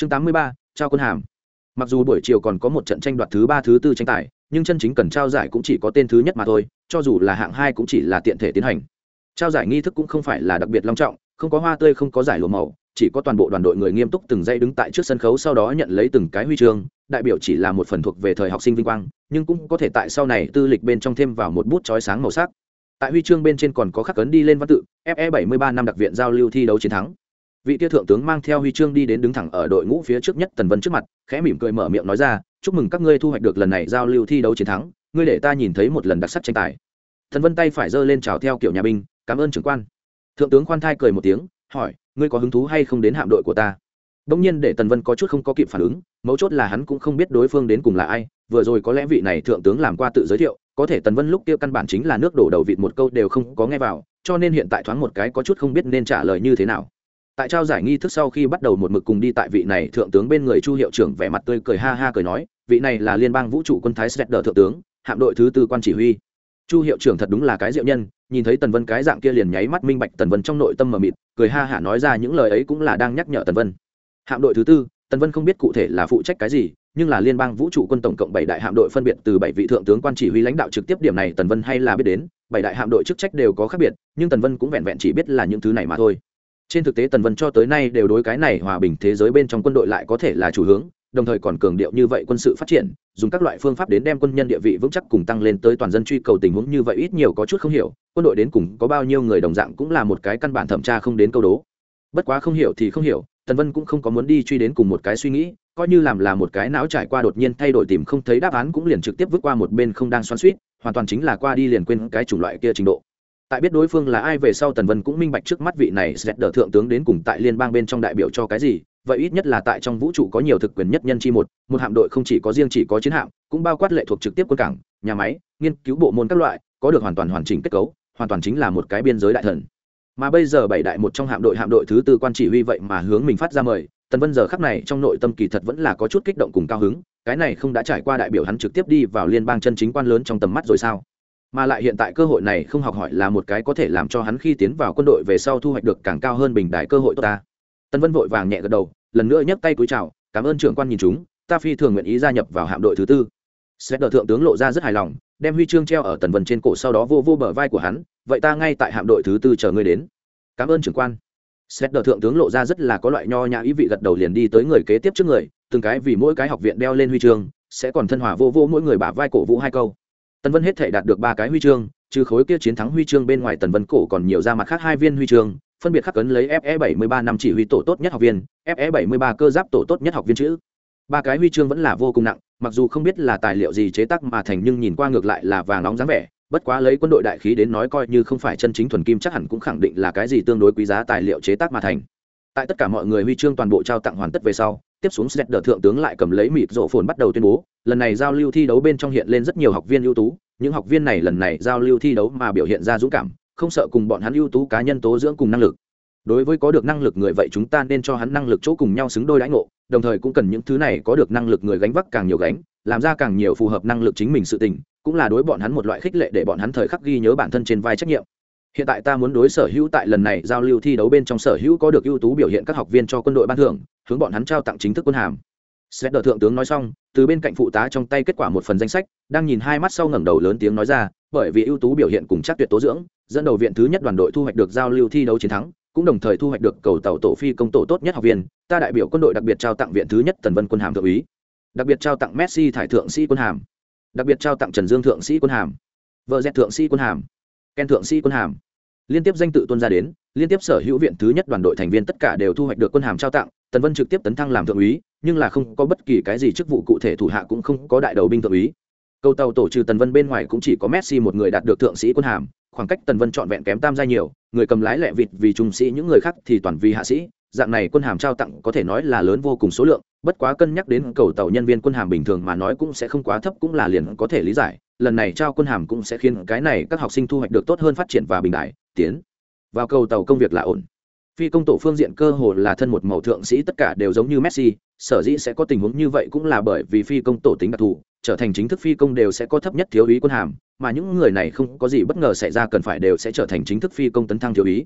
chương tám mươi ba, trao quân hàm. Mặc dù buổi chiều còn có một trận tranh đoạt thứ ba, thứ tư tranh tài, nhưng chân chính cần trao giải cũng chỉ có tên thứ nhất mà thôi, cho dù là hạng hai cũng chỉ là tiện thể tiến hành. Trao giải nghi thức cũng không phải là đặc biệt long trọng, không có hoa tươi, không có giải lụa màu, chỉ có toàn bộ đoàn đội người nghiêm túc từng dây đứng tại trước sân khấu sau đó nhận lấy từng cái huy chương, đại biểu chỉ là một phần thuộc về thời học sinh vinh quang, nhưng cũng có thể tại sau này tư lịch bên trong thêm vào một bút chói sáng màu sắc. Tại huy chương bên trên còn có khắc cấn đi lên văn tự fe 73 năm đặc viện giao lưu thi đấu chiến thắng vị kia thượng tướng mang theo huy chương đi đến đứng thẳng ở đội ngũ phía trước nhất tần vân trước mặt khẽ mỉm cười mở miệng nói ra chúc mừng các ngươi thu hoạch được lần này giao lưu thi đấu chiến thắng ngươi để ta nhìn thấy một lần đặc sắc tranh tài. Thần vân tay phải giơ lên chào theo kiểu nhà binh cảm ơn trưởng quan. Thượng tướng khoan thai cười một tiếng hỏi ngươi có hứng thú hay không đến hạm đội của ta? Bỗng nhiên để Tần Vân có chút không có kịp phản ứng, mấu chốt là hắn cũng không biết đối phương đến cùng là ai, vừa rồi có lẽ vị này thượng tướng làm qua tự giới thiệu, có thể Tần Vân lúc kia căn bản chính là nước đổ đầu vịt một câu đều không có nghe vào, cho nên hiện tại thoáng một cái có chút không biết nên trả lời như thế nào. Tại trao giải nghi thức sau khi bắt đầu một mực cùng đi tại vị này thượng tướng bên người Chu hiệu trưởng vẻ mặt tươi cười ha ha cười nói, vị này là liên bang vũ trụ quân thái Sredder thượng tướng, hạm đội thứ tư quan chỉ huy. Chu hiệu trưởng thật đúng là cái diệu nhân, nhìn thấy Tần Vân cái dạng kia liền nháy mắt minh bạch Tần Vân trong nội tâm mờ mịt, cười ha hả nói ra những lời ấy cũng là đang nhắc nhở Tần Vân hạm đội thứ tư tần vân không biết cụ thể là phụ trách cái gì nhưng là liên bang vũ trụ quân tổng cộng bảy đại hạm đội phân biệt từ bảy vị thượng tướng quan chỉ huy lãnh đạo trực tiếp điểm này tần vân hay là biết đến bảy đại hạm đội chức trách đều có khác biệt nhưng tần vân cũng vẹn vẹn chỉ biết là những thứ này mà thôi trên thực tế tần vân cho tới nay đều đối cái này hòa bình thế giới bên trong quân đội lại có thể là chủ hướng, đồng thời còn cường điệu như vậy quân sự phát triển, dùng các loại phương pháp đến đem quân nhân địa vị vững chắc cùng tăng lên tới toàn dân truy cầu tình huống như vậy ít nhiều có chút không hiểu, quân đội đến cùng có bao nhiêu người đồng dạng cũng là một cái căn bản thẩm tra không đến câu đố. Bất quá không hiểu thì không hiểu, tần vân cũng không có muốn đi truy đến cùng một cái suy nghĩ, coi như làm là một cái não trải qua đột nhiên thay đổi tìm không thấy đáp án cũng liền trực tiếp vứt qua một bên không đang xoắn suýt hoàn toàn chính là qua đi liền quên cái chủng loại kia trình độ tại biết đối phương là ai về sau tần vân cũng minh bạch trước mắt vị này sẽ đỡ thượng tướng đến cùng tại liên bang bên trong đại biểu cho cái gì, vậy ít nhất là tại trong vũ trụ có nhiều thực quyền nhất nhân chi một một hạm đội không chỉ có riêng chỉ có chiến hạm, cũng bao quát lệ thuộc trực tiếp quân cảng, nhà máy, nghiên cứu bộ môn các loại, có được hoàn toàn hoàn chỉnh kết cấu, hoàn toàn chính là một cái biên giới đại thần. Mà bây giờ bảy đại một trong hạm đội hạm đội thứ tư quan chỉ huy vậy mà hướng mình phát ra mời, tần vân giờ khắc này trong nội tâm kỳ thật vẫn là có chút kích động cùng cao hứng, cái này không đã trải qua đại biểu hắn trực tiếp đi vào liên bang chân chính quan lớn trong tầm mắt rồi sao? Mà lại hiện tại cơ hội này không học hỏi là một cái có thể làm cho hắn khi tiến vào quân đội về sau thu hoạch được càng cao hơn bình đại cơ hội tốt ta. Tân vân vội vàng nhẹ gật đầu, lần nữa nhấc tay cúi chào, cảm ơn trưởng quan nhìn chúng, ta phi thường nguyện ý gia nhập vào hạm đội thứ tư. Xét đờ thượng tướng lộ ra rất hài lòng, đem huy chương treo ở tần vân trên cổ sau đó vô vô bờ vai của hắn, vậy ta ngay tại hạm đội thứ tư chờ ngươi đến. Cảm ơn trưởng quan. Xét đờ thượng tướng lộ ra rất là có loại nho nhã ý vị gật đầu liền đi tới người kế tiếp trước người, từng cái vì mỗi cái học viện đeo lên huy chương, sẽ còn thân hòa vô vô mỗi người bả vai cổ vũ hai câu tần vân hết thể đạt được ba cái huy chương, trừ khối kia chiến thắng huy chương bên ngoài tần vân cổ còn nhiều ra mặt khác hai viên huy chương, phân biệt khắc cấn lấy fe 73 năm chỉ huy tổ tốt nhất học viên fe 73 cơ giáp tổ tốt nhất học viên chữ. Ba cái huy chương vẫn là vô cùng nặng, mặc dù không biết là tài liệu gì chế tác mà thành nhưng nhìn qua ngược lại là vàng nóng dáng vẻ, bất quá lấy quân đội đại khí đến nói coi như không phải chân chính thuần kim chắc hẳn cũng khẳng định là cái gì tương đối quý giá tài liệu chế tác mà thành. Tại tất cả mọi người huy chương toàn bộ trao tặng hoàn tất về sau tiếp xuống sét đờ thượng tướng lại cầm lấy mịt rộ phồn bắt đầu tuyên bố, lần này giao lưu thi đấu bên trong hiện lên rất nhiều học viên ưu tú, những học viên này lần này giao lưu thi đấu mà biểu hiện ra dũng cảm, không sợ cùng bọn hắn ưu tú cá nhân tố dưỡng cùng năng lực. Đối với có được năng lực người vậy chúng ta nên cho hắn năng lực chỗ cùng nhau xứng đôi đãi ngộ, đồng thời cũng cần những thứ này có được năng lực người gánh vác càng nhiều gánh, làm ra càng nhiều phù hợp năng lực chính mình sự tình, cũng là đối bọn hắn một loại khích lệ để bọn hắn thời khắc ghi nhớ bản thân trên vai trách nhiệm hiện tại ta muốn đối sở hữu tại lần này giao lưu thi đấu bên trong sở hữu có được ưu tú biểu hiện các học viên cho quân đội ban thưởng, hướng bọn hắn trao tặng chính thức quân hàm. Sẽ đờ thượng tướng nói xong, từ bên cạnh phụ tá trong tay kết quả một phần danh sách, đang nhìn hai mắt sau ngẩng đầu lớn tiếng nói ra, bởi vì ưu tú biểu hiện cùng chắc tuyệt tố dưỡng, dẫn đầu viện thứ nhất đoàn đội thu hoạch được giao lưu thi đấu chiến thắng, cũng đồng thời thu hoạch được cầu tàu tổ phi công tổ tốt nhất học viên, ta đại biểu quân đội đặc biệt trao tặng viện thứ nhất tần vân quân hàm thượng úy, đặc biệt trao tặng messi thải thượng sĩ quân hàm, đặc biệt trao tặng trần dương thượng sĩ quân hàm vợ dẹt thượng sĩ quân hàm, ken thượng sĩ quân hàm liên tiếp danh tự tuân ra đến, liên tiếp sở hữu viện thứ nhất đoàn đội thành viên tất cả đều thu hoạch được quân hàm trao tặng, tần vân trực tiếp tấn thăng làm thượng úy, nhưng là không có bất kỳ cái gì chức vụ cụ thể thủ hạ cũng không có đại đầu binh thượng úy. Câu tàu tổ trừ tần vân bên ngoài cũng chỉ có messi một người đạt được thượng sĩ quân hàm, khoảng cách tần vân trọn vẹn kém tam giai nhiều, người cầm lái lẹ vịt vì trung sĩ, những người khác thì toàn vì hạ sĩ. Dạng này quân hàm trao tặng có thể nói là lớn vô cùng số lượng, bất quá cân nhắc đến cầu tàu nhân viên quân hàm bình thường mà nói cũng sẽ không quá thấp cũng là liền có thể lý giải. Lần này trao quân hàm cũng sẽ khiến cái này các học sinh thu hoạch được tốt hơn phát triển và bình đại tiến. Vào cầu tàu công việc là ổn. Phi công tổ phương diện cơ hồ là thân một màu thượng sĩ, tất cả đều giống như messi, sở dĩ sẽ có tình huống như vậy cũng là bởi vì phi công tổ tính đặc thù, trở thành chính thức phi công đều sẽ có thấp nhất thiếu úy quân hàm, mà những người này không có gì bất ngờ xảy ra cần phải đều sẽ trở thành chính thức phi công tấn thăng thiếu úy.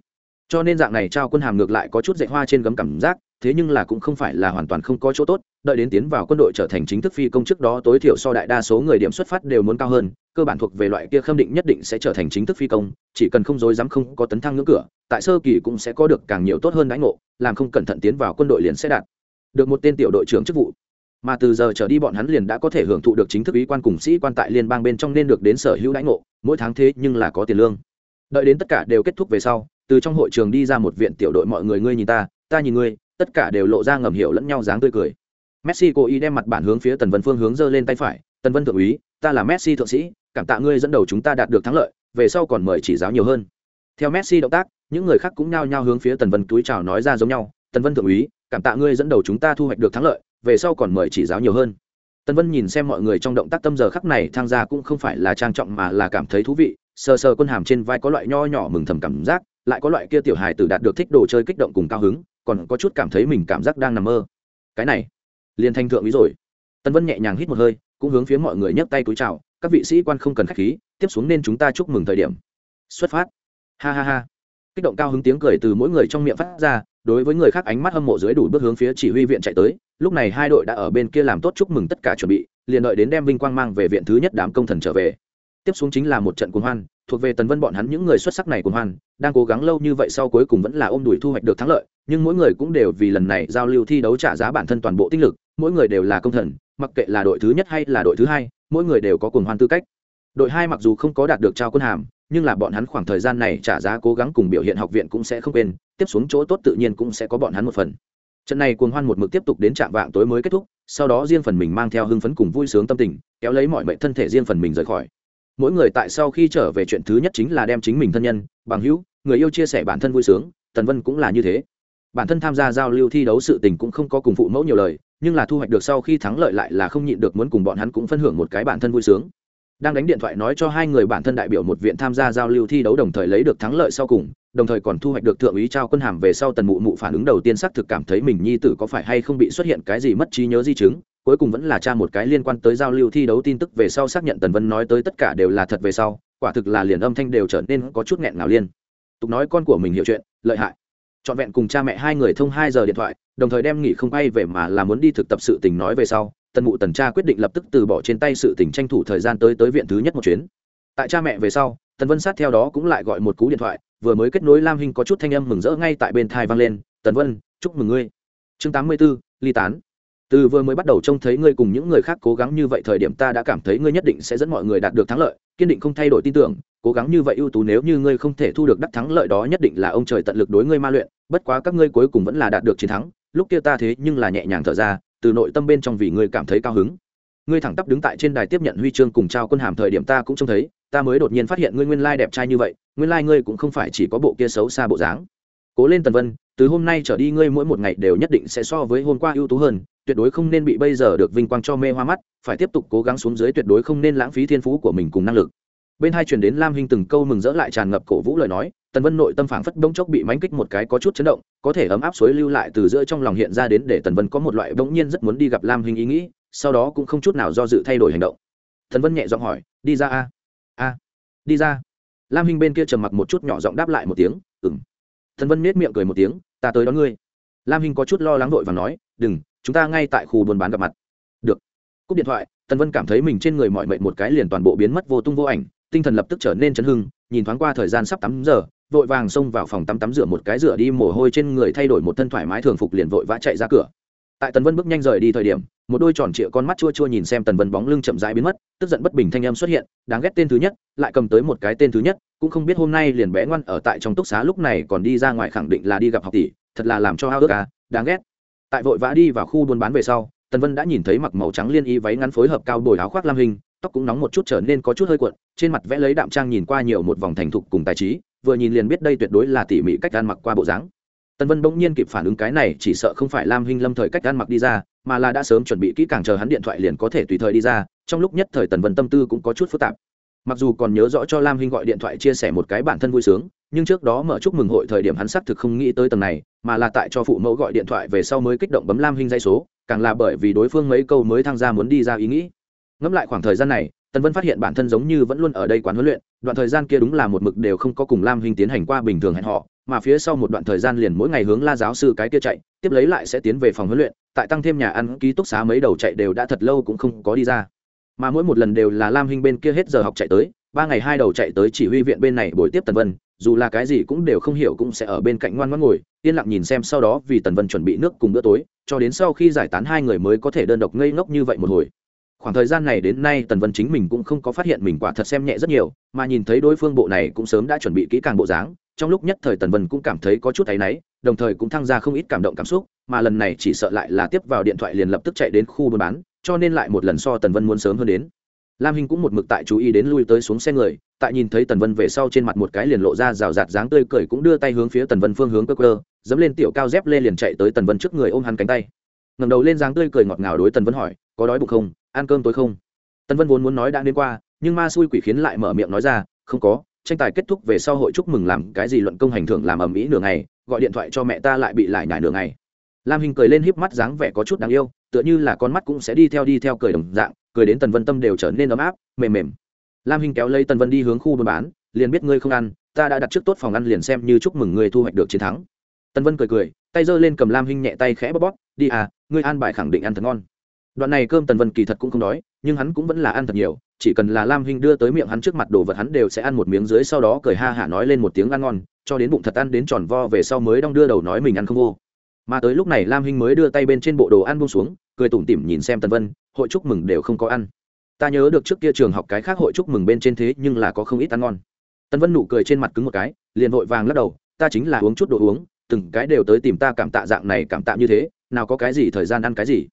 Cho nên dạng này trao quân hàm ngược lại có chút dạy hoa trên gấm cảm giác, thế nhưng là cũng không phải là hoàn toàn không có chỗ tốt, đợi đến tiến vào quân đội trở thành chính thức phi công trước đó tối thiểu so đại đa số người điểm xuất phát đều muốn cao hơn cơ bản thuộc về loại kia khâm định nhất định sẽ trở thành chính thức phi công, chỉ cần không dối dám không có tấn thăng ngưỡng cửa, tại sơ kỳ cũng sẽ có được càng nhiều tốt hơn đãi ngộ, làm không cẩn thận tiến vào quân đội liền sẽ đạt được một tên tiểu đội trưởng chức vụ. Mà từ giờ trở đi bọn hắn liền đã có thể hưởng thụ được chính thức ý quan cùng sĩ quan tại liên bang bên trong nên được đến sở hữu đãi ngộ, mỗi tháng thế nhưng là có tiền lương. Đợi đến tất cả đều kết thúc về sau, từ trong hội trường đi ra một viện tiểu đội mọi người ngươi nhìn ta ta nhìn ngươi, tất cả đều lộ ra ngầm hiểu lẫn nhau dáng tươi cười. Messi cố ý đem mặt bản hướng phía tần vân phương hướng giơ lên tay phải, tần vân thượng úy, ta là messi thượng sĩ cảm tạ ngươi dẫn đầu chúng ta đạt được thắng lợi, về sau còn mời chỉ giáo nhiều hơn. Theo messi động tác, những người khác cũng nhao nhao hướng phía tần vân túi chào nói ra giống nhau, tần vân thượng úy, cảm tạ ngươi dẫn đầu chúng ta thu hoạch được thắng lợi, về sau còn mời chỉ giáo nhiều hơn. Tần vân nhìn xem mọi người trong động tác tâm giờ khắc này tham gia cũng không phải là trang trọng mà là cảm thấy thú vị, sờ sờ quân hàm trên vai có loại nho nhỏ mừng thầm cảm giác, lại có loại kia tiểu hài tử đạt được thích đồ chơi kích động cùng cao hứng, còn có chút cảm thấy mình cảm giác đang nằm mơ. Cái này, liền thanh thượng úy rồi. Tần vân nhẹ nhàng hít một hơi, cũng hướng phía mọi người nhấc tay túi chào các vị sĩ quan không cần khách khí, tiếp xuống nên chúng ta chúc mừng thời điểm. Xuất phát. Ha ha ha. Kích động cao hứng tiếng cười từ mỗi người trong miệng phát ra, đối với người khác ánh mắt hâm mộ dưới đủ bước hướng phía chỉ huy viện chạy tới. Lúc này hai đội đã ở bên kia làm tốt chúc mừng tất cả chuẩn bị, liền đợi đến đem vinh quang mang về viện thứ nhất đám công thần trở về. Tiếp xuống chính là một trận cuồng hoan, thuộc về tần vân bọn hắn những người xuất sắc này cuồng hoan, đang cố gắng lâu như vậy sau cuối cùng vẫn là ôm đùi thu hoạch được thắng lợi, nhưng mỗi người cũng đều vì lần này giao lưu thi đấu trả giá bản thân toàn bộ tinh lực, mỗi người đều là công thần, mặc kệ là đội thứ nhất hay là đội thứ hai mỗi người đều có cuồng hoan tư cách. Đội hai mặc dù không có đạt được trao quân hàm, nhưng là bọn hắn khoảng thời gian này trả giá cố gắng cùng biểu hiện học viện cũng sẽ không quên, tiếp xuống chỗ tốt tự nhiên cũng sẽ có bọn hắn một phần. Trận này cuồng hoan một mực tiếp tục đến trạm vạng tối mới kết thúc, sau đó riêng phần mình mang theo hưng phấn cùng vui sướng tâm tình, kéo lấy mọi bệnh thân thể riêng phần mình rời khỏi. Mỗi người tại sau khi trở về chuyện thứ nhất chính là đem chính mình thân nhân, bằng hữu, người yêu chia sẻ bản thân vui sướng, tần vân cũng là như thế. Bản thân tham gia giao lưu thi đấu sự tình cũng không có cùng phụ mẫu nhiều lời nhưng là thu hoạch được sau khi thắng lợi lại là không nhịn được muốn cùng bọn hắn cũng phân hưởng một cái bản thân vui sướng. Đang đánh điện thoại nói cho hai người bản thân đại biểu một viện tham gia giao lưu thi đấu đồng thời lấy được thắng lợi sau cùng, đồng thời còn thu hoạch được thượng úy trao quân hàm về sau tần mụ mụ phản ứng đầu tiên xác thực cảm thấy mình nhi tử có phải hay không bị xuất hiện cái gì mất trí nhớ di chứng, cuối cùng vẫn là tra một cái liên quan tới giao lưu thi đấu tin tức về sau xác nhận tần vân nói tới tất cả đều là thật về sau, quả thực là liền âm thanh đều trở nên có chút nghẹn ngào liên. Tục nói con của mình hiểu chuyện, lợi hại trọn vẹn cùng cha mẹ hai người thông hai giờ điện thoại, đồng thời đem nghỉ không bay về mà là muốn đi thực tập sự tình nói về sau, tần mụ tần cha quyết định lập tức từ bỏ trên tay sự tình tranh thủ thời gian tới tới viện thứ nhất một chuyến. Tại cha mẹ về sau, tần vân sát theo đó cũng lại gọi một cú điện thoại, vừa mới kết nối lam hinh có chút thanh âm mừng rỡ ngay tại bên thai vang lên, tần vân, chúc mừng ngươi. Chương tám mươi b ố ly tán từ vừa mới bắt đầu trông thấy ngươi cùng những người khác cố gắng như vậy thời điểm ta đã cảm thấy ngươi nhất định sẽ dẫn mọi người đạt được thắng lợi, kiên định không thay đổi tin tưởng, cố gắng như vậy ưu tú nếu như ngươi không thể thu được đắc thắng lợi đó nhất định là ông trời tận lực đối ngươi ma luyện, bất quá các ngươi cuối cùng vẫn là đạt được chiến thắng, lúc kia ta thế nhưng là nhẹ nhàng thở ra, từ nội tâm bên trong vì ngươi cảm thấy cao hứng. Ngươi thẳng tắp đứng tại trên đài tiếp nhận huy chương cùng trao quân hàm thời điểm ta cũng trông thấy, ta mới đột nhiên phát hiện ngươi nguyên lai đẹp trai như vậy, nguyên lai ngươi cũng không phải chỉ có bộ kia xấu xa bộ dáng. Cố lên tần vân, từ hôm nay trở đi ngươi mỗi một ngày đều nhất định sẽ so với hôm qua ưu tú hơn tuyệt đối không nên bị bây giờ được vinh quang cho mê hoa mắt, phải tiếp tục cố gắng xuống dưới tuyệt đối không nên lãng phí thiên phú của mình cùng năng lực. Bên hai truyền đến lam hinh từng câu mừng rỡ lại tràn ngập cổ vũ lời nói, tần vân nội tâm phảng phất bỗng chốc bị mánh kích một cái có chút chấn động, có thể ấm áp suối lưu lại từ giữa trong lòng hiện ra đến để tần vân có một loại bỗng nhiên rất muốn đi gặp lam hinh ý nghĩ, sau đó cũng không chút nào do dự thay đổi hành động. Tần vân nhẹ giọng hỏi, đi ra a? A, đi ra. Lam hinh bên kia trầm mặc một chút nhỏ giọng đáp lại một tiếng ừng tần vân nết miệng cười một tiếng, ta tới đón ngươi. Lam hinh có chút lo lắng vội và nói, đừng chúng ta ngay tại khu buôn bán gặp mặt. Được. Cúp điện thoại, tần vân cảm thấy mình trên người mọi mệnh một cái liền toàn bộ biến mất vô tung vô ảnh, tinh thần lập tức trở nên chấn hưng, nhìn thoáng qua thời gian sắp tắm giờ, vội vàng xông vào phòng tắm tắm rửa một cái rửa đi mồ hôi trên người thay đổi một thân thoải mái thường phục liền vội vã chạy ra cửa. Tại tần vân bước nhanh rời đi thời điểm, một đôi tròn trịa con mắt chua chua nhìn xem tần vân bóng lưng chậm rãi biến mất, tức giận bất bình thanh âm xuất hiện, đáng ghét tên thứ nhất, lại cầm tới một cái tên thứ nhất, cũng không biết hôm nay liền bé ngoan ở tại trong túc xá lúc này còn đi ra ngoài khẳng định là đi gặp học tỷ, thật là làm cho ao ước à đáng ghét tại vội vã đi vào khu buôn bán về sau, tần vân đã nhìn thấy mặc màu trắng liên y váy ngắn phối hợp cao bồi áo khoác lam hình, tóc cũng nóng một chút trở nên có chút hơi cuộn, trên mặt vẽ lấy đạm trang nhìn qua nhiều một vòng thành thục cùng tài trí, vừa nhìn liền biết đây tuyệt đối là tỉ mỉ cách ăn mặc qua bộ dáng. Tần vân bỗng nhiên kịp phản ứng cái này, chỉ sợ không phải lam hình lâm thời cách ăn mặc đi ra, mà là đã sớm chuẩn bị kỹ càng chờ hắn điện thoại liền có thể tùy thời đi ra, trong lúc nhất thời tần vân tâm tư cũng có chút phức tạp. Mặc dù còn nhớ rõ cho lam hinh gọi điện thoại chia sẻ một cái bản thân vui sướng nhưng trước đó mở chúc mừng hội thời điểm hắn xác thực không nghĩ tới tầng này, mà là tại cho phụ mẫu gọi điện thoại về sau mới kích động bấm lam hình dây số, càng là bởi vì đối phương mấy câu mới tham gia muốn đi ra ý nghĩ. Ngẫm lại khoảng thời gian này, tần vân phát hiện bản thân giống như vẫn luôn ở đây quán huấn luyện, đoạn thời gian kia đúng là một mực đều không có cùng lam hình tiến hành qua bình thường hẹn họ mà phía sau một đoạn thời gian liền mỗi ngày hướng la giáo sư cái kia chạy, tiếp lấy lại sẽ tiến về phòng huấn luyện, tại tăng thêm nhà ăn, ký túc xá mấy đầu chạy đều đã thật lâu cũng không có đi ra. Mà mỗi một lần đều là lam hình bên kia hết giờ học chạy tới, ba ngày hai đầu chạy tới chỉ huy viện bên này buổi tiếp tần vân dù là cái gì cũng đều không hiểu cũng sẽ ở bên cạnh ngoan ngoãn ngồi, yên lặng nhìn xem sau đó vì tần vân chuẩn bị nước cùng bữa tối, cho đến sau khi giải tán hai người mới có thể đơn độc ngây ngốc như vậy một hồi. Khoảng thời gian này đến nay tần vân chính mình cũng không có phát hiện mình quả thật xem nhẹ rất nhiều, mà nhìn thấy đối phương bộ này cũng sớm đã chuẩn bị kỹ càng bộ dáng, trong lúc nhất thời tần vân cũng cảm thấy có chút áy náy, đồng thời cũng thăng ra không ít cảm động cảm xúc, mà lần này chỉ sợ lại là tiếp vào điện thoại liền lập tức chạy đến khu buôn bán, cho nên lại một lần so tần vân muốn sớm hơn đến lam hinh cũng một mực tại chú ý đến lui tới xuống xe người, tại nhìn thấy tần vân về sau trên mặt một cái liền lộ ra rào rạt dáng tươi cười cũng đưa tay hướng phía tần vân phương hướng cơ cơ, dẫm lên tiểu cao dép lê liền chạy tới tần vân trước người ôm hắn cánh tay. Ngẩng đầu lên dáng tươi cười ngọt ngào đối tần vân hỏi, có đói bụng không? Ăn cơm tối không? Tần vân vốn muốn nói đã đến qua, nhưng ma xui quỷ khiến lại mở miệng nói ra, không có, tranh tài kết thúc về sau hội chúc mừng làm cái gì luận công hành thưởng làm ầm ĩ nửa ngày, gọi điện thoại cho mẹ ta lại bị lại nhải nửa ngày. Lam hình cười lên híp mắt dáng vẻ có chút đáng yêu, tựa như là con mắt cũng sẽ đi theo đi theo cười đồng dạng cười đến tần vân tâm đều trở nên ấm áp, mềm mềm. Lam hình kéo lấy tần vân đi hướng khu buôn bán, liền biết ngươi không ăn, ta đã đặt trước tốt phòng ăn liền xem như chúc mừng ngươi thu hoạch được chiến thắng. Tần vân cười cười, tay giơ lên cầm lam hình nhẹ tay khẽ bóp bóp, đi à ngươi ăn bài khẳng định ăn thật ngon. Đoạn này cơm tần vân kỳ thật cũng không đói, nhưng hắn cũng vẫn là ăn thật nhiều, chỉ cần là lam hình đưa tới miệng hắn trước mặt đồ vật hắn đều sẽ ăn một miếng dưới sau đó cười ha hả nói lên một tiếng ăn ngon, cho đến bụng thật ăn đến tròn vo về sau mới đong đưa đầu nói mình ăn không vô. Mà tới lúc này lam hinh mới đưa tay bên trên bộ đồ ăn buông xuống cười tủm tỉm nhìn xem tần vân, hội chúc mừng đều không có ăn. Ta nhớ được trước kia trường học cái khác hội chúc mừng bên trên thế nhưng là có không ít ăn ngon. Tần vân nụ cười trên mặt cứng một cái, liền vội vàng lắc đầu, ta chính là uống chút đồ uống, từng cái đều tới tìm ta cảm tạ dạng này cảm tạ như thế, nào có cái gì thời gian ăn cái gì.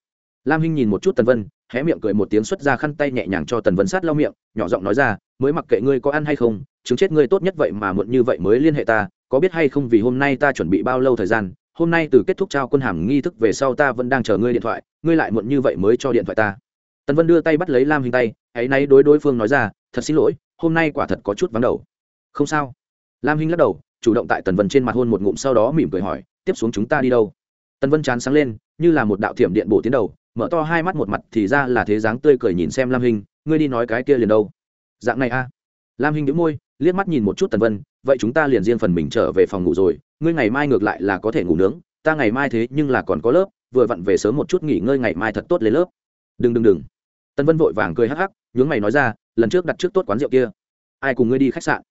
Lam hinh nhìn một chút tần vân, hé miệng cười một tiếng xuất ra khăn tay nhẹ nhàng cho tần vân sát lau miệng, nhỏ giọng nói ra, mới mặc kệ ngươi có ăn hay không, chứng chết ngươi tốt nhất vậy mà muộn như vậy mới liên hệ ta, có biết hay không vì hôm nay ta chuẩn bị bao lâu thời gian hôm nay từ kết thúc trao quân hàm nghi thức về sau ta vẫn đang chờ ngươi điện thoại, ngươi lại muộn như vậy mới cho điện thoại ta. Tần vân đưa tay bắt lấy lam hình tay hãy nay đối đối phương nói ra, thật xin lỗi, hôm nay quả thật có chút vắng đầu. Không sao. Lam hình lắc đầu, chủ động tại tần vân trên mặt hôn một ngụm sau đó mỉm cười hỏi, tiếp xuống chúng ta đi đâu? Tần vân chán sáng lên, như là một đạo thiểm điện bổ tiến đầu, mở to hai mắt một mặt thì ra là thế dáng tươi cười nhìn xem lam hình, ngươi đi nói cái kia liền đâu? Dạng này a. Lam hình đĩu môi, liếc mắt nhìn một chút tần vân, vậy chúng ta liền riêng phần mình trở về phòng ngủ rồi ngươi ngày mai ngược lại là có thể ngủ nướng, ta ngày mai thế nhưng là còn có lớp, vừa vặn về sớm một chút nghỉ ngơi ngày mai thật tốt lên lớp. Đừng đừng đừng. Tân vân vội vàng cười hắc hắc, nhướng mày nói ra, lần trước đặt trước tốt quán rượu kia. Ai cùng ngươi đi khách sạn?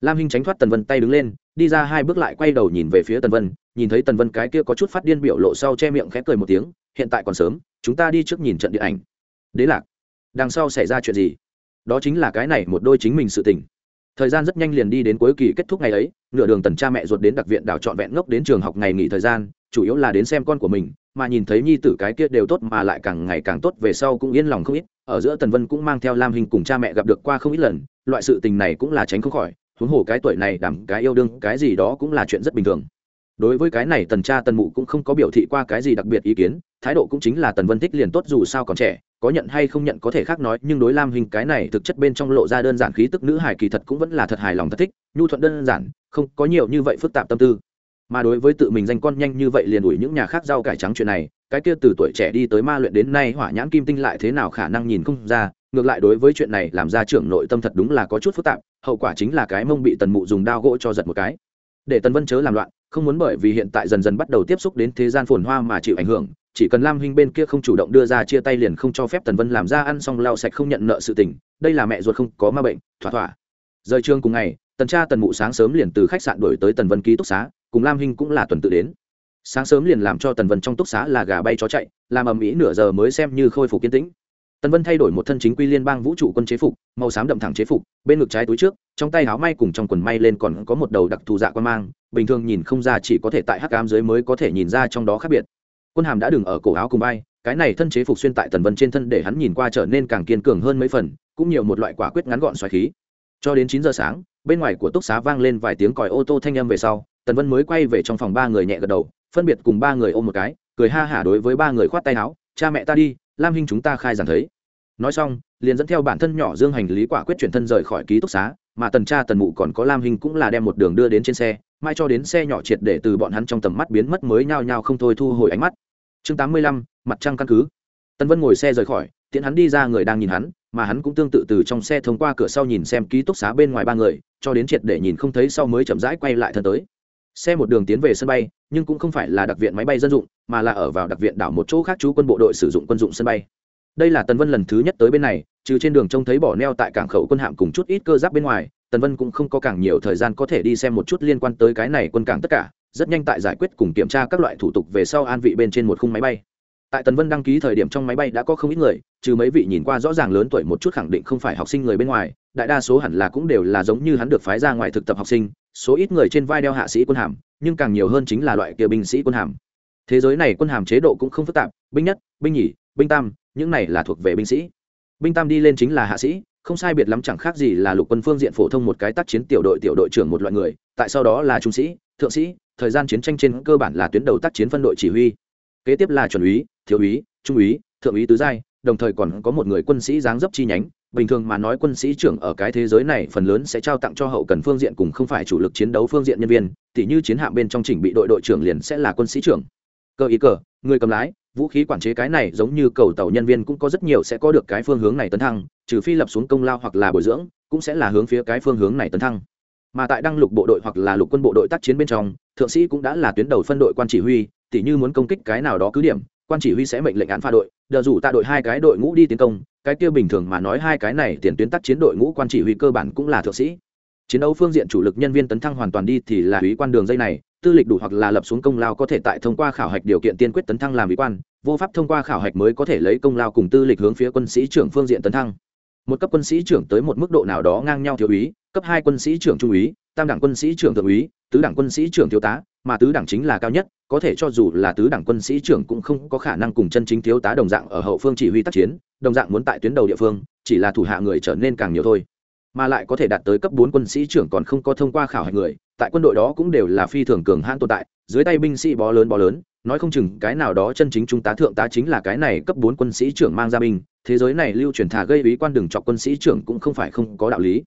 Lam hinh tránh thoát tần vân tay đứng lên, đi ra hai bước lại quay đầu nhìn về phía tần vân, nhìn thấy tần vân cái kia có chút phát điên biểu lộ sau che miệng khẽ cười một tiếng, hiện tại còn sớm, chúng ta đi trước nhìn trận điện ảnh. Đế lạc, đằng sau xảy ra chuyện gì? Đó chính là cái này một đôi chính mình sự tình thời gian rất nhanh liền đi đến cuối kỳ kết thúc ngày ấy, nửa đường tần cha mẹ ruột đến đặc viện đảo trọn vẹn ngốc đến trường học ngày nghỉ thời gian, chủ yếu là đến xem con của mình, mà nhìn thấy nhi tử cái kia đều tốt mà lại càng ngày càng tốt về sau cũng yên lòng không ít. Ở giữa tần vân cũng mang theo lam hình cùng cha mẹ gặp được qua không ít lần, loại sự tình này cũng là tránh không khỏi, huống hồ cái tuổi này đảm cái yêu đương, cái gì đó cũng là chuyện rất bình thường. Đối với cái này tần cha tần mụ cũng không có biểu thị qua cái gì đặc biệt ý kiến, thái độ cũng chính là tần vân thích liền tốt dù sao còn trẻ có nhận hay không nhận có thể khác nói, nhưng đối lam hình cái này thực chất bên trong lộ ra đơn giản khí tức nữ hài kỳ thật cũng vẫn là thật hài lòng thật thích, nhu thuận đơn giản, không có nhiều như vậy phức tạp tâm tư. Mà đối với tự mình danh con nhanh như vậy liền đuổi những nhà khác rau cải trắng chuyện này, cái kia từ tuổi trẻ đi tới ma luyện đến nay hỏa nhãn kim tinh lại thế nào khả năng nhìn không ra, ngược lại đối với chuyện này làm ra trưởng nội tâm thật đúng là có chút phức tạp, hậu quả chính là cái mông bị tần mụ dùng đao gỗ cho giật một cái. Để tần vân chớ làm loạn, không muốn bởi vì hiện tại dần dần bắt đầu tiếp xúc đến thế gian phồn hoa mà chịu ảnh hưởng chỉ cần lam huynh bên kia không chủ động đưa ra chia tay liền không cho phép tần vân làm ra ăn xong lau sạch không nhận nợ sự tình, đây là mẹ ruột không có ma bệnh, thỏa thỏa. Rời trường cùng ngày, tần cha tần mụ sáng sớm liền từ khách sạn đổi tới tần vân ký túc xá, cùng lam huynh cũng là tuần tự đến. Sáng sớm liền làm cho tần vân trong túc xá là gà bay chó chạy, làm ầm ĩ nửa giờ mới xem như khôi phục kiên tĩnh. Tần vân thay đổi một thân chính quy liên bang vũ trụ quân chế phục, màu xám đậm thẳng chế phục, bên ngực trái túi trước, trong tay áo may cùng trong quần may lên còn có một đầu đặc thù dạ quan mang, bình thường nhìn không ra chỉ có thể tại hắc ám dưới mới có thể nhìn ra trong đó khác biệt quân hàm đã đừng ở cổ áo cùng vai, cái này thân chế phục xuyên tại tần vân trên thân để hắn nhìn qua trở nên càng kiên cường hơn mấy phần, cũng nhiều một loại quả quyết ngắn gọn xoài khí. Cho đến chín giờ sáng, bên ngoài của túc xá vang lên vài tiếng còi ô tô thanh âm về sau, tần vân mới quay về trong phòng ba người nhẹ gật đầu, phân biệt cùng ba người ôm một cái, cười ha hả đối với ba người khoát tay áo, cha mẹ ta đi, lam hinh chúng ta khai giảng thấy. Nói xong, liền dẫn theo bản thân nhỏ dương hành lý quả quyết chuyển thân rời khỏi ký túc xá, mà tần cha tần mụ còn có lam hình cũng là đem một đường đưa đến trên xe, mai cho đến xe nhỏ triệt để từ bọn hắn trong tầm mắt biến mất mới nhao nhao không thôi thu hồi ánh mắt chương tám mươi lăm, mặt trăng căn cứ. Tần vân ngồi xe rời khỏi tiễn hắn đi ra người đang nhìn hắn, mà hắn cũng tương tự từ trong xe thông qua cửa sau nhìn xem ký túc xá bên ngoài ba người, cho đến triệt để nhìn không thấy sau mới chậm rãi quay lại thân tới. Xe một đường tiến về sân bay, nhưng cũng không phải là đặc viện máy bay dân dụng, mà là ở vào đặc viện đảo một chỗ khác chú quân bộ đội sử dụng quân dụng sân bay. Đây là tần vân lần thứ nhất tới bên này, trừ trên đường trông thấy bỏ neo tại cảng khẩu quân hạm cùng chút ít cơ giáp bên ngoài, tần vân cũng không có càng nhiều thời gian có thể đi xem một chút liên quan tới cái này quân cảng tất cả rất nhanh tại giải quyết cùng kiểm tra các loại thủ tục về sau an vị bên trên một khung máy bay. Tại tần vân đăng ký thời điểm trong máy bay đã có không ít người, trừ mấy vị nhìn qua rõ ràng lớn tuổi một chút khẳng định không phải học sinh người bên ngoài, đại đa số hẳn là cũng đều là giống như hắn được phái ra ngoài thực tập học sinh, số ít người trên vai đeo hạ sĩ quân hàm, nhưng càng nhiều hơn chính là loại kia binh sĩ quân hàm. Thế giới này quân hàm chế độ cũng không phức tạp, binh nhất, binh nhì, binh tam, những này là thuộc về binh sĩ. Binh tam đi lên chính là hạ sĩ, không sai biệt lắm chẳng khác gì là lục quân phương diện phổ thông một cái tác chiến tiểu đội tiểu đội trưởng một loại người, tại sau đó là trung sĩ, thượng sĩ thời gian chiến tranh trên cơ bản là tuyến đầu tác chiến phân đội chỉ huy. Kế tiếp là chuẩn úy, thiếu úy, trung úy, thượng úy tứ giai, đồng thời còn có một người quân sĩ dáng dấp chi nhánh. Bình thường mà nói quân sĩ trưởng ở cái thế giới này phần lớn sẽ trao tặng cho hậu cần phương diện cùng không phải chủ lực chiến đấu phương diện nhân viên, tỉ như chiến hạm bên trong chỉnh bị đội đội trưởng liền sẽ là quân sĩ trưởng. Cơ ý cờ, người cầm lái, vũ khí quản chế cái này giống như cầu tàu nhân viên cũng có rất nhiều sẽ có được cái phương hướng này tấn thăng, trừ phi lập xuống công lao hoặc là bồi dưỡng, cũng sẽ là hướng phía cái phương hướng này tấn thăng. Mà tại đăng lục bộ đội hoặc là lục quân bộ đội tác chiến bên trong thượng sĩ cũng đã là tuyến đầu phân đội quan chỉ huy, tỉ như muốn công kích cái nào đó cứ điểm, quan chỉ huy sẽ mệnh lệnh án pha đội, đờ rủ tạ đội hai cái đội ngũ đi tiến công, cái kia bình thường mà nói hai cái này tiền tuyến tác chiến đội ngũ quan chỉ huy cơ bản cũng là thượng sĩ. Chiến đấu phương diện chủ lực nhân viên tấn thăng hoàn toàn đi thì là ủy quan đường dây này, tư lịch đủ hoặc là lập xuống công lao có thể tại thông qua khảo hạch điều kiện tiên quyết tấn thăng làm ủy quan, vô pháp thông qua khảo hạch mới có thể lấy công lao cùng tư lịch hướng phía quân sĩ trưởng phương diện tấn thăng. Một cấp quân sĩ trưởng tới một mức độ nào đó ngang nhau thiếu úy cấp hai quân sĩ trưởng trung úy, tam đẳng quân sĩ trưởng thượng úy, tứ đẳng quân sĩ trưởng thiếu tá, mà tứ đẳng chính là cao nhất, có thể cho dù là tứ đẳng quân sĩ trưởng cũng không có khả năng cùng chân chính thiếu tá đồng dạng ở hậu phương chỉ huy tác chiến, đồng dạng muốn tại tuyến đầu địa phương, chỉ là thủ hạ người trở nên càng nhiều thôi. Mà lại có thể đạt tới cấp bốn quân sĩ trưởng còn không có thông qua khảo hạch người, tại quân đội đó cũng đều là phi thường cường hãn tồn tại, dưới tay binh sĩ bó lớn bó lớn, nói không chừng cái nào đó chân chính trung tá thượng tá chính là cái này cấp bốn quân sĩ trưởng mang ra binh, thế giới này lưu truyền thả gây ý quan đừng chọc quân sĩ trưởng cũng không phải không có đạo lý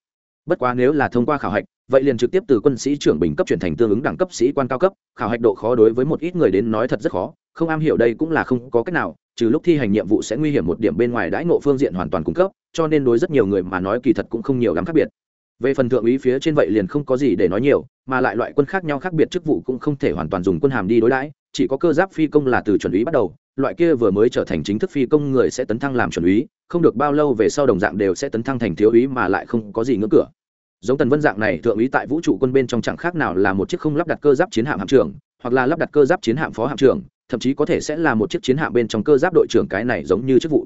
bất quá nếu là thông qua khảo hạch, vậy liền trực tiếp từ quân sĩ trưởng bình cấp chuyển thành tương ứng đẳng cấp sĩ quan cao cấp, khảo hạch độ khó đối với một ít người đến nói thật rất khó, không am hiểu đây cũng là không có cách nào, trừ lúc thi hành nhiệm vụ sẽ nguy hiểm một điểm bên ngoài đãi ngộ phương diện hoàn toàn cung cấp, cho nên đối rất nhiều người mà nói kỳ thật cũng không nhiều lắm khác biệt. Về phần thượng úy phía trên vậy liền không có gì để nói nhiều, mà lại loại quân khác nhau khác biệt chức vụ cũng không thể hoàn toàn dùng quân hàm đi đối đãi, chỉ có cơ giáp phi công là từ chuẩn úy bắt đầu, loại kia vừa mới trở thành chính thức phi công người sẽ tấn thăng làm chuẩn úy, không được bao lâu về sau đồng dạng đều sẽ tấn thăng thành thiếu úy mà lại không có gì ngưỡng cửa giống tần vân dạng này, thượng úy tại vũ trụ quân bên trong chẳng khác nào là một chiếc không lắp đặt cơ giáp chiến hạm hạm trưởng, hoặc là lắp đặt cơ giáp chiến hạm phó hạm trưởng, thậm chí có thể sẽ là một chiếc chiến hạm bên trong cơ giáp đội trưởng cái này giống như chức vụ.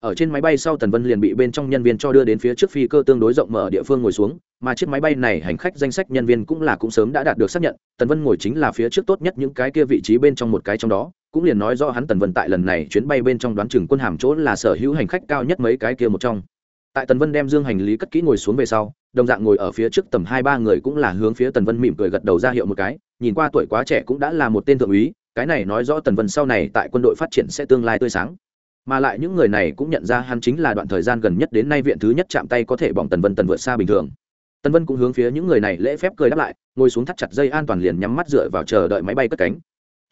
Ở trên máy bay sau tần vân liền bị bên trong nhân viên cho đưa đến phía trước phi cơ tương đối rộng mở địa phương ngồi xuống, mà chiếc máy bay này hành khách danh sách nhân viên cũng là cũng sớm đã đạt được xác nhận, tần vân ngồi chính là phía trước tốt nhất những cái kia vị trí bên trong một cái trong đó, cũng liền nói rõ hắn tần vân tại lần này chuyến bay bên trong đoán chừng quân hàm chỗ là sở hữu hành khách cao nhất mấy cái kia một trong. Tại tần vân đem dương hành lý cất kỹ ngồi xuống về sau đồng dạng ngồi ở phía trước tầm hai ba người cũng là hướng phía tần vân mỉm cười gật đầu ra hiệu một cái, nhìn qua tuổi quá trẻ cũng đã là một tên thượng úy, cái này nói rõ tần vân sau này tại quân đội phát triển sẽ tương lai tươi sáng. Mà lại những người này cũng nhận ra hắn chính là đoạn thời gian gần nhất đến nay viện thứ nhất chạm tay có thể bỏng tần vân tần vượt xa bình thường. Tần vân cũng hướng phía những người này lễ phép cười đáp lại, ngồi xuống thắt chặt dây an toàn liền nhắm mắt dựa vào chờ đợi máy bay cất cánh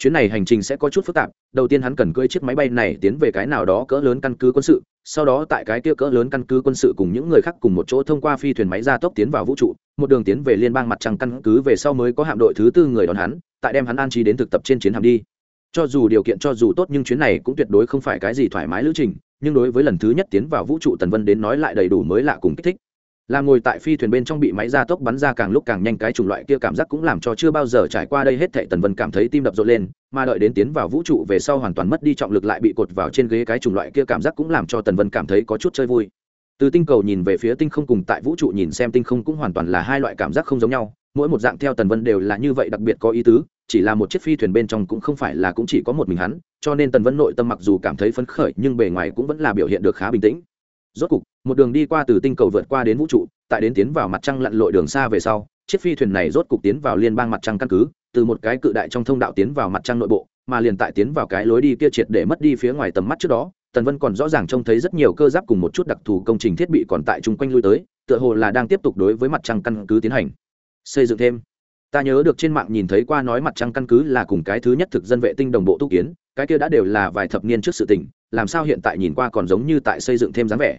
chuyến này hành trình sẽ có chút phức tạp, đầu tiên hắn cần cưỡi chiếc máy bay này tiến về cái nào đó cỡ lớn căn cứ quân sự, sau đó tại cái kia cỡ lớn căn cứ quân sự cùng những người khác cùng một chỗ thông qua phi thuyền máy ra tốc tiến vào vũ trụ, một đường tiến về liên bang mặt trăng căn cứ về sau mới có hạm đội thứ tư người đón hắn, tại đem hắn an trí đến thực tập trên chiến hạm đi. Cho dù điều kiện cho dù tốt nhưng chuyến này cũng tuyệt đối không phải cái gì thoải mái lữ trình, nhưng đối với lần thứ nhất tiến vào vũ trụ tần vân đến nói lại đầy đủ mới lạ cùng kích thích là ngồi tại phi thuyền bên trong bị máy gia tốc bắn ra càng lúc càng nhanh cái chủng loại kia cảm giác cũng làm cho chưa bao giờ trải qua đây hết thệ tần vân cảm thấy tim đập rộn lên, mà đợi đến tiến vào vũ trụ về sau hoàn toàn mất đi trọng lực lại bị cột vào trên ghế cái chủng loại kia cảm giác cũng làm cho tần vân cảm thấy có chút chơi vui. Từ tinh cầu nhìn về phía tinh không cùng tại vũ trụ nhìn xem tinh không cũng hoàn toàn là hai loại cảm giác không giống nhau, mỗi một dạng theo tần vân đều là như vậy đặc biệt có ý tứ, chỉ là một chiếc phi thuyền bên trong cũng không phải là cũng chỉ có một mình hắn, cho nên tần vân nội tâm mặc dù cảm thấy phấn khởi nhưng bề ngoài cũng vẫn là biểu hiện được khá bình tĩnh rốt cục, một đường đi qua từ tinh cầu vượt qua đến vũ trụ, tại đến tiến vào mặt trăng lặn lội đường xa về sau, chiếc phi thuyền này rốt cục tiến vào liên bang mặt trăng căn cứ, từ một cái cự đại trong thông đạo tiến vào mặt trăng nội bộ, mà liền tại tiến vào cái lối đi kia triệt để mất đi phía ngoài tầm mắt trước đó, tần vân còn rõ ràng trông thấy rất nhiều cơ giáp cùng một chút đặc thù công trình thiết bị còn tại chung quanh lui tới, tựa hồ là đang tiếp tục đối với mặt trăng căn cứ tiến hành. Xây dựng thêm. Ta nhớ được trên mạng nhìn thấy qua nói mặt trăng căn cứ là cùng cái thứ nhất thực dân vệ tinh đồng bộ tu kiến, cái kia đã đều là vài thập niên trước sự tình làm sao hiện tại nhìn qua còn giống như tại xây dựng thêm dáng vẻ?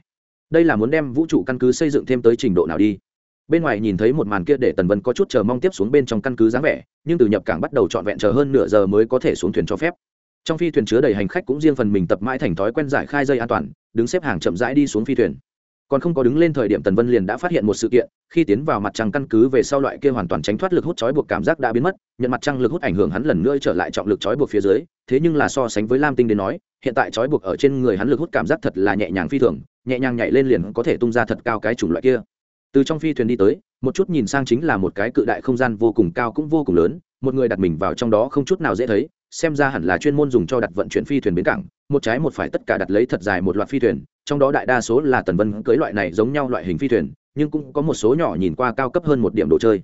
Đây là muốn đem vũ trụ căn cứ xây dựng thêm tới trình độ nào đi? Bên ngoài nhìn thấy một màn kia để tần vân có chút chờ mong tiếp xuống bên trong căn cứ dáng vẻ, nhưng từ nhập cảng bắt đầu trọn vẹn chờ hơn nửa giờ mới có thể xuống thuyền cho phép. Trong phi thuyền chứa đầy hành khách cũng riêng phần mình tập mãi thành thói quen giải khai dây an toàn, đứng xếp hàng chậm rãi đi xuống phi thuyền còn không có đứng lên thời điểm tần vân liền đã phát hiện một sự kiện, khi tiến vào mặt trăng căn cứ về sau loại kia hoàn toàn tránh thoát lực hút trói buộc cảm giác đã biến mất, nhận mặt trăng lực hút ảnh hưởng hắn lần nữa trở lại trọng lực trói buộc phía dưới, thế nhưng là so sánh với lam tinh đến nói, hiện tại trói buộc ở trên người hắn lực hút cảm giác thật là nhẹ nhàng phi thường, nhẹ nhàng nhảy lên liền có thể tung ra thật cao cái chủng loại kia. Từ trong phi thuyền đi tới, một chút nhìn sang chính là một cái cự đại không gian vô cùng cao cũng vô cùng lớn, một người đặt mình vào trong đó không chút nào dễ thấy xem ra hẳn là chuyên môn dùng cho đặt vận chuyển phi thuyền bến cảng, một trái một phải tất cả đặt lấy thật dài một loạt phi thuyền, trong đó đại đa số là tần vân cưới loại này giống nhau loại hình phi thuyền, nhưng cũng có một số nhỏ nhìn qua cao cấp hơn một điểm đồ chơi.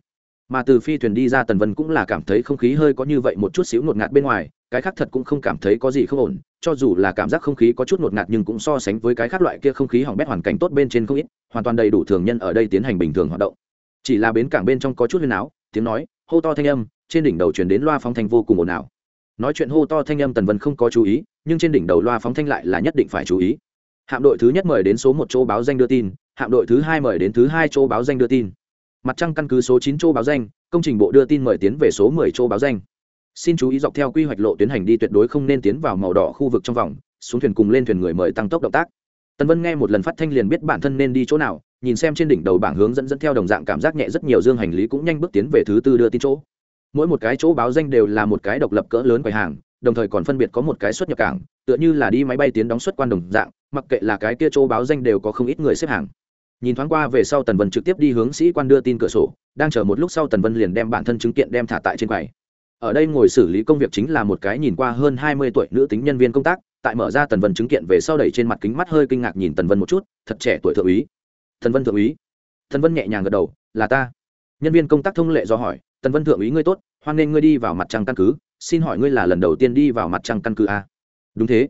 Mà từ phi thuyền đi ra tần vân cũng là cảm thấy không khí hơi có như vậy một chút xíu ngột ngạt bên ngoài, cái khác thật cũng không cảm thấy có gì không ổn, cho dù là cảm giác không khí có chút ngột ngạt nhưng cũng so sánh với cái khác loại kia không khí hỏng bét hoàn cảnh tốt bên trên không ít, hoàn toàn đầy đủ thường nhân ở đây tiến hành bình thường hoạt động. Chỉ là bến cảng bên trong có chút huyền áo, tiếng nói, hô to thanh âm, trên đỉnh đầu chuyển đến loa phóng thanh vô cùng ồn ào nói chuyện hô to thanh âm tần vân không có chú ý, nhưng trên đỉnh đầu loa phóng thanh lại là nhất định phải chú ý. Hạm đội thứ nhất mời đến số một chỗ báo danh đưa tin, hạm đội thứ hai mời đến thứ hai chỗ báo danh đưa tin. Mặt trăng căn cứ số chín chỗ báo danh, công trình bộ đưa tin mời tiến về số mười chỗ báo danh. Xin chú ý dọc theo quy hoạch lộ tuyến hành đi tuyệt đối không nên tiến vào màu đỏ khu vực trong vòng, xuống thuyền cùng lên thuyền người mời tăng tốc động tác. Tần vân nghe một lần phát thanh liền biết bản thân nên đi chỗ nào, nhìn xem trên đỉnh đầu bảng hướng dẫn dẫn theo đồng dạng cảm giác nhẹ rất nhiều, dương hành lý cũng nhanh bước tiến về thứ tư đưa tin chỗ mỗi một cái chỗ báo danh đều là một cái độc lập cỡ lớn quầy hàng, đồng thời còn phân biệt có một cái xuất nhập cảng, tựa như là đi máy bay tiến đóng xuất quan đồng dạng, mặc kệ là cái kia chỗ báo danh đều có không ít người xếp hàng. Nhìn thoáng qua về sau tần vân trực tiếp đi hướng sĩ quan đưa tin cửa sổ, đang chờ một lúc sau tần vân liền đem bản thân chứng kiện đem thả tại trên quầy. Ở đây ngồi xử lý công việc chính là một cái nhìn qua hơn hai mươi tuổi nữ tính nhân viên công tác, tại mở ra tần vân chứng kiện về sau đẩy trên mặt kính mắt hơi kinh ngạc nhìn tần vân một chút, thật trẻ tuổi thượng úy. Tần vân thượng úy. Tần vân nhẹ nhàng gật đầu, là ta. Nhân viên công tác thông lệ do hỏi tần vân thượng úy ngươi tốt, hoan nghênh ngươi đi vào mặt trăng căn cứ, xin hỏi ngươi là lần đầu tiên đi vào mặt trăng căn cứ a đúng thế.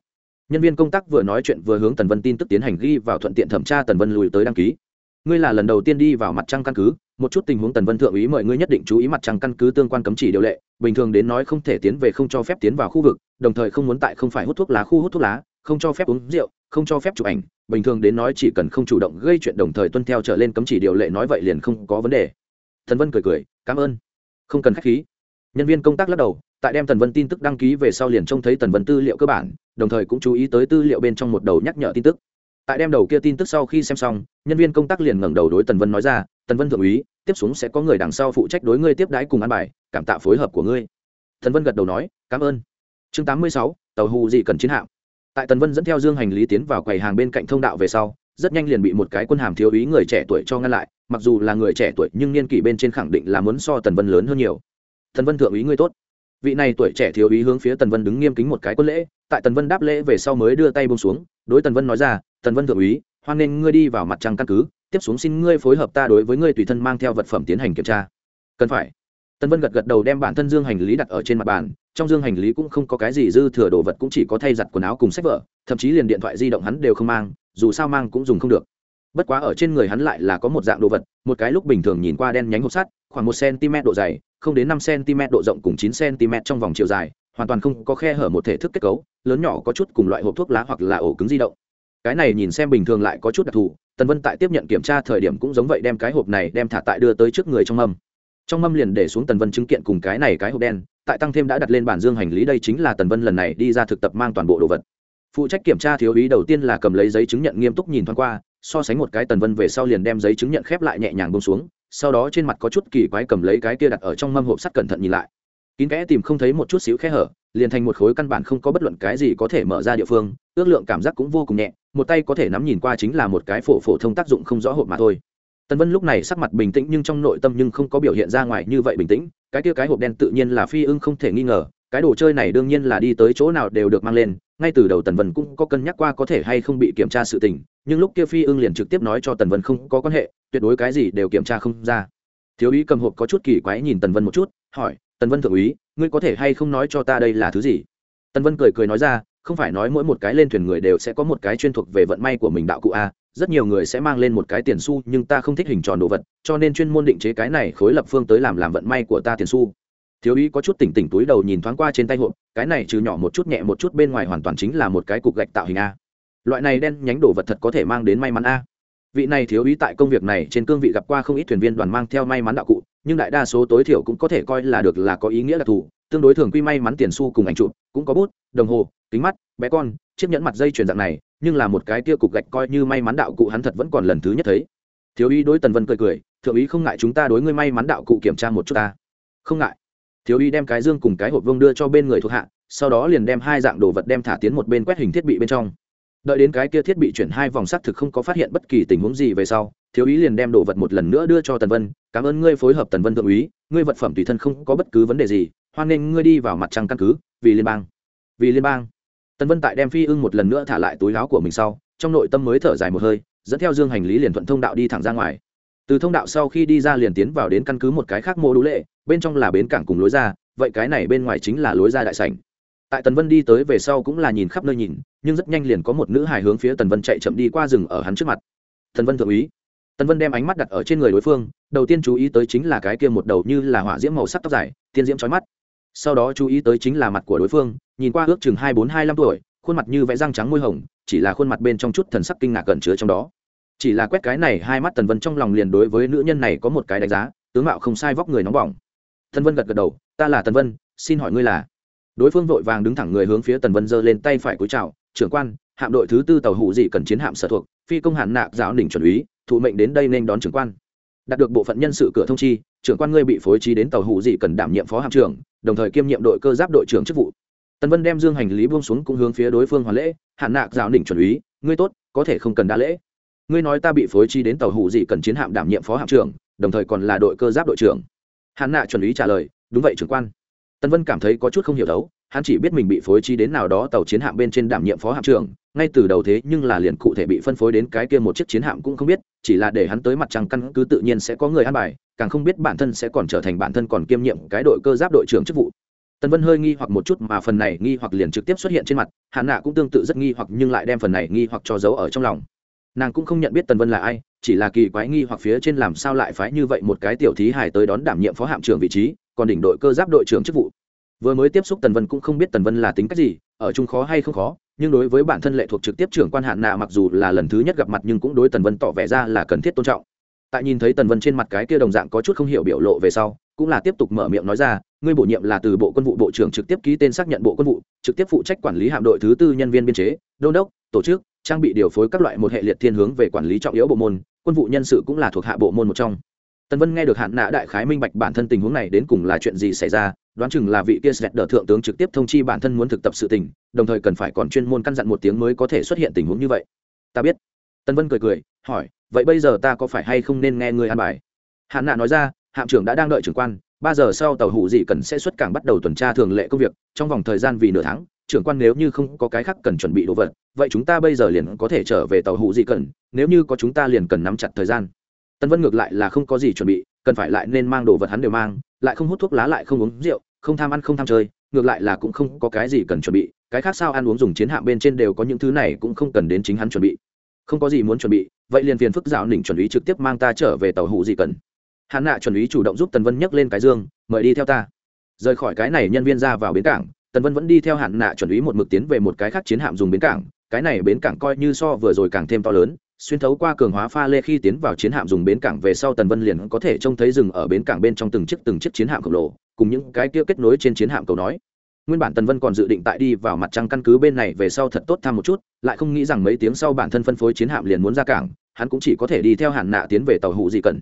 Nhân viên công tác vừa nói chuyện vừa hướng tần vân tin tức tiến hành ghi vào thuận tiện thẩm tra tần vân lùi tới đăng ký. Ngươi là lần đầu tiên đi vào mặt trăng căn cứ, một chút tình huống tần vân thượng úy mời ngươi nhất định chú ý mặt trăng căn cứ tương quan cấm chỉ điều lệ, bình thường đến nói không thể tiến về không cho phép tiến vào khu vực, đồng thời không muốn tại không phải hút thuốc lá khu hút thuốc lá, không cho phép uống rượu, không cho phép chụp ảnh, bình thường đến nói chỉ cần không chủ động gây chuyện đồng thời tuân theo trở lên cấm chỉ điều lệ nói vậy liền không có vấn đề. Thần vân cười cười, cảm ơn không cần khách khí. Nhân viên công tác lắc đầu, tại đem tần vân tin tức đăng ký về sau liền trông thấy tần vân tư liệu cơ bản, đồng thời cũng chú ý tới tư liệu bên trong một đầu nhắc nhở tin tức. Tại đem đầu kia tin tức sau khi xem xong, nhân viên công tác liền ngẩng đầu đối tần vân nói ra, tần vân thượng úy, tiếp xuống sẽ có người đằng sau phụ trách đối ngươi tiếp đái cùng ăn bài, cảm tạ phối hợp của ngươi. Tần vân gật đầu nói, cảm ơn. Chương tám mươi sáu, tàu hù gì cần chiến hạm. Tại tần vân dẫn theo dương hành lý tiến vào quầy hàng bên cạnh thông đạo về sau, rất nhanh liền bị một cái quân hàm thiếu úy người trẻ tuổi cho ngăn lại mặc dù là người trẻ tuổi, nhưng niên kỷ bên trên khẳng định là muốn so tần vân lớn hơn nhiều. Tần vân thượng úy ngươi tốt. Vị này tuổi trẻ thiếu úy hướng phía tần vân đứng nghiêm kính một cái quân lễ, tại tần vân đáp lễ về sau mới đưa tay bông xuống, đối tần vân nói ra, tần vân thượng úy, hoan nghênh ngươi đi vào mặt trăng căn cứ, tiếp xuống xin ngươi phối hợp ta đối với ngươi tùy thân mang theo vật phẩm tiến hành kiểm tra. Cần phải. Tần vân gật gật đầu đem bản thân dương hành lý đặt ở trên mặt bàn, trong dương hành lý cũng không có cái gì dư thừa đồ vật cũng chỉ có thay giặt quần áo cùng sách vở, thậm chí liền điện thoại di động hắn đều không mang, dù sao mang cũng dùng không được bất quá ở trên người hắn lại là có một dạng đồ vật, một cái lúc bình thường nhìn qua đen nhánh hộp sắt, khoảng một cm độ dày, không đến năm cm độ rộng cùng chín cm trong vòng chiều dài, hoàn toàn không có khe hở một thể thức kết cấu, lớn nhỏ có chút cùng loại hộp thuốc lá hoặc là ổ cứng di động. Cái này nhìn xem bình thường lại có chút đặc thù, tần vân tại tiếp nhận kiểm tra thời điểm cũng giống vậy đem cái hộp này đem thả tại đưa tới trước người trong mâm. Trong mâm liền để xuống tần vân chứng kiện cùng cái này cái hộp đen, tại tăng thêm đã đặt lên bản dương hành lý đây chính là tần vân lần này đi ra thực tập mang toàn bộ đồ vật. Phụ trách kiểm tra thiếu ý đầu tiên là cầm lấy giấy chứng nhận nghiêm túc nhìn thoáng qua so sánh một cái tần vân về sau liền đem giấy chứng nhận khép lại nhẹ nhàng bông xuống, sau đó trên mặt có chút kỳ quái cầm lấy cái kia đặt ở trong mâm hộp sắt cẩn thận nhìn lại. Kín kẽ tìm không thấy một chút xíu khe hở, liền thành một khối căn bản không có bất luận cái gì có thể mở ra địa phương, ước lượng cảm giác cũng vô cùng nhẹ, một tay có thể nắm nhìn qua chính là một cái phổ phổ thông tác dụng không rõ hộp mà thôi. Tần vân lúc này sắc mặt bình tĩnh nhưng trong nội tâm nhưng không có biểu hiện ra ngoài như vậy bình tĩnh, cái kia cái hộp đen tự nhiên là phi ưng không thể nghi ngờ, cái đồ chơi này đương nhiên là đi tới chỗ nào đều được mang lên ngay từ đầu tần vân cũng có cân nhắc qua có thể hay không bị kiểm tra sự tình, nhưng lúc kia phi ưng liền trực tiếp nói cho tần vân không có quan hệ, tuyệt đối cái gì đều kiểm tra không ra. Thiếu úy cầm hộp có chút kỳ quái nhìn tần vân một chút, hỏi, tần vân thượng úy, ngươi có thể hay không nói cho ta đây là thứ gì? Tần vân cười cười nói ra, không phải nói mỗi một cái lên thuyền người đều sẽ có một cái chuyên thuộc về vận may của mình đạo cụ a, rất nhiều người sẽ mang lên một cái tiền xu, nhưng ta không thích hình tròn đồ vật, cho nên chuyên môn định chế cái này khối lập phương tới làm làm vận may của ta tiền xu thiếu úy có chút tỉnh tỉnh túi đầu nhìn thoáng qua trên tay hộp, cái này trừ nhỏ một chút, nhẹ một chút bên ngoài hoàn toàn chính là một cái cục gạch tạo hình a. Loại này đen nhánh đồ vật thật có thể mang đến may mắn a. Vị này thiếu ý tại công việc này trên cương vị gặp qua không ít thuyền viên đoàn mang theo may mắn đạo cụ, nhưng đại đa số tối thiểu cũng có thể coi là được là có ý nghĩa đặc thù, tương đối thường quy may mắn tiền xu cùng ảnh chụp, cũng có bút, đồng hồ, kính mắt, bé con, chiếc nhẫn mặt dây chuyền dạng này, nhưng là một cái tia cục gạch coi như may mắn đạo cụ hắn thật vẫn còn lần thứ nhất thấy. Thiếu ý đối tần vân cười cười, thượng ý không ngại chúng ta đối ngươi may mắn đạo cụ kiểm tra một chút ta. Không ngại thiếu úy đem cái dương cùng cái hộp vông đưa cho bên người thuộc hạ, sau đó liền đem hai dạng đồ vật đem thả tiến một bên quét hình thiết bị bên trong. Đợi đến cái kia thiết bị chuyển hai vòng xác thực không có phát hiện bất kỳ tình huống gì về sau, thiếu ý liền đem đồ vật một lần nữa đưa cho tần vân, cảm ơn ngươi phối hợp tần vân thượng úy, ngươi vật phẩm tùy thân không có bất cứ vấn đề gì, hoan nghênh ngươi đi vào mặt trăng căn cứ, vì liên bang. Vì liên bang? Tần vân tại đem phi ưng một lần nữa thả lại túi láo của mình sau, trong nội tâm mới thở dài một hơi, dẫn theo dương hành lý liền thuận thông đạo đi thẳng ra ngoài. Từ thông đạo sau khi đi ra liền tiến vào đến căn cứ một cái khác mô đũ lệ bên trong là bến cảng cùng lối ra, vậy cái này bên ngoài chính là lối ra đại sảnh. Tại tần vân đi tới về sau cũng là nhìn khắp nơi nhìn, nhưng rất nhanh liền có một nữ hài hướng phía tần vân chạy chậm đi qua rừng ở hắn trước mặt. Tần vân thượng úy. Tần vân đem ánh mắt đặt ở trên người đối phương, đầu tiên chú ý tới chính là cái kia một đầu như là hỏa diễm màu sắc tóc dài, tiên diễm trói mắt. Sau đó chú ý tới chính là mặt của đối phương, nhìn qua ước chừng hai bốn hai năm tuổi, khuôn mặt như vẽ răng trắng môi hồng, chỉ là khuôn mặt bên trong chút thần sắc kinh ngạc cẩn chứa trong đó. Chỉ là quét cái này, hai mắt tần vân trong lòng liền đối với nữ nhân này có một cái đánh giá, tướng mạo không sai vóc người nóng bỏng tần vân gật gật đầu, ta là tần vân, xin hỏi ngươi là? Đối phương vội vàng đứng thẳng người hướng phía tần vân giơ lên tay phải cúi chào, trưởng quan, hạm đội thứ tư tàu hủ dị cần chiến hạm sở thuộc, phi công Hàn Nạp giáo đỉnh chuẩn úy thụ mệnh đến đây nên đón trưởng quan. Đạt được bộ phận nhân sự cửa thông chi, trưởng quan ngươi bị phối trí đến tàu hủ dị cần đảm nhiệm phó hạm trưởng, đồng thời kiêm nhiệm đội cơ giáp đội trưởng chức vụ. Tần vân đem dương hành lý buông xuống cũng hướng phía đối phương hoàn lễ Hàn Nạp giáo đỉnh chuẩn úy, ngươi tốt, có thể không cần đa lễ. Ngươi nói ta bị phối trí đến tàu hủ dị cần chiến hạm đảm nhiệm phó hạm trưởng, đồng thời còn là đội cơ giáp đội trưởng. Hắn nạ chuẩn ý trả lời, đúng vậy, trưởng quan. Tân vân cảm thấy có chút không hiểu đấu, hắn chỉ biết mình bị phối trí đến nào đó tàu chiến hạm bên trên đảm nhiệm phó hạm trưởng, ngay từ đầu thế nhưng là liền cụ thể bị phân phối đến cái kia một chiếc chiến hạm cũng không biết, chỉ là để hắn tới mặt trăng căn cứ tự nhiên sẽ có người an bài, càng không biết bản thân sẽ còn trở thành bản thân còn kiêm nhiệm cái đội cơ giáp đội trưởng chức vụ. Tân vân hơi nghi hoặc một chút mà phần này nghi hoặc liền trực tiếp xuất hiện trên mặt hạn nạ cũng tương tự rất nghi hoặc nhưng lại đem phần này nghi hoặc cho giấu ở trong lòng nàng cũng không nhận biết tần vân là ai, chỉ là kỳ quái nghi hoặc phía trên làm sao lại phái như vậy một cái tiểu thí hải tới đón đảm nhiệm phó hạm trưởng vị trí, còn đỉnh đội cơ giáp đội trưởng chức vụ. Vừa mới tiếp xúc tần vân cũng không biết tần vân là tính cách gì, ở chung khó hay không khó, nhưng đối với bản thân lệ thuộc trực tiếp trưởng quan hạn nạ mặc dù là lần thứ nhất gặp mặt nhưng cũng đối tần vân tỏ vẻ ra là cần thiết tôn trọng. Tại nhìn thấy tần vân trên mặt cái kia đồng dạng có chút không hiểu biểu lộ về sau, cũng là tiếp tục mở miệng nói ra, ngươi bổ nhiệm là từ bộ quân vụ bộ trưởng trực tiếp ký tên xác nhận bộ quân vụ, trực tiếp phụ trách quản lý hạm đội thứ tư nhân viên biên chế đô đốc, tổ chức trang bị điều phối các loại một hệ liệt thiên hướng về quản lý trọng yếu bộ môn, quân vụ nhân sự cũng là thuộc hạ bộ môn một trong. Tần vân nghe được hạn nạ đại khái minh bạch bản thân tình huống này đến cùng là chuyện gì xảy ra, đoán chừng là vị kia sẹt đờ thượng tướng trực tiếp thông chi bản thân muốn thực tập sự tình, đồng thời cần phải còn chuyên môn căn dặn một tiếng mới có thể xuất hiện tình huống như vậy. Ta biết. Tần vân cười cười, hỏi, vậy bây giờ ta có phải hay không nên nghe người an bài? Hạn nạ nói ra, hạm trưởng đã đang đợi trưởng quan, ba giờ sau tàu hủ gì cần sẽ xuất cảng bắt đầu tuần tra thường lệ công việc, trong vòng thời gian vì nửa tháng trưởng quan nếu như không có cái khác cần chuẩn bị đồ vật, vậy chúng ta bây giờ liền có thể trở về tàu hủ gì cần nếu như có chúng ta liền cần nắm chặt thời gian. Tân vân ngược lại là không có gì chuẩn bị, cần phải lại nên mang đồ vật hắn đều mang, lại không hút thuốc lá lại không uống rượu, không tham ăn không tham chơi, ngược lại là cũng không có cái gì cần chuẩn bị, cái khác sao ăn uống dùng chiến hạm bên trên đều có những thứ này cũng không cần đến chính hắn chuẩn bị. Không có gì muốn chuẩn bị, vậy liền phiền phức dạo nỉnh chuẩn ý trực tiếp mang ta trở về tàu hủ gì cần hắn nạ chuẩn ý chủ động giúp tần vân nhấc lên cái dương, mời đi theo ta. Rời khỏi cái này nhân viên ra vào bến cảng tần vân vẫn đi theo hạn nạ chuẩn ý một mực tiến về một cái khác chiến hạm dùng bến cảng, cái này bến cảng coi như so vừa rồi càng thêm to lớn, xuyên thấu qua cường hóa pha lê khi tiến vào chiến hạm dùng bến cảng về sau tần vân liền có thể trông thấy rừng ở bến cảng bên trong từng chiếc từng chiếc chiến hạm khổng lồ, cùng những cái kia kết nối trên chiến hạm cầu nói. Nguyên bản tần vân còn dự định tại đi vào mặt trăng căn cứ bên này về sau thật tốt thăm một chút, lại không nghĩ rằng mấy tiếng sau bản thân phân phối chiến hạm liền muốn ra cảng, hắn cũng chỉ có thể đi theo hạn nạ tiến về tàu hụ gì cần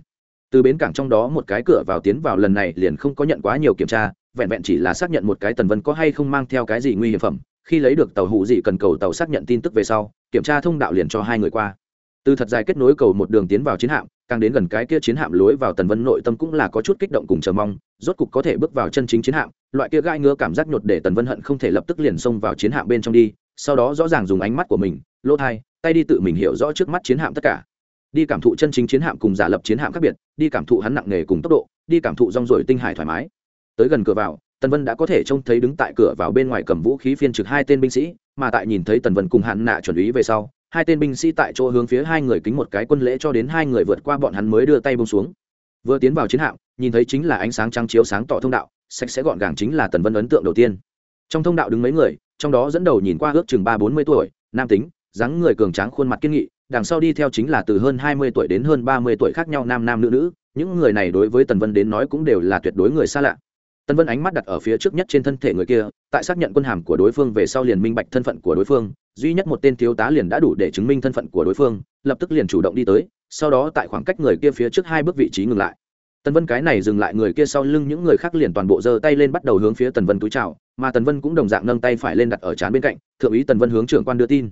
từ bến cảng trong đó một cái cửa vào tiến vào lần này liền không có nhận quá nhiều kiểm tra vẹn vẹn chỉ là xác nhận một cái tần vân có hay không mang theo cái gì nguy hiểm phẩm. Khi lấy được tàu hụ gì cần cầu tàu xác nhận tin tức về sau, kiểm tra thông đạo liền cho hai người qua. Từ thật dài kết nối cầu một đường tiến vào chiến hạm, càng đến gần cái kia chiến hạm lối vào tần vân nội tâm cũng là có chút kích động cùng chờ mong, rốt cục có thể bước vào chân chính chiến hạm. Loại kia gai ngứa cảm giác nhột để tần vân hận không thể lập tức liền xông vào chiến hạm bên trong đi, sau đó rõ ràng dùng ánh mắt của mình, lỗ thai tay đi tự mình hiểu rõ trước mắt chiến hạm tất cả. Đi cảm thụ chân chính chiến hạm cùng giả lập chiến hạm khác biệt, đi cảm thụ hắn nặng nề cùng tốc độ, đi cảm thụ rong rổi tinh hải thoải mái tới gần cửa vào, tần vân đã có thể trông thấy đứng tại cửa vào bên ngoài cầm vũ khí phiên trực hai tên binh sĩ, mà tại nhìn thấy tần vân cùng hạn nạ chuẩn ý về sau, hai tên binh sĩ tại chỗ hướng phía hai người kính một cái quân lễ cho đến hai người vượt qua bọn hắn mới đưa tay bông xuống. Vừa tiến vào chiến hạm, nhìn thấy chính là ánh sáng trắng chiếu sáng tỏ thông đạo, sạch sẽ gọn gàng chính là tần vân ấn tượng đầu tiên. Trong thông đạo đứng mấy người, trong đó dẫn đầu nhìn qua ước chừng ba bốn mươi tuổi, nam tính, dáng người cường tráng khuôn mặt kiên nghị, đằng sau đi theo chính là từ hơn hai mươi tuổi đến hơn ba mươi tuổi khác nhau nam nam nữ nữ, những người này đối với tần vân đến nói cũng đều là tuyệt đối người xa lạ. Tân vân ánh mắt đặt ở phía trước nhất trên thân thể người kia, tại xác nhận quân hàm của đối phương về sau liền minh bạch thân phận của đối phương, duy nhất một tên thiếu tá liền đã đủ để chứng minh thân phận của đối phương, lập tức liền chủ động đi tới, sau đó tại khoảng cách người kia phía trước hai bước vị trí ngừng lại. Tần vân cái này dừng lại người kia sau lưng những người khác liền toàn bộ giơ tay lên bắt đầu hướng phía tần vân túi chào, mà tần vân cũng đồng dạng nâng tay phải lên đặt ở trán bên cạnh, thượng úy tần vân hướng trưởng quan đưa tin.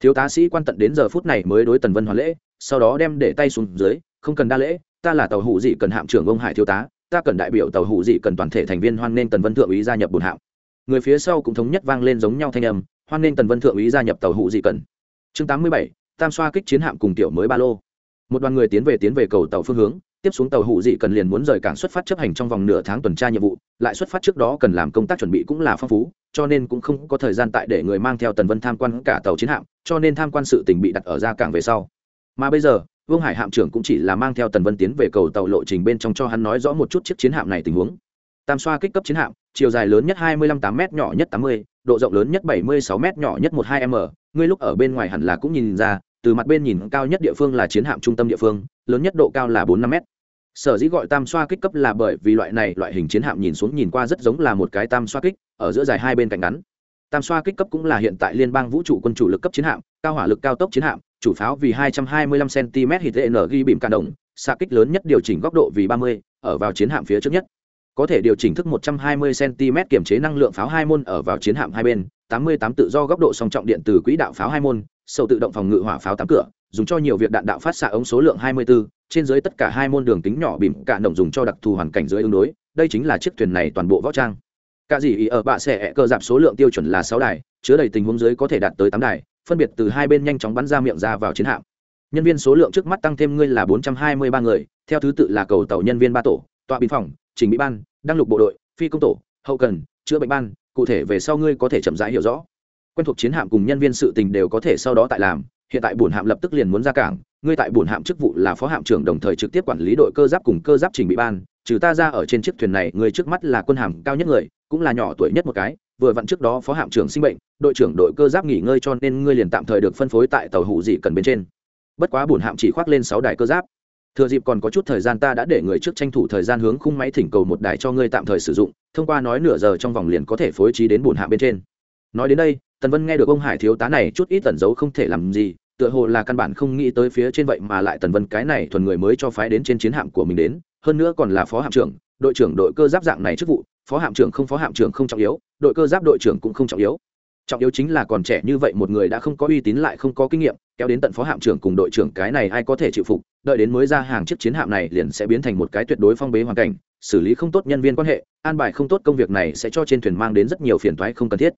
Thiếu tá sĩ quan tận đến giờ phút này mới đối tần vân hoàn lễ, sau đó đem để tay xuống dưới, không cần đa lễ, ta là tàu hủ dị cần hạm trưởng ông hải thiếu tá ta cần đại biểu tàu hủ dị cần toàn thể thành viên hoan nên tần vân thượng úy gia nhập bồn hạm người phía sau cũng thống nhất vang lên giống nhau thanh âm, hoan nên tần vân thượng úy gia nhập tàu hủ dị cần. Chương tám mươi bảy, tam xoa kích chiến hạm cùng tiểu mới ba lô. Một đoàn người tiến về tiến về cầu tàu phương hướng, tiếp xuống tàu hủ dị cần liền muốn rời cảng xuất phát chấp hành trong vòng nửa tháng tuần tra nhiệm vụ, lại xuất phát trước đó cần làm công tác chuẩn bị cũng là phong phú, cho nên cũng không có thời gian tại để người mang theo tần vân tham quan cả tàu chiến hạm, cho nên tham quan sự tình bị đặt ở ra cảng về sau. Mà bây giờ vương hải hạm trưởng cũng chỉ là mang theo tần vân tiến về cầu tàu lộ trình bên trong cho hắn nói rõ một chút chiếc chiến hạm này tình huống. Tam xoa kích cấp chiến hạm, chiều dài lớn nhất hai mươi lăm tám m nhỏ nhất tám mươi, độ rộng lớn nhất bảy mươi sáu m nhỏ nhất một hai m. Ngươi lúc ở bên ngoài hẳn là cũng nhìn ra, từ mặt bên nhìn cao nhất địa phương là chiến hạm trung tâm địa phương, lớn nhất độ cao là bốn năm m sở dĩ gọi tam xoa kích cấp là bởi vì loại này, loại hình chiến hạm nhìn xuống nhìn qua rất giống là một cái tam xoa kích, ở giữa dài hai bên cạnh ngắn tam xoa kích cấp cũng là hiện tại liên bang vũ trụ quân chủ lực cấp chiến hạm cao hỏa lực cao tốc chiến hạm chủ pháo vì 225 cm hít n ghi bìm cả đồng xạ kích lớn nhất điều chỉnh góc độ vì 30, ở vào chiến hạm phía trước nhất. Có thể điều chỉnh thức 120 cm kiểm chế năng lượng pháo hai môn ở vào chiến hạm hai bên 88 tự do góc độ song trọng điện từ quỹ đạo pháo hai môn sầu tự động phòng ngự hỏa pháo tám cửa dùng cho nhiều việc đạn đạo phát xạ ống số lượng 24, trên dưới tất cả hai môn đường kính nhỏ bìm cả đồng dùng cho đặc thù hoàn cảnh dưới ứng đối đây chính là chiếc thuyền này toàn bộ võ trang cả gì ý ở bạ sẽ cơ giảm số lượng tiêu chuẩn là sáu đài, chứa đầy tình huống dưới có thể đạt tới tám đài, phân biệt từ hai bên nhanh chóng bắn ra miệng ra vào chiến hạm. Nhân viên số lượng trước mắt tăng thêm ngươi là bốn trăm hai mươi ba người, theo thứ tự là cầu tàu nhân viên ba tổ, tọa biên phòng trình bị ban, đăng lục bộ đội, phi công tổ, hậu cần, chữa bệnh ban, cụ thể về sau ngươi có thể chậm rãi hiểu rõ. Quen thuộc chiến hạm cùng nhân viên sự tình đều có thể sau đó tại làm, hiện tại bổn hạm lập tức liền muốn ra cảng, ngươi tại bổn hạm chức vụ là phó hạm trưởng đồng thời trực tiếp quản lý đội cơ giáp cùng cơ giáp trình bị ban, trừ ta ra ở trên chiếc thuyền này người trước mắt là quân hàm cao nhất người cũng là nhỏ tuổi nhất một cái, vừa vặn trước đó phó hạm trưởng sinh bệnh, đội trưởng đội cơ giáp nghỉ ngơi cho nên ngươi liền tạm thời được phân phối tại tàu hụ dị cần bên trên. Bất quá bổn hạm chỉ khoác lên sáu đài cơ giáp. Thừa dịp còn có chút thời gian ta đã để người trước tranh thủ thời gian hướng khung máy thỉnh cầu một đài cho ngươi tạm thời sử dụng, thông qua nói nửa giờ trong vòng liền có thể phối trí đến bổn hạm bên trên. Nói đến đây, tần vân nghe được ông hải thiếu tá này chút ít tẩn giấu không thể làm gì, tựa hồ là căn bản không nghĩ tới phía trên vậy mà lại tần vân cái này thuần người mới cho phái đến trên chiến hạm của mình đến, hơn nữa còn là phó hạm trưởng đội trưởng đội cơ giáp dạng này chức vụ, phó hạm trưởng không phó hạm trưởng không trọng yếu, đội cơ giáp đội trưởng cũng không trọng yếu. Trọng yếu chính là còn trẻ như vậy một người đã không có uy tín lại không có kinh nghiệm, kéo đến tận phó hạm trưởng cùng đội trưởng cái này ai có thể chịu phục, đợi đến mới ra hàng chiếc chiến hạm này liền sẽ biến thành một cái tuyệt đối phong bế hoàn cảnh, xử lý không tốt nhân viên quan hệ, an bài không tốt công việc này sẽ cho trên thuyền mang đến rất nhiều phiền toái không cần thiết.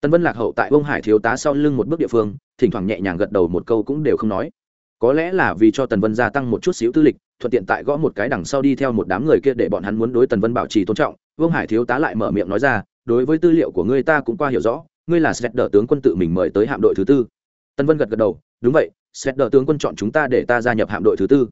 Tân vân lạc hậu tại ông hải thiếu tá sau lưng một bước địa phương, thỉnh thoảng nhẹ nhàng gật đầu một câu cũng đều không nói. Có lẽ là vì cho tần vân gia tăng một chút xíu tư lịch thuận tiện tại gõ một cái đằng sau đi theo một đám người kia để bọn hắn muốn đối tần vân bảo trì tôn trọng. Vương hải thiếu tá lại mở miệng nói ra, đối với tư liệu của ngươi ta cũng qua hiểu rõ, ngươi là sẹt đỡ tướng quân tự mình mời tới hạm đội thứ tư. Tần vân gật gật đầu, đúng vậy sẹt đỡ tướng quân chọn chúng ta để ta gia nhập hạm đội thứ tư.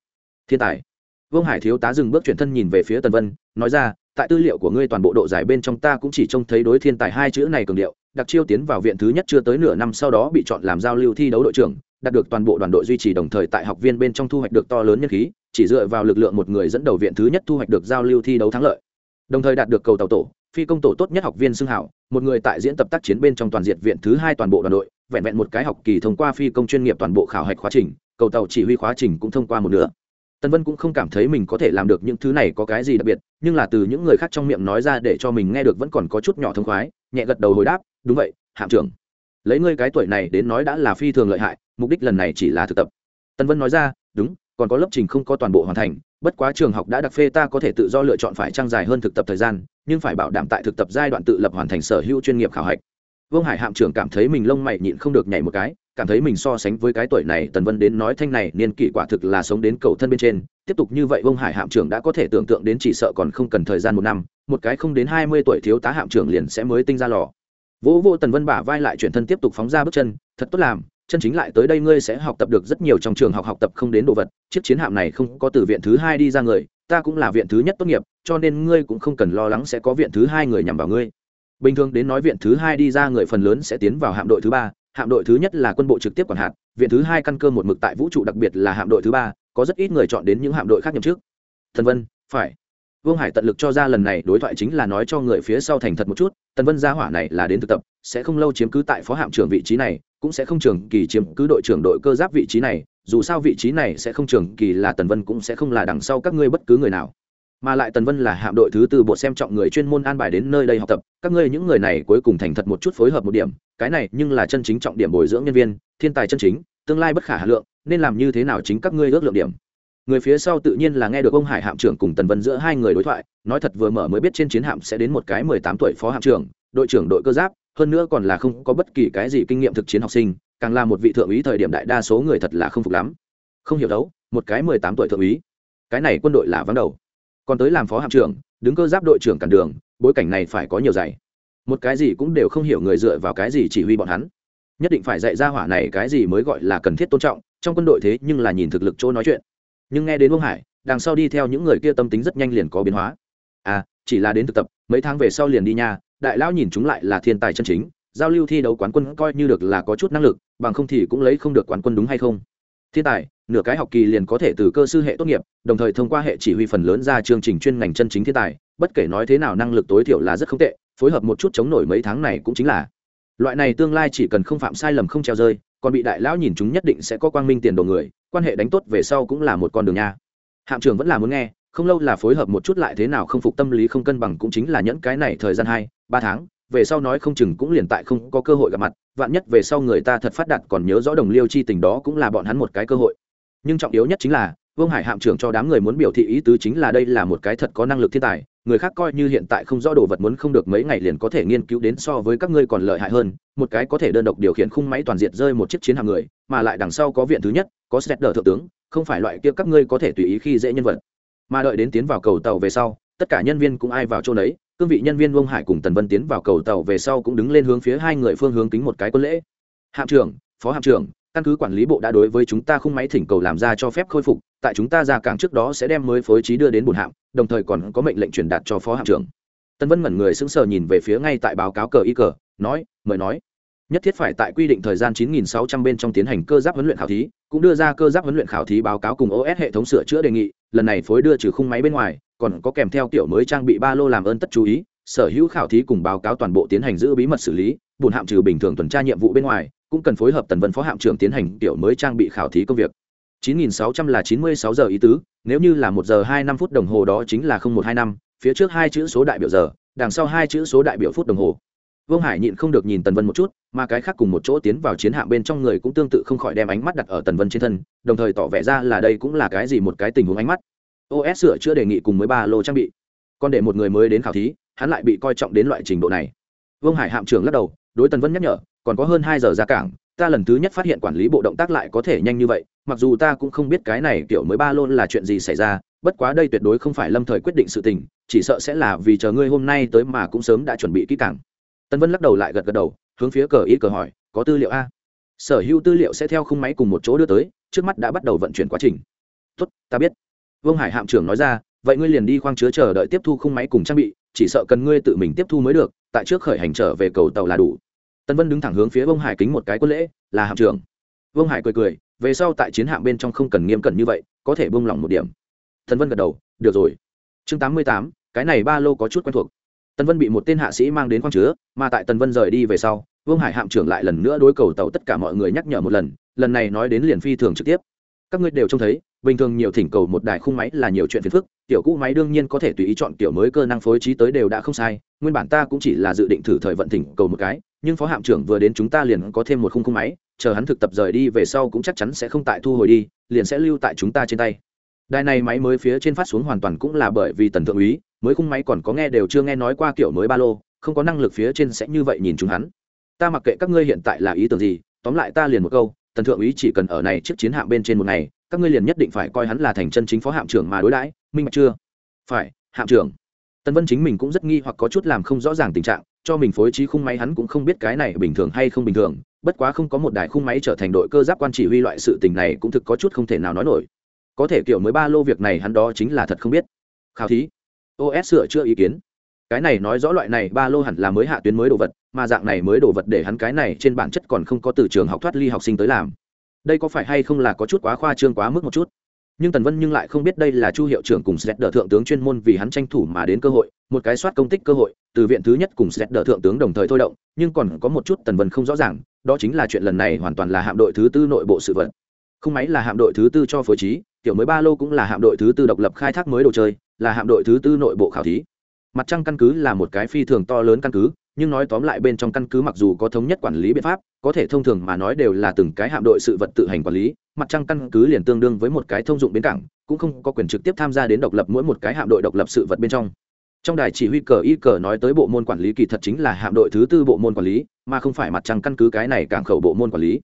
Thiên tài. Vương hải thiếu tá dừng bước chuyển thân nhìn về phía tần vân, nói ra, tại tư liệu của ngươi toàn bộ độ dài bên trong ta cũng chỉ trông thấy đối thiên tài hai chữ này cường điệu, đặc chiêu tiến vào viện thứ nhất chưa tới nửa năm sau đó bị chọn làm giao lưu thi đấu đội trưởng đạt được toàn bộ đoàn đội duy trì đồng thời tại học viên bên trong thu hoạch được to lớn nhân khí, chỉ dựa vào lực lượng một người dẫn đầu viện thứ nhất thu hoạch được giao lưu thi đấu thắng lợi. Đồng thời đạt được cầu tàu tổ, phi công tổ tốt nhất học viên xưng hảo, một người tại diễn tập tác chiến bên trong toàn diện viện thứ hai toàn bộ đoàn đội, vẹn vẹn một cái học kỳ thông qua phi công chuyên nghiệp toàn bộ khảo hạch khóa trình, cầu tàu chỉ huy khóa trình cũng thông qua một nửa. Tân vân cũng không cảm thấy mình có thể làm được những thứ này có cái gì đặc biệt, nhưng là từ những người khác trong miệng nói ra để cho mình nghe được vẫn còn có chút nhỏ thông khoái, nhẹ gật đầu hồi đáp, đúng vậy, hạm trưởng lấy ngươi cái tuổi này đến nói đã là phi thường lợi hại, mục đích lần này chỉ là thực tập. Tân vân nói ra, đúng, còn có lớp trình không có toàn bộ hoàn thành, bất quá trường học đã đặc phê ta có thể tự do lựa chọn phải trang dài hơn thực tập thời gian, nhưng phải bảo đảm tại thực tập giai đoạn tự lập hoàn thành sở hữu chuyên nghiệp khảo hạch. Vương hải hạm trưởng cảm thấy mình lông mày nhịn không được nhảy một cái, cảm thấy mình so sánh với cái tuổi này, tần vân đến nói thanh này, niên kỷ quả thực là sống đến cầu thân bên trên. Tiếp tục như vậy, vương hải hạm trưởng đã có thể tưởng tượng đến chỉ sợ còn không cần thời gian một năm, một cái không đến hai mươi tuổi thiếu tá hạm trưởng liền sẽ mới tinh ra lò vỗ vô tần vân bả vai lại chuyển thân tiếp tục phóng ra bước chân, thật tốt làm, chân chính lại tới đây ngươi sẽ học tập được rất nhiều trong trường học học tập không đến đồ vật. Chiếc chiến hạm này không có từ viện thứ hai đi ra người, ta cũng là viện thứ nhất tốt nghiệp, cho nên ngươi cũng không cần lo lắng sẽ có viện thứ hai người nhằm vào ngươi. Bình thường đến nói viện thứ hai đi ra người phần lớn sẽ tiến vào hạm đội thứ ba, hạm đội thứ nhất là quân bộ trực tiếp quản hạt, viện thứ hai căn cơ một mực tại vũ trụ đặc biệt là hạm đội thứ ba, có rất ít người chọn đến những hạm đội khác nhậm trước thần vân, phải vương hải tận lực cho ra lần này đối thoại chính là nói cho người phía sau thành thật một chút, tần vân gia hỏa này là đến thực tập, sẽ không lâu chiếm cứ tại phó hạm trưởng vị trí này, cũng sẽ không trường kỳ chiếm cứ đội trưởng đội cơ giáp vị trí này, dù sao vị trí này sẽ không trường kỳ là tần vân cũng sẽ không là đằng sau các ngươi bất cứ người nào. Mà lại tần vân là hạm đội thứ tư bộ xem trọng người chuyên môn an bài đến nơi đây học tập, các ngươi những người này cuối cùng thành thật một chút phối hợp một điểm, cái này nhưng là chân chính trọng điểm bồi dưỡng nhân viên, thiên tài chân chính, tương lai bất khả hà lượng, nên làm như thế nào chính các ngươi ước lượng điểm người phía sau tự nhiên là nghe được ông hải hạm trưởng cùng tần vân giữa hai người đối thoại, nói thật vừa mở mới biết trên chiến hạm sẽ đến một cái mười tám tuổi phó hạm trưởng, đội trưởng đội cơ giáp, hơn nữa còn là không có bất kỳ cái gì kinh nghiệm thực chiến học sinh, càng là một vị thượng úy thời điểm đại đa số người thật là không phục lắm. Không hiểu đấu, một cái mười tám tuổi thượng úy. Cái này quân đội là vắng đầu. Còn tới làm phó hạm trưởng, đứng cơ giáp đội trưởng cản đường, bối cảnh này phải có nhiều dạy. Một cái gì cũng đều không hiểu người dựa vào cái gì chỉ huy bọn hắn. Nhất định phải dạy ra hỏa này cái gì mới gọi là cần thiết tôn trọng, trong quân đội thế nhưng là nhìn thực lực chỗ nói chuyện nhưng nghe đến vương hải, đằng sau đi theo những người kia tâm tính rất nhanh liền có biến hóa. À chỉ là đến thực tập, mấy tháng về sau liền đi nha, đại lão nhìn chúng lại là thiên tài chân chính, giao lưu thi đấu quán quân coi như được là có chút năng lực, bằng không thì cũng lấy không được quán quân đúng hay không. Thiên tài, nửa cái học kỳ liền có thể từ cơ sư hệ tốt nghiệp, đồng thời thông qua hệ chỉ huy phần lớn ra chương trình chuyên ngành chân chính thiên tài, bất kể nói thế nào năng lực tối thiểu là rất không tệ, phối hợp một chút chống nổi mấy tháng này cũng chính là. Loại này tương lai chỉ cần không phạm sai lầm không treo rơi, còn bị đại lão nhìn chúng nhất định sẽ có quang minh tiền đồ người quan hệ đánh tốt về sau cũng là một con đường nha. Hạm trưởng vẫn là muốn nghe, không lâu là phối hợp một chút lại thế nào không phục tâm lý không cân bằng cũng chính là nhẫn cái này thời gian hai, ba tháng, về sau nói không chừng cũng liền tại không có cơ hội gặp mặt, vạn nhất về sau người ta thật phát đạt còn nhớ rõ đồng liêu chi tình đó cũng là bọn hắn một cái cơ hội. Nhưng trọng yếu nhất chính là, vương hải hạm trưởng cho đám người muốn biểu thị ý tứ chính là đây là một cái thật có năng lực thiên tài người khác coi như hiện tại không rõ đồ vật muốn không được mấy ngày liền có thể nghiên cứu đến so với các ngươi còn lợi hại hơn, một cái có thể đơn độc điều khiển khung máy toàn diện rơi một chiếc chiến hạm người, mà lại đằng sau có viện thứ nhất, có xét đờ thượng tướng, không phải loại kia các ngươi có thể tùy ý khi dễ nhân vật. Mà đợi đến tiến vào cầu tàu về sau, tất cả nhân viên cũng ai vào chỗ đấy cương vị nhân viên vương hải cùng tần vân tiến vào cầu tàu về sau cũng đứng lên hướng phía hai người phương hướng kính một cái quân lễ. Hạm trưởng, phó hạm trưởng căn cứ quản lý bộ đã đối với chúng ta khung máy thỉnh cầu làm ra cho phép khôi phục, tại chúng ta ra cảng trước đó sẽ đem mới phối trí đưa đến bồn hạm, đồng thời còn có mệnh lệnh truyền đạt cho phó hạm trưởng. Tân vân mẩn người sững sờ nhìn về phía ngay tại báo cáo cờ y cờ, nói, mời nói. Nhất thiết phải tại quy định thời gian 9.600 bên trong tiến hành cơ giáp huấn luyện khảo thí, cũng đưa ra cơ giáp huấn luyện khảo thí báo cáo cùng os hệ thống sửa chữa đề nghị, lần này phối đưa trừ khung máy bên ngoài, còn có kèm theo kiểu mới trang bị ba lô làm ơn tất chú ý, sở hữu khảo thí cùng báo cáo toàn bộ tiến hành giữ bí mật xử lý bùn hạm trừ bình thường tuần tra nhiệm vụ bên ngoài cũng cần phối hợp tần vân phó hạm trưởng tiến hành kiểu mới trang bị khảo thí công việc. 9.600 là 96 giờ ý tứ, nếu như là một giờ hai năm phút đồng hồ đó chính là không một hai năm, phía trước hai chữ số đại biểu giờ, đằng sau hai chữ số đại biểu phút đồng hồ. Vương hải nhịn không được nhìn tần vân một chút, mà cái khác cùng một chỗ tiến vào chiến hạm bên trong người cũng tương tự không khỏi đem ánh mắt đặt ở tần vân trên thân, đồng thời tỏ vẻ ra là đây cũng là cái gì một cái tình huống ánh mắt. Os sửa chữa đề nghị cùng mới ba lô trang bị. Còn để một người mới đến khảo thí, hắn lại bị coi trọng đến loại trình độ này. Vương hải hạm trưởng lắc đầu, đối tần vân nhắc nhở còn có hơn hai giờ ra cảng, ta lần thứ nhất phát hiện quản lý bộ động tác lại có thể nhanh như vậy, mặc dù ta cũng không biết cái này kiểu mới ba lô là chuyện gì xảy ra, bất quá đây tuyệt đối không phải lâm thời quyết định sự tình, chỉ sợ sẽ là vì chờ ngươi hôm nay tới mà cũng sớm đã chuẩn bị kỹ càng. Tân vân lắc đầu lại gật gật đầu, hướng phía cờ ý cờ hỏi, có tư liệu a? Sở hữu tư liệu sẽ theo khung máy cùng một chỗ đưa tới, trước mắt đã bắt đầu vận chuyển quá trình. Tốt, ta biết. Vương hải hạm trưởng nói ra, vậy ngươi liền đi khoang chứa chờ đợi tiếp thu khung máy cùng trang bị, chỉ sợ cần ngươi tự mình tiếp thu mới được, tại trước khởi hành trở về cầu tàu là đủ tân vân đứng thẳng hướng phía vương hải kính một cái quân lễ, là hạm trưởng. Vương hải cười cười, về sau tại chiến hạm bên trong không cần nghiêm cẩn như vậy, có thể bông lỏng một điểm. Tân vân gật đầu, được rồi. Chương tám mươi tám, cái này ba lô có chút quen thuộc. Tân vân bị một tên hạ sĩ mang đến khoang chứa, mà tại Tân vân rời đi về sau, vương hải hạm trưởng lại lần nữa đối cầu tàu tất cả mọi người nhắc nhở một lần lần này nói đến liền phi thường trực tiếp. Các ngươi đều trông thấy, bình thường nhiều thỉnh cầu một đài khung máy là nhiều chuyện phiền phức, tiểu cũ máy đương nhiên có thể tùy ý chọn kiểu mới cơ năng phối trí tới đều đã không sai, nguyên bản ta cũng chỉ là dự định thử thời vận thỉnh cầu một cái nhưng phó hạm trưởng vừa đến chúng ta liền có thêm một khung khung máy, chờ hắn thực tập rời đi về sau cũng chắc chắn sẽ không tại thu hồi đi, liền sẽ lưu tại chúng ta trên tay. Đài này máy mới phía trên phát xuống hoàn toàn cũng là bởi vì tần thượng úy, mới khung máy còn có nghe đều chưa nghe nói qua kiểu mới ba lô, không có năng lực phía trên sẽ như vậy nhìn chúng hắn. Ta mặc kệ các ngươi hiện tại là ý tưởng gì, tóm lại ta liền một câu, tần thượng úy chỉ cần ở này chiếc chiến hạm bên trên một ngày, các ngươi liền nhất định phải coi hắn là thành chân chính phó hạm trưởng mà đối đãi, minh bạch chưa? Phải, hạm trưởng tần vân chính mình cũng rất nghi hoặc có chút làm không rõ ràng tình trạng, cho mình phối trí khung máy hắn cũng không biết cái này bình thường hay không bình thường, bất quá không có một đài khung máy trở thành đội cơ giáp quan chỉ huy loại sự tình này cũng thực có chút không thể nào nói nổi. Có thể kiểu mới ba lô việc này hắn đó chính là thật không biết. Khảo thí. Os sửa chưa ý kiến. Cái này nói rõ loại này ba lô hẳn là mới hạ tuyến mới đồ vật, mà dạng này mới đồ vật để hắn cái này trên bản chất còn không có từ trường học thoát ly học sinh tới làm. Đây có phải hay không là có chút quá khoa trương quá mức một chút? Nhưng tần vân nhưng lại không biết đây là chu hiệu trưởng cùng slet đỡ thượng tướng chuyên môn vì hắn tranh thủ mà đến cơ hội, một cái soát công tích cơ hội, từ viện thứ nhất cùng slet đỡ thượng tướng đồng thời thôi động, nhưng còn có một chút tần vân không rõ ràng, đó chính là chuyện lần này hoàn toàn là hạm đội thứ tư nội bộ sự vật. Không máy là hạm đội thứ tư cho phối trí, Tiểu mới ba lô cũng là hạm đội thứ tư độc lập khai thác mới đồ chơi, là hạm đội thứ tư nội bộ khảo thí. Mặt trăng căn cứ là một cái phi thường to lớn căn cứ nhưng nói tóm lại bên trong căn cứ mặc dù có thống nhất quản lý biện pháp, có thể thông thường mà nói đều là từng cái hạm đội sự vật tự hành quản lý, mặt trăng căn cứ liền tương đương với một cái thông dụng bến cảng, cũng không có quyền trực tiếp tham gia đến độc lập mỗi một cái hạm đội độc lập sự vật bên trong. Trong đài chỉ huy cờ y cờ nói tới bộ môn quản lý kỳ thật chính là hạm đội thứ tư bộ môn quản lý, mà không phải mặt trăng căn cứ cái này cảng khẩu bộ môn quản lý.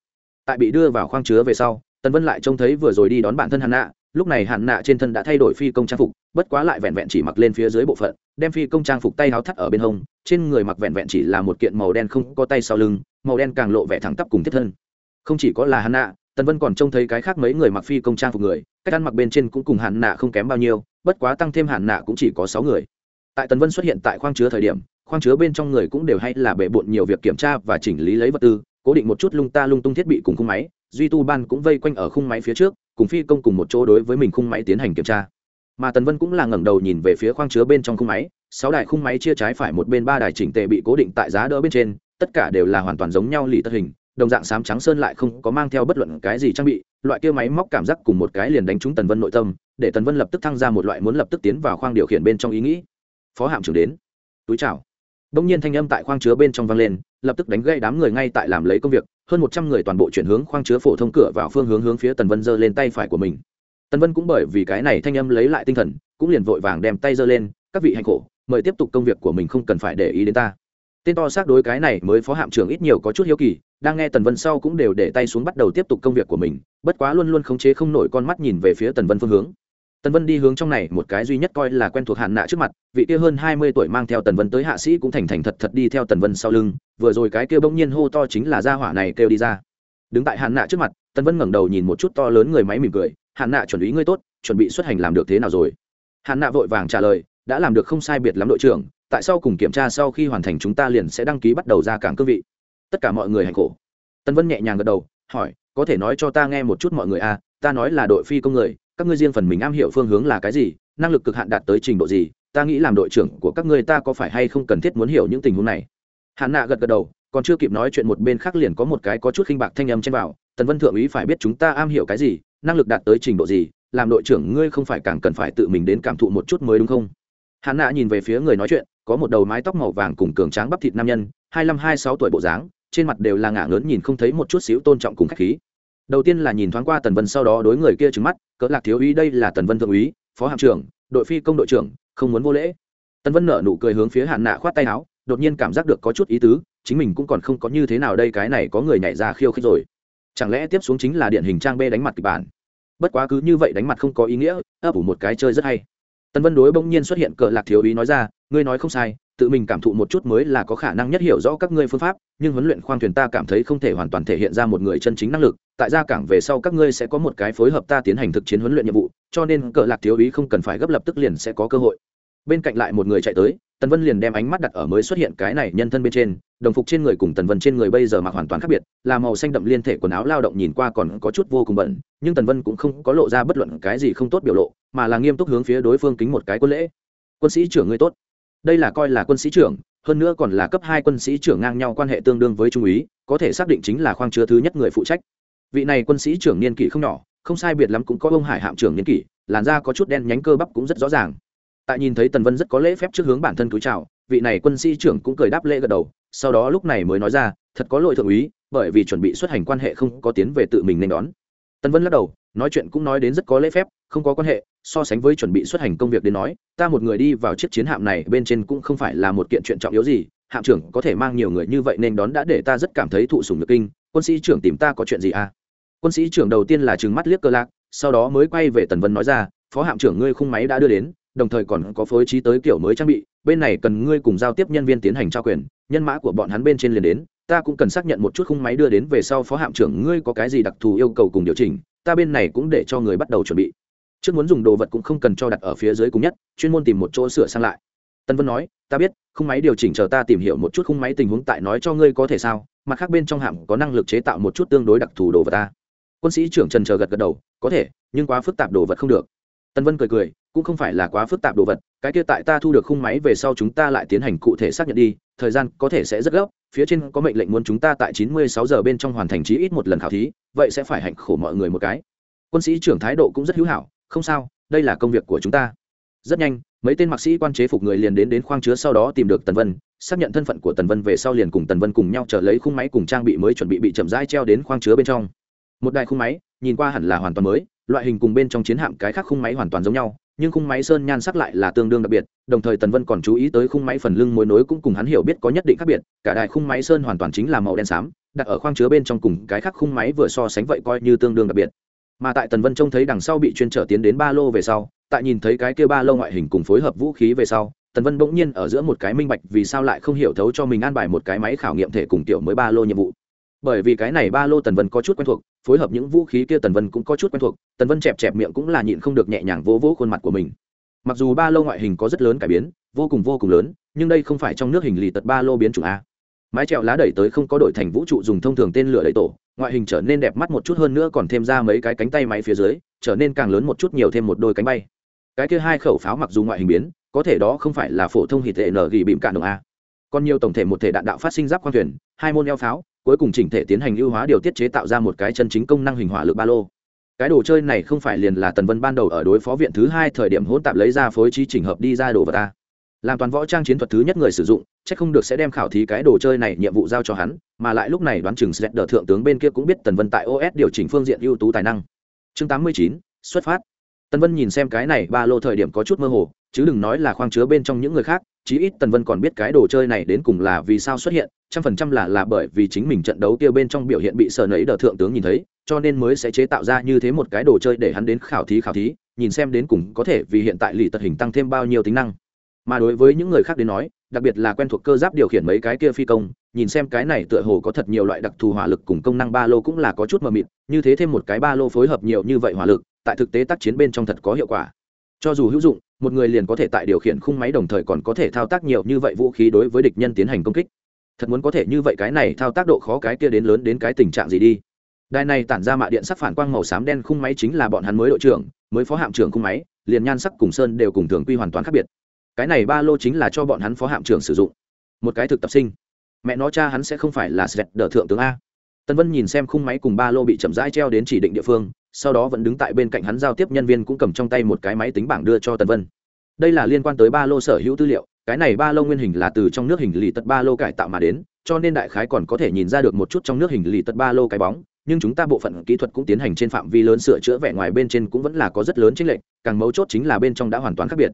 Tại bị đưa vào khoang chứa về sau, tần vân lại trông thấy vừa rồi đi đón bản thân hạn nạ lúc này hạn nạ trên thân đã thay đổi phi công trang phục, bất quá lại vẹn vẹn chỉ mặc lên phía dưới bộ phận, đem phi công trang phục tay áo thắt ở bên hông, trên người mặc vẹn vẹn chỉ là một kiện màu đen không có tay sau lưng, màu đen càng lộ vẻ thẳng tắp cùng thiết thân. Không chỉ có là hạn nạ, tần vân còn trông thấy cái khác mấy người mặc phi công trang phục người, cách ăn mặc bên trên cũng cùng hạn nạ không kém bao nhiêu, bất quá tăng thêm hạn nạ cũng chỉ có sáu người. Tại tần vân xuất hiện tại khoang chứa thời điểm, khoang chứa bên trong người cũng đều hay là bể bộn nhiều việc kiểm tra và chỉnh lý lấy vật tư, cố định một chút lung ta lung tung thiết bị cùng khung máy duy tu ban cũng vây quanh ở khung máy phía trước, cùng phi công cùng một chỗ đối với mình khung máy tiến hành kiểm tra. Mà tần vân cũng là ngẩng đầu nhìn về phía khoang chứa bên trong khung máy, sáu đài khung máy chia trái phải một bên ba đài chỉnh tề bị cố định tại giá đỡ bên trên, tất cả đều là hoàn toàn giống nhau lì tất hình, đồng dạng sám trắng sơn lại không có mang theo bất luận cái gì trang bị, loại kia máy móc cảm giác cùng một cái liền đánh trúng tần vân nội tâm, để tần vân lập tức thăng ra một loại muốn lập tức tiến vào khoang điều khiển bên trong ý nghĩ. Phó hạm trưởng đến. Túi chào đông nhiên thanh âm tại khoang chứa bên trong vang lên, lập tức đánh gãy đám người ngay tại làm lấy công việc, hơn một trăm người toàn bộ chuyển hướng khoang chứa phổ thông cửa vào phương hướng hướng phía tần vân giơ lên tay phải của mình. Tần vân cũng bởi vì cái này thanh âm lấy lại tinh thần, cũng liền vội vàng đem tay giơ lên, các vị hành khổ, mời tiếp tục công việc của mình không cần phải để ý đến ta. Tên to xác đối cái này mới phó hạm trưởng ít nhiều có chút hiếu kỳ, đang nghe tần vân sau cũng đều để tay xuống bắt đầu tiếp tục công việc của mình, bất quá luôn luôn khống chế không nổi con mắt nhìn về phía tần vân phương hướng tần vân đi hướng trong này, một cái duy nhất coi là quen thuộc hạn nạ trước mặt, vị kia hơn hai mươi tuổi mang theo tần vân tới hạ sĩ cũng thành thành thật thật đi theo tần vân sau lưng, vừa rồi cái kia bỗng nhiên hô to chính là gia hỏa này kêu đi ra. Đứng tại hạn nạ trước mặt, tần vân ngẩng đầu nhìn một chút to lớn người máy mỉm cười, hạn nạ chuẩn ý ngươi tốt, chuẩn bị xuất hành làm được thế nào rồi? Hạn nạ vội vàng trả lời, đã làm được không sai biệt lắm đội trưởng, tại sao cùng kiểm tra sau khi hoàn thành chúng ta liền sẽ đăng ký bắt đầu ra cảng cương vị. Tất cả mọi người hành khổ. Tần vân nhẹ nhàng gật đầu, hỏi, có thể nói cho ta nghe một chút mọi người à ta nói là đội phi công người các ngươi riêng phần mình am hiểu phương hướng là cái gì, năng lực cực hạn đạt tới trình độ gì, ta nghĩ làm đội trưởng của các ngươi ta có phải hay không cần thiết muốn hiểu những tình huống này. Hạn nạ gật gật đầu, còn chưa kịp nói chuyện một bên khác liền có một cái có chút khinh bạc thanh âm trên vào tần vân thượng úy phải biết chúng ta am hiểu cái gì, năng lực đạt tới trình độ gì, làm đội trưởng ngươi không phải càng cần phải tự mình đến cảm thụ một chút mới đúng không? Hạn nạ nhìn về phía người nói chuyện, có một đầu mái tóc màu vàng cùng cường tráng bắp thịt nam nhân, hai mươi hai sáu tuổi bộ dáng, trên mặt đều là ngả ngớn nhìn không thấy một chút xíu tôn trọng cùng khách khí đầu tiên là nhìn thoáng qua tần vân, sau đó đối người kia trứng mắt, cỡ lạc thiếu úy, đây là tần vân thượng úy, phó hạm trưởng, đội phi công đội trưởng, không muốn vô lễ. Tần vân nở nụ cười hướng phía hạn nạ khoát tay áo, đột nhiên cảm giác được có chút ý tứ, chính mình cũng còn không có như thế nào đây, cái này có người nhảy ra khiêu khích rồi. Chẳng lẽ tiếp xuống chính là điện hình trang b đánh mặt kịch bản? Bất quá cứ như vậy đánh mặt không có ý nghĩa, ấp ủ một cái chơi rất hay. Tần vân đối bỗng nhiên xuất hiện cờ lạc thiếu úy nói ra, ngươi nói không sai tự mình cảm thụ một chút mới là có khả năng nhất hiểu rõ các ngươi phương pháp, nhưng huấn luyện khoang thuyền ta cảm thấy không thể hoàn toàn thể hiện ra một người chân chính năng lực, tại gia cảng về sau các ngươi sẽ có một cái phối hợp ta tiến hành thực chiến huấn luyện nhiệm vụ, cho nên cờ lạc thiếu ý không cần phải gấp lập tức liền sẽ có cơ hội. Bên cạnh lại một người chạy tới, tần vân liền đem ánh mắt đặt ở mới xuất hiện cái này nhân thân bên trên, đồng phục trên người cùng tần vân trên người bây giờ mặc hoàn toàn khác biệt, là màu xanh đậm liên thể quần áo lao động nhìn qua còn có chút vô cùng bẩn, nhưng tần vân cũng không có lộ ra bất luận cái gì không tốt biểu lộ, mà là nghiêm túc hướng phía đối phương kính một cái quân lễ. Quân sĩ trưởng ngươi tốt đây là coi là quân sĩ trưởng, hơn nữa còn là cấp hai quân sĩ trưởng ngang nhau quan hệ tương đương với trung úy, có thể xác định chính là khoang chứa thứ nhất người phụ trách. Vị này quân sĩ trưởng niên kỷ không nhỏ, không sai biệt lắm cũng có ông hải hạm trưởng niên kỷ, làn da có chút đen nhánh cơ bắp cũng rất rõ ràng. Tại nhìn thấy tần vân rất có lễ phép trước hướng bản thân cúi chào, vị này quân sĩ trưởng cũng cười đáp lễ gật đầu, sau đó lúc này mới nói ra, thật có lỗi thượng úy, bởi vì chuẩn bị xuất hành quan hệ không có tiến về tự mình nên đón. Tần vân lắc đầu, nói chuyện cũng nói đến rất có lễ phép, không có quan hệ so sánh với chuẩn bị xuất hành công việc đến nói, ta một người đi vào chiếc chiến hạm này bên trên cũng không phải là một kiện chuyện trọng yếu gì, hạm trưởng có thể mang nhiều người như vậy nên đón đã để ta rất cảm thấy thụ sùng nhược kinh. Quân sĩ trưởng tìm ta có chuyện gì à? Quân sĩ trưởng đầu tiên là trừng mắt liếc cơ lạc, sau đó mới quay về tần vân nói ra, phó hạm trưởng ngươi khung máy đã đưa đến, đồng thời còn có phối trí tới kiểu mới trang bị, bên này cần ngươi cùng giao tiếp nhân viên tiến hành trao quyền, nhân mã của bọn hắn bên trên liền đến, ta cũng cần xác nhận một chút khung máy đưa đến về sau phó hạm trưởng ngươi có cái gì đặc thù yêu cầu cùng điều chỉnh, ta bên này cũng để cho người bắt đầu chuẩn bị trước muốn dùng đồ vật cũng không cần cho đặt ở phía dưới cùng nhất, chuyên môn tìm một chỗ sửa sang lại. Tân vân nói, ta biết, khung máy điều chỉnh chờ ta tìm hiểu một chút khung máy tình huống tại nói cho ngươi có thể sao, mặt khác bên trong hạm có năng lực chế tạo một chút tương đối đặc thù đồ vật ta. Quân sĩ trưởng trần chờ gật gật đầu, có thể, nhưng quá phức tạp đồ vật không được. Tân vân cười cười, cũng không phải là quá phức tạp đồ vật, cái kia tại ta thu được khung máy về sau chúng ta lại tiến hành cụ thể xác nhận đi, thời gian có thể sẽ rất gấp, phía trên có mệnh lệnh muốn chúng ta tại chín mươi sáu giờ bên trong hoàn thành chí ít một lần khảo thí, vậy sẽ phải hạnh khổ mọi người một cái. Quân sĩ trưởng thái độ cũng rất hữu hảo không sao, đây là công việc của chúng ta. Rất nhanh, mấy tên mạc sĩ quan chế phục người liền đến đến khoang chứa sau đó tìm được tần vân, xác nhận thân phận của tần vân về sau liền cùng tần vân cùng nhau trở lấy khung máy cùng trang bị mới chuẩn bị bị chậm rãi treo đến khoang chứa bên trong. Một đài khung máy, nhìn qua hẳn là hoàn toàn mới, loại hình cùng bên trong chiến hạm cái khác khung máy hoàn toàn giống nhau, nhưng khung máy sơn nhan sắc lại là tương đương đặc biệt, đồng thời tần vân còn chú ý tới khung máy phần lưng mối nối cũng cùng hắn hiểu biết có nhất định khác biệt, cả đài khung máy sơn hoàn toàn chính là màu đen xám, đặt ở khoang chứa bên trong cùng cái khác khung máy vừa so sánh vậy coi như tương đương đặc biệt mà tại tần vân trông thấy đằng sau bị chuyên trở tiến đến ba lô về sau, tại nhìn thấy cái kia ba lô ngoại hình cùng phối hợp vũ khí về sau, tần vân bỗng nhiên ở giữa một cái minh bạch vì sao lại không hiểu thấu cho mình an bài một cái máy khảo nghiệm thể cùng tiểu mới ba lô nhiệm vụ. Bởi vì cái này ba lô tần vân có chút quen thuộc, phối hợp những vũ khí kia tần vân cũng có chút quen thuộc, tần vân chẹp chẹp miệng cũng là nhịn không được nhẹ nhàng vỗ vỗ khuôn mặt của mình. Mặc dù ba lô ngoại hình có rất lớn cải biến, vô cùng vô cùng lớn, nhưng đây không phải trong nước hình lì tật ba lô biến chủng a. Mái trèo lá đẩy tới không có đổi thành vũ trụ dùng thông thường tên lửa đẩy tổ ngoại hình trở nên đẹp mắt một chút hơn nữa còn thêm ra mấy cái cánh tay máy phía dưới, trở nên càng lớn một chút nhiều thêm một đôi cánh bay. Cái kia hai khẩu pháo mặc dù ngoại hình biến, có thể đó không phải là phổ thông hít tệ nở gỉ bìm cạn đồng a. Còn nhiều tổng thể một thể đạn đạo phát sinh giáp khoang thuyền, hai môn eo pháo, cuối cùng chỉnh thể tiến hành ưu hóa điều tiết chế tạo ra một cái chân chính công năng hình hỏa lực ba lô. Cái đồ chơi này không phải liền là tần vân ban đầu ở đối phó viện thứ hai thời điểm hỗn tạp lấy ra phối trí chỉnh hợp đi ra đồ vật ta làm toàn võ trang chiến thuật thứ nhất người sử dụng, chắc không được sẽ đem khảo thí cái đồ chơi này nhiệm vụ giao cho hắn, mà lại lúc này đoán chừng sẽ đỡ thượng tướng bên kia cũng biết tần vân tại os điều chỉnh phương diện ưu tú tài năng. Chương tám mươi chín, xuất phát. Tần vân nhìn xem cái này, ba lô thời điểm có chút mơ hồ, chứ đừng nói là khoang chứa bên trong những người khác, chí ít tần vân còn biết cái đồ chơi này đến cùng là vì sao xuất hiện, trăm phần trăm là là bởi vì chính mình trận đấu kia bên trong biểu hiện bị sợ nấy đờ thượng tướng nhìn thấy, cho nên mới sẽ chế tạo ra như thế một cái đồ chơi để hắn đến khảo thí khảo thí, nhìn xem đến cùng có thể vì hiện tại lì tật hình tăng thêm bao nhiêu tính năng mà đối với những người khác đến nói, đặc biệt là quen thuộc cơ giáp điều khiển mấy cái kia phi công, nhìn xem cái này tựa hồ có thật nhiều loại đặc thù hỏa lực cùng công năng ba lô cũng là có chút mờ mịt, như thế thêm một cái ba lô phối hợp nhiều như vậy hỏa lực, tại thực tế tác chiến bên trong thật có hiệu quả. Cho dù hữu dụng, một người liền có thể tại điều khiển khung máy đồng thời còn có thể thao tác nhiều như vậy vũ khí đối với địch nhân tiến hành công kích. Thật muốn có thể như vậy cái này thao tác độ khó cái kia đến lớn đến cái tình trạng gì đi. Đài này tản ra mạ điện sắc phản quang màu xám đen khung máy chính là bọn hắn mới đội trưởng, mới phó hạm trưởng khung máy, liền nhan sắc cùng sơn đều cùng thường quy hoàn toàn khác biệt cái này ba lô chính là cho bọn hắn phó hạm trưởng sử dụng. Một cái thực tập sinh. Mẹ nó cha hắn sẽ không phải là sẹt đờ thượng tướng a. Tân vân nhìn xem khung máy cùng ba lô bị chậm rãi treo đến chỉ định địa phương, sau đó vẫn đứng tại bên cạnh hắn giao tiếp nhân viên cũng cầm trong tay một cái máy tính bảng đưa cho tân vân. Đây là liên quan tới ba lô sở hữu tư liệu, cái này ba lô nguyên hình là từ trong nước hình lì tật ba lô cải tạo mà đến, cho nên đại khái còn có thể nhìn ra được một chút trong nước hình lì tật ba lô cái bóng, nhưng chúng ta bộ phận kỹ thuật cũng tiến hành trên phạm vi lớn sửa chữa vẻ ngoài bên trên cũng vẫn là có rất lớn chênh lệch, càng mấu chốt chính là bên trong đã hoàn toàn khác biệt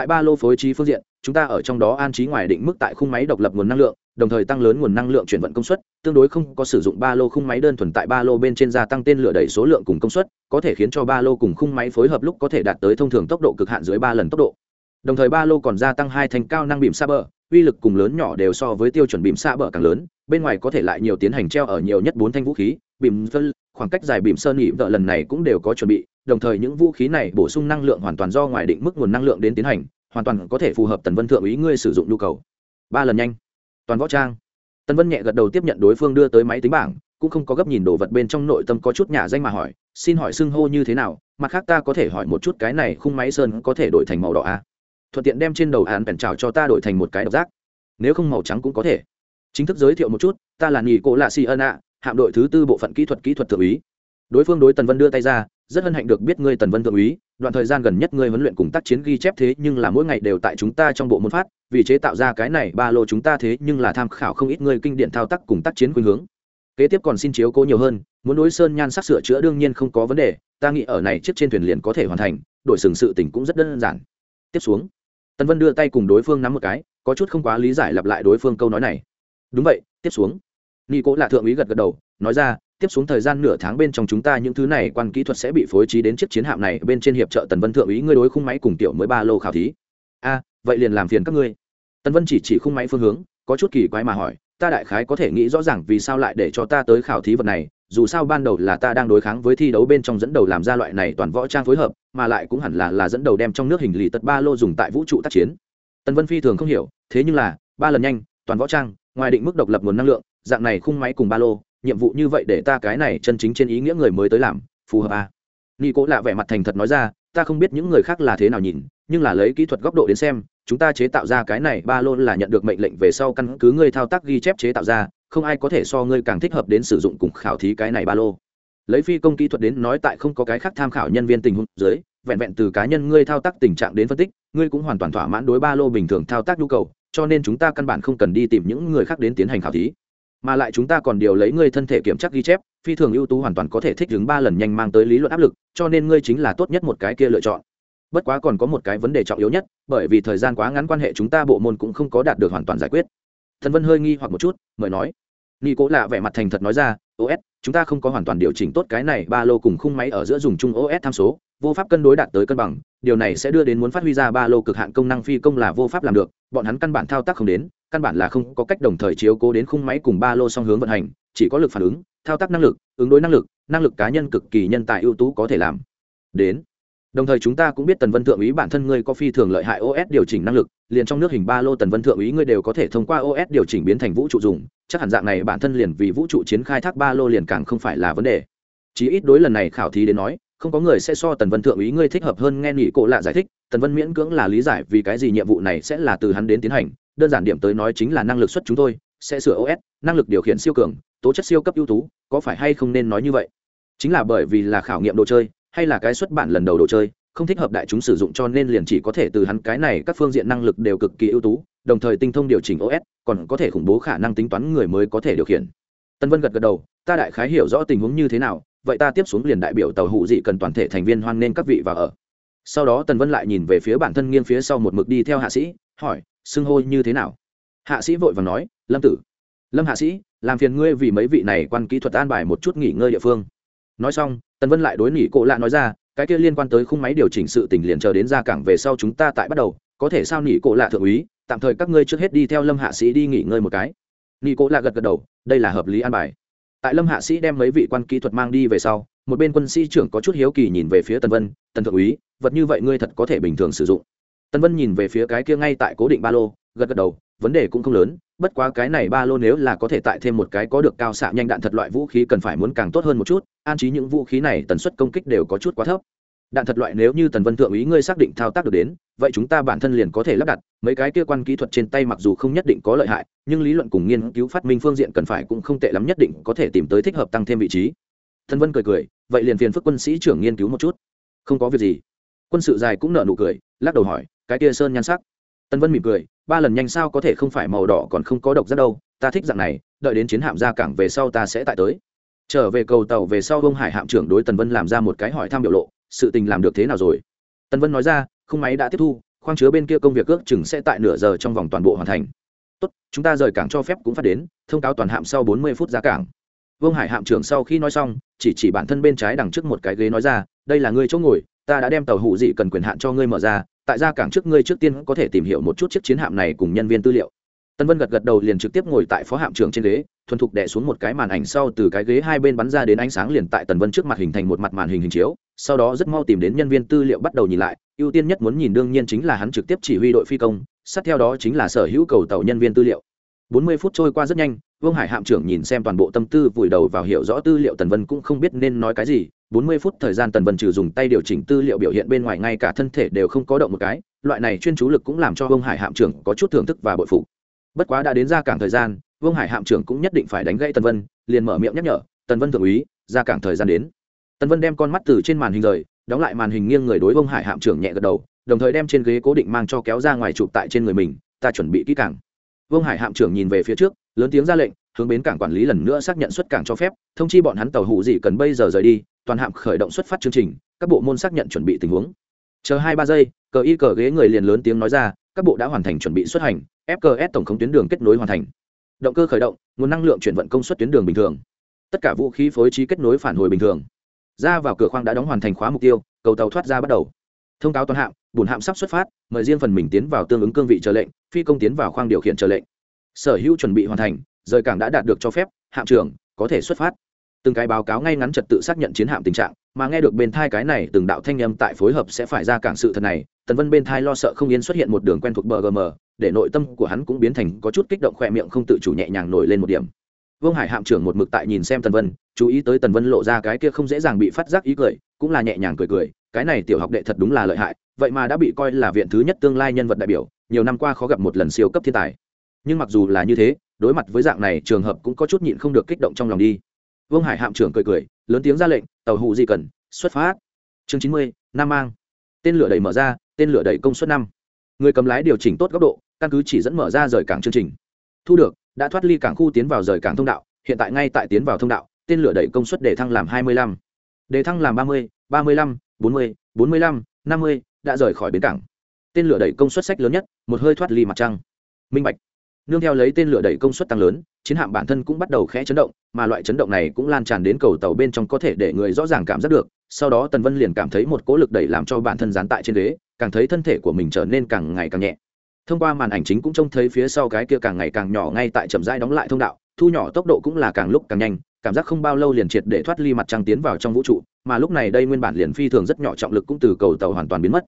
tại ba lô phối trí phương diện, chúng ta ở trong đó an trí ngoài định mức tại khung máy độc lập nguồn năng lượng, đồng thời tăng lớn nguồn năng lượng chuyển vận công suất, tương đối không có sử dụng ba lô khung máy đơn thuần tại ba lô bên trên gia tăng tên lửa đẩy số lượng cùng công suất, có thể khiến cho ba lô cùng khung máy phối hợp lúc có thể đạt tới thông thường tốc độ cực hạn dưới ba lần tốc độ. Đồng thời ba lô còn gia tăng hai thành cao năng bìm xa bờ, uy lực cùng lớn nhỏ đều so với tiêu chuẩn bìm xa bờ càng lớn, bên ngoài có thể lại nhiều tiến hành treo ở nhiều nhất bốn thanh vũ khí bìm phân khoảng cách dài bìm sơn nhị vợ lần này cũng đều có chuẩn bị, đồng thời những vũ khí này bổ sung năng lượng hoàn toàn do ngoài định mức nguồn năng lượng đến tiến hành, hoàn toàn có thể phù hợp tần vân thượng ý ngươi sử dụng nhu cầu. Ba lần nhanh. Toàn võ trang. Tần vân nhẹ gật đầu tiếp nhận đối phương đưa tới máy tính bảng, cũng không có gấp nhìn đồ vật bên trong nội tâm có chút nhà danh mà hỏi, xin hỏi xưng hô như thế nào? Mặt khác ta có thể hỏi một chút cái này khung máy sơn có thể đổi thành màu đỏ à? thuận tiện đem trên đầu án bèn trào cho ta đổi thành một cái độc giác. Nếu không màu trắng cũng có thể. Chính thức giới thiệu một chút, ta là nghỉ cổ lạ si ân ạ hạm đội thứ tư bộ phận kỹ thuật kỹ thuật thượng úy. Đối phương đối tần vân đưa tay ra, rất hân hạnh được biết ngươi tần vân thượng úy, đoạn thời gian gần nhất ngươi huấn luyện cùng tác chiến ghi chép thế nhưng là mỗi ngày đều tại chúng ta trong bộ môn phát, vì chế tạo ra cái này ba lô chúng ta thế nhưng là tham khảo không ít ngươi kinh điển thao tác cùng tác chiến khuynh hướng. Kế tiếp còn xin chiếu cố nhiều hơn, muốn đối sơn nhan sắc sửa chữa đương nhiên không có vấn đề, ta nghĩ ở này chiếc trên thuyền liền có thể hoàn thành, đổi sừng sự tình cũng rất đơn giản. Tiếp xuống, tần vân đưa tay cùng đối phương nắm một cái, có chút không quá lý giải lặp lại đối phương câu nói này. Đúng vậy, tiếp xuống nghi cố là thượng úy gật gật đầu, nói ra, tiếp xuống thời gian nửa tháng bên trong chúng ta những thứ này quan kỹ thuật sẽ bị phối trí đến chiếc chiến hạm này bên trên hiệp trợ tần vân thượng úy, ngươi đối khung máy cùng tiểu mới ba lô khảo thí. A, vậy liền làm phiền các ngươi. Tần vân chỉ chỉ khung máy phương hướng, có chút kỳ quái mà hỏi, ta đại khái có thể nghĩ rõ ràng vì sao lại để cho ta tới khảo thí vật này, dù sao ban đầu là ta đang đối kháng với thi đấu bên trong dẫn đầu làm ra loại này toàn võ trang phối hợp, mà lại cũng hẳn là là dẫn đầu đem trong nước hình lì tật ba lô dùng tại vũ trụ tác chiến. Tần vân phi thường không hiểu, thế nhưng là, ba lần nhanh, toàn võ trang, ngoài định mức độc lập nguồn năng lượng dạng này khung máy cùng ba lô, nhiệm vụ như vậy để ta cái này chân chính trên ý nghĩa người mới tới làm, phù hợp à. nghi cố lạ vẻ mặt thành thật nói ra, ta không biết những người khác là thế nào nhìn, nhưng là lấy kỹ thuật góc độ đến xem, chúng ta chế tạo ra cái này ba lô là nhận được mệnh lệnh về sau căn cứ ngươi thao tác ghi chép chế tạo ra, không ai có thể so ngươi càng thích hợp đến sử dụng cùng khảo thí cái này ba lô lấy phi công kỹ thuật đến nói tại không có cái khác tham khảo nhân viên tình huống dưới, vẹn vẹn từ cá nhân ngươi thao tác tình trạng đến phân tích, ngươi cũng hoàn toàn thỏa mãn đối ba lô bình thường thao tác nhu cầu, cho nên chúng ta căn bản không cần đi tìm những người khác đến tiến hành khảo thí mà lại chúng ta còn điều lấy ngươi thân thể kiểm tra ghi chép, phi thường ưu tú hoàn toàn có thể thích ứng ba lần nhanh mang tới lý luận áp lực, cho nên ngươi chính là tốt nhất một cái kia lựa chọn. Bất quá còn có một cái vấn đề trọng yếu nhất, bởi vì thời gian quá ngắn quan hệ chúng ta bộ môn cũng không có đạt được hoàn toàn giải quyết. Thần vân hơi nghi hoặc một chút, mời nói. Nghi cố lạ vẻ mặt thành thật nói ra os chúng ta không có hoàn toàn điều chỉnh tốt cái này ba lô cùng khung máy ở giữa dùng chung os tham số, vô pháp cân đối đạt tới cân bằng, điều này sẽ đưa đến muốn phát huy ra ba lô cực hạn công năng phi công là vô pháp làm được, bọn hắn căn bản thao tác không đến căn bản là không có cách đồng thời chiếu cố đến khung máy cùng ba lô song hướng vận hành, chỉ có lực phản ứng, thao tác năng lực, ứng đối năng lực năng lực cá nhân cực kỳ nhân tài ưu tú có thể làm. Đến, đồng thời chúng ta cũng biết tần vân thượng úy bản thân ngươi có phi thường lợi hại os điều chỉnh năng lực, liền trong nước hình ba lô tần vân thượng úy ngươi đều có thể thông qua os điều chỉnh biến thành vũ trụ dùng, chắc hẳn dạng này bản thân liền vì vũ trụ chiến khai thác ba lô liền càng không phải là vấn đề. Chí ít đối lần này khảo thí đến nói, không có người sẽ so tần vân thượng úy ngươi thích hợp hơn nghe nghỉ cổ lạ giải thích, tần vân miễn cưỡng là lý giải vì cái gì nhiệm vụ này sẽ là từ hắn đến tiến hành đơn giản điểm tới nói chính là năng lực xuất chúng tôi, sẽ sửa os năng lực điều khiển siêu cường, tố chất siêu cấp ưu tú, có phải hay không nên nói như vậy? Chính là bởi vì là khảo nghiệm đồ chơi, hay là cái xuất bản lần đầu đồ chơi, không thích hợp đại chúng sử dụng cho nên liền chỉ có thể từ hắn cái này các phương diện năng lực đều cực kỳ ưu tú, đồng thời tinh thông điều chỉnh os còn có thể khủng bố khả năng tính toán người mới có thể điều khiển. Tân vân gật gật đầu, ta đại khái hiểu rõ tình huống như thế nào, vậy ta tiếp xuống liền đại biểu tàu hụ dị cần toàn thể thành viên hoan nên các vị và ở. Sau đó tần vân lại nhìn về phía bản thân nghiêng phía sau một mực đi theo hạ sĩ, hỏi xưng hô như thế nào? Hạ sĩ vội và nói, lâm tử, lâm hạ sĩ, làm phiền ngươi vì mấy vị này quan kỹ thuật an bài một chút nghỉ ngơi địa phương. Nói xong, tần vân lại đối nghỉ cộ lạ nói ra, cái kia liên quan tới khung máy điều chỉnh sự tình liền chờ đến ra cảng về sau chúng ta tại bắt đầu, có thể sao nghỉ cộ lạ thượng úy, tạm thời các ngươi trước hết đi theo lâm hạ sĩ đi nghỉ ngơi một cái. Nghỉ cộ lạ gật gật đầu, đây là hợp lý an bài. Tại lâm hạ sĩ đem mấy vị quan kỹ thuật mang đi về sau, một bên quân sĩ trưởng có chút hiếu kỳ nhìn về phía tần vân, tần thượng úy, vật như vậy ngươi thật có thể bình thường sử dụng tần vân nhìn về phía cái kia ngay tại cố định ba lô, gật gật đầu, vấn đề cũng không lớn, bất quá cái này ba lô nếu là có thể tại thêm một cái có được cao xạ nhanh đạn thật loại vũ khí cần phải muốn càng tốt hơn một chút, an trí những vũ khí này tần suất công kích đều có chút quá thấp. Đạn thật loại nếu như tần vân thượng úy ngươi xác định thao tác được đến, vậy chúng ta bản thân liền có thể lắp đặt, mấy cái kia quan kỹ thuật trên tay mặc dù không nhất định có lợi hại, nhưng lý luận cùng nghiên cứu phát minh phương diện cần phải cũng không tệ lắm nhất định có thể tìm tới thích hợp tăng thêm vị trí. Tần vân cười cười, vậy liền phiền phức quân sĩ trưởng nghiên cứu một chút. Không có việc gì. Quân sự dài cũng nợ nụ cười, lắc đầu hỏi cái kia sơn nhan sắc. Tân vân mỉm cười, ba lần nhanh sao có thể không phải màu đỏ còn không có độc rất đâu, ta thích dạng này, đợi đến chiến hạm ra cảng về sau ta sẽ tại tới. Trở về cầu tàu về sau ông hải hạm trưởng đối tần vân làm ra một cái hỏi thăm biểu lộ, sự tình làm được thế nào rồi? Tần vân nói ra, không máy đã tiếp thu, khoang chứa bên kia công việc ước chừng sẽ tại nửa giờ trong vòng toàn bộ hoàn thành. Tốt, chúng ta rời cảng cho phép cũng phát đến, thông cáo toàn hạm sau bốn mươi phút ra cảng. Vương hải hạm trưởng sau khi nói xong, chỉ chỉ bản thân bên trái đằng trước một cái ghế nói ra, đây là ngươi chỗ ngồi, ta đã đem tàu hụ dị cần quyền hạn cho ngươi mở ra tại ra cảng trước ngươi trước tiên có thể tìm hiểu một chút chiếc chiến hạm này cùng nhân viên tư liệu. Tân vân gật gật đầu liền trực tiếp ngồi tại phó hạm trưởng trên ghế, thuần thục đẻ xuống một cái màn ảnh sau từ cái ghế hai bên bắn ra đến ánh sáng liền tại tần vân trước mặt hình thành một mặt màn hình hình chiếu, sau đó rất mau tìm đến nhân viên tư liệu bắt đầu nhìn lại, ưu tiên nhất muốn nhìn đương nhiên chính là hắn trực tiếp chỉ huy đội phi công, sát theo đó chính là sở hữu cầu tàu nhân viên tư liệu. Bốn mươi phút trôi qua rất nhanh vương hải hạm trưởng nhìn xem toàn bộ tâm tư, vùi đầu vào hiểu rõ tư liệu tần vân cũng không biết nên nói cái gì. Bốn mươi phút thời gian tần vân trừ dùng tay điều chỉnh tư liệu biểu hiện bên ngoài, ngay cả thân thể đều không có động một cái. Loại này chuyên chú lực cũng làm cho vương hải hạm trưởng có chút thưởng thức và bội phụ bất quá đã đến ra cảng thời gian, vương hải hạm trưởng cũng nhất định phải đánh gãy tần vân, liền mở miệng nhắc nhở, tần vân thượng úy, ra cảng thời gian đến. Tần vân đem con mắt từ trên màn hình rời, đóng lại màn hình nghiêng người đối vương hải hạm trưởng nhẹ gật đầu, đồng thời đem trên ghế cố định mang cho kéo ra ngoài chụp tại trên người mình, ta chuẩn bị kỹ càng. Vương hải hạm trưởng nhìn về phía trước lớn tiếng ra lệnh, hướng bến cảng quản lý lần nữa xác nhận xuất cảng cho phép, thông chi bọn hắn tàu hủ gì cần bây giờ rời đi, toàn hạm khởi động xuất phát chương trình, các bộ môn xác nhận chuẩn bị tình huống. Chờ hai ba giây, cờ y cờ ghế người liền lớn tiếng nói ra, các bộ đã hoàn thành chuẩn bị xuất hành fqs tổng khống tuyến đường kết nối hoàn thành. Động cơ khởi động, nguồn năng lượng chuyển vận công suất tuyến đường bình thường. Tất cả vũ khí phối trí kết nối phản hồi bình thường. Ra vào cửa khoang đã đóng hoàn thành khóa mục tiêu, cầu tàu thoát ra bắt đầu. Thông cáo toàn hạm bùn hạm sắp xuất phát, mời riêng phần mình tiến vào tương ứng cương vị chờ lệnh, phi công tiến vào khoang điều khiển chờ lệnh sở hữu chuẩn bị hoàn thành, rời cảng đã đạt được cho phép, hạm trưởng, có thể xuất phát. Từng cái báo cáo ngay ngắn trật tự xác nhận chiến hạm tình trạng, mà nghe được bên thai cái này từng đạo thanh âm tại phối hợp sẽ phải ra cảng sự thật này, tần vân bên thai lo sợ không yên xuất hiện một đường quen thuộc bờ gm, để nội tâm của hắn cũng biến thành có chút kích động khỏe miệng không tự chủ nhẹ nhàng nổi lên một điểm. Vương hải hạm trưởng một mực tại nhìn xem tần vân, chú ý tới tần vân lộ ra cái kia không dễ dàng bị phát giác ý cười, cũng là nhẹ nhàng cười cười, cái này tiểu học đệ thật đúng là lợi hại, vậy mà đã bị coi là viện thứ nhất tương lai nhân vật đại biểu, nhiều năm qua khó gặp một lần siêu cấp thiên tài nhưng mặc dù là như thế, đối mặt với dạng này, trường hợp cũng có chút nhịn không được kích động trong lòng đi. Vương hải hạm trưởng cười cười, lớn tiếng ra lệnh, tàu hụ gì cần, xuất phát. Chương chín mươi, nam mang. Tên lửa đẩy mở ra, tên lửa đẩy công suất năm. Người cầm lái điều chỉnh tốt góc độ, căn cứ chỉ dẫn mở ra rời cảng chương trình. Thu được, đã thoát ly cảng khu tiến vào rời cảng thông đạo, hiện tại ngay tại tiến vào thông đạo, tên lửa đẩy công suất để thăng làm hai mươi lăm. Đề thăng làm ba mươi ba mươi lăm, bốn mươi bốn mươi lăm, năm mươi, đã rời khỏi bến cảng. Tên lửa đẩy công suất sách lớn nhất, một hơi thoát ly mặt trăng. Minh bạch nương theo lấy tên lửa đẩy công suất tăng lớn, chiến hạm bản thân cũng bắt đầu khẽ chấn động, mà loại chấn động này cũng lan tràn đến cầu tàu bên trong có thể để người rõ ràng cảm giác được. Sau đó tần vân liền cảm thấy một cỗ lực đẩy làm cho bản thân dán tại trên ghế, càng thấy thân thể của mình trở nên càng ngày càng nhẹ. Thông qua màn ảnh chính cũng trông thấy phía sau cái kia càng ngày càng nhỏ ngay tại chậm rãi đóng lại thông đạo, thu nhỏ tốc độ cũng là càng lúc càng nhanh, cảm giác không bao lâu liền triệt để thoát ly mặt trăng tiến vào trong vũ trụ, mà lúc này đây nguyên bản liền phi thường rất nhỏ trọng lực cũng từ cầu tàu hoàn toàn biến mất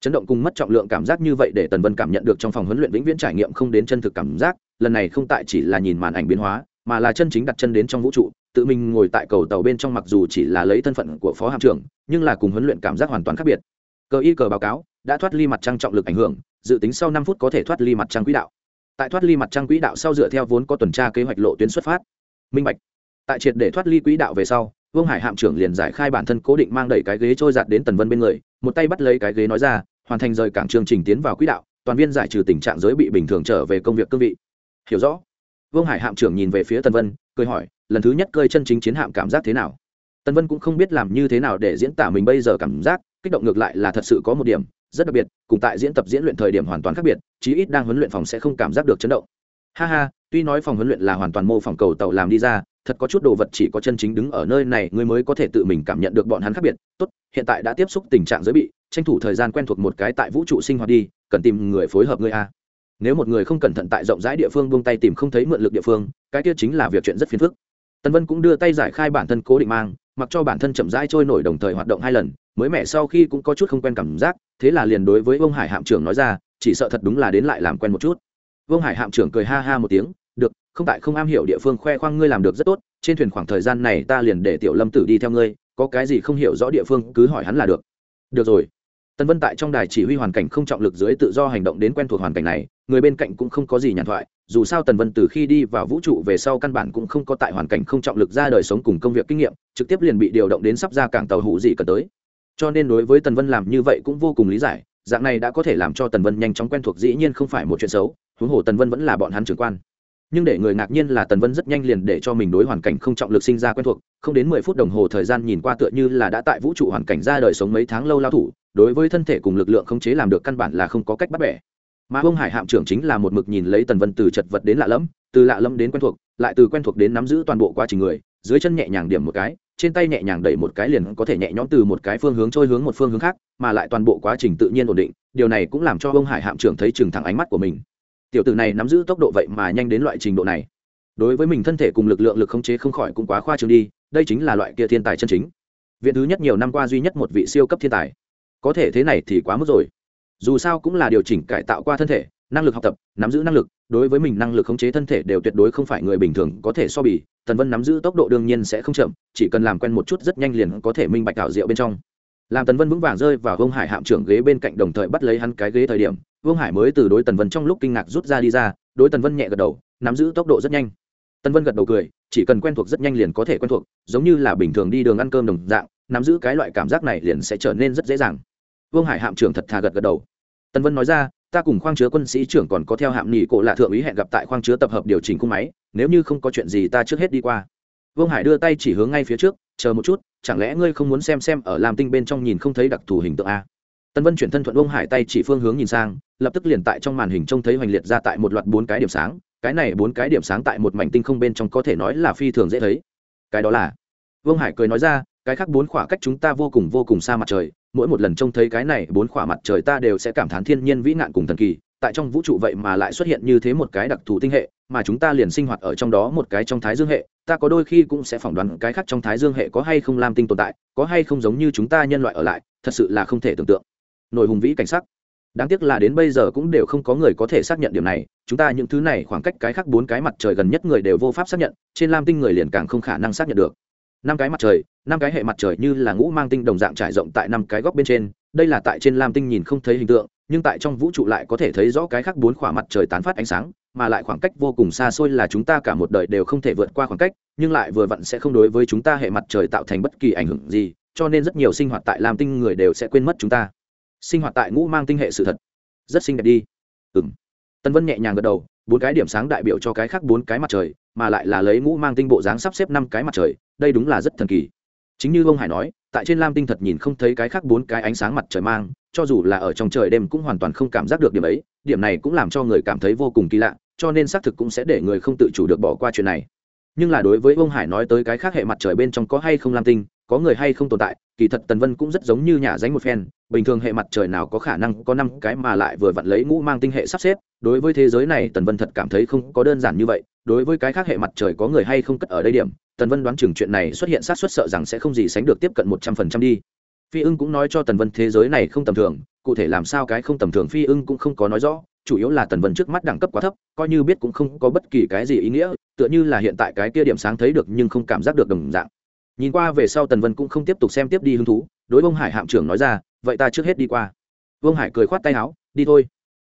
chấn động cùng mất trọng lượng cảm giác như vậy để tần vân cảm nhận được trong phòng huấn luyện vĩnh viễn trải nghiệm không đến chân thực cảm giác, lần này không tại chỉ là nhìn màn ảnh biến hóa, mà là chân chính đặt chân đến trong vũ trụ, tự mình ngồi tại cầu tàu bên trong mặc dù chỉ là lấy thân phận của phó hạm trưởng, nhưng là cùng huấn luyện cảm giác hoàn toàn khác biệt. Cờ y cờ báo cáo, đã thoát ly mặt trăng trọng lực ảnh hưởng, dự tính sau năm phút có thể thoát ly mặt trăng quỹ đạo. Tại thoát ly mặt trăng quỹ đạo sau dựa theo vốn có tuần tra kế hoạch lộ tuyến xuất phát. Minh bạch. Tại triệt để thoát ly quỹ đạo về sau, vương hải hạm trưởng liền giải khai bản thân cố định mang đẩy cái ghế trôi giạt đến tần vân bên người một tay bắt lấy cái ghế nói ra, hoàn thành rời cảng chương trình tiến vào quỹ đạo, toàn viên giải trừ tình trạng giới bị bình thường trở về công việc cương vị. Hiểu rõ. Vương hải hạm trưởng nhìn về phía tần vân, cười hỏi, lần thứ nhất cơi chân chính chiến hạm cảm giác thế nào? Tần vân cũng không biết làm như thế nào để diễn tả mình bây giờ cảm giác, kích động ngược lại là thật sự có một điểm, rất đặc biệt, cùng tại diễn tập diễn luyện thời điểm hoàn toàn khác biệt, chí ít đang huấn luyện phòng sẽ không cảm giác được chấn động ha ha, tuy nói phòng huấn luyện là hoàn toàn mô phỏng cầu tàu làm đi ra, thật có chút đồ vật chỉ có chân chính đứng ở nơi này, ngươi mới có thể tự mình cảm nhận được bọn hắn khác biệt. Tốt, hiện tại đã tiếp xúc tình trạng giới bị, tranh thủ thời gian quen thuộc một cái tại vũ trụ sinh hoạt đi, cần tìm người phối hợp ngươi a. Nếu một người không cẩn thận tại rộng rãi địa phương buông tay tìm không thấy mượn lực địa phương, cái kia chính là việc chuyện rất phiền phức. Tân vân cũng đưa tay giải khai bản thân cố định mang, mặc cho bản thân chậm rãi trôi nổi đồng thời hoạt động hai lần, mới mẻ sau khi cũng có chút không quen cảm giác, thế là liền đối với ông hải hạm trưởng nói ra, chỉ sợ thật đúng là đến lại làm quen một chút vương hải hạm trưởng cười ha ha một tiếng, được, không tại không am hiểu địa phương khoe khoang ngươi làm được rất tốt, trên thuyền khoảng thời gian này ta liền để tiểu lâm tử đi theo ngươi, có cái gì không hiểu rõ địa phương cứ hỏi hắn là được. Được rồi. Tần vân tại trong đài chỉ huy hoàn cảnh không trọng lực dưới tự do hành động đến quen thuộc hoàn cảnh này, người bên cạnh cũng không có gì nhàn thoại, dù sao tần vân từ khi đi vào vũ trụ về sau căn bản cũng không có tại hoàn cảnh không trọng lực ra đời sống cùng công việc kinh nghiệm, trực tiếp liền bị điều động đến sắp ra cảng tàu hủ gì cần tới. Cho nên đối với tần vân làm như vậy cũng vô cùng lý giải, dạng này đã có thể làm cho tần vân nhanh chóng quen thuộc dĩ nhiên không phải một chuyện xấu huống hồ tần vân vẫn là bọn hắn trưởng quan. Nhưng để người ngạc nhiên là tần vân rất nhanh liền để cho mình đối hoàn cảnh không trọng lực sinh ra quen thuộc, không đến mười phút đồng hồ thời gian nhìn qua tựa như là đã tại vũ trụ hoàn cảnh ra đời sống mấy tháng lâu lao thủ, đối với thân thể cùng lực lượng không chế làm được căn bản là không có cách bắt bẻ. Mà ông hải hạm trưởng chính là một mực nhìn lấy tần vân từ chật vật đến lạ lẫm, từ lạ lẫm đến quen thuộc, lại từ quen thuộc đến nắm giữ toàn bộ quá trình người, dưới chân nhẹ nhàng điểm một cái, trên tay nhẹ nhàng đẩy một cái liền có thể nhẹ nhõm từ một cái phương hướng trôi hướng một phương hướng khác, mà lại toàn bộ quá trình tự nhiên ổn định, điều này cũng làm cho ông hải hạm trưởng thấy chừng thẳng ánh mắt của mình tiểu tử này nắm giữ tốc độ vậy mà nhanh đến loại trình độ này. Đối với mình thân thể cùng lực lượng lực khống chế không khỏi cũng quá khoa trương đi, đây chính là loại kia thiên tài chân chính. Viện thứ nhất nhiều năm qua duy nhất một vị siêu cấp thiên tài. Có thể thế này thì quá mức rồi. Dù sao cũng là điều chỉnh cải tạo qua thân thể, năng lực học tập, nắm giữ năng lực, đối với mình năng lực khống chế thân thể đều tuyệt đối không phải người bình thường có thể so bì. Tần vân nắm giữ tốc độ đương nhiên sẽ không chậm, chỉ cần làm quen một chút rất nhanh liền có thể minh bạch tạo diệu bên trong. Làm tần vân vững vàng rơi vào vương hải hạm trưởng ghế bên cạnh đồng thời bắt lấy hắn cái ghế thời điểm vương hải mới từ đối tần vân trong lúc kinh ngạc rút ra đi ra, đối tần vân nhẹ gật đầu, nắm giữ tốc độ rất nhanh. Tần vân gật đầu cười, chỉ cần quen thuộc rất nhanh liền có thể quen thuộc, giống như là bình thường đi đường ăn cơm đồng dạng, nắm giữ cái loại cảm giác này liền sẽ trở nên rất dễ dàng. Vương hải hạm trưởng thật thà gật gật đầu. Tần vân nói ra, ta cùng khoang chứa quân sĩ trưởng còn có theo hạm nghỉ cổ lạ thượng úy hẹn gặp tại khoang chứa tập hợp điều chỉnh cung máy, nếu như không có chuyện gì ta trước hết đi qua. Vương hải đưa tay chỉ hướng ngay phía trước, chờ một chút, chẳng lẽ ngươi không muốn xem xem ở làm tinh bên trong nhìn không thấy đặc thù hình tượng a? Tân vân chuyển thân thuận vương hải tay chỉ phương hướng nhìn sang, lập tức liền tại trong màn hình trông thấy hoành liệt ra tại một loạt bốn cái điểm sáng. Cái này bốn cái điểm sáng tại một mảnh tinh không bên trong có thể nói là phi thường dễ thấy. Cái đó là vương hải cười nói ra, cái khác bốn khỏa cách chúng ta vô cùng vô cùng xa mặt trời, mỗi một lần trông thấy cái này bốn khỏa mặt trời ta đều sẽ cảm thán thiên nhiên vĩ nạn cùng thần kỳ, tại trong vũ trụ vậy mà lại xuất hiện như thế một cái đặc thù tinh hệ, mà chúng ta liền sinh hoạt ở trong đó một cái trong thái dương hệ, ta có đôi khi cũng sẽ phỏng đoán cái khác trong thái dương hệ có hay không lam tinh tồn tại, có hay không giống như chúng ta nhân loại ở lại, thật sự là không thể tưởng tượng nổi hùng vĩ cảnh sắc. Đáng tiếc là đến bây giờ cũng đều không có người có thể xác nhận điểm này, chúng ta những thứ này khoảng cách cái khác bốn cái mặt trời gần nhất người đều vô pháp xác nhận, trên lam tinh người liền càng không khả năng xác nhận được. Năm cái mặt trời, năm cái hệ mặt trời như là ngũ mang tinh đồng dạng trải rộng tại năm cái góc bên trên, đây là tại trên lam tinh nhìn không thấy hình tượng, nhưng tại trong vũ trụ lại có thể thấy rõ cái khác bốn khỏa mặt trời tán phát ánh sáng, mà lại khoảng cách vô cùng xa xôi là chúng ta cả một đời đều không thể vượt qua khoảng cách, nhưng lại vừa vặn sẽ không đối với chúng ta hệ mặt trời tạo thành bất kỳ ảnh hưởng gì, cho nên rất nhiều sinh hoạt tại lam tinh người đều sẽ quên mất chúng ta sinh hoạt tại ngũ mang tinh hệ sự thật. Rất xinh đẹp đi. Ừng tân vân nhẹ nhàng gật đầu, bốn cái điểm sáng đại biểu cho cái khác bốn cái mặt trời, mà lại là lấy ngũ mang tinh bộ dáng sắp xếp năm cái mặt trời, đây đúng là rất thần kỳ. Chính như ông hải nói, tại trên lam tinh thật nhìn không thấy cái khác bốn cái ánh sáng mặt trời mang, cho dù là ở trong trời đêm cũng hoàn toàn không cảm giác được điểm ấy, điểm này cũng làm cho người cảm thấy vô cùng kỳ lạ, cho nên xác thực cũng sẽ để người không tự chủ được bỏ qua chuyện này. Nhưng là đối với ông hải nói tới cái khác hệ mặt trời bên trong có hay không lam tinh có người hay không tồn tại, kỳ thật tần vân cũng rất giống như nhà danh một phen, bình thường hệ mặt trời nào có khả năng có năm cái mà lại vừa vặn lấy ngũ mang tinh hệ sắp xếp, đối với thế giới này tần vân thật cảm thấy không có đơn giản như vậy, đối với cái khác hệ mặt trời có người hay không cất ở đây điểm, tần vân đoán chừng chuyện này xuất hiện sát xuất sợ rằng sẽ không gì sánh được tiếp cận một trăm phần trăm đi. Phi ưng cũng nói cho tần vân thế giới này không tầm thường, cụ thể làm sao cái không tầm thường phi ưng cũng không có nói rõ, chủ yếu là tần vân trước mắt đẳng cấp quá thấp, coi như biết cũng không có bất kỳ cái gì ý nghĩa, tựa như là hiện tại cái kia điểm sáng thấy được nhưng không cảm giác được đồng dạng nhìn qua về sau tần vân cũng không tiếp tục xem tiếp đi hứng thú, đối bông hải hạm trưởng nói ra, vậy ta trước hết đi qua. Vương hải cười khoát tay áo, đi thôi.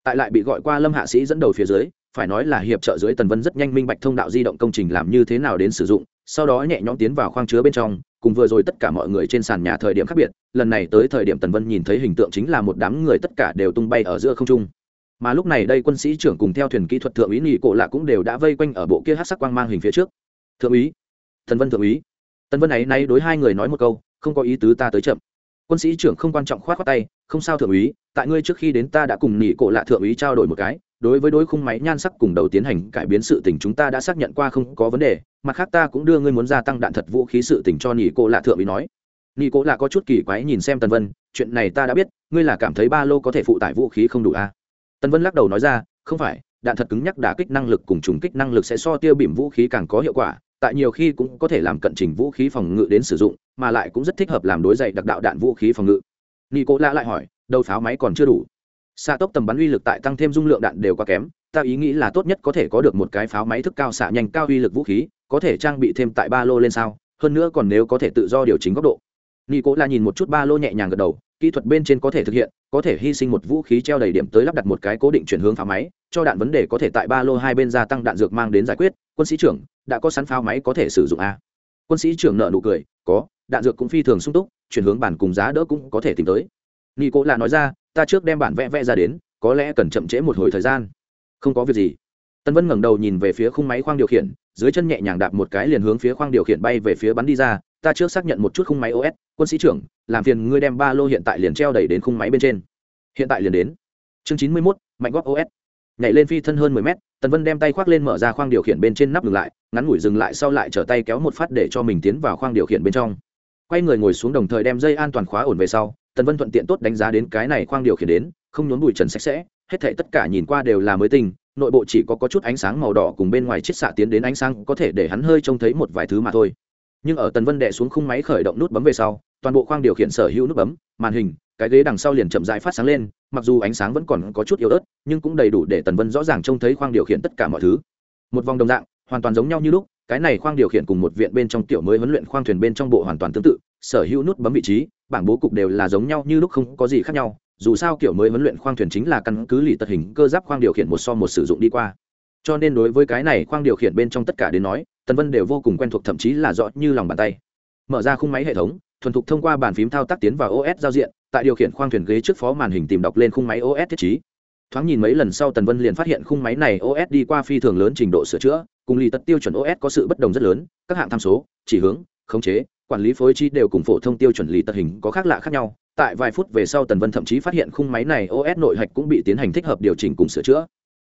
Tại lại bị gọi qua lâm hạ sĩ dẫn đầu phía dưới, phải nói là hiệp trợ dưới tần vân rất nhanh minh bạch thông đạo di động công trình làm như thế nào đến sử dụng, sau đó nhẹ nhõm tiến vào khoang chứa bên trong, cùng vừa rồi tất cả mọi người trên sàn nhà thời điểm khác biệt, lần này tới thời điểm tần vân nhìn thấy hình tượng chính là một đám người tất cả đều tung bay ở giữa không trung. Mà lúc này đây quân sĩ trưởng cùng theo thuyền kỹ thuật thượng úy nghị cổ lạ cũng đều đã vây quanh ở bộ kia hát sắc quang mang hình phía trước. Thượng úy thần vân thượng úy tần vân ấy nay đối hai người nói một câu, không có ý tứ ta tới chậm quân sĩ trưởng không quan trọng khoát khoát tay, không sao thượng úy, tại ngươi trước khi đến ta đã cùng nghỉ cổ lạ thượng úy trao đổi một cái, đối với đối khung máy nhan sắc cùng đầu tiến hành cải biến sự tình chúng ta đã xác nhận qua không có vấn đề, mặt khác ta cũng đưa ngươi muốn gia tăng đạn thật vũ khí sự tình cho nghỉ cổ lạ thượng úy nói nghỉ cổ lạ có chút kỳ quái nhìn xem tần vân, chuyện này ta đã biết, ngươi là cảm thấy ba lô có thể phụ tải vũ khí không đủ à? tần vân lắc đầu nói ra, không phải, đạn thật cứng nhắc đả kích năng lực cùng trùng kích năng lực sẽ so tiêu bìm vũ khí càng có hiệu quả tại nhiều khi cũng có thể làm cận trình vũ khí phòng ngự đến sử dụng, mà lại cũng rất thích hợp làm đối dậy đặc đạo đạn vũ khí phòng ngự. Nghi cố lạ lại hỏi, đầu pháo máy còn chưa đủ? Xạ tốc tầm bắn uy lực tại tăng thêm dung lượng đạn đều quá kém, ta ý nghĩ là tốt nhất có thể có được một cái pháo máy thức cao xạ nhanh cao uy lực vũ khí, có thể trang bị thêm tại ba lô lên sao? Hơn nữa còn nếu có thể tự do điều chỉnh góc độ. Nghi cố lạ nhìn một chút ba lô nhẹ nhàng gật đầu, kỹ thuật bên trên có thể thực hiện, có thể hy sinh một vũ khí treo đầy điểm tới lắp đặt một cái cố định chuyển hướng pháo máy, cho đạn vấn đề có thể tại ba lô hai bên gia tăng đạn dược mang đến giải quyết quân sĩ trưởng đã có sẵn pháo máy có thể sử dụng a. Quân sĩ trưởng nợ nụ cười, có, đạn dược cũng phi thường sung túc, chuyển hướng bản cùng giá đỡ cũng có thể tìm tới. Nghi cố là nói ra, ta trước đem bản vẽ vẽ ra đến, có lẽ cần chậm trễ một hồi thời gian. Không có việc gì. Tân vân ngẩng đầu nhìn về phía khung máy khoang điều khiển, dưới chân nhẹ nhàng đạp một cái liền hướng phía khoang điều khiển bay về phía bắn đi ra, ta trước xác nhận một chút khung máy os quân sĩ trưởng, làm phiền ngươi đem ba lô hiện tại liền treo đẩy đến khung máy bên trên. Hiện tại liền đến. Chương chín mươi mốt, mạnh góp os nhảy lên phi thân hơn mười mét tần vân đem tay khoác lên mở ra khoang điều khiển bên trên nắp ngừng lại ngắn ngủi dừng lại sau lại trở tay kéo một phát để cho mình tiến vào khoang điều khiển bên trong. Quay người ngồi xuống đồng thời đem dây an toàn khóa ổn về sau tần vân thuận tiện tốt đánh giá đến cái này khoang điều khiển đến không nhốn bụi trần sạch sẽ hết thảy tất cả nhìn qua đều là mới tinh nội bộ chỉ có, có chút ánh sáng màu đỏ cùng bên ngoài chiết xạ tiến đến ánh sáng có thể để hắn hơi trông thấy một vài thứ mà thôi. Nhưng ở tần vân đệ xuống khung máy khởi động nút bấm về sau toàn bộ khoang điều khiển sở hữu nút bấm màn hình cái ghế đằng sau liền chậm rãi phát sáng lên mặc dù ánh sáng vẫn còn có chút yếu ớt, nhưng cũng đầy đủ để tần vân rõ ràng trông thấy khoang điều khiển tất cả mọi thứ. Một vòng đồng dạng, hoàn toàn giống nhau như lúc, cái này khoang điều khiển cùng một viện bên trong tiểu mới huấn luyện khoang thuyền bên trong bộ hoàn toàn tương tự, sở hữu nút bấm vị trí, bảng bố cục đều là giống nhau như lúc không có gì khác nhau, dù sao kiểu mới huấn luyện khoang thuyền chính là căn cứ lì tật hình cơ giáp khoang điều khiển một so một sử dụng đi qua. Cho nên đối với cái này khoang điều khiển bên trong tất cả đến nói, tần vân đều vô cùng quen thuộc thậm chí là rõ như lòng bàn tay. Mở ra khung máy hệ thống, thuần thục thông qua bàn phím thao tác tiến vào os giao diện tại điều khiển khoang thuyền ghế trước phó màn hình tìm đọc lên khung máy os thiết trí. Thoáng nhìn mấy lần sau tần vân liền phát hiện khung máy này os đi qua phi thường lớn trình độ sửa chữa, cùng lì tật tiêu chuẩn os có sự bất đồng rất lớn, các hạng tham số, chỉ hướng, khống chế, quản lý phối trí đều cùng phổ thông tiêu chuẩn lì tật hình có khác lạ khác nhau. Tại vài phút về sau tần vân thậm chí phát hiện khung máy này os nội hạch cũng bị tiến hành thích hợp điều chỉnh cùng sửa chữa.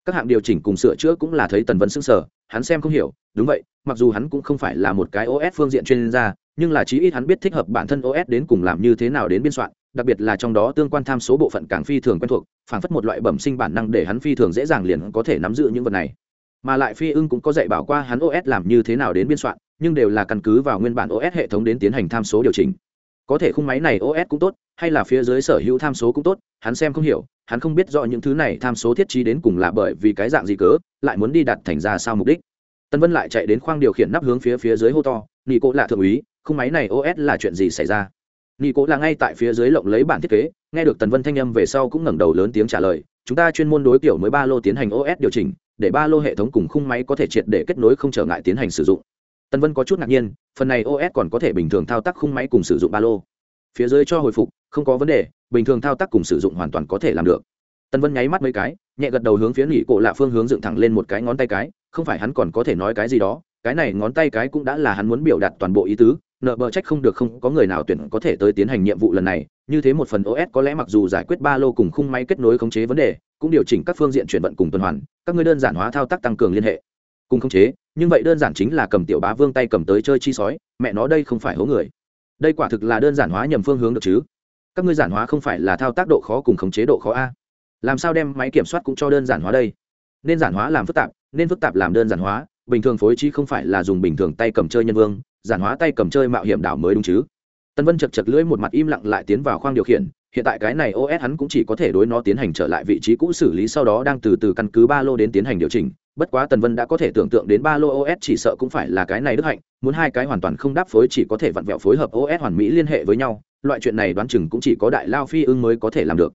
Các hạng điều chỉnh cùng sửa chữa cũng là thấy tần vân sững sờ, hắn xem không hiểu, đúng vậy, mặc dù hắn cũng không phải là một cái os phương diện chuyên gia, nhưng là chí ít hắn biết thích hợp bản thân os đến cùng làm như thế nào đến biên soạn đặc biệt là trong đó tương quan tham số bộ phận càng phi thường quen thuộc phản phất một loại bẩm sinh bản năng để hắn phi thường dễ dàng liền có thể nắm giữ những vật này. Mà lại phi ưng cũng có dạy bảo qua hắn os làm như thế nào đến biên soạn, nhưng đều là căn cứ vào nguyên bản os hệ thống đến tiến hành tham số điều chỉnh. Có thể khung máy này os cũng tốt, hay là phía dưới sở hữu tham số cũng tốt, hắn xem không hiểu, hắn không biết rõ những thứ này tham số thiết trí đến cùng là bởi vì cái dạng gì cớ, lại muốn đi đặt thành ra sao mục đích. Tân vân lại chạy đến khoang điều khiển nắp hướng phía phía dưới hô to nghị cố là thượng úy, khung máy này os là chuyện gì xảy ra? Nghi cố là ngay tại phía dưới lộng lấy bản thiết kế, nghe được tần vân thanh âm về sau cũng ngẩng đầu lớn tiếng trả lời, chúng ta chuyên môn đối kiểu mới ba lô tiến hành os điều chỉnh, để ba lô hệ thống cùng khung máy có thể triệt để kết nối không trở ngại tiến hành sử dụng. Tần vân có chút ngạc nhiên, phần này os còn có thể bình thường thao tác khung máy cùng sử dụng ba lô. Phía dưới cho hồi phục, không có vấn đề, bình thường thao tác cùng sử dụng hoàn toàn có thể làm được. Tần vân nháy mắt mấy cái, nhẹ gật đầu hướng phía nghỉ cổ lạ phương hướng dựng thẳng lên một cái ngón tay cái, không phải hắn còn có thể nói cái gì đó, cái này ngón tay cái cũng đã là hắn muốn biểu đạt toàn bộ ý tứ nợ bờ trách không được không có người nào tuyển có thể tới tiến hành nhiệm vụ lần này. Như thế một phần os có lẽ mặc dù giải quyết ba lô cùng khung máy kết nối khống chế vấn đề, cũng điều chỉnh các phương diện chuyển vận cùng tuần hoàn, các ngươi đơn giản hóa thao tác tăng cường liên hệ. Cùng khống chế, nhưng vậy đơn giản chính là cầm tiểu bá vương tay cầm tới chơi chi sói, mẹ nó đây không phải hố người. Đây quả thực là đơn giản hóa nhầm phương hướng được chứ. Các ngươi giản hóa không phải là thao tác độ khó cùng khống chế độ khó a. Làm sao đem máy kiểm soát cũng cho đơn giản hóa đây? Nên giản hóa làm phức tạp, nên phức tạp làm đơn giản hóa bình thường phối trí không phải là dùng bình thường tay cầm chơi nhân vương, giản hóa tay cầm chơi mạo hiểm đảo mới đúng chứ. Tân vân chật chật lưỡi một mặt im lặng lại tiến vào khoang điều khiển, hiện tại cái này os hắn cũng chỉ có thể đối nó tiến hành trở lại vị trí cũ xử lý sau đó đang từ từ căn cứ ba lô đến tiến hành điều chỉnh, bất quá tần vân đã có thể tưởng tượng đến ba lô os chỉ sợ cũng phải là cái này đức hạnh, muốn hai cái hoàn toàn không đáp phối chỉ có thể vặn vẹo phối hợp os hoàn mỹ liên hệ với nhau, loại chuyện này đoán chừng cũng chỉ có đại lao phi ưng mới có thể làm được.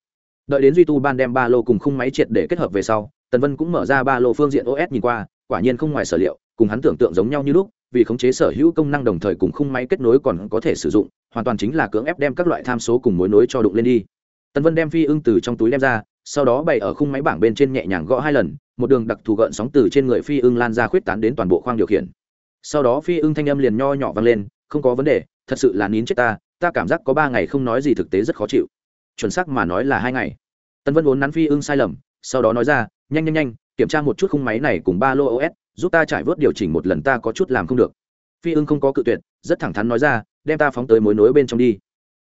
Đợi đến duy tu ban đem ba lô cùng khung máy triệt để kết hợp về sau, tần vân cũng mở ra ba lô phương diện os nhìn qua quả nhiên không ngoài sở liệu, cùng hắn tưởng tượng giống nhau như lúc, vì khống chế sở hữu công năng đồng thời cùng khung máy kết nối còn có thể sử dụng, hoàn toàn chính là cưỡng ép đem các loại tham số cùng mối nối cho đụng lên đi. Tần vân đem phi ưng từ trong túi đem ra, sau đó bày ở khung máy bảng bên trên nhẹ nhàng gõ hai lần, một đường đặc thù gợn sóng từ trên người phi ưng lan ra khuyết tán đến toàn bộ khoang điều khiển. Sau đó phi ưng thanh âm liền nho nhỏ vang lên, không có vấn đề, thật sự là nín chết ta ta cảm giác có ba ngày không nói gì thực tế rất khó chịu. Chuẩn xác mà nói là hai ngày. Tân vân vốn nắn phi ưng sai lầm, sau đó nói ra, nhanh nhanh nhanh kiểm tra một chút khung máy này cùng ba lô os giúp ta trải vớt điều chỉnh một lần ta có chút làm không được. Phi ưng không có cự tuyệt, rất thẳng thắn nói ra, đem ta phóng tới mối nối bên trong đi.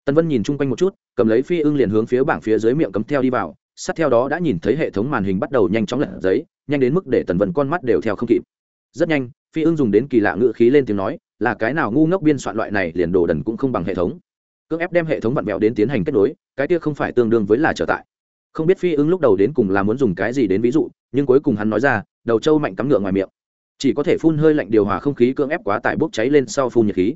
Tân vân nhìn chung quanh một chút, cầm lấy phi ưng liền hướng phía bảng phía dưới miệng cấm theo đi vào, sát theo đó đã nhìn thấy hệ thống màn hình bắt đầu nhanh chóng lật giấy, nhanh đến mức để tần vân con mắt đều theo không kịp. Rất nhanh, phi ưng dùng đến kỳ lạ ngữ khí lên tiếng nói, là cái nào ngu ngốc biên soạn loại này liền đồ đần cũng không bằng hệ thống. Cưỡng ép đem hệ thống vặn vẹo đến tiến hành kết nối, cái kia không phải tương đương với là trở tại không biết phi ưng lúc đầu đến cùng là muốn dùng cái gì đến ví dụ, nhưng cuối cùng hắn nói ra, đầu trâu mạnh cắm ngựa ngoài miệng. Chỉ có thể phun hơi lạnh điều hòa không khí cưỡng ép quá tải bốc cháy lên sau phun nhiệt khí.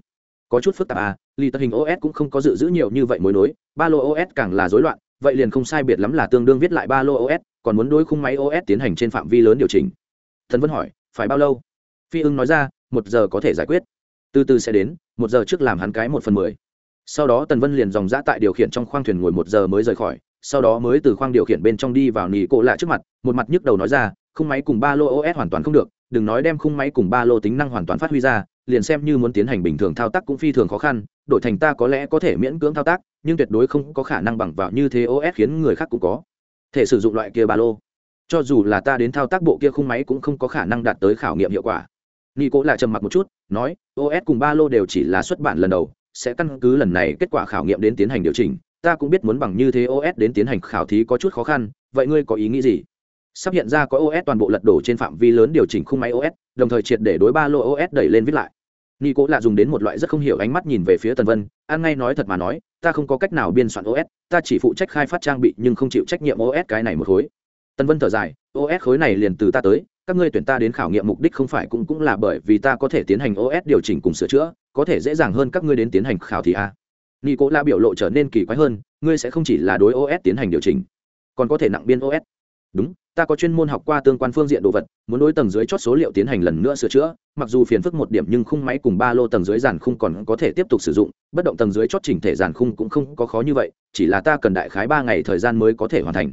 Có chút phức tạp à lì tật hình os cũng không có dự giữ nhiều như vậy mối nối, ba lô os càng là rối loạn, vậy liền không sai biệt lắm là tương đương viết lại ba lô os còn muốn đối khung máy os tiến hành trên phạm vi lớn điều chỉnh. Thần vân hỏi, phải bao lâu? Phi ưng nói ra, một giờ có thể giải quyết. Từ từ sẽ đến, một giờ trước làm hắn cái một phần mười. Sau đó tần vân liền dòng dã tại điều khiển trong khoang thuyền ngồi một giờ mới rời khỏi sau đó mới từ khoang điều khiển bên trong đi vào nỉ cổ lạ trước mặt, một mặt nhức đầu nói ra, khung máy cùng ba lô os hoàn toàn không được, đừng nói đem khung máy cùng ba lô tính năng hoàn toàn phát huy ra, liền xem như muốn tiến hành bình thường thao tác cũng phi thường khó khăn, đổi thành ta có lẽ có thể miễn cưỡng thao tác, nhưng tuyệt đối không có khả năng bằng vào như thế os khiến người khác cũng có thể sử dụng loại kia ba lô. Cho dù là ta đến thao tác bộ kia khung máy cũng không có khả năng đạt tới khảo nghiệm hiệu quả. Nghi cố lại trầm mặc một chút, nói os cùng ba lô đều chỉ là xuất bản lần đầu, sẽ căn cứ lần này kết quả khảo nghiệm đến tiến hành điều chỉnh ta cũng biết muốn bằng như thế os đến tiến hành khảo thí có chút khó khăn vậy ngươi có ý nghĩ gì sắp hiện ra có os toàn bộ lật đổ trên phạm vi lớn điều chỉnh khung máy os đồng thời triệt để đối ba lô os đẩy lên viết lại Nghi cố là dùng đến một loại rất không hiểu ánh mắt nhìn về phía Tần Vân, an ngay nói thật mà nói, ta không có cách nào biên soạn OS, ta chỉ phụ trách khai phát trang bị nhưng không chịu trách nhiệm OS cái này một khối. Tần Vân thở dài, OS khối này liền từ ta tới, các ngươi tuyển ta đến khảo nghiệm mục đích không phải cũng cũng là bởi vì ta có thể tiến hành OS điều chỉnh cùng sửa chữa, có thể dễ dàng hơn các ngươi đến tiến hành khảo thí a. Nghi cố la biểu lộ trở nên kỳ quái hơn, ngươi sẽ không chỉ là đối OS tiến hành điều chỉnh, còn có thể nặng biên OS. Đúng, ta có chuyên môn học qua tương quan phương diện đồ vật muốn đối tầng dưới chót số liệu tiến hành lần nữa sửa chữa mặc dù phiền phức một điểm nhưng khung máy cùng ba lô tầng dưới giàn khung còn có thể tiếp tục sử dụng bất động tầng dưới chót chỉnh thể giàn khung cũng không có khó như vậy chỉ là ta cần đại khái ba ngày thời gian mới có thể hoàn thành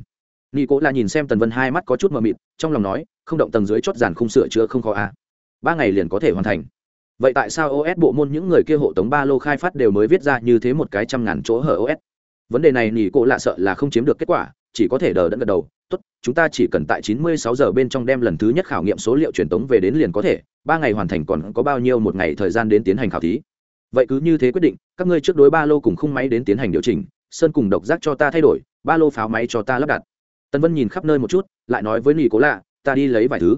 nghi cố là nhìn xem tần vân hai mắt có chút mờ mịt trong lòng nói không động tầng dưới chót giàn khung sửa chữa không khó à. ba ngày liền có thể hoàn thành vậy tại sao os bộ môn những người kia hộ tống ba lô khai phát đều mới viết ra như thế một cái trăm ngàn chỗ hở os vấn đề này nỉ cô lạ sợ là không chiếm được kết quả, chỉ có thể đờ đẫn gật đầu. Tốt, chúng ta chỉ cần tại 96 giờ bên trong đem lần thứ nhất khảo nghiệm số liệu truyền tống về đến liền có thể, ba ngày hoàn thành còn có bao nhiêu một ngày thời gian đến tiến hành khảo thí? Vậy cứ như thế quyết định, các ngươi trước đối ba lô cùng khung máy đến tiến hành điều chỉnh, sơn cùng độc giác cho ta thay đổi, ba lô pháo máy cho ta lắp đặt. Tần vân nhìn khắp nơi một chút, lại nói với nỉ cố lạ, ta đi lấy vài thứ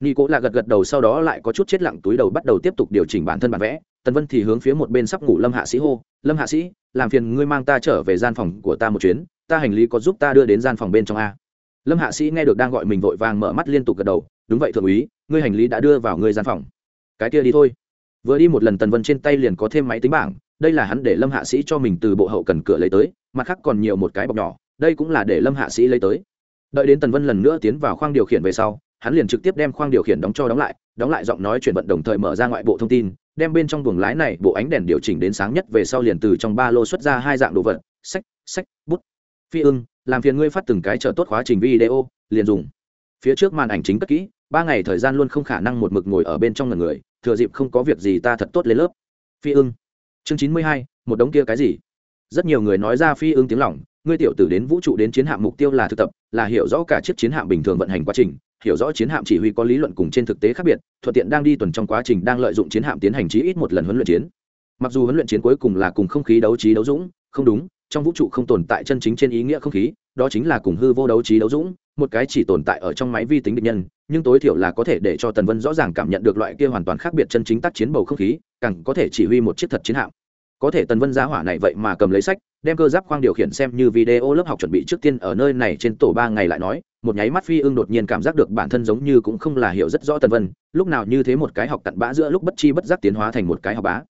nị cố là gật gật đầu sau đó lại có chút chết lặng túi đầu bắt đầu tiếp tục điều chỉnh bản thân bản vẽ. Tần vân thì hướng phía một bên sắp ngủ lâm hạ sĩ hô, lâm hạ sĩ, làm phiền ngươi mang ta trở về gian phòng của ta một chuyến, ta hành lý có giúp ta đưa đến gian phòng bên trong a. Lâm hạ sĩ nghe được đang gọi mình vội vàng mở mắt liên tục gật đầu, đúng vậy thượng úy, ngươi hành lý đã đưa vào ngươi gian phòng. Cái kia đi thôi. Vừa đi một lần tần vân trên tay liền có thêm máy tính bảng, đây là hắn để lâm hạ sĩ cho mình từ bộ hậu cần cửa lấy tới, mặt khác còn nhiều một cái bọc nhỏ, đây cũng là để lâm hạ sĩ lấy tới. Đợi đến tần vân lần nữa tiến vào khoang điều khiển về sau hắn liền trực tiếp đem khoang điều khiển đóng cho đóng lại đóng lại giọng nói chuyển vận đồng thời mở ra ngoại bộ thông tin, đem bên trong buồng lái này bộ ánh đèn điều chỉnh đến sáng nhất về sau liền từ trong ba lô xuất ra hai dạng đồ vật, sách sách, bút. Phi ưng, làm phiền ngươi phát từng cái chờ tốt khóa trình video, liền dùng. Phía trước màn ảnh chính cất kỹ, ba ngày thời gian luôn không khả năng một mực ngồi ở bên trong ngần người, thừa dịp không có việc gì ta thật tốt lên lớp. Phi ưng. Chương chín mươi hai, một đống kia cái gì? Rất nhiều người nói ra phi ưng tiếng lỏng ngươi tiểu tử đến vũ trụ đến chiến hạm mục tiêu là thực tập, là hiểu rõ cả chiếc chiến hạm bình thường vận hành quá trình, hiểu rõ chiến hạm chỉ huy có lý luận cùng trên thực tế khác biệt, thuận tiện đang đi tuần trong quá trình đang lợi dụng chiến hạm tiến hành chí ít một lần huấn luyện chiến. Mặc dù huấn luyện chiến cuối cùng là cùng không khí đấu trí đấu dũng, không đúng, trong vũ trụ không tồn tại chân chính trên ý nghĩa không khí, đó chính là cùng hư vô đấu trí đấu dũng, một cái chỉ tồn tại ở trong máy vi tính địch nhân, nhưng tối thiểu là có thể để cho tần vân rõ ràng cảm nhận được loại kia hoàn toàn khác biệt chân chính tác chiến bầu không khí, càng có thể chỉ huy một chiếc thật chiến hạm có thể tần vân giá hỏa này vậy mà cầm lấy sách, đem cơ giáp khoang điều khiển xem như video lớp học chuẩn bị trước tiên ở nơi này trên tổ ba ngày lại nói, một nháy mắt phi ưng đột nhiên cảm giác được bản thân giống như cũng không là hiểu rất rõ tần vân, lúc nào như thế một cái học cặn bã giữa lúc bất chi bất giác tiến hóa thành một cái học bá.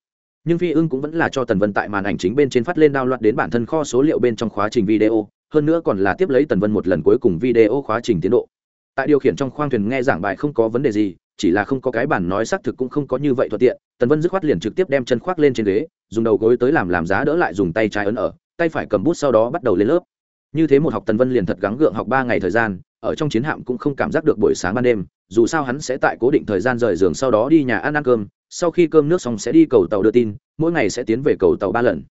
Nhưng phi ưng cũng vẫn là cho tần vân tại màn ảnh chính bên trên phát lên đao loạt đến bản thân kho số liệu bên trong khóa trình video, hơn nữa còn là tiếp lấy tần vân một lần cuối cùng video khóa trình tiến độ. Tại điều khiển trong khoang thuyền nghe giảng bài không có vấn đề gì chỉ là không có cái bản nói xác thực cũng không có như vậy thuận tiện, tần vân dứt khoát liền trực tiếp đem chân khoác lên trên ghế, dùng đầu gối tới làm làm giá đỡ lại dùng tay trái ấn ở, tay phải cầm bút sau đó bắt đầu lên lớp. Như thế một học tần vân liền thật gắng gượng học ba ngày thời gian, ở trong chiến hạm cũng không cảm giác được buổi sáng ban đêm, dù sao hắn sẽ tại cố định thời gian rời giường sau đó đi nhà ăn ăn cơm, sau khi cơm nước xong sẽ đi cầu tàu đưa tin, mỗi ngày sẽ tiến về cầu tàu ba lần.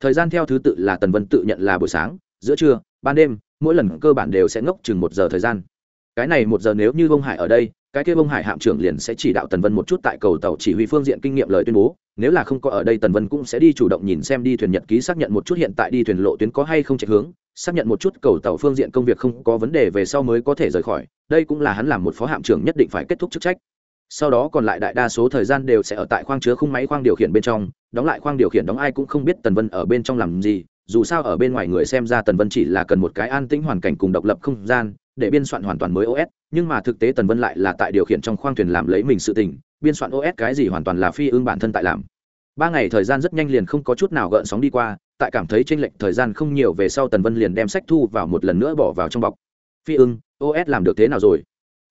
Thời gian theo thứ tự là tần vân tự nhận là buổi sáng, giữa trưa, ban đêm, mỗi lần cơ bản đều sẽ ngốc chừng một giờ thời gian. Cái này một giờ nếu như bông hải ở đây cái kia bông hải hạm trưởng liền sẽ chỉ đạo tần vân một chút tại cầu tàu chỉ huy phương diện kinh nghiệm lời tuyên bố, nếu là không có ở đây tần vân cũng sẽ đi chủ động nhìn xem đi thuyền nhật ký xác nhận một chút hiện tại đi thuyền lộ tuyến có hay không chạy hướng, xác nhận một chút cầu tàu phương diện công việc không có vấn đề về sau mới có thể rời khỏi, đây cũng là hắn làm một phó hạm trưởng nhất định phải kết thúc chức trách. Sau đó còn lại đại đa số thời gian đều sẽ ở tại khoang chứa khung máy khoang điều khiển bên trong, đóng lại khoang điều khiển đóng ai cũng không biết tần vân ở bên trong làm gì, dù sao ở bên ngoài người xem ra tần vân chỉ là cần một cái an tĩnh hoàn cảnh cùng độc lập không gian để biên soạn hoàn toàn mới os nhưng mà thực tế tần vân lại là tại điều khiển trong khoang thuyền làm lấy mình sự tình, biên soạn os cái gì hoàn toàn là phi ương bản thân tại làm. Ba ngày thời gian rất nhanh liền không có chút nào gợn sóng đi qua, tại cảm thấy tranh lệch thời gian không nhiều về sau tần vân liền đem sách thu vào một lần nữa bỏ vào trong bọc. Phi ưng os làm được thế nào rồi?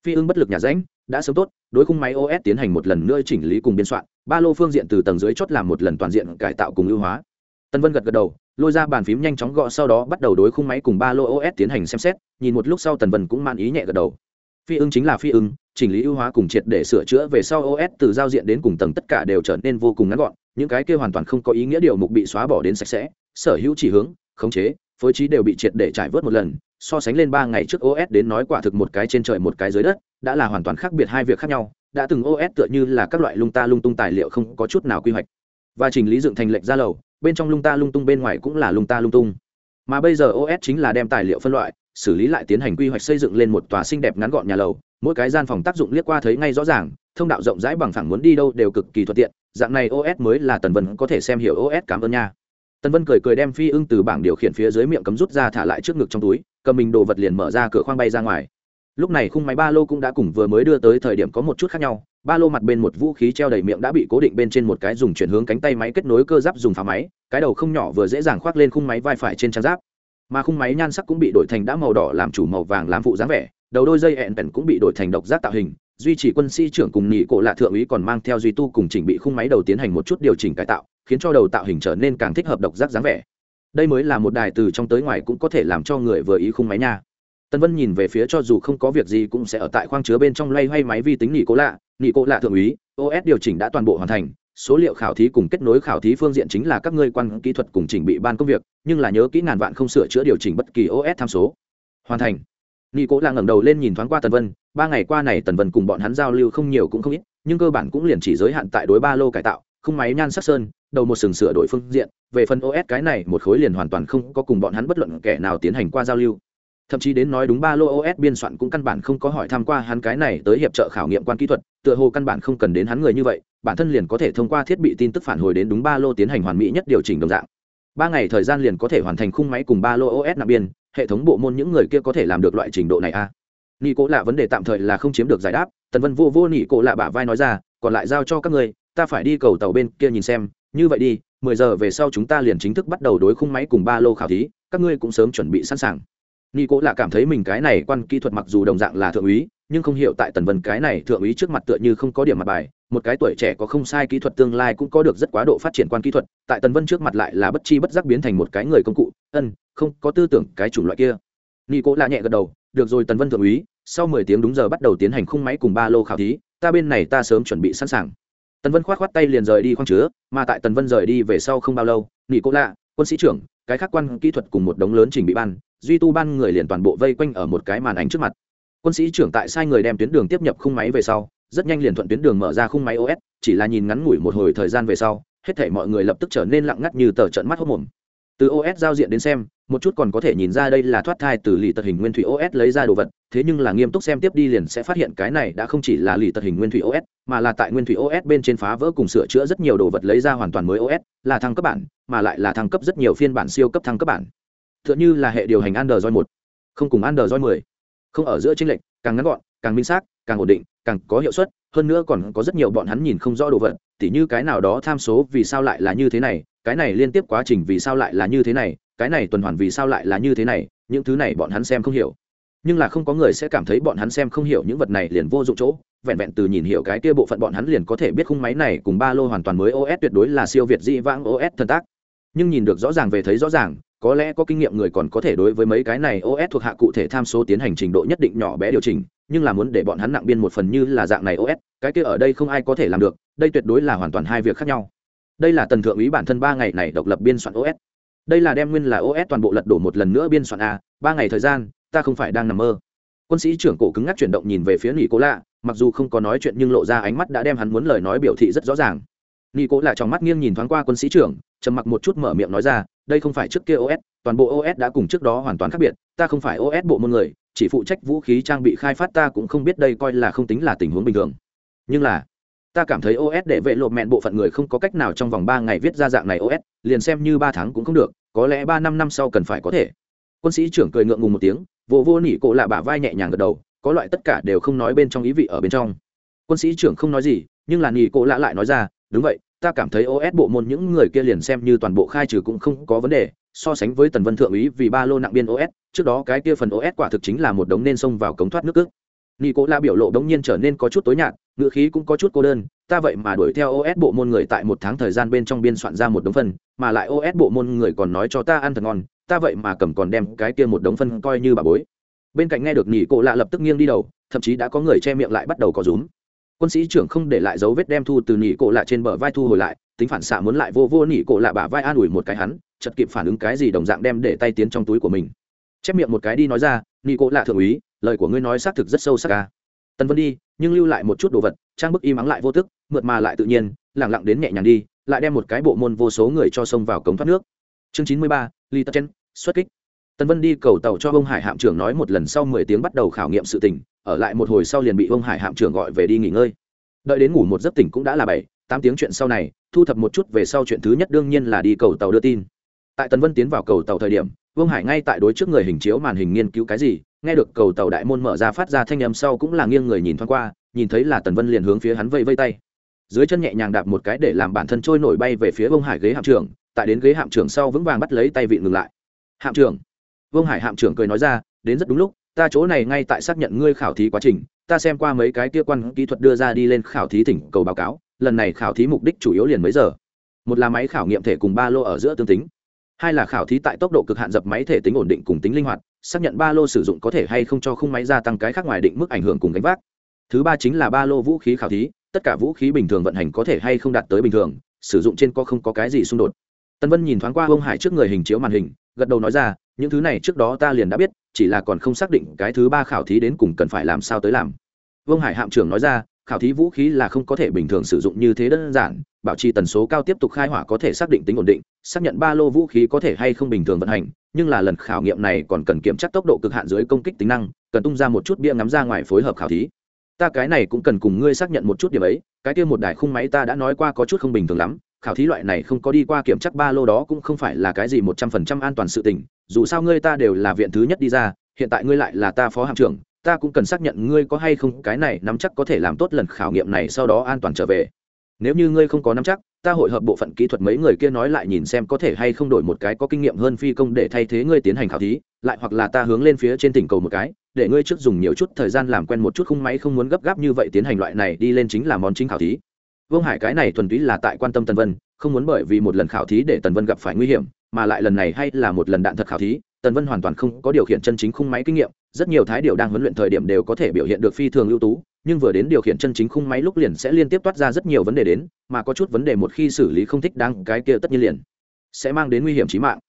Phi ưng bất lực nhà ránh, đã sớm tốt, đối khung máy os tiến hành một lần nữa chỉnh lý cùng biên soạn, ba lô phương diện từ tầng dưới chốt làm một lần toàn diện cải tạo cùng ưu hóa. Tần vân gật gật đầu lôi ra bàn phím nhanh chóng gõ sau đó bắt đầu đối khung máy cùng ba lô os tiến hành xem xét, nhìn một lúc sau tần vân cũng man ý nhẹ gật đầu. Phi ưng chính là phi ưng, chỉnh lý ưu hóa cùng triệt để sửa chữa về sau os từ giao diện đến cùng tầng tất cả đều trở nên vô cùng ngắn gọn, những cái kia hoàn toàn không có ý nghĩa điều mục bị xóa bỏ đến sạch sẽ, sở hữu chỉ hướng, khống chế, phối trí đều bị triệt để trải vớt một lần, so sánh lên ba ngày trước os đến nói quả thực một cái trên trời một cái dưới đất, đã là hoàn toàn khác biệt hai việc khác nhau, đã từng os tựa như là các loại lung ta lung tung tài liệu không có chút nào quy hoạch. Và chỉnh lý dựng thành lệnh ra lầu bên trong lung ta lung tung bên ngoài cũng là lung ta lung tung. Mà bây giờ os chính là đem tài liệu phân loại, xử lý lại tiến hành quy hoạch xây dựng lên một tòa xinh đẹp ngắn gọn nhà lầu. Mỗi cái gian phòng tác dụng liếc qua thấy ngay rõ ràng, thông đạo rộng rãi bằng phẳng muốn đi đâu đều cực kỳ thuận tiện. Dạng này os mới là tần vân có thể xem hiểu os cảm ơn nha. Tần vân cười cười đem phi ưng từ bảng điều khiển phía dưới miệng cấm rút ra thả lại trước ngực trong túi, cầm mình đồ vật liền mở ra cửa khoang bay ra ngoài lúc này khung máy ba lô cũng đã cùng vừa mới đưa tới thời điểm có một chút khác nhau. Ba lô mặt bên một vũ khí treo đầy miệng đã bị cố định bên trên một cái dùng chuyển hướng cánh tay máy kết nối cơ giáp dùng phá máy. Cái đầu không nhỏ vừa dễ dàng khoác lên khung máy vai phải trên trang giáp. Mà khung máy nhan sắc cũng bị đổi thành đã màu đỏ làm chủ màu vàng làm phụ dáng vẻ. Đầu đôi dây ẹn pèn cũng bị đổi thành độc giác tạo hình. Duy trì quân sĩ trưởng cùng nhị cổ lạ thượng úy còn mang theo duy tu cùng chỉnh bị khung máy đầu tiến hành một chút điều chỉnh cải tạo, khiến cho đầu tạo hình trở nên càng thích hợp độc giác dáng vẻ. Đây mới là một đài từ trong tới ngoài cũng có thể làm cho người vừa ý khung máy nha tân vân nhìn về phía cho dù không có việc gì cũng sẽ ở tại khoang chứa bên trong loay hoay máy vi tính nghỉ cố lạ nghỉ cố lạ thượng úy os điều chỉnh đã toàn bộ hoàn thành. Số liệu khảo thí cùng kết nối khảo thí phương diện chính là các ngươi quan kỹ thuật cùng chỉnh bị ban công việc, nhưng là nhớ kỹ ngàn vạn không sửa chữa điều chỉnh bất kỳ os tham số. Hoàn thành. Nhị cố lạ ngẩng đầu lên nhìn thoáng qua tần vân. Ba ngày qua này tần vân cùng bọn hắn giao lưu không nhiều cũng không ít, nhưng cơ bản cũng liền chỉ giới hạn tại đối ba lô cải tạo, không máy nhan sắc sơn, đầu một sừng sửa đổi phương diện. Về phần os cái này, một khối liền hoàn toàn không có cùng bọn hắn bất luận kẻ nào tiến hành qua giao lưu thậm chí đến nói đúng ba lô os biên soạn cũng căn bản không có hỏi tham q u a hắn cái này tới hiệp trợ khảo nghiệm quan kỹ thuật, tựa hồ căn bản không cần đến hắn người như vậy, bản thân liền có thể thông qua thiết bị tin tức phản hồi đến đúng ba lô tiến hành hoàn mỹ nhất điều chỉnh đồng dạng ba ngày thời gian liền có thể hoàn thành khung máy cùng ba lô os nạp biên, hệ thống bộ môn những người kia có thể làm được loại trình độ này à? nghi cố lạ vấn đề tạm thời là không chiếm được giải đáp, tần vân vô vô nị cố lạ bả vai nói ra, còn lại giao cho các người, ta phải đi cầu tàu bên kia nhìn xem, như vậy đi, mười giờ về sau chúng ta liền chính thức bắt đầu đối khung máy cùng ba lô khảo thí, các ngươi cũng sớm chuẩn bị sẵn sàng nghi cố là cảm thấy mình cái này quan kỹ thuật mặc dù đồng dạng là thượng úy, nhưng không hiểu tại tần vân cái này thượng úy trước mặt tựa như không có điểm mặt bài, một cái tuổi trẻ có không sai kỹ thuật tương lai cũng có được rất quá độ phát triển quan kỹ thuật, tại tần vân trước mặt lại là bất chi bất giác biến thành một cái người công cụ, ân, không có tư tưởng cái chủng loại kia. Nghi cố là nhẹ gật đầu, được rồi tần vân thượng úy, sau mười tiếng đúng giờ bắt đầu tiến hành khung máy cùng ba lô khảo thí, ta bên này ta sớm chuẩn bị sẵn sàng. Tần vân k h o á t k h o á t tay liền rời đi khoang chứa, mà tại tần vân rời đi về sau không bao lâu nghỉ cố lạ quân sĩ trưởng, cái khác quan kỹ thuật cùng một đống lớn trình bị ban duy tu ban người liền toàn bộ vây quanh ở một cái màn ảnh trước mặt. Quân sĩ trưởng tại sai người đem tuyến đường tiếp nhập khung máy về sau, rất nhanh liền thuận tuyến đường mở ra khung máy os chỉ là nhìn ngắn ngủi một hồi thời gian về sau, hết thể mọi người lập tức trở nên lặng ngắt như tờ trận mắt hốc mồm. Từ os giao diện đến xem, một chút còn có thể nhìn ra đây là thoát thai từ lì tật hình nguyên thủy os lấy ra đồ vật, thế nhưng là nghiêm túc xem tiếp đi liền sẽ phát hiện cái này đã không chỉ là lì tật hình nguyên thủy os mà là tại nguyên thủy os bên trên phá vỡ cùng sửa chữa rất nhiều đồ vật lấy ra hoàn toàn mới os là thăng cấp bản, mà lại là thăng cấp rất nhiều phiên bản siêu cấp thăng cấp bản. Tựa như là hệ điều hành android một, không cùng android mười. Không ở giữa tranh lệch, càng ngắn gọn, càng minh xác, càng ổn định, càng có hiệu suất, hơn nữa còn có rất nhiều bọn hắn nhìn không rõ đồ vật, tỉ như cái nào đó tham số vì sao lại là như thế này, cái này liên tiếp quá trình vì sao lại là như thế này, cái này tuần hoàn vì sao lại là như thế này, những thứ này bọn hắn xem không hiểu. Nhưng là không có người sẽ cảm thấy bọn hắn xem không hiểu những vật này liền vô dụng chỗ, vẹn vẹn từ nhìn hiểu cái kia bộ phận bọn hắn liền có thể biết khung máy này cùng ba lô hoàn toàn mới os tuyệt đối là siêu việt dị vãng os thần tác. Nhưng nhìn được rõ ràng về thấy rõ ràng có lẽ có kinh nghiệm người còn có thể đối với mấy cái này os thuộc hạ cụ thể tham số tiến hành trình độ nhất định nhỏ bé điều chỉnh, nhưng là muốn để bọn hắn nặng biên một phần như là dạng này os cái kia ở đây không ai có thể làm được, đây tuyệt đối là hoàn toàn hai việc khác nhau. Đây là tần thượng úy bản thân ba ngày này độc lập biên soạn os đây là đem nguyên là os toàn bộ lật đổ một lần nữa biên soạn a, ba ngày thời gian, ta không phải đang nằm mơ. Quân sĩ trưởng cổ cứng ngắc chuyển động nhìn về phía nghỉ cố lạ mặc dù không có nói chuyện nhưng lộ ra ánh mắt đã đem hắn muốn lời nói biểu thị rất rõ ràng. Nghỉ cố lạ trong mắt nghiêng nhìn thoáng qua quân sĩ trưởng trầm mặc một chút mở miệng nói ra, đây không phải trước kia os toàn bộ os đã cùng trước đó hoàn toàn khác biệt, ta không phải os bộ môn người, chỉ phụ trách vũ khí trang bị khai phát ta cũng không biết đây coi là không tính là tình huống bình thường. Nhưng là, ta cảm thấy os để vệ lộ mẹn bộ phận người không có cách nào trong vòng ba ngày viết ra dạng này os liền xem như ba tháng cũng không được, có lẽ ba năm năm sau cần phải có thể. Quân sĩ trưởng cười ngượng ngùng một tiếng vô vô nỉ cổ lạ bả vai nhẹ nhàng gật đầu, có loại tất cả đều không nói bên trong ý vị ở bên trong. Quân sĩ trưởng không nói gì, nhưng là nỉ cổ lạ lại nói ra, đúng vậy ta cảm thấy os bộ môn những người kia liền xem như toàn bộ khai trừ cũng không có vấn đề, so sánh với tần vân thượng úy vì ba lô nặng biên os trước đó cái kia phần os quả thực chính là một đống nên xông vào cống thoát nước ức. Nỉ cố la biểu lộ đống nhiên trở nên có chút tối nhạt, ngữ khí cũng có chút cô đơn, ta vậy mà đuổi theo os bộ môn người tại một tháng thời gian bên trong biên soạn ra một đống phân mà lại os bộ môn người còn nói cho ta ăn thật ngon, ta vậy mà cầm còn đem cái kia một đống phân coi như bà bối. Bên cạnh nghe được nỉ cổ lạ lập tức nghiêng đi đầu, thậm chí đã có người che miệng lại bắt đầu có rúm quân sĩ trưởng không để lại dấu vết đem thu từ nỉ cổ lạ trên bờ vai thu hồi lại, tính phản xạ muốn lại vô vô nỉ cổ lạ bả vai an ủi một cái hắn chật kịp phản ứng cái gì đồng dạng đem để tay tiến trong túi của mình. Chép miệng một cái đi nói ra, nỉ cổ lạ thượng úy, lời của ngươi nói xác thực rất sâu sắc ca tân vân đi, nhưng lưu lại một chút đồ vật, trang bức im ắng lại vô tức, mượt mà lại tự nhiên, lẳng lặng đến nhẹ nhàng đi, lại đem một cái bộ môn vô số người cho sông vào cống thoát nước. Chương chín mươi ba li tất chen, xuất kích. Tân vân đi cầu tàu cho ông hải hạm trưởng nói một lần sau mười tiếng bắt đầu khảo nghiệm sự tình ở lại một hồi sau liền bị ông hải hạm trưởng gọi về đi nghỉ ngơi. Đợi đến ngủ một giấc tỉnh cũng đã là bảy, tám tiếng chuyện sau này, thu thập một chút về sau chuyện thứ nhất đương nhiên là đi cầu tàu đưa tin. Tại tần vân tiến vào cầu tàu thời điểm vương hải ngay tại đối trước người hình chiếu màn hình nghiên cứu cái gì, nghe được cầu tàu đại môn mở ra phát ra thanh âm sau cũng là nghiêng người nhìn thoáng qua, nhìn thấy là tần vân liền hướng phía hắn vây vây tay. Dưới chân nhẹ nhàng đạp một cái để làm bản thân trôi nổi bay về phía vương hải ghế hạm trưởng, tại đến ghế hạm trưởng sau vững vàng bắt lấy tay vị ngừng lại. Hạm trưởng. Vương hải hạm trưởng cười nói ra, đến rất đúng lúc ta chỗ này ngay tại xác nhận ngươi khảo thí quá trình, ta xem qua mấy cái kia quan kỹ thuật đưa ra đi lên khảo thí thỉnh cầu báo cáo, lần này khảo thí mục đích chủ yếu liền mấy giờ. Một là máy khảo nghiệm thể cùng ba lô ở giữa tương tính, hai là khảo thí tại tốc độ cực hạn dập máy thể tính ổn định cùng tính linh hoạt, xác nhận ba lô sử dụng có thể hay không cho khung máy gia tăng cái khác ngoài định mức ảnh hưởng cùng gánh vác. Thứ ba chính là ba lô vũ khí khảo thí, tất cả vũ khí bình thường vận hành có thể hay không đạt tới bình thường, sử dụng trên có không có cái gì xung đột. Tân vân nhìn thoáng qua ông hải trước người hình chiếu màn hình, gật đầu nói ra những thứ này trước đó ta liền đã biết, chỉ là còn không xác định cái thứ ba khảo thí đến cùng cần phải làm sao tới làm. Vương hải hạm trưởng nói ra, khảo thí vũ khí là không có thể bình thường sử dụng như thế đơn giản, bảo trì tần số cao tiếp tục khai hỏa có thể xác định tính ổn định, xác nhận ba lô vũ khí có thể hay không bình thường vận hành, nhưng là lần khảo nghiệm này còn cần kiểm tra tốc độ cực hạn dưới công kích tính năng, cần tung ra một chút bia ngắm ra ngoài phối hợp khảo thí. Ta cái này cũng cần cùng ngươi xác nhận một chút điểm ấy, cái kia một đài khung máy ta đã nói qua có chút không bình thường lắm, khảo thí loại này không có đi qua kiểm tra ba lô đó cũng không phải là cái gì một trăm phần trăm an toàn sự tình dù sao ngươi ta đều là viện thứ nhất đi ra, hiện tại ngươi lại là ta phó hạm trưởng, ta cũng cần xác nhận ngươi có hay không cái này nắm chắc có thể làm tốt lần khảo nghiệm này sau đó an toàn trở về. Nếu như ngươi không có nắm chắc, ta hội hợp bộ phận kỹ thuật mấy người kia nói lại nhìn xem có thể hay không đổi một cái có kinh nghiệm hơn phi công để thay thế ngươi tiến hành khảo thí, lại hoặc là ta hướng lên phía trên tỉnh cầu một cái, để ngươi trước dùng nhiều chút thời gian làm quen một chút khung máy không muốn gấp gáp như vậy tiến hành loại này đi lên chính là món chính khảo thí. Vương hải cái này thuần túy là tại quan tâm tần vân, không muốn bởi vì một lần khảo thí để tần vân gặp phải nguy hiểm mà lại lần này hay là một lần đạn thật khảo thí tần vân hoàn toàn không có điều khiển chân chính khung máy kinh nghiệm rất nhiều thái điều đang huấn luyện thời điểm đều có thể biểu hiện được phi thường ưu tú nhưng vừa đến điều khiển chân chính khung máy lúc liền sẽ liên tiếp toát ra rất nhiều vấn đề đến mà có chút vấn đề một khi xử lý không thích đáng, cái kia tất nhiên liền sẽ mang đến nguy hiểm trí mạng.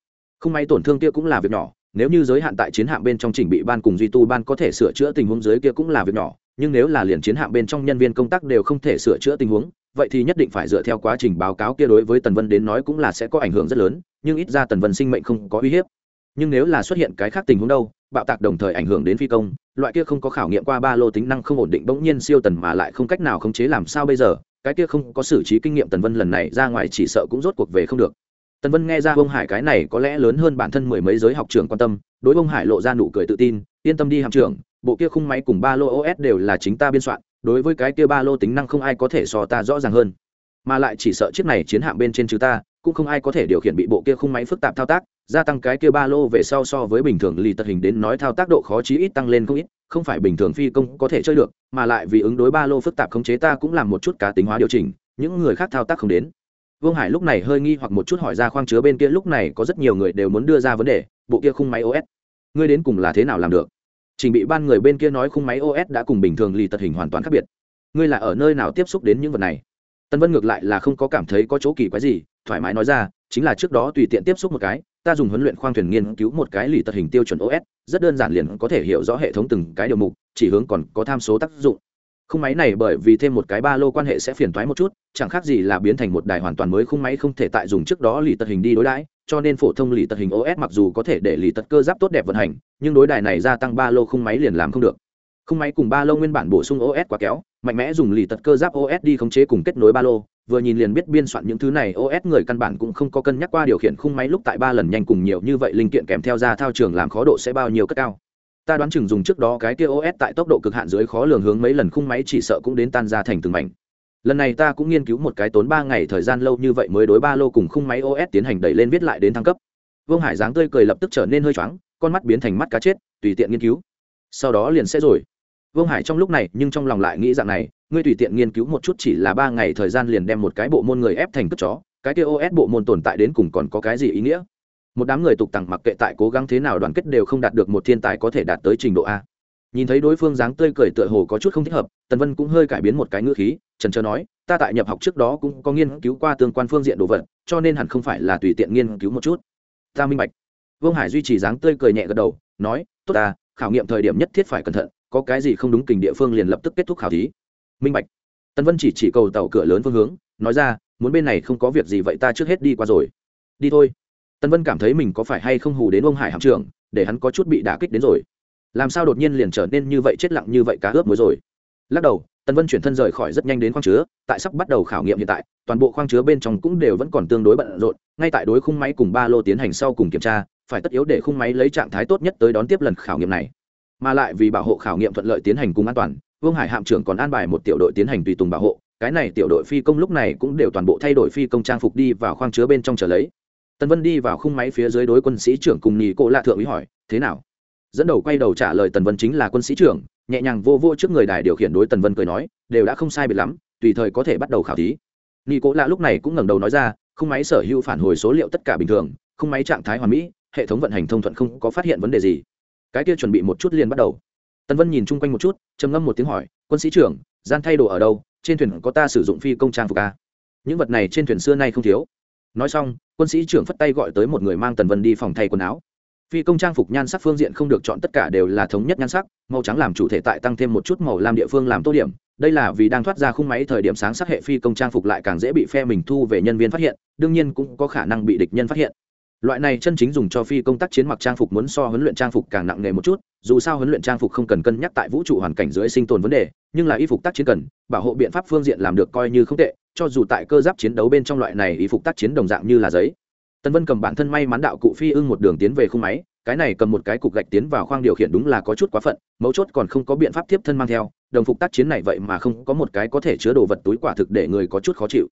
Khung máy tổn thương kia cũng là việc nhỏ nếu như giới hạn tại chiến hạm bên trong chỉnh bị ban cùng duy tu ban có thể sửa chữa tình huống dưới kia cũng là việc nhỏ nhưng nếu là liền chiến hạm bên trong nhân viên công tác đều không thể sửa chữa tình huống vậy thì nhất định phải dựa theo quá trình báo cáo kia đối với tần vân đến nói cũng là sẽ có ảnh hưởng rất lớn, nhưng ít ra tần vân sinh mệnh không có uy hiếp. Nhưng nếu là xuất hiện cái khác tình huống đâu, bạo tạc đồng thời ảnh hưởng đến phi công, loại kia không có khảo nghiệm qua ba lô tính năng không ổn định bỗng nhiên siêu tần mà lại không cách nào khống chế làm sao bây giờ, cái kia không có xử trí kinh nghiệm tần vân lần này ra ngoài chỉ sợ cũng rốt cuộc về không được. Tần vân nghe ra ông hải cái này có lẽ lớn hơn bản thân mười mấy giới học trường quan tâm, đối ông hải lộ ra nụ cười tự tin, yên tâm đi hạm trưởng, bộ kia khung máy cùng ba lô os đều là chính ta biên soạn đối với cái kia ba lô tính năng không ai có thể so ta rõ ràng hơn. Mà lại chỉ sợ chiếc này chiến hạm bên trên chứ ta, cũng không ai có thể điều khiển bị bộ kia khung máy phức tạp thao tác, gia tăng cái kia ba lô về sau so với bình thường lì tật hình đến nói thao tác độ khó chí ít tăng lên không ít, không phải bình thường phi công có thể chơi được, mà lại vì ứng đối ba lô phức tạp khống chế ta cũng làm một chút cá tính hóa điều chỉnh, những người khác thao tác không đến. Vương hải lúc này hơi nghi hoặc một chút hỏi ra khoang chứa bên kia lúc này có rất nhiều người đều muốn đưa ra vấn đề, bộ kia khung máy os ngươi đến cùng là thế nào làm được? Trình bị ban người bên kia nói khung máy os đã cùng bình thường lì tật hình hoàn toàn khác biệt. Ngươi là ở nơi nào tiếp xúc đến những vật này? Tân vân ngược lại là không có cảm thấy có chỗ kỳ quái gì, thoải mái nói ra, chính là trước đó tùy tiện tiếp xúc một cái, ta dùng huấn luyện khoang thuyền nghiên cứu một cái lì tật hình tiêu chuẩn os rất đơn giản liền có thể hiểu rõ hệ thống từng cái điều mục, chỉ hướng còn có tham số tác dụng. Khung máy này bởi vì thêm một cái ba lô quan hệ sẽ phiền thoái một chút, chẳng khác gì là biến thành một đài hoàn toàn mới khung máy không thể tại dùng trước đó lì tật hình đi đối đãi cho nên phổ thông lì tật hình os mặc dù có thể để lì tật cơ giáp tốt đẹp vận hành, nhưng đối đài này gia tăng ba lô khung máy liền làm không được. Khung máy cùng ba lô nguyên bản bổ sung os quá kéo, mạnh mẽ dùng lì tật cơ giáp os đi khống chế cùng kết nối ba lô, vừa nhìn liền biết biên soạn những thứ này os người căn bản cũng không có cân nhắc qua điều khiển khung máy lúc tại ba lần nhanh cùng nhiều như vậy linh kiện kèm theo ra thao trường làm khó độ sẽ bao nhiêu cất cao. Ta đoán chừng dùng trước đó cái kia os tại tốc độ cực hạn dưới khó lường hướng mấy lần khung máy chỉ sợ cũng đến tan ra thành từng mảnh lần này ta cũng nghiên cứu một cái tốn ba ngày thời gian lâu như vậy mới đối ba lô cùng khung máy os tiến hành đẩy lên viết lại đến thăng cấp. Vương hải dáng tươi cười lập tức trở nên hơi choáng, con mắt biến thành mắt cá chết, tùy tiện nghiên cứu. Sau đó liền sẽ rồi. Vương hải trong lúc này, nhưng trong lòng lại nghĩ rằng này, ngươi tùy tiện nghiên cứu một chút chỉ là ba ngày thời gian liền đem một cái bộ môn người ép thành cất chó, cái kia os bộ môn tồn tại đến cùng còn có cái gì ý nghĩa? Một đám người tục tặng mặc kệ tại cố gắng thế nào đoàn kết đều không đạt được một thiên tài có thể đạt tới trình độ a nhìn thấy đối phương dáng tươi cười tựa hồ có chút không thích hợp, tần vân cũng hơi cải biến một cái ngữ khí, trần trờ nói, ta tại nhập học trước đó cũng có nghiên cứu qua tương quan phương diện đồ vật, cho nên hẳn không phải là tùy tiện nghiên cứu một chút. Ta minh bạch. Vương hải duy trì dáng tươi cười nhẹ gật đầu, nói, tốt ta, khảo nghiệm thời điểm nhất thiết phải cẩn thận, có cái gì không đúng kình địa phương liền lập tức kết thúc khảo thí. Minh bạch. Tần vân chỉ chỉ cầu tàu cửa lớn phương hướng, nói ra, muốn bên này không có việc gì vậy ta trước hết đi qua rồi. Đi thôi. Tần vân cảm thấy mình có phải hay không hù đến ông hải hạm trưởng, để hắn có chút bị đả kích đến rồi làm sao đột nhiên liền trở nên như vậy chết lặng như vậy cá ướp mới rồi? Lắc đầu, tần vân chuyển thân rời khỏi rất nhanh đến khoang chứa, tại sắp bắt đầu khảo nghiệm hiện tại, toàn bộ khoang chứa bên trong cũng đều vẫn còn tương đối bận rộn, ngay tại đối khung máy cùng ba lô tiến hành sau cùng kiểm tra, phải tất yếu để khung máy lấy trạng thái tốt nhất tới đón tiếp lần khảo nghiệm này. Mà lại vì bảo hộ khảo nghiệm thuận lợi tiến hành cùng an toàn, vương hải hạm trưởng còn an bài một tiểu đội tiến hành tùy tùng bảo hộ, cái này tiểu đội phi công lúc này cũng đều toàn bộ thay đổi phi công trang phục đi vào khoang chứa bên trong trở lấy. Tần vân đi vào khung máy phía dưới đối quân sĩ trưởng cùng nhì cô lạ thượng úy hỏi, thế nào? Dẫn đầu quay đầu trả lời tần vân chính là quân sĩ trưởng, nhẹ nhàng vô vô trước người đài điều khiển đối tần vân cười nói, đều đã không sai biệt lắm, tùy thời có thể bắt đầu khảo thí. Nghi cố lạ lúc này cũng ngẩng đầu nói ra, không máy sở hữu phản hồi số liệu tất cả bình thường, không máy trạng thái hoàn mỹ, hệ thống vận hành thông thuận không có phát hiện vấn đề gì. Cái kia chuẩn bị một chút liền bắt đầu. Tần vân nhìn chung quanh một chút, trầm ngâm một tiếng hỏi, quân sĩ trưởng, gian thay đồ ở đâu, trên thuyền có ta sử dụng phi công trang phục a những vật này trên thuyền xưa nay không thiếu. Nói xong, quân sĩ trưởng phất tay gọi tới một người mang tần vân đi phòng thay quần áo phi công trang phục nhan sắc phương diện không được chọn tất cả đều là thống nhất nhan sắc, màu trắng làm chủ thể tại tăng thêm một chút màu lam địa phương làm tô điểm. Đây là vì đang thoát ra khung máy thời điểm sáng sắc hệ phi công trang phục lại càng dễ bị phe mình thu về nhân viên phát hiện, đương nhiên cũng có khả năng bị địch nhân phát hiện. Loại này chân chính dùng cho phi công tác chiến mặc trang phục muốn so huấn luyện trang phục càng nặng nề một chút, dù sao huấn luyện trang phục không cần cân nhắc tại vũ trụ hoàn cảnh dưới sinh tồn vấn đề, nhưng là y phục tác chiến cần, bảo hộ biện pháp phương diện làm được coi như không tệ, cho dù tại cơ giáp chiến đấu bên trong loại này y phục tác chiến đồng dạng như là giấy. Tần vân cầm bản thân may mắn đạo cụ phi ưng một đường tiến về khung máy, cái này cầm một cái cục gạch tiến vào khoang điều khiển đúng là có chút quá phận, mấu chốt còn không có biện pháp tiếp thân mang theo, đồng phục tác chiến này vậy mà không có một cái có thể chứa đồ vật túi quả thực để người có chút khó chịu.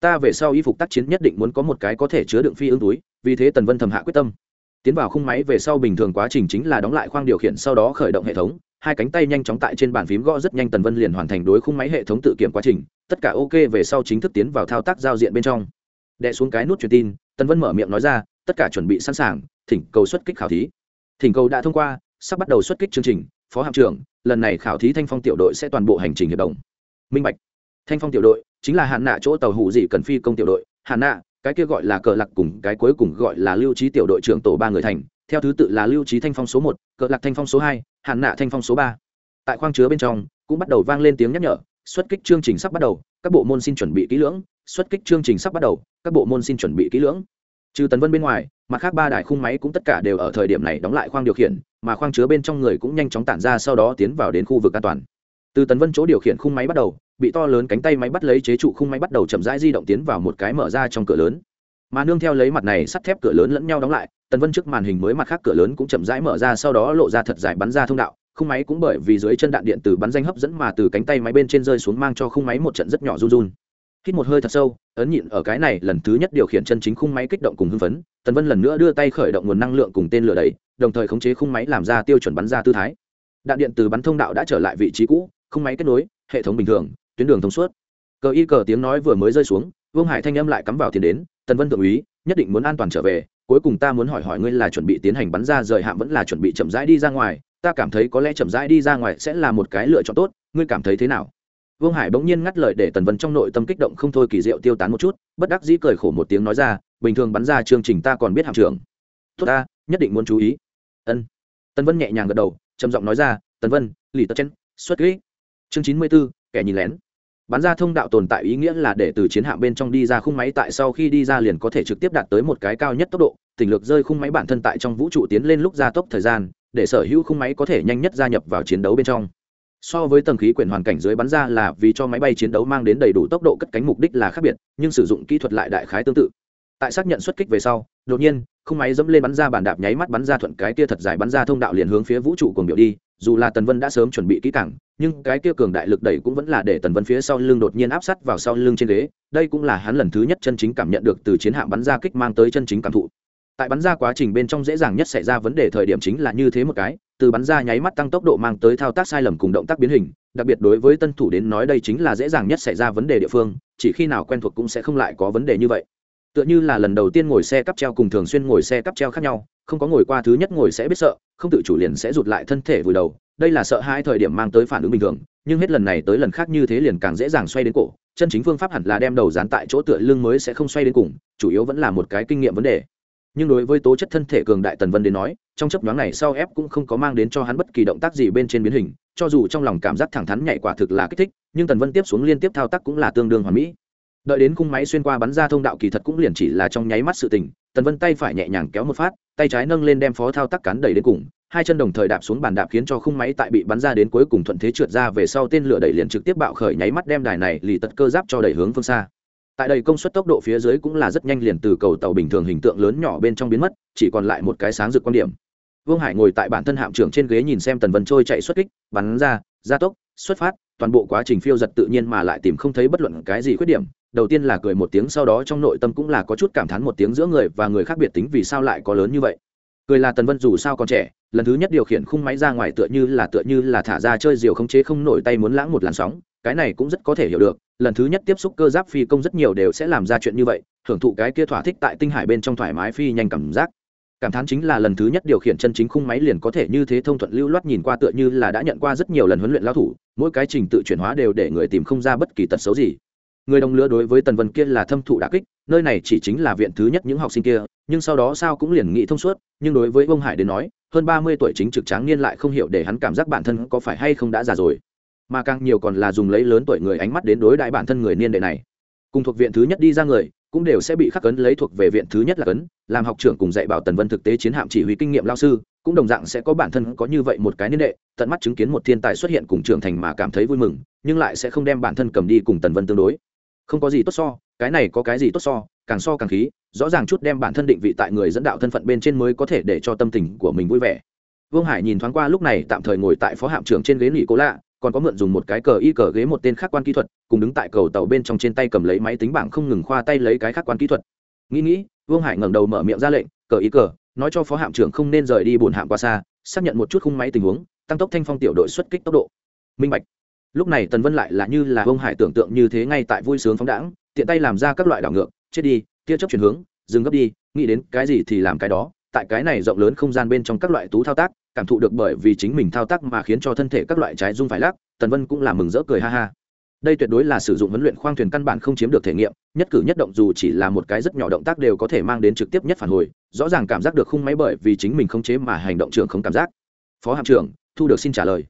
Ta về sau y phục tác chiến nhất định muốn có một cái có thể chứa đựng phi ưng túi, vì thế tần vân thầm hạ quyết tâm. Tiến vào khung máy về sau bình thường quá trình chính là đóng lại khoang điều khiển sau đó khởi động hệ thống, hai cánh tay nhanh chóng tại trên bàn phím gõ rất nhanh tần vân liền hoàn thành đối khung máy hệ thống tự kiểm quá trình, tất cả ok về sau chính thức tiến vào thao tác giao diện bên trong. Đệ xuống cái nút truyền tin tần vân mở miệng nói ra, tất cả chuẩn bị sẵn sàng, thỉnh cầu xuất kích khảo thí. Thỉnh cầu đã thông qua, sắp bắt đầu xuất kích chương trình, phó hạm trưởng, lần này khảo thí thanh phong tiểu đội sẽ toàn bộ hành trình hiệp đồng. Minh bạch. Thanh phong tiểu đội chính là hạn nạ chỗ tàu hủ dị cần phi công tiểu đội. Hạn nạ, cái kia gọi là cờ lạc cùng cái cuối cùng gọi là lưu trí tiểu đội trưởng tổ ba người thành, theo thứ tự là lưu trí thanh phong số một, cờ lạc thanh phong số hai, hạn nạ thanh phong số ba. Tại khoang chứa bên trong, cũng bắt đầu vang lên tiếng nhắc nhở, xuất kích chương trình sắp bắt đầu, các bộ môn xin chuẩn bị kỹ lưỡng xuất kích chương trình sắp bắt đầu, các bộ môn xin chuẩn bị kỹ lưỡng. Trừ tấn vân bên ngoài, mặt khác ba đại khung máy cũng tất cả đều ở thời điểm này đóng lại khoang điều khiển, mà khoang chứa bên trong người cũng nhanh chóng tản ra sau đó tiến vào đến khu vực an toàn. Từ tấn vân chỗ điều khiển khung máy bắt đầu, bị to lớn cánh tay máy bắt lấy chế trụ khung máy bắt đầu chậm rãi di động tiến vào một cái mở ra trong cửa lớn. Mà nương theo lấy mặt này sắt thép cửa lớn lẫn nhau đóng lại, tần vân trước màn hình mới mặt khác cửa lớn cũng chậm rãi mở ra sau đó lộ ra thật dài bắn ra thông đạo. Khung máy cũng bởi vì dưới chân đạn điện từ bắn danh hấp dẫn mà từ cánh tay máy bên trên rơi xuống mang cho khung máy một trận rất nhỏ run run hít một hơi thật sâu, ấn nhịn ở cái này lần thứ nhất điều khiển chân chính khung máy kích động cùng hưng phấn, tần vân lần nữa đưa tay khởi động nguồn năng lượng cùng tên lửa đầy đồng thời khống chế khung máy làm ra tiêu chuẩn bắn ra tư thái. Đạn điện từ bắn thông đạo đã trở lại vị trí cũ, khung máy kết nối, hệ thống bình thường, tuyến đường thông suốt. Cờ y cờ tiếng nói vừa mới rơi xuống, vương hải thanh âm lại cắm vào tiền đến, tần vân thượng úy, nhất định muốn an toàn trở về, cuối cùng ta muốn hỏi hỏi ngươi là chuẩn bị tiến hành bắn ra rời hạm vẫn là chuẩn bị chậm rãi đi ra ngoài, ta cảm thấy có lẽ chậm rãi đi ra ngoài sẽ là một cái lựa chọn tốt, ngươi cảm thấy thế nào? Vương hải bỗng nhiên ngắt lời để tần vân trong nội tâm kích động không thôi kỳ diệu tiêu tán một chút, bất đắc dĩ cười khổ một tiếng nói ra, bình thường bắn ra chương trình ta còn biết hạm trưởng. Tốt ta, nhất định muốn chú ý. Ân. Tần vân nhẹ nhàng gật đầu, trầm giọng nói ra, tần vân, lì tất chen xuất kỹ chương chín mươi b ố kẻ nhìn lén. Bắn ra thông đạo tồn tại ý nghĩa là để từ chiến hạm bên trong đi ra khung máy, tại sau khi đi ra liền có thể trực tiếp đạt tới một cái cao nhất tốc độ tỉnh lược rơi khung máy bản thân tại trong vũ trụ tiến lên lúc gia tốc thời gian, để sở hữu khung máy có thể nhanh nhất gia nhập vào chiến đấu bên trong so với tầng khí quyển hoàn cảnh dưới bắn ra là vì cho máy bay chiến đấu mang đến đầy đủ tốc độ cất cánh mục đích là khác biệt, nhưng sử dụng kỹ thuật lại đại khái tương tự. Tại xác nhận xuất kích về sau, đột nhiên không máy dẫm lên bắn ra bản đạp nháy mắt bắn ra thuận cái kia thật dài bắn ra thông đạo liền hướng phía vũ trụ cùng biểu đi, dù là tần vân đã sớm chuẩn bị kỹ càng, nhưng cái kia cường đại lực đẩy cũng vẫn là để tần vân phía sau lưng đột nhiên áp sát vào sau lưng trên ghế, đây cũng là hắn lần thứ nhất chân chính cảm nhận được từ chiến hạm bắn ra kích mang tới chân chính cảm thụ tại bắn ra quá trình bên trong dễ dàng nhất xảy ra vấn đề thời điểm chính là như thế một cái, từ bắn ra nháy mắt tăng tốc độ mang tới thao tác sai lầm cùng động tác biến hình, đặc biệt đối với tân thủ đến nói đây chính là dễ dàng nhất xảy ra vấn đề địa phương, chỉ khi nào quen thuộc cũng sẽ không lại có vấn đề như vậy. Tựa như là lần đầu tiên ngồi xe cắp treo cùng thường xuyên ngồi xe cắp treo khác nhau, không có ngồi qua thứ nhất ngồi sẽ biết sợ, không tự chủ liền sẽ rụt lại thân thể vùi đầu, đây là sợ hai thời điểm mang tới phản ứng bình thường, nhưng hết lần này tới lần khác như thế liền càng dễ dàng xoay đến cổ, chân chính phương pháp hẳn là đem đầu dán tại chỗ tựa lưng mới sẽ không xoay đến cùng, chủ yếu vẫn là một cái kinh nghiệm vấn đề nhưng đối với tố chất thân thể cường đại tần vân đến nói, trong chấp nhoáng này sau ép cũng không có mang đến cho hắn bất kỳ động tác gì bên trên biến hình, cho dù trong lòng cảm giác thẳng thắn nhảy quả thực là kích thích, nhưng tần vân tiếp xuống liên tiếp thao tác cũng là tương đương hoàn mỹ. Đợi đến cung máy xuyên qua bắn ra thông đạo kỳ thật cũng liền chỉ là trong nháy mắt sự tình, tần vân tay phải nhẹ nhàng kéo một phát, tay trái nâng lên đem phó thao tác cán đẩy đến cùng, hai chân đồng thời đạp xuống bàn đạp khiến cho khung máy tại bị bắn ra đến cuối cùng thuận thế trượt ra về sau tên lửa đẩy liền trực tiếp bạo khởi nháy mắt đem đài này lì tật cơ giáp cho đẩy hướng phương xa tại đây công suất tốc độ phía dưới cũng là rất nhanh liền từ cầu tàu bình thường hình tượng lớn nhỏ bên trong biến mất, chỉ còn lại một cái sáng rực quan điểm. Vương hải ngồi tại bản thân hạm trưởng trên ghế nhìn xem tần vân trôi chạy xuất kích, bắn ra, gia tốc, xuất phát, toàn bộ quá trình phiêu giật tự nhiên mà lại tìm không thấy bất luận cái gì khuyết điểm. Đầu tiên là cười một tiếng, sau đó trong nội tâm cũng là có chút cảm thán một tiếng giữa người và người khác biệt tính vì sao lại có lớn như vậy. Cười là tần vân dù sao còn trẻ, lần thứ nhất điều khiển khung máy ra ngoài tựa như là tựa như là thả ra chơi diều không chế không nổi tay muốn lãng một làn sóng cái này cũng rất có thể hiểu được, lần thứ nhất tiếp xúc cơ giáp phi công rất nhiều đều sẽ làm ra chuyện như vậy, hưởng thụ cái kia thỏa thích tại tinh hải bên trong thoải mái phi nhanh cảm giác. Cảm thán chính là lần thứ nhất điều khiển chân chính khung máy liền có thể như thế thông thuận lưu loát nhìn qua tựa như là đã nhận qua rất nhiều lần huấn luyện lao thủ, mỗi cái trình tự chuyển hóa đều để người tìm không ra bất kỳ tật xấu gì. Người đồng lứa đối với tần vân kia là thâm thụ đà kích, nơi này chỉ chính là viện thứ nhất những học sinh kia, nhưng sau đó sao cũng liền nghĩ thông suốt, nhưng đối với ông hải đến nói, hơn ba mươi tuổi chính trực tráng niên lại không hiểu để hắn cảm giác bản thân có phải hay không đã già rồi mà càng nhiều còn là dùng lấy lớn tuổi người ánh mắt đến đối đại bản thân người niên đệ này. Cùng thuộc viện thứ nhất đi ra người, cũng đều sẽ bị khắc cấn lấy thuộc về viện thứ nhất là cấn, làm học trưởng cùng dạy bảo tần vân thực tế chiến hạm chỉ huy kinh nghiệm lao sư, cũng đồng dạng sẽ có bản thân có như vậy một cái niên đệ, tận mắt chứng kiến một thiên tài xuất hiện cùng trưởng thành mà cảm thấy vui mừng, nhưng lại sẽ không đem bản thân cầm đi cùng tần vân tương đối. Không có gì tốt so, cái này có cái gì tốt so, càng so càng khí, rõ ràng chút đem bản thân định vị tại người dẫn đạo thân phận bên trên mới có thể để cho tâm tình của mình vui vẻ. Vương hải nhìn thoáng qua lúc này tạm thời ngồi tại phó hạm trưởng trên ghế nghỉ cố lạ còn có mượn dùng một cái cờ y cờ ghế một tên khác quan kỹ thuật, cùng đứng tại cầu tàu bên trong trên tay cầm lấy máy tính bảng không ngừng khoa tay lấy cái khác quan kỹ thuật. Nghĩ nghĩ, vương hải ngẩng đầu mở miệng ra lệnh, cờ y cờ, nói cho phó hạm trưởng không nên rời đi bồn hạm qua xa, xác nhận một chút khung máy tình huống, tăng tốc thanh phong tiểu đội xuất kích tốc độ. Minh bạch. Lúc này tần vân lại là như là vương hải tưởng tượng như thế ngay tại vui sướng phóng đãng, tiện tay làm ra các loại đảo ngược, chết đi, tia chấp chuyển hướng, dừng gấp đi, nghĩ đến cái gì thì làm cái đó, tại cái này rộng lớn không gian bên trong các loại tú thao tác cảm thụ được bởi vì chính mình thao tác mà khiến cho thân thể các loại trái rung phải lắc, tần vân cũng là mừng rỡ cười ha ha. Đây tuyệt đối là sử dụng huấn luyện khoang thuyền căn bản không chiếm được thể nghiệm, nhất cử nhất động dù chỉ là một cái rất nhỏ động tác đều có thể mang đến trực tiếp nhất phản hồi, rõ ràng cảm giác được khung máy bởi vì chính mình không chế mà hành động trưởng không cảm giác. Phó hạm trưởng, thu được xin trả lời.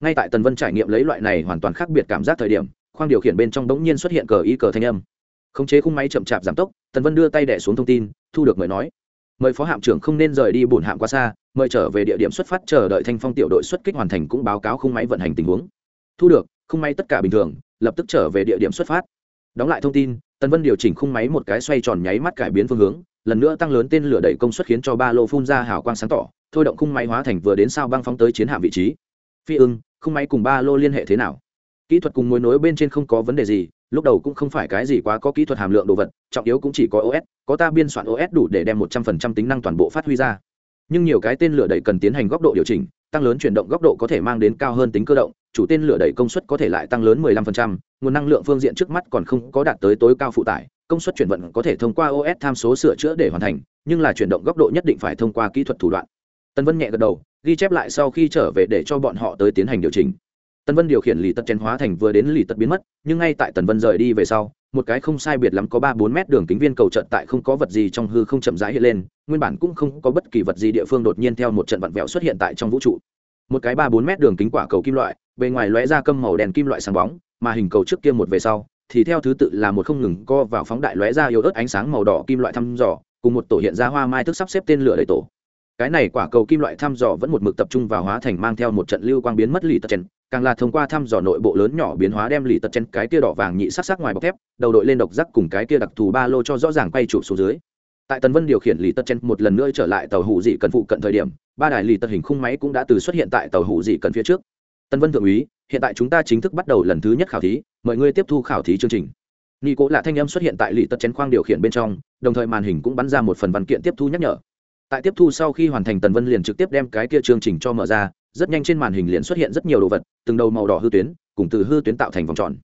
Ngay tại tần vân trải nghiệm lấy loại này hoàn toàn khác biệt cảm giác thời điểm, khoang điều khiển bên trong đống nhiên xuất hiện cờ ý cờ thanh âm. Khống chế khung máy chậm chạp giảm tốc, tần vân đưa tay đẻ xuống thông tin, thu được mời nói. Mời phó hạm trưởng không nên rời đi bổn hạm quá xa mời trở về địa điểm xuất phát chờ đợi thanh phong tiểu đội xuất kích hoàn thành cũng báo cáo khung máy vận hành tình huống. Thu được, khung máy tất cả bình thường, lập tức trở về địa điểm xuất phát. Đóng lại thông tin, tần vân điều chỉnh khung máy một cái xoay tròn nháy mắt cải biến phương hướng, lần nữa tăng lớn tên lửa đẩy công suất khiến cho ba lô phun ra hào quang sáng tỏ, thôi động khung máy hóa thành vừa đến sao băng phóng tới chiến hạm vị trí. Phi ưng, khung máy cùng ba lô liên hệ thế nào? Kỹ thuật cùng mối nối bên trên không có vấn đề gì, lúc đầu cũng không phải cái gì quá có kỹ thuật hàm lượng đồ vật, trọng yếu cũng chỉ có os có ta biên soạn os đủ để đem một trăm phần trăm tính năng toàn bộ phát huy ra nhưng nhiều cái tên lửa đẩy cần tiến hành góc độ điều chỉnh tăng lớn chuyển động góc độ có thể mang đến cao hơn tính cơ động chủ tên lửa đẩy công suất có thể lại tăng lớn 15%, nguồn năng lượng phương diện trước mắt còn không có đạt tới tối cao phụ tải công suất chuyển vận có thể thông qua os tham số sửa chữa để hoàn thành nhưng là chuyển động góc độ nhất định phải thông qua kỹ thuật thủ đoạn. Tân vân nhẹ gật đầu ghi chép lại sau khi trở về để cho bọn họ tới tiến hành điều chỉnh. Tần vân điều khiển lì tật chén hóa thành vừa đến lì tật biến mất nhưng ngay tại tần vân rời đi về sau một cái không sai biệt lắm có ba bốn mét đường kính viên cầu trận tại không có vật gì trong hư không chậm rãi hiện lên nguyên bản cũng không có bất kỳ vật gì địa phương đột nhiên theo một trận vặn vẹo xuất hiện tại trong vũ trụ. Một cái ba bốn mét đường kính quả cầu kim loại, bề ngoài lóe ra câm màu đèn kim loại sáng bóng, mà hình cầu trước kia một về sau, thì theo thứ tự là một không ngừng co vào phóng đại lóe ra yếu ớt ánh sáng màu đỏ kim loại thăm dò, cùng một tổ hiện ra hoa mai thức sắp xếp tên lửa đầy tổ. Cái này quả cầu kim loại thăm dò vẫn một mực tập trung vào hóa thành mang theo một trận lưu quang biến mất lì tật chen càng là thông qua thăm dò nội bộ lớn nhỏ biến hóa đem lì tật chen cái kia đỏ vàng nhị sắc sắc ngoài bọc thép, đầu đội lên độc giác cùng cái kia đặc thù ba lô cho rõ ràng quay trụ xuống dưới tại tần vân điều khiển lì tật chen một lần nữa trở lại tàu hủ dị cần phụ cận thời điểm, ba đài lì tật hình khung máy cũng đã từ xuất hiện tại tàu hủ dị cần phía trước. Tần vân thượng úy, hiện tại chúng ta chính thức bắt đầu lần thứ nhất khảo thí, mời ngươi tiếp thu khảo thí chương trình. Nghi cố là thanh âm xuất hiện tại lì tật chen khoang điều khiển bên trong, đồng thời màn hình cũng bắn ra một phần văn kiện tiếp thu nhắc nhở. Tại tiếp thu sau khi hoàn thành, tần vân liền trực tiếp đem cái kia chương trình cho mở ra, rất nhanh trên màn hình liền xuất hiện rất nhiều đồ vật, từng đầu màu đỏ hư tuyến, cùng từ hư tuyến tạo thành vòng tròn.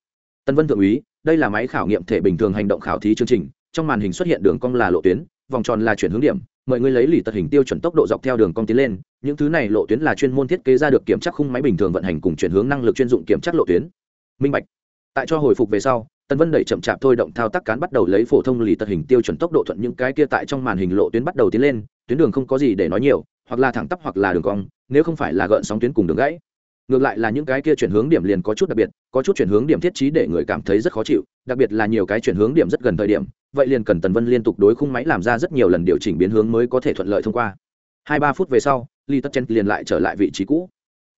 Tần vân thượng úy, đây là máy khảo nghiệm thể bình thường hành động khảo thí chương trình, trong màn hình xuất hiện đường cong là lộ tuyến vòng tròn là chuyển hướng điểm, mời ngươi lấy lì tật hình tiêu chuẩn tốc độ dọc theo đường cong tiến lên, những thứ này lộ tuyến là chuyên môn thiết kế ra được kiểm tra khung máy bình thường vận hành cùng chuyển hướng năng lực chuyên dụng kiểm tra lộ tuyến. Minh bạch. Tại cho hồi phục về sau, tần vân đẩy chậm chạp thôi động thao tác cán bắt đầu lấy phổ thông lì tật hình tiêu chuẩn tốc độ thuận những cái kia tại trong màn hình lộ tuyến bắt đầu tiến lên, tuyến đường không có gì để nói nhiều, hoặc là thẳng tắp hoặc là đường cong, nếu không phải là gợn sóng tuyến cùng đường gãy ngược lại là những cái kia chuyển hướng điểm liền có chút đặc biệt, có chút chuyển hướng điểm thiết trí để người cảm thấy rất khó chịu, đặc biệt là nhiều cái chuyển hướng điểm rất gần thời điểm, vậy liền cần tần vân liên tục đối khung máy làm ra rất nhiều lần điều chỉnh biến hướng mới có thể thuận lợi thông qua. Hai ba phút về sau Li tất chen liền lại trở lại vị trí cũ.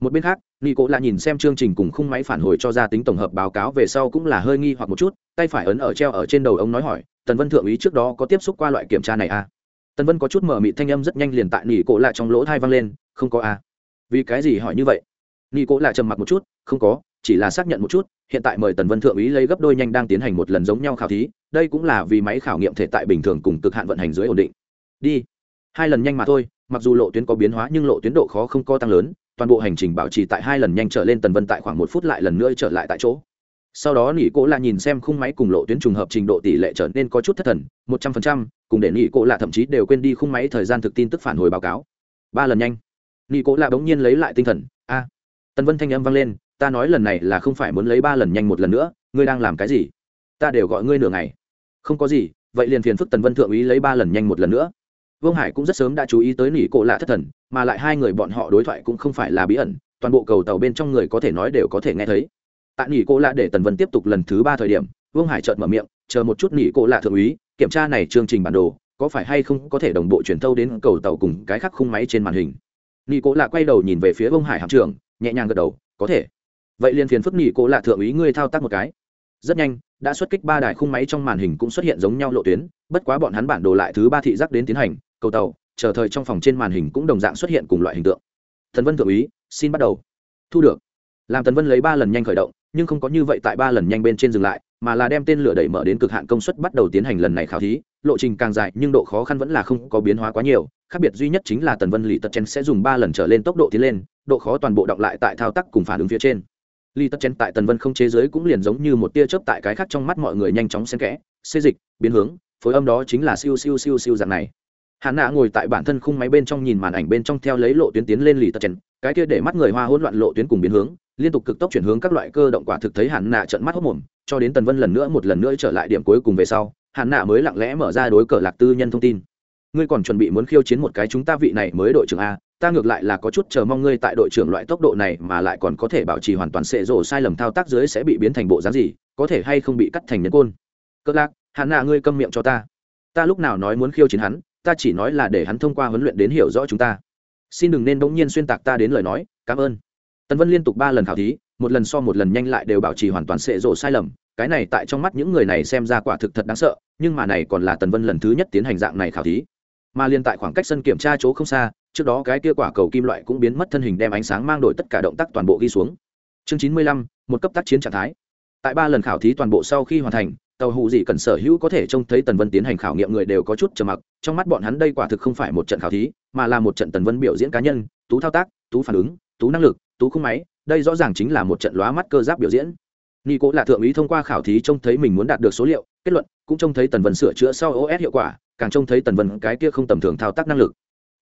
Một bên khác nghi cố lại nhìn xem chương trình cùng khung máy phản hồi cho ra tính tổng hợp báo cáo về sau cũng là hơi nghi hoặc một chút, tay phải ấn ở treo ở trên đầu ông nói hỏi, tần vân thượng ý trước đó có tiếp xúc qua loại kiểm tra này à? Tần vân có chút mở mị thanh âm rất nhanh liền tại nỉ cổ lại trong lỗ thai văng lên, không có à. Vì cái gì hỏi như vậy? Nghi cố lại trầm mặc một chút, không có, chỉ là xác nhận một chút, hiện tại mời tần vân thượng ý lấy gấp đôi nhanh đang tiến hành một lần giống nhau khảo thí, đây cũng là vì máy khảo nghiệm thể tại bình thường cùng cực hạn vận hành dưới ổn định. Đi. Hai lần nhanh mà thôi, mặc dù lộ tuyến có biến hóa nhưng lộ tuyến độ khó không có tăng lớn, toàn bộ hành trình bảo trì tại hai lần nhanh trở lên tần vân tại khoảng một phút lại lần nữa trở lại tại chỗ. Sau đó nỉ cổ là nhìn xem khung máy cùng lộ tuyến trùng hợp trình độ tỷ lệ trở nên có chút thất thần, một trăm phần trăm, cùng để nỉ cổ là thậm chí đều quên đi khung máy thời gian thực tin tức phản hồi báo cáo. Ba lần nhanh. Nỉ cổ là bỗng nhiên lấy lại tinh thần, a tần vân thanh âm vang lên, ta nói lần này là không phải muốn lấy ba lần nhanh một lần nữa, ngươi đang làm cái gì? Ta đều gọi ngươi nửa ngày. Không có gì, vậy liền phiền phức tần vân thượng úy lấy ba lần nhanh một lần nữa. Vương hải cũng rất sớm đã chú ý tới nỉ cổ lạ thất thần, mà lại hai người bọn họ đối thoại cũng không phải là bí ẩn, toàn bộ cầu tàu bên trong người có thể nói đều có thể nghe thấy. Tại nghỉ cô lạ để tần vân tiếp tục lần thứ ba thời điểm, vương hải chợt mở miệng, chờ một chút nỉ cô lạ thượng úy, kiểm tra này chương trình bản đồ, có phải hay không có thể đồng bộ truyền thâu đến cầu tàu cùng cái khắc khung máy trên màn hình? Nỉ cô lạ quay đầu nhìn về phía vương hải hạm trưởng nhẹ nhàng gật đầu, có thể. Vậy liền phiền phức nghỉ cố lạ thượng úy ngươi thao tác một cái. Rất nhanh, đã xuất kích ba đài khung máy trong màn hình cũng xuất hiện giống nhau lộ tuyến, bất quá bọn hắn bản đồ lại thứ ba thị giác đến tiến hành, cầu tàu, chờ thời trong phòng trên màn hình cũng đồng dạng xuất hiện cùng loại hình tượng. Thần vân thượng úy, xin bắt đầu. Thu được. Làm tần vân lấy ba lần nhanh khởi động, nhưng không có như vậy tại ba lần nhanh bên trên dừng lại, mà là đem tên lửa đẩy mở đến cực hạn công suất bắt đầu tiến hành lần này khảo thí lộ trình càng dài, nhưng độ khó khăn vẫn là không có biến hóa quá nhiều. Khác biệt duy nhất chính là tần vân lì tật chen sẽ dùng ba lần trở lên tốc độ tiến lên, độ khó toàn bộ động lại tại thao tác cùng phản ứng phía trên. Lì tật chen tại tần vân không chế giới cũng liền giống như một tia chớp tại cái khác trong mắt mọi người nhanh chóng xen kẽ. Xê dịch, biến hướng, phối âm đó chính là siêu siêu siêu siêu dạng này. Hạn nạ ngồi tại bản thân khung máy bên trong nhìn màn ảnh bên trong theo lấy lộ tuyến tiến lên lì tật chen cái kia để mắt người hoa hỗn loạn lộ tuyến cùng biến hướng, liên tục cực tốc chuyển hướng các loại cơ động quả thực thấy hạn nạ trận mắt hốc mồm, cho đến tần vân lần nữa một lần nữa trở lại điểm cuối cùng về sau hạn nạ mới lặng lẽ mở ra đối cờ lạc tư nhân thông tin. Ngươi còn chuẩn bị muốn khiêu chiến một cái chúng ta vị này mới đội trưởng a? Ta ngược lại là có chút chờ mong ngươi tại đội trưởng loại tốc độ này mà lại còn có thể bảo trì hoàn toàn sệ rổ sai lầm thao tác dưới sẽ bị biến thành bộ dáng gì, có thể hay không bị cắt thành nhân côn? Cỡ lạc, Hàn nạ ngươi câm miệng cho ta. Ta lúc nào nói muốn khiêu chiến hắn, ta chỉ nói là để hắn thông qua huấn luyện đến hiểu rõ chúng ta. Xin đừng nên bỗng nhiên xuyên tạc ta đến lời nói, cảm ơn. Tần vân liên tục ba lần khảo thí, một lần so một lần nhanh lại đều bảo trì hoàn toàn sệ rộ sai lầm cái này tại trong mắt những người này xem ra quả thực thật đáng sợ, nhưng mà này còn là tần vân lần thứ nhất tiến hành dạng này khảo thí. Mà liên tại khoảng cách sân kiểm tra chỗ không xa, trước đó cái kia quả cầu kim loại cũng biến mất thân hình đem ánh sáng mang đổi tất cả động tác toàn bộ ghi xuống. Chương chín mươi lăm, một cấp tác chiến trạng thái. Tại ba lần khảo thí toàn bộ sau khi hoàn thành, tàu hụ dị cần sở hữu có thể trông thấy tần vân tiến hành khảo nghiệm người đều có chút trầm mặc, trong mắt bọn hắn đây quả thực không phải một trận khảo thí, mà là một trận tần vân biểu diễn cá nhân, tú thao tác, tú phản ứng, tú năng lực, tú khung máy, đây rõ ràng chính là một trận lóa mắt cơ giáp biểu diễn nghi cố là thượng úy thông qua khảo thí trông thấy mình muốn đạt được số liệu, kết luận, cũng trông thấy tần vân sửa chữa sau os hiệu quả, càng trông thấy tần vân cái kia không tầm thường thao tác năng lực.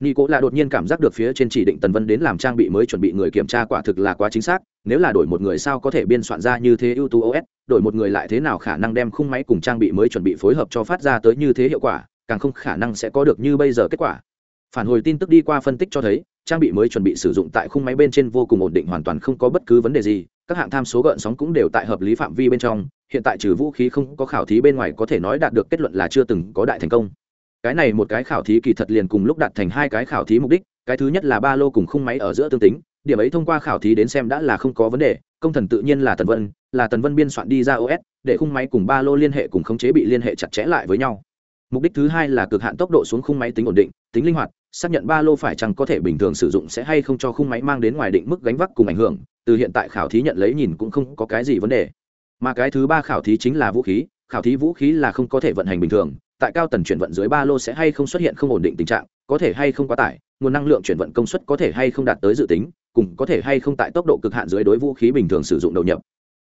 Nghi cố là đột nhiên cảm giác được phía trên chỉ định tần vân đến làm trang bị mới chuẩn bị người kiểm tra quả thực là quá chính xác, nếu là đổi một người sao có thể biên soạn ra như thế ưu tú os đổi một người lại thế nào khả năng đem khung máy cùng trang bị mới chuẩn bị phối hợp cho phát ra tới như thế hiệu quả, càng không khả năng sẽ có được như bây giờ kết quả. Phản hồi tin tức đi qua phân tích cho thấy, trang bị mới chuẩn bị sử dụng tại khung máy bên trên vô cùng ổn định hoàn toàn không có bất cứ vấn đề gì các hạng tham số gợn sóng cũng đều tại hợp lý phạm vi bên trong, hiện tại trừ vũ khí không có khảo thí bên ngoài có thể nói đạt được kết luận là chưa từng có đại thành công. Cái này một cái khảo thí kỳ thật liền cùng lúc đạt thành hai cái khảo thí mục đích, cái thứ nhất là ba lô cùng khung máy ở giữa tương tính, điểm ấy thông qua khảo thí đến xem đã là không có vấn đề, công thần tự nhiên là tần vân, là tần vân biên soạn đi ra os để khung máy cùng ba lô liên hệ cùng khống chế bị liên hệ chặt chẽ lại với nhau. Mục đích thứ hai là cực hạn tốc độ xuống khung máy tính ổn định, tính linh hoạt xác nhận ba lô phải chăng có thể bình thường sử dụng sẽ hay không cho khung máy mang đến ngoài định mức gánh vác cùng ảnh hưởng, từ hiện tại khảo thí nhận lấy nhìn cũng không có cái gì vấn đề. Mà cái thứ ba khảo thí chính là vũ khí, khảo thí vũ khí là không có thể vận hành bình thường, tại cao tần chuyển vận dưới ba lô sẽ hay không xuất hiện không ổn định tình trạng, có thể hay không quá tải, nguồn năng lượng chuyển vận công suất có thể hay không đạt tới dự tính, cùng có thể hay không tại tốc độ cực hạn dưới đối vũ khí bình thường sử dụng đầu nhập.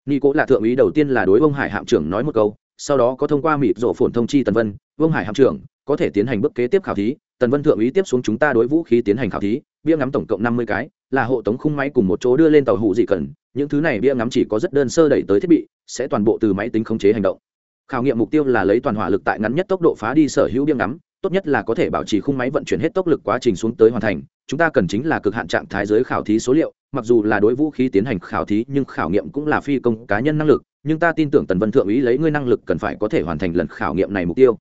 Nico cố là thượng úy đầu tiên là đối ông hải hạm trưởng nói một câu, sau đó có thông qua mịt rộ phồn thông chi tần vân vương hải hạm trưởng, có thể tiến hành bước kế tiếp khảo thí tần vân thượng úy tiếp xuống chúng ta đối vũ khí tiến hành khảo thí, bia ngắm tổng cộng năm mươi cái, là hộ tống khung máy cùng một chỗ đưa lên tàu hụ gì cần những thứ này bia ngắm chỉ có rất đơn sơ đẩy tới thiết bị, sẽ toàn bộ từ máy tính khống chế hành động. Khảo nghiệm mục tiêu là lấy toàn hỏa lực tại ngắn nhất tốc độ phá đi sở hữu bia ngắm, tốt nhất là có thể bảo trì khung máy vận chuyển hết tốc lực quá trình xuống tới hoàn thành. Chúng ta cần chính là cực hạn trạng thái giới khảo thí số liệu, mặc dù là đối vũ khí tiến hành khảo thí, nhưng khảo nghiệm cũng là phi công cá nhân năng lực. Nhưng ta tin tưởng tần vân thượng úy lấy ngươi năng lực cần phải có thể hoàn thành lần khảo nghiệm này mục tiêu.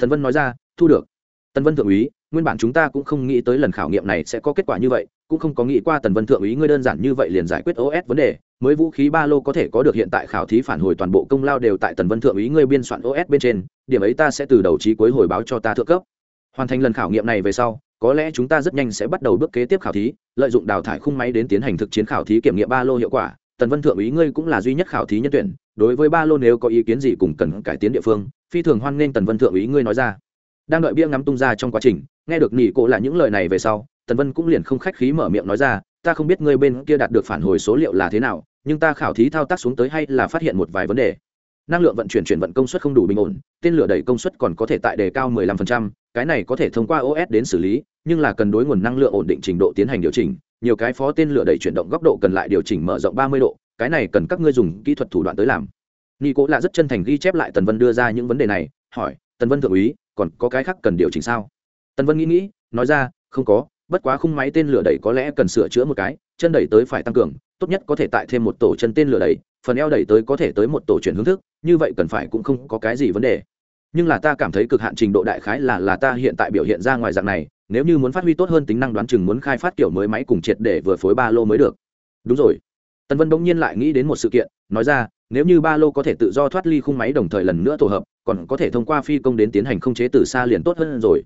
Tần vân nói ra, thu được. Tần vân thượng úy nguyên bản chúng ta cũng không nghĩ tới lần khảo nghiệm này sẽ có kết quả như vậy, cũng không có nghĩ qua tần vân thượng úy ngươi đơn giản như vậy liền giải quyết os vấn đề. Mới vũ khí ba lô có thể có được hiện tại khảo thí phản hồi toàn bộ công lao đều tại tần vân thượng úy ngươi biên soạn os bên trên, điểm ấy ta sẽ từ đầu trí cuối hồi báo cho ta thượng cấp. Hoàn thành lần khảo nghiệm này về sau, có lẽ chúng ta rất nhanh sẽ bắt đầu bước kế tiếp khảo thí, lợi dụng đào thải khung máy đến tiến hành thực chiến khảo thí kiểm nghiệm ba lô hiệu quả. Tần vân thượng úy ngươi cũng là duy nhất khảo thí nhân tuyển, đối với ba lô nếu có ý kiến gì cùng cần cải tiến địa phương, phi thường hoan nghênh tần vân thượng úy ngươi nói ra. Đang đợi bia ngắm tung ra trong quá trình nghe được nỉ cổ là những lời này về sau tần vân cũng liền không khách khí mở miệng nói ra ta không biết ngươi bên kia đạt được phản hồi số liệu là thế nào nhưng ta khảo thí thao tác xuống tới hay là phát hiện một vài vấn đề. Năng lượng vận chuyển chuyển vận công suất không đủ bình ổn tên lửa đẩy công suất còn có thể tại đề cao 15%, cái này có thể thông qua os đến xử lý nhưng là cần đối nguồn năng lượng ổn định trình độ tiến hành điều chỉnh nhiều cái phó tên lửa đẩy chuyển động góc độ cần lại điều chỉnh mở rộng 30 độ cái này cần các ngươi dùng kỹ thuật thủ đoạn tới làm. Nghi cố là rất chân thành ghi chép lại tần vân đưa ra những vấn đề này hỏi tần vân thượng úy còn có cái khác cần điều chỉnh sao? Tần vân nghĩ nghĩ, nói ra, không có, bất quá khung máy tên lửa đẩy có lẽ cần sửa chữa một cái, chân đẩy tới phải tăng cường, tốt nhất có thể tại thêm một tổ chân tên lửa đẩy, phần eo đẩy tới có thể tới một tổ chuyển hướng thức, như vậy cần phải cũng không có cái gì vấn đề. Nhưng là ta cảm thấy cực hạn trình độ đại khái là là ta hiện tại biểu hiện ra ngoài dạng này, nếu như muốn phát huy tốt hơn tính năng đoán chừng muốn khai phát kiểu mới máy cùng triệt để vừa phối ba lô mới được. Đúng rồi. Tần vân bỗng nhiên lại nghĩ đến một sự kiện, nói ra, nếu như ba lô có thể tự do thoát ly khung máy đồng thời lần nữa tổ hợp, còn có thể thông qua phi công đến tiến hành không chế từ xa liền tốt hơn rồi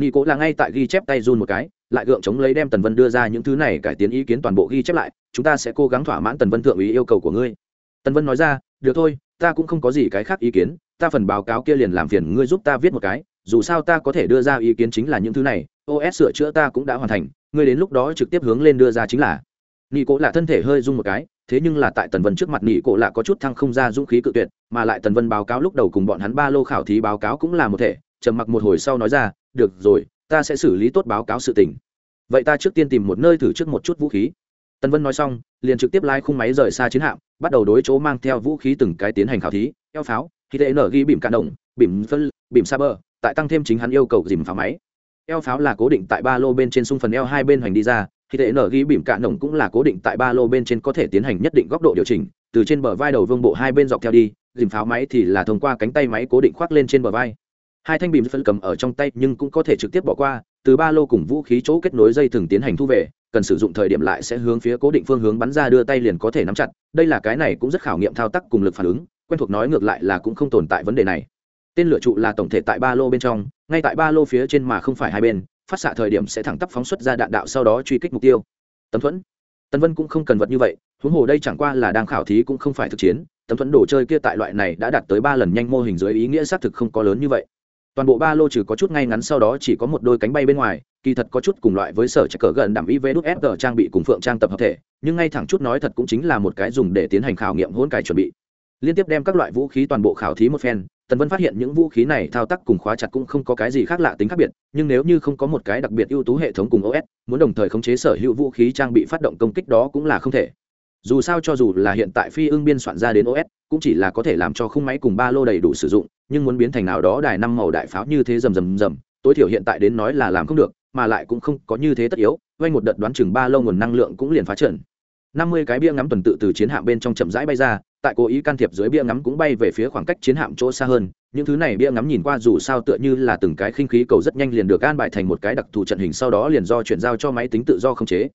nghi cố là ngay tại ghi chép tay run một cái, lại gượng chống lấy đem tần vân đưa ra những thứ này cải tiến ý kiến toàn bộ ghi chép lại, chúng ta sẽ cố gắng thỏa mãn tần vân thượng ý yêu cầu của ngươi. Tần vân nói ra, được thôi, ta cũng không có gì cái khác ý kiến, ta phần báo cáo kia liền làm phiền ngươi giúp ta viết một cái, dù sao ta có thể đưa ra ý kiến chính là những thứ này os sửa chữa ta cũng đã hoàn thành, ngươi đến lúc đó trực tiếp hướng lên đưa ra chính là. Nị cố là thân thể hơi rung một cái, thế nhưng là tại tần vân trước mặt nị cố là có chút thăng không ra dũng khí cự tuyệt, mà lại tần vân báo cáo lúc đầu cùng bọn hắn ba lô khảo thí báo cáo cũng là một thể, trầm mặc một hồi sau nói ra được rồi, ta sẽ xử lý tốt báo cáo sự tình. Vậy ta trước tiên tìm một nơi thử trước một chút vũ khí. Tần vân nói xong, liền trực tiếp lai khung máy rời xa chiến hạm, bắt đầu đối chỗ mang theo vũ khí từng cái tiến hành khảo thí, eo pháo, khi tệ nở ghi bìm cạn động bìm phân bìm xa bờ tại tăng thêm chính hắn yêu cầu dìm pháo máy. Eo pháo là cố định tại ba lô bên trên xung phần eo hai bên hoành đi ra, khi tệ nở ghi bìm cạn động cũng là cố định tại ba lô bên trên có thể tiến hành nhất định góc độ điều chỉnh, từ trên bờ vai đầu vương bộ hai bên dọc theo đi, dìm pháo máy thì là thông qua cánh tay máy cố định khoác lên trên bờ vai hai thanh bìm phân cầm ở trong tay nhưng cũng có thể trực tiếp bỏ qua, từ ba lô cùng vũ khí chỗ kết nối dây thừng tiến hành thu về, cần sử dụng thời điểm lại sẽ hướng phía cố định phương hướng bắn ra đưa tay liền có thể nắm chặt, đây là cái này cũng rất khảo nghiệm thao tác cùng lực phản ứng, quen thuộc nói ngược lại là cũng không tồn tại vấn đề này. Tên lửa trụ là tổng thể tại ba lô bên trong, ngay tại ba lô phía trên mà không phải hai bên, phát xạ thời điểm sẽ thẳng tắp phóng xuất ra đạn đạo sau đó truy kích mục tiêu. Tấm thuẫn. Tân vân cũng không cần vật như vậy, huống hồ đây chẳng qua là đang khảo thí cũng không phải thực chiến, tấm thuẫn đồ chơi kia tại loại này đã đạt tới ba lần nhanh mô hình dưới ý nghĩa xác thực không có lớn như vậy toàn bộ ba lô trừ có chút ngay ngắn sau đó chỉ có một đôi cánh bay bên ngoài, kỳ thật có chút cùng loại với sở trạch cờ gần đảm iv đúc fg trang bị cùng phượng trang tập hợp thể, nhưng ngay thẳng chút nói thật cũng chính là một cái dùng để tiến hành khảo nghiệm hôn cải chuẩn bị. Liên tiếp đem các loại vũ khí toàn bộ khảo thí một phen, tần vân phát hiện những vũ khí này thao tác cùng khóa chặt cũng không có cái gì khác lạ tính khác biệt, nhưng nếu như không có một cái đặc biệt ưu tú hệ thống cùng os muốn đồng thời khống chế sở hữu vũ khí trang bị phát động công kích đó cũng là không thể. Dù sao cho dù là hiện tại phi ưng biên soạn ra đến os cũng chỉ là có thể làm cho khung máy cùng ba lô đầy đủ sử dụng nhưng muốn biến thành nào đó đài năm màu đại pháo như thế rầm rầm rầm, tối thiểu hiện tại đến nói là làm không được, mà lại cũng không có như thế tất yếu vay một đợt đoán chừng ba lâu nguồn năng lượng cũng liền phá trận. Năm mươi cái bia ngắm tuần tự từ chiến hạm bên trong chậm rãi bay ra, tại cố ý can thiệp dưới bia ngắm cũng bay về phía khoảng cách chiến hạm chỗ xa hơn, những thứ này bia ngắm nhìn qua dù sao tựa như là từng cái khinh khí cầu rất nhanh liền được an bài thành một cái đặc thù trận hình sau đó liền do chuyển giao cho máy tính tự do không chế.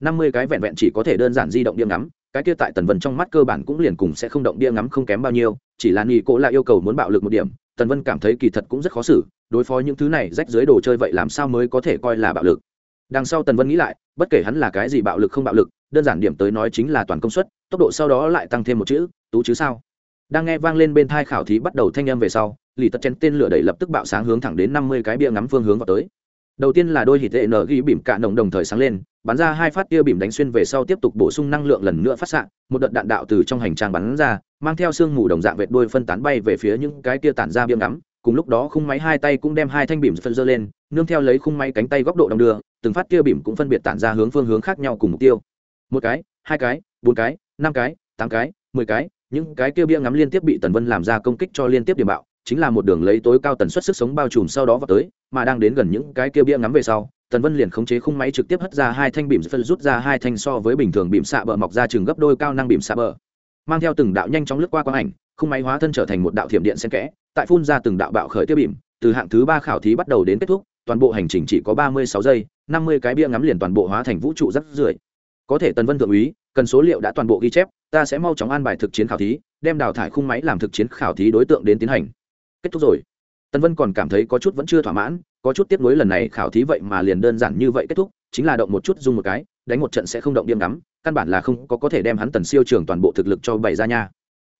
Năm mươi cái vẹn vẹn chỉ có thể đơn giản di động bia ngắm cái kia tại tần vân trong mắt cơ bản cũng liền cùng sẽ không động bia ngắm không kém bao nhiêu, chỉ là nghi cố lại yêu cầu muốn bạo lực một điểm, tần vân cảm thấy kỳ thật cũng rất khó xử, đối phó những thứ này rách dưới đồ chơi vậy làm sao mới có thể coi là bạo lực. Đằng sau tần vân nghĩ lại, bất kể hắn là cái gì bạo lực không bạo lực, đơn giản điểm tới nói chính là toàn công suất, tốc độ sau đó lại tăng thêm một chữ, tú chứ sao? Đang nghe vang lên bên thai khảo thí bắt đầu thanh âm về sau, lì tật chen tên lửa đẩy lập tức bạo sáng hướng thẳng đến năm mươi cái bia ngắm phương hướng vào tới đầu tiên là đôi hít tệ nở ghi bìm cạ nồng đồng thời sáng lên, bắn ra hai phát tia bìm đánh xuyên về sau tiếp tục bổ sung năng lượng lần nữa phát xạ, một đợt đạn đạo từ trong hành trang bắn ra, mang theo sương mù đồng dạng vệt đôi phân tán bay về phía những cái tia tản ra bia ngắm. Cùng lúc đó khung máy hai tay cũng đem hai thanh bìm phân dơ lên, nương theo lấy khung máy cánh tay góc độ đồng đưa, từng phát tia bìm cũng phân biệt tản ra hướng phương hướng khác nhau cùng mục tiêu. Một cái, hai cái, bốn cái, năm cái, tám cái, mười cái, những cái kia bia ngắm liên tiếp bị tần vân làm ra công kích cho liên tiếp điểm bạo chính là một đường lấy tối cao tần suất sức sống bao trùm sau đó vào tới, mà đang đến gần những cái kia bia ngắm về sau, tần vân liền khống chế khung máy trực tiếp hất ra hai thanh bìm phân rút ra hai thanh so với bình thường bìm xạ bờ mọc ra chừng gấp đôi cao năng bìm xạ bờ. Mang theo từng đạo nhanh chóng lướt qua quang ảnh, khung máy hóa thân trở thành một đạo thiểm điện xen kẽ, tại phun ra từng đạo bạo khởi tiêu bìm, từ hạng thứ ba khảo thí bắt đầu đến kết thúc, toàn bộ hành trình chỉ có ba mươi sáu giây, năm mươi cái bia ngắm liền toàn bộ hóa thành vũ trụ rắc rưởi. Có thể tần vân thượng úy, cần số liệu đã toàn bộ ghi chép, ta sẽ mau chóng an bài thực chiến khảo thí, đem đào thải khung máy làm thực chiến khảo thí đối tượng đến tiến hành kết thúc rồi. Tần vân còn cảm thấy có chút vẫn chưa thỏa mãn, có chút tiếp nối lần này khảo thí vậy mà liền đơn giản như vậy kết thúc, chính là động một chút dùng một cái, đánh một trận sẽ không động điểm ngắm, căn bản là không có có thể đem hắn tần siêu trường toàn bộ thực lực cho bày ra nha.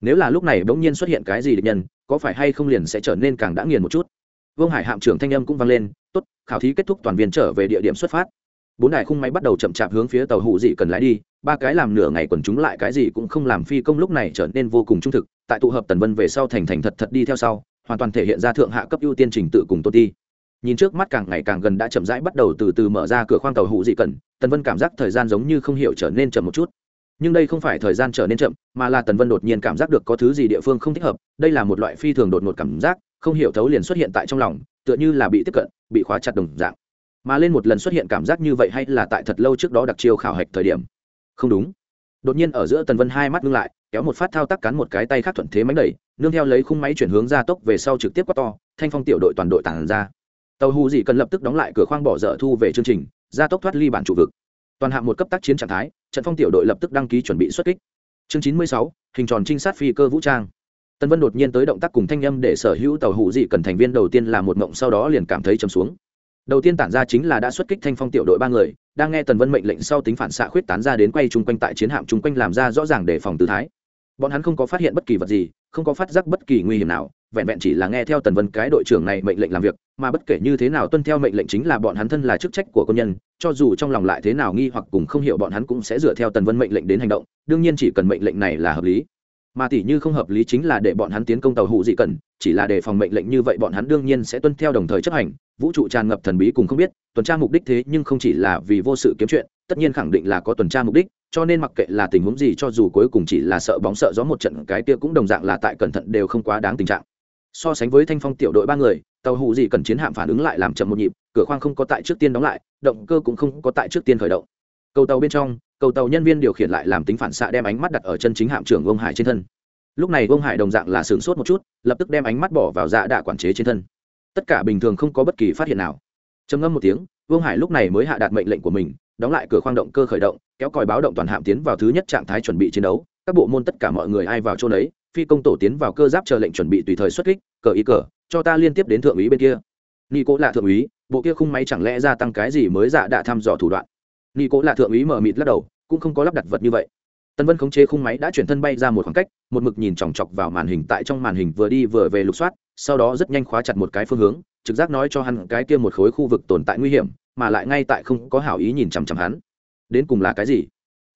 Nếu là lúc này bỗng nhiên xuất hiện cái gì địch nhân, có phải hay không liền sẽ trở nên càng đã nghiền một chút. Vương hải hạm trưởng thanh âm cũng vang lên, tốt, khảo thí kết thúc toàn viên trở về địa điểm xuất phát. Bốn đài khung máy bắt đầu chậm chạp hướng phía tàu hụ dị cần lái đi, ba cái làm nửa ngày quần chúng lại cái gì cũng không làm phi công lúc này trở nên vô cùng trung thực, tại tụ hợp tần vân về sau thành thành thật thật đi theo sau hoàn toàn thể hiện ra thượng hạ cấp ưu tiên trình tự cùng tôn ti. Nhìn trước mắt càng ngày càng gần đã chậm rãi bắt đầu từ từ mở ra cửa khoang tàu hụ dị cần tần vân cảm giác thời gian giống như không hiểu trở nên chậm một chút. Nhưng đây không phải thời gian trở nên chậm, mà là tần vân đột nhiên cảm giác được có thứ gì địa phương không thích hợp, đây là một loại phi thường đột ngột cảm giác, không hiểu thấu liền xuất hiện tại trong lòng, tựa như là bị tiếp cận, bị khóa chặt đồng dạng. Mà lên một lần xuất hiện cảm giác như vậy hay là tại thật lâu trước đó đặc chiêu khảo hạch thời điểm. Không đúng. Đột nhiên ở giữa tần vân hai mắt ngưng lại kéo một phát thao tác cán một cái tay khác thuận thế máy đẩy, nương theo lấy khung máy chuyển hướng ra tốc về sau trực tiếp quát to, thanh phong tiểu đội toàn đội tản ra. Tàu hù dị cần lập tức đóng lại cửa khoang bỏ dở thu về chương trình, ra tốc thoát ly bản trụ vực. Toàn hạng một cấp tác chiến trạng thái, trận phong tiểu đội lập tức đăng ký chuẩn bị xuất kích. Chương chín mươi sáu, hình tròn trinh sát phi cơ vũ trang. Tân vân đột nhiên tới động tác cùng thanh âm để sở hữu tàu hù dị cần thành viên đầu tiên là một mộng sau đó liền cảm thấy chấm xuống. Đầu tiên tản ra chính là đã xuất kích thanh phong tiểu đội ba người, đang nghe tần vân mệnh lệnh sau tính phản xạ khuyết tán ra đến quay chung quanh tại chiến hạm chung quanh làm ra rõ ràng để phòng tư thái bọn hắn không có phát hiện bất kỳ vật gì, không có phát giác bất kỳ nguy hiểm nào, vẹn vẹn chỉ là nghe theo tần vân cái đội trưởng này mệnh lệnh làm việc, mà bất kể như thế nào tuân theo mệnh lệnh chính là bọn hắn thân là chức trách của công nhân, cho dù trong lòng lại thế nào nghi hoặc cùng không hiểu bọn hắn cũng sẽ dựa theo tần vân mệnh lệnh đến hành động, đương nhiên chỉ cần mệnh lệnh này là hợp lý. Mà tỷ như không hợp lý chính là để bọn hắn tiến công tàu hụ dị cần chỉ là để phòng mệnh lệnh như vậy, bọn hắn đương nhiên sẽ tuân theo đồng thời chấp hành. Vũ trụ tràn ngập thần bí cùng không biết, tuần tra mục đích thế nhưng không chỉ là vì vô sự kiếm chuyện, tất nhiên khẳng định là có tuần tra mục đích, cho nên mặc kệ là tình huống gì, cho dù cuối cùng chỉ là sợ bóng sợ gió một trận, cái kia cũng đồng dạng là tại cẩn thận đều không quá đáng tình trạng. So sánh với thanh phong tiểu đội ba người, tàu hụ gì cần chiến hạm phản ứng lại làm chậm một nhịp, cửa khoang không có tại trước tiên đóng lại, động cơ cũng không có tại trước tiên khởi động. Cầu tàu bên trong, cầu tàu nhân viên điều khiển lại làm tính phản xạ đem ánh mắt đặt ở chân chính hạm trưởng ông hải trên thân lúc này Vương hải đồng dạng là sửng sốt một chút, lập tức đem ánh mắt bỏ vào dạ đạ quản chế trên thân. Tất cả bình thường không có bất kỳ phát hiện nào. Trầm ngâm một tiếng, vương hải lúc này mới hạ đạt mệnh lệnh của mình, đóng lại cửa khoang động cơ khởi động, kéo còi báo động toàn hạm tiến vào thứ nhất trạng thái chuẩn bị chiến đấu. Các bộ môn tất cả mọi người ai vào chỗ đấy phi công tổ tiến vào cơ giáp chờ lệnh chuẩn bị tùy thời xuất kích, cờ ý cờ, cho ta liên tiếp đến thượng úy bên kia. Nghi cố là thượng úy, bộ kia khung máy chẳng lẽ gia tăng cái gì mới dạ đã thăm dò thủ đoạn? Nghi cố là thượng úy mở mịt lắc đầu, cũng không có lắp đặt vật như vậy tân vân khống chế khung máy đã chuyển thân bay ra một khoảng cách, một mực nhìn chòng chọc vào màn hình tại trong màn hình vừa đi vừa về lục soát, sau đó rất nhanh khóa chặt một cái phương hướng, trực giác nói cho hắn cái kia một khối khu vực tồn tại nguy hiểm, mà lại ngay tại không có hảo ý nhìn chằm chằm hắn. Đến cùng là cái gì?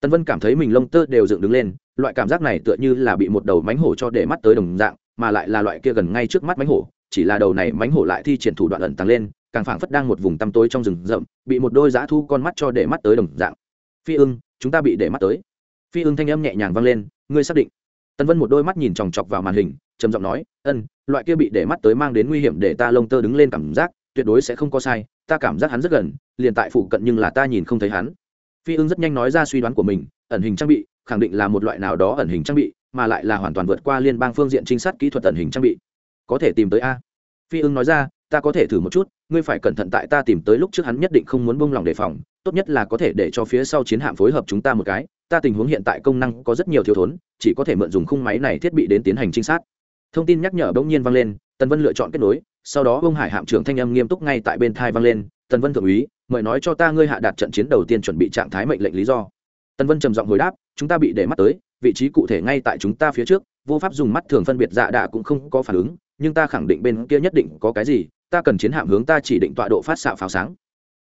Tân vân cảm thấy mình lông tơ đều dựng đứng lên, loại cảm giác này tựa như là bị một đầu mánh hổ cho để mắt tới đồng dạng, mà lại là loại kia gần ngay trước mắt mánh hổ, chỉ là đầu này mánh hổ lại thi triển thủ đoạn ẩn tăng lên, càng phảng phất đang một vùng tăm tối trong rừng rậm, bị một đôi dã thu con mắt cho để mắt tới đồng dạng. Phi ưng, chúng ta bị để mắt tới phi ưng thanh âm nhẹ nhàng vang lên, ngươi xác định? Tân vân một đôi mắt nhìn chòng chọc vào màn hình, trầm giọng nói, ân, loại kia bị để mắt tới mang đến nguy hiểm để ta lông tơ đứng lên cảm giác, tuyệt đối sẽ không có sai, ta cảm giác hắn rất gần, liền tại phụ cận nhưng là ta nhìn không thấy hắn. Phi ưng rất nhanh nói ra suy đoán của mình, ẩn hình trang bị, khẳng định là một loại nào đó ẩn hình trang bị, mà lại là hoàn toàn vượt qua liên bang phương diện trinh sát kỹ thuật ẩn hình trang bị. Có thể tìm tới a. Phi ưng nói ra, ta có thể thử một chút, ngươi phải cẩn thận tại ta tìm tới lúc trước hắn nhất định không muốn bông lòng đề phòng, tốt nhất là có thể để cho phía sau chiến hạm phối hợp chúng ta một cái ta tình huống hiện tại công năng có rất nhiều thiếu thốn, chỉ có thể mượn dùng khung máy này thiết bị đến tiến hành trinh sát. Thông tin nhắc nhở bỗng nhiên vang lên, tần vân lựa chọn kết nối, sau đó ông hải hạm trưởng thanh âm nghiêm túc ngay tại bên thai vang lên, tần vân thượng úy, mời nói cho ta ngươi hạ đạt trận chiến đầu tiên chuẩn bị trạng thái mệnh lệnh lý do. Tần vân trầm giọng hồi đáp, chúng ta bị để mắt tới, vị trí cụ thể ngay tại chúng ta phía trước, vô pháp dùng mắt thường phân biệt dạ đạ cũng không có phản ứng, nhưng ta khẳng định bên kia nhất định có cái gì, ta cần chiến hạm hướng ta chỉ định tọa độ phát xạ pháo sáng.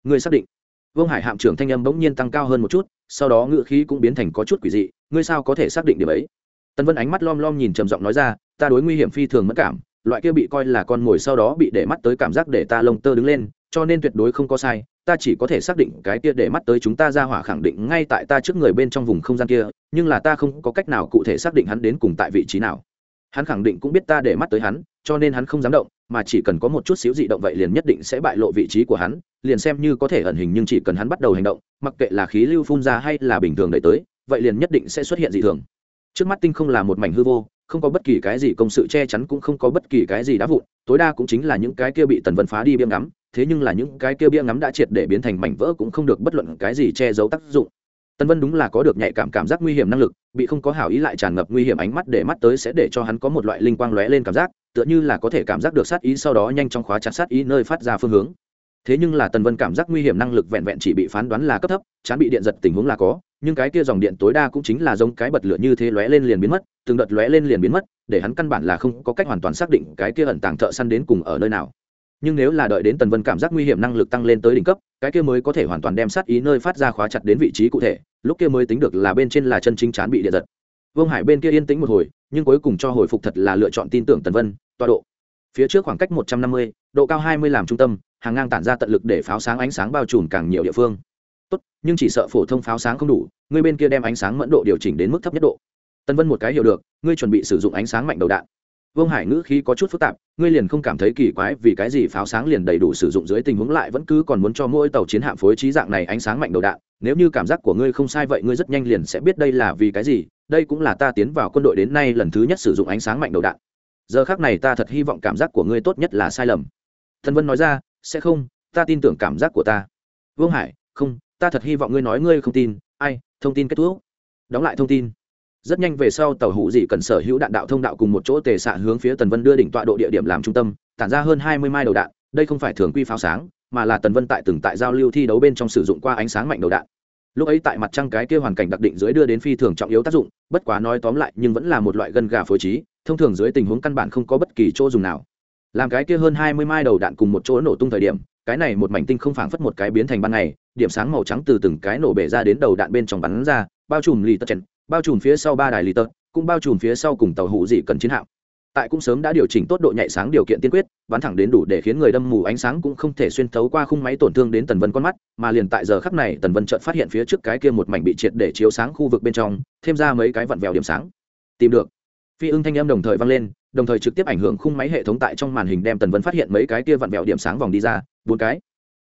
Ngươi xác định? Vương hải hạm trưởng thanh âm bỗng nhiên tăng cao hơn một chút, sau đó ngựa khí cũng biến thành có chút quỷ dị, ngươi sao có thể xác định điểm ấy? Tân vân ánh mắt lom lom nhìn trầm giọng nói ra, ta đối nguy hiểm phi thường mất cảm, loại kia bị coi là con mồi sau đó bị để mắt tới cảm giác để ta lông tơ đứng lên, cho nên tuyệt đối không có sai, ta chỉ có thể xác định cái kia để mắt tới chúng ta ra hỏa khẳng định ngay tại ta trước người bên trong vùng không gian kia, nhưng là ta không có cách nào cụ thể xác định hắn đến cùng tại vị trí nào. Hắn khẳng định cũng biết ta để mắt tới hắn, cho nên hắn không dám động mà chỉ cần có một chút xíu dị động vậy liền nhất định sẽ bại lộ vị trí của hắn, liền xem như có thể ẩn hình nhưng chỉ cần hắn bắt đầu hành động, mặc kệ là khí lưu phun ra hay là bình thường đẩy tới, vậy liền nhất định sẽ xuất hiện dị thường. Trước mắt tinh không là một mảnh hư vô, không có bất kỳ cái gì công sự che chắn cũng không có bất kỳ cái gì đá vụn, tối đa cũng chính là những cái kia bị tần vân phá đi biêm ngắm, thế nhưng là những cái kia bia ngắm đã triệt để biến thành mảnh vỡ cũng không được bất luận cái gì che giấu tác dụng. Tân vân đúng là có được nhạy cảm cảm giác nguy hiểm năng lực, bị không có hảo ý lại tràn ngập nguy hiểm ánh mắt để mắt tới sẽ để cho hắn có một loại linh quang lóe lên cảm giác tựa như là có thể cảm giác được sát ý sau đó nhanh chóng khóa chặt sát ý nơi phát ra phương hướng. Thế nhưng là tần vân cảm giác nguy hiểm năng lực vẹn vẹn chỉ bị phán đoán là cấp thấp, chán bị điện giật tình huống là có, nhưng cái kia dòng điện tối đa cũng chính là giống cái bật lửa như thế lóe lên liền biến mất, từng đợt lóe lên liền biến mất, để hắn căn bản là không có cách hoàn toàn xác định cái kia ẩn tàng thợ săn đến cùng ở nơi nào. Nhưng nếu là đợi đến tần vân cảm giác nguy hiểm năng lực tăng lên tới đỉnh cấp, cái kia mới có thể hoàn toàn đem sát ý nơi phát ra khóa chặt đến vị trí cụ thể, lúc kia mới tính được là bên trên là chân chính chán bị điện giật. Vương hải bên kia yên tĩnh một hồi, nhưng cuối cùng cho hồi phục thật là lựa chọn tin tưởng tần vân tọa độ. Phía trước khoảng cách một trăm năm mươi, độ cao hai mươi làm trung tâm, hàng ngang tản ra tận lực để pháo sáng ánh sáng bao trùm càng nhiều địa phương. Tốt, nhưng chỉ sợ phổ thông pháo sáng không đủ ngươi bên kia đem ánh sáng mẫn độ điều chỉnh đến mức thấp nhất độ. Tân vân một cái hiểu được, ngươi chuẩn bị sử dụng ánh sáng mạnh đầu đạn. Vương hải ngữ khí có chút phức tạp, ngươi liền không cảm thấy kỳ quái vì cái gì pháo sáng liền đầy đủ sử dụng dưới tình huống lại vẫn cứ còn muốn cho mỗi tàu chiến hạm phối trí dạng này ánh sáng mạnh đầu đạn. Nếu như cảm giác của ngươi không sai vậy ngươi rất nhanh liền sẽ biết đây là vì cái gì. Đây cũng là ta tiến vào quân đội đến nay lần thứ nhất sử dụng ánh sáng mạnh đầu đạn giờ khác này ta thật hy vọng cảm giác của ngươi tốt nhất là sai lầm. Thần vân nói ra, sẽ không, ta tin tưởng cảm giác của ta. Vương hải, không, ta thật hy vọng ngươi nói ngươi không tin. Ai, thông tin kết thúc. Đóng lại thông tin. Rất nhanh về sau tàu hụ dị cần sở hữu đạn đạo thông đạo cùng một chỗ tề xạ hướng phía tần vân đưa đỉnh tọa độ địa điểm làm trung tâm, tản ra hơn hai mươi mai đầu đạn. Đây không phải thường quy pháo sáng, mà là tần vân tại từng tại giao lưu thi đấu bên trong sử dụng qua ánh sáng mạnh đầu đạn. Lúc ấy tại mặt trăng cái kia hoàn cảnh đặc định dưới đưa đến phi thường trọng yếu tác dụng, bất quá nói tóm lại nhưng vẫn là một loại gân gà phối trí thông thường dưới tình huống căn bản không có bất kỳ chỗ dùng nào. Làm cái kia hơn hai mươi mai đầu đạn cùng một chỗ nổ tung thời điểm, cái này một mảnh tinh không phảng phất một cái biến thành ban ngày, điểm sáng màu trắng từ từng cái nổ bể ra đến đầu đạn bên trong bắn ra, bao trùm lì tật chèn, bao trùm phía sau ba đài lì tật, cũng bao trùm phía sau cùng tàu hụ dị cần chiến hạm. Tại cũng sớm đã điều chỉnh tốt độ nhạy sáng điều kiện tiên quyết, bắn thẳng đến đủ để khiến người đâm mù ánh sáng cũng không thể xuyên thấu qua khung máy tổn thương đến tần vân con mắt, mà liền tại giờ khắc này, tần vân chợt phát hiện phía trước cái kia một mảnh bị triệt để chiếu sáng khu vực bên trong, thêm ra mấy cái vặn vẹo điểm sáng. Tìm được phi ưng thanh âm đồng thời vang lên, đồng thời trực tiếp ảnh hưởng khung máy hệ thống tại trong màn hình đem tần vân phát hiện mấy cái kia vặn vẹo điểm sáng vòng đi ra, bốn cái.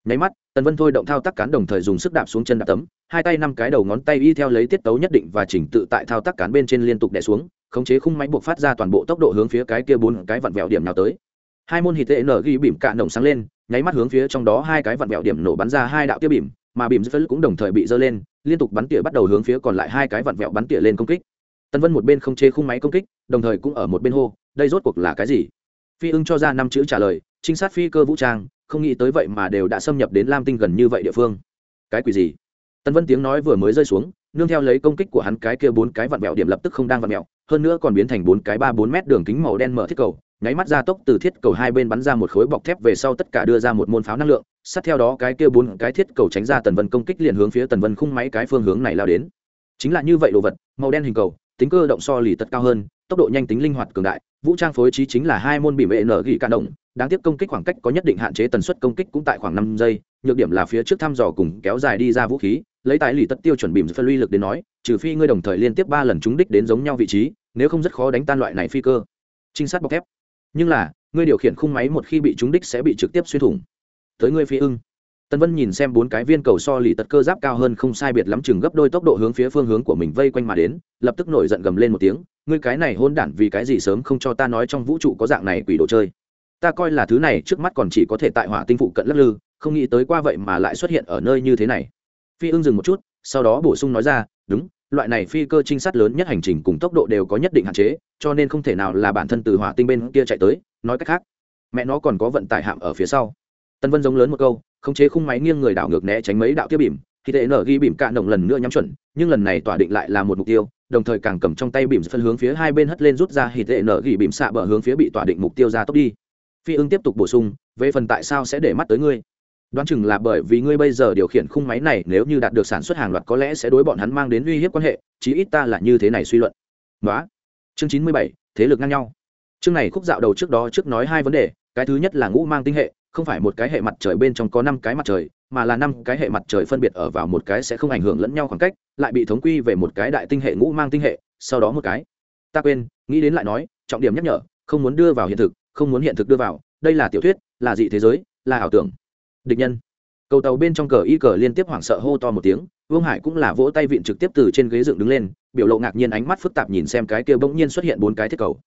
Nháy mắt, tần vân thôi động thao tác cán đồng thời dùng sức đạp xuống chân đạp tấm, hai tay năm cái đầu ngón tay y theo lấy tiết tấu nhất định và chỉnh tự tại thao tác cán bên trên liên tục đè xuống, khống chế khung máy buộc phát ra toàn bộ tốc độ hướng phía cái kia bốn cái vặn vẹo điểm nào tới. Hai môn hít tệ nở ghi bìm cạn nồng sáng lên, nháy mắt hướng phía trong đó hai cái vặn vẹo điểm nổ bắn ra hai đạo tiêu bìm mà bìm dứt cũng đồng thời bị dơ lên, liên tục bắn tỉa bắt đầu hướng phía còn lại hai cái vặn vẹo bắn tỉa lên công kích tân vân một bên không chế khung máy công kích đồng thời cũng ở một bên hô đây rốt cuộc là cái gì? Phi ưng cho ra năm chữ trả lời trinh sát phi cơ vũ trang không nghĩ tới vậy mà đều đã xâm nhập đến lam tinh gần như vậy địa phương. Cái quỷ gì? Tân vân tiếng nói vừa mới rơi xuống nương theo lấy công kích của hắn cái kia bốn cái vặn mẹo điểm lập tức không đang vặn mẹo, hơn nữa còn biến thành bốn cái ba bốn mét đường kính màu đen mở thiết cầu nháy mắt ra tốc từ thiết cầu hai bên bắn ra một khối bọc thép về sau tất cả đưa ra một môn pháo năng lượng sát theo đó cái kia bốn cái thiết cầu tránh ra tần vân công kích liền hướng phía tần vân khung máy cái phương hướng này lao đến. Chính là như vậy đồ vật màu đen hình cầu tính cơ động so lì tật cao hơn, tốc độ nhanh tính linh hoạt cường đại, vũ trang phối trí chính là hai môn bị mệ nở ghi cạn động. Đáng tiếc công kích khoảng cách có nhất định hạn chế tần suất công kích cũng tại khoảng năm giây, nhược điểm là phía trước thăm dò cùng kéo dài đi ra vũ khí, lấy tại lì tất tiêu chuẩn bìm phân uy lực đến nói, trừ phi ngươi đồng thời liên tiếp ba lần trúng đích đến giống nhau vị trí, nếu không rất khó đánh tan loại này phi cơ. Trinh sát bọc thép. Nhưng là, ngươi điều khiển khung máy một khi bị trúng đích sẽ bị trực tiếp xuyên thủng. Tới ngươi phi ưng tân vân nhìn xem bốn cái viên cầu so lì tật cơ giáp cao hơn không sai biệt lắm, chừng gấp đôi tốc độ hướng phía phương hướng của mình vây quanh mà đến, lập tức nổi giận gầm lên một tiếng, ngươi cái này hôn đản vì cái gì sớm không cho ta nói trong vũ trụ có dạng này quỷ đồ chơi? Ta coi là thứ này trước mắt còn chỉ có thể tại hỏa tinh phụ cận lắc lư, không nghĩ tới qua vậy mà lại xuất hiện ở nơi như thế này. Phi ưng dừng một chút, sau đó bổ sung nói ra, đúng, loại này phi cơ trinh sát lớn nhất hành trình cùng tốc độ đều có nhất định hạn chế, cho nên không thể nào là bản thân từ hỏa tinh bên kia chạy tới. Nói cách khác, mẹ nó còn có vận tải hạm ở phía sau. Tân vân giống lớn một câu khống chế khung máy nghiêng người đảo ngược né tránh mấy đạo tiếp bìm, khi tệ nở ghi bìm cạn động lần nữa nhắm chuẩn, nhưng lần này tỏa định lại là một mục tiêu, đồng thời càng cầm trong tay bìm phân hướng phía hai bên hất lên rút ra thì tệ nở ghi bìm xạ bờ hướng phía bị tỏa định mục tiêu ra tốc đi. Phi ưng tiếp tục bổ sung, về phần tại sao sẽ để mắt tới ngươi? Đoán chừng là bởi vì ngươi bây giờ điều khiển khung máy này, nếu như đạt được sản xuất hàng loạt có lẽ sẽ đối bọn hắn mang đến uy hiếp quan hệ, chí ít ta là như thế này suy luận. Đó chương chín mươi bảy, thế lực ngang nhau. Chương này khúc dạo đầu trước đó trước nói hai vấn đề, cái thứ nhất là ngũ mang tinh hệ không phải một cái hệ mặt trời bên trong có năm cái mặt trời, mà là năm cái hệ mặt trời phân biệt ở vào một cái sẽ không ảnh hưởng lẫn nhau khoảng cách, lại bị thống quy về một cái đại tinh hệ ngũ mang tinh hệ, sau đó một cái. Ta quên, nghĩ đến lại nói, trọng điểm nhắc nhở, không muốn đưa vào hiện thực, không muốn hiện thực đưa vào, đây là tiểu thuyết, là dị thế giới, là ảo tưởng. Địch nhân. Cầu tàu bên trong cờ y cờ liên tiếp hoảng sợ hô to một tiếng, vương hải cũng là vỗ tay vịn trực tiếp từ trên ghế dựng đứng lên, biểu lộ ngạc nhiên ánh mắt phức tạp nhìn xem cái kia bỗng nhiên xuất hiện bốn cái thiết cầu.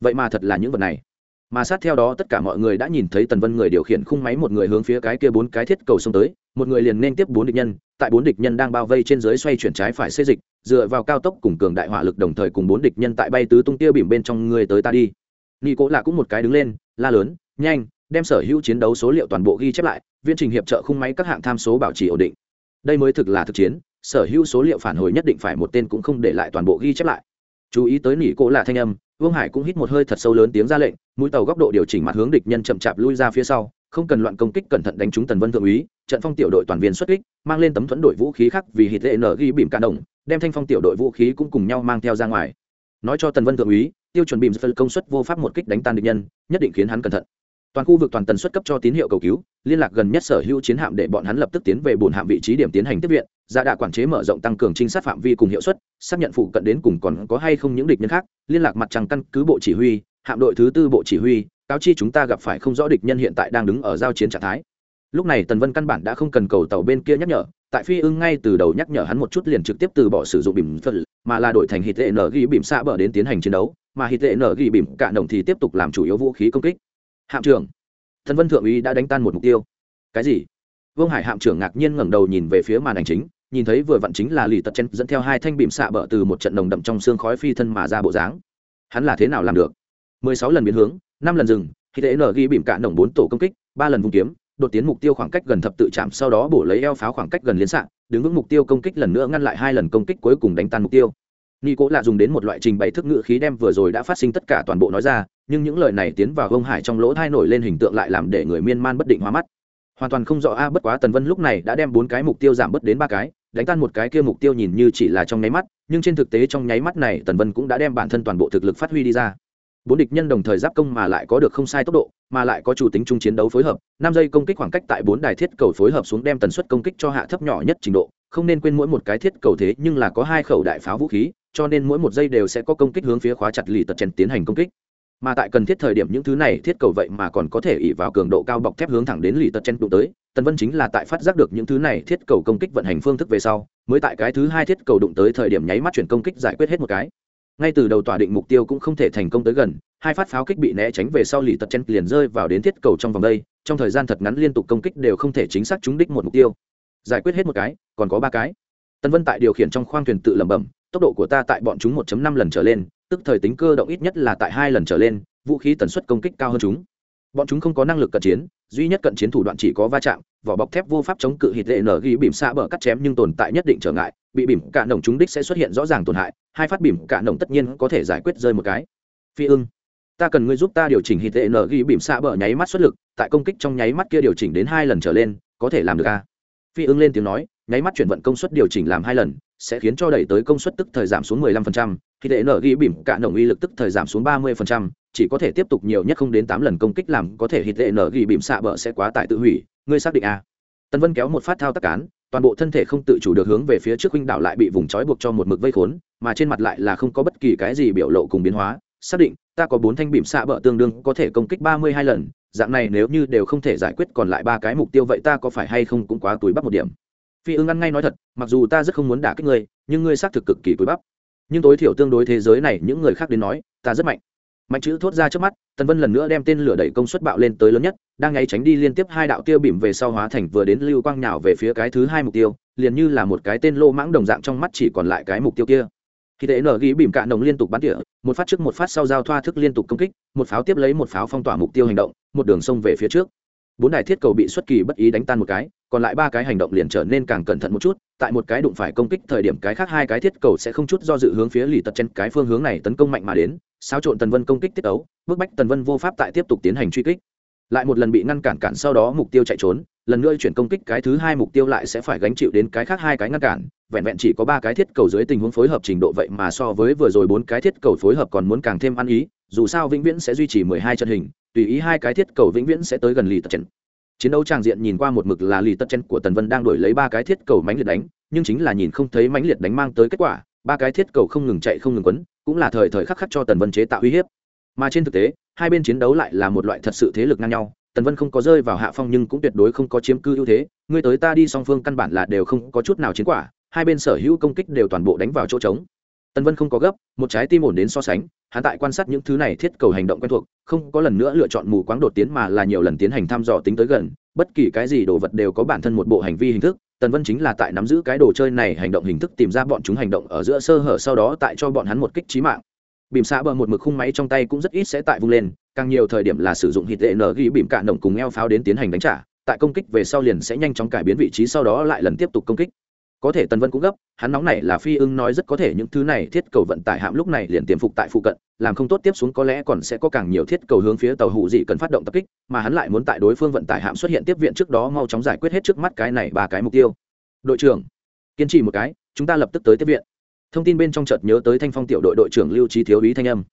Vậy mà thật là những vật này mà sát theo đó tất cả mọi người đã nhìn thấy tần vân người điều khiển khung máy một người hướng phía cái kia bốn cái thiết cầu xông tới, một người liền nên tiếp bốn địch nhân, tại bốn địch nhân đang bao vây trên dưới xoay chuyển trái phải xê dịch, dựa vào cao tốc cùng cường đại hỏa lực đồng thời cùng bốn địch nhân tại bay tứ tung tia bìm bên trong người tới ta đi. Nghi cố là cũng một cái đứng lên, la lớn, nhanh, đem sở hữu chiến đấu số liệu toàn bộ ghi chép lại, viên trình hiệp trợ khung máy các hạng tham số bảo trì ổn định. Đây mới thực là thực chiến, sở hữu số liệu phản hồi nhất định phải một tên cũng không để lại toàn bộ ghi chép lại. Chú ý tới nỉ cố là thanh âm vương hải cũng hít một hơi thật sâu lớn tiếng ra lệnh, mũi tàu góc độ điều chỉnh mặt hướng địch nhân chậm chạp lui ra phía sau, không cần loạn công kích cẩn thận đánh trúng tần vân thượng úy, trận phong tiểu đội toàn viên xuất kích, mang lên tấm thuẫn đội vũ khí khác vì hít lệ nở ghi bìm cạn đồng, đem thanh phong tiểu đội vũ khí cũng cùng nhau mang theo ra ngoài. Nói cho tần vân thượng úy, tiêu chuẩn bìm phân công suất vô pháp một kích đánh tan địch nhân, nhất định khiến hắn cẩn thận toàn khu vực toàn tần suất cấp cho tín hiệu cầu cứu, liên lạc gần nhất sở hữu chiến hạm để bọn hắn lập tức tiến về bồn hạm vị trí điểm tiến hành tiếp viện gia đạ quản chế mở rộng tăng cường trinh sát phạm vi cùng hiệu suất, xác nhận phụ cận đến cùng còn có hay không những địch nhân khác, liên lạc mặt trăng căn cứ bộ chỉ huy, hạm đội thứ tư bộ chỉ huy, cáo chi chúng ta gặp phải không rõ địch nhân hiện tại đang đứng ở giao chiến trạng thái. Lúc này tần vân căn bản đã không cần cầu tàu bên kia nhắc nhở, tại phi ưng ngay từ đầu nhắc nhở hắn một chút liền trực tiếp từ bỏ sử dụng bìm phật mà là đổi thành hít tệ nở ghi bìm xa bờ đến tiến hành chiến đấu, mà hít tệ nở ghi bìm cạn động thì tiếp tục làm chủ yếu vũ khí công kích hạm trưởng. Thần vân thượng úy đã đánh tan một mục tiêu. Cái gì? Vương hải hạm trưởng ngạc nhiên ngẩng đầu nhìn về phía màn ảnh chính, nhìn thấy vừa vặn chính là lì tật chen dẫn theo hai thanh bìm xạ bờ từ một trận đồng đậm trong xương khói phi thân mà ra bộ dáng. Hắn là thế nào làm được? Mười sáu lần biến hướng, năm lần dừng, khi tệ nở ghi bìm cạn động bốn tổ công kích, ba lần vùng kiếm, đột tiến mục tiêu khoảng cách gần thập tự chạm, sau đó bổ lấy eo pháo khoảng cách gần liên xạ, đứng vững mục tiêu công kích lần nữa ngăn lại hai lần công kích cuối cùng đánh tan mục tiêu. Ni cố là dùng đến một loại trình bày thức ngữ khí đem vừa rồi đã phát sinh tất cả toàn bộ nói ra nhưng những lời này tiến vào gông hải trong lỗ thai nổi lên hình tượng lại làm để người miên man bất định hóa mắt. Hoàn toàn không rõ, a, bất quá tần vân lúc này đã đem bốn cái mục tiêu giảm bớt đến ba cái, đánh tan một cái kia mục tiêu nhìn như chỉ là trong nháy mắt, nhưng trên thực tế trong nháy mắt này tần vân cũng đã đem bản thân toàn bộ thực lực phát huy đi ra. Bốn địch nhân đồng thời giáp công mà lại có được không sai tốc độ, mà lại có chủ tính chung chiến đấu phối hợp, năm giây công kích khoảng cách tại bốn đài thiết cầu phối hợp xuống đem tần suất công kích cho hạ thấp nhỏ nhất trình độ, không nên quên mỗi một cái thiết cầu thế nhưng là có hai khẩu đại pháo vũ khí, cho nên mỗi một giây đều sẽ có công kích hướng phía khóa chặt lì tật chèn tiến hành công kích mà tại cần thiết thời điểm những thứ này thiết cầu vậy mà còn có thể ỉ vào cường độ cao bọc thép hướng thẳng đến lì tật chen đụng tới. Tần vân chính là tại phát giác được những thứ này thiết cầu công kích vận hành phương thức về sau, mới tại cái thứ hai thiết cầu đụng tới thời điểm nháy mắt chuyển công kích giải quyết hết một cái. Ngay từ đầu tỏa định mục tiêu cũng không thể thành công tới gần, hai phát pháo kích bị né tránh về sau lì tật chen liền rơi vào đến thiết cầu trong vòng đây, trong thời gian thật ngắn liên tục công kích đều không thể chính xác trúng đích một mục tiêu. Giải quyết hết một cái, còn có ba cái. Tần vân tại điều khiển trong khoang thuyền tự lẩm bẩm, tốc độ của ta tại bọn chúng 1.5 lần trở lên tức thời tính cơ động ít nhất là tại hai lần trở lên, vũ khí tần suất công kích cao hơn chúng bọn chúng không có năng lực cận chiến, duy nhất cận chiến thủ đoạn chỉ có va chạm, vỏ bọc thép vô pháp chống cự hít lệ nở ghi bìm xa bờ cắt chém nhưng tồn tại nhất định trở ngại, bị bìm cả nồng chúng đích sẽ xuất hiện rõ ràng tổn hại, hai phát bìm cả nồng tất nhiên có thể giải quyết rơi một cái phi ưng, ta cần ngươi giúp ta điều chỉnh hít lệ nở ghi bìm xa bờ nháy mắt xuất lực, tại công kích trong nháy mắt kia điều chỉnh đến hai lần trở lên, có thể làm được a à? phi ưng lên tiếng nói nháy mắt chuyển vận công suất điều chỉnh làm hai lần sẽ khiến cho đẩy tới công suất tức thời giảm xuống 15%, khi đệ nở ghi bỉm cả nồng uy lực tức thời giảm xuống 30%, chỉ có thể tiếp tục nhiều nhất không đến 8 lần công kích làm có thể hít đệ nở ghi bỉm xạ bờ sẽ quá tải tự hủy, ngươi xác định a? À? Tân Vân kéo một phát thao tác cán, toàn bộ thân thể không tự chủ được hướng về phía trước huynh đảo lại bị vùng trói buộc cho một mực vây khốn, mà trên mặt lại là không có bất kỳ cái gì biểu lộ cùng biến hóa, xác định, ta có bốn thanh bỉm xạ bờ tương đương có thể công kích 32 lần, dạng này nếu như đều không thể giải quyết còn lại ba cái mục tiêu vậy ta có phải hay không cũng quá túi bắt một điểm phi ưng ăn ngay nói thật, mặc dù ta rất không muốn đả kích ngươi, nhưng ngươi xác thực cực kỳ cúi bắp. Nhưng tối thiểu tương đối thế giới này, những người khác đến nói, ta rất mạnh. Mạnh chữ thốt ra trước mắt, tần vân lần nữa đem tên lửa đẩy công suất bạo lên tới lớn nhất, đang nháy tránh đi liên tiếp hai đạo tiêu bìm về sau hóa thành vừa đến lưu quang nhào về phía cái thứ hai mục tiêu, liền như là một cái tên lô mãng đồng dạng trong mắt chỉ còn lại cái mục tiêu kia. Khi tệ nở ghi bìm cạn đồng liên tục bắn tỉa, một phát trước một phát sau giao thoa thức liên tục công kích, một pháo tiếp lấy một pháo phong tỏa mục tiêu hành động, một đường sông về phía trước bốn đài thiết cầu bị xuất kỳ bất ý đánh tan một cái, còn lại ba cái hành động liền trở nên càng cẩn thận một chút, tại một cái đụng phải công kích thời điểm cái khác hai cái thiết cầu sẽ không chút do dự hướng phía lì tật trên cái phương hướng này tấn công mạnh mà đến, xáo trộn tần vân công kích tiết ấu bức bách tần vân vô pháp tại tiếp tục tiến hành truy kích. Lại một lần bị ngăn cản cản sau đó mục tiêu chạy trốn, lần nữa chuyển công kích cái thứ hai mục tiêu lại sẽ phải gánh chịu đến cái khác hai cái ngăn cản, vẹn vẹn chỉ có ba cái thiết cầu dưới tình huống phối hợp trình độ vậy mà so với vừa rồi bốn cái thiết cầu phối hợp còn muốn càng thêm ăn ý, dù sao vĩnh viễn sẽ duy trì mười hai trận hình tùy ý hai cái thiết cầu vĩnh viễn sẽ tới gần lì tật trận chiến đấu tràng diện nhìn qua một mực là lì tật chen của tần vân đang đổi lấy ba cái thiết cầu mánh liệt đánh, nhưng chính là nhìn không thấy mánh liệt đánh mang tới kết quả, ba cái thiết cầu không ngừng chạy không ngừng quấn, cũng là thời thời khắc khắc cho tần vân chế tạo uy hiếp. Mà trên thực tế, hai bên chiến đấu lại là một loại thật sự thế lực ngang nhau, tần vân không có rơi vào hạ phong nhưng cũng tuyệt đối không có chiếm cư ưu thế, ngươi tới ta đi song phương căn bản là đều không có chút nào chiến quả, hai bên sở hữu công kích đều toàn bộ đánh vào chỗ trống. Tần vân không có gấp, một trái tim ổn đến so sánh hắn tại quan sát những thứ này thiết cầu hành động quen thuộc, không có lần nữa lựa chọn mù quáng đột tiến mà là nhiều lần tiến hành thăm dò tính tới gần, bất kỳ cái gì đồ vật đều có bản thân một bộ hành vi hình thức, tần vân chính là tại nắm giữ cái đồ chơi này hành động hình thức tìm ra bọn chúng hành động ở giữa sơ hở sau đó tại cho bọn hắn một kích trí mạng. Bìm xạ bờ một mực khung máy trong tay cũng rất ít sẽ tại vung lên, càng nhiều thời điểm là sử dụng hít tệ nở ghi bìm cạn động cùng eo pháo đến tiến hành đánh trả, tại công kích về sau liền sẽ nhanh chóng cải biến vị trí sau đó lại lần tiếp tục công kích có thể tần vân cũng gấp, hắn nóng này là phi ưng nói rất có thể những thứ này thiết cầu vận tải hạm lúc này liền tiềm phục tại phụ cận, làm không tốt tiếp xuống có lẽ còn sẽ có càng nhiều thiết cầu hướng phía tàu hụ dị cần phát động tập kích, mà hắn lại muốn tại đối phương vận tải hạm xuất hiện tiếp viện trước đó mau chóng giải quyết hết trước mắt cái này ba cái mục tiêu. Đội trưởng, kiên trì một cái, chúng ta lập tức tới tiếp viện. Thông tin bên trong chợt nhớ tới thanh phong tiểu đội đội trưởng lưu trí thiếu ý thanh âm.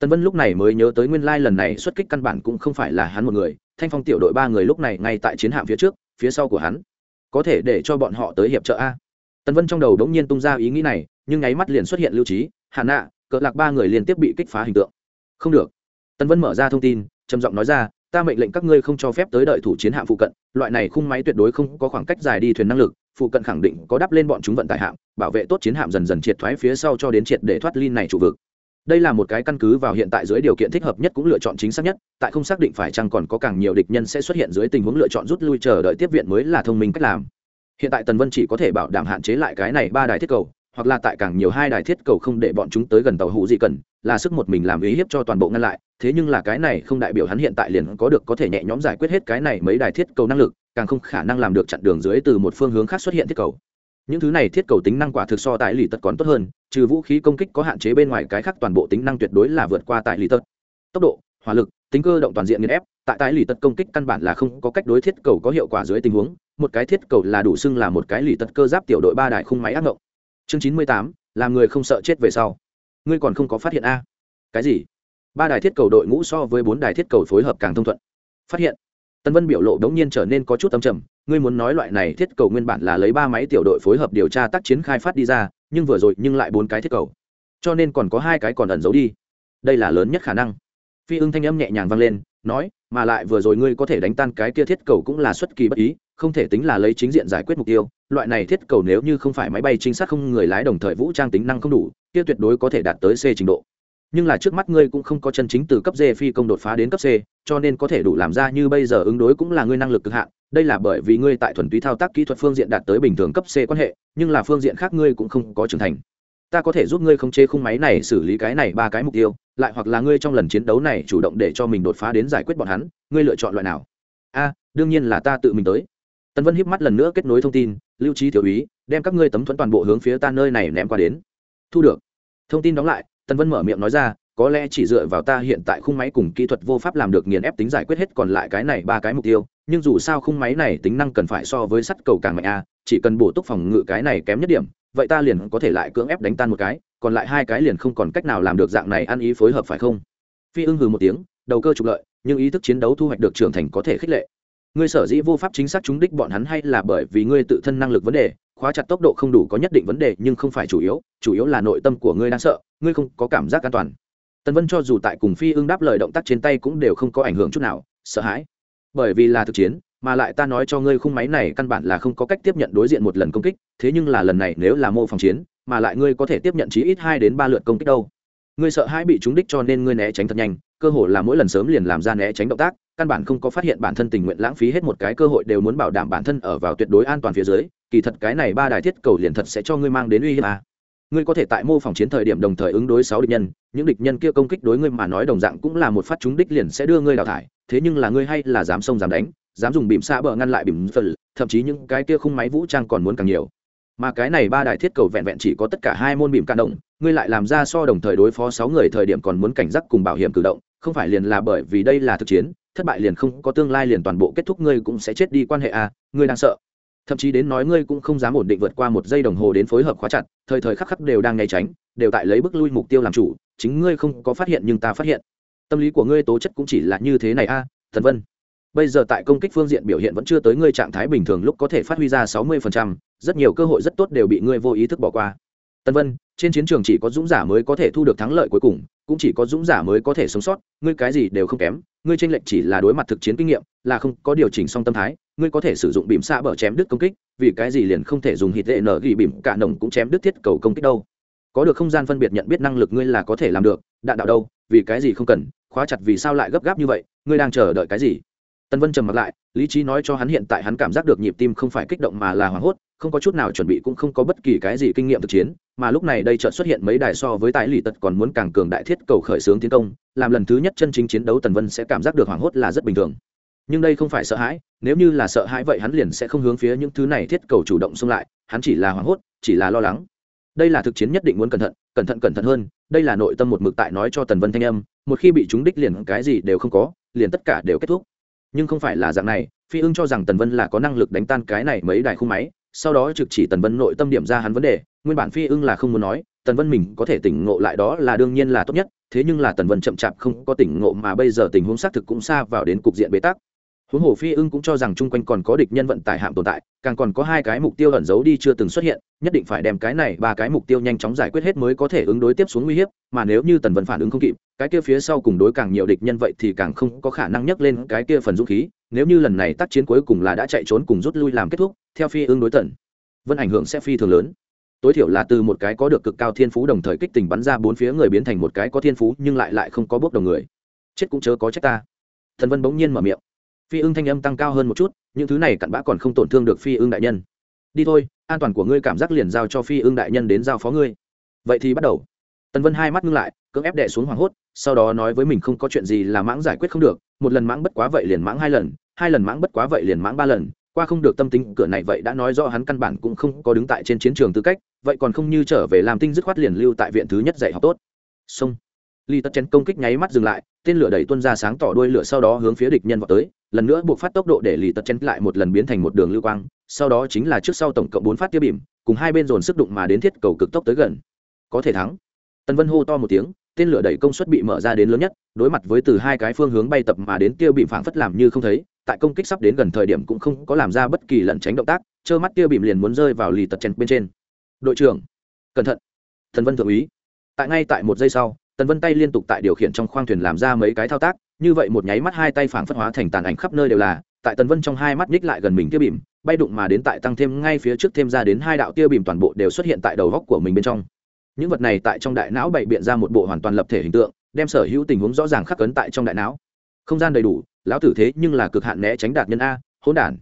Tần vân lúc này mới nhớ tới nguyên lai lần này xuất kích căn bản cũng không phải là hắn một người, thanh phong tiểu đội ba người lúc này ngay tại chiến hạm phía trước, phía sau của hắn. Có thể để cho bọn họ tới hiệp trợ a tần vân trong đầu đống nhiên tung ra ý nghĩ này, nhưng nháy mắt liền xuất hiện lưu trí hạ nạ, cỡ lạc ba người liên tiếp bị kích phá hình tượng. Không được. Tân vân mở ra thông tin, trầm giọng nói ra, ta mệnh lệnh các ngươi không cho phép tới đợi thủ chiến hạm phụ cận, loại này khung máy tuyệt đối không có khoảng cách dài đi thuyền năng lực, phụ cận khẳng định có đắp lên bọn chúng vận tải hạm, bảo vệ tốt chiến hạm dần dần triệt thoái phía sau cho đến triệt để thoát ly này trụ vực. Đây là một cái căn cứ vào hiện tại dưới điều kiện thích hợp nhất cũng lựa chọn chính xác nhất, tại không xác định phải chăng còn có càng nhiều địch nhân sẽ xuất hiện dưới tình huống lựa chọn rút lui chờ đợi tiếp viện mới là thông minh cách làm hiện tại tần vân chỉ có thể bảo đảm hạn chế lại cái này ba đài thiết cầu, hoặc là tại càng nhiều hai đài thiết cầu không để bọn chúng tới gần tàu hụ gì cần, là sức một mình làm ý hiếp cho toàn bộ ngăn lại. Thế nhưng là cái này không đại biểu hắn hiện tại liền có được có thể nhẹ nhõm giải quyết hết cái này mấy đài thiết cầu năng lực, càng không khả năng làm được chặn đường dưới từ một phương hướng khác xuất hiện thiết cầu. Những thứ này thiết cầu tính năng quả thực so tại lì tật còn tốt hơn, trừ vũ khí công kích có hạn chế bên ngoài cái khác toàn bộ tính năng tuyệt đối là vượt qua tại lì tật. Tốc độ, hỏa lực, tính cơ động toàn diện nghiên ép, tại tại lì tật công kích căn bản là không có cách đối thiết cầu có hiệu quả dưới tình huống một cái thiết cầu là đủ xưng là một cái lì tật cơ giáp tiểu đội ba đại khung máy ác ngộng. Chương chín mươi tám, làm người không sợ chết về sau. Ngươi còn không có phát hiện a? Cái gì? Ba đài thiết cầu đội ngũ so với bốn đài thiết cầu phối hợp càng thông thuận. Phát hiện. Tân vân biểu lộ đống nhiên trở nên có chút tâm trầm, ngươi muốn nói loại này thiết cầu nguyên bản là lấy ba máy tiểu đội phối hợp điều tra tác chiến khai phát đi ra, nhưng vừa rồi nhưng lại bốn cái thiết cầu. Cho nên còn có hai cái còn ẩn giấu đi. Đây là lớn nhất khả năng. Phi ưng thanh âm nhẹ nhàng vang lên, nói, mà lại vừa rồi ngươi có thể đánh tan cái kia thiết cầu cũng là xuất kỳ bất ý không thể tính là lấy chính diện giải quyết mục tiêu loại này thiết cầu nếu như không phải máy bay chính xác không người lái đồng thời vũ trang tính năng không đủ kia tuyệt đối có thể đạt tới c trình độ nhưng là trước mắt ngươi cũng không có chân chính từ cấp D phi công đột phá đến cấp C, cho nên có thể đủ làm ra như bây giờ ứng đối cũng là ngươi năng lực cực hạn, đây là bởi vì ngươi tại thuần túy thao tác kỹ thuật phương diện đạt tới bình thường cấp C quan hệ, nhưng là phương diện khác ngươi cũng không có trưởng thành. Ta có thể giúp ngươi khống chế khung máy này xử lý cái này ba cái mục tiêu, lại hoặc là ngươi trong lần chiến đấu này chủ động để cho mình đột phá đến giải quyết bọn hắn, ngươi lựa chọn loại nào? A, đương nhiên là ta tự mình tới. Tần Vân híp mắt lần nữa kết nối thông tin, lưu trí thiếu úy, đem các ngươi tấm thuẫn toàn bộ hướng phía ta nơi này ném qua đến. Thu được. Thông tin đóng lại, Tần Vân mở miệng nói ra, có lẽ chỉ dựa vào ta hiện tại khung máy cùng kỹ thuật vô pháp làm được nghiền ép tính giải quyết hết còn lại cái này ba cái mục tiêu nhưng dù sao khung máy này tính năng cần phải so với sắt cầu càng mạnh a chỉ cần bổ túc phòng ngự cái này kém nhất điểm vậy ta liền có thể lại cưỡng ép đánh tan một cái còn lại hai cái liền không còn cách nào làm được dạng này ăn ý phối hợp phải không phi ưng hừ một tiếng đầu cơ trục lợi nhưng ý thức chiến đấu thu hoạch được trưởng thành có thể khích lệ ngươi sở dĩ vô pháp chính xác trúng đích bọn hắn hay là bởi vì ngươi tự thân năng lực vấn đề, khóa chặt tốc độ không đủ có nhất định vấn đề, nhưng không phải chủ yếu chủ yếu là nội tâm của ngươi đang sợ, ngươi không có cảm giác an toàn. Tần vân cho dù tại cùng phi ưng đáp lời động tác trên tay cũng đều không có ảnh hưởng chút nào, sợ hãi. Bởi vì là thực chiến, mà lại ta nói cho ngươi khung máy này căn bản là không có cách tiếp nhận đối diện một lần công kích, thế nhưng là lần này nếu là mô phòng chiến, mà lại ngươi có thể tiếp nhận chí ít hai đến ba lượt công kích đâu. Ngươi sợ hãi bị trúng đích cho nên ngươi né tránh thật nhanh, cơ hồ là mỗi lần sớm liền làm ra né tránh động tác căn bản không có phát hiện bản thân tình nguyện lãng phí hết một cái cơ hội đều muốn bảo đảm bản thân ở vào tuyệt đối an toàn phía dưới, kỳ thật cái này ba đài thiết cầu liền thật sẽ cho ngươi mang đến uy hiếp à. Ngươi có thể tại mô phỏng chiến thời điểm đồng thời ứng đối sáu địch nhân, những địch nhân kia công kích đối ngươi mà nói đồng dạng cũng là một phát trúng đích liền sẽ đưa ngươi đào thải, thế nhưng là ngươi hay là dám xông dám đánh, dám dùng bìm xa bờ ngăn lại bìm phật, thậm chí những cái kia khung máy vũ trang còn muốn càng nhiều. Mà cái này ba đại thiết cầu vẹn vẹn chỉ có tất cả hai môn bìm can động, ngươi lại làm ra so đồng thời đối phó sáu người thời điểm còn muốn cảnh giác cùng bảo hiểm cử động, không phải liền là bởi vì đây là thực chiến thất bại liền không có tương lai liền toàn bộ kết thúc ngươi cũng sẽ chết đi quan hệ à, ngươi đang sợ. Thậm chí đến nói ngươi cũng không dám ổn định vượt qua một giây đồng hồ đến phối hợp khóa chặt thời thời khắc khắc đều đang né tránh đều tại lấy bước lui mục tiêu làm chủ chính ngươi không có phát hiện nhưng ta phát hiện. Tâm lý của ngươi tố chất cũng chỉ là như thế này a à, thần vân. Bây giờ tại công kích phương diện biểu hiện vẫn chưa tới ngươi trạng thái bình thường lúc có thể phát huy ra sáu mươi phần trăm, rất nhiều cơ hội rất tốt đều bị ngươi vô ý thức bỏ qua tân vân, trên chiến trường chỉ có dũng giả mới có thể thu được thắng lợi cuối cùng, cũng chỉ có dũng giả mới có thể sống sót, ngươi cái gì đều không kém, ngươi tranh lệch chỉ là đối mặt thực chiến kinh nghiệm, là không có điều chỉnh song tâm thái, ngươi có thể sử dụng bìm xạ bở chém đứt công kích, vì cái gì liền không thể dùng hít lệ nở ghi bìm cả nồng cũng chém đứt thiết cầu công kích đâu. Có được không gian phân biệt nhận biết năng lực ngươi là có thể làm được, đạn đạo đâu, vì cái gì không cần, khóa chặt vì sao lại gấp gáp như vậy, ngươi đang chờ đợi cái gì? Tần vân trầm mặc lại, lý trí nói cho hắn hiện tại hắn cảm giác được nhịp tim không phải kích động mà là hoảng hốt, không có chút nào chuẩn bị cũng không có bất kỳ cái gì kinh nghiệm thực chiến, mà lúc này đây chợt xuất hiện mấy đài so với tại lì tật còn muốn càng cường đại thiết cầu khởi xướng tiến công, làm lần thứ nhất chân chính chiến đấu tần vân sẽ cảm giác được hoảng hốt là rất bình thường. Nhưng đây không phải sợ hãi, nếu như là sợ hãi vậy hắn liền sẽ không hướng phía những thứ này thiết cầu chủ động xông lại, hắn chỉ là hoảng hốt, chỉ là lo lắng. Đây là thực chiến nhất định muốn cẩn thận cẩn thận cẩn thận hơn, đây là nội tâm một mực tại nói cho tần vân thanh âm, một khi bị chúng đích liền cái gì đều không có, liền tất cả đều kết thúc nhưng không phải là dạng này, phi ưng cho rằng tần vân là có năng lực đánh tan cái này mấy đài khung máy, sau đó trực chỉ tần vân nội tâm điểm ra hắn vấn đề, nguyên bản phi ưng là không muốn nói, tần vân mình có thể tỉnh ngộ lại đó là đương nhiên là tốt nhất, thế nhưng là tần vân chậm chạp không có tỉnh ngộ mà bây giờ tình huống xác thực cũng xa vào đến cục diện bế tắc huống hồ phi ưng cũng cho rằng chung quanh còn có địch nhân vận tải hạm tồn tại, càng còn có hai cái mục tiêu ẩn giấu đi chưa từng xuất hiện, nhất định phải đem cái này ba cái mục tiêu nhanh chóng giải quyết hết mới có thể ứng đối tiếp xuống nguy hiểm. mà nếu như tần vân phản ứng không kịp, cái kia phía sau cùng đối càng nhiều địch nhân vậy thì càng không có khả năng nhấc lên cái kia phần dũng khí, nếu như lần này tác chiến cuối cùng là đã chạy trốn cùng rút lui làm kết thúc, theo phi ưng đối tần vân ảnh hưởng sẽ phi thường lớn. Tối thiểu là từ một cái có được cực cao thiên phú đồng thời kích tình bắn ra bốn phía người biến thành một cái có thiên phú nhưng lại lại không có bước đồng người. Chết cũng chớ có trách ta. Thần vân bỗng nhiên mở miệng phi ưng thanh âm tăng cao hơn một chút, những thứ này cặn bã còn không tổn thương được phi ưng đại nhân. Đi thôi, an toàn của ngươi cảm giác liền giao cho phi ưng đại nhân đến giao phó ngươi. Vậy thì bắt đầu. Tần vân hai mắt ngưng lại, cưỡng ép đệ xuống hoảng hốt, sau đó nói với mình không có chuyện gì là mãng giải quyết không được, một lần mãng bất quá vậy liền mãng hai lần hai lần mãng bất quá vậy liền mãng ba lần, qua không được tâm tính, cửa này vậy đã nói rõ hắn căn bản cũng không có đứng tại trên chiến trường tư cách, vậy còn không như trở về làm tinh dứt khoát liền lưu tại viện thứ nhất dạy học tốt. Xong. Ly tất chén công kích nháy mắt dừng lại, tên lửa đẩy tuân ra sáng tỏ đuôi lửa sau đó hướng phía địch nhân vào tới lần nữa buộc phát tốc độ để lì tật chen lại một lần biến thành một đường lưu quang, sau đó chính là trước sau tổng cộng bốn phát tiêu bìm, cùng hai bên dồn sức đụng mà đến thiết cầu cực tốc tới gần. Có thể thắng. Tần vân hô to một tiếng, tên lửa đẩy công suất bị mở ra đến lớn nhất, đối mặt với từ hai cái phương hướng bay tập mà đến tiêu bìm phảng phất làm như không thấy, tại công kích sắp đến gần thời điểm cũng không có làm ra bất kỳ lẩn tránh động tác, trơ mắt tiêu bìm liền muốn rơi vào lì tật chen bên trên. Đội trưởng, cẩn thận. Thần vân thượng úy. Tại ngay tại một giây sau, tần vân tay liên tục tại điều khiển trong khoang thuyền làm ra mấy cái thao tác như vậy một nháy mắt hai tay phảng phất hóa thành tàn ảnh khắp nơi đều là, tại tần vân trong hai mắt nhích lại gần mình tiêu bìm, bay đụng mà đến tại tăng thêm ngay phía trước thêm ra đến hai đạo tiêu bìm toàn bộ đều xuất hiện tại đầu góc của mình bên trong. Những vật này tại trong đại não bày biện ra một bộ hoàn toàn lập thể hình tượng, đem sở hữu tình huống rõ ràng khắc cấn tại trong đại não. Không gian đầy đủ, lão tử thế nhưng là cực hạn né tránh đạt nhân a, hỗn đản.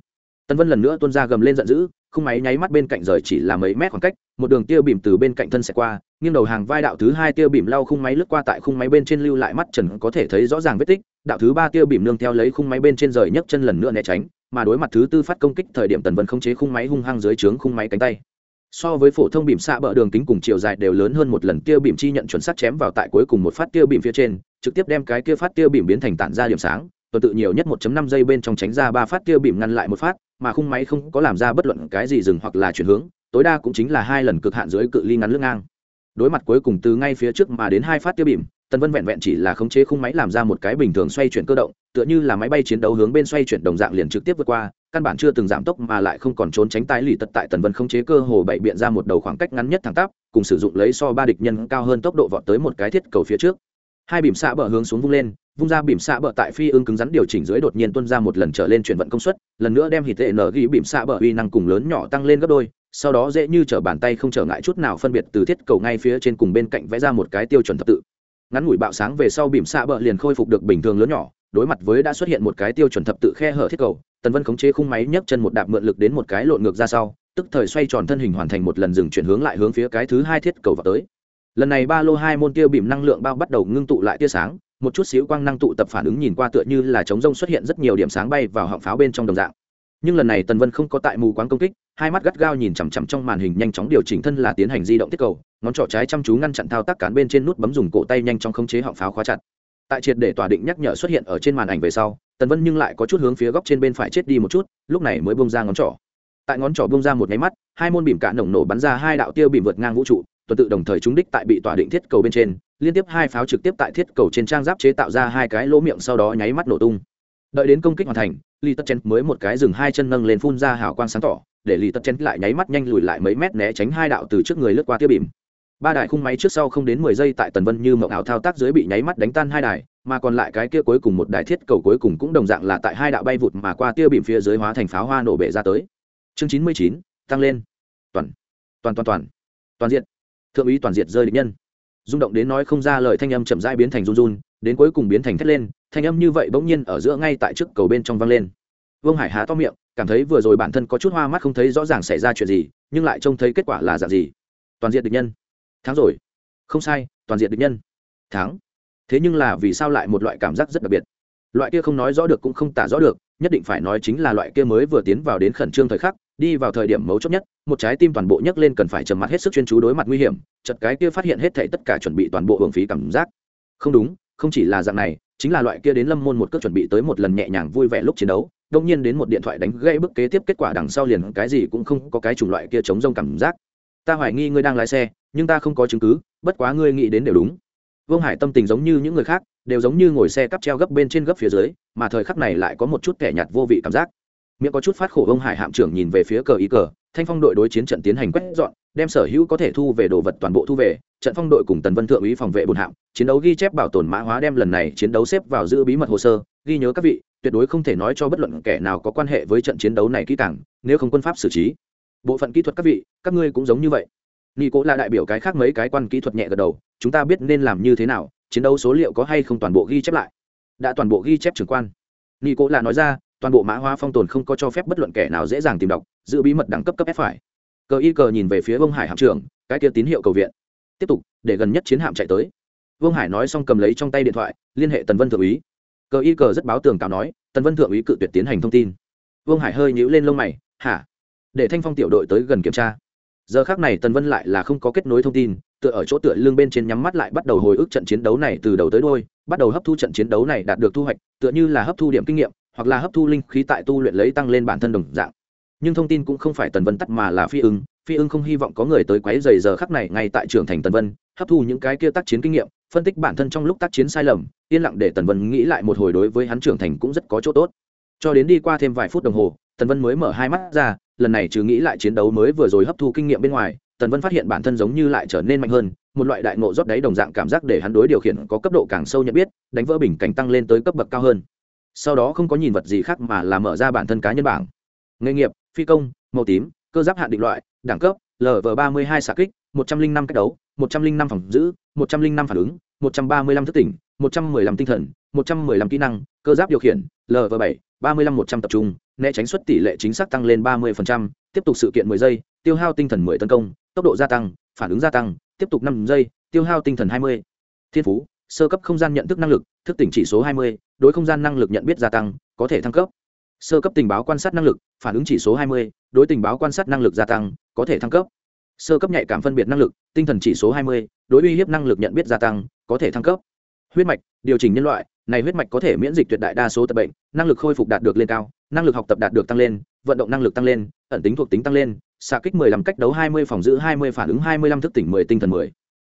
Tần vân lần nữa tuôn ra gầm lên giận dữ khung máy nháy mắt bên cạnh rời chỉ là mấy mét khoảng cách, một đường tiêu bìm từ bên cạnh thân sẽ qua, nghiêng đầu hàng vai đạo thứ hai tiêu bìm lau khung máy lướt qua tại khung máy bên trên lưu lại mắt trần có thể thấy rõ ràng vết tích, đạo thứ ba tiêu bìm nương theo lấy khung máy bên trên rời nhấc chân lần nữa né tránh, mà đối mặt thứ tư phát công kích thời điểm tần vân không chế khung máy hung hăng dưới trướng khung máy cánh tay. So với phổ thông bìm xạ bờ đường kính cùng chiều dài đều lớn hơn một lần tiêu bìm chi nhận chuẩn xác chém vào tại cuối cùng một phát tiêu bìm phía trên, trực tiếp đem cái kia phát tiêu bìm biến thành tản ra điểm sáng tuần tự nhiều nhất 1.5 giây bên trong tránh ra ba phát tiêu bìm ngăn lại một phát, mà khung máy không có làm ra bất luận cái gì dừng hoặc là chuyển hướng, tối đa cũng chính là hai lần cực hạn dưới cự ly ngắn lưỡng ngang. Đối mặt cuối cùng từ ngay phía trước mà đến hai phát tiêu bìm, tần vân vẹn vẹn chỉ là khống chế khung máy làm ra một cái bình thường xoay chuyển cơ động, tựa như là máy bay chiến đấu hướng bên xoay chuyển đồng dạng liền trực tiếp vượt qua, căn bản chưa từng giảm tốc mà lại không còn trốn tránh tái lì tật tại tần vân khống chế cơ hồ bảy biện ra một đầu khoảng cách ngắn nhất thẳng tắp, cùng sử dụng lấy so ba địch nhân cao hơn tốc độ vọt tới một cái thiết cầu phía trước. Hai bìm xạ bờ hướng xuống vung lên vung ra bìm xạ bờ tại phi ương cứng rắn điều chỉnh dưới đột nhiên tuân ra một lần trở lên chuyển vận công suất, lần nữa đem hít tệ nở ghi bìm xạ bờ uy năng cùng lớn nhỏ tăng lên gấp đôi, sau đó dễ như t r ở bàn tay không trở ngại chút nào phân biệt từ thiết cầu ngay phía trên cùng bên cạnh vẽ ra một cái tiêu chuẩn thập tự. Ngắn ngủi bạo sáng về sau bìm xạ bờ liền khôi phục được bình thường lớn nhỏ, đối mặt với đã xuất hiện một cái tiêu chuẩn thập tự khe hở thiết cầu, tần vân khống chế khung máy nhấc chân một đạp mượn lực đến một cái lộn ngược ra sau, tức thời xoay tròn thân hình hoàn thành một lần dừng chuyển hướng lại hướng phía cái thứ hai thiết cầu vào tới. Lần này ba lô hai môn tiêu bìm năng lượng bao bắt đầu ngưng tụ lại tia sáng một chút xíu quang năng tụ tập phản ứng nhìn qua tựa như là chống rông xuất hiện rất nhiều điểm sáng bay vào họng pháo bên trong đồng dạng. Nhưng lần này tần vân không có tại mù quáng công kích, hai mắt gắt gao nhìn chằm chằm trong màn hình nhanh chóng điều chỉnh thân là tiến hành di động tiết cầu, ngón trỏ trái chăm chú ngăn chặn thao tác cán bên trên nút bấm dùng cổ tay nhanh chóng khống chế họng pháo khóa chặt. Tại triệt để tỏa định nhắc nhở xuất hiện ở trên màn ảnh về sau, tần vân nhưng lại có chút hướng phía góc trên bên phải chết đi một chút, lúc này mới bông ra ngón trỏ. Tại ngón trỏ bông ra một nháy mắt, hai môn bìm cạn nổng nổ bắn ra hai đạo tiêu bìm vượt ngang vũ trụ tuần tự đồng thời trúng đích tại bị tỏa định thiết cầu bên trên, liên tiếp hai pháo trực tiếp tại thiết cầu trên trang giáp chế tạo ra hai cái lỗ miệng sau đó nháy mắt nổ tung. Đợi đến công kích hoàn thành li tất chen mới một cái dừng hai chân nâng lên phun ra hào quang sáng tỏ, để li tất chen lại nháy mắt nhanh lùi lại mấy mét né tránh hai đạo từ trước người lướt qua tiêu bìm. Ba đài khung máy trước sau không đến mười giây tại tần vân như mậu ảo thao tác dưới bị nháy mắt đánh tan hai đài, mà còn lại cái kia cuối cùng một đài thiết cầu cuối cùng cũng đồng dạng là tại hai đạo bay vụt mà qua tiêu bìm phía dưới hóa thành pháo hoa nổ bể ra tới. Chương chín mươi chín, tăng lên. Toàn toàn toàn toàn. Toàn diện thượng úy toàn diệt rơi địch nhân. Rung động đến nói không ra lời, thanh âm chậm rãi biến thành run run, đến cuối cùng biến thành thét lên, thanh âm như vậy bỗng nhiên ở giữa ngay tại trước cầu bên trong vang lên. Vương hải há to miệng, cảm thấy vừa rồi bản thân có chút hoa mắt không thấy rõ ràng xảy ra chuyện gì, nhưng lại trông thấy kết quả là dạng gì. Toàn diện địch nhân. Thắng rồi. Không sai, toàn diện địch nhân. Thắng. Thế nhưng là vì sao lại một loại cảm giác rất đặc biệt? Loại kia không nói rõ được cũng không tả rõ được, nhất định phải nói chính là loại kia mới vừa tiến vào đến khẩn trương thời khắc đi vào thời điểm mấu chốt nhất, một trái tim toàn bộ nhấc lên cần phải trầm mặt hết sức chuyên chú đối mặt nguy hiểm chật cái kia phát hiện hết thảy tất cả chuẩn bị toàn bộ hưởng phí cảm giác. Không đúng, không chỉ là dạng này, chính là loại kia đến lâm môn một cước chuẩn bị tới một lần nhẹ nhàng vui vẻ lúc chiến đấu đông nhiên đến một điện thoại đánh gây bức kế tiếp kết quả đằng sau liền cái gì cũng không có cái chủng loại kia chống rông cảm giác. Ta hoài nghi ngươi đang lái xe, nhưng ta không có chứng cứ, bất quá ngươi nghĩ đến đều đúng. Vương hải tâm tình giống như những người khác, đều giống như ngồi xe cắp treo gấp bên trên gấp phía dưới, mà thời khắc này lại có một chút kẻ nhạt vô vị cảm giác miệng có chút phát khổ, ông hải hạm trưởng nhìn về phía cờ ý cờ, thanh phong đội đối chiến trận tiến hành quét dọn, đem sở hữu có thể thu về đồ vật toàn bộ thu về, trận phong đội cùng tần vân thượng úy phòng vệ bùn hạm, chiến đấu ghi chép bảo tồn mã hóa đem lần này chiến đấu xếp vào giữ bí mật hồ sơ, ghi nhớ các vị, tuyệt đối không thể nói cho bất luận kẻ nào có quan hệ với trận chiến đấu này kỹ càng, nếu không quân pháp xử trí. Bộ phận kỹ thuật các vị, các ngươi cũng giống như vậy. Nghi cố là đại biểu cái khác mấy cái quan kỹ thuật nhẹ gật đầu, chúng ta biết nên làm như thế nào, chiến đấu số liệu có hay không toàn bộ ghi chép lại. Đã toàn bộ ghi chép trưởng quan. Nghi cố là nói ra toàn bộ mã hóa phong tồn không có cho phép bất luận kẻ nào dễ dàng tìm đọc, giữ bí mật đẳng cấp cấp ép phải. Cờ y cờ nhìn về phía vương hải hạm trưởng, cái kia tín hiệu cầu viện. Tiếp tục, để gần nhất chiến hạm chạy tới. Vương hải nói xong cầm lấy trong tay điện thoại, liên hệ tần vân thượng úy. Cờ y cờ rất báo tường cáo nói, tần vân thượng úy cự tuyệt tiến hành thông tin. Vương hải hơi nhíu lên lông mày, hả? Để thanh phong tiểu đội tới gần kiểm tra. Giờ khác này tần vân lại là không có kết nối thông tin, tựa ở chỗ tựa lương bên trên nhắm mắt lại bắt đầu hồi ức trận chiến đấu này từ đầu tới đôi bắt đầu hấp thu trận chiến đấu này đạt được thu hoạch, tựa như là hấp thu điểm kinh nghiệm hoặc là hấp thu linh khí tại tu luyện lấy tăng lên bản thân đồng dạng. Nhưng thông tin cũng không phải tần vân tắt mà là phi ưng. Phi ưng không hy vọng có người tới quấy dày giờ khắc này ngay tại trường thành tần vân, hấp thu những cái kia tác chiến kinh nghiệm, phân tích bản thân trong lúc tác chiến sai lầm, yên lặng để tần vân nghĩ lại một hồi đối với hắn trưởng thành cũng rất có chỗ tốt. Cho đến đi qua thêm vài phút đồng hồ, tần vân mới mở hai mắt ra, lần này trừ nghĩ lại chiến đấu mới vừa rồi hấp thu kinh nghiệm bên ngoài, tần vân phát hiện bản thân giống như lại trở nên mạnh hơn, một loại đại ngộ rót đáy đồng dạng cảm giác để hắn đối điều khiển có cấp độ càng sâu nhận biết, đánh vỡ bình cảnh tăng lên tới cấp bậc cao hơn sau đó không có nhìn vật gì khác mà là mở ra bản thân cá nhân bảng. Nghề nghiệp, phi công, màu tím, cơ giáp hạn định loại, đẳng cấp lv ba mươi hai xạ kích, một trăm linh năm cách đấu, một trăm linh năm phòng giữ, một trăm linh năm phản ứng, một trăm ba mươi lăm thức tỉnh, một trăm mười lăm tinh thần, một trăm mười lăm kỹ năng, cơ giáp điều khiển lv bảy, ba mươi lăm một trăm tập trung, né tránh suất tỷ lệ chính xác tăng lên ba mươi tiếp tục sự kiện mười giây, tiêu hao tinh thần mười tấn công, tốc độ gia tăng, phản ứng gia tăng, tiếp tục năm giây, tiêu hao tinh thần hai mươi. Thiên phú sơ cấp không gian nhận thức năng lực thức tỉnh chỉ số 20, đối không gian năng lực nhận biết gia tăng có thể thăng cấp. Sơ cấp tình báo quan sát năng lực phản ứng chỉ số 20, đối tình báo quan sát năng lực gia tăng có thể thăng cấp. Sơ cấp nhạy cảm phân biệt năng lực tinh thần chỉ số 20, đối uy hiếp năng lực nhận biết gia tăng có thể thăng cấp. Huyết mạch điều chỉnh nhân loại này huyết mạch có thể miễn dịch tuyệt đại đa số tập bệnh năng lực khôi phục đạt được lên cao năng lực học tập đạt được tăng lên vận động năng lực tăng lên ẩn tính thuộc tính tăng lên xạ kích 15 cách đấu 20 phòng giữ 20 phản ứng 25 thức tỉnh 10 tinh thần 10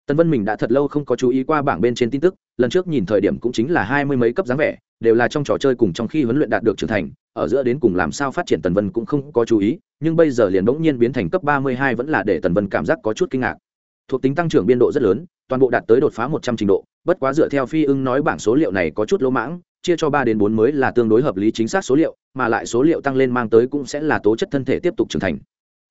tần vân mình đã thật lâu không có chú ý qua bảng bên trên tin tức, lần trước nhìn thời điểm cũng chính là hai mươi mấy cấp dáng vẻ, đều là trong trò chơi cùng trong khi huấn luyện đạt được trưởng thành, ở giữa đến cùng làm sao phát triển tần vân cũng không có chú ý, nhưng bây giờ liền bỗng nhiên biến thành cấp ba mươi hai vẫn là để tần vân cảm giác có chút kinh ngạc. Thuộc tính tăng trưởng biên độ rất lớn, toàn bộ đạt tới đột phá một trăm trình độ, bất quá dựa theo phi ưng nói bảng số liệu này có chút lỗ mãng, chia cho ba đến bốn mới là tương đối hợp lý chính xác số liệu, mà lại số liệu tăng lên mang tới cũng sẽ là tố chất thân thể tiếp tục trưởng thành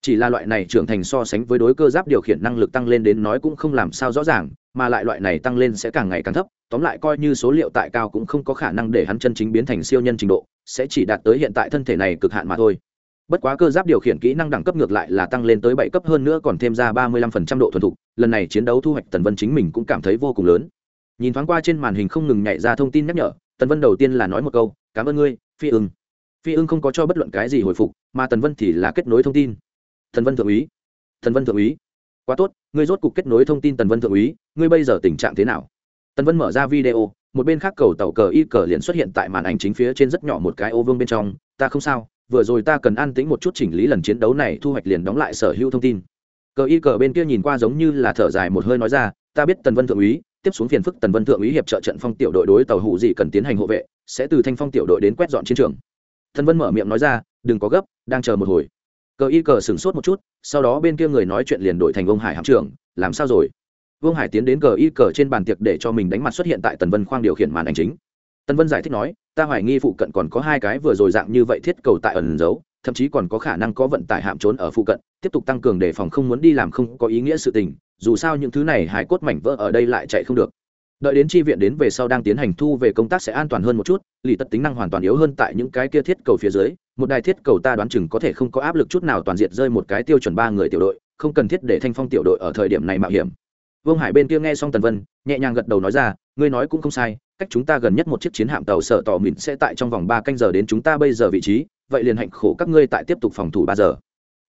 chỉ là loại này trưởng thành so sánh với đối cơ giáp điều khiển năng lực tăng lên đến nói cũng không làm sao rõ ràng, mà lại loại này tăng lên sẽ càng ngày càng thấp, tóm lại coi như số liệu tại cao cũng không có khả năng để hắn chân chính biến thành siêu nhân trình độ, sẽ chỉ đạt tới hiện tại thân thể này cực hạn mà thôi. Bất quá cơ giáp điều khiển kỹ năng đẳng cấp ngược lại là tăng lên tới bảy cấp hơn nữa còn thêm ra ba mươi lăm phần trăm độ thuần thục, lần này chiến đấu thu hoạch tần vân chính mình cũng cảm thấy vô cùng lớn. Nhìn thoáng qua trên màn hình không ngừng nhảy ra thông tin nhắc nhở, tần vân đầu tiên là nói một câu, cảm ơn ngươi, phi ưng. Phi ưng không có cho bất luận cái gì hồi phục, mà tần vân thì là kết nối thông tin thần vân thượng úy. Thần vân thượng úy. Quá tốt, ngươi rốt cục kết nối thông tin tần vân thượng úy, ngươi bây giờ tình trạng thế nào? Tần vân mở ra video, một bên khác cầu tàu cờ y cờ liền xuất hiện tại màn ảnh chính phía trên rất nhỏ một cái ô vương bên trong. Ta không sao, vừa rồi ta cần an tĩnh một chút chỉnh lý lần chiến đấu này, thu hoạch liền đóng lại sở hữu thông tin. Cờ y cờ bên kia nhìn qua giống như là thở dài một hơi nói ra, ta biết tần vân thượng úy, tiếp xuống phiền phức tần vân thượng úy hiệp trợ trận phong tiểu đội đối tàu hụ gì cần tiến hành hộ vệ, sẽ từ thanh phong tiểu đội đến quét dọn chiến trường. Tần vân mở miệng nói ra, đừng có gấp, đang chờ một hồi cờ y cờ sửng sốt một chút, sau đó bên kia người nói chuyện liền đổi thành Vương hải hạm trưởng, làm sao rồi? Vương hải tiến đến cờ y cờ trên bàn tiệc để cho mình đánh mặt xuất hiện tại tần vân khoang điều khiển màn ảnh chính. Tần vân giải thích nói, ta hoài nghi phụ cận còn có hai cái vừa rồi dạng như vậy thiết cầu tại ẩn giấu, thậm chí còn có khả năng có vận tải hạm trốn ở phụ cận, tiếp tục tăng cường đề phòng không muốn đi làm không có ý nghĩa sự tình, dù sao những thứ này hải cốt mảnh vỡ ở đây lại chạy không được đợi đến chi viện đến về sau đang tiến hành thu về công tác sẽ an toàn hơn một chút, lì tất tính năng hoàn toàn yếu hơn tại những cái kia thiết cầu phía dưới. Một đài thiết cầu ta đoán chừng có thể không có áp lực chút nào toàn diện rơi một cái tiêu chuẩn ba người tiểu đội, không cần thiết để thanh phong tiểu đội ở thời điểm này mạo hiểm. Vương hải bên kia nghe xong tần vân, nhẹ nhàng gật đầu nói ra, ngươi nói cũng không sai, cách chúng ta gần nhất một chiếc chiến hạm tàu sợ tỏ mịn sẽ tại trong vòng ba canh giờ đến chúng ta bây giờ vị trí, vậy liền hạnh khổ các ngươi tại tiếp tục phòng thủ ba giờ.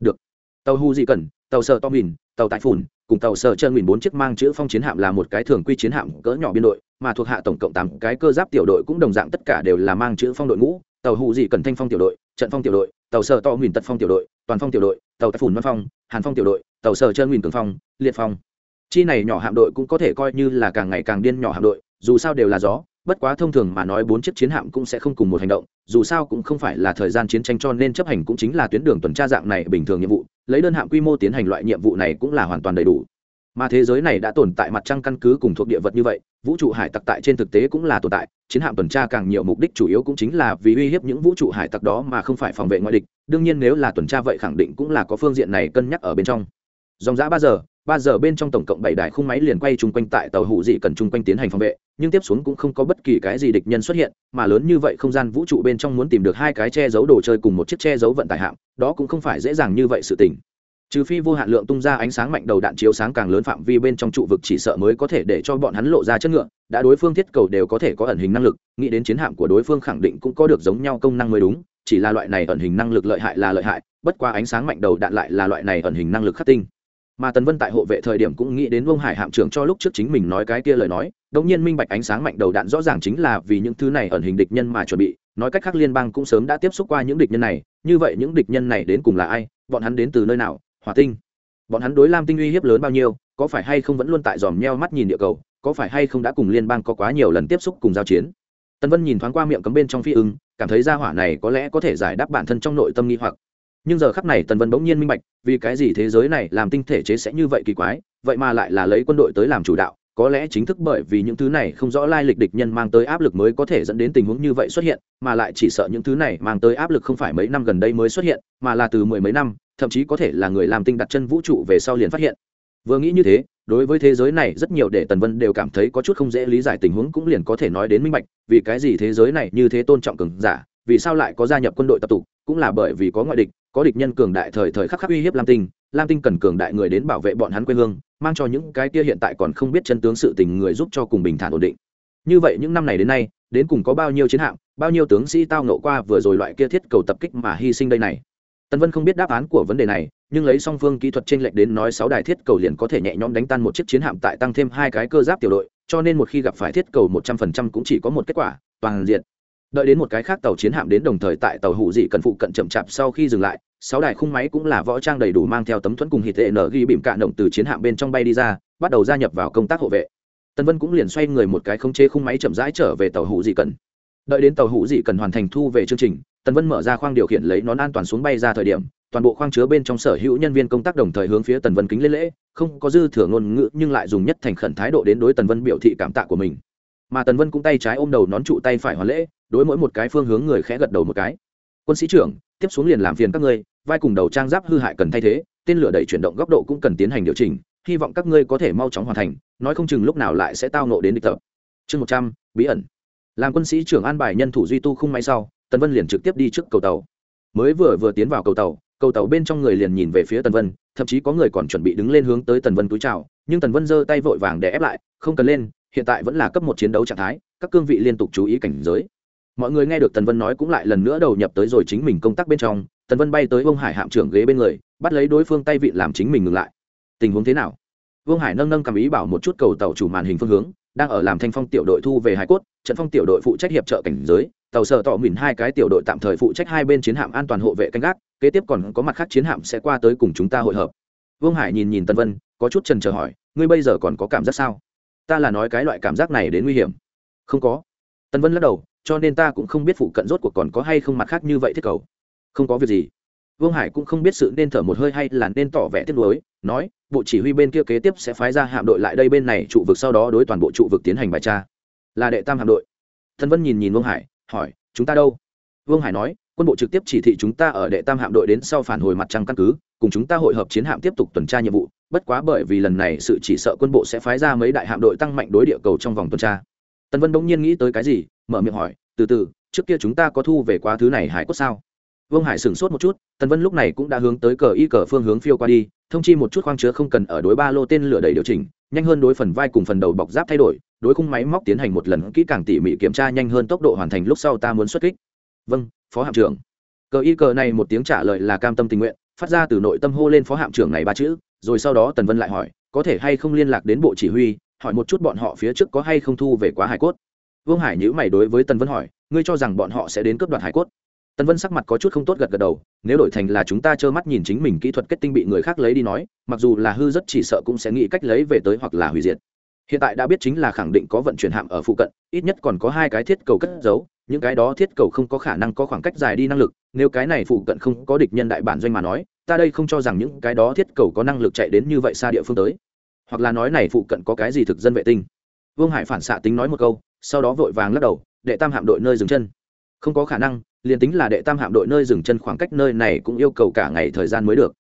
Được. Tàu hu gì cần tàu sờ to mìn, tàu tại phùn, cùng tàu sờ chân mìn bốn chiếc mang chữ phong chiến hạm là một cái thường quy chiến hạm cỡ nhỏ biên đội, mà thuộc hạ tổng cộng tám cái cơ giáp tiểu đội cũng đồng dạng tất cả đều là mang chữ phong đội ngũ, tàu hụ gì cần thanh phong tiểu đội, trận phong tiểu đội, tàu sờ to mìn tật phong tiểu đội, toàn phong tiểu đội, tàu tại phùn văn phong, hàn phong tiểu đội, tàu sờ chân mìn cường phong, liệt phong. Chi này nhỏ hạm đội cũng có thể coi như là càng ngày càng điên nhỏ hạm đội, dù sao đều là gió bất quá thông thường mà nói bốn chiếc chiến hạm cũng sẽ không cùng một hành động, dù sao cũng không phải là thời gian chiến tranh cho nên chấp hành cũng chính là tuyến đường tuần tra dạng này bình thường nhiệm vụ, lấy đơn hạm quy mô tiến hành loại nhiệm vụ này cũng là hoàn toàn đầy đủ. Mà thế giới này đã tồn tại mặt trăng căn cứ cùng thuộc địa vật như vậy, vũ trụ hải tặc tại trên thực tế cũng là tồn tại, chiến hạm tuần tra càng nhiều mục đích chủ yếu cũng chính là vì uy hiếp những vũ trụ hải tặc đó mà không phải phòng vệ ngoại địch, đương nhiên nếu là tuần tra vậy khẳng định cũng là có phương diện này cân nhắc ở bên trong. Dòng giã ba giờ ba giờ bên trong tổng cộng bảy đài khung máy liền quay chung quanh tại tàu hụ dị cần chung quanh tiến hành phòng vệ nhưng tiếp xuống cũng không có bất kỳ cái gì địch nhân xuất hiện, mà lớn như vậy không gian vũ trụ bên trong muốn tìm được hai cái che giấu đồ chơi cùng một chiếc che giấu vận tải hạm, đó cũng không phải dễ dàng như vậy sự tình. Trừ phi vô hạn lượng tung ra ánh sáng mạnh đầu đạn chiếu sáng càng lớn phạm vi bên trong trụ vực chỉ sợ mới có thể để cho bọn hắn lộ ra chất ngựa, đã đối phương thiết cầu đều có thể có ẩn hình năng lực, nghĩ đến chiến hạm của đối phương khẳng định cũng có được giống nhau công năng mới đúng, chỉ là loại này ẩn hình năng lực lợi hại là lợi hại, bất qua ánh sáng mạnh đầu đạn lại là loại này ẩn hình năng lực khắc tinh mà tần vân tại hộ vệ thời điểm cũng nghĩ đến vông hải hạm trưởng cho lúc trước chính mình nói cái kia lời nói đông nhiên minh bạch ánh sáng mạnh đầu đạn rõ ràng chính là vì những thứ này ẩn hình địch nhân mà chuẩn bị, nói cách khác liên bang cũng sớm đã tiếp xúc qua những địch nhân này, như vậy những địch nhân này đến cùng là ai, bọn hắn đến từ nơi nào, hỏa tinh, bọn hắn đối lam tinh uy hiếp lớn bao nhiêu, có phải hay không vẫn luôn tại dòm nheo mắt nhìn địa cầu, có phải hay không đã cùng liên bang có quá nhiều lần tiếp xúc cùng giao chiến. Tần vân nhìn thoáng qua miệng cấm bên trong phi ưng, cảm thấy ra hỏa này có lẽ có thể giải đáp bản thân trong nội tâm nghi hoặc nhưng giờ khắp này tần vân bỗng nhiên minh bạch, vì cái gì thế giới này làm tinh thể chế sẽ như vậy kỳ quái, vậy mà lại là lấy quân đội tới làm chủ đạo, có lẽ chính thức bởi vì những thứ này không rõ lai lịch địch nhân mang tới áp lực mới có thể dẫn đến tình huống như vậy xuất hiện, mà lại chỉ sợ những thứ này mang tới áp lực không phải mấy năm gần đây mới xuất hiện, mà là từ mười mấy năm, thậm chí có thể là người làm tinh đặt chân vũ trụ về sau liền phát hiện. Vừa nghĩ như thế, đối với thế giới này rất nhiều để tần vân đều cảm thấy có chút không dễ lý giải tình huống cũng liền có thể nói đến minh bạch, vì cái gì thế giới này như thế tôn trọng cường giả vì sao lại có gia nhập quân đội tập tục cũng là bởi vì có ngoại địch có địch nhân cường đại thời thời khắc khắc uy hiếp lam tinh. Lam tinh cần cường đại người đến bảo vệ bọn hắn quê hương mang cho những cái kia hiện tại còn không biết chân tướng sự tình người giúp cho cùng bình thản ổn định. Như vậy những năm này đến nay đến cùng có bao nhiêu chiến hạm bao nhiêu tướng sĩ tao nộ qua vừa rồi loại kia thiết cầu tập kích mà hy sinh đây này? Tần Vân không biết đáp án của vấn đề này, nhưng lấy song phương kỹ thuật trên lệch đến nói sáu đài thiết cầu liền có thể nhẹ nhõm đánh tan một chiếc chiến hạm tại tăng thêm hai cái cơ giáp tiểu đội, cho nên một khi gặp phải thiết cầu một trăm phần trăm cũng chỉ có một kết quả, toàn diện. Đợi đến một cái khác tàu chiến hạm đến đồng thời tại tàu hụ dị cần phụ cận chậm chạp sau khi dừng lại, sáu đài khung máy cũng là võ trang đầy đủ mang theo tấm thuẫn cùng hịt tệ nở ghi bìm cạn động từ chiến hạm bên trong bay đi ra, bắt đầu gia nhập vào công tác hộ vệ. Tần Vân cũng liền xoay người một cái khống chế khung máy chậm rãi trở về tàu hụ dị cần. Đợi đến tàu hụ dị cần hoàn thành thu về chương trình, Tần Vân mở ra khoang điều khiển lấy nón an toàn xuống bay ra thời điểm, toàn bộ khoang chứa bên trong sở hữu nhân viên công tác đồng thời hướng phía tần vân kính lên lễ không có dư thừa ngôn ngữ nhưng lại dùng nhất thành khẩn thái độ đến đối tần vân biểu thị cảm tạ của mình mà tần vân cũng tay trái ôm đầu nón trụ tay phải hoàn lễ đối mỗi một cái phương hướng người khẽ gật đầu một cái. Quân sĩ trưởng, tiếp xuống liền làm phiền các ngươi, vai cùng đầu trang giáp hư hại cần thay thế, tên lửa đẩy chuyển động góc độ cũng cần tiến hành điều chỉnh, hy vọng các ngươi có thể mau chóng hoàn thành, nói không chừng lúc nào lại sẽ tao nộ đến địch tập. Chương một trăm, bí ẩn. Làm quân sĩ trưởng an bài nhân thủ duy tu khung máy sau, tần vân liền trực tiếp đi trước cầu tàu. Mới vừa vừa tiến vào cầu tàu cầu tàu bên trong người liền nhìn về phía tần vân, thậm chí có người còn chuẩn bị đứng lên hướng tới tần vân túi chào, nhưng tần vân giơ tay vội vàng để ép lại, không cần lên, hiện tại vẫn là cấp một chiến đấu trạng thái, các cương vị liên tục chú ý cảnh giới mọi người nghe được tần vân nói cũng lại lần nữa đầu nhập tới rồi chính mình công tác bên trong, tần vân bay tới vương hải hạm trưởng ghế bên người, bắt lấy đối phương tay vị làm chính mình ngừng lại. Tình huống thế nào? Vương hải nâng nâng cầm ý bảo một chút cầu tàu chủ màn hình phương hướng, đang ở làm thanh phong tiểu đội thu về hải cốt, trận phong tiểu đội phụ trách hiệp trợ cảnh giới, tàu sở tỏ mìn hai cái tiểu đội tạm thời phụ trách hai bên chiến hạm an toàn hộ vệ canh gác, kế tiếp còn có mặt khác chiến hạm sẽ qua tới cùng chúng ta hội hợp. Vương hải nhìn nhìn tân vân, có chút trần chờ hỏi, ngươi bây giờ còn có cảm giác sao? Ta là nói cái loại cảm giác này đến nguy hiểm. Không có. Tân vân lắc đầu cho nên ta cũng không biết phụ cận rốt cuộc còn có hay không mặt khác như vậy thiết cầu. Không có việc gì. Vương hải cũng không biết sự nên thở một hơi hay là nên tỏ vẻ tiếc nuối, nói, bộ chỉ huy bên kia kế tiếp sẽ phái ra hạm đội lại đây bên này, trụ vực sau đó đối toàn bộ trụ vực tiến hành bài tra. Là đệ tam hạm đội. Thân vân nhìn nhìn vương hải, hỏi, chúng ta đâu? Vương hải nói, quân bộ trực tiếp chỉ thị chúng ta ở đệ tam hạm đội đến sau phản hồi mặt trăng căn cứ, cùng chúng ta hội hợp chiến hạm tiếp tục tuần tra nhiệm vụ. Bất quá bởi vì lần này sự chỉ sợ quân bộ sẽ phái ra mấy đại hạm đội tăng mạnh đối địa cầu trong vòng tuần tra. Tần vân bỗng nhiên nghĩ tới cái gì, mở miệng hỏi, từ từ, trước kia chúng ta có thu về quá thứ này hải cốt sao? Vương hải sửng sốt một chút, Tần vân lúc này cũng đã hướng tới cờ y cờ phương hướng phiêu qua đi, thông chi một chút khoang chứa không cần ở đối ba lô tên lửa đầy điều chỉnh, nhanh hơn đối phần vai cùng phần đầu bọc giáp thay đổi, đối khung máy móc tiến hành một lần kỹ càng tỉ mỉ kiểm tra nhanh hơn tốc độ hoàn thành lúc sau ta muốn xuất kích. Vâng phó hạm trưởng. Cờ y cờ này một tiếng trả lời là cam tâm tình nguyện, phát ra từ nội tâm hô lên phó hạm trưởng này ba chữ, rồi sau đó tần vân lại hỏi, có thể hay không liên lạc đến bộ chỉ huy hỏi một chút bọn họ phía trước có hay không thu về quá hải cốt. Vương hải nhữ mày đối với tần vân hỏi, ngươi cho rằng bọn họ sẽ đến cướp đoạt hải cốt? Tần vân sắc mặt có chút không tốt gật gật đầu, nếu đổi thành là chúng ta trơ mắt nhìn chính mình kỹ thuật kết tinh bị người khác lấy đi nói, mặc dù là hư rất chỉ sợ cũng sẽ nghĩ cách lấy về tới hoặc là hủy diệt. Hiện tại đã biết chính là khẳng định có vận chuyển hạm ở phụ cận, ít nhất còn có hai cái thiết cầu cất giấu, những cái đó thiết cầu không có khả năng có khoảng cách dài đi năng lực, nếu cái này phụ cận không có địch nhân đại bản doanh mà nói, ta đây không cho rằng những cái đó thiết cầu có năng lực chạy đến như vậy xa địa phương tới hoặc là nói này phụ cận có cái gì thực dân vệ tinh. Vương hải phản xạ tính nói một câu, sau đó vội vàng lắc đầu, đệ tam hạm đội nơi dừng chân. Không có khả năng, liền tính là đệ tam hạm đội nơi dừng chân khoảng cách nơi này cũng yêu cầu cả ngày thời gian mới được.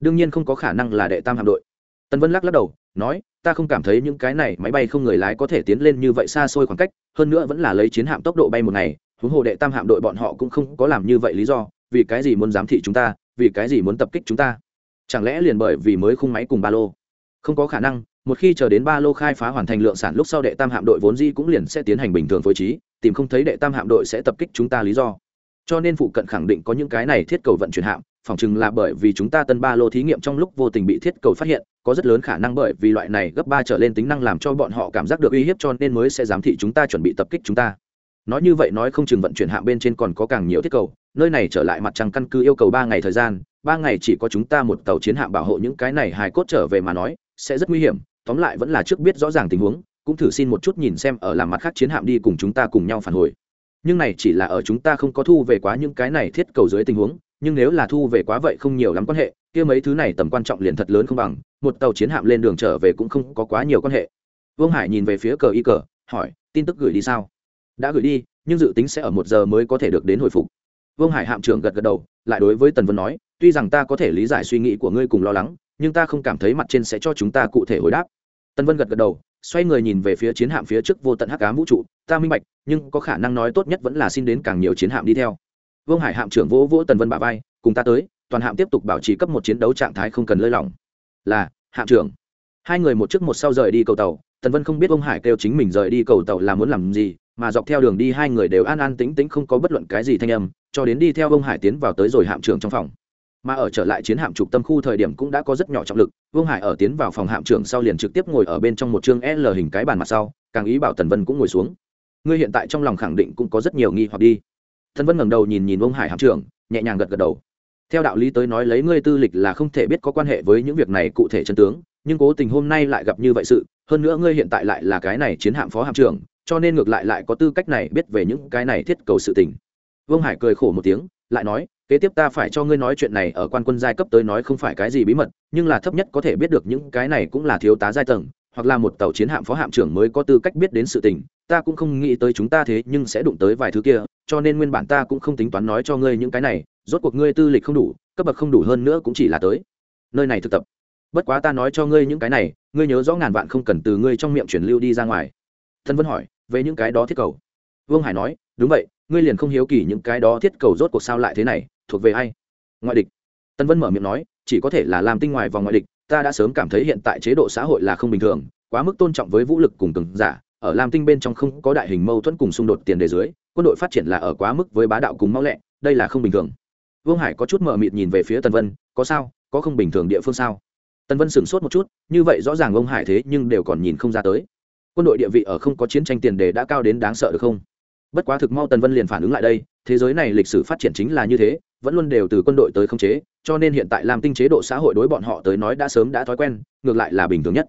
Đương nhiên không có khả năng là đệ tam hạm đội. Tân vân lắc lắc đầu, nói, ta không cảm thấy những cái này máy bay không người lái có thể tiến lên như vậy xa xôi khoảng cách, hơn nữa vẫn là lấy chiến hạm tốc độ bay một ngày, huống hồ đệ tam hạm đội bọn họ cũng không có làm như vậy lý do, vì cái gì muốn giám thị chúng ta, vì cái gì muốn tập kích chúng ta? Chẳng lẽ liền bởi vì mới khung máy cùng ba lô? Không có khả năng, một khi chờ đến ba lô khai phá hoàn thành lượng sản lúc sau đệ tam hạm đội vốn di cũng liền sẽ tiến hành bình thường phối trí, tìm không thấy đệ tam hạm đội sẽ tập kích chúng ta lý do. Cho nên phụ cận khẳng định có những cái này thiết cầu vận chuyển hạm, phỏng chừng là bởi vì chúng ta tân ba lô thí nghiệm trong lúc vô tình bị thiết cầu phát hiện, có rất lớn khả năng bởi vì loại này gấp ba trở lên tính năng làm cho bọn họ cảm giác được uy hiếp cho nên mới sẽ giám thị chúng ta chuẩn bị tập kích chúng ta. Nói như vậy nói không chừng vận chuyển hạm bên trên còn có càng nhiều thiết cầu, nơi này trở lại mặt trăng căn cứ yêu cầu ba ngày thời gian, ba ngày chỉ có chúng ta một tàu chiến hạm bảo hộ những cái này hài cốt trở về mà nói sẽ rất nguy hiểm, tóm lại vẫn là trước biết rõ ràng tình huống, cũng thử xin một chút nhìn xem ở làm mặt khác chiến hạm đi cùng chúng ta cùng nhau phản hồi. Nhưng này chỉ là ở chúng ta không có thu về quá những cái này thiết cầu dưới tình huống, nhưng nếu là thu về quá vậy không nhiều lắm quan hệ, kia mấy thứ này tầm quan trọng liền thật lớn không bằng, một tàu chiến hạm lên đường trở về cũng không có quá nhiều quan hệ. Vương hải nhìn về phía cờ y cờ, hỏi, tin tức gửi đi sao? Đã gửi đi, nhưng dự tính sẽ ở một giờ mới có thể được đến hồi phục. Vương hải hạm trưởng gật gật đầu, lại đối với tần vân nói, tuy rằng ta có thể lý giải suy nghĩ của ngươi cùng lo lắng nhưng ta không cảm thấy mặt trên sẽ cho chúng ta cụ thể hồi đáp. Tân vân gật gật đầu, xoay người nhìn về phía chiến hạm phía trước vô tận hắc ám vũ trụ. Ta minh bạch, nhưng có khả năng nói tốt nhất vẫn là xin đến càng nhiều chiến hạm đi theo. Vương hải hạm trưởng vỗ vỗ tần vân bà vai, cùng ta tới, toàn hạm tiếp tục bảo trì cấp một chiến đấu trạng thái không cần lơi lỏng. Là, hạm trưởng. Hai người một trước một sau rời đi cầu tàu, tần vân không biết ông hải kêu chính mình rời đi cầu tàu là muốn làm gì, mà dọc theo đường đi hai người đều an an tĩnh tĩnh không có bất luận cái gì thanh âm, cho đến đi theo ông hải tiến vào tới rồi hạm trưởng trong phòng mà ở trở lại chiến hạm trục tâm khu thời điểm cũng đã có rất nhỏ trọng lực. Vương hải ở tiến vào phòng hạm trưởng sau liền trực tiếp ngồi ở bên trong một chương l hình cái bàn mặt sau, càng ý bảo tần vân cũng ngồi xuống. Ngươi hiện tại trong lòng khẳng định cũng có rất nhiều nghi hoặc đi. Tần vân ngẩng đầu nhìn nhìn vương hải hạm trưởng, nhẹ nhàng gật gật đầu. Theo đạo lý tới nói lấy ngươi tư lịch là không thể biết có quan hệ với những việc này cụ thể chân tướng, nhưng cố tình hôm nay lại gặp như vậy sự, hơn nữa ngươi hiện tại lại là cái này chiến hạm phó hạm trưởng, cho nên ngược lại lại có tư cách này biết về những cái này thiết cầu sự tình. Vương hải cười khổ một tiếng lại nói, kế tiếp ta phải cho ngươi nói chuyện này ở quan quân giai cấp tới nói không phải cái gì bí mật, nhưng là thấp nhất có thể biết được những cái này cũng là thiếu tá giai tầng, hoặc là một tàu chiến hạm phó hạm trưởng mới có tư cách biết đến sự tình, ta cũng không nghĩ tới chúng ta thế nhưng sẽ đụng tới vài thứ kia, cho nên nguyên bản ta cũng không tính toán nói cho ngươi những cái này, rốt cuộc ngươi tư lịch không đủ, cấp bậc không đủ hơn nữa cũng chỉ là tới nơi này thực tập. Bất quá ta nói cho ngươi những cái này, ngươi nhớ rõ ngàn vạn không cần từ ngươi trong miệng chuyển lưu đi ra ngoài. Thân vân hỏi, về những cái đó thiết cầu? Vương hải nói, đúng vậy ngươi liền không hiếu kỳ những cái đó thiết cầu rốt cuộc sao lại thế này, thuộc về ai? Ngoại địch. Tân vân mở miệng nói, chỉ có thể là làm tinh ngoài vòng ngoại địch, ta đã sớm cảm thấy hiện tại chế độ xã hội là không bình thường, quá mức tôn trọng với vũ lực cùng cường giả, ở lam tinh bên trong không có đại hình mâu thuẫn cùng xung đột tiền đề dưới, quân đội phát triển là ở quá mức với bá đạo cùng mau lẹ, đây là không bình thường. Vương hải có chút mờ mịt nhìn về phía tân vân, có sao? Có không bình thường địa phương sao? Tân vân sửng sốt một chút, như vậy rõ ràng ông hải thế nhưng đều còn nhìn không ra tới. Quân đội địa vị ở không có chiến tranh tiền đề đã cao đến đáng sợ được không? Bất quá thực mau tần vân liền phản ứng lại đây, thế giới này lịch sử phát triển chính là như thế, vẫn luôn đều từ quân đội tới khống chế, cho nên hiện tại làm tinh chế độ xã hội đối bọn họ tới nói đã sớm đã thói quen, ngược lại là bình thường nhất.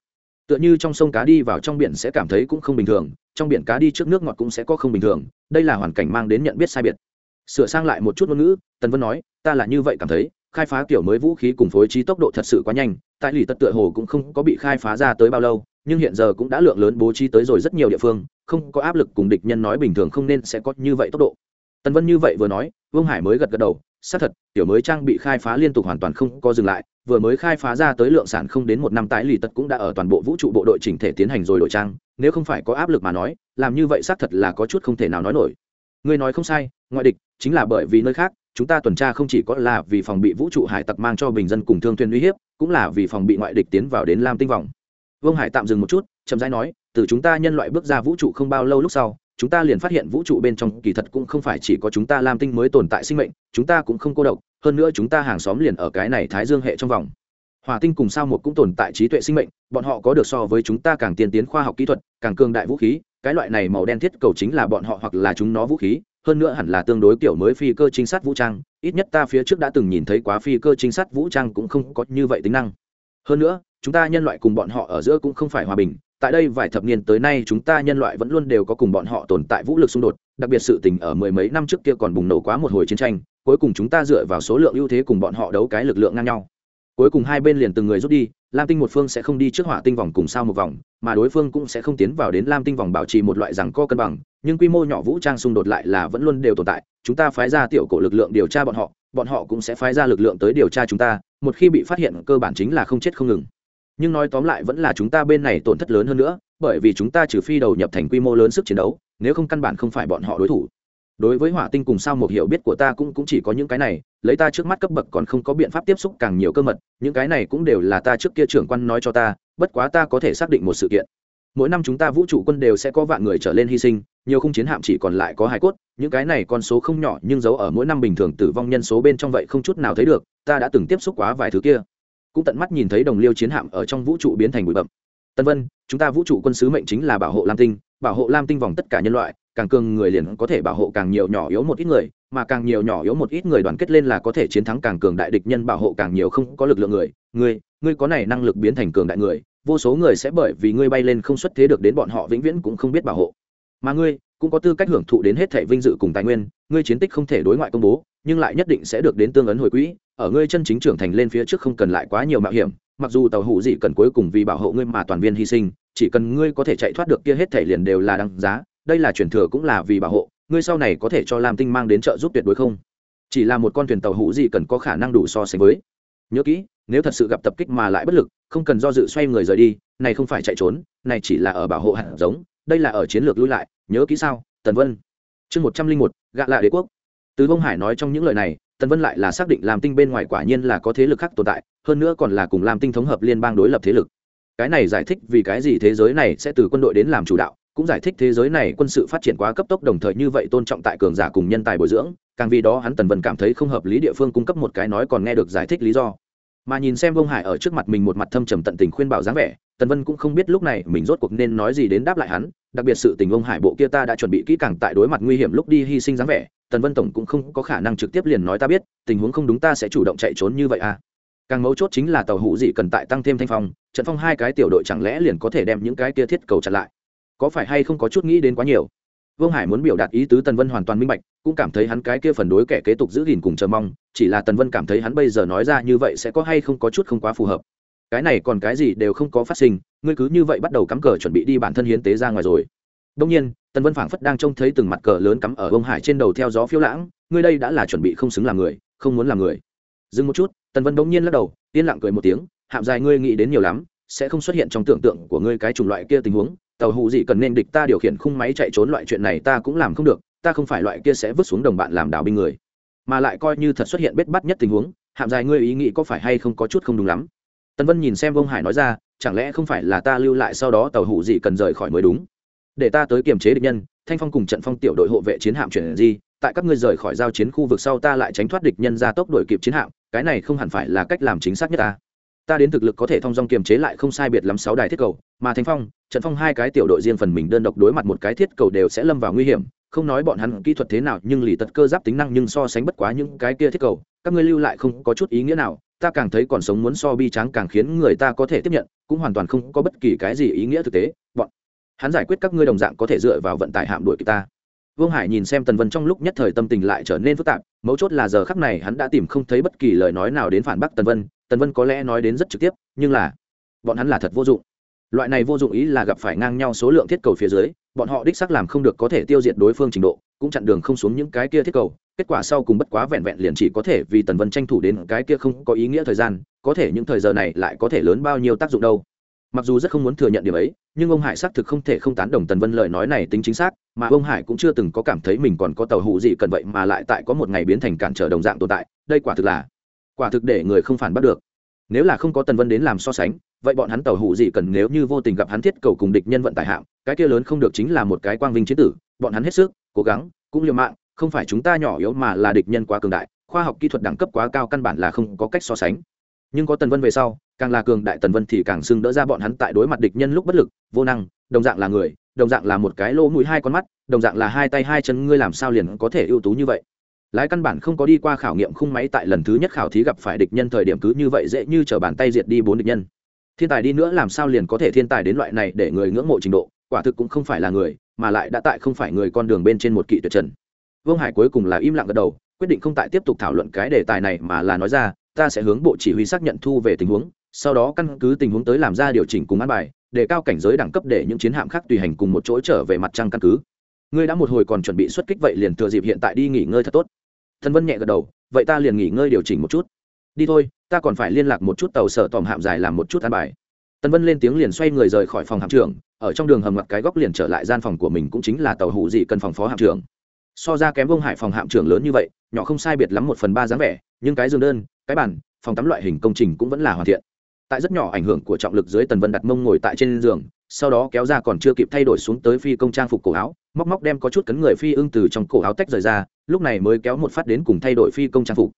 Tựa như trong sông cá đi vào trong biển sẽ cảm thấy cũng không bình thường, trong biển cá đi trước nước ngọt cũng sẽ có không bình thường, đây là hoàn cảnh mang đến nhận biết sai biệt. Sửa sang lại một chút ngôn ngữ, tần vân nói, ta là như vậy cảm thấy, khai phá kiểu mới vũ khí cùng phối trí tốc độ thật sự quá nhanh, tại lì tật tựa hồ cũng không có bị khai phá ra tới bao lâu nhưng hiện giờ cũng đã lượng lớn bố trí tới rồi rất nhiều địa phương, không có áp lực cùng địch nhân nói bình thường không nên sẽ có như vậy tốc độ. Tần vân như vậy vừa nói, vương hải mới gật gật đầu, xác thật, tiểu mới trang bị khai phá liên tục hoàn toàn không có dừng lại, vừa mới khai phá ra tới lượng sản không đến một năm tái lì tật cũng đã ở toàn bộ vũ trụ bộ đội chỉnh thể tiến hành rồi đổi trang, nếu không phải có áp lực mà nói, làm như vậy xác thật là có chút không thể nào nói nổi. Ngươi nói không sai, ngoại địch, chính là bởi vì nơi khác, chúng ta tuần tra không chỉ có là vì phòng bị vũ trụ hải tặc mang cho bình dân cùng thương thuyền uy hiếp, cũng là vì phòng bị ngoại địch tiến vào đến lam tinh vòng vương hải tạm dừng một chút, chậm rãi nói, từ chúng ta nhân loại bước ra vũ trụ không bao lâu lúc sau, chúng ta liền phát hiện vũ trụ bên trong kỳ thật cũng không phải chỉ có chúng ta lam tinh mới tồn tại sinh mệnh, chúng ta cũng không cô độc, hơn nữa chúng ta hàng xóm liền ở cái này thái dương hệ trong vòng. Hỏa tinh cùng sao một cũng tồn tại trí tuệ sinh mệnh, bọn họ có được so với chúng ta càng tiên tiến khoa học kỹ thuật, càng cường đại vũ khí, cái loại này màu đen thiết cầu chính là bọn họ hoặc là chúng nó vũ khí, hơn nữa hẳn là tương đối kiểu mới phi cơ trinh sát vũ trang, ít nhất ta phía trước đã từng nhìn thấy quá phi cơ trinh sát vũ trang cũng không có như vậy tính năng. Hơn nữa chúng ta nhân loại cùng bọn họ ở giữa cũng không phải hòa bình, tại đây vài thập niên tới nay chúng ta nhân loại vẫn luôn đều có cùng bọn họ tồn tại vũ lực xung đột, đặc biệt sự tình ở mười mấy năm trước kia còn bùng nổ quá một hồi chiến tranh, cuối cùng chúng ta dựa vào số lượng ưu thế cùng bọn họ đấu cái lực lượng ngang nhau. Cuối cùng hai bên liền từng người rút đi, lam tinh một phương sẽ không đi trước hỏa tinh vòng cùng sao một vòng, mà đối phương cũng sẽ không tiến vào đến lam tinh vòng bảo trì một loại rằng co cân bằng, nhưng quy mô nhỏ vũ trang xung đột lại là vẫn luôn đều tồn tại, chúng ta phái ra tiểu cổ lực lượng điều tra bọn họ bọn họ cũng sẽ phái ra lực lượng tới điều tra chúng ta, một khi bị phát hiện, cơ bản chính là không chết không ngừng nhưng nói tóm lại vẫn là chúng ta bên này tổn thất lớn hơn nữa, bởi vì chúng ta trừ phi đầu nhập thành quy mô lớn sức chiến đấu, nếu không căn bản không phải bọn họ đối thủ. Đối với hỏa tinh cùng sao một hiểu biết của ta cũng cũng chỉ có những cái này, lấy ta trước mắt cấp bậc còn không có biện pháp tiếp xúc càng nhiều cơ mật, những cái này cũng đều là ta trước kia trưởng quan nói cho ta, bất quá ta có thể xác định một sự kiện. Mỗi năm chúng ta vũ trụ quân đều sẽ có vạn người trở lên hy sinh, nhiều không chiến hạm chỉ còn lại có hai cốt, những cái này con số không nhỏ nhưng giấu ở mỗi năm bình thường tử vong nhân số bên trong vậy không chút nào thấy được, ta đã từng tiếp xúc quá vài thứ kia cũng tận mắt nhìn thấy đồng liêu chiến hạm ở trong vũ trụ biến thành bụi bậm. Tân vân, chúng ta vũ trụ quân sứ mệnh chính là bảo hộ lam tinh, bảo hộ lam tinh vòng tất cả nhân loại, càng cường người liền có thể bảo hộ càng nhiều nhỏ yếu một ít người, mà càng nhiều nhỏ yếu một ít người đoàn kết lên là có thể chiến thắng càng cường đại địch nhân bảo hộ càng nhiều không có lực lượng người. Ngươi ngươi có này năng lực biến thành cường đại người, vô số người sẽ bởi vì ngươi bay lên không xuất thế được đến bọn họ vĩnh viễn cũng không biết bảo hộ. Mà ngươi, cũng có tư cách hưởng thụ đến hết thảy vinh dự cùng tài nguyên, ngươi chiến tích không thể đối ngoại công bố nhưng lại nhất định sẽ được đến tương ấn hồi quỹ, ở ngươi chân chính trưởng thành lên phía trước không cần lại quá nhiều mạo hiểm, mặc dù tàu hủ gì cần cuối cùng vì bảo hộ ngươi mà toàn viên hy sinh, chỉ cần ngươi có thể chạy thoát được kia hết thảy liền đều là đăng giá, đây là truyền thừa cũng là vì bảo hộ, ngươi sau này có thể cho lam tinh mang đến trợ giúp tuyệt đối không? Chỉ là một con thuyền tàu hủ gì cần có khả năng đủ so sánh với. Nhớ kỹ, nếu thật sự gặp tập kích mà lại bất lực, không cần do dự xoay người rời đi, này không phải chạy trốn, này chỉ là ở bảo hộ hạt giống, đây là ở chiến lược lui lại, nhớ kỹ sao, tần vân. Chương một trăm linh một, gạ lạ đế quốc từ bông hải nói trong những lời này, tần vân lại là xác định làm tinh bên ngoài quả nhiên là có thế lực khác tồn tại, hơn nữa còn là cùng làm tinh thống hợp liên bang đối lập thế lực. Cái này giải thích vì cái gì thế giới này sẽ từ quân đội đến làm chủ đạo, cũng giải thích thế giới này quân sự phát triển quá cấp tốc đồng thời như vậy tôn trọng tại cường giả cùng nhân tài bồi dưỡng, càng vì đó hắn tần vân cảm thấy không hợp lý địa phương cung cấp một cái nói còn nghe được giải thích lý do. Mà nhìn xem vông hải ở trước mặt mình một mặt thâm trầm tận tình khuyên bảo dáng vẻ, tần vân cũng không biết lúc này mình rốt cuộc nên nói gì đến đáp lại hắn, đặc biệt sự tình ông hải bộ kia ta đã chuẩn bị kỹ càng tại đối mặt nguy hiểm lúc đi hy sinh dáng vẻ tần vân tổng cũng không có khả năng trực tiếp liền nói ta biết, tình huống không đúng ta sẽ chủ động chạy trốn như vậy à. Càng mấu chốt chính là tàu hủ dị cần tại tăng thêm thanh phong, trận phong hai cái tiểu đội chẳng lẽ liền có thể đem những cái kia thiết cầu chặn lại? Có phải hay không có chút nghĩ đến quá nhiều? Vương hải muốn biểu đạt ý tứ tần vân hoàn toàn minh bạch, cũng cảm thấy hắn cái kia phần đối kẻ kế tục giữ gìn cùng chờ mong, chỉ là tần vân cảm thấy hắn bây giờ nói ra như vậy sẽ có hay không có chút không quá phù hợp. Cái này còn cái gì đều không có phát sinh, ngươi cứ như vậy bắt đầu cắm cờ chuẩn bị đi bản thân hiến tế ra ngoài rồi. Đông nhiên tần vân phảng phất đang trông thấy từng mặt cờ lớn cắm ở ông hải trên đầu theo gió phiêu lãng, ngươi đây đã là chuẩn bị không xứng làm người, không muốn làm người. Dừng một chút, tần vân bỗng nhiên lắc đầu, yên lặng cười một tiếng, hạm dài ngươi nghĩ đến nhiều lắm, sẽ không xuất hiện trong tưởng tượng của ngươi cái chủng loại kia tình huống, tàu hụ gì cần nên địch ta điều khiển khung máy chạy trốn loại chuyện này ta cũng làm không được, ta không phải loại kia sẽ vứt xuống đồng bạn làm đảo binh người. Mà lại coi như thật xuất hiện bết bắt nhất tình huống, hạm dài ngươi ý nghĩ có phải hay không có chút không đúng lắm? Tần vân nhìn xem vông hải nói ra, chẳng lẽ không phải là ta lưu lại sau đó tàu hủ gì cần rời khỏi mới đúng? Để ta tới kiềm chế địch nhân, thanh phong cùng trận phong tiểu đội hộ vệ chiến hạm chuyển di, tại các ngươi rời khỏi giao chiến khu vực sau ta lại tránh thoát địch nhân ra tốc đổi kịp chiến hạm, cái này không hẳn phải là cách làm chính xác nhất ta. Ta đến thực lực có thể thông dong kiềm chế lại không sai biệt lắm sáu đài thiết cầu, mà thanh phong, trận phong hai cái tiểu đội riêng phần mình đơn độc đối mặt một cái thiết cầu đều sẽ lâm vào nguy hiểm, không nói bọn hắn kỹ thuật thế nào, nhưng lì tật cơ giáp tính năng nhưng so sánh bất quá những cái kia thiết cầu, các ngươi lưu lại không có chút ý nghĩa nào, ta càng thấy còn sống muốn so bi tráng càng khiến người ta có thể tiếp nhận, cũng hoàn toàn không có bất kỳ cái gì ý nghĩa thực tế, bọn hắn giải quyết các ngươi đồng dạng có thể dựa vào vận tải hạm đuổi kịp ta. Vương hải nhìn xem tần vân trong lúc nhất thời tâm tình lại trở nên phức tạp, mấu chốt là giờ khắc này hắn đã tìm không thấy bất kỳ lời nói nào đến phản bác tần vân tần vân có lẽ nói đến rất trực tiếp, nhưng là, bọn hắn là thật vô dụng. Loại này vô dụng ý là gặp phải ngang nhau số lượng thiết cầu phía dưới, bọn họ đích xác làm không được có thể tiêu diệt đối phương trình độ, cũng chặn đường không xuống những cái kia thiết cầu, kết quả sau cùng bất quá vẹn vẹn liền chỉ có thể vì tần vân tranh thủ đến cái kia không có ý nghĩa thời gian, có thể những thời giờ này lại có thể lớn bao nhiêu tác dụng đâu mặc dù rất không muốn thừa nhận điểm ấy, nhưng ông hải xác thực không thể không tán đồng tần vân lời nói này tính chính xác, mà ông hải cũng chưa từng có cảm thấy mình còn có tàu hụ gì cần vậy mà lại tại có một ngày biến thành cản trở đồng dạng tồn tại, đây quả thực là, quả thực để người không phản bắt được. Nếu là không có tần vân đến làm so sánh, vậy bọn hắn tàu hụ gì cần nếu như vô tình gặp hắn thiết cầu cùng địch nhân vận tải hạm, cái kia lớn không được chính là một cái quang vinh chiến tử, bọn hắn hết sức, cố gắng, cũng liều mạng, không phải chúng ta nhỏ yếu mà là địch nhân quá cường đại, khoa học kỹ thuật đẳng cấp quá cao căn bản là không có cách so sánh nhưng có tần vân về sau, càng là cường đại tần vân thì càng xưng đỡ ra bọn hắn tại đối mặt địch nhân lúc bất lực, vô năng, đồng dạng là người, đồng dạng là một cái lỗ mũi hai con mắt, đồng dạng là hai tay hai chân, ngươi làm sao liền có thể ưu tú như vậy? Lái căn bản không có đi qua khảo nghiệm khung máy tại lần thứ nhất khảo thí gặp phải địch nhân thời điểm cứ như vậy dễ như t r ở bàn tay diệt đi bốn địch nhân. Thiên tài đi nữa làm sao liền có thể thiên tài đến loại này để người ngưỡng mộ trình độ, quả thực cũng không phải là người, mà lại đã tại không phải người con đường bên trên một kỵ tuyệt trần. Vương hải cuối cùng là im lặng gật đầu, quyết định không tại tiếp tục thảo luận cái đề tài này mà là nói ra ta sẽ hướng bộ chỉ huy xác nhận thu về tình huống, sau đó căn cứ tình huống tới làm ra điều chỉnh cùng an bài, để cao cảnh giới đẳng cấp để những chiến hạm khác tùy hành cùng một chỗ trở về mặt trăng căn cứ. Ngươi đã một hồi còn chuẩn bị xuất kích vậy liền thừa dịp hiện tại đi nghỉ ngơi thật tốt. Thân vân nhẹ gật đầu, vậy ta liền nghỉ ngơi điều chỉnh một chút. Đi thôi, ta còn phải liên lạc một chút tàu sở tòm hạm dài làm một chút an bài. Tân vân lên tiếng liền xoay người rời khỏi phòng hạm trưởng, ở trong đường hầm ngặt cái góc liền trở lại gian phòng của mình cũng chính là tàu hủ dị cần phòng phó hạm trưởng. So ra kém vông hải phòng hạm trưởng lớn như vậy, nhỏ không sai biệt lắm một phần ba dáng vẻ, nhưng cái giường đơn cái bàn, phòng tắm loại hình công trình cũng vẫn là hoàn thiện. Tại rất nhỏ ảnh hưởng của trọng lực dưới tần vân đặt mông ngồi tại trên giường, sau đó kéo ra còn chưa kịp thay đổi xuống tới phi công trang phục cổ áo, móc móc đem có chút cấn người phi ưng từ trong cổ áo tách rời ra, lúc này mới kéo một phát đến cùng thay đổi phi công trang phục.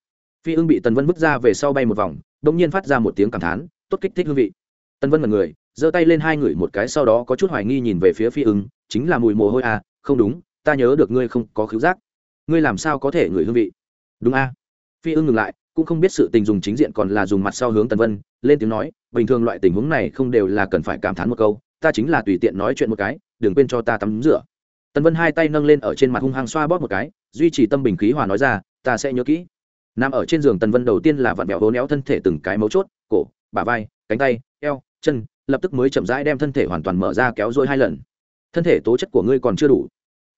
Phi ưng bị tần vân vứt ra về sau bay một vòng đ ỗ n g nhiên phát ra một tiếng cảm thán, tốt kích thích hương vị. Tần vân mật người, giơ tay lên hai người một cái sau đó có chút hoài nghi nhìn về phía phi ưng, chính là mùi mồ hôi à không đúng, ta nhớ được ngươi không có khứu giác. Ngươi làm sao có thể ngửi hương vị? Đúng a. Phi ưng ngừng lại cũng không biết sự tình dùng chính diện còn là dùng mặt sau hướng tần vân, lên tiếng nói, bình thường loại tình huống này không đều là cần phải cảm thán một câu, ta chính là tùy tiện nói chuyện một cái, đừng quên cho ta tắm rửa. Tần vân hai tay nâng lên ở trên mặt hung hăng xoa bóp một cái, duy trì tâm bình khí hòa nói ra, ta sẽ nhớ kỹ. Nằm ở trên giường tần vân đầu tiên là vặn vẹo hố néo thân thể từng cái mấu chốt, cổ, bả vai, cánh tay, eo, chân, lập tức mới chậm rãi đem thân thể hoàn toàn mở ra kéo dôi hai lần. Thân thể tố chất của ngươi còn chưa đủ.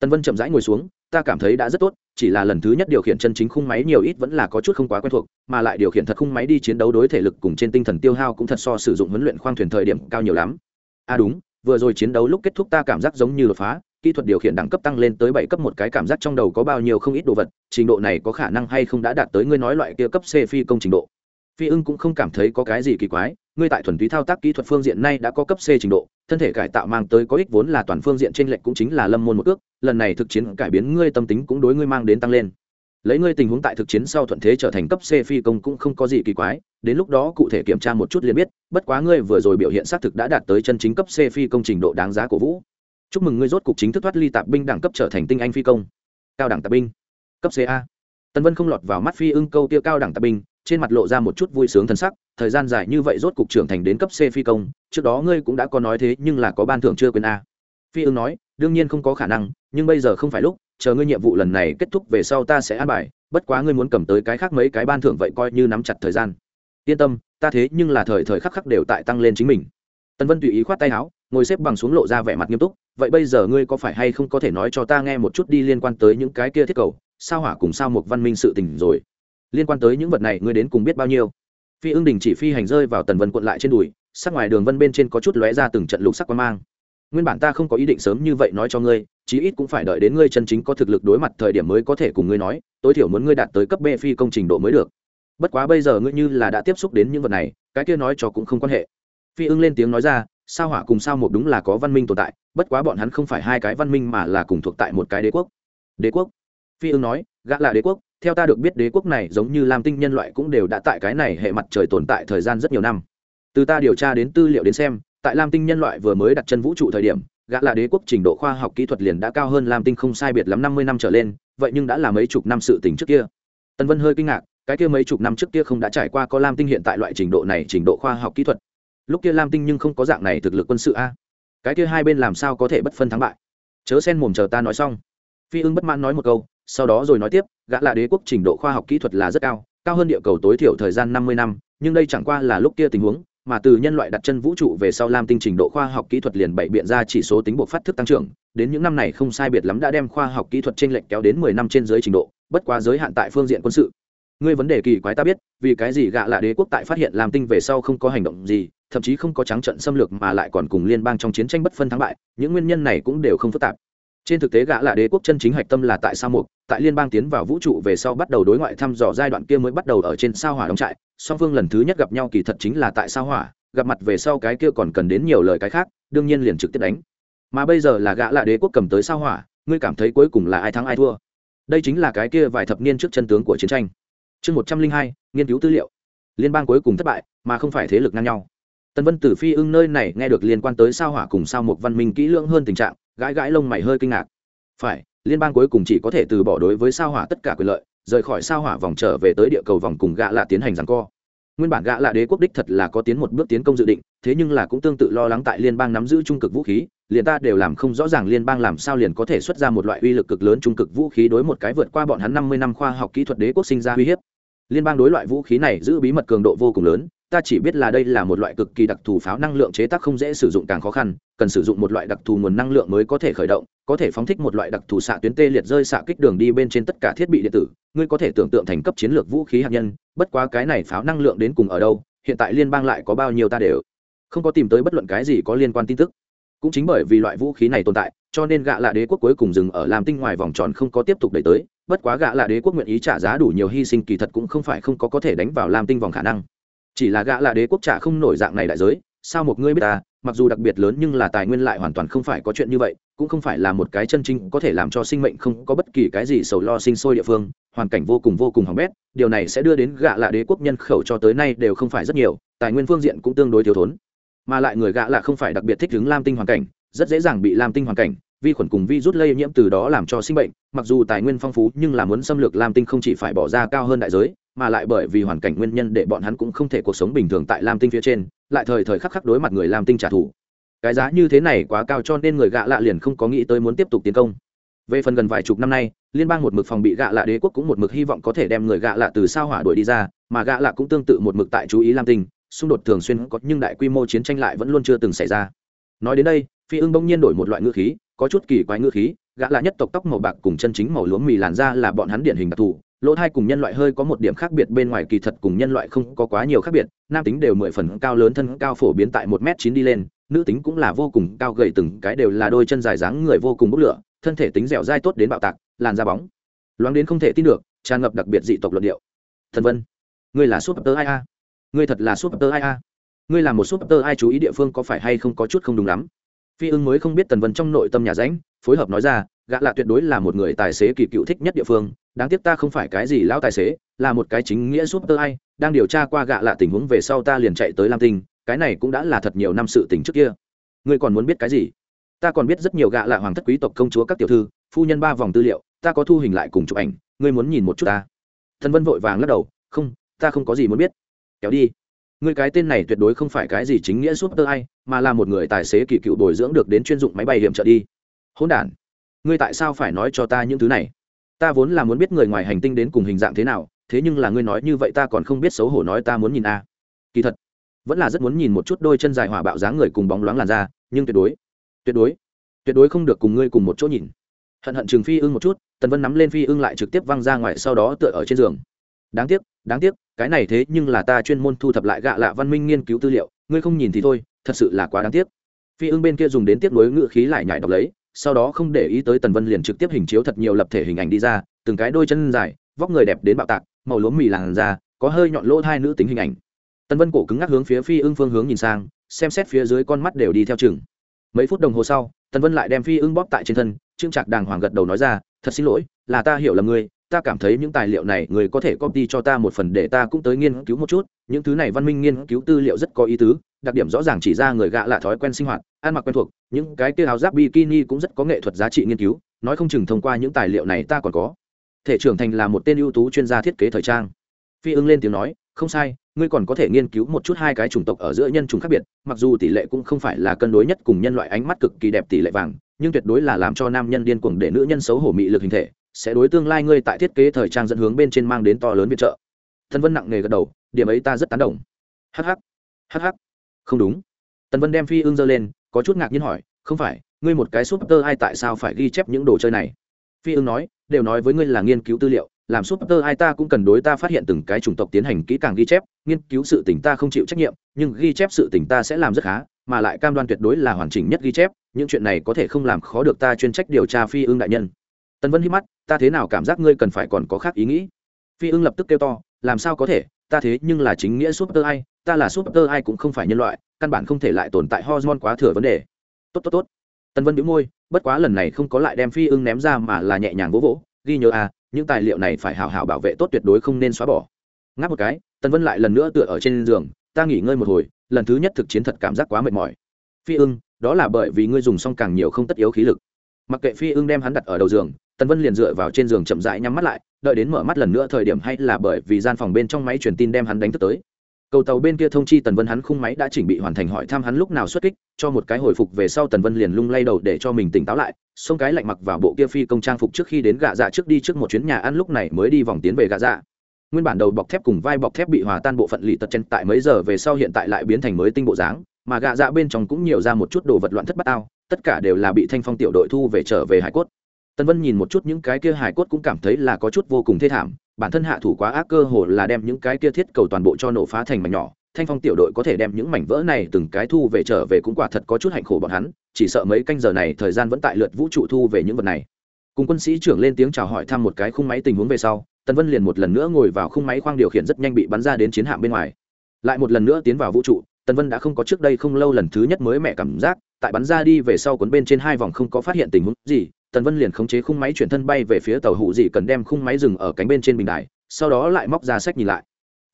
Tần vân chậm rãi ngồi xuống ta cảm thấy đã rất tốt, chỉ là lần thứ nhất điều khiển chân chính khung máy nhiều ít vẫn là có chút không quá quen thuộc, mà lại điều khiển thật khung máy đi chiến đấu đối thể lực cùng trên tinh thần tiêu hao cũng thật so sử dụng huấn luyện khoang thuyền thời điểm cao nhiều lắm. À đúng, vừa rồi chiến đấu lúc kết thúc ta cảm giác giống như đột phá, kỹ thuật điều khiển đẳng cấp tăng lên tới bảy cấp một cái cảm giác trong đầu có bao nhiêu không ít đồ vật, trình độ này có khả năng hay không đã đạt tới ngươi nói loại kia cấp c phi công trình độ. Phi ưng cũng không cảm thấy có cái gì kỳ quái, ngươi tại thuần túy thao tác kỹ thuật phương diện nay đã có cấp c trình độ, thân thể cải tạo mang tới có ích vốn là toàn phương diện trên lệnh cũng chính là lâm môn một ước lần này thực chiến cải biến ngươi tâm tính cũng đối ngươi mang đến tăng lên. Lấy ngươi tình huống tại thực chiến sau thuận thế trở thành cấp c phi công cũng không có gì kỳ quái, đến lúc đó cụ thể kiểm tra một chút liền biết, bất quá ngươi vừa rồi biểu hiện xác thực đã đạt tới chân chính cấp c phi công trình độ đáng giá của vũ. Chúc mừng ngươi rốt cục chính thức thoát ly tạp binh đẳng cấp trở thành tinh anh phi công. Cao đẳng tạp binh. Cấp ca tân vân không lọt vào mắt phi ưng câu tiêu cao đẳng tạp binh, trên mặt lộ ra một chút vui sướng thân sắc, thời gian dài như vậy rốt cục trưởng thành đến cấp c phi công, trước đó ngươi cũng đã có nói thế nhưng là có ban thưởng chưa quên a phi ưng nói, đương nhiên không có khả năng, nhưng bây giờ không phải lúc, chờ ngươi nhiệm vụ lần này kết thúc về sau ta sẽ an bài, bất quá ngươi muốn cầm tới cái khác mấy cái ban thưởng vậy coi như nắm chặt thời gian. Yên tâm, ta thế nhưng là thời thời khắc khắc đều tại tăng lên chính mình. Tần vân tùy ý khoát tay áo, ngồi xếp bằng xuống lộ ra vẻ mặt nghiêm túc, vậy bây giờ ngươi có phải hay không có thể nói cho ta nghe một chút đi liên quan tới những cái kia thiết cầu, sao hỏa cùng sao một văn minh sự tình rồi? Liên quan tới những vật này ngươi đến cùng biết bao nhiêu? Phi ưng đình chỉ phi hành rơi vào tần vân cuộn lại trên đùi, sắc ngoài đường vân bên trên có chút lóe ra từng trận lục sắc quan mang nguyên bản ta không có ý định sớm như vậy nói cho ngươi, chí ít cũng phải đợi đến ngươi chân chính có thực lực đối mặt thời điểm mới có thể cùng ngươi nói, tối thiểu muốn ngươi đạt tới cấp b phi công trình độ mới được. Bất quá bây giờ ngươi như là đã tiếp xúc đến những vật này, cái kia nói cho cũng không quan hệ. Phi ưng lên tiếng nói ra, sao hỏa cùng sao một đúng là có văn minh tồn tại, bất quá bọn hắn không phải hai cái văn minh mà là cùng thuộc tại một cái đế quốc. Đế quốc? Phi ưng nói, gã là đế quốc, theo ta được biết đế quốc này giống như lam tinh nhân loại cũng đều đã tại cái này hệ mặt trời tồn tại thời gian rất nhiều năm. Từ ta điều tra đến tư liệu đến xem tại lam tinh nhân loại vừa mới đặt chân vũ trụ thời điểm, gã là đế quốc trình độ khoa học kỹ thuật liền đã cao hơn lam tinh không sai biệt lắm năm mươi năm trở lên, vậy nhưng đã là mấy chục năm sự tình trước kia. Tân vân hơi kinh ngạc, cái kia mấy chục năm trước kia không đã trải qua có lam tinh hiện tại loại trình độ này trình độ khoa học kỹ thuật. Lúc kia lam tinh nhưng không có dạng này thực lực quân sự a. Cái kia hai bên làm sao có thể bất phân thắng bại? Chớ sen mồm chờ ta nói xong. Phi ưng bất mãn nói một câu, sau đó rồi nói tiếp, gã là đế quốc trình độ khoa học kỹ thuật là rất cao cao hơn địa cầu tối thiểu thời gian năm mươi năm, nhưng đây chẳng qua là lúc kia tình huống mà từ nhân loại đặt chân vũ trụ về sau lam tinh trình độ khoa học kỹ thuật liền bảy biện ra chỉ số tính buộc phát thức tăng trưởng. Đến những năm này không sai biệt lắm đã đem khoa học kỹ thuật t r ê n lệch kéo đến mười năm trên dưới trình độ, bất quá giới hạn tại phương diện quân sự. Ngươi vấn đề kỳ quái ta biết, vì cái gì gạ lạ đế quốc tại phát hiện lam tinh về sau không có hành động gì, thậm chí không có trắng trận xâm lược mà lại còn cùng liên bang trong chiến tranh bất phân thắng bại, những nguyên nhân này cũng đều không phức tạp trên thực tế gã là đế quốc chân chính hạch tâm là tại sao mục, tại liên bang tiến vào vũ trụ về sau bắt đầu đối ngoại thăm dò giai đoạn kia mới bắt đầu ở trên sao hỏa đóng trại. Song phương lần thứ nhất gặp nhau kỳ thật chính là tại sao hỏa, gặp mặt về sau cái kia còn cần đến nhiều lời cái khác, đương nhiên liền trực tiếp đánh. Mà bây giờ là gã là đế quốc cầm tới sao hỏa, ngươi cảm thấy cuối cùng là ai thắng ai thua? Đây chính là cái kia vài thập niên trước chân tướng của chiến tranh. Chương một trăm linh hai, nghiên cứu tư liệu. Liên bang cuối cùng thất bại, mà không phải thế lực ngang nhau. Tần vân tử phi ưng nơi này nghe được liên quan tới sao hỏa cùng sao một văn minh kỹ lưỡng hơn tình trạng gãi gãi lông mày hơi kinh ngạc. Phải, liên bang cuối cùng chỉ có thể từ bỏ đối với sao hỏa tất cả quyền lợi, rời khỏi sao hỏa vòng trở về tới địa cầu vòng cùng gạ lạ tiến hành rằng co. Nguyên bản gã lạ đế quốc đích thật là có tiến một bước tiến công dự định, thế nhưng là cũng tương tự lo lắng tại liên bang nắm giữ trung cực vũ khí, liền ta đều làm không rõ ràng liên bang làm sao liền có thể xuất ra một loại uy lực cực lớn trung cực vũ khí đối một cái vượt qua bọn hắn năm mươi năm khoa học kỹ thuật đế quốc sinh ra uy hiếp. Liên bang đối loại vũ khí này giữ bí mật cường độ vô cùng lớn ta chỉ biết là đây là một loại cực kỳ đặc thù pháo năng lượng chế tác không dễ sử dụng càng khó khăn, cần sử dụng một loại đặc thù nguồn năng lượng mới có thể khởi động, có thể phóng thích một loại đặc thù xạ tuyến tê liệt rơi xạ kích đường đi bên trên tất cả thiết bị điện tử. Ngươi có thể tưởng tượng thành cấp chiến lược vũ khí hạt nhân, bất quá cái này pháo năng lượng đến cùng ở đâu, hiện tại liên bang lại có bao nhiêu ta đều không có tìm tới bất luận cái gì có liên quan tin tức. Cũng chính bởi vì loại vũ khí này tồn tại, cho nên gạ lạ đế quốc cuối cùng dừng ở làm tinh ngoài vòng tròn không có tiếp tục đẩy tới, bất quá gạ lạ đế quốc nguyện ý trả giá đủ nhiều hy sinh kỳ thật cũng không phải không có có thể đánh vào làm tinh vòng khả năng chỉ là gã là đế quốc trả không nổi dạng này đại giới, sao một ngươi biết ta, mặc dù đặc biệt lớn nhưng là tài nguyên lại hoàn toàn không phải có chuyện như vậy, cũng không phải là một cái chân chính có thể làm cho sinh mệnh không có bất kỳ cái gì sầu lo sinh sôi địa phương, hoàn cảnh vô cùng vô cùng hỏng bét, điều này sẽ đưa đến gạ lạ đế quốc nhân khẩu cho tới nay đều không phải rất nhiều, tài nguyên phương diện cũng tương đối thiếu thốn. Mà lại người gạ lạ không phải đặc biệt thích ứng lam tinh hoàn cảnh, rất dễ dàng bị lam tinh hoàn cảnh, vi khuẩn cùng vi rút lây nhiễm từ đó làm cho sinh bệnh, mặc dù tài nguyên phong phú nhưng là muốn xâm lược lam tinh không chỉ phải bỏ ra cao hơn đại giới mà lại bởi vì hoàn cảnh nguyên nhân để bọn hắn cũng không thể cuộc sống bình thường tại lam tinh phía trên, lại thời thời khắc khắc đối mặt người lam tinh trả thù. Cái giá như thế này quá cao cho nên người gạ lạ liền không có nghĩ tới muốn tiếp tục tiến công. Về phần gần vài chục năm nay, liên bang một mực phòng bị gạ lạ đế quốc cũng một mực hy vọng có thể đem người gạ lạ từ sao hỏa đuổi đi ra, mà gạ lạ cũng tương tự một mực tại chú ý lam tinh, xung đột thường xuyên có nhưng đại quy mô chiến tranh lại vẫn luôn chưa từng xảy ra. Nói đến đây, phi ưng bỗng nhiên đổi một loại ngữ khí, có chút kỳ quái ngữ khí gã là nhất tộc tóc màu bạc cùng chân chính màu lúa mì làn da là bọn hắn điển hình đặc thù lỗ thai cùng nhân loại hơi có một điểm khác biệt bên ngoài kỳ thật cùng nhân loại không có quá nhiều khác biệt, nam tính đều mười phần cao lớn thân cao phổ biến tại một m chín đi lên, nữ tính cũng là vô cùng cao gầy từng cái đều là đôi chân dài dáng người vô cùng bốc lửa, thân thể tính dẻo dai tốt đến bạo tạc, làn da bóng. Loáng đến không thể tin được, tràn ngập đặc biệt dị tộc luận điệu. Thần vân, ngươi là súp tơ ai a? Ngươi thật là súp tơ ai a? Ngươi là một súp tơ ai chú ý địa phương có phải hay không có chút không đúng lắm? Phi ưng mới không biết tần vân trong nội tâm nhà ránh phối hợp nói ra, gã lạ tuyệt đối là một người tài xế kỳ cựu thích nhất địa phương đáng tiếc ta không phải cái gì lão tài xế, là một cái chính nghĩa giúp tơ ai, đang điều tra qua gạ lạ tình huống về sau ta liền chạy tới lam tinh, cái này cũng đã là thật nhiều năm sự tình trước kia. Ngươi còn muốn biết cái gì? Ta còn biết rất nhiều gạ lạ hoàng thất quý tộc công chúa các tiểu thư, phu nhân ba vòng tư liệu, ta có thu hình lại cùng chụp ảnh, ngươi muốn nhìn một chút ta. Thần vân vội vàng lắc đầu, không, ta không có gì muốn biết. Kéo đi. Người cái tên này tuyệt đối không phải cái gì chính nghĩa súp tơ ai, mà là một người tài xế kỳ cựu bồi dưỡng được đến chuyên dụng máy bay hiểm trợ đi. Hỗn đản, ngươi tại sao phải nói cho ta những thứ này? Ta vốn là muốn biết người ngoài hành tinh đến cùng hình dạng thế nào, thế nhưng là ngươi nói như vậy ta còn không biết xấu hổ nói ta muốn nhìn a. Kỳ thật, vẫn là rất muốn nhìn một chút đôi chân dài hỏa bạo dáng người cùng bóng loáng làn da, nhưng tuyệt đối tuyệt đối tuyệt đối không được cùng ngươi cùng một chỗ nhìn. Hận hận chừng phi ưng một chút, tần vân nắm lên phi ưng lại trực tiếp văng ra ngoài sau đó tựa ở trên giường. Đáng tiếc đáng tiếc, cái này thế nhưng là ta chuyên môn thu thập lại gạ lạ văn minh nghiên cứu tư liệu, ngươi không nhìn thì thôi, thật sự là quá đáng tiếc. Phi ưng bên kia dùng đến tiếp nối ngữ khí lại nhải đọc lấy sau đó không để ý tới tần vân liền trực tiếp hình chiếu thật nhiều lập thể hình ảnh đi ra, từng cái đôi chân dài, vóc người đẹp đến bạo tạc, màu lúa mì làn da, có hơi nhọn lỗ hai nữ tính hình ảnh. Tần vân cổ cứng ngắc hướng phía phi ưng phương hướng nhìn sang, xem xét phía dưới con mắt đều đi theo chừng. Mấy phút đồng hồ sau, tần vân lại đem phi ưng bóp tại trên thân, trương trạc đàng hoàng gật đầu nói ra, thật xin lỗi, là ta hiểu là ngươi ta cảm thấy những tài liệu này người có thể copy cho ta một phần để ta cũng tới nghiên cứu một chút. Những thứ này văn minh nghiên cứu tư liệu rất có ý tứ, đặc điểm rõ ràng chỉ ra người gạ là thói quen sinh hoạt, ăn mặc quen thuộc, những cái kia áo giáp bikini cũng rất có nghệ thuật giá trị nghiên cứu, nói không chừng thông qua những tài liệu này ta còn có. Thể trưởng thành là một tên ưu tú chuyên gia thiết kế thời trang. Phi ưng lên tiếng nói, không sai, ngươi còn có thể nghiên cứu một chút hai cái chủng tộc ở giữa nhân chủng khác biệt, mặc dù tỷ lệ cũng không phải là cân đối nhất cùng nhân loại ánh mắt cực kỳ đẹp tỷ lệ vàng, nhưng tuyệt đối là làm cho nam nhân điên cuồng để nữ nhân xấu hổ mị lực hình thể sẽ đối tương lai ngươi tại thiết kế thời trang dẫn hướng bên trên mang đến to lớn viện trợ. Thân vân nặng nề gật đầu, điểm ấy ta rất tán đồng. Hh hh không đúng. Tần vân đem phi ưng giơ lên, có chút ngạc nhiên hỏi, không phải, ngươi một cái súp tơ ai tại sao phải ghi chép những đồ chơi này? Phi ưng nói, đều nói với ngươi là nghiên cứu tư liệu, làm súp tơ ai ta cũng cần đối ta phát hiện từng cái chủng tộc tiến hành kỹ càng ghi chép, nghiên cứu sự tỉnh ta không chịu trách nhiệm, nhưng ghi chép sự tỉnh ta sẽ làm rất khá, mà lại cam đoan tuyệt đối là hoàn chỉnh nhất ghi chép, những chuyện này có thể không làm khó được ta chuyên trách điều tra phi ưng đại nhân tần vân hít mắt, ta thế nào cảm giác ngươi cần phải còn có khác ý nghĩ? Phi ưng lập tức kêu to, làm sao có thể? Ta thế nhưng là chính nghĩa súp tơ ai, ta là súp tơ ai cũng không phải nhân loại, căn bản không thể lại tồn tại hormone quá thừa vấn đề. Tốt tốt tốt. Tần vân đĩu môi, bất quá lần này không có lại đem phi ưng ném ra mà là nhẹ nhàng vỗ vỗ, ghi nhớ à những tài liệu này phải hào hào bảo vệ tốt tuyệt đối không nên xóa bỏ. Ngáp một cái, tần vân lại lần nữa tựa ở trên giường, ta nghỉ ngơi một hồi, lần thứ nhất thực chiến thật cảm giác quá mệt mỏi. Phi ưng, đó là bởi vì ngươi dùng xong càng nhiều không tất yếu khí lực. Mặc kệ phi ưng đem hắn đặt ở đầu giường tần vân liền dựa vào trên giường chậm rãi nhắm mắt lại, đợi đến mở mắt lần nữa thời điểm hay là bởi vì gian phòng bên trong máy truyền tin đem hắn đánh thức tới. Cầu tàu bên kia thông chi tần vân hắn khung máy đã chỉnh bị hoàn thành hỏi thăm hắn lúc nào xuất kích, cho một cái hồi phục về sau tần vân liền lung lay đầu để cho mình tỉnh táo lại, xông cái lạnh mặc vào bộ kia phi công trang phục trước khi đến gạ dạ trước đi trước một chuyến nhà ăn lúc này mới đi vòng tiến về gạ dạ. Nguyên bản đầu bọc thép cùng vai bọc thép bị hòa tan bộ phận lì tật chân tại mấy giờ về sau hiện tại lại biến thành mới tinh bộ dáng, mà gạ dạ bên trong cũng nhiều ra một chút đồ vật loạn thất bát ao, tất cả đều là bị thanh phong tiểu đội thu về trở về hải cốt tần vân nhìn một chút những cái kia hải cốt cũng cảm thấy là có chút vô cùng thê thảm, bản thân hạ thủ quá ác cơ hồ là đem những cái kia thiết cầu toàn bộ cho nổ phá thành mảnh nhỏ, thanh phong tiểu đội có thể đem những mảnh vỡ này từng cái thu về trở về cũng quả thật có chút hạnh khổ bọn hắn, chỉ sợ mấy canh giờ này thời gian vẫn tại lượt vũ trụ thu về những vật này. Cùng quân sĩ trưởng lên tiếng chào hỏi thăm một cái khung máy tình huống về sau, tần vân liền một lần nữa ngồi vào khung máy khoang điều khiển rất nhanh bị bắn ra đến chiến hạm bên ngoài. Lại một lần nữa tiến vào vũ trụ, tần vân đã không có trước đây không lâu lần thứ nhất mới mẹ cảm giác, tại bắn ra đi về sau cuốn bên trên hai vòng không có phát hiện tình huống gì tần vân liền khống chế khung máy chuyển thân bay về phía tàu hụ gì cần đem khung máy dừng ở cánh bên trên bình đài, sau đó lại móc ra sách nhìn lại.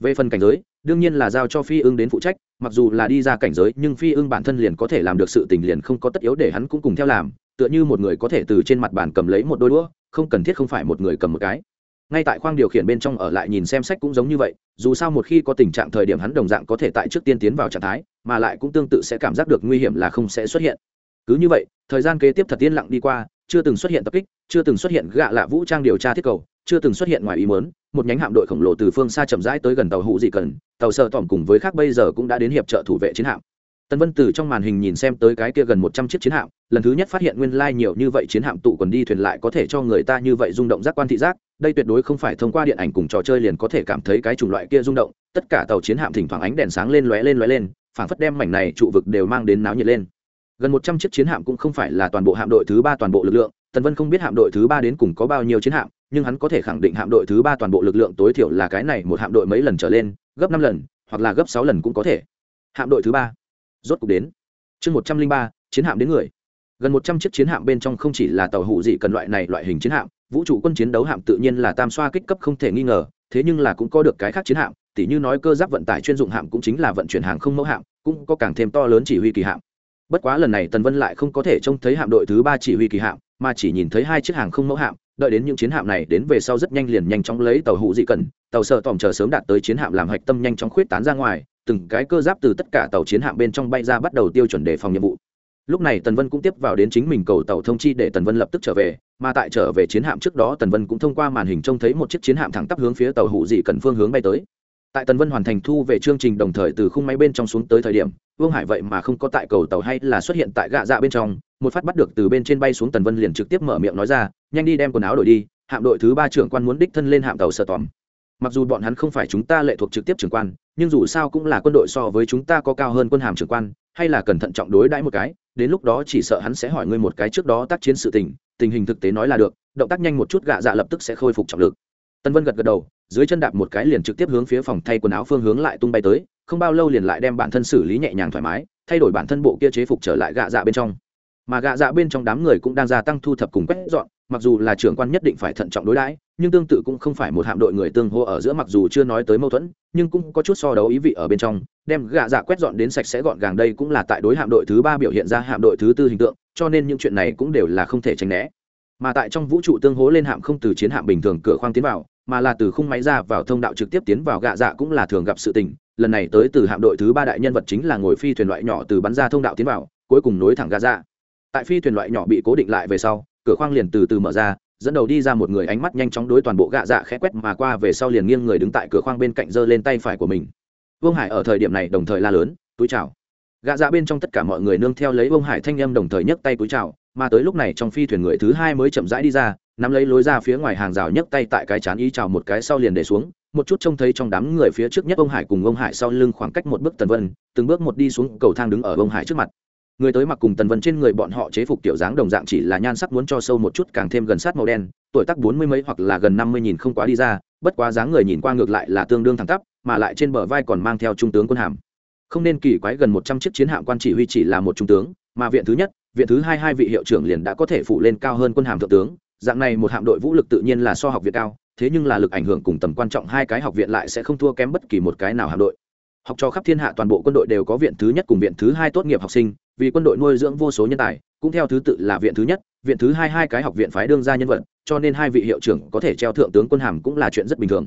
Về phần cảnh giới, đương nhiên là giao cho phi ưng đến phụ trách, mặc dù là đi ra cảnh giới, nhưng phi ưng bản thân liền có thể làm được sự tình liền không có tất yếu để hắn cũng cùng theo làm, tựa như một người có thể từ trên mặt bàn cầm lấy một đôi đũa, không cần thiết không phải một người cầm một cái. Ngay tại khoang điều khiển bên trong ở lại nhìn xem sách cũng giống như vậy, dù sao một khi có tình trạng thời điểm hắn đồng dạng có thể tại trước tiên tiến vào trạng thái, mà lại cũng tương tự sẽ cảm giác được nguy hiểm là không sẽ xuất hiện. Cứ như vậy, thời gian kế tiếp thật yên lặng đi qua chưa từng xuất hiện tập kích, chưa từng xuất hiện gạ lạ vũ trang điều tra thiết cầu, chưa từng xuất hiện ngoài ý mớn một nhánh hạm đội khổng lồ từ phương xa chậm rãi tới gần tàu hụ dị cần, tàu sợ tỏm cùng với khác bây giờ cũng đã đến hiệp trợ thủ vệ chiến hạm. Tân vân từ trong màn hình nhìn xem tới cái kia gần một trăm chiếc chiến hạm, lần thứ nhất phát hiện nguyên lai nhiều như vậy chiến hạm tụ quần đi thuyền lại có thể cho người ta như vậy rung động giác quan thị giác, đây tuyệt đối không phải thông qua điện ảnh cùng trò chơi liền có thể cảm thấy cái chủng loại kia rung động, tất cả tàu chiến hạm thỉnh thoảng ánh đèn sáng lên lóe lên lóe lên, phảng phất đem mảnh này trụ vực đều mang đến náo nhiệt lên gần một trăm chiếc chiến hạm cũng không phải là toàn bộ hạm đội thứ ba toàn bộ lực lượng, tần vân không biết hạm đội thứ ba đến cùng có bao nhiêu chiến hạm, nhưng hắn có thể khẳng định hạm đội thứ ba toàn bộ lực lượng tối thiểu là cái này một hạm đội mấy lần trở lên, gấp năm lần, hoặc là gấp sáu lần cũng có thể. Hạm đội thứ ba. Rốt cục đến. Chương một trăm linh ba, chiến hạm đến người. Gần một trăm chiếc chiến hạm bên trong không chỉ là tàu hụ dị cần loại này loại hình chiến hạm, vũ trụ quân chiến đấu hạm tự nhiên là tam xoa kích cấp không thể nghi ngờ, thế nhưng là cũng có được cái khác chiến hạm, tỉ như nói cơ giáp vận tải chuyên dụng hạm cũng chính là vận chuyển hàng không mẫu hạm, cũng có càng thêm to lớn chỉ huy kỳ hạm bất quá lần này tần vân lại không có thể trông thấy hạm đội thứ ba chỉ huy kỳ hạm, mà chỉ nhìn thấy hai chiếc hàng không mẫu hạm, đợi đến những chiến hạm này đến về sau rất nhanh liền nhanh chóng lấy tàu hụ dị cần tàu sợ tòm chờ sớm đạt tới chiến hạm làm hạch tâm nhanh chóng khuyết tán ra ngoài, từng cái cơ giáp từ tất cả tàu chiến hạm bên trong bay ra bắt đầu tiêu chuẩn đề phòng nhiệm vụ. Lúc này tần vân cũng tiếp vào đến chính mình cầu tàu thông chi để tần vân lập tức trở về, mà tại trở về chiến hạm trước đó tần vân cũng thông qua màn hình trông thấy một chiếc chiến hạm thẳng tắp hướng phía tàu hụ dị cần phương hướng bay tới tại tần vân hoàn thành thu về chương trình đồng thời từ khung máy bên trong xuống tới thời điểm, vương hải vậy mà không có tại cầu tàu hay là xuất hiện tại gạ dạ bên trong, một phát bắt được từ bên trên bay xuống tần vân liền trực tiếp mở miệng nói ra, nhanh đi đem quần áo đổi đi, hạm đội thứ ba trưởng quan muốn đích thân lên hạm tàu sơ tòm. Mặc dù bọn hắn không phải chúng ta lệ thuộc trực tiếp trưởng quan, nhưng dù sao cũng là quân đội so với chúng ta có cao hơn quân hàm trưởng quan, hay là cần thận trọng đối đãi một cái, đến lúc đó chỉ sợ hắn sẽ hỏi ngươi một cái trước đó tác chiến sự tình tình hình thực tế nói là được, động tác nhanh một chút gạ dạ lập tức sẽ khôi phục trọng lực tân vân gật gật đầu, dưới chân đạp một cái liền trực tiếp hướng phía phòng thay quần áo phương hướng lại tung bay tới, không bao lâu liền lại đem bản thân xử lý nhẹ nhàng thoải mái, thay đổi bản thân bộ kia chế phục trở lại gạ dạ bên trong. Mà gạ dạ bên trong đám người cũng đang gia tăng thu thập cùng quét dọn, mặc dù là trưởng quan nhất định phải thận trọng đối đãi, nhưng tương tự cũng không phải một hạm đội người tương hô ở giữa mặc dù chưa nói tới mâu thuẫn, nhưng cũng có chút so đấu ý vị ở bên trong, đem gạ dạ quét dọn đến sạch sẽ gọn gàng đây cũng là tại đối hạm đội thứ ba biểu hiện ra hạm đội thứ tư hình tượng, cho nên những chuyện này cũng đều là không thể tránh né. Mà tại trong vũ trụ tương hố lên hạm không từ chiến hạm bình thường cửa khoang tiến vào mà là từ khung máy ra vào thông đạo trực tiếp tiến vào gạ dạ cũng là thường gặp sự tình. Lần này tới từ hạm đội thứ ba đại nhân vật chính là ngồi phi thuyền loại nhỏ từ bắn ra thông đạo tiến vào, cuối cùng nối thẳng gạ dạ. Tại phi thuyền loại nhỏ bị cố định lại về sau, cửa khoang liền từ từ mở ra, dẫn đầu đi ra một người ánh mắt nhanh chóng đối toàn bộ gạ dạ khẽ quét mà qua về sau liền nghiêng người đứng tại cửa khoang bên cạnh giơ lên tay phải của mình. Vương hải ở thời điểm này đồng thời la lớn, túi chào. Gạ dạ bên trong tất cả mọi người nương theo lấy vương hải thanh em đồng thời nhấc tay túi chào, mà tới lúc này trong phi thuyền người thứ hai mới chậm rãi đi ra nắm lấy lối ra phía ngoài hàng rào nhấc tay tại cái chán ý chào một cái sau liền để xuống, một chút trông thấy trong đám người phía trước nhất ông hải cùng ông hải sau lưng khoảng cách một bước tần vân, từng bước một đi xuống cầu thang đứng ở ông hải trước mặt. Người tới mặc cùng tần vân trên người bọn họ chế phục tiểu dáng đồng dạng chỉ là nhan sắc muốn cho sâu một chút càng thêm gần sát màu đen, tuổi tác bốn mươi mấy hoặc là gần năm mươi nhìn không quá đi ra, bất quá dáng người nhìn qua ngược lại là tương đương thẳng tắp, mà lại trên bờ vai còn mang theo trung tướng quân hàm. Không nên kỳ quái gần một trăm chiếc chiến hạm quan chỉ huy chỉ là một trung tướng, mà viện thứ nhất, viện thứ hai hai vị hiệu trưởng liền đã có thể phụ lên cao hơn quân hàm thượng tướng dạng này một hạm đội vũ lực tự nhiên là so học viện cao, thế nhưng là lực ảnh hưởng cùng tầm quan trọng hai cái học viện lại sẽ không thua kém bất kỳ một cái nào hạm đội. Học cho khắp thiên hạ toàn bộ quân đội đều có viện thứ nhất cùng viện thứ hai tốt nghiệp học sinh, vì quân đội nuôi dưỡng vô số nhân tài, cũng theo thứ tự là viện thứ nhất, viện thứ hai hai cái học viện phái đương ra nhân vật, cho nên hai vị hiệu trưởng có thể treo thượng tướng quân hàm cũng là chuyện rất bình thường.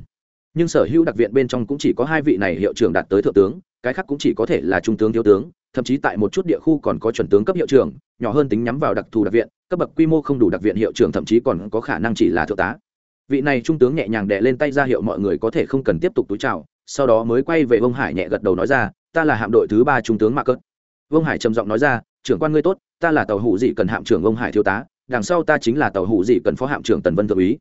Nhưng sở hữu đặc viện bên trong cũng chỉ có hai vị này hiệu trưởng đạt tới thượng tướng, cái khác cũng chỉ có thể là trung tướng, thiếu tướng thậm chí tại một chút địa khu còn có chuẩn tướng cấp hiệu trưởng, nhỏ hơn tính nhắm vào đặc thù đặc viện, cấp bậc quy mô không đủ đặc viện hiệu trưởng thậm chí còn có khả năng chỉ là thượng tá. Vị này trung tướng nhẹ nhàng đè lên tay ra hiệu mọi người có thể không cần tiếp tục túi chào, sau đó mới quay về vông hải nhẹ gật đầu nói ra, ta là hạm đội thứ ba trung tướng mạc cất vông hải trầm giọng nói ra, trưởng quan ngươi tốt, ta là tàu hủ dị cần hạm trưởng vông hải thiếu tá, đằng sau ta chính là tàu hủ dị cần phó hạm trưởng tần vân thượng úy.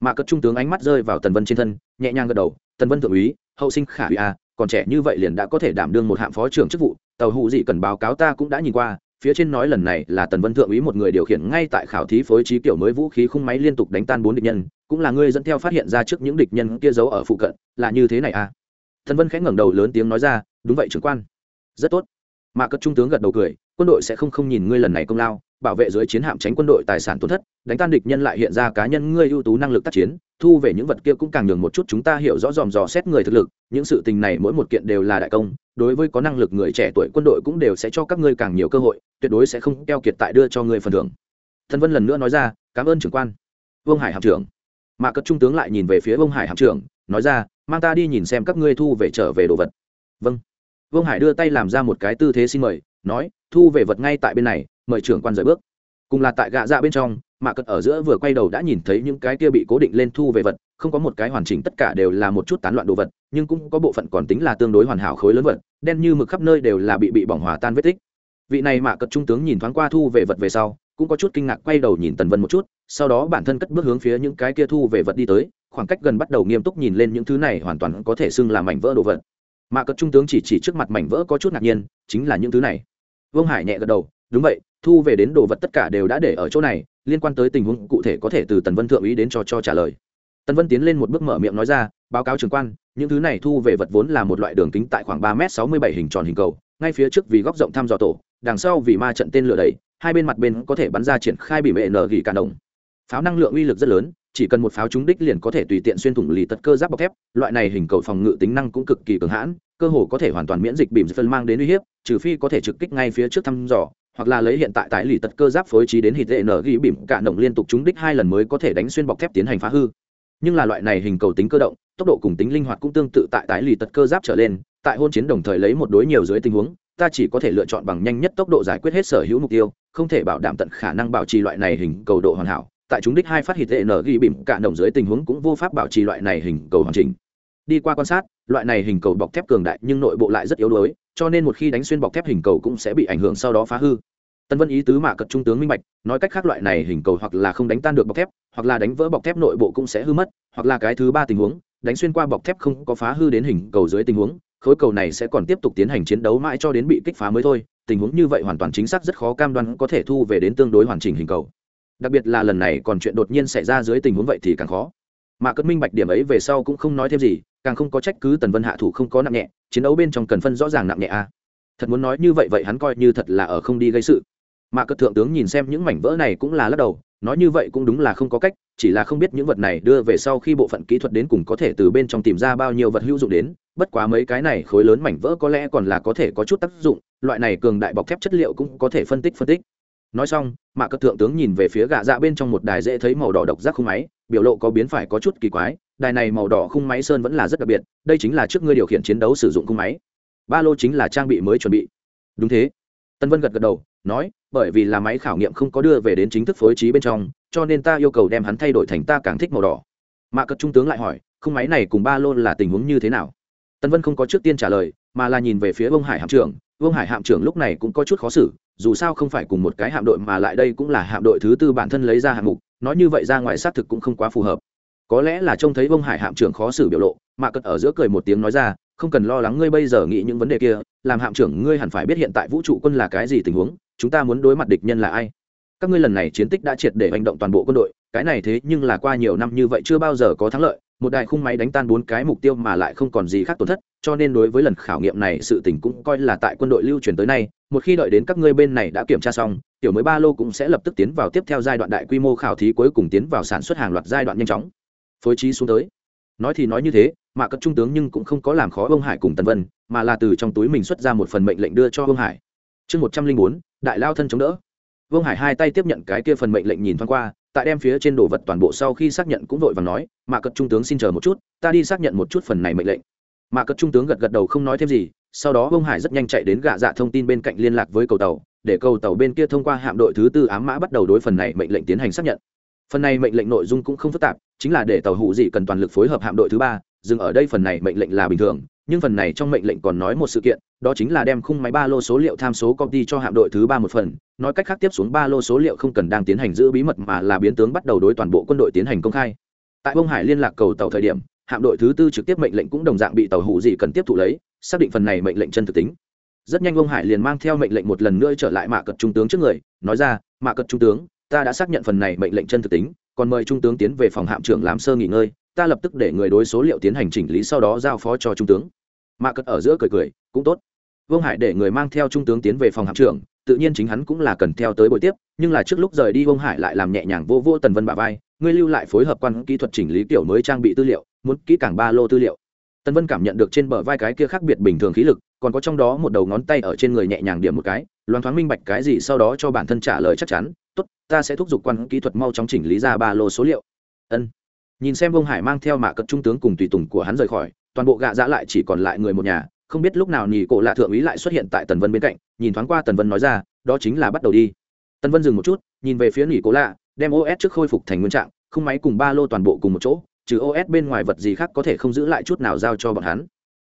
Mạc cất trung tướng ánh mắt rơi vào tần vân trên thân, nhẹ nhàng gật đầu, tần vân thượng úy, hậu sinh khả úy a còn trẻ như vậy liền đã có thể đảm đương một hạng phó trưởng chức vụ, tàu hủ dị cần báo cáo ta cũng đã nhìn qua, phía trên nói lần này là tần vân thượng úy một người điều khiển ngay tại khảo thí phối trí kiểu mới vũ khí khung máy liên tục đánh tan bốn địch nhân, cũng là ngươi dẫn theo phát hiện ra trước những địch nhân kia giấu ở phụ cận, là như thế này à? Thần vân khẽ ngẩng đầu lớn tiếng nói ra, đúng vậy trưởng quan. Rất tốt. Mà cất trung tướng gật đầu cười, quân đội sẽ không không nhìn ngươi lần này công lao bảo vệ dưới chiến hạm tránh quân đội tài sản tổn thất, đánh tan địch nhân lại hiện ra cá nhân ngươi ưu tú năng lực tác chiến, thu về những vật kia cũng càng nhường một chút chúng ta hiểu rõ dòm dò xét người thực lực, những sự tình này mỗi một kiện đều là đại công, đối với có năng lực người trẻ tuổi quân đội cũng đều sẽ cho các ngươi càng nhiều cơ hội, tuyệt đối sẽ không keo kiệt tại đưa cho ngươi phần thưởng. Thân vân lần nữa nói ra, cảm ơn trưởng quan. Vương hải hạm trưởng. Mà cất trung tướng lại nhìn về phía vương hải hạm trưởng, nói ra, mang ta đi nhìn xem các ngươi thu về trở về đồ vật. Vâng. Vương hải đưa tay làm ra một cái tư thế xin mời, nói, thu về vật ngay tại bên này mời trưởng quan rời bước. Cùng là tại gạ dạ bên trong, mạ cất ở giữa vừa quay đầu đã nhìn thấy những cái kia bị cố định lên thu về vật, không có một cái hoàn chỉnh tất cả đều là một chút tán loạn đồ vật, nhưng cũng có bộ phận còn tính là tương đối hoàn hảo khối lớn vật, đen như mực khắp nơi đều là bị bị bỏng hòa tan vết tích. Vị này mạ cất trung tướng nhìn thoáng qua thu về vật về sau, cũng có chút kinh ngạc quay đầu nhìn tần vân một chút, sau đó bản thân cất bước hướng phía những cái kia thu về vật đi tới, khoảng cách gần bắt đầu nghiêm túc nhìn lên những thứ này hoàn toàn có thể xưng là mảnh vỡ đồ vật. Mạ cất trung tướng chỉ chỉ trước mặt mảnh vỡ có chút ngạc nhiên, chính là những thứ này. Vương hải nhẹ gật đầu, đúng vậy thu về đến đồ vật tất cả đều đã để ở chỗ này, liên quan tới tình huống cụ thể có thể từ tần vân thượng ý đến cho cho trả lời. Tần vân tiến lên một bước mở miệng nói ra, báo cáo trường quan, những thứ này thu về vật vốn là một loại đường kính tại khoảng ba m sáu mươi bảy hình tròn hình cầu, ngay phía trước vì góc rộng thăm dò tổ, đằng sau vì ma trận tên lửa đầy hai bên mặt bên có thể bắn ra triển khai bị mệ nở gỉ cản đồng. Pháo năng lượng uy lực rất lớn, chỉ cần một pháo trúng đích liền có thể tùy tiện xuyên thủng lì tật cơ giáp bọc thép, loại này hình cầu phòng ngự tính năng cũng cực kỳ cường hãn, cơ hồ có thể hoàn toàn miễn dịch bìm phân mang đến uy hiếp, trừ phi có thể trực kích ngay phía trước thăm dò hoặc là lấy hiện tại tại lì tật cơ giáp phối trí đến hít tệ nở ghi bìm cả động liên tục trúng đích hai lần mới có thể đánh xuyên bọc thép tiến hành phá hư. Nhưng là loại này hình cầu tính cơ động, tốc độ cùng tính linh hoạt cũng tương tự tại tái lì tật cơ giáp trở lên, tại hôn chiến đồng thời lấy một đối nhiều dưới tình huống, ta chỉ có thể lựa chọn bằng nhanh nhất tốc độ giải quyết hết sở hữu mục tiêu, không thể bảo đảm tận khả năng bảo trì loại này hình cầu độ hoàn hảo. Tại chúng đích hai phát hít tệ nở ghi bìm cả động dưới tình huống cũng vô pháp bảo trì loại này hình cầu hoàn chỉnh đi qua quan sát, loại này hình cầu bọc thép cường đại nhưng nội bộ lại rất yếu đuối, cho nên một khi đánh xuyên bọc thép hình cầu cũng sẽ bị ảnh hưởng sau đó phá hư. Tân vân ý tứ mà cật trung tướng minh bạch, nói cách khác loại này hình cầu hoặc là không đánh tan được bọc thép, hoặc là đánh vỡ bọc thép nội bộ cũng sẽ hư mất, hoặc là cái thứ ba tình huống, đánh xuyên qua bọc thép không có phá hư đến hình cầu dưới tình huống, khối cầu này sẽ còn tiếp tục tiến hành chiến đấu mãi cho đến bị kích phá mới thôi, tình huống như vậy hoàn toàn chính xác rất khó cam đoan có thể thu về đến tương đối hoàn chỉnh hình cầu. Đặc biệt là lần này còn chuyện đột nhiên xảy ra dưới tình huống vậy thì càng khó. Mà cất minh bạch điểm ấy về sau cũng không nói thêm gì, càng không có trách cứ tần vân hạ thủ không có nặng nhẹ, chiến đấu bên trong cần phân rõ ràng nặng nhẹ a. Thật muốn nói như vậy vậy hắn coi như thật là ở không đi gây sự. Mà cất thượng tướng nhìn xem những mảnh vỡ này cũng là lắc đầu, nói như vậy cũng đúng là không có cách, chỉ là không biết những vật này đưa về sau khi bộ phận kỹ thuật đến cùng có thể từ bên trong tìm ra bao nhiêu vật hữu dụng đến, bất quá mấy cái này khối lớn mảnh vỡ có lẽ còn là có thể có chút tác dụng, loại này cường đại bọc thép chất liệu cũng có thể phân tích phân tích nói xong mạ cất thượng tướng nhìn về phía gạ dạ bên trong một đài dễ thấy màu đỏ độc giác khung máy, biểu lộ có biến phải có chút kỳ quái, đài này màu đỏ khung máy sơn vẫn là rất đặc biệt, đây chính là trước ngươi điều khiển chiến đấu sử dụng khung máy. Ba lô chính là trang bị mới chuẩn bị. Đúng thế. Tân vân gật gật đầu, nói, bởi vì là máy khảo nghiệm không có đưa về đến chính thức phối trí bên trong, cho nên ta yêu cầu đem hắn thay đổi thành ta càng thích màu đỏ. Mạ cất trung tướng lại hỏi, khung máy này cùng ba lô là tình huống như thế nào? Tân vân không có trước tiên trả lời, mà là nhìn về phía bông hải hạm trưởng vương hải hạm trưởng lúc này cũng có chút khó xử, dù sao không phải cùng một cái hạm đội mà lại đây cũng là hạm đội thứ tư bản thân lấy ra hạng mục, nói như vậy ra ngoài xác thực cũng không quá phù hợp. Có lẽ là trông thấy vương hải hạm trưởng khó xử biểu lộ mà cất ở giữa cười một tiếng nói ra, không cần lo lắng ngươi bây giờ nghĩ những vấn đề kia, làm hạm trưởng ngươi hẳn phải biết hiện tại vũ trụ quân là cái gì tình huống, chúng ta muốn đối mặt địch nhân là ai. Các ngươi lần này chiến tích đã triệt để hành động toàn bộ quân đội, cái này thế nhưng là qua nhiều năm như vậy chưa bao giờ có thắng lợi, một đại khung máy đánh tan bốn cái mục tiêu mà lại không còn gì khác tổn thất cho nên đối với lần khảo nghiệm này sự tình cũng coi là tại quân đội lưu truyền tới nay, một khi đợi đến các ngươi bên này đã kiểm tra xong, tiểu mới ba lô cũng sẽ lập tức tiến vào tiếp theo giai đoạn đại quy mô khảo thí cuối cùng tiến vào sản xuất hàng loạt giai đoạn nhanh chóng. Phối trí xuống tới. Nói thì nói như thế, mà cấp trung tướng nhưng cũng không có làm khó ông hải cùng tân vân, mà là từ trong túi mình xuất ra một phần mệnh lệnh đưa cho ông hải. Chương một trăm linh bốn, đại lao thân chống đỡ. Vương hải hai tay tiếp nhận cái kia phần mệnh lệnh nhìn thoáng qua, tại đem phía trên đồ vật toàn bộ sau khi xác nhận cũng vội và nói, mạ cật trung tướng xin chờ một chút, ta đi xác nhận một chút phần này mệnh lệnh mà cất trung tướng gật gật đầu không nói thêm gì, sau đó ông hải rất nhanh chạy đến gạ dạ thông tin bên cạnh liên lạc với cầu tàu, để cầu tàu bên kia thông qua hạm đội thứ tư ám mã bắt đầu đối phần này mệnh lệnh tiến hành xác nhận. Phần này mệnh lệnh nội dung cũng không phức tạp, chính là để tàu hụ dị cần toàn lực phối hợp hạm đội thứ ba, dừng ở đây phần này mệnh lệnh là bình thường, nhưng phần này trong mệnh lệnh còn nói một sự kiện, đó chính là đem khung máy ba lô số liệu tham số công ty cho hạm đội thứ ba một phần, nói cách khác tiếp xuống ba lô số liệu không cần đang tiến hành giữ bí mật mà là biến tướng bắt đầu đối toàn bộ quân đội tiến hành công khai. Tại bông hải liên lạc cầu tàu thời điểm hạm đội thứ tư trực tiếp mệnh lệnh cũng đồng dạng bị tàu hụ dị cần tiếp thụ lấy, xác định phần này mệnh lệnh chân thực tính. Rất nhanh ông hải liền mang theo mệnh lệnh một lần nữa trở lại mạ cật trung tướng trước người, nói ra, mạ cật trung tướng, ta đã xác nhận phần này mệnh lệnh chân thực tính, còn mời trung tướng tiến về phòng hạm trưởng làm sơ nghỉ ngơi, ta lập tức để người đối số liệu tiến hành chỉnh lý sau đó giao phó cho trung tướng. Mạ cật ở giữa cười cười, cũng tốt. Vương hải để người mang theo trung tướng tiến về phòng hạm trưởng, tự nhiên chính hắn cũng là cần theo tới buổi tiếp, nhưng là trước lúc rời đi vương hải lại làm nhẹ nhàng vô vô tần vân bà vai, ngươi lưu lại phối hợp quan kỹ thuật chỉnh lý kiểu mới trang bị tư liệu muốn kỹ càng ba lô tư liệu. Tần vân cảm nhận được trên bờ vai cái kia khác biệt bình thường khí lực, còn có trong đó một đầu ngón tay ở trên người nhẹ nhàng điểm một cái loan thoáng minh bạch cái gì sau đó cho bản thân trả lời chắc chắn, tốt, ta sẽ thúc giục quan kỹ thuật mau chóng chỉnh lý ra ba lô số liệu. Ân. Nhìn xem vương hải mang theo mạ cật trung tướng cùng tùy tùng của hắn rời khỏi, toàn bộ gạ dã lại chỉ còn lại người một nhà, không biết lúc nào nhì cổ lạ thượng úy lại xuất hiện tại tần vân bên cạnh, nhìn thoáng qua tần vân nói ra, đó chính là bắt đầu đi. Tần vân dừng một chút, nhìn về phía nhì cổ lạ, đem os trước khôi phục thành nguyên trạng không máy cùng ba lô toàn bộ cùng một chỗ trừ os bên ngoài vật gì khác có thể không giữ lại chút nào giao cho bọn hắn.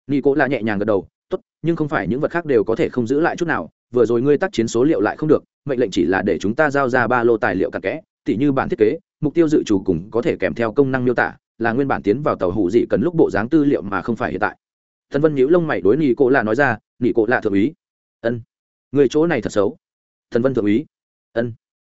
Nhì cổ là nhẹ nhàng gật đầu, tốt, nhưng không phải những vật khác đều có thể không giữ lại chút nào, vừa rồi ngươi tác chiến số liệu lại không được, mệnh lệnh chỉ là để chúng ta giao ra ba lô tài liệu cặn kẽ, tỉ như bản thiết kế, mục tiêu dự trù cùng có thể kèm theo công năng miêu tả, là nguyên bản tiến vào tàu hủ dị cần lúc bộ dáng tư liệu mà không phải hiện tại. Thần vân nhíu lông mày đối nị cổ là nói ra nị cổ là thượng úy. Ân, người chỗ này thật xấu. Thần vân thượng úy, ân,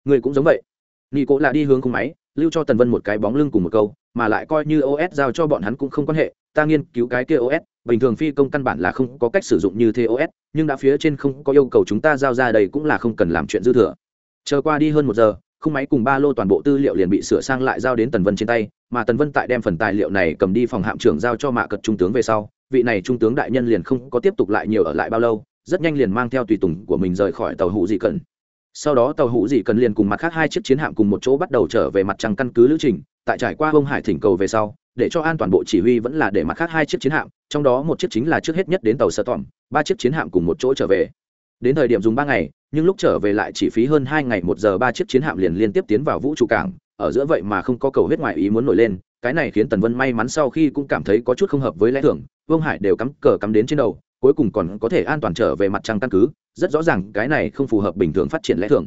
người cũng giống vậy. Nị cổ là đi hướng khung máy, lưu cho tần vân một cái bóng lưng cùng một câu mà lại coi như os giao cho bọn hắn cũng không quan hệ, ta nghiên cứu cái kia os bình thường phi công căn bản là không có cách sử dụng như thế os nhưng đã phía trên không có yêu cầu chúng ta giao ra đây cũng là không cần làm chuyện dư thừa. Chờ qua đi hơn một giờ, khung máy cùng ba lô toàn bộ tư liệu liền bị sửa sang lại giao đến tần vân trên tay, mà tần vân tại đem phần tài liệu này cầm đi phòng hạm trưởng giao cho mạ cật trung tướng về sau, vị này trung tướng đại nhân liền không có tiếp tục lại nhiều ở lại bao lâu, rất nhanh liền mang theo tùy tùng của mình rời khỏi tàu hụ dị cần sau đó tàu hụ dị cần liền cùng mặt khác hai chiếc chiến hạm cùng một chỗ bắt đầu trở về mặt trăng căn cứ lữ trình tại trải qua hông hải thỉnh cầu về sau, để cho an toàn bộ chỉ huy vẫn là để mặt khác hai chiếc chiến hạm, trong đó một chiếc chính là trước hết nhất đến tàu sơ tỏm, ba chiếc chiến hạm cùng một chỗ trở về. Đến thời điểm dùng ba ngày, nhưng lúc trở về lại chỉ phí hơn hai ngày một giờ, ba chiếc chiến hạm liền liên tiếp tiến vào vũ trụ cảng, ở giữa vậy mà không có cầu huyết ngoại ý muốn nổi lên, cái này khiến tần vân may mắn sau khi cũng cảm thấy có chút không hợp với lẽ thường, vương hải đều cắm cờ cắm đến trên đầu, cuối cùng còn có thể an toàn trở về mặt trăng căn cứ, rất rõ ràng cái này không phù hợp bình thường phát triển lẽ thường.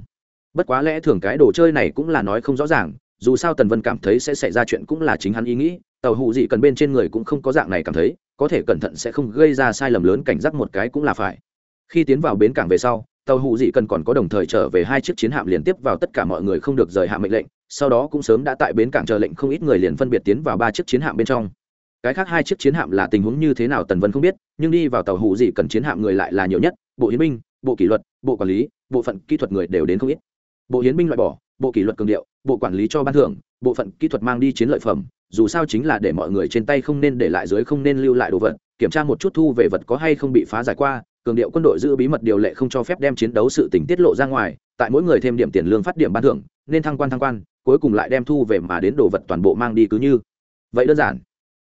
Bất quá lẽ thường cái đồ chơi này cũng là nói không rõ ràng dù sao tần vân cảm thấy sẽ xảy ra chuyện cũng là chính hắn ý nghĩ, tàu hụ dị cần bên trên người cũng không có dạng này cảm thấy, có thể cẩn thận sẽ không gây ra sai lầm lớn cảnh giác một cái cũng là phải. Khi tiến vào bến cảng về sau, tàu hụ dị cần còn có đồng thời trở về hai chiếc chiến hạm liên tiếp vào tất cả mọi người không được rời hạ mệnh lệnh, sau đó cũng sớm đã tại bến cảng chờ lệnh không ít người liền phân biệt tiến vào ba chiếc chiến hạm bên trong. Cái khác hai chiếc chiến hạm là tình huống như thế nào tần vân không biết, nhưng đi vào tàu hụ dị cần chiến hạm người lại là nhiều nhất, bộ hiến binh, bộ kỷ luật, bộ quản lý, bộ phận kỹ thuật người đều đến không ít. Bộ hiến binh loại bỏ, bộ kỷ luật cường điệu bộ quản lý cho ban thưởng, bộ phận kỹ thuật mang đi chiến lợi phẩm, dù sao chính là để mọi người trên tay không nên để lại dưới không nên lưu lại đồ vật, kiểm tra một chút thu về vật có hay không bị phá giải qua, cường điệu quân đội giữ bí mật điều lệ không cho phép đem chiến đấu sự tình tiết lộ ra ngoài, tại mỗi người thêm điểm tiền lương phát điểm ban thưởng, nên thăng quan thăng quan, cuối cùng lại đem thu về mà đến đồ vật toàn bộ mang đi cứ như. Vậy đơn giản.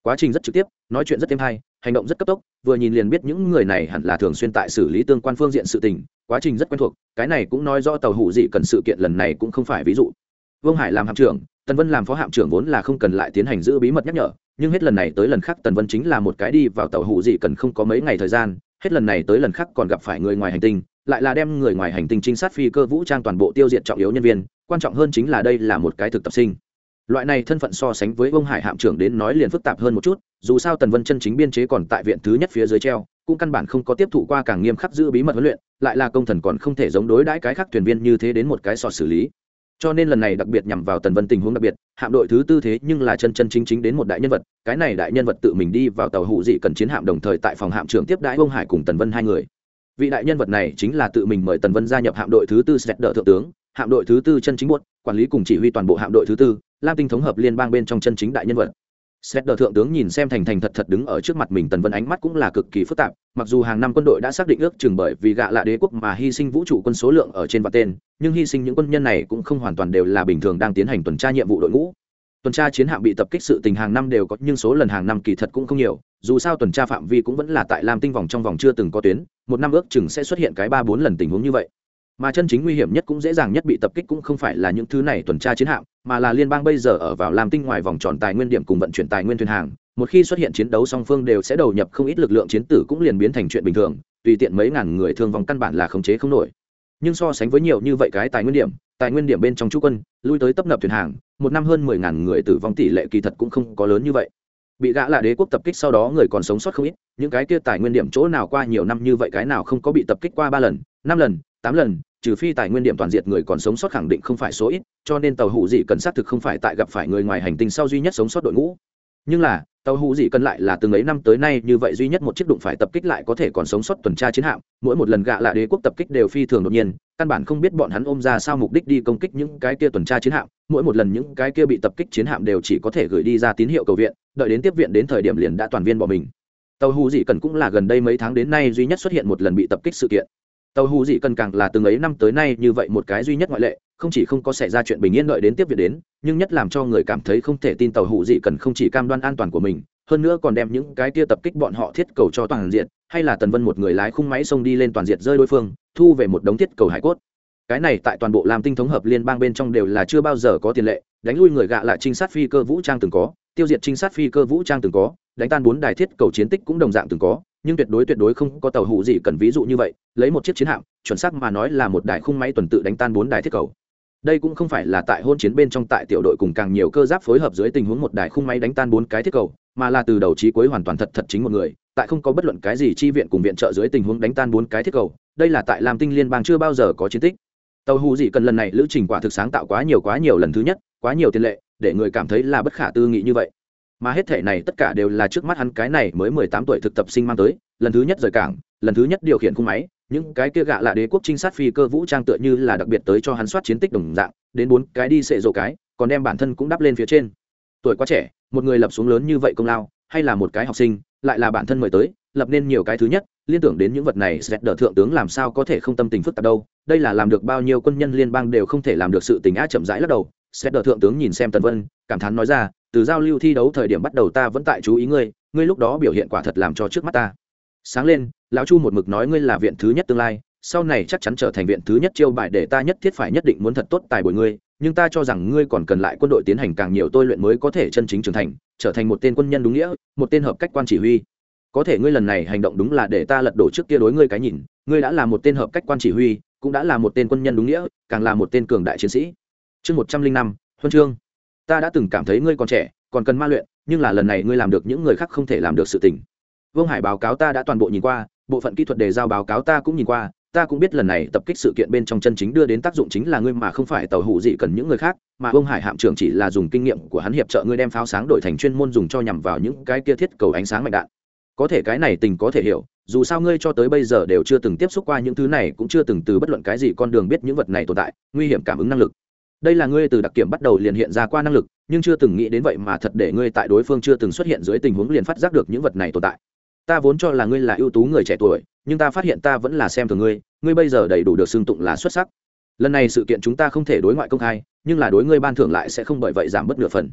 Quá trình rất trực tiếp, nói chuyện rất êm hay, hành động rất cấp tốc, vừa nhìn liền biết những người này hẳn là thường xuyên tại xử lý tương quan phương diện sự tình, quá trình rất quen thuộc, cái này cũng nói do tàu hủ dị cần sự kiện lần này cũng không phải ví dụ vương hải làm hạm trưởng, tần vân làm phó hạm trưởng vốn là không cần lại tiến hành giữ bí mật nhắc nhở, nhưng hết lần này tới lần khác tần vân chính là một cái đi vào tàu hụ dị cần không có mấy ngày thời gian, hết lần này tới lần khác còn gặp phải người ngoài hành tinh, lại là đem người ngoài hành tinh trinh sát phi cơ vũ trang toàn bộ tiêu diệt trọng yếu nhân viên, quan trọng hơn chính là đây là một cái thực tập sinh. Loại này thân phận so sánh với ông hải hạm trưởng đến nói liền phức tạp hơn một chút, dù sao tần vân chân chính biên chế còn tại viện thứ nhất phía dưới treo, cũng căn bản không có tiếp thụ qua càng nghiêm khắc giữ bí mật huấn luyện, lại là công thần còn không thể giống đối đãi cái khác thuyền viên như thế đến một cái sọt xử lý cho nên lần này đặc biệt nhằm vào tần vân tình huống đặc biệt, hạm đội thứ tư thế nhưng là chân chân chính chính đến một đại nhân vật, cái này đại nhân vật tự mình đi vào tàu hụ dị cần chiến hạm đồng thời tại phòng hạm trưởng tiếp đãi ông hải cùng tần vân hai người. Vị đại nhân vật này chính là tự mình mời tần vân gia nhập hạm đội thứ tư sẹt đỡ thượng tướng, hạm đội thứ tư chân chính buốt, quản lý cùng chỉ huy toàn bộ hạm đội thứ tư, lam tinh thống hợp liên bang bên trong chân chính đại nhân vật xét đờ thượng tướng nhìn xem thành thành thật thật đứng ở trước mặt mình tần vân ánh mắt cũng là cực kỳ phức tạp, mặc dù hàng năm quân đội đã xác định ước chừng bởi vì gạ lạ đế quốc mà hy sinh vũ trụ quân số lượng ở trên và tên, nhưng hy sinh những quân nhân này cũng không hoàn toàn đều là bình thường đang tiến hành tuần tra nhiệm vụ đội ngũ. Tuần tra chiến hạm bị tập kích sự tình hàng năm đều có, nhưng số lần hàng năm kỳ thật cũng không nhiều, dù sao tuần tra phạm vi cũng vẫn là tại lam tinh vòng trong vòng chưa từng có tuyến, một năm ước chừng sẽ xuất hiện cái ba bốn lần tình huống như vậy. Mà chân chính nguy hiểm nhất cũng dễ dàng nhất bị tập kích cũng không phải là những thứ này tuần tra chiến hạm mà là liên bang bây giờ ở vào lam tinh ngoài vòng tròn tài nguyên điểm cùng vận chuyển tài nguyên thuyền hàng. Một khi xuất hiện chiến đấu song phương đều sẽ đầu nhập không ít lực lượng chiến tử cũng liền biến thành chuyện bình thường, tùy tiện mấy ngàn người thương vong căn bản là khống chế không nổi. Nhưng so sánh với nhiều như vậy cái tài nguyên điểm, tài nguyên điểm bên trong chú quân, lui tới tấp nập thuyền hàng, một năm hơn mười ngàn người tử vong tỷ lệ kỳ thật cũng không có lớn như vậy. Bị gã là đế quốc tập kích sau đó người còn sống sót không ít, những cái kia tài nguyên điểm chỗ nào qua nhiều năm như vậy cái nào không có bị tập kích qua ba lần, năm lần, tám lần trừ phi tài nguyên điểm toàn diện người còn sống sót khẳng định không phải số ít, cho nên tàu hủ dị cần xác thực không phải tại gặp phải người ngoài hành tinh sau duy nhất sống sót đội ngũ. Nhưng là, tàu hủ dị cần lại là từng ấy năm tới nay như vậy duy nhất một chiếc đụng phải tập kích lại có thể còn sống sót tuần tra chiến hạm, mỗi một lần gạ lạ đế quốc tập kích đều phi thường đột nhiên, căn bản không biết bọn hắn ôm ra sao mục đích đi công kích những cái kia tuần tra chiến hạm, mỗi một lần những cái kia bị tập kích chiến hạm đều chỉ có thể gửi đi ra tín hiệu cầu viện, đợi đến tiếp viện đến thời điểm liền đã toàn viên bỏ mình. Tàu hù dị cần cũng là gần đây mấy tháng đến nay duy nhất xuất hiện một lần bị tập kích sự kiện tàu hù dị cần càng là từng ấy năm tới nay như vậy một cái duy nhất ngoại lệ, không chỉ không có xảy ra chuyện bình yên đợi đến tiếp viện đến, nhưng nhất làm cho người cảm thấy không thể tin tàu hù dị cần không chỉ cam đoan an toàn của mình, hơn nữa còn đem những cái kia tập kích bọn họ thiết cầu cho toàn diện, hay là tần vân một người lái khung máy xông đi lên toàn diện rơi đối phương, thu về một đống thiết cầu hải cốt. Cái này tại toàn bộ làm tinh thống hợp liên bang bên trong đều là chưa bao giờ có tiền lệ, đánh lui người gạ lại trinh sát phi cơ vũ trang từng có, tiêu diệt trinh sát phi cơ vũ trang từng có, đánh tan bốn đài thiết cầu chiến tích cũng đồng dạng từng có nhưng tuyệt đối tuyệt đối không có tàu hủ gì cần ví dụ như vậy, lấy một chiếc chiến hạm, chuẩn xác mà nói là một đài khung máy tuần tự đánh tan bốn đài thiết cầu. Đây cũng không phải là tại hôn chiến bên trong tại tiểu đội cùng càng nhiều cơ giáp phối hợp dưới tình huống một đài khung máy đánh tan bốn cái thiết cầu, mà là từ đầu chí cuối hoàn toàn thật thật chính một người, tại không có bất luận cái gì chi viện cùng viện trợ dưới tình huống đánh tan bốn cái thiết cầu, đây là tại làm tinh liên bang chưa bao giờ có chiến tích. Tàu hù dị cần lần này lữ trình quả thực sáng tạo quá nhiều quá nhiều lần thứ nhất, quá nhiều tiền lệ, để người cảm thấy là bất khả tư nghị như vậy mà hết thể này tất cả đều là trước mắt hắn cái này mới mười tám tuổi thực tập sinh mang tới, lần thứ nhất rời cảng, lần thứ nhất điều khiển khung máy, những cái kia gạ là đế quốc trinh sát phi cơ vũ trang tựa như là đặc biệt tới cho hắn soát chiến tích đồng dạng, đến bốn cái đi sệ rộ cái, còn đem bản thân cũng đắp lên phía trên. Tuổi quá trẻ, một người lập xuống lớn như vậy công lao, hay là một cái học sinh, lại là bản thân mời tới, lập nên nhiều cái thứ nhất, liên tưởng đến những vật này sẽ đỡ thượng tướng làm sao có thể không tâm tình phức tạp đâu, đây là làm được bao nhiêu quân nhân liên bang đều không thể làm được sự tình á chậm rãi lắc đầu. Sẽ đỡ thượng tướng nhìn xem tần vân, cảm thán nói ra từ giao lưu thi đấu thời điểm bắt đầu ta vẫn tại chú ý ngươi ngươi lúc đó biểu hiện quả thật làm cho trước mắt ta. Sáng lên, lão chu một mực nói ngươi là viện thứ nhất tương lai, sau này chắc chắn trở thành viện thứ nhất chiêu bài để ta nhất thiết phải nhất định muốn thật tốt tài bồi ngươi, nhưng ta cho rằng ngươi còn cần lại quân đội tiến hành càng nhiều tôi luyện mới có thể chân chính trưởng thành, trở thành một tên quân nhân đúng nghĩa, một tên hợp cách quan chỉ huy. Có thể ngươi lần này hành động đúng là để ta lật đổ trước kia đối ngươi cái nhìn, ngươi đã là một tên hợp cách quan chỉ huy, cũng đã là một tên quân nhân đúng nghĩa, càng là một tên cường đại chiến sĩ. Chương một trăm linh năm, huân chương ta đã từng cảm thấy ngươi còn trẻ, còn cần ma luyện, nhưng là lần này ngươi làm được những người khác không thể làm được sự tình. Vương hải báo cáo ta đã toàn bộ nhìn qua, bộ phận kỹ thuật đề giao báo cáo ta cũng nhìn qua, ta cũng biết lần này tập kích sự kiện bên trong chân chính đưa đến tác dụng chính là ngươi mà không phải tàu hủ gì cần những người khác, mà vương hải hạm trưởng chỉ là dùng kinh nghiệm của hắn hiệp trợ ngươi đem pháo sáng đổi thành chuyên môn dùng cho nhằm vào những cái kia thiết cầu ánh sáng mạnh đạn. Có thể cái này tình có thể hiểu, dù sao ngươi cho tới bây giờ đều chưa từng tiếp xúc qua những thứ này, cũng chưa từng từ bất luận cái gì con đường biết những vật này tồn tại, nguy hiểm cảm ứng năng lực đây là ngươi từ đặc kiểm bắt đầu liền hiện ra qua năng lực, nhưng chưa từng nghĩ đến vậy mà thật để ngươi tại đối phương chưa từng xuất hiện dưới tình huống liền phát giác được những vật này tồn tại. Ta vốn cho là ngươi là ưu tú người trẻ tuổi, nhưng ta phát hiện ta vẫn là xem thường ngươi ngươi bây giờ đầy đủ được xưng tụng là xuất sắc. Lần này sự kiện chúng ta không thể đối ngoại công khai, nhưng là đối ngươi ban thưởng lại sẽ không bởi vậy giảm bớt nửa phần.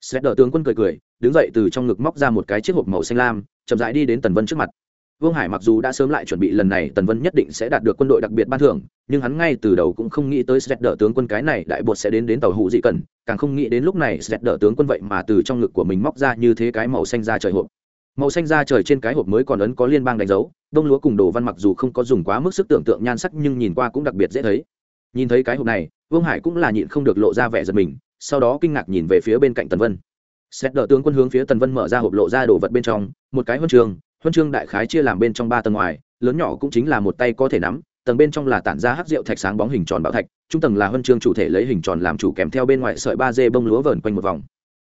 Xét đờ tướng quân cười cười, đứng dậy từ trong ngực móc ra một cái chiếc hộp màu xanh lam, chậm rãi đi đến tần vân trước mặt vương hải mặc dù đã sớm lại chuẩn bị lần này tần vân nhất định sẽ đạt được quân đội đặc biệt ban thưởng, nhưng hắn ngay từ đầu cũng không nghĩ tới xét đỡ tướng quân cái này đại bột sẽ đến đến tàu hụ dị cần càng không nghĩ đến lúc này xét đỡ tướng quân vậy mà từ trong ngực của mình móc ra như thế cái màu xanh ra trời hộp. Màu xanh da trời trên cái hộp mới còn ấn có liên bang đánh dấu, đông lúa cùng đồ văn mặc dù không có dùng quá mức sức tưởng tượng nhan sắc nhưng nhìn qua cũng đặc biệt dễ thấy. Nhìn thấy cái hộp này, vương hải cũng là nhịn không được lộ ra vẻ giật mình, sau đó kinh ngạc nhìn về phía bên cạnh tần vân. Xét đỡ tướng quân hướng phía tần vân mở ra hộp lộ ra đồ vật bên trong, một cái huân trường huân chương đại khái chia làm bên trong ba tầng ngoài, lớn nhỏ cũng chính là một tay có thể nắm, tầng bên trong là tản ra hắc rượu thạch sáng bóng hình tròn bảo thạch, trung tầng là huân chương chủ thể lấy hình tròn làm chủ kèm theo bên ngoài sợi ba dê bông lúa vờn quanh một vòng.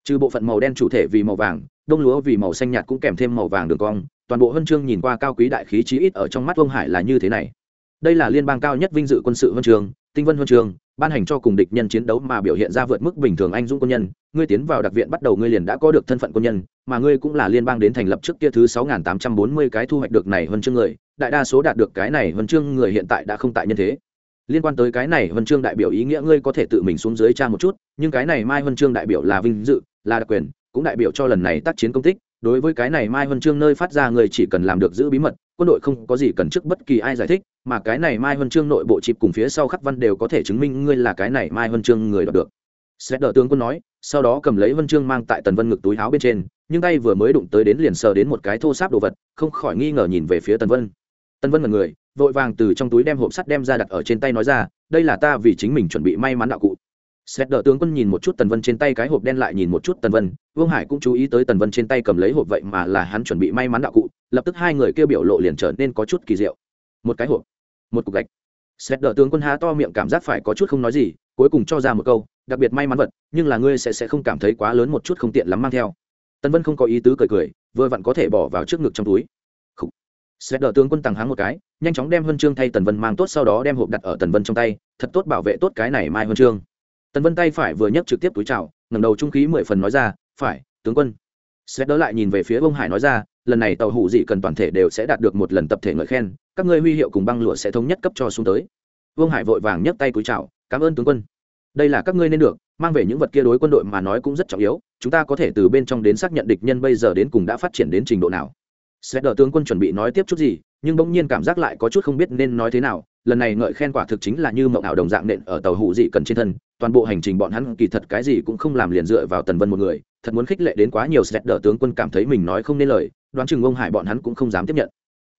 Trừ bộ phận màu đen chủ thể vì màu vàng, đông lúa vì màu xanh nhạt cũng kèm thêm màu vàng đường cong, toàn bộ huân chương nhìn qua cao quý đại khí chí ít ở trong mắt vương hải là như thế này. Đây là liên bang cao nhất vinh dự quân sự huân chương, tinh vân huân chương ban hành cho cùng địch nhân chiến đấu mà biểu hiện ra vượt mức bình thường anh dũng quân nhân, ngươi tiến vào đặc viện bắt đầu ngươi liền đã có được thân phận quân nhân, mà ngươi cũng là liên bang đến thành lập trước kia thứ sáu tám trăm bốn mươi cái thu hoạch được này huân chương người, đại đa số đạt được cái này huân chương người hiện tại đã không tại nhân thế. Liên quan tới cái này huân chương đại biểu ý nghĩa ngươi có thể tự mình xuống dưới tra một chút, nhưng cái này mai huân chương đại biểu là vinh dự, là đặc quyền, cũng đại biểu cho lần này tác chiến công tích đối với cái này mai huân chương nơi phát ra người chỉ cần làm được giữ bí mật quân đội không có gì cần trước bất kỳ ai giải thích, mà cái này mai huân chương nội bộ chịp cùng phía sau khắc văn đều có thể chứng minh ngươi là cái này mai huân chương người đọc được. Xét đỡ tướng quân nói, sau đó cầm lấy huân chương mang tại tần vân ngực túi áo bên trên, nhưng tay vừa mới đụng tới đến liền sờ đến một cái thô sáp đồ vật, không khỏi nghi ngờ nhìn về phía tần vân. Tần vân là người, vội vàng từ trong túi đem hộp sắt đem ra đặt ở trên tay nói ra, đây là ta vì chính mình chuẩn bị may mắn đạo cụ. Xét đỡ tướng quân nhìn một chút tần vân trên tay cái hộp đen lại nhìn một chút tần vân, vương hải cũng chú ý tới tần vân trên tay cầm lấy hộp vậy mà là hắn chuẩn bị may mắn đạo cụ lập tức hai người kia biểu lộ liền trở nên có chút kỳ diệu. Một cái hộp, một cục gạch. Xét đỡ tướng quân há to miệng cảm giác phải có chút không nói gì, cuối cùng cho ra một câu, đặc biệt may mắn vật, nhưng là ngươi sẽ sẽ không cảm thấy quá lớn một chút không tiện lắm mang theo. Tần vân không có ý tứ cười cười, vừa vặn có thể bỏ vào trước ngực trong túi. Xét đỡ tướng quân tàng háng một cái, nhanh chóng đem huân chương thay tần vân mang tốt sau đó đem hộp đặt ở tần vân trong tay, thật tốt bảo vệ tốt cái này mai huân chương. Tần vân tay phải vừa nhấc trực tiếp túi trào ngẩng đầu trung khí mười phần nói ra, phải, tướng quân. Xét đỡ lại nhìn về phía ông hải nói ra lần này tàu hủ dị cần toàn thể đều sẽ đạt được một lần tập thể ngợi khen, các ngươi huy hiệu cùng băng lụa sẽ thống nhất cấp cho xuống tới. Vương hải vội vàng nhấc tay cúi chào, cảm ơn tướng quân. Đây là các ngươi nên được, mang về những vật kia đối quân đội mà nói cũng rất trọng yếu, chúng ta có thể từ bên trong đến xác nhận địch nhân bây giờ đến cùng đã phát triển đến trình độ nào. Sẽ đỡ tướng quân chuẩn bị nói tiếp chút gì, nhưng bỗng nhiên cảm giác lại có chút không biết nên nói thế nào, lần này ngợi khen quả thực chính là như mộng ảo đồng dạng nện ở tàu hụ dị cần trên thân, toàn bộ hành trình bọn hắn kỳ thật cái gì cũng không làm liền dựa vào tần vân một người, thật muốn khích lệ đến quá nhiều sẽ đỡ tướng quân cảm thấy mình nói không nên lời đoán chừng ông hải bọn hắn cũng không dám tiếp nhận.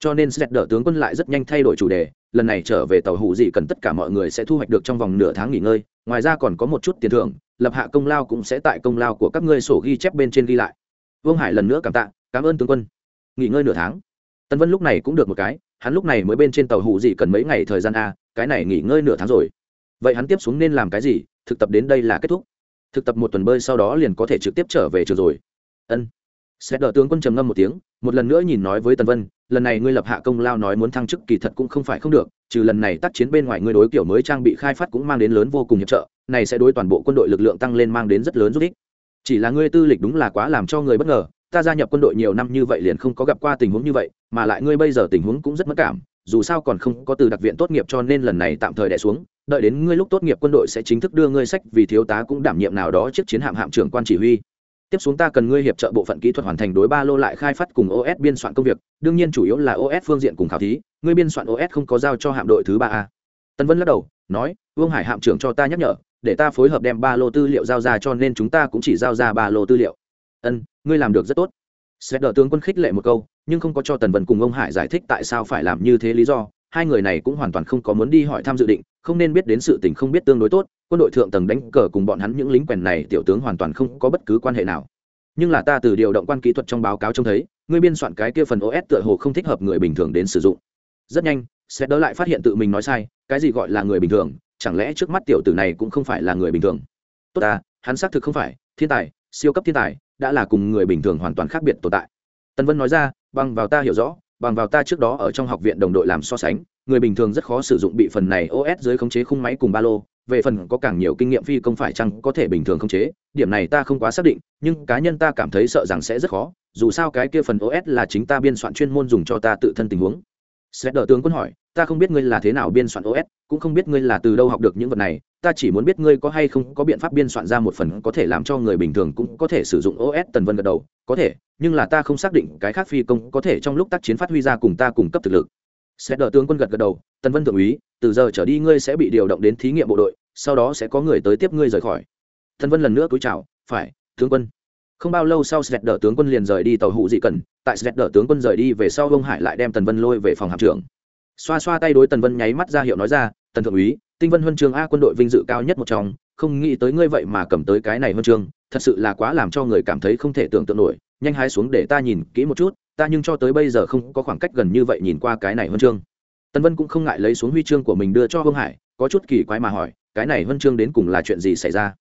Cho nên sẽ đỡ tướng quân lại rất nhanh thay đổi chủ đề, lần này trở về tàu hủ dị cần tất cả mọi người sẽ thu hoạch được trong vòng nửa tháng nghỉ ngơi, ngoài ra còn có một chút tiền thưởng, lập hạ công lao cũng sẽ tại công lao của các ngươi sổ ghi chép bên trên ghi lại. Vương hải lần nữa cảm tạ, cảm ơn tướng quân. Nghỉ ngơi nửa tháng. Tân vân lúc này cũng được một cái, hắn lúc này mới bên trên tàu hủ gì cần mấy ngày thời gian a, cái này nghỉ ngơi nửa tháng rồi. Vậy hắn tiếp xuống nên làm cái gì? Thực tập đến đây là kết thúc. Thực tập một tuần bơi sau đó liền có thể trực tiếp trở về trường rồi. Ân xét đỡ tướng quân trầm ngâm một tiếng, một lần nữa nhìn nói với tần vân, lần này ngươi lập hạ công lao nói muốn thăng chức kỳ thật cũng không phải không được, trừ lần này tác chiến bên ngoài ngươi đối kiểu mới trang bị khai phát cũng mang đến lớn vô cùng hiệp trợ, này sẽ đối toàn bộ quân đội lực lượng tăng lên mang đến rất lớn giúp ích. Chỉ là ngươi tư lịch đúng là quá làm cho người bất ngờ, ta gia nhập quân đội nhiều năm như vậy liền không có gặp qua tình huống như vậy, mà lại ngươi bây giờ tình huống cũng rất mất cảm, dù sao còn không có từ đặc viện tốt nghiệp cho nên lần này tạm thời đẻ xuống, đợi đến ngươi lúc tốt nghiệp quân đội sẽ chính thức đưa ngươi sách vì thiếu tá cũng đảm nhiệm nào đó trước chiến hạm hạm trưởng quan chỉ huy tiếp xuống ta cần ngươi hiệp trợ bộ phận kỹ thuật hoàn thành đối ba lô lại khai phát cùng os biên soạn công việc, đương nhiên chủ yếu là os phương diện cùng khảo thí, ngươi biên soạn os không có giao cho hạm đội thứ ba a. Tân vân lắc đầu, nói, vương hải hạm trưởng cho ta nhắc nhở, để ta phối hợp đem ba lô tư liệu giao ra cho nên chúng ta cũng chỉ giao ra ba lô tư liệu. Ân, ngươi làm được rất tốt. Sẽ đỡ tướng quân khích lệ một câu, nhưng không có cho tần vân cùng ông hải giải thích tại sao phải làm như thế lý do hai người này cũng hoàn toàn không có muốn đi hỏi thăm dự định, không nên biết đến sự tình không biết tương đối tốt, quân đội thượng tầng đánh cờ cùng bọn hắn những lính quèn này tiểu tướng hoàn toàn không có bất cứ quan hệ nào. Nhưng là ta từ điều động quan kỹ thuật trong báo cáo trông thấy người biên soạn cái kia phần os tựa hồ không thích hợp người bình thường đến sử dụng. Rất nhanh sẽ đỡ lại phát hiện tự mình nói sai, cái gì gọi là người bình thường, chẳng lẽ trước mắt tiểu tử này cũng không phải là người bình thường? Tốt ta, hắn xác thực không phải, thiên tài, siêu cấp thiên tài, đã là cùng người bình thường hoàn toàn khác biệt tồn tại. Tần vân nói ra, bằng vào ta hiểu rõ bằng vào ta trước đó ở trong học viện đồng đội làm so sánh, người bình thường rất khó sử dụng bị phần này os dưới khống chế khung máy cùng ba lô, về phần có càng nhiều kinh nghiệm phi công phải chăng có thể bình thường khống chế, điểm này ta không quá xác định, nhưng cá nhân ta cảm thấy sợ rằng sẽ rất khó, dù sao cái kia phần os là chính ta biên soạn chuyên môn dùng cho ta tự thân tình huống. Sẽ đỡ tướng quân hỏi, ta không biết ngươi là thế nào biên soạn os cũng không biết ngươi là từ đâu học được những vật này ta chỉ muốn biết ngươi có hay không có biện pháp biên soạn ra một phần có thể làm cho người bình thường cũng có thể sử dụng os tần vân gật đầu. Có thể, nhưng là ta không xác định cái khác phi công có thể trong lúc tác chiến phát huy ra cùng ta cung cấp thực lực. Sẽ đỡ tướng quân gật gật đầu, tần vân thượng úy, từ giờ trở đi ngươi sẽ bị điều động đến thí nghiệm bộ đội, sau đó sẽ có người tới tiếp ngươi rời khỏi. Tần vân lần nữa cúi chào, phải, tướng quân. Không bao lâu sau sẹt đỡ tướng quân liền rời đi tàu hụ dị cần tại sẹt đỡ tướng quân rời đi về sau ông hải lại đem tần vân lôi về phòng hạm trưởng. Xoa xoa tay đối tần vân nháy mắt ra hiệu nói ra, tần thượng úy tinh vân huân chương a quân đội vinh dự cao nhất một trong, không nghĩ tới ngươi vậy mà cầm tới cái này huân chương thật sự là quá làm cho người cảm thấy không thể tưởng tượng nổi, nhanh hái xuống để ta nhìn kỹ một chút, ta nhưng cho tới bây giờ không có khoảng cách gần như vậy nhìn qua cái này huân chương Tân vân cũng không ngại lấy xuống huy chương của mình đưa cho vương hải, có chút kỳ quái mà hỏi, cái này huân chương đến cùng là chuyện gì xảy ra?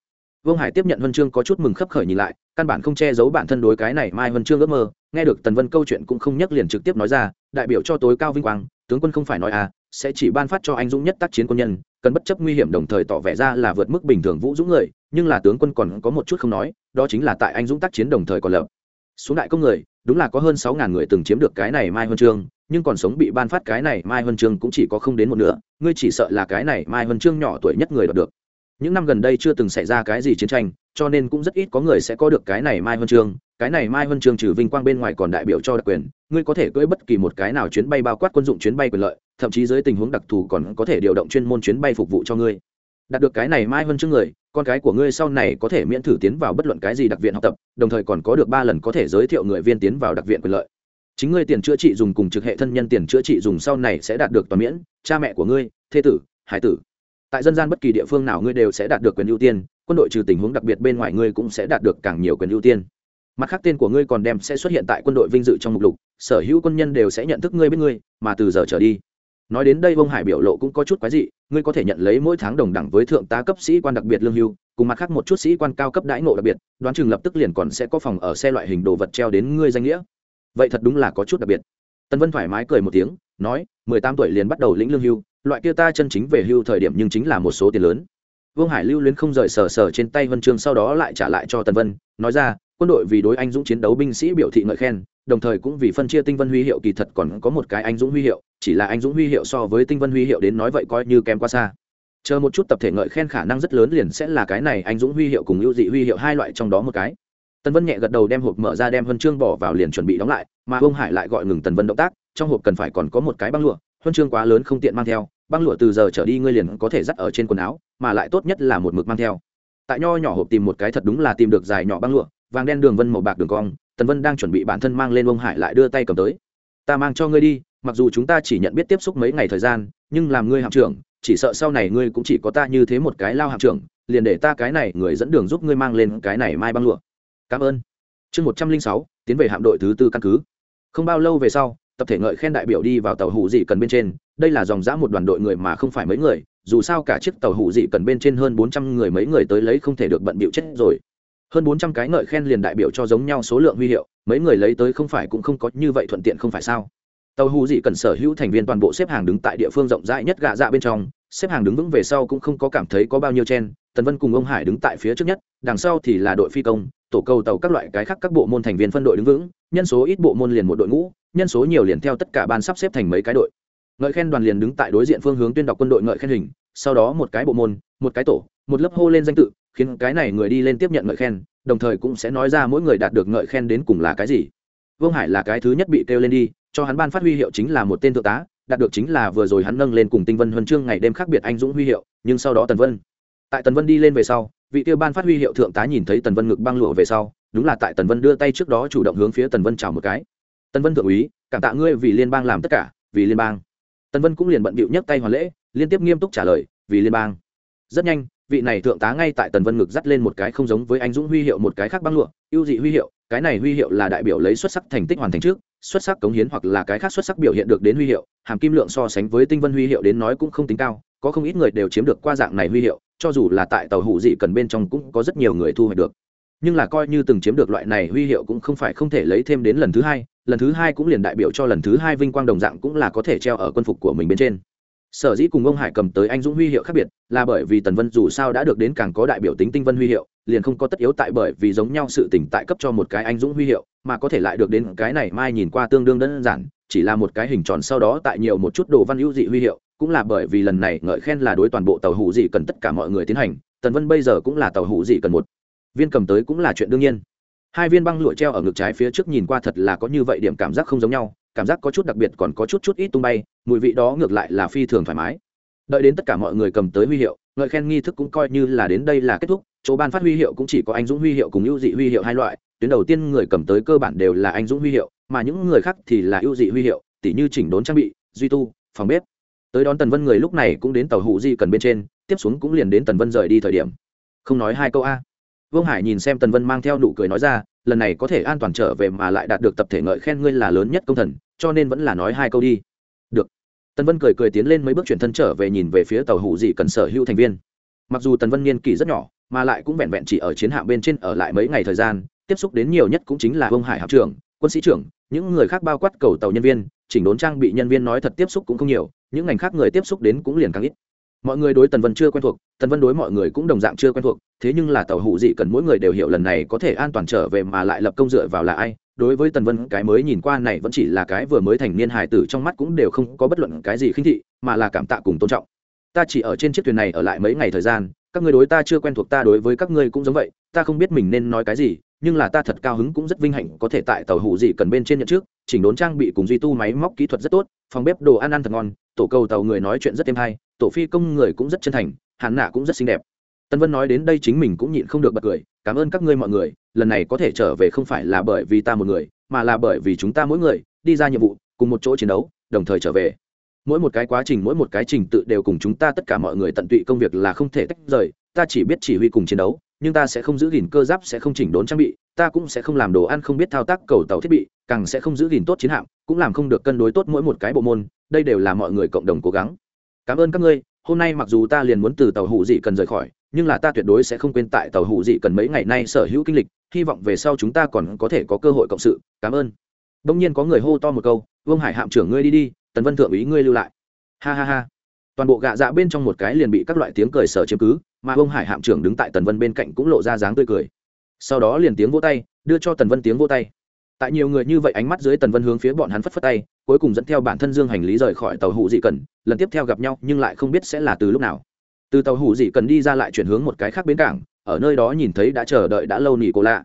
Vương hải tiếp nhận huân chương có chút mừng khấp khởi nhìn lại, căn bản không che giấu bản thân đối cái này mai huân chương ước mơ, nghe được tần vân câu chuyện cũng không nhắc liền trực tiếp nói ra, đại biểu cho tối cao vinh quang, tướng quân không phải nói à sẽ chỉ ban phát cho anh dũng nhất tác chiến quân nhân cần bất chấp nguy hiểm đồng thời tỏ vẻ ra là vượt mức bình thường vũ dũng người, nhưng là tướng quân còn có một chút không nói, đó chính là tại anh dũng tác chiến đồng thời còn lập. Xuống đại công người, đúng là có hơn sáu ngàn người từng chiếm được cái này mai huân chương, nhưng còn sống bị ban phát cái này mai huân chương cũng chỉ có không đến một nửa, ngươi chỉ sợ là cái này mai huân chương nhỏ tuổi nhất người đọc được. Những năm gần đây chưa từng xảy ra cái gì chiến tranh cho nên cũng rất ít có người sẽ có được cái này mai huân chương. Cái này mai huân chương trừ vinh quang bên ngoài còn đại biểu cho đặc quyền. Ngươi có thể cưỡi bất kỳ một cái nào chuyến bay bao quát quân dụng chuyến bay quyền lợi, thậm chí dưới tình huống đặc thù còn có thể điều động chuyên môn chuyến bay phục vụ cho ngươi. Đạt được cái này mai huân chương người, con cái của ngươi sau này có thể miễn thử tiến vào bất luận cái gì đặc viện học tập, đồng thời còn có được ba lần có thể giới thiệu người viên tiến vào đặc viện quyền lợi. Chính ngươi tiền chữa trị dùng cùng trực hệ thân nhân tiền chữa trị dùng sau này sẽ đạt được toàn miễn, cha mẹ của ngươi, thê tử, hải tử. Tại dân gian bất kỳ địa phương nào ngươi đều sẽ đạt được quyền ưu tiên quân đội trừ tình huống đặc biệt bên ngoài ngươi cũng sẽ đạt được càng nhiều quyền ưu tiên. Mặt khác tên của ngươi còn đem sẽ xuất hiện tại quân đội vinh dự trong mục lục, sở hữu quân nhân đều sẽ nhận thức ngươi biết ngươi, mà từ giờ trở đi, nói đến đây bông hải biểu lộ cũng có chút quái dị, ngươi có thể nhận lấy mỗi tháng đồng đẳng với thượng tá cấp sĩ quan đặc biệt lương hưu, cùng mặt khác một chút sĩ quan cao cấp đãi ngộ đặc biệt, đoán chừng lập tức liền còn sẽ có phòng ở xe loại hình đồ vật treo đến ngươi danh nghĩa. Vậy thật đúng là có chút đặc biệt. Tân vân thoải mái cười một tiếng, nói, mười tám tuổi liền bắt đầu lĩnh lương hưu, loại kia ta chân chính về hưu thời điểm nhưng chính là một số tiền lớn vương hải lưu luyến không rời sờ sờ trên tay vân chương sau đó lại trả lại cho tần vân, nói ra, quân đội vì đối anh dũng chiến đấu binh sĩ biểu thị ngợi khen, đồng thời cũng vì phân chia tinh vân huy hiệu kỳ thật còn có một cái anh dũng huy hiệu, chỉ là anh dũng huy hiệu so với tinh vân huy hiệu đến nói vậy coi như kém quá xa. Chờ một chút tập thể ngợi khen khả năng rất lớn liền sẽ là cái này anh dũng huy hiệu cùng ưu dị huy hiệu hai loại trong đó một cái. Tần vân nhẹ gật đầu đem hộp mở ra đem huân chương bỏ vào liền chuẩn bị đóng lại, mà ông hải lại gọi ngừng tần vân động tác, trong hộp cần phải còn có một cái băng lụa, huân chương quá lớn không tiện mang theo băng lụa từ giờ trở đi ngươi liền có thể dắt ở trên quần áo, mà lại tốt nhất là một mực mang theo. Tại nho nhỏ hộp tìm một cái thật đúng là tìm được dài nhỏ băng lụa, vàng đen đường vân màu bạc đường cong, tần vân đang chuẩn bị bản thân mang lên ông hải lại đưa tay cầm tới. Ta mang cho ngươi đi, mặc dù chúng ta chỉ nhận biết tiếp xúc mấy ngày thời gian, nhưng làm ngươi hạm trưởng, chỉ sợ sau này ngươi cũng chỉ có ta như thế một cái lao hạm trưởng, liền để ta cái này người dẫn đường giúp ngươi mang lên cái này mai băng lụa. Cảm ơn. Chương một trăm linh sáu, tiến về hạm đội thứ tư căn cứ. Không bao lâu về sau tập thể ngợi khen đại biểu đi vào tàu hủ dị cần bên trên, đây là dòng dã một đoàn đội người mà không phải mấy người, dù sao cả chiếc tàu hủ dị cần bên trên hơn bốn trăm người mấy người tới lấy không thể được bận bịu chết rồi. Hơn bốn trăm cái ngợi khen liền đại biểu cho giống nhau số lượng huy hiệu, mấy người lấy tới không phải cũng không có như vậy thuận tiện không phải sao? Tàu hủ dị cần sở hữu thành viên toàn bộ xếp hàng đứng tại địa phương rộng rãi nhất gạ dạ bên trong, xếp hàng đứng vững về sau cũng không có cảm thấy có bao nhiêu chen, tần vân cùng ông hải đứng tại phía trước nhất, đằng sau thì là đội phi công, tổ cầu tàu các loại cái khác các bộ môn thành viên phân đội đứng vững, nhân số ít bộ môn liền một đội ngũ nhân số nhiều liền theo tất cả ban sắp xếp thành mấy cái đội. Ngợi khen đoàn liền đứng tại đối diện phương hướng tuyên đọc quân đội ngợi khen hình, sau đó một cái bộ môn, một cái tổ, một lớp hô lên danh tự, khiến cái này người đi lên tiếp nhận ngợi khen, đồng thời cũng sẽ nói ra mỗi người đạt được ngợi khen đến cùng là cái gì. Vương hải là cái thứ nhất bị kêu lên đi, cho hắn ban phát huy hiệu chính là một tên thượng tá, đạt được chính là vừa rồi hắn nâng lên cùng tinh vân huân chương ngày đêm khác biệt anh dũng huy hiệu, nhưng sau đó tần vân. Tại tần vân đi lên về sau, vị tiêu ban phát huy hiệu thượng tá nhìn thấy tần vân ngực băng lụa về sau, đúng là tại tần vân đưa tay trước đó chủ động hướng phía tần vân chào một cái tần vân thượng úy, cảm tạ ngươi vì liên bang làm tất cả, vì liên bang. Tần vân cũng liền bận bịu nhấc tay hoàn lễ, liên tiếp nghiêm túc trả lời, vì liên bang. Rất nhanh, vị này thượng tá ngay tại tần vân ngực dắt lên một cái không giống với anh dũng huy hiệu một cái khác băng lụa, ưu dị huy hiệu, cái này huy hiệu là đại biểu lấy xuất sắc thành tích hoàn thành trước, xuất sắc cống hiến hoặc là cái khác xuất sắc biểu hiện được đến huy hiệu, hàm kim lượng so sánh với tinh vân huy hiệu đến nói cũng không tính cao, có không ít người đều chiếm được qua dạng này huy hiệu, cho dù là tại tàu hủ dị cần bên trong cũng có rất nhiều người thu hoạch được. Nhưng là coi như từng chiếm được loại này huy hiệu cũng không phải không thể lấy thêm đến lần thứ hai lần thứ hai cũng liền đại biểu cho lần thứ hai vinh quang đồng dạng cũng là có thể treo ở quân phục của mình bên trên. Sở dĩ cùng ông hải cầm tới anh dũng huy hiệu khác biệt là bởi vì tần vân dù sao đã được đến càng có đại biểu tính tinh vân huy hiệu, liền không có tất yếu tại bởi vì giống nhau sự tỉnh tại cấp cho một cái anh dũng huy hiệu, mà có thể lại được đến cái này mai nhìn qua tương đương đơn giản, chỉ là một cái hình tròn sau đó tại nhiều một chút đồ văn hữu dị huy hiệu, cũng là bởi vì lần này ngợi khen là đối toàn bộ tàu hủ dị cần tất cả mọi người tiến hành, tần vân bây giờ cũng là tàu hủ dị cần một. Viên cầm tới cũng là chuyện đương nhiên hai viên băng lụa treo ở ngực trái phía trước nhìn qua thật là có như vậy điểm cảm giác không giống nhau, cảm giác có chút đặc biệt còn có chút chút ít tung bay, mùi vị đó ngược lại là phi thường thoải mái. Đợi đến tất cả mọi người cầm tới huy hiệu, ngợi khen nghi thức cũng coi như là đến đây là kết thúc, chỗ ban phát huy hiệu cũng chỉ có anh dũng huy hiệu cùng ưu dị huy hiệu hai loại, tuyến đầu tiên người cầm tới cơ bản đều là anh dũng huy hiệu, mà những người khác thì là ưu dị huy hiệu, tỉ như chỉnh đốn trang bị, duy tu, phòng bếp. Tới đón tần vân người lúc này cũng đến tàu hụ di cần bên trên, tiếp xuống cũng liền đến tần vân rời đi thời điểm. Không nói hai câu a vương hải nhìn xem tần vân mang theo nụ cười nói ra, lần này có thể an toàn trở về mà lại đạt được tập thể ngợi khen ngươi là lớn nhất công thần, cho nên vẫn là nói hai câu đi. Được. Tần vân cười cười tiến lên mấy bước chuyển thân trở về nhìn về phía tàu hủ dị cần sở hữu thành viên. Mặc dù tần vân niên kỷ rất nhỏ, mà lại cũng vẹn vẹn chỉ ở chiến hạm bên trên ở lại mấy ngày thời gian, tiếp xúc đến nhiều nhất cũng chính là vương hải học trưởng, quân sĩ trưởng, những người khác bao quát cầu tàu nhân viên, chỉnh đốn trang bị nhân viên nói thật tiếp xúc cũng không nhiều, những ngành khác người tiếp xúc đến cũng liền càng ít mọi người đối tần vân chưa quen thuộc, tần vân đối mọi người cũng đồng dạng chưa quen thuộc, thế nhưng là tàu hủ dị cần mỗi người đều hiểu lần này có thể an toàn trở về mà lại lập công dựa vào là ai. Đối với tần vân, cái mới nhìn qua này vẫn chỉ là cái vừa mới thành niên hài tử trong mắt cũng đều không có bất luận cái gì khinh thị, mà là cảm tạ cùng tôn trọng. Ta chỉ ở trên chiếc thuyền này ở lại mấy ngày thời gian, các người đối ta chưa quen thuộc ta đối với các ngươi cũng giống vậy, ta không biết mình nên nói cái gì nhưng là ta thật cao hứng cũng rất vinh hạnh có thể tại tàu hủ gì cần bên trên nhận trước, chỉnh đốn trang bị cùng duy tu máy móc kỹ thuật rất tốt, phòng bếp đồ ăn ăn thật ngon, tổ cầu tàu người nói chuyện rất êm hay, tổ phi công người cũng rất chân thành, hàn nạ cũng rất xinh đẹp. Tân vân nói đến đây chính mình cũng nhịn không được bật cười, cảm ơn các ngươi mọi người, lần này có thể trở về không phải là bởi vì ta một người, mà là bởi vì chúng ta mỗi người, đi ra nhiệm vụ, cùng một chỗ chiến đấu, đồng thời trở về. Mỗi một cái quá trình, mỗi một cái trình tự đều cùng chúng ta tất cả mọi người tận tụy công việc là không thể tách rời, ta chỉ biết chỉ huy cùng chiến đấu nhưng ta sẽ không giữ gìn cơ giáp, sẽ không chỉnh đốn trang bị, ta cũng sẽ không làm đồ ăn, không biết thao tác cầu tàu thiết bị, càng sẽ không giữ gìn tốt chiến hạm, cũng làm không được cân đối tốt mỗi một cái bộ môn, đây đều là mọi người cộng đồng cố gắng. Cảm ơn các ngươi, hôm nay mặc dù ta liền muốn từ tàu hụ dị cần rời khỏi, nhưng là ta tuyệt đối sẽ không quên tại tàu hụ dị cần mấy ngày nay sở hữu kinh lịch, hy vọng về sau chúng ta còn có thể có cơ hội cộng sự, cảm ơn. Đông nhiên có người hô to một câu, vương hải hạm trưởng ngươi đi đi, tần vân thượng ý ngươi lưu lại. Ha ha ha. Toàn bộ gạ dạ bên trong một cái liền bị các loại tiếng cười sở chiếm cứ mà ông hải hạm trưởng đứng tại tần vân bên cạnh cũng lộ ra dáng tươi cười. Sau đó liền tiếng vô tay, đưa cho tần vân tiếng vô tay. Tại nhiều người như vậy ánh mắt dưới tần vân hướng phía bọn hắn phất phất tay, cuối cùng dẫn theo bản thân dương hành lý rời khỏi tàu hụ dị cần lần tiếp theo gặp nhau nhưng lại không biết sẽ là từ lúc nào. Từ tàu hủ dị cần đi ra lại chuyển hướng một cái khác bến cảng, ở nơi đó nhìn thấy đã chờ đợi đã lâu nị cổ lạ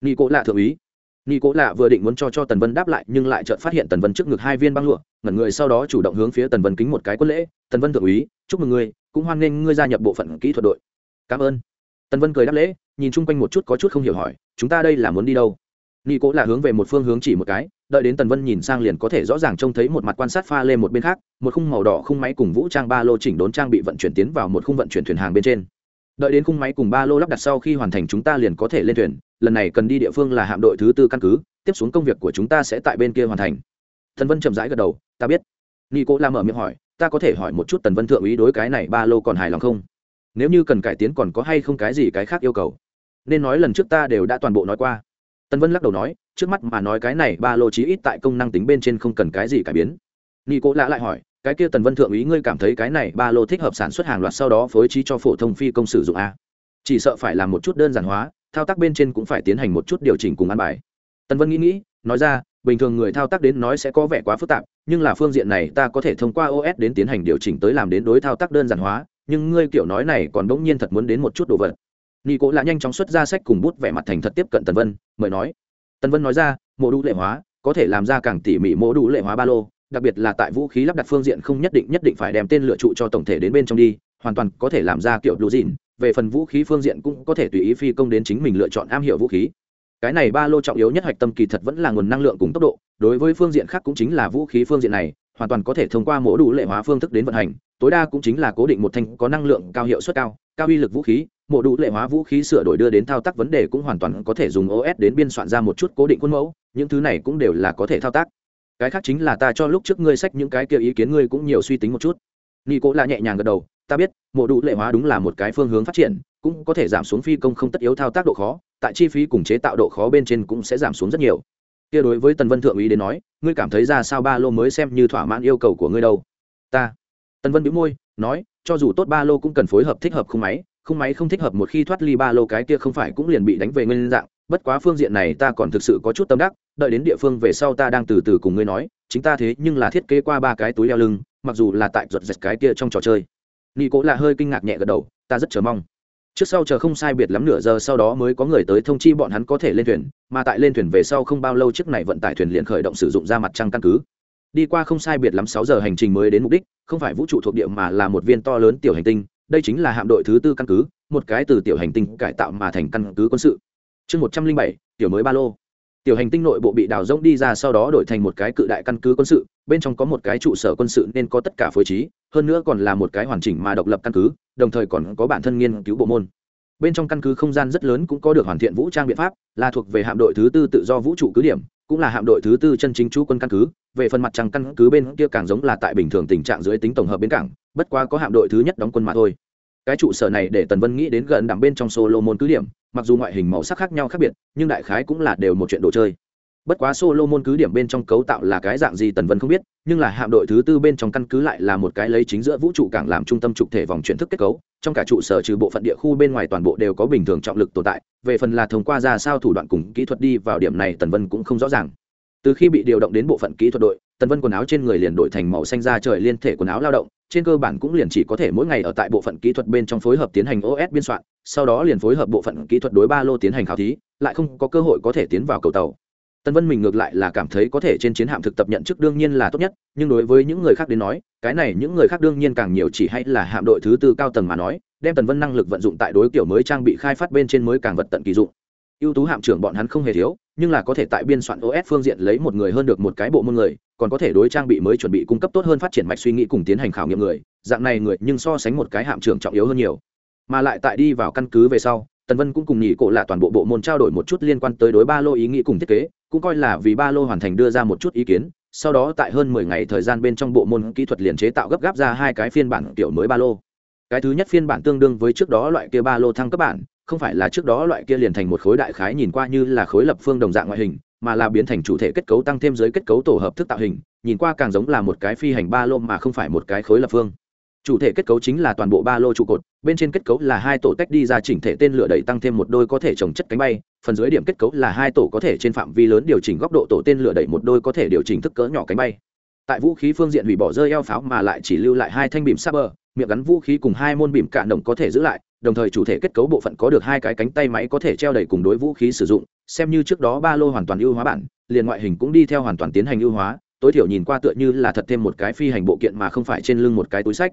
nị cổ lạ thượng úy nị Cố lạ vừa định muốn cho cho tần vân đáp lại, nhưng lại chợt phát hiện tần vân trước ngực hai viên băng lụa, ngẩn người sau đó chủ động hướng phía tần vân kính một cái quân lễ, tần vân thượng úy, chúc mừng ngươi, cũng hoan nghênh ngươi gia nhập bộ phận kỹ thuật đội. Cảm ơn. Tần vân cười đáp lễ, nhìn chung quanh một chút có chút không hiểu hỏi, chúng ta đây là muốn đi đâu? Nghi cố lạ hướng về một phương hướng chỉ một cái, đợi đến tần vân nhìn sang liền có thể rõ ràng trông thấy một mặt quan sát pha lên một bên khác, một khung màu đỏ khung máy cùng vũ trang ba lô chỉnh đốn trang bị vận chuyển tiến vào một khung vận chuyển thuyền hàng bên trên. Đợi đến khung máy cùng ba lô lắp đặt sau khi hoàn thành chúng ta liền có thể lên thuyền lần này cần đi địa phương là hạm đội thứ tư căn cứ, tiếp xuống công việc của chúng ta sẽ tại bên kia hoàn thành. Tần vân chậm rãi gật đầu, ta biết. Nghi cố la mở miệng hỏi, ta có thể hỏi một chút tần vân thượng úy đối cái này ba lô còn hài lòng không? Nếu như cần cải tiến còn có hay không cái gì cái khác yêu cầu? Nên nói lần trước ta đều đã toàn bộ nói qua. Tần vân lắc đầu nói, trước mắt mà nói cái này ba lô chí ít tại công năng tính bên trên không cần cái gì cải biến. Nghi cố lạ lại hỏi, cái kia tần vân thượng ý ngươi cảm thấy cái này ba lô thích hợp sản xuất hàng loạt sau đó phối trí cho phổ thông phi công sử dụng a chỉ sợ phải làm một chút đơn giản hóa thao tác bên trên cũng phải tiến hành một chút điều chỉnh cùng ăn bài. Tần vân nghĩ nghĩ, nói ra, bình thường người thao tác đến nói sẽ có vẻ quá phức tạp, nhưng là phương diện này ta có thể thông qua os đến tiến hành điều chỉnh tới làm đến đối thao tác đơn giản hóa, nhưng ngươi kiểu nói này còn bỗng nhiên thật muốn đến một chút đồ vật. Nghi cố lại nhanh chóng xuất ra sách cùng bút vẻ mặt thành thật tiếp cận tần vân, mời nói. Tần vân nói ra mô đũ lệ hóa, có thể làm ra càng tỉ mỉ mô đũ lệ hóa ba lô, đặc biệt là tại vũ khí lắp đặt phương diện không nhất định nhất định phải đem tên lựa trụ cho tổng thể đến bên trong đi, hoàn toàn có thể làm ra kiểu blue jean về phần vũ khí phương diện cũng có thể tùy ý phi công đến chính mình lựa chọn am hiểu vũ khí. Cái này ba lô trọng yếu nhất hạch tâm kỳ thật vẫn là nguồn năng lượng cùng tốc độ, đối với phương diện khác cũng chính là vũ khí phương diện này, hoàn toàn có thể thông qua mổ đủ lệ hóa phương thức đến vận hành, tối đa cũng chính là cố định một thanh có năng lượng cao hiệu suất cao cao uy lực vũ khí, mổ đủ lệ hóa vũ khí sửa đổi đưa đến thao tác vấn đề cũng hoàn toàn có thể dùng os đến biên soạn ra một chút cố định khuôn mẫu, những thứ này cũng đều là có thể thao tác. Cái khác chính là ta cho lúc trước ngươi sách những cái kia ý kiến ngươi cũng nhiều suy tính một chút. Nghi cố là nhẹ nhàng gật đầu ta biết mổ đủ lệ hóa đúng là một cái phương hướng phát triển, cũng có thể giảm xuống phi công không tất yếu thao tác độ khó, tại chi phí cùng chế tạo độ khó bên trên cũng sẽ giảm xuống rất nhiều. Kia đối với tần vân thượng úy đến nói, ngươi cảm thấy ra sao ba lô mới xem như thỏa mãn yêu cầu của ngươi đâu? Ta. Tần vân bĩu môi, nói, cho dù tốt ba lô cũng cần phối hợp thích hợp khung máy khung máy không thích hợp một khi thoát ly ba lô cái kia không phải cũng liền bị đánh về nguyên dạng, bất quá phương diện này ta còn thực sự có chút tâm đắc, đợi đến địa phương về sau ta đang từ từ cùng ngươi nói, chính ta thế nhưng là thiết kế qua ba cái túi đeo lưng, mặc dù là tại ruột giật cái kia trong trò chơi nghi cố là hơi kinh ngạc nhẹ gật đầu, ta rất chờ mong. Trước sau chờ không sai biệt lắm nửa giờ sau đó mới có người tới thông chi bọn hắn có thể lên thuyền, mà tại lên thuyền về sau không bao lâu chiếc này vận tải thuyền liền khởi động sử dụng ra mặt trăng căn cứ. Đi qua không sai biệt lắm sáu giờ hành trình mới đến mục đích, không phải vũ trụ thuộc địa mà là một viên to lớn tiểu hành tinh, đây chính là hạm đội thứ tư căn cứ, một cái từ tiểu hành tinh cải tạo mà thành căn cứ quân sự. Chương một trăm linh bảy, tiểu mới ba lô tiểu hành tinh nội bộ bị đào rỗng đi ra sau đó đổi thành một cái cự đại căn cứ quân sự, bên trong có một cái trụ sở quân sự nên có tất cả phối trí, hơn nữa còn là một cái hoàn chỉnh mà độc lập căn cứ, đồng thời còn có bản thân nghiên cứu bộ môn. Bên trong căn cứ không gian rất lớn cũng có được hoàn thiện vũ trang biện pháp, là thuộc về hạm đội thứ tư tự do vũ trụ cứ điểm, cũng là hạm đội thứ tư chân chính chú quân căn cứ. Về phần mặt trăng căn cứ bên kia càng giống là tại bình thường tình trạng dưới tính tổng hợp bên cảng, bất quá có hạm đội thứ nhất đóng quân mà thôi. Cái trụ sở này để tần vân nghĩ đến gần đằng bên trong solo môn cứ điểm mặc dù ngoại hình màu sắc khác nhau khác biệt, nhưng đại khái cũng là đều một chuyện đồ chơi. Bất quá solo môn cứ điểm bên trong cấu tạo là cái dạng gì tần vân không biết, nhưng là hạm đội thứ tư bên trong căn cứ lại là một cái lấy chính giữa vũ trụ cảng làm trung tâm trục thể vòng chuyển thức kết cấu, trong cả trụ sở trừ bộ phận địa khu bên ngoài toàn bộ đều có bình thường trọng lực tồn tại, về phần là thông qua ra sao thủ đoạn cùng kỹ thuật đi vào điểm này tần vân cũng không rõ ràng. Từ khi bị điều động đến bộ phận kỹ thuật đội tần vân quần áo trên người liền đổi thành màu xanh da trời liên thể quần áo lao động, trên cơ bản cũng liền chỉ có thể mỗi ngày ở tại bộ phận kỹ thuật bên trong phối hợp tiến hành os biên soạn, sau đó liền phối hợp bộ phận kỹ thuật đối ba lô tiến hành khảo thí, lại không có cơ hội có thể tiến vào cầu tàu. Tân vân mình ngược lại là cảm thấy có thể trên chiến hạm thực tập nhận chức đương nhiên là tốt nhất, nhưng đối với những người khác đến nói, cái này những người khác đương nhiên càng nhiều chỉ hay là hạm đội thứ tư cao tầng mà nói, đem tần vân năng lực vận dụng tại đối kiểu mới trang bị khai phát bên trên mới càng vật tận kỳ dụng. Ưu tú hạm trưởng bọn hắn không hề thiếu, nhưng là có thể tại biên soạn os phương diện lấy một người hơn được một cái bộ môn người còn có thể đối trang bị mới chuẩn bị cung cấp tốt hơn phát triển mạch suy nghĩ cùng tiến hành khảo nghiệm người, dạng này người nhưng so sánh một cái hạm trưởng trọng yếu hơn nhiều. Mà lại tại đi vào căn cứ về sau, tần vân cũng cùng nhị cổ là toàn bộ bộ môn trao đổi một chút liên quan tới đối ba lô ý nghĩ cùng thiết kế, cũng coi là vì ba lô hoàn thành đưa ra một chút ý kiến, sau đó tại hơn mười ngày thời gian bên trong bộ môn kỹ thuật liền chế tạo gấp gáp ra hai cái phiên bản kiểu mới ba lô. Cái thứ nhất phiên bản tương đương với trước đó loại kia ba lô thăng cấp bản, không phải là trước đó loại kia liền thành một khối đại khái nhìn qua như là khối lập phương đồng dạng ngoại hình mà là biến thành chủ thể kết cấu tăng thêm dưới kết cấu tổ hợp thức tạo hình, nhìn qua càng giống là một cái phi hành ba lô mà không phải một cái khối lập phương. Chủ thể kết cấu chính là toàn bộ ba lô trụ cột, bên trên kết cấu là hai tổ tách đi ra chỉnh thể tên lửa đẩy tăng thêm một đôi có thể trồng chất cánh bay, phần dưới điểm kết cấu là hai tổ có thể trên phạm vi lớn điều chỉnh góc độ tổ tên lửa đẩy một đôi có thể điều chỉnh thức cỡ nhỏ cánh bay. Tại vũ khí phương diện hủy bỏ rơi eo pháo mà lại chỉ lưu lại hai thanh bìm saber, miệng gắn vũ khí cùng hai môn bìm cạn động có thể giữ lại đồng thời chủ thể kết cấu bộ phận có được hai cái cánh tay máy có thể treo đầy cùng đối vũ khí sử dụng, xem như trước đó ba lô hoàn toàn ưu hóa bản, liền ngoại hình cũng đi theo hoàn toàn tiến hành ưu hóa, tối thiểu nhìn qua tựa như là thật thêm một cái phi hành bộ kiện mà không phải trên lưng một cái túi sách.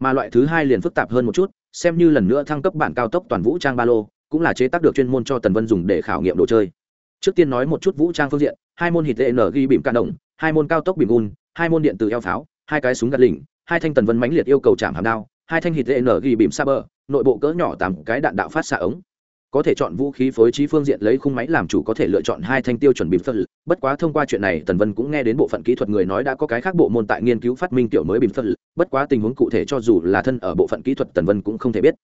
Mà loại thứ hai liền phức tạp hơn một chút, xem như lần nữa thăng cấp bản cao tốc toàn vũ trang ba lô, cũng là chế tác được chuyên môn cho tần vân dùng để khảo nghiệm đồ chơi. Trước tiên nói một chút vũ trang phương diện, hai môn hít n ghi bìm can động, hai môn cao tốc bìm un, hai môn điện từ eo pháo, hai cái súng gạt lỉnh, hai thanh tần vân mãnh liệt yêu cầu chạm hàm đao, hai thanh hít n ghi bìm saber nội bộ cỡ nhỏ tám cái đạn đạo phát xạ ống. Có thể chọn vũ khí phối trí phương diện lấy khung máy làm chủ có thể lựa chọn hai thanh tiêu chuẩn bìm phân bất quá thông qua chuyện này, tần vân cũng nghe đến bộ phận kỹ thuật người nói đã có cái khác bộ môn tại nghiên cứu phát minh tiểu mới bìm phân bất quá tình huống cụ thể cho dù là thân ở bộ phận kỹ thuật, tần vân cũng không thể biết.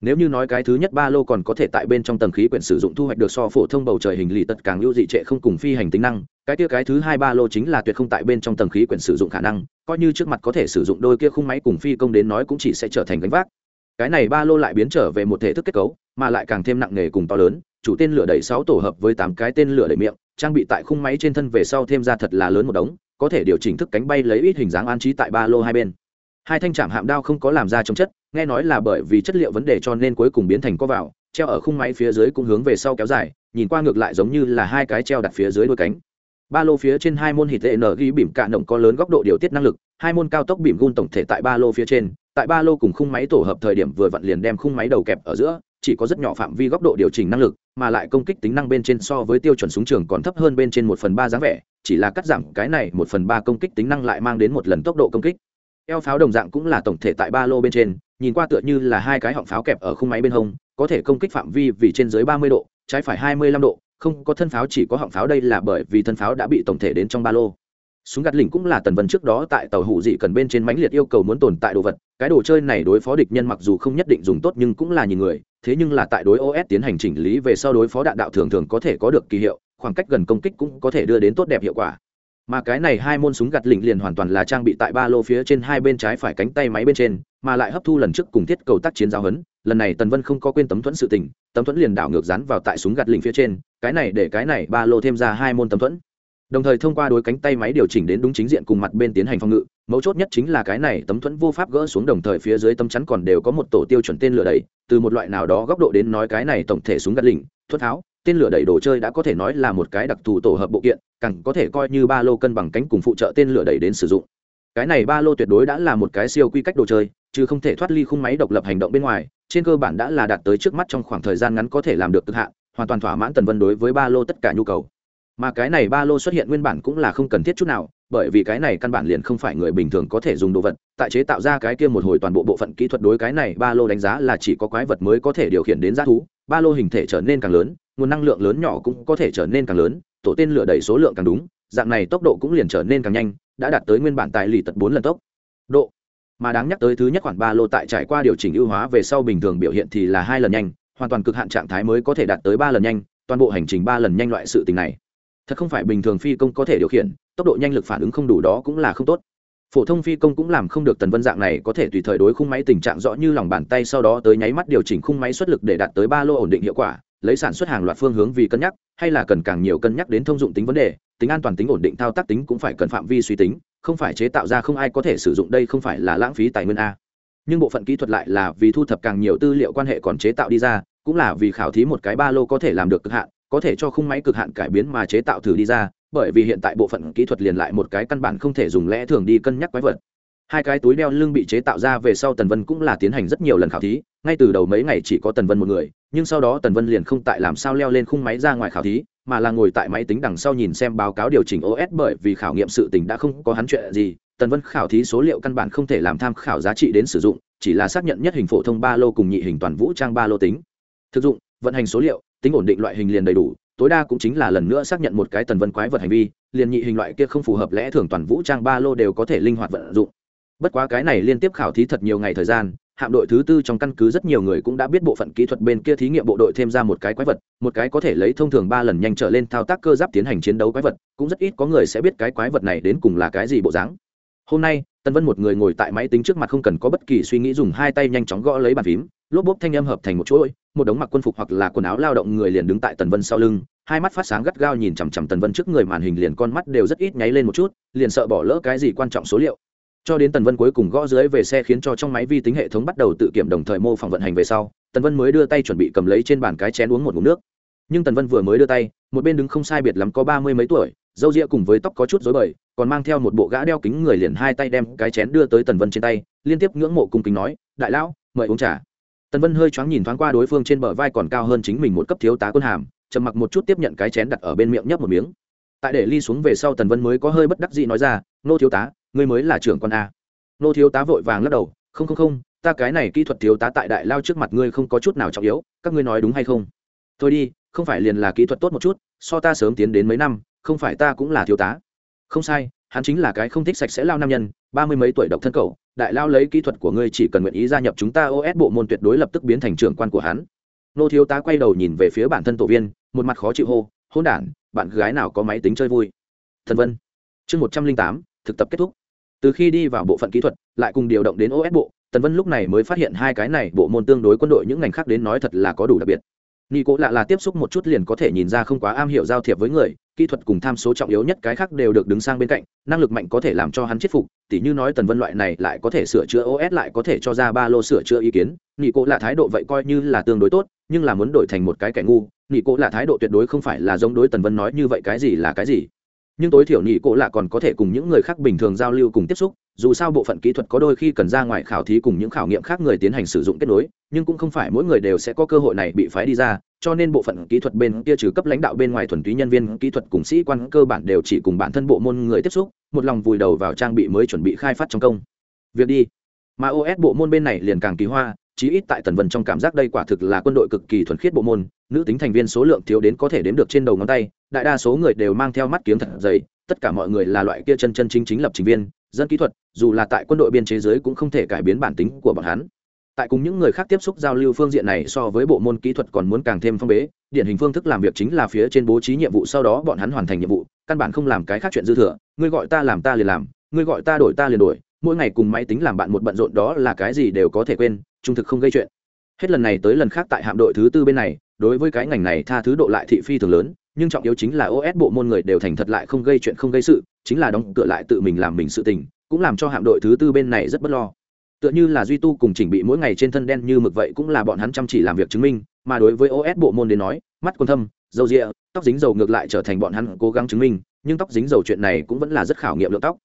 Nếu như nói cái thứ nhất ba lô còn có thể tại bên trong tầng khí quyển sử dụng thu hoạch được so phổ thông bầu trời hình lì tật càng lưu dị trệ không cùng phi hành tính năng, cái kia cái thứ hai ba lô chính là tuyệt không tại bên trong tầng khí quyển sử dụng khả năng, coi như trước mặt có thể sử dụng đôi kia khung máy cùng phi công đến nói cũng chỉ sẽ trở thành gánh vác cái này ba lô lại biến trở về một thể thức kết cấu, mà lại càng thêm nặng nề cùng to lớn, chủ tên lửa đẩy sáu tổ hợp với tám cái tên lửa đẩy miệng, trang bị tại khung máy trên thân về sau thêm ra thật là lớn một đống, có thể điều chỉnh thức cánh bay lấy ít hình dáng an trí tại ba lô hai bên. Hai thanh trạm hạm đao không có làm ra chống chất, nghe nói là bởi vì chất liệu vấn đề cho nên cuối cùng biến thành có vào, treo ở khung máy phía dưới cũng hướng về sau kéo dài, nhìn qua ngược lại giống như là hai cái treo đặt phía dưới đôi cánh. Ba lô phía trên hai môn hít tệ n ghi bìm cạn động có lớn góc độ điều tiết năng lực, hai môn cao tốc bìm gun tổng thể tại ba lô phía trên tại ba lô cùng khung máy tổ hợp thời điểm vừa vặn liền đem khung máy đầu kẹp ở giữa, chỉ có rất nhỏ phạm vi góc độ điều chỉnh năng lực, mà lại công kích tính năng bên trên so với tiêu chuẩn súng trường còn thấp hơn bên trên một phần ba dáng vẻ, chỉ là cắt giảm cái này một phần ba công kích tính năng lại mang đến một lần tốc độ công kích. Eo pháo đồng dạng cũng là tổng thể tại ba lô bên trên, nhìn qua tựa như là hai cái họng pháo kẹp ở khung máy bên hông, có thể công kích phạm vi vì trên dưới ba mươi độ, trái phải hai mươi lăm độ, không có thân pháo chỉ có họng pháo đây là bởi vì thân pháo đã bị tổng thể đến trong ba lô súng gạt lỉnh cũng là tần vân trước đó tại tàu hủ dị cần bên trên mãnh liệt yêu cầu muốn tồn tại đồ vật. Cái đồ chơi này đối phó địch nhân mặc dù không nhất định dùng tốt nhưng cũng là nhìn người, thế nhưng là tại đối os tiến hành chỉnh lý về sau đối phó đạn đạo thường thường có thể có được kỳ hiệu, khoảng cách gần công kích cũng có thể đưa đến tốt đẹp hiệu quả. Mà cái này hai môn súng gạt lỉnh liền hoàn toàn là trang bị tại ba lô phía trên hai bên trái phải cánh tay máy bên trên, mà lại hấp thu lần trước cùng thiết cầu tác chiến giáo huấn, lần này tần vân không có quên tấm thuẫn sự tình, tấm thuẫn liền đảo ngược rắn vào tại súng gạt lỉnh phía trên, cái này để cái này ba lô thêm ra hai môn tấm thuẫn đồng thời thông qua đối cánh tay máy điều chỉnh đến đúng chính diện cùng mặt bên tiến hành phòng ngự. Mấu chốt nhất chính là cái này tấm thuẫn vô pháp gỡ xuống đồng thời phía dưới tấm chắn còn đều có một tổ tiêu chuẩn tên lửa đẩy, từ một loại nào đó góc độ đến nói cái này tổng thể súng gạt lỉnh thuất tháo, tên lửa đẩy đồ chơi đã có thể nói là một cái đặc thù tổ hợp bộ kiện, càng có thể coi như ba lô cân bằng cánh cùng phụ trợ tên lửa đẩy đến sử dụng. Cái này ba lô tuyệt đối đã là một cái siêu quy cách đồ chơi, chứ không thể thoát ly khung máy độc lập hành động bên ngoài, trên cơ bản đã là đạt tới trước mắt trong khoảng thời gian ngắn có thể làm được cực hạn, hoàn toàn thỏa mãn tần vân đối với ba lô tất cả nhu cầu mà cái này ba lô xuất hiện nguyên bản cũng là không cần thiết chút nào, bởi vì cái này căn bản liền không phải người bình thường có thể dùng đồ vật, tại chế tạo ra cái kia một hồi toàn bộ bộ phận kỹ thuật đối cái này ba lô đánh giá là chỉ có quái vật mới có thể điều khiển đến g thú, ba lô hình thể trở nên càng lớn, nguồn năng lượng lớn nhỏ cũng có thể trở nên càng lớn, tổ tên lửa đẩy số lượng càng đúng, dạng này tốc độ cũng liền trở nên càng nhanh, đã đạt tới nguyên bản tài lì tật bốn lần tốc. Độ. Mà đáng nhắc tới thứ nhất khoản ba lô tại trải qua điều chỉnh ưu hóa về sau bình thường biểu hiện thì là hai lần nhanh, hoàn toàn cực hạn trạng thái mới có thể đạt tới ba lần nhanh, toàn bộ hành trình ba lần nhanh loại sự tình này thật không phải bình thường phi công có thể điều khiển, tốc độ nhanh lực phản ứng không đủ đó cũng là không tốt. Phổ thông phi công cũng làm không được tần vân dạng này có thể tùy thời đối khung máy tình trạng rõ như lòng bàn tay sau đó tới nháy mắt điều chỉnh khung máy xuất lực để đạt tới ba lô ổn định hiệu quả, lấy sản xuất hàng loạt phương hướng vì cân nhắc, hay là cần càng nhiều cân nhắc đến thông dụng tính vấn đề, tính an toàn tính ổn định thao tác tính cũng phải cần phạm vi suy tính, không phải chế tạo ra không ai có thể sử dụng, đây không phải là lãng phí tài nguyên a. Nhưng bộ phận kỹ thuật lại là vì thu thập càng nhiều tư liệu quan hệ còn chế tạo đi ra, cũng là vì khảo thí một cái ba lô có thể làm được cực hạn có thể cho khung máy cực hạn cải biến mà chế tạo thử đi ra, bởi vì hiện tại bộ phận kỹ thuật liền lại một cái căn bản không thể dùng lẽ thường đi cân nhắc quái vật. Hai cái túi đeo lưng bị chế tạo ra về sau tần vân cũng là tiến hành rất nhiều lần khảo thí, ngay từ đầu mấy ngày chỉ có tần vân một người, nhưng sau đó tần vân liền không tại làm sao leo lên khung máy ra ngoài khảo thí, mà là ngồi tại máy tính đằng sau nhìn xem báo cáo điều chỉnh os bởi vì khảo nghiệm sự tình đã không có hắn chuyện gì, tần vân khảo thí số liệu căn bản không thể làm tham khảo giá trị đến sử dụng, chỉ là xác nhận nhất hình phổ thông ba lô cùng nhị hình toàn vũ trang ba lô tính. Thực dụng, vận hành số liệu tính ổn định loại hình liền đầy đủ, tối đa cũng chính là lần nữa xác nhận một cái tần vân quái vật hành vi, liền nhị hình loại kia không phù hợp lẽ thường toàn vũ trang ba lô đều có thể linh hoạt vận dụng. Bất quá cái này liên tiếp khảo thí thật nhiều ngày thời gian, hạm đội thứ tư trong căn cứ rất nhiều người cũng đã biết bộ phận kỹ thuật bên kia thí nghiệm bộ đội thêm ra một cái quái vật, một cái có thể lấy thông thường ba lần nhanh trở lên thao tác cơ giáp tiến hành chiến đấu quái vật, cũng rất ít có người sẽ biết cái quái vật này đến cùng là cái gì bộ dáng. Hôm nay tân vân một người ngồi tại máy tính trước mặt không cần có bất kỳ suy nghĩ dùng hai tay nhanh chóng gõ lấy bàn phím lốp bốp thanh âm hợp thành một chuỗi, một đống mặc quân phục hoặc là quần áo lao động người liền đứng tại tần vân sau lưng, hai mắt phát sáng gắt gao nhìn chằm chằm tần vân trước người màn hình liền con mắt đều rất ít nháy lên một chút, liền sợ bỏ lỡ cái gì quan trọng số liệu. Cho đến tần vân cuối cùng gõ dưới về xe khiến cho trong máy vi tính hệ thống bắt đầu tự kiểm đồng thời mô phỏng vận hành về sau, tần vân mới đưa tay chuẩn bị cầm lấy trên bàn cái chén uống một ngụm nước. Nhưng tần vân vừa mới đưa tay, một bên đứng không sai biệt lắm có ba mươi mấy tuổi, dâu ria cùng với tóc có chút rối bời, còn mang theo một bộ gã đeo kính người liền hai tay đem cái chén đưa tới tần vân trên tay, liên tiếp ngưỡng mộ cung kính nói, đại lão, mời uống trà tần vân hơi choáng nhìn thoáng qua đối phương trên bờ vai còn cao hơn chính mình một cấp thiếu tá quân hàm, trầm mặc một chút tiếp nhận cái chén đặt ở bên miệng nhấp một miếng. Tại để ly xuống về sau tần vân mới có hơi bất đắc dĩ nói ra, nô thiếu tá, ngươi mới là trưởng con a. Nô thiếu tá vội vàng lắc đầu, không không không, ta cái này kỹ thuật thiếu tá tại đại lao trước mặt ngươi không có chút nào trọng yếu, các ngươi nói đúng hay không? Thôi đi, không phải liền là kỹ thuật tốt một chút, so ta sớm tiến đến mấy năm, không phải ta cũng là thiếu tá. Không sai, hắn chính là cái không thích sạch sẽ lao nam nhân, ba mươi mấy tuổi độc thân cầu đại lao lấy kỹ thuật của ngươi chỉ cần nguyện ý gia nhập chúng ta os bộ môn tuyệt đối lập tức biến thành trưởng quan của hắn. Nô thiếu tá quay đầu nhìn về phía bản thân tổ viên, một mặt khó chịu hô hôn đản, bạn gái nào có máy tính chơi vui? Thần vân. Chương một trăm linh tám, thực tập kết thúc. Từ khi đi vào bộ phận kỹ thuật, lại cùng điều động đến os bộ tần vân lúc này mới phát hiện hai cái này bộ môn tương đối quân đội những ngành khác đến nói thật là có đủ đặc biệt. Nghi cố lạ là tiếp xúc một chút liền có thể nhìn ra không quá am hiểu giao thiệp với người kỹ thuật cùng tham số trọng yếu nhất cái khác đều được đứng sang bên cạnh, năng lực mạnh có thể làm cho hắn chết phục, tỉ như nói tần vân loại này lại có thể sửa chữa os lại có thể cho ra ba lô sửa chữa ý kiến, nghị cố là thái độ vậy coi như là tương đối tốt, nhưng là muốn đổi thành một cái kẻ ngu, nghị cố là thái độ tuyệt đối không phải là giống đối tần vân nói như vậy cái gì là cái gì. Nhưng tối thiểu nhị cô lạ còn có thể cùng những người khác bình thường giao lưu cùng tiếp xúc, dù sao bộ phận kỹ thuật có đôi khi cần ra ngoài khảo thí cùng những khảo nghiệm khác người tiến hành sử dụng kết nối, nhưng cũng không phải mỗi người đều sẽ có cơ hội này bị phái đi ra cho nên bộ phận kỹ thuật bên kia trừ cấp lãnh đạo bên ngoài thuần túy nhân viên kỹ thuật cùng sĩ quan cơ bản đều chỉ cùng bản thân bộ môn người tiếp xúc, một lòng vùi đầu vào trang bị mới chuẩn bị khai phát trong công. Việc đi. Mà os bộ môn bên này liền càng kỳ hoa, chí ít tại tần vân trong cảm giác đây quả thực là quân đội cực kỳ thuần khiết bộ môn, nữ tính thành viên số lượng thiếu đến có thể đếm được trên đầu ngón tay, đại đa số người đều mang theo mắt kiếm thật dày, tất cả mọi người là loại kia chân chân chính chính lập trình viên, dân kỹ thuật, dù là tại quân đội biên chế giới cũng không thể cải biến bản tính của bọn hắn tại cùng những người khác tiếp xúc giao lưu phương diện này so với bộ môn kỹ thuật còn muốn càng thêm phong bế, điển hình phương thức làm việc chính là phía trên bố trí nhiệm vụ sau đó bọn hắn hoàn thành nhiệm vụ, căn bản không làm cái khác chuyện dư thừa, ngươi gọi ta làm ta liền làm, ngươi gọi ta đổi ta liền đổi, mỗi ngày cùng máy tính làm bạn một bận rộn đó là cái gì đều có thể quên, trung thực không gây chuyện. Hết lần này tới lần khác tại hạm đội thứ tư bên này, đối với cái ngành này tha thứ độ lại thị phi thường lớn, nhưng trọng yếu chính là os bộ môn người đều thành thật lại không gây chuyện không gây sự, chính là đóng cửa lại tự mình làm mình sự tình, cũng làm cho hạm đội thứ tư bên này rất bất lo tựa như là duy tu cùng chỉnh bị mỗi ngày trên thân đen như mực vậy cũng là bọn hắn chăm chỉ làm việc chứng minh, mà đối với os bộ môn đến nói, mắt còn thâm, dầu rịa tóc dính dầu ngược lại trở thành bọn hắn cố gắng chứng minh, nhưng tóc dính dầu chuyện này cũng vẫn là rất khảo nghiệm lượng tóc.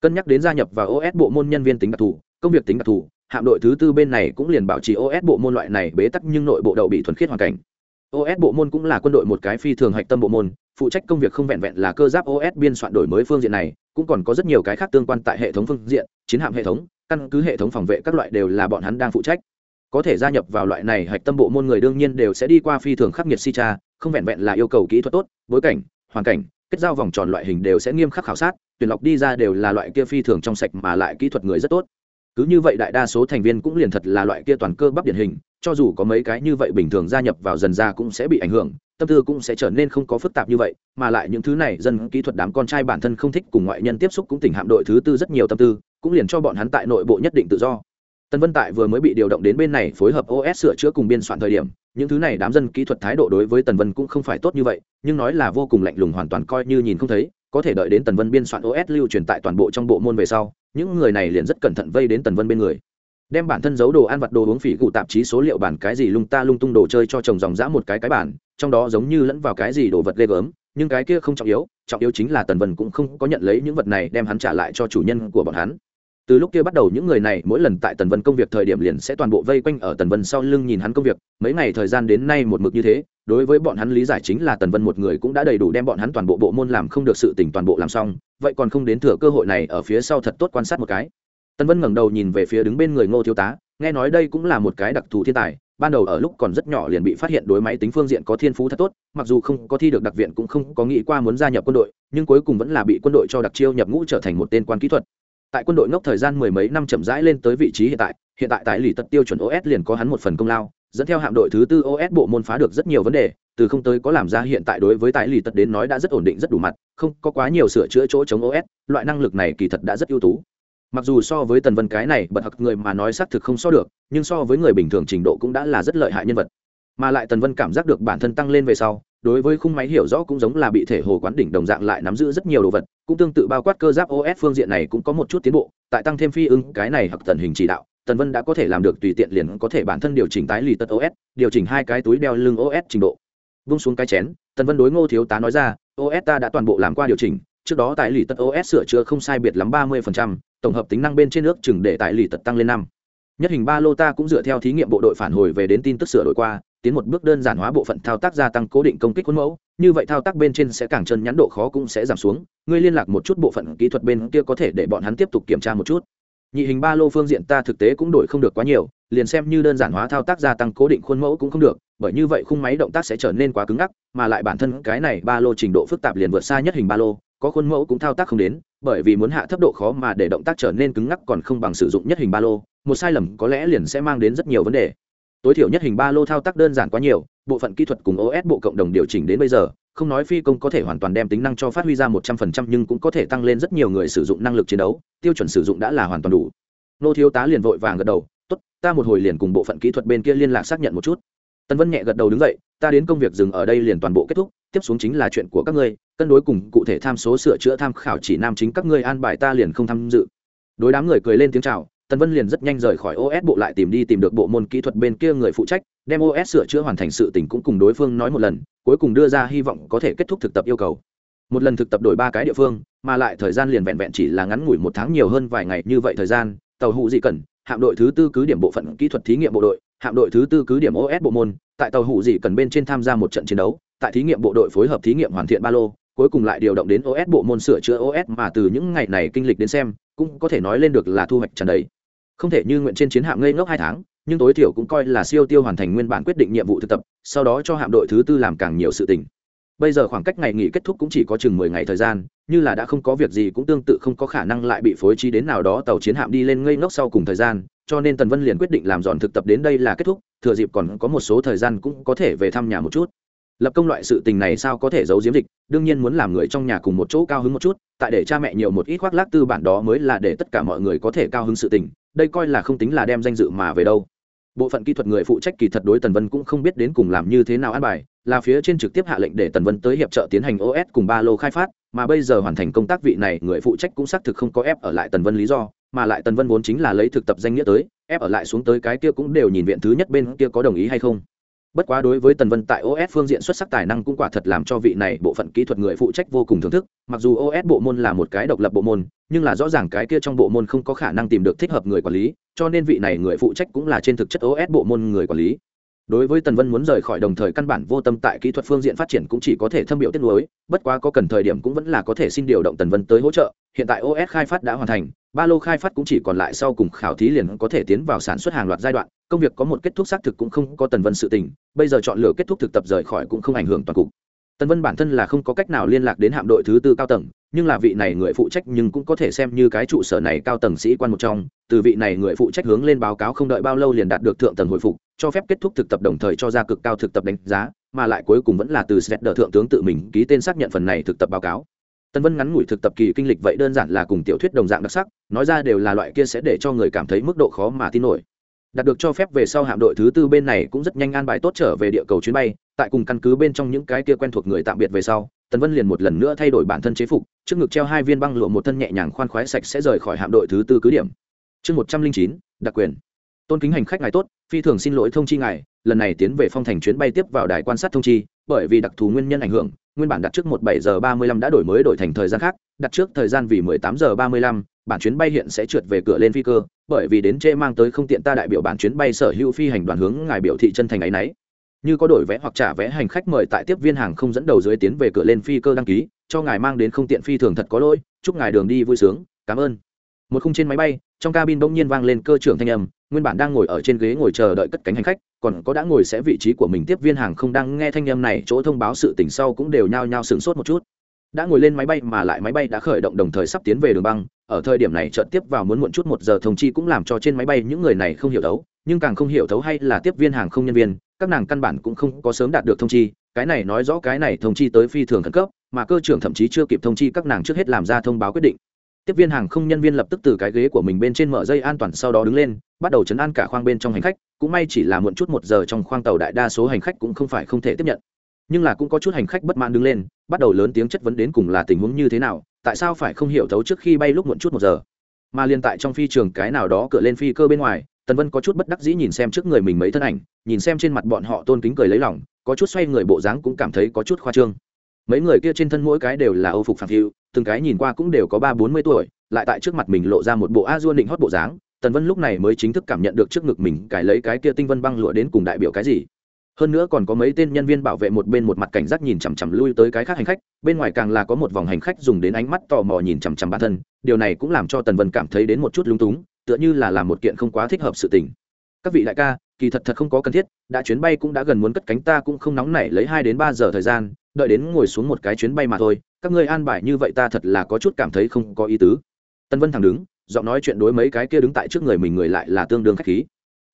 Cân nhắc đến gia nhập vào os bộ môn nhân viên tính đặc thù, công việc tính đặc thù, hạm đội thứ tư bên này cũng liền bảo trì os bộ môn loại này bế tắc nhưng nội bộ đậu bị thuần khiết hoàn cảnh. Os bộ môn cũng là quân đội một cái phi thường hạch tâm bộ môn, phụ trách công việc không vẹn vẹn là cơ giáp os biên soạn đổi mới phương diện này, cũng còn có rất nhiều cái khác tương quan tại hệ thống phương diện, chiến hạm hệ thống căn cứ hệ thống phòng vệ các loại đều là bọn hắn đang phụ trách. Có thể gia nhập vào loại này hạch tâm bộ môn người đương nhiên đều sẽ đi qua phi thường khắc nghiệt si cha không vẹn vẹn là yêu cầu kỹ thuật tốt, bối cảnh, hoàn cảnh, kết giao vòng tròn loại hình đều sẽ nghiêm khắc khảo sát, tuyển lọc đi ra đều là loại kia phi thường trong sạch mà lại kỹ thuật người rất tốt. Cứ như vậy đại đa số thành viên cũng liền thật là loại kia toàn cơ bắp điển hình, cho dù có mấy cái như vậy bình thường gia nhập vào dần ra cũng sẽ bị ảnh hưởng, tâm tư cũng sẽ trở nên không có phức tạp như vậy, mà lại những thứ này dân kỹ thuật đám con trai bản thân không thích cùng ngoại nhân tiếp xúc cũng tỉnh hạm đội thứ tư rất nhiều tâm tư cũng liền cho bọn hắn tại nội bộ nhất định tự do Tần Vân Tại vừa mới bị điều động đến bên này phối hợp OS sửa chữa cùng biên soạn thời điểm, những thứ này đám dân kỹ thuật thái độ đối với Tần Vân cũng không phải tốt như vậy, nhưng nói là vô cùng lạnh lùng hoàn toàn coi như nhìn không thấy, có thể đợi đến Tần Vân biên soạn OS lưu truyền tại toàn bộ trong bộ môn về sau, những người này liền rất cẩn thận vây đến Tần Vân bên người. Đem bản thân giấu đồ ăn vặt đồ uống phỉ cụ tạp chí số liệu bản cái gì lung ta lung tung đồ chơi cho chồng dòng dã một cái cái bản, trong đó giống như lẫn vào cái gì đồ vật ghê gớm, nhưng cái kia không trọng yếu, trọng yếu chính là Tần Vân cũng không có nhận lấy những vật này đem hắn trả lại cho chủ nhân của bọn hắn từ lúc kia bắt đầu những người này mỗi lần tại tần vân công việc thời điểm liền sẽ toàn bộ vây quanh ở tần vân sau lưng nhìn hắn công việc. Mấy ngày thời gian đến nay một mực như thế, đối với bọn hắn lý giải chính là tần vân một người cũng đã đầy đủ đem bọn hắn toàn bộ bộ môn làm không được sự tỉnh toàn bộ làm xong, vậy còn không đến thừa cơ hội này ở phía sau thật tốt quan sát một cái. Tần vân ngẩng đầu nhìn về phía đứng bên người ngô thiếu tá, nghe nói đây cũng là một cái đặc thù thiên tài, ban đầu ở lúc còn rất nhỏ liền bị phát hiện đối máy tính phương diện có thiên phú thật tốt, mặc dù không có thi được đặc viện cũng không có nghĩ qua muốn gia nhập quân đội, nhưng cuối cùng vẫn là bị quân đội cho đặc chiêu nhập ngũ trở thành một tên quan kỹ thuật tại quân đội ngốc thời gian mười mấy năm chậm rãi lên tới vị trí hiện tại hiện tại tại lì tật tiêu chuẩn os liền có hắn một phần công lao, dẫn theo hạm đội thứ tư os bộ môn phá được rất nhiều vấn đề, từ không tới có làm ra hiện tại đối với tại lì tật đến nói đã rất ổn định, rất đủ mặt, không có quá nhiều sửa chữa chỗ chống os loại năng lực này kỳ thật đã rất ưu tú. Mặc dù so với tần vân cái này bật hặc người mà nói xác thực không so được, nhưng so với người bình thường trình độ cũng đã là rất lợi hại nhân vật. Mà lại tần vân cảm giác được bản thân tăng lên về sau đối với khung máy hiểu rõ cũng giống là bị thể hồ quán đỉnh đồng dạng lại nắm giữ rất nhiều đồ vật, cũng tương tự bao quát cơ giáp os phương diện này cũng có một chút tiến bộ, tại tăng thêm phi ưng cái này hoặc tần hình chỉ đạo, tần vân đã có thể làm được tùy tiện liền có thể bản thân điều chỉnh tái lì tật os điều chỉnh hai cái túi đeo lưng os trình độ. Vung xuống cái chén, tần vân đối ngô thiếu tá nói ra os ta đã toàn bộ làm qua điều chỉnh, trước đó tại lì tật os sửa chữa không sai biệt lắm ba mươi tổng hợp tính năng bên trên nước chừng để tại lì tật tăng lên năm. Nhất hình ba lô ta cũng dựa theo thí nghiệm bộ đội phản hồi về đến tin tức sửa đổi qua tiến một bước đơn giản hóa bộ phận thao tác gia tăng cố định công kích khuôn mẫu, như vậy thao tác bên trên sẽ càng chân nhắn độ khó cũng sẽ giảm xuống. Ngươi liên lạc một chút bộ phận kỹ thuật bên kia có thể để bọn hắn tiếp tục kiểm tra một chút. Nhị hình ba lô phương diện ta thực tế cũng đổi không được quá nhiều, liền xem như đơn giản hóa thao tác gia tăng cố định khuôn mẫu cũng không được, bởi như vậy khung máy động tác sẽ trở nên quá cứng ngắc, mà lại bản thân cái này ba lô trình độ phức tạp liền vượt xa nhất hình ba lô, có khuôn mẫu cũng thao tác không đến, bởi vì muốn hạ thấp độ khó mà để động tác trở nên cứng ngắc còn không bằng sử dụng nhất hình ba lô, một sai lầm có lẽ liền sẽ mang đến rất nhiều vấn đề tối thiểu nhất hình ba lô thao tác đơn giản quá nhiều, bộ phận kỹ thuật cùng os bộ cộng đồng điều chỉnh đến bây giờ, không nói phi công có thể hoàn toàn đem tính năng cho phát huy ra một trăm phần trăm nhưng cũng có thể tăng lên rất nhiều người sử dụng năng lực chiến đấu, tiêu chuẩn sử dụng đã là hoàn toàn đủ. Nô thiếu tá liền vội vàng gật đầu, tốt, ta một hồi liền cùng bộ phận kỹ thuật bên kia liên lạc xác nhận một chút. Tân vân nhẹ gật đầu đứng dậy, ta đến công việc dừng ở đây liền toàn bộ kết thúc, tiếp xuống chính là chuyện của các ngươi, cân đối cùng cụ thể tham số sửa chữa tham khảo chỉ nam chính các ngươi an bài ta liền không tham dự. Đối đám người cười lên tiếng chào tần vân liền rất nhanh rời khỏi os bộ lại tìm đi tìm được bộ môn kỹ thuật bên kia người phụ trách, đem os sửa chữa hoàn thành sự tình cũng cùng đối phương nói một lần, cuối cùng đưa ra hy vọng có thể kết thúc thực tập yêu cầu. Một lần thực tập đổi ba cái địa phương, mà lại thời gian liền vẹn vẹn chỉ là ngắn ngủi một tháng nhiều hơn vài ngày như vậy thời gian, tàu hụ gì cần hạm đội thứ tư cứ điểm bộ phận kỹ thuật thí nghiệm bộ đội, hạm đội thứ tư cứ điểm os bộ môn, tại tàu hụ gì cần bên trên tham gia một trận chiến đấu, tại thí nghiệm bộ đội phối hợp thí nghiệm hoàn thiện ba lô, cuối cùng lại điều động đến os bộ môn sửa chữa os mà từ những ngày này kinh lịch đến xem, cũng có thể nói lên được là thu hoạch trần đầy không thể như nguyện trên chiến hạm ngây ngốc hai tháng, nhưng tối thiểu cũng coi là siêu tiêu hoàn thành nguyên bản quyết định nhiệm vụ thực tập, sau đó cho hạm đội thứ tư làm càng nhiều sự tình. Bây giờ khoảng cách ngày nghỉ kết thúc cũng chỉ có chừng mười ngày thời gian, như là đã không có việc gì cũng tương tự không có khả năng lại bị phối trí đến nào đó tàu chiến hạm đi lên ngây ngốc sau cùng thời gian, cho nên tần vân liền quyết định làm dọn thực tập đến đây là kết thúc, thừa dịp còn có một số thời gian cũng có thể về thăm nhà một chút lập công loại sự tình này sao có thể giấu giếm dịch, đương nhiên muốn làm người trong nhà cùng một chỗ cao hứng một chút, tại để cha mẹ nhiều một ít khoác lác tư bản đó mới là để tất cả mọi người có thể cao hứng sự tình, đây coi là không tính là đem danh dự mà về đâu. Bộ phận kỹ thuật người phụ trách kỳ thật đối tần vân cũng không biết đến cùng làm như thế nào an bài, là phía trên trực tiếp hạ lệnh để tần vân tới hiệp trợ tiến hành os cùng ba lô khai phát, mà bây giờ hoàn thành công tác vị này, người phụ trách cũng xác thực không có ép ở lại tần vân lý do, mà lại tần vân vốn chính là lấy thực tập danh nghĩa tới, ép ở lại xuống tới cái kia cũng đều nhìn viện thứ nhất bên kia có đồng ý hay không bất quá đối với tần vân tại os phương diện xuất sắc tài năng cũng quả thật làm cho vị này bộ phận kỹ thuật người phụ trách vô cùng thưởng thức. Mặc dù os bộ môn là một cái độc lập bộ môn, nhưng là rõ ràng cái kia trong bộ môn không có khả năng tìm được thích hợp người quản lý, cho nên vị này người phụ trách cũng là trên thực chất os bộ môn người quản lý đối với tần vân muốn rời khỏi đồng thời căn bản vô tâm tại kỹ thuật phương diện phát triển cũng chỉ có thể thâm biểu tiết lối bất quá có cần thời điểm cũng vẫn là có thể xin điều động tần vân tới hỗ trợ, hiện tại os khai phát đã hoàn thành, ba lô khai phát cũng chỉ còn lại sau cùng khảo thí liền có thể tiến vào sản xuất hàng loạt giai đoạn, công việc có một kết thúc xác thực cũng không có tần vân sự tình, bây giờ chọn lựa kết thúc thực tập rời khỏi cũng không ảnh hưởng toàn cục. Tần vân bản thân là không có cách nào liên lạc đến hạm đội thứ tư cao tầng nhưng là vị này người phụ trách nhưng cũng có thể xem như cái trụ sở này cao tầng sĩ quan một trong, từ vị này người phụ trách hướng lên báo cáo không đợi bao lâu liền đạt được thượng tầng hồi phục, cho phép kết thúc thực tập đồng thời cho ra cực cao thực tập đánh giá, mà lại cuối cùng vẫn là từ xét đờ thượng tướng tự mình ký tên xác nhận phần này thực tập báo cáo. Tân vân ngắn ngủi thực tập kỳ kinh lịch vậy đơn giản là cùng tiểu thuyết đồng dạng đặc sắc, nói ra đều là loại kia sẽ để cho người cảm thấy mức độ khó mà tin nổi. Đạt được cho phép về sau hạm đội thứ tư bên này cũng rất nhanh an bài tốt trở về địa cầu chuyến bay, tại cùng căn cứ bên trong những cái kia quen thuộc người tạm biệt về sau tần vân liền một lần nữa thay đổi bản thân chế phục, trước ngực treo hai viên băng lụa một thân nhẹ nhàng khoan khoái sạch sẽ rời khỏi hạm đội thứ tư cứ điểm. Chương một trăm linh chín, đặc quyền. Tôn kính hành khách ngài tốt, phi thường xin lỗi thông chi ngài, lần này tiến về phong thành chuyến bay tiếp vào đài quan sát thông chi, bởi vì đặc thù nguyên nhân ảnh hưởng, nguyên bản đặt trước một bảy giờ ba mươi lăm đã đổi mới đổi thành thời gian khác, đặt trước thời gian vì mười tám giờ ba mươi lăm, bản chuyến bay hiện sẽ trượt về cửa lên phi cơ, bởi vì đến trễ mang tới không tiện ta đại biểu bản chuyến bay sở hữu phi hành đoàn hướng ngài biểu thị chân thành ấy y như có đổi vé hoặc trả vé hành khách mời tại tiếp viên hàng không dẫn đầu dưới tiến về cửa lên phi cơ đăng ký, cho ngài mang đến không tiện phi thường thật có lỗi, chúc ngài đường đi vui sướng, cảm ơn. Một khung trên máy bay, trong cabin bỗng nhiên vang lên cơ trưởng thanh âm, nguyên bản đang ngồi ở trên ghế ngồi chờ đợi cất cánh hành khách, còn có đã ngồi sẽ vị trí của mình tiếp viên hàng không đang nghe thanh âm này, chỗ thông báo sự tỉnh sau cũng đều nhao nhao sửng sốt một chút. Đã ngồi lên máy bay mà lại máy bay đã khởi động đồng thời sắp tiến về đường băng ở thời điểm này chợt tiếp vào muốn muộn chút một giờ thông chi cũng làm cho trên máy bay những người này không hiểu thấu, nhưng càng không hiểu thấu hay là tiếp viên hàng không nhân viên, các nàng căn bản cũng không có sớm đạt được thông chi, cái này nói rõ cái này thông chi tới phi thường khẩn cấp, mà cơ trưởng thậm chí chưa kịp thông chi các nàng trước hết làm ra thông báo quyết định. Tiếp viên hàng không nhân viên lập tức từ cái ghế của mình bên trên mở dây an toàn sau đó đứng lên, bắt đầu chấn an cả khoang bên trong hành khách, cũng may chỉ là muộn chút một giờ trong khoang tàu đại đa số hành khách cũng không phải không thể tiếp nhận. Nhưng là cũng có chút hành khách bất mãn đứng lên, bắt đầu lớn tiếng chất vấn đến cùng là tình huống như thế nào tại sao phải không hiểu thấu trước khi bay lúc muộn chút một giờ? Mà liên tại trong phi trường cái nào đó cửa lên phi cơ bên ngoài, tần vân có chút bất đắc dĩ nhìn xem trước người mình mấy thân ảnh, nhìn xem trên mặt bọn họ tôn kính cười lấy lòng, có chút xoay người bộ dáng cũng cảm thấy có chút khoa trương. Mấy người kia trên thân mỗi cái đều là âu phục phản phiu từng cái nhìn qua cũng đều có ba bốn mươi tuổi, lại tại trước mặt mình lộ ra một bộ a dua định hót bộ dáng, tần vân lúc này mới chính thức cảm nhận được trước ngực mình cải lấy cái kia tinh vân băng lụa đến cùng đại biểu cái gì hơn nữa còn có mấy tên nhân viên bảo vệ một bên một mặt cảnh giác nhìn chằm chằm lui tới cái khác hành khách, bên ngoài càng là có một vòng hành khách dùng đến ánh mắt tò mò nhìn chằm chằm bản thân, điều này cũng làm cho tần vân cảm thấy đến một chút lung túng, tựa như là làm một kiện không quá thích hợp sự tình. Các vị đại ca, kỳ thật thật không có cần thiết, đã chuyến bay cũng đã gần muốn cất cánh ta cũng không nóng nảy lấy hai đến ba giờ thời gian, đợi đến ngồi xuống một cái chuyến bay mà thôi, các ngươi an bài như vậy ta thật là có chút cảm thấy không có ý tứ. Tân vân thẳng đứng, giọng nói chuyện đối mấy cái kia đứng tại trước người mình người lại là tương đương khách khí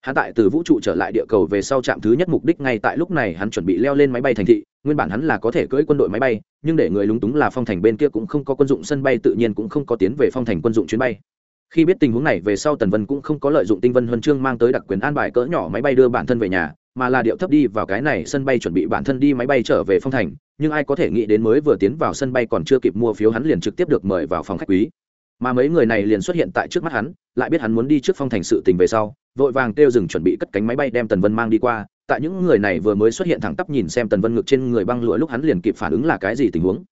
hắn tại từ vũ trụ trở lại địa cầu về sau trạm thứ nhất mục đích ngay tại lúc này hắn chuẩn bị leo lên máy bay thành thị, nguyên bản hắn là có thể cưỡi quân đội máy bay, nhưng để người lúng túng là phong thành bên kia cũng không có quân dụng sân bay tự nhiên cũng không có tiến về phong thành quân dụng chuyến bay. Khi biết tình huống này về sau tần vân cũng không có lợi dụng tinh vân huân chương mang tới đặc quyền an bài cỡ nhỏ máy bay đưa bản thân về nhà, mà là điệu thấp đi vào cái này sân bay chuẩn bị bản thân đi máy bay trở về phong thành, nhưng ai có thể nghĩ đến mới vừa tiến vào sân bay còn chưa kịp mua phiếu hắn liền trực tiếp được mời vào phòng khách quý. Mà mấy người này liền xuất hiện tại trước mắt hắn, lại biết hắn muốn đi trước phong thành sự tình về sau vội vàng kêu dừng chuẩn bị cất cánh máy bay đem tần vân mang đi qua. Tại những người này vừa mới xuất hiện thẳng tắp nhìn xem tần vân ngực trên người băng lụa lúc hắn liền kịp phản ứng là cái gì tình huống.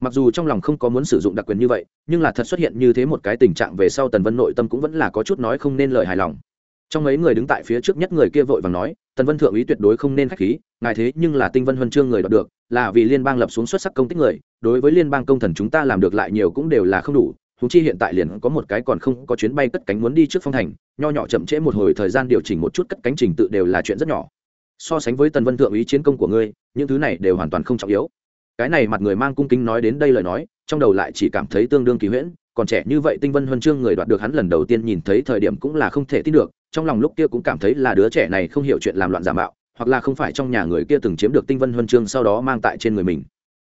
Mặc dù trong lòng không có muốn sử dụng đặc quyền như vậy, nhưng là thật xuất hiện như thế một cái tình trạng về sau tần vân nội tâm cũng vẫn là có chút nói không nên lời hài lòng. Trong mấy người đứng tại phía trước nhất người kia vội vàng nói, tần vân thượng úy tuyệt đối không nên k h á c h khí, ngài thế nhưng là tinh vân huân chương người đọc được, là vì liên bang lập xuống xuất sắc công tích người, đối với liên bang công thần chúng ta làm được lại nhiều cũng đều là không đủ húng chi hiện tại liền có một cái còn không có chuyến bay cất cánh muốn đi trước phong thành, nho nhỏ chậm trễ một hồi thời gian điều chỉnh một chút cất cánh trình tự đều là chuyện rất nhỏ. So sánh với tần vân thượng ý chiến công của ngươi, những thứ này đều hoàn toàn không trọng yếu. Cái này mặt người mang cung kính nói đến đây lời nói, trong đầu lại chỉ cảm thấy tương đương kỳ huyễn, còn trẻ như vậy tinh vân huân chương người đoạt được hắn lần đầu tiên nhìn thấy thời điểm cũng là không thể tin được, trong lòng lúc kia cũng cảm thấy là đứa trẻ này không hiểu chuyện làm loạn giả mạo, hoặc là không phải trong nhà người kia từng chiếm được tinh vân huân chương sau đó mang tại trên người mình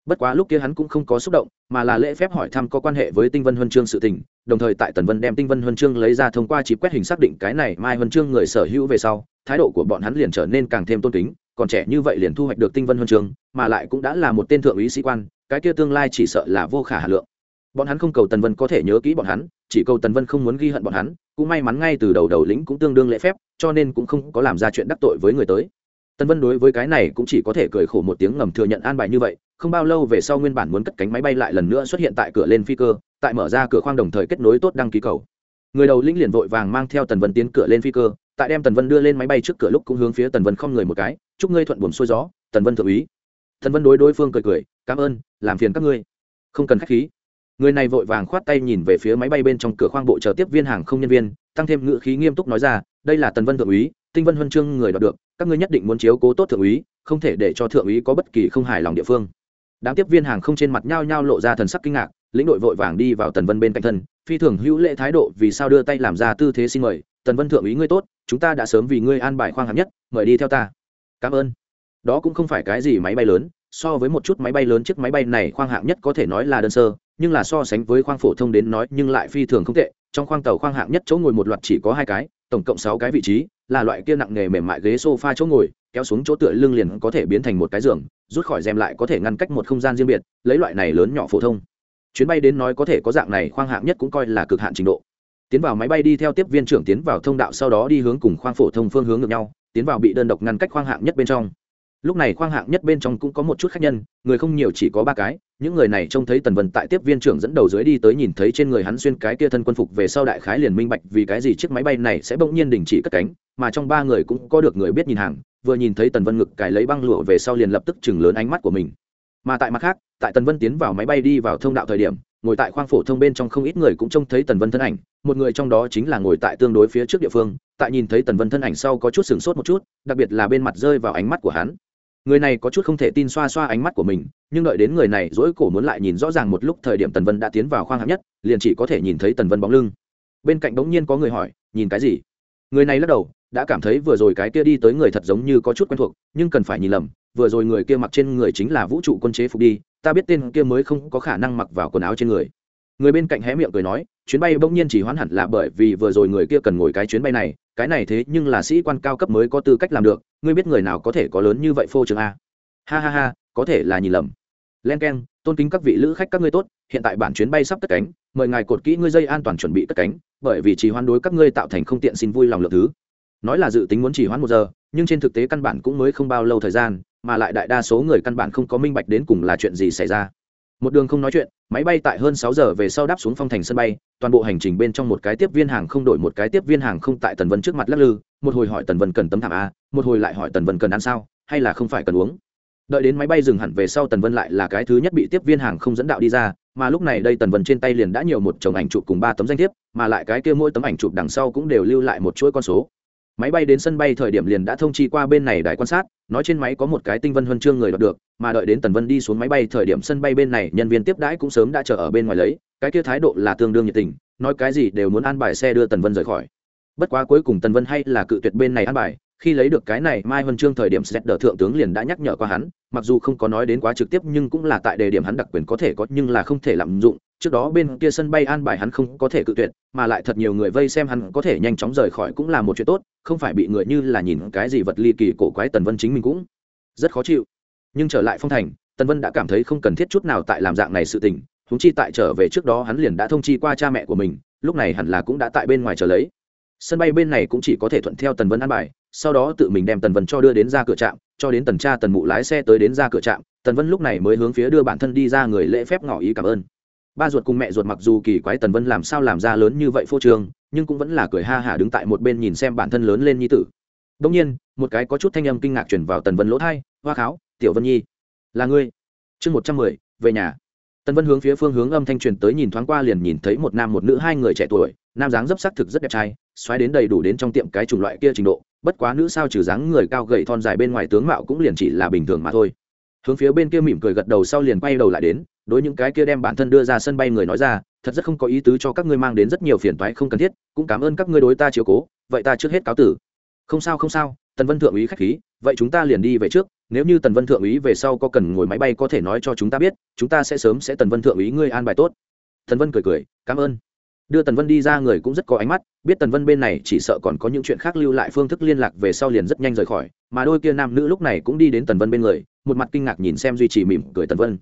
bất quá lúc kia hắn cũng không có xúc động, mà là lễ phép hỏi thăm có quan hệ với tinh vân huân chương sự tình, đồng thời tại tần vân đem tinh vân huân chương lấy ra thông qua chỉ quét hình xác định cái này mai huân chương người sở hữu về sau, thái độ của bọn hắn liền trở nên càng thêm tôn kính, còn trẻ như vậy liền thu hoạch được tinh vân huân chương, mà lại cũng đã là một tên thượng úy sĩ quan, cái kia tương lai chỉ sợ là vô khả hà lượng. Bọn hắn không cầu tần vân có thể nhớ kỹ bọn hắn, chỉ cầu tần vân không muốn ghi hận bọn hắn, cũng may mắn ngay từ đầu đầu lĩnh cũng tương đương lễ phép, cho nên cũng không có làm ra chuyện đắc tội với người tới tần vân đối với cái này cũng chỉ có thể cười khổ một tiếng ngầm thừa nhận an bài như vậy, không bao lâu về sau nguyên bản muốn cất cánh máy bay lại lần nữa xuất hiện tại cửa lên phi cơ, tại mở ra cửa khoang đồng thời kết nối tốt đăng ký cầu. Người đầu lĩnh liền vội vàng mang theo tần vân tiến cửa lên phi cơ, tại đem tần vân đưa lên máy bay trước cửa lúc cũng hướng phía tần vân không người một cái, chúc ngươi thuận buồm xuôi gió, tần vân thượng úy. Tần vân đối đối phương cười cười, cảm ơn, làm phiền các ngươi. Không cần khách khí. Người này vội vàng khoát tay nhìn về phía máy bay bên trong cửa khoang bộ chờ tiếp viên hàng không nhân viên, tăng thêm ngữ khí nghiêm túc nói ra, đây là tần vân thượng úy, tinh vân huân chương người đoạt được các ngươi nhất định muốn chiếu cố tốt thượng úy, không thể để cho thượng úy có bất kỳ không hài lòng địa phương. Đám tiếp viên hàng không trên mặt nhao nhao lộ ra thần sắc kinh ngạc, lĩnh đội vội vàng đi vào tần vân bên cạnh thân, phi thường hữu lễ thái độ vì sao đưa tay làm ra tư thế xin mời, tần vân thượng úy ngươi tốt, chúng ta đã sớm vì ngươi an bài khoang hạng nhất, mời đi theo ta. Cảm ơn. Đó cũng không phải cái gì máy bay lớn, so với một chút máy bay lớn chiếc máy bay này khoang hạng nhất có thể nói là đơn sơ, nhưng là so sánh với khoang phổ thông đến nói nhưng lại phi thường không tệ, trong khoang tàu khoang hạng nhất chỗ ngồi một loạt chỉ có hai cái tổng cộng sáu cái vị trí, là loại kia nặng nghề mềm mại ghế sofa chỗ ngồi, kéo xuống chỗ tựa lưng liền có thể biến thành một cái giường, rút khỏi rèm lại có thể ngăn cách một không gian riêng biệt, lấy loại này lớn nhỏ phổ thông. Chuyến bay đến nói có thể có dạng này khoang hạng nhất cũng coi là cực hạn trình độ. Tiến vào máy bay đi theo tiếp viên trưởng tiến vào thông đạo sau đó đi hướng cùng khoang phổ thông phương hướng ngược nhau, tiến vào bị đơn độc ngăn cách khoang hạng nhất bên trong lúc này khoang hạng nhất bên trong cũng có một chút khách nhân, người không nhiều chỉ có ba cái, những người này trông thấy tần vân tại tiếp viên trưởng dẫn đầu dưới đi tới nhìn thấy trên người hắn xuyên cái kia thân quân phục về sau đại khái liền minh bạch vì cái gì chiếc máy bay này sẽ bỗng nhiên đình chỉ cất cánh, mà trong ba người cũng có được người biết nhìn hàng, vừa nhìn thấy tần vân ngực cài lấy băng lụa về sau liền lập tức chừng lớn ánh mắt của mình. Mà tại mặt khác, tại tần vân tiến vào máy bay đi vào thông đạo thời điểm, ngồi tại khoang phổ thông bên trong không ít người cũng trông thấy tần vân thân ảnh, một người trong đó chính là ngồi tại tương đối phía trước địa phương, tại nhìn thấy tần vân thân ảnh sau có chút sửng sốt một chút, đặc biệt là bên mặt rơi vào ánh mắt của hắn người này có chút không thể tin xoa xoa ánh mắt của mình, nhưng đợi đến người này dỗi cổ muốn lại nhìn rõ ràng một lúc thời điểm tần vân đã tiến vào khoang hạng nhất, liền chỉ có thể nhìn thấy tần vân bóng lưng. Bên cạnh bỗng nhiên có người hỏi, nhìn cái gì? Người này lắc đầu, đã cảm thấy vừa rồi cái kia đi tới người thật giống như có chút quen thuộc, nhưng cần phải nhìn lầm, vừa rồi người kia mặc trên người chính là vũ trụ quân chế phục đi, ta biết tên kia mới không có khả năng mặc vào quần áo trên người người bên cạnh hé miệng cười nói, chuyến bay bỗng nhiên chỉ hoãn hẳn là bởi vì vừa rồi người kia cần ngồi cái chuyến bay này, cái này thế nhưng là sĩ quan cao cấp mới có tư cách làm được, ngươi biết người nào có thể có lớn như vậy phô trường a? Ha ha ha, có thể là nhìn lầm. Len k e n tôn kính các vị lữ khách các ngươi tốt, hiện tại bản chuyến bay sắp cất cánh, mời ngài cột kỹ ngươi dây an toàn chuẩn bị cất cánh, bởi vì chỉ hoan đối các ngươi tạo thành không tiện xin vui lòng lượng thứ. Nói là dự tính muốn chỉ hoãn một giờ, nhưng trên thực tế căn bản cũng mới không bao lâu thời gian, mà lại đại đa số người căn bản không có minh bạch đến cùng là chuyện gì xảy ra một đường không nói chuyện, máy bay tại hơn sáu giờ về sau đáp xuống phong thành sân bay, toàn bộ hành trình bên trong một cái tiếp viên hàng không đổi một cái tiếp viên hàng không tại tần vân trước mặt lắc lư, một hồi hỏi tần vân cần tấm thảm a, một hồi lại hỏi tần vân cần ăn sao, hay là không phải cần uống. Đợi đến máy bay dừng hẳn về sau tần vân lại là cái thứ nhất bị tiếp viên hàng không dẫn đạo đi ra, mà lúc này đây tần vân trên tay liền đã nhiều một chồng ảnh chụp cùng ba tấm danh thiếp, mà lại cái kia mỗi tấm ảnh chụp đằng sau cũng đều lưu lại một chuỗi con số. Máy bay đến sân bay thời điểm liền đã thông chi qua bên này đài quan sát nói trên máy có một cái tinh vân huân chương người đoạt được, mà đợi đến tần vân đi xuống máy bay thời điểm sân bay bên này, nhân viên tiếp đãi cũng sớm đã chờ ở bên ngoài lấy, cái kia thái độ là tương đương nhiệt tình, nói cái gì đều muốn an bài xe đưa tần vân rời khỏi. Bất quá cuối cùng tần vân hay là cự tuyệt bên này an bài, khi lấy được cái này, mai huân chương thời điểm sét đờ thượng tướng liền đã nhắc nhở qua hắn, mặc dù không có nói đến quá trực tiếp nhưng cũng là tại đề điểm hắn đặc quyền có thể có nhưng là không thể lạm dụng, trước đó bên kia sân bay an bài hắn không có thể cự tuyệt mà lại thật nhiều người vây xem hắn có thể nhanh chóng rời khỏi cũng là một chuyện tốt, không phải bị người như là nhìn cái gì vật ly kỳ cổ quái tần vân chính mình cũng rất khó chịu. Nhưng trở lại phong thành, tần vân đã cảm thấy không cần thiết chút nào tại làm dạng này sự tình húng chi tại trở về trước đó hắn liền đã thông chi qua cha mẹ của mình, lúc này hẳn là cũng đã tại bên ngoài chờ lấy. Sân bay bên này cũng chỉ có thể thuận theo tần vân an bài, sau đó tự mình đem tần vân cho đưa đến ra cửa trạm, cho đến tần cha tần mụ lái xe tới đến ra cửa trạm, tần vân lúc này mới hướng phía đưa bản thân đi ra người lễ phép ngỏ ý cảm ơn ba ruột cùng mẹ ruột mặc dù kỳ quái tần vân làm sao làm ra lớn như vậy phô trương, nhưng cũng vẫn là cười ha hả đứng tại một bên nhìn xem bản thân lớn lên nhi tử. Đông nhiên, một cái có chút thanh âm kinh ngạc chuyển vào tần vân lỗ thai, hoa kháo, tiểu vân nhi, là ngươi? Chương một trăm mười, về nhà. Tần vân hướng phía phương hướng âm thanh truyền tới nhìn thoáng qua liền nhìn thấy một nam một nữ hai người trẻ tuổi, nam dáng dấp sắc thực rất đẹp trai, xoáy đến đầy đủ đến trong tiệm cái chủng loại kia trình độ, bất quá nữ sao trừ dáng người cao gầy thon dài bên ngoài tướng mạo cũng liền chỉ là bình thường mà thôi hướng phía bên kia mỉm cười gật đầu sau liền quay đầu lại đến, đối những cái kia đem bản thân đưa ra sân bay người nói ra, thật rất không có ý tứ cho các ngươi mang đến rất nhiều phiền toái không cần thiết, cũng cảm ơn các ngươi đối ta chiếu cố, vậy ta trước hết cáo tử. Không sao không sao, tần vân thượng úy khách khí, vậy chúng ta liền đi về trước, nếu như tần vân thượng úy về sau có cần ngồi máy bay có thể nói cho chúng ta biết, chúng ta sẽ sớm sẽ tần vân thượng úy ngươi an bài tốt. Tần vân cười cười, cảm ơn. Đưa tần vân đi ra người cũng rất có ánh mắt, biết tần vân bên này chỉ sợ còn có những chuyện khác lưu lại phương thức liên lạc về sau liền rất nhanh rời khỏi, mà đôi kia nam nữ lúc này cũng đi đến tần vân bên người một mặt kinh ngạc nhìn xem duy trì mỉm cười tần vân.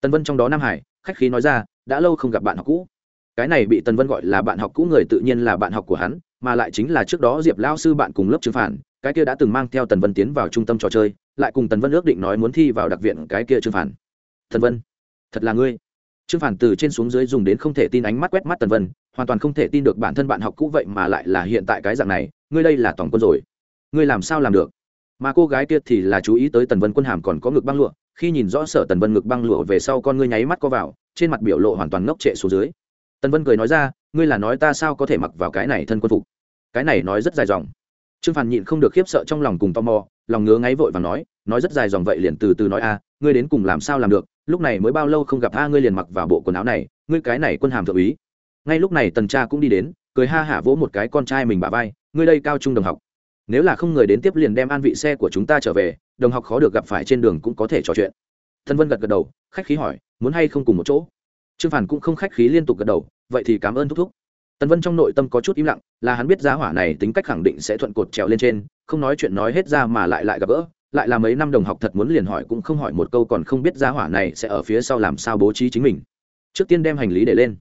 Tần vân trong đó nam hải, khách khí nói ra, đã lâu không gặp bạn học cũ. Cái này bị tần vân gọi là bạn học cũ người tự nhiên là bạn học của hắn, mà lại chính là trước đó diệp lao sư bạn cùng lớp trương phản, cái kia đã từng mang theo tần vân tiến vào trung tâm trò chơi, lại cùng tần vân ước định nói muốn thi vào đặc viện cái kia trương phản. Tần vân, thật là ngươi. Trương phản từ trên xuống dưới dùng đến không thể tin ánh mắt quét mắt tần vân, hoàn toàn không thể tin được bản thân bạn học cũ vậy mà lại là hiện tại cái dạng này, ngươi đây là toàn quân rồi. Ngươi làm sao làm được? Mà cô gái kia thì là chú ý tới tần vân quân hàm còn có ngực băng lụa. Khi nhìn rõ sở tần vân ngực băng lụa về sau con ngươi nháy mắt co vào, trên mặt biểu lộ hoàn toàn ngốc trệ xuống dưới. Tần vân cười nói ra, ngươi là nói ta sao có thể mặc vào cái này thân quân phục? Cái này nói rất dài dòng. Trương phản nhịn không được khiếp sợ trong lòng cùng tò mò, lòng ngứa ngáy vội và nói nói rất dài dòng vậy liền từ từ nói a à, ngươi đến cùng làm sao làm được? Lúc này mới bao lâu không gặp a, ngươi liền mặc vào bộ quần áo này, ngươi cái này quân hàm thượng úy. Ngay lúc này tần cha cũng đi đến, cười ha hả vỗ một cái con trai mình bà vai, ngươi đây cao trung đồng học nếu là không người đến tiếp liền đem an vị xe của chúng ta trở về, đồng học khó được gặp phải trên đường cũng có thể trò chuyện. Thân vân gật gật đầu, khách khí hỏi, muốn hay không cùng một chỗ? Trương phản cũng không khách khí liên tục gật đầu, vậy thì cảm ơn thúc thúc. Tần vân trong nội tâm có chút im lặng, là hắn biết giá hỏa này tính cách khẳng định sẽ thuận cột trèo lên trên, không nói chuyện nói hết ra mà lại lại gặp gỡ, lại là mấy năm đồng học thật muốn liền hỏi cũng không hỏi một câu còn không biết giá hỏa này sẽ ở phía sau làm sao bố trí chính mình. Trước tiên đem hành lý để lên.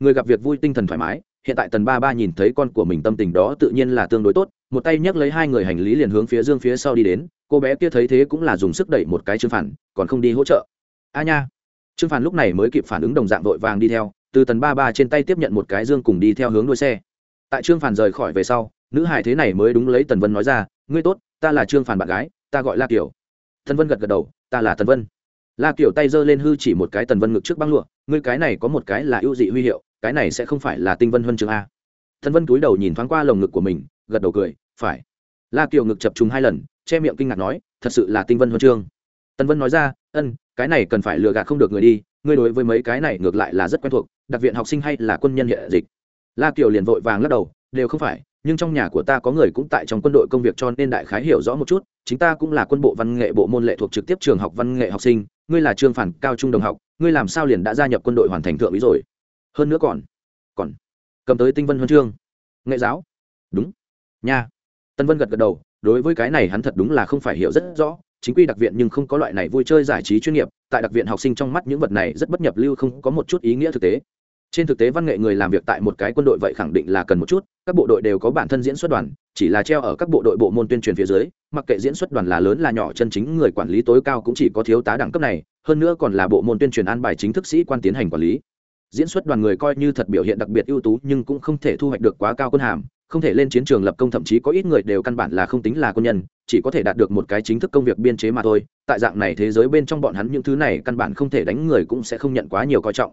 Người gặp việc vui tinh thần thoải mái hiện tại tần ba ba nhìn thấy con của mình tâm tình đó tự nhiên là tương đối tốt, một tay nhấc lấy hai người hành lý liền hướng phía dương phía sau đi đến, cô bé kia thấy thế cũng là dùng sức đẩy một cái trương phản, còn không đi hỗ trợ. A nha. Trương phản lúc này mới kịp phản ứng đồng dạng vội vàng đi theo, từ tần ba ba trên tay tiếp nhận một cái dương cùng đi theo hướng đuôi xe. Tại trương phản rời khỏi về sau, nữ hải thế này mới đúng lấy tần vân nói ra, ngươi tốt, ta là trương phản bạn gái, ta gọi la kiều. Tần vân gật gật đầu, ta là tần vân. La kiều tay giơ lên hư chỉ một cái tần vân ngực trước băng lụa, ngươi cái này có một cái là ưu dị huy hiệu cái này sẽ không phải là tinh vân huân chương a. Thân vân túi đầu nhìn thoáng qua lồng ngực của mình, gật đầu cười, phải. La kiều ngực chập trùng hai lần, che miệng kinh ngạc nói, thật sự là tinh vân huân chương. Tân vân nói ra, ân, cái này cần phải lừa gạt không được người đi, ngươi đối với mấy cái này ngược lại là rất quen thuộc, đặc viện học sinh hay là quân nhân hệ dịch. La kiều liền vội vàng lắc đầu, đều không phải, nhưng trong nhà của ta có người cũng tại trong quân đội công việc cho nên đại khái hiểu rõ một chút, chính ta cũng là quân bộ văn nghệ bộ môn lệ thuộc trực tiếp trường học văn nghệ học sinh, ngươi là trường phản cao trung đồng học, ngươi làm sao liền đã gia nhập quân đội hoàn thành thượng úy rồi? Hơn nữa còn còn cầm tới tinh vân huân chương. Nghệ giáo. Đúng. Nha. Tân vân gật gật đầu, đối với cái này hắn thật đúng là không phải hiểu rất rõ, chính quy đặc viện nhưng không có loại này vui chơi giải trí chuyên nghiệp, tại đặc viện học sinh trong mắt những vật này rất bất nhập lưu không có một chút ý nghĩa thực tế. Trên thực tế văn nghệ người làm việc tại một cái quân đội vậy khẳng định là cần một chút, các bộ đội đều có bản thân diễn xuất đoàn, chỉ là treo ở các bộ đội bộ môn tuyên truyền phía dưới, mặc kệ diễn xuất đoàn là lớn là nhỏ chân chính người quản lý tối cao cũng chỉ có thiếu tá đẳng cấp này, hơn nữa còn là bộ môn tuyên truyền an bài chính thức sĩ quan tiến hành quản lý diễn xuất đoàn người coi như thật biểu hiện đặc biệt ưu tú nhưng cũng không thể thu hoạch được quá cao quân hàm, không thể lên chiến trường lập công thậm chí có ít người đều căn bản là không tính là quân nhân, chỉ có thể đạt được một cái chính thức công việc biên chế mà thôi. Tại dạng này thế giới bên trong bọn hắn những thứ này căn bản không thể đánh người cũng sẽ không nhận quá nhiều coi trọng.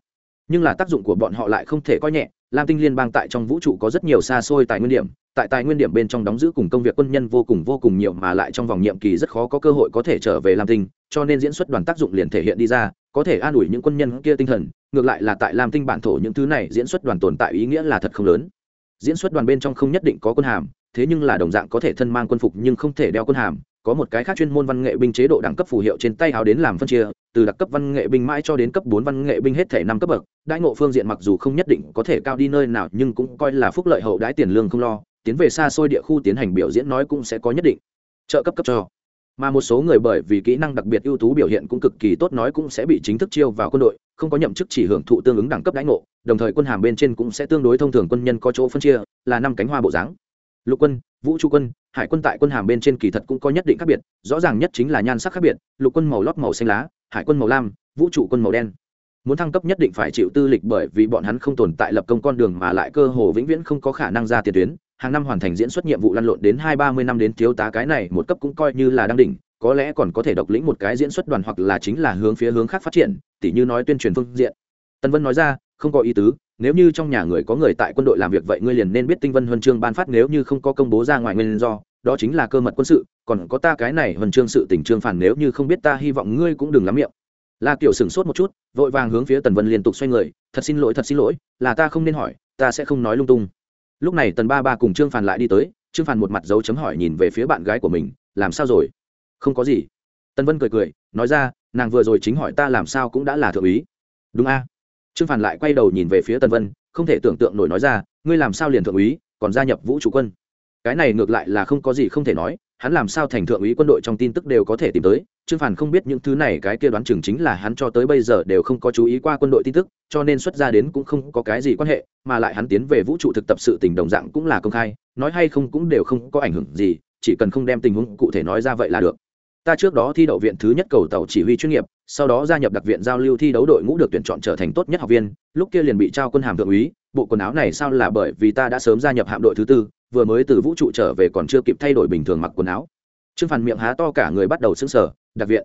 Nhưng là tác dụng của bọn họ lại không thể coi nhẹ, lam tinh liên bang tại trong vũ trụ có rất nhiều xa xôi tài nguyên điểm, tại tài nguyên điểm bên trong đóng giữ cùng công việc quân nhân vô cùng vô cùng nhiều mà lại trong vòng nhiệm kỳ rất khó có cơ hội có thể trở về lam tinh, cho nên diễn xuất đoàn tác dụng liền thể hiện đi ra, có thể an ủi những quân nhân kia tinh thần ngược lại là tại lam tinh bản thổ những thứ này diễn xuất đoàn tồn tại ý nghĩa là thật không lớn. Diễn xuất đoàn bên trong không nhất định có quân hàm, thế nhưng là đồng dạng có thể thân mang quân phục nhưng không thể đeo quân hàm, có một cái khác chuyên môn văn nghệ binh chế độ đẳng cấp phù hiệu trên tay áo đến làm phân chia, từ đặc cấp văn nghệ binh mãi cho đến cấp bốn văn nghệ binh hết thể năm cấp bậc đãi ngộ phương diện mặc dù không nhất định có thể cao đi nơi nào nhưng cũng coi là phúc lợi hậu đãi tiền lương không lo, tiến về xa xôi địa khu tiến hành biểu diễn nói cũng sẽ có nhất định. Trợ cấp cấp cho mà một số người bởi vì kỹ năng đặc biệt ưu tú biểu hiện cũng cực kỳ tốt nói cũng sẽ bị chính thức chiêu vào quân đội, không có nhậm chức chỉ hưởng thụ tương ứng đẳng cấp đãi ngộ, đồng thời quân hàm bên trên cũng sẽ tương đối thông thường quân nhân có chỗ phân chia, là năm cánh hoa bộ dáng. Lục quân, vũ trụ quân, hải quân tại quân hàm bên trên kỳ thật cũng có nhất định khác biệt, rõ ràng nhất chính là nhan sắc khác biệt, lục quân màu lót màu xanh lá, hải quân màu lam, vũ trụ quân màu đen. Muốn thăng cấp nhất định phải chịu tư lịch bởi vì bọn hắn không tồn tại lập công con đường mà lại cơ hồ vĩnh viễn không có khả năng ra tiền tuyến hàng năm hoàn thành diễn xuất nhiệm vụ lăn lộn đến hai ba mươi năm đến thiếu tá cái này một cấp cũng coi như là đang đỉnh, có lẽ còn có thể độc lĩnh một cái diễn xuất đoàn hoặc là chính là hướng phía hướng khác phát triển, tỉ như nói tuyên truyền phương diện. Tân vân nói ra, không có ý tứ, nếu như trong nhà người có người tại quân đội làm việc vậy ngươi liền nên biết tinh vân huân chương ban phát nếu như không có công bố ra ngoài nguyên do, đó chính là cơ mật quân sự, còn có ta cái này huân chương sự tình trương phản nếu như không biết ta hy vọng ngươi cũng đừng lắm miệng. La kiểu sửng sốt một chút, vội vàng hướng phía tần vân liên tục xoay người, thật xin lỗi, thật xin lỗi, là ta không nên hỏi, ta sẽ không nói lung tung lúc này tần ba ba cùng trương phàn lại đi tới, trương phàn một mặt dấu chấm hỏi nhìn về phía bạn gái của mình, làm sao rồi? Không có gì. Tần vân cười cười, nói ra, nàng vừa rồi chính hỏi ta làm sao cũng đã là thượng úy. Đúng a. Trương phàn lại quay đầu nhìn về phía tần vân, không thể tưởng tượng nổi nói ra, ngươi làm sao liền thượng úy, còn gia nhập vũ trụ quân? Cái này ngược lại là không có gì không thể nói hắn làm sao thành thượng úy quân đội trong tin tức đều có thể tìm tới, trương phản không biết những thứ này cái kia đoán chừng chính là hắn cho tới bây giờ đều không có chú ý qua quân đội tin tức, cho nên xuất ra đến cũng không có cái gì quan hệ, mà lại hắn tiến về vũ trụ thực tập sự tình đồng dạng cũng là công khai, nói hay không cũng đều không có ảnh hưởng gì, chỉ cần không đem tình huống cụ thể nói ra vậy là được ta trước đó thi đậu viện thứ nhất cầu tàu chỉ huy chuyên nghiệp, sau đó gia nhập đặc viện giao lưu thi đấu đội ngũ được tuyển chọn trở thành tốt nhất học viên, lúc kia liền bị trao quân hàm thượng úy, bộ quần áo này sao là bởi vì ta đã sớm gia nhập hạm đội thứ tư, vừa mới từ vũ trụ trở về còn chưa kịp thay đổi bình thường mặc quần áo. Trương phản miệng há to cả người bắt đầu xứng sở đặc viện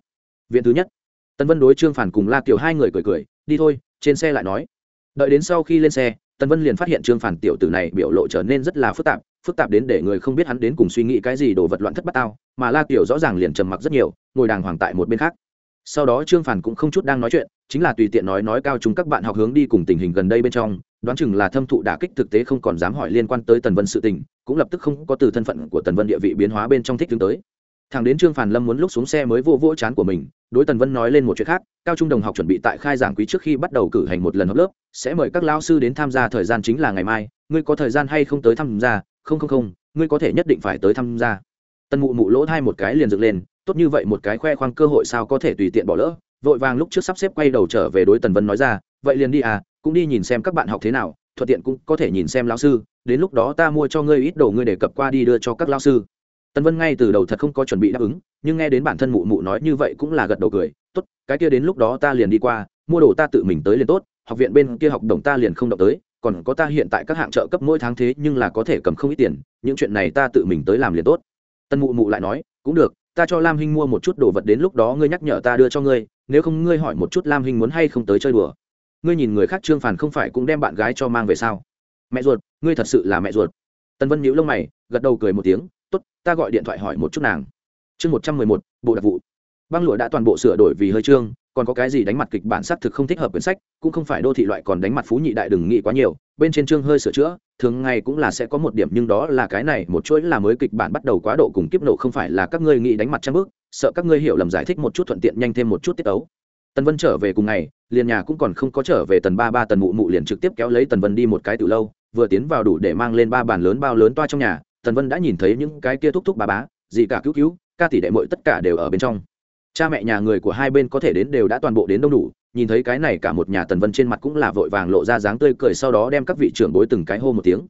viện thứ nhất. Tân vân đối trương phản cùng la kiều hai người cười cười, đi thôi, trên xe lại nói. Đợi đến sau khi lên xe tân vân liền phát hiện trương phản tiểu tử này biểu lộ trở nên rất là phức tạp phức tạp đến để người không biết hắn đến cùng suy nghĩ cái gì đồ vật loạn thất bát tao, mà la Tiểu rõ ràng liền trầm mặc rất nhiều, ngồi đàng hoàng tại một bên khác. Sau đó trương phản cũng không chút đang nói chuyện, chính là tùy tiện nói nói cao chúng các bạn học hướng đi cùng tình hình gần đây bên trong, đoán chừng là thâm thụ đả kích thực tế không còn dám hỏi liên quan tới tần vân sự tình, cũng lập tức không có từ thân phận của tần vân địa vị biến hóa bên trong thích hướng tới. Thằng đến trương Phản lâm muốn lúc xuống xe mới vô vỗ chán của mình, đối tần vân nói lên một chuyện khác, cao trung đồng học chuẩn bị tại khai giảng quý trước khi bắt đầu cử hành một lần học lớp, sẽ mời các lao sư đến tham gia thời gian chính là ngày mai, ngươi có thời gian hay không tới tham gia không không không, ngươi có thể nhất định phải tới tham gia. Tần mụ mụ lỗ thai một cái liền dựng lên, tốt như vậy một cái khoe khoang cơ hội sao có thể tùy tiện bỏ lỡ. Vội vàng lúc trước sắp xếp quay đầu trở về đối tần vân nói ra, vậy liền đi à cũng đi nhìn xem các bạn học thế nào, thuận tiện cũng có thể nhìn xem lao sư, đến lúc đó ta mua cho ngươi ít đồ ngươi để cập qua đi đưa cho các lao sư. Tần vân ngay từ đầu thật không có chuẩn bị đáp ứng, nhưng nghe đến bản thân mụ mụ nói như vậy cũng là gật đầu cười, tốt, cái kia đến lúc đó ta liền đi qua, mua đồ ta tự mình tới liền tốt, học viện bên kia học đồng ta liền không động tới còn có ta hiện tại các hạng trợ cấp mỗi tháng thế nhưng là có thể cầm không ít tiền, những chuyện này ta tự mình tới làm liền tốt. Tân mụ mụ lại nói, cũng được, ta cho lam hinh mua một chút đồ vật đến lúc đó ngươi nhắc nhở ta đưa cho ngươi, nếu không ngươi hỏi một chút lam hinh muốn hay không tới chơi đùa. Ngươi nhìn người khác trương phản không phải cũng đem bạn gái cho mang về sao? Mẹ ruột, ngươi thật sự là mẹ ruột. Tân vân nhíu lông mày, gật đầu cười một tiếng, tốt, ta gọi điện thoại hỏi một chút nàng. Chương một trăm mười một, bộ đặc vụ. Băng lụa đã toàn bộ sửa đổi vì hơi trương còn có cái gì đánh mặt kịch bản xác thực không thích hợp quyển sách, cũng không phải đô thị loại còn đánh mặt phú nhị đại đừng nghĩ quá nhiều, bên trên chương hơi sửa chữa, thường ngày cũng là sẽ có một điểm nhưng đó là cái này, một chuỗi là mới kịch bản bắt đầu quá độ cùng kiếp nổ không phải là các ngươi nghĩ đánh mặt trang bước, sợ các ngươi hiểu lầm giải thích một chút thuận tiện nhanh thêm một chút tiết ấu tần vân trở về cùng ngày, liền nhà cũng còn không có trở về, tần ba ba tần mụ mụ liền trực tiếp kéo lấy tần vân đi một cái từ lâu, vừa tiến vào đủ để mang lên ba bàn lớn bao lớn toa trong nhà, tần vân đã nhìn thấy những cái kia thúc thúc bà bá gì cả cứu cứu, ca tỷ đệ mội tất cả đều ở bên trong cha mẹ nhà người của hai bên có thể đến đều đã toàn bộ đến đông đủ, nhìn thấy cái này cả một nhà tần vân trên mặt cũng là vội vàng lộ ra dáng tươi cười sau đó đem các vị trưởng bối từng cái hô một tiếng.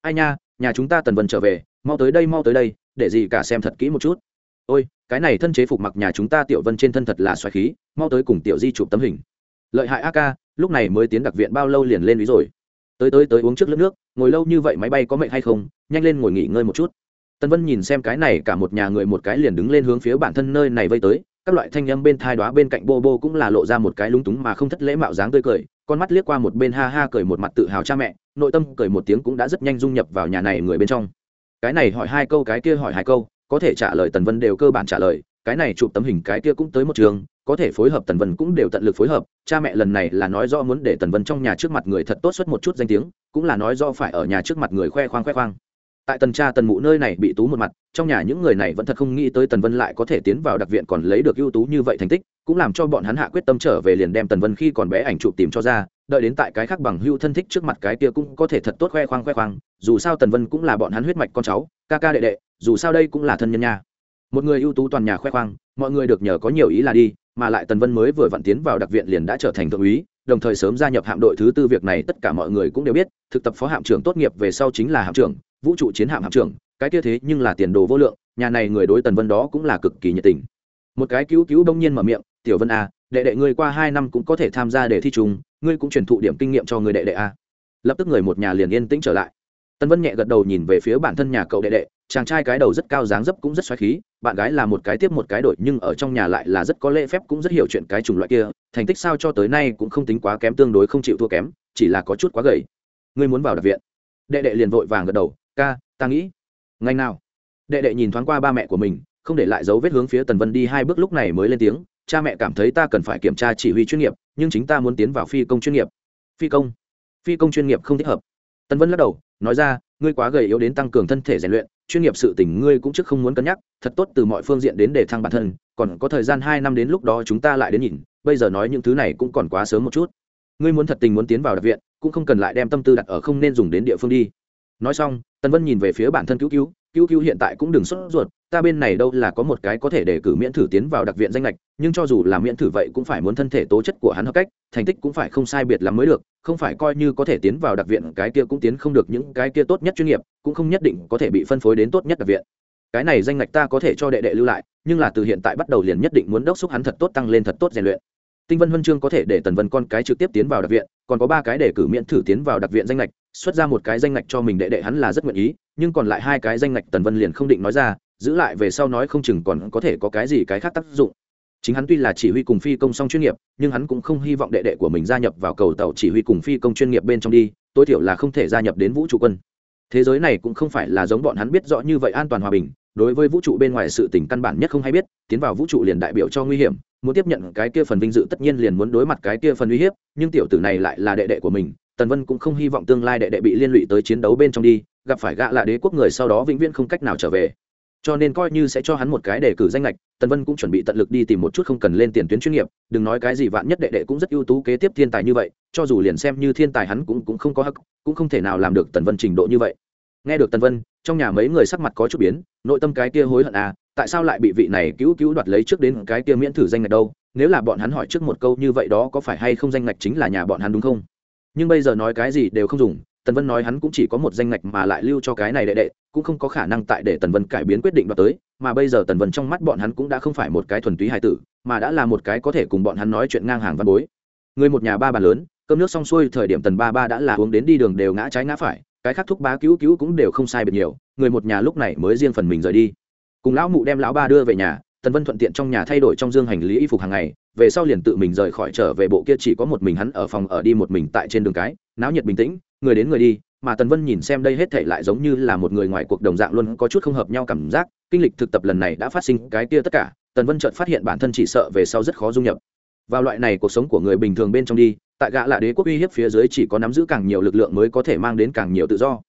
Ai nha, nhà chúng ta tần vân trở về, mau tới đây, mau tới đây, để gì cả xem thật kỹ một chút. Ôi, cái này thân chế phục mặc nhà chúng ta tiểu vân trên thân thật là xoài khí, mau tới cùng tiểu di chụp tấm hình. Lợi hại a ca, lúc này mới tiến đặc viện bao lâu liền lên ví rồi? Tới tới tới uống trước lớp nước, ngồi lâu như vậy máy bay có mệnh hay không? Nhanh lên ngồi nghỉ ngơi một chút. Tân vân nhìn xem cái này cả một nhà người một cái liền đứng lên hướng phía bản thân nơi này vây tới các loại thanh âm bên thai đoá bên cạnh bô bô cũng là lộ ra một cái lúng túng mà không thất lễ mạo dáng tươi cười, con mắt liếc qua một bên ha ha cười một mặt tự hào cha mẹ, nội tâm cười một tiếng cũng đã rất nhanh dung nhập vào nhà này người bên trong. Cái này hỏi hai câu, cái kia hỏi hai câu, có thể trả lời tần vân đều cơ bản trả lời, cái này chụp tấm hình cái kia cũng tới một trường, có thể phối hợp tần vân cũng đều tận lực phối hợp, cha mẹ lần này là nói rõ muốn để tần vân trong nhà trước mặt người thật tốt xuất một chút danh tiếng, cũng là nói rõ phải ở nhà trước mặt người khoe khoang khoe khoang tại tần cha tần mụ nơi này bị tú một mặt, trong nhà những người này vẫn thật không nghĩ tới tần vân lại có thể tiến vào đặc viện còn lấy được ưu tú như vậy thành tích, cũng làm cho bọn hắn hạ quyết tâm trở về liền đem tần vân khi còn bé ảnh chụp tìm cho ra, đợi đến tại cái khác bằng hưu thân thích trước mặt cái kia cũng có thể thật tốt khoe khoang khoe khoang, dù sao tần vân cũng là bọn hắn huyết mạch con cháu, ca ca đệ đệ, dù sao đây cũng là thân nhân nha. Một người ưu tú toàn nhà khoe khoang, mọi người được nhờ có nhiều ý là đi, mà lại tần vân mới vừa vặn tiến vào đặc viện liền đã trở thành thượng úy, đồng thời sớm gia nhập hạm đội thứ tư, việc này tất cả mọi người cũng đều biết, thực tập phó hạm trưởng tốt nghiệp về sau chính là hạm trưởng vũ trụ chiến hạm hạm trưởng, cái kia thế nhưng là tiền đồ vô lượng, nhà này người đối tần vân đó cũng là cực kỳ nhiệt tình. Một cái cứu cứu đông nhiên mở miệng, tiểu vân a đệ đệ ngươi qua hai năm cũng có thể tham gia để thi trùng ngươi cũng truyền thụ điểm kinh nghiệm cho người đệ đệ a lập tức người một nhà liền yên tĩnh trở lại. Tần vân nhẹ gật đầu nhìn về phía bản thân nhà cậu đệ đệ, chàng trai cái đầu rất cao dáng dấp cũng rất xoáy khí, bạn gái là một cái tiếp một cái đội nhưng ở trong nhà lại là rất có lễ phép cũng rất hiểu chuyện cái chủng loại kia, thành tích sao cho tới nay cũng không tính quá kém, tương đối không chịu thua kém, chỉ là có chút quá gầy. Ngươi muốn vào đặc viện? Đệ đệ liền vội vàng gật đầu ca, ta nghĩ. Ngành nào? Đệ đệ nhìn thoáng qua ba mẹ của mình, không để lại dấu vết hướng phía tần vân đi hai bước lúc này mới lên tiếng, cha mẹ cảm thấy ta cần phải kiểm tra chỉ huy chuyên nghiệp, nhưng chính ta muốn tiến vào phi công chuyên nghiệp. Phi công? Phi công chuyên nghiệp không thích hợp. Tần vân lắc đầu, nói ra, ngươi quá gầy yếu đến tăng cường thân thể rèn luyện, chuyên nghiệp sự tình ngươi cũng trước không muốn cân nhắc, thật tốt từ mọi phương diện đến để thăng bản thân, còn có thời gian hai năm đến lúc đó chúng ta lại đến nhìn, bây giờ nói những thứ này cũng còn quá sớm một chút. Ngươi muốn thật tình muốn tiến vào đặc viện, cũng không cần lại đem tâm tư đặt ở không nên dùng đến địa phương đi. Nói xong tần vân nhìn về phía bản thân cứu cứu cứu cứu hiện tại cũng đừng sốt ruột, ta bên này đâu là có một cái có thể để cử miễn thử tiến vào đặc viện danh lệch nhưng cho dù là miễn thử vậy cũng phải muốn thân thể tố chất của hắn hợp cách, thành tích cũng phải không sai biệt lắm mới được, không phải coi như có thể tiến vào đặc viện, cái kia cũng tiến không được những cái kia tốt nhất chuyên nghiệp, cũng không nhất định có thể bị phân phối đến tốt nhất đặc viện. Cái này danh lệch ta có thể cho đệ đệ lưu lại, nhưng là từ hiện tại bắt đầu liền nhất định muốn đốc xúc hắn thật tốt tăng lên thật tốt rèn luyện tinh vân huân chương có thể để tần vân con cái trực tiếp tiến vào đặc viện, còn có ba cái để cử miễn thử tiến vào đặc viện danh lệch xuất ra một cái danh lệch cho mình đệ đệ hắn là rất nguyện ý, nhưng còn lại hai cái danh lệch tần vân liền không định nói ra, giữ lại về sau nói không chừng còn có thể có cái gì cái khác tác dụng. Chính hắn tuy là chỉ huy cùng phi công song chuyên nghiệp, nhưng hắn cũng không hy vọng đệ đệ của mình gia nhập vào cầu tàu chỉ huy cùng phi công chuyên nghiệp bên trong đi, tối thiểu là không thể gia nhập đến vũ trụ quân. Thế giới này cũng không phải là giống bọn hắn biết rõ như vậy an toàn hòa bình, đối với vũ trụ bên ngoài sự tình căn bản nhất không hay biết, tiến vào vũ trụ liền đại biểu cho nguy hiểm muốn tiếp nhận cái kia phần vinh dự tất nhiên liền muốn đối mặt cái kia phần uy hiếp, nhưng tiểu tử này lại là đệ đệ của mình, tần vân cũng không hy vọng tương lai đệ đệ bị liên lụy tới chiến đấu bên trong đi, gặp phải gạ là đế quốc người sau đó vĩnh viễn không cách nào trở về. Cho nên coi như sẽ cho hắn một cái đề cử danh lệch tần vân cũng chuẩn bị tận lực đi tìm một chút không cần lên tiền tuyến chuyên nghiệp, đừng nói cái gì vạn nhất đệ đệ cũng rất ưu tú kế tiếp thiên tài như vậy, cho dù liền xem như thiên tài hắn cũng cũng không có hắc, cũng không thể nào làm được tần vân trình độ như vậy. Nghe được tần vân, trong nhà mấy người sắc mặt có chút biến, nội tâm cái kia hối hận à tại sao lại bị vị này cứu cứu đoạt lấy trước đến cái kia miễn thử danh ngạch đâu? Nếu là bọn hắn hỏi trước một câu như vậy đó có phải hay không danh ngạch chính là nhà bọn hắn đúng không? Nhưng bây giờ nói cái gì đều không dùng, tần vân nói hắn cũng chỉ có một danh ngạch mà lại lưu cho cái này đệ đệ, cũng không có khả năng tại để tần vân cải biến quyết định đoạt tới, mà bây giờ tần vân trong mắt bọn hắn cũng đã không phải một cái thuần túy hài tử, mà đã là một cái có thể cùng bọn hắn nói chuyện ngang hàng văn bối. Người một nhà ba bà lớn, cơm nước xong xuôi thời điểm tần ba ba đã là uống đến đi đường đều ngã trái ngã phải, cái khác thúc bá cứu cứu cũng đều không sai biệt nhiều, người một nhà lúc này mới riêng phần mình rời đi cùng lão mụ đem lão ba đưa về nhà, tần vân thuận tiện trong nhà thay đổi trong dương hành lý y phục hàng ngày, về sau liền tự mình rời khỏi trở về bộ kia chỉ có một mình hắn ở phòng ở đi một mình tại trên đường cái, náo nhiệt bình tĩnh, người đến người đi, mà tần vân nhìn xem đây hết thể lại giống như là một người ngoài cuộc đồng dạng luôn có chút không hợp nhau cảm giác, kinh lịch thực tập lần này đã phát sinh cái kia tất cả, tần vân chợt phát hiện bản thân chỉ sợ về sau rất khó dung nhập. Vào loại này cuộc sống của người bình thường bên trong đi, tại gã là đế quốc uy hiếp phía dưới chỉ có nắm giữ càng nhiều lực lượng mới có thể mang đến càng nhiều tự do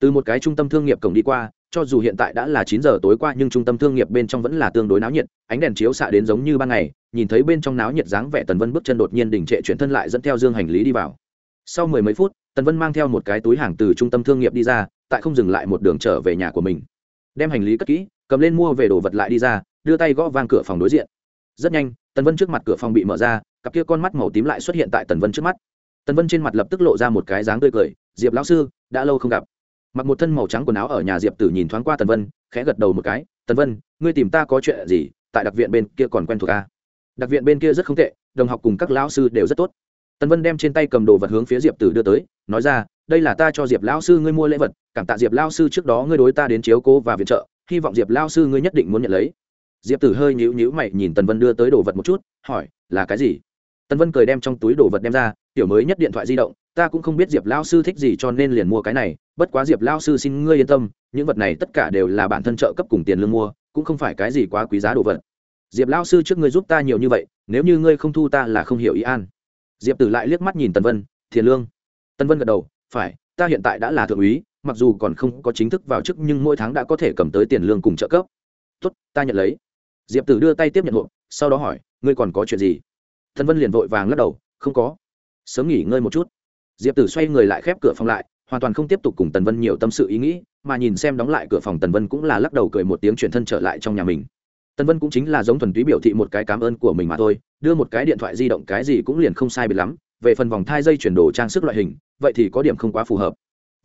từ một cái trung tâm thương nghiệp cổng đi qua, cho dù hiện tại đã là chín giờ tối qua, nhưng trung tâm thương nghiệp bên trong vẫn là tương đối náo nhiệt, ánh đèn chiếu xạ đến giống như ban ngày, nhìn thấy bên trong náo nhiệt dáng vẻ tần vân bước chân đột nhiên đình trệ chuyển thân lại dẫn theo dương hành lý đi vào. Sau mười mấy phút, tần vân mang theo một cái túi hàng từ trung tâm thương nghiệp đi ra, tại không dừng lại một đường trở về nhà của mình. Đem hành lý cất kỹ, cầm lên mua về đồ vật lại đi ra, đưa tay gõ vang cửa phòng đối diện. Rất nhanh, tần vân trước mặt cửa phòng bị mở ra, cặp kia con mắt màu tím lại xuất hiện tại tần vân trước mắt. Tần vân trên mặt lập tức lộ ra một cái dáng tươi cười, diệp lão sư, đã lâu không gặp mặc một thân màu trắng quần áo ở nhà diệp tử nhìn thoáng qua tần vân, khẽ gật đầu một cái, tần vân, ngươi tìm ta có chuyện gì? Tại đặc viện bên kia còn quen thuộc ta đặc viện bên kia rất không tệ, đồng học cùng các lão sư đều rất tốt. Tần vân đem trên tay cầm đồ vật hướng phía diệp tử đưa tới, nói ra, đây là ta cho diệp lão sư ngươi mua lễ vật, cảm tạ diệp lão sư trước đó ngươi đối ta đến chiếu cố và viện trợ, hy vọng diệp lão sư ngươi nhất định muốn nhận lấy. Diệp tử hơi nhíu nhíu mày nhìn tần vân đưa tới đồ vật một chút, hỏi, là cái gì? Tần vân cười đem trong túi đồ vật đem ra tiểu mới nhất điện thoại di động, ta cũng không biết diệp lao sư thích gì cho nên liền mua cái này, bất quá diệp lao sư xin ngươi yên tâm, những vật này tất cả đều là bản thân trợ cấp cùng tiền lương mua, cũng không phải cái gì quá quý giá đồ vật. Diệp lao sư trước ngươi giúp ta nhiều như vậy, nếu như ngươi không thu ta là không hiểu ý an. Diệp tử lại liếc mắt nhìn tần vân tiền lương. Tần vân gật đầu, phải, ta hiện tại đã là thượng úy, mặc dù còn không có chính thức vào chức nhưng mỗi tháng đã có thể cầm tới tiền lương cùng trợ cấp. Tốt, ta nhận lấy. Diệp tử đưa tay tiếp nhận hộp, sau đó hỏi, ngươi còn có chuyện gì? Thần vân liền vội vàng lắc đầu, không có sớm nghỉ ngơi một chút. Diệp tử xoay người lại khép cửa phòng lại, hoàn toàn không tiếp tục cùng tần vân nhiều tâm sự ý nghĩ, mà nhìn xem đóng lại cửa phòng tần vân cũng là lắc đầu cười một tiếng chuyển thân trở lại trong nhà mình. Tần vân cũng chính là giống thuần túy biểu thị một cái cảm ơn của mình mà thôi, đưa một cái điện thoại di động cái gì cũng liền không sai biệt lắm, về phần vòng thai dây chuyển đồ trang sức loại hình, vậy thì có điểm không quá phù hợp.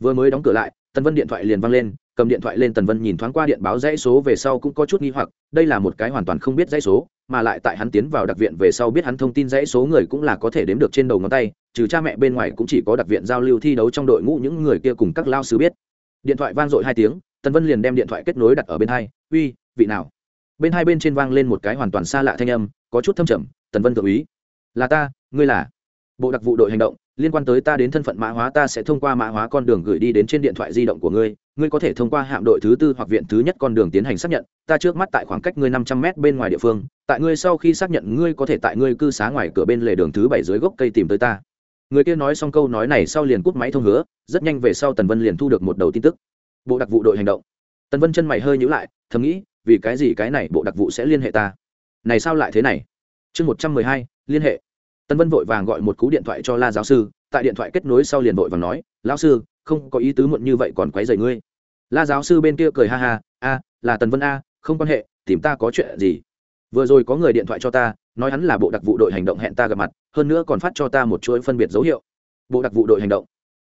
Vừa mới đóng cửa lại, tần vân điện thoại liền văng lên cầm điện thoại lên tần vân nhìn thoáng qua điện báo dãy số về sau cũng có chút nghi hoặc, đây là một cái hoàn toàn không biết dãy số, mà lại tại hắn tiến vào đặc viện về sau biết hắn thông tin dãy số người cũng là có thể đếm được trên đầu ngón tay, trừ cha mẹ bên ngoài cũng chỉ có đặc viện giao lưu thi đấu trong đội ngũ những người kia cùng các lao sư biết. Điện thoại vang dội hai tiếng, tần vân liền đem điện thoại kết nối đặt ở bên hai, uy, vị nào? Bên hai bên trên vang lên một cái hoàn toàn xa lạ thanh âm, có chút thâm trầm, tần vân tự ý là ta, ngươi là? Bộ đặc vụ đội hành động, liên quan tới ta đến thân phận mã hóa ta sẽ thông qua mã hóa con đường gửi đi đến trên điện thoại di động của ngươi ngươi có thể thông qua hạm đội thứ tư hoặc viện thứ nhất con đường tiến hành xác nhận, ta trước mắt tại khoảng cách ngươi năm trăm m bên ngoài địa phương, tại ngươi sau khi xác nhận ngươi có thể tại ngươi cư xá ngoài cửa bên lề đường thứ bảy dưới gốc cây tìm tới ta. Người kia nói xong câu nói này sau liền cút máy thông hứa, rất nhanh về sau tần vân liền thu được một đầu tin tức. Bộ đặc vụ đội hành động. Tần vân chân mày hơi nhữ lại, thầm nghĩ, vì cái gì cái này bộ đặc vụ sẽ liên hệ ta? Này sao lại thế này? Chương một trăm mười hai, liên hệ. Tần vân vội vàng gọi một cú điện thoại cho la giáo sư, tại điện thoại kết nối sau liền vội vàng nói, lão sư không có ý tứ muộn như vậy còn quấy rầy ngươi. La giáo sư bên kia cười ha ha, a, là tần vân a, không quan hệ, tìm ta có chuyện gì? Vừa rồi có người điện thoại cho ta, nói hắn là bộ đặc vụ đội hành động hẹn ta gặp mặt, hơn nữa còn phát cho ta một chuỗi phân biệt dấu hiệu. Bộ đặc vụ đội hành động?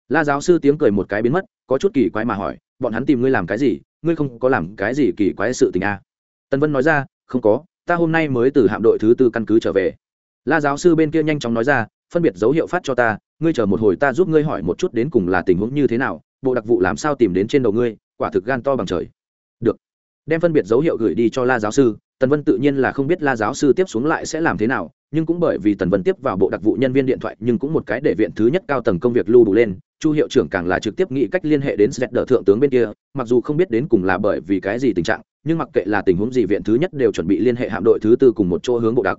La giáo sư tiếng cười một cái biến mất, có chút kỳ quái mà hỏi, bọn hắn tìm ngươi làm cái gì? Ngươi không có làm cái gì kỳ quái sự tình a? Tần vân nói ra, không có, ta hôm nay mới từ hạm đội thứ tư căn cứ trở về. La giáo sư bên kia nhanh chóng nói ra phân biệt dấu hiệu phát cho ta, ngươi chờ một hồi ta giúp ngươi hỏi một chút đến cùng là tình huống như thế nào, bộ đặc vụ làm sao tìm đến trên đầu ngươi, quả thực gan to bằng trời. Được. Đem phân biệt dấu hiệu gửi đi cho la giáo sư, tần vân tự nhiên là không biết la giáo sư tiếp xuống lại sẽ làm thế nào, nhưng cũng bởi vì tần vân tiếp vào bộ đặc vụ nhân viên điện thoại, nhưng cũng một cái để viện thứ nhất cao tầng công việc lưu đủ lên, chu hiệu trưởng càng là trực tiếp nghĩ cách liên hệ đến sẹt đỡ thượng tướng bên kia, mặc dù không biết đến cùng là bởi vì cái gì tình trạng, nhưng mặc kệ là tình huống gì viện thứ nhất đều chuẩn bị liên hệ hạm đội thứ tư cùng một chỗ hướng bộ đặc.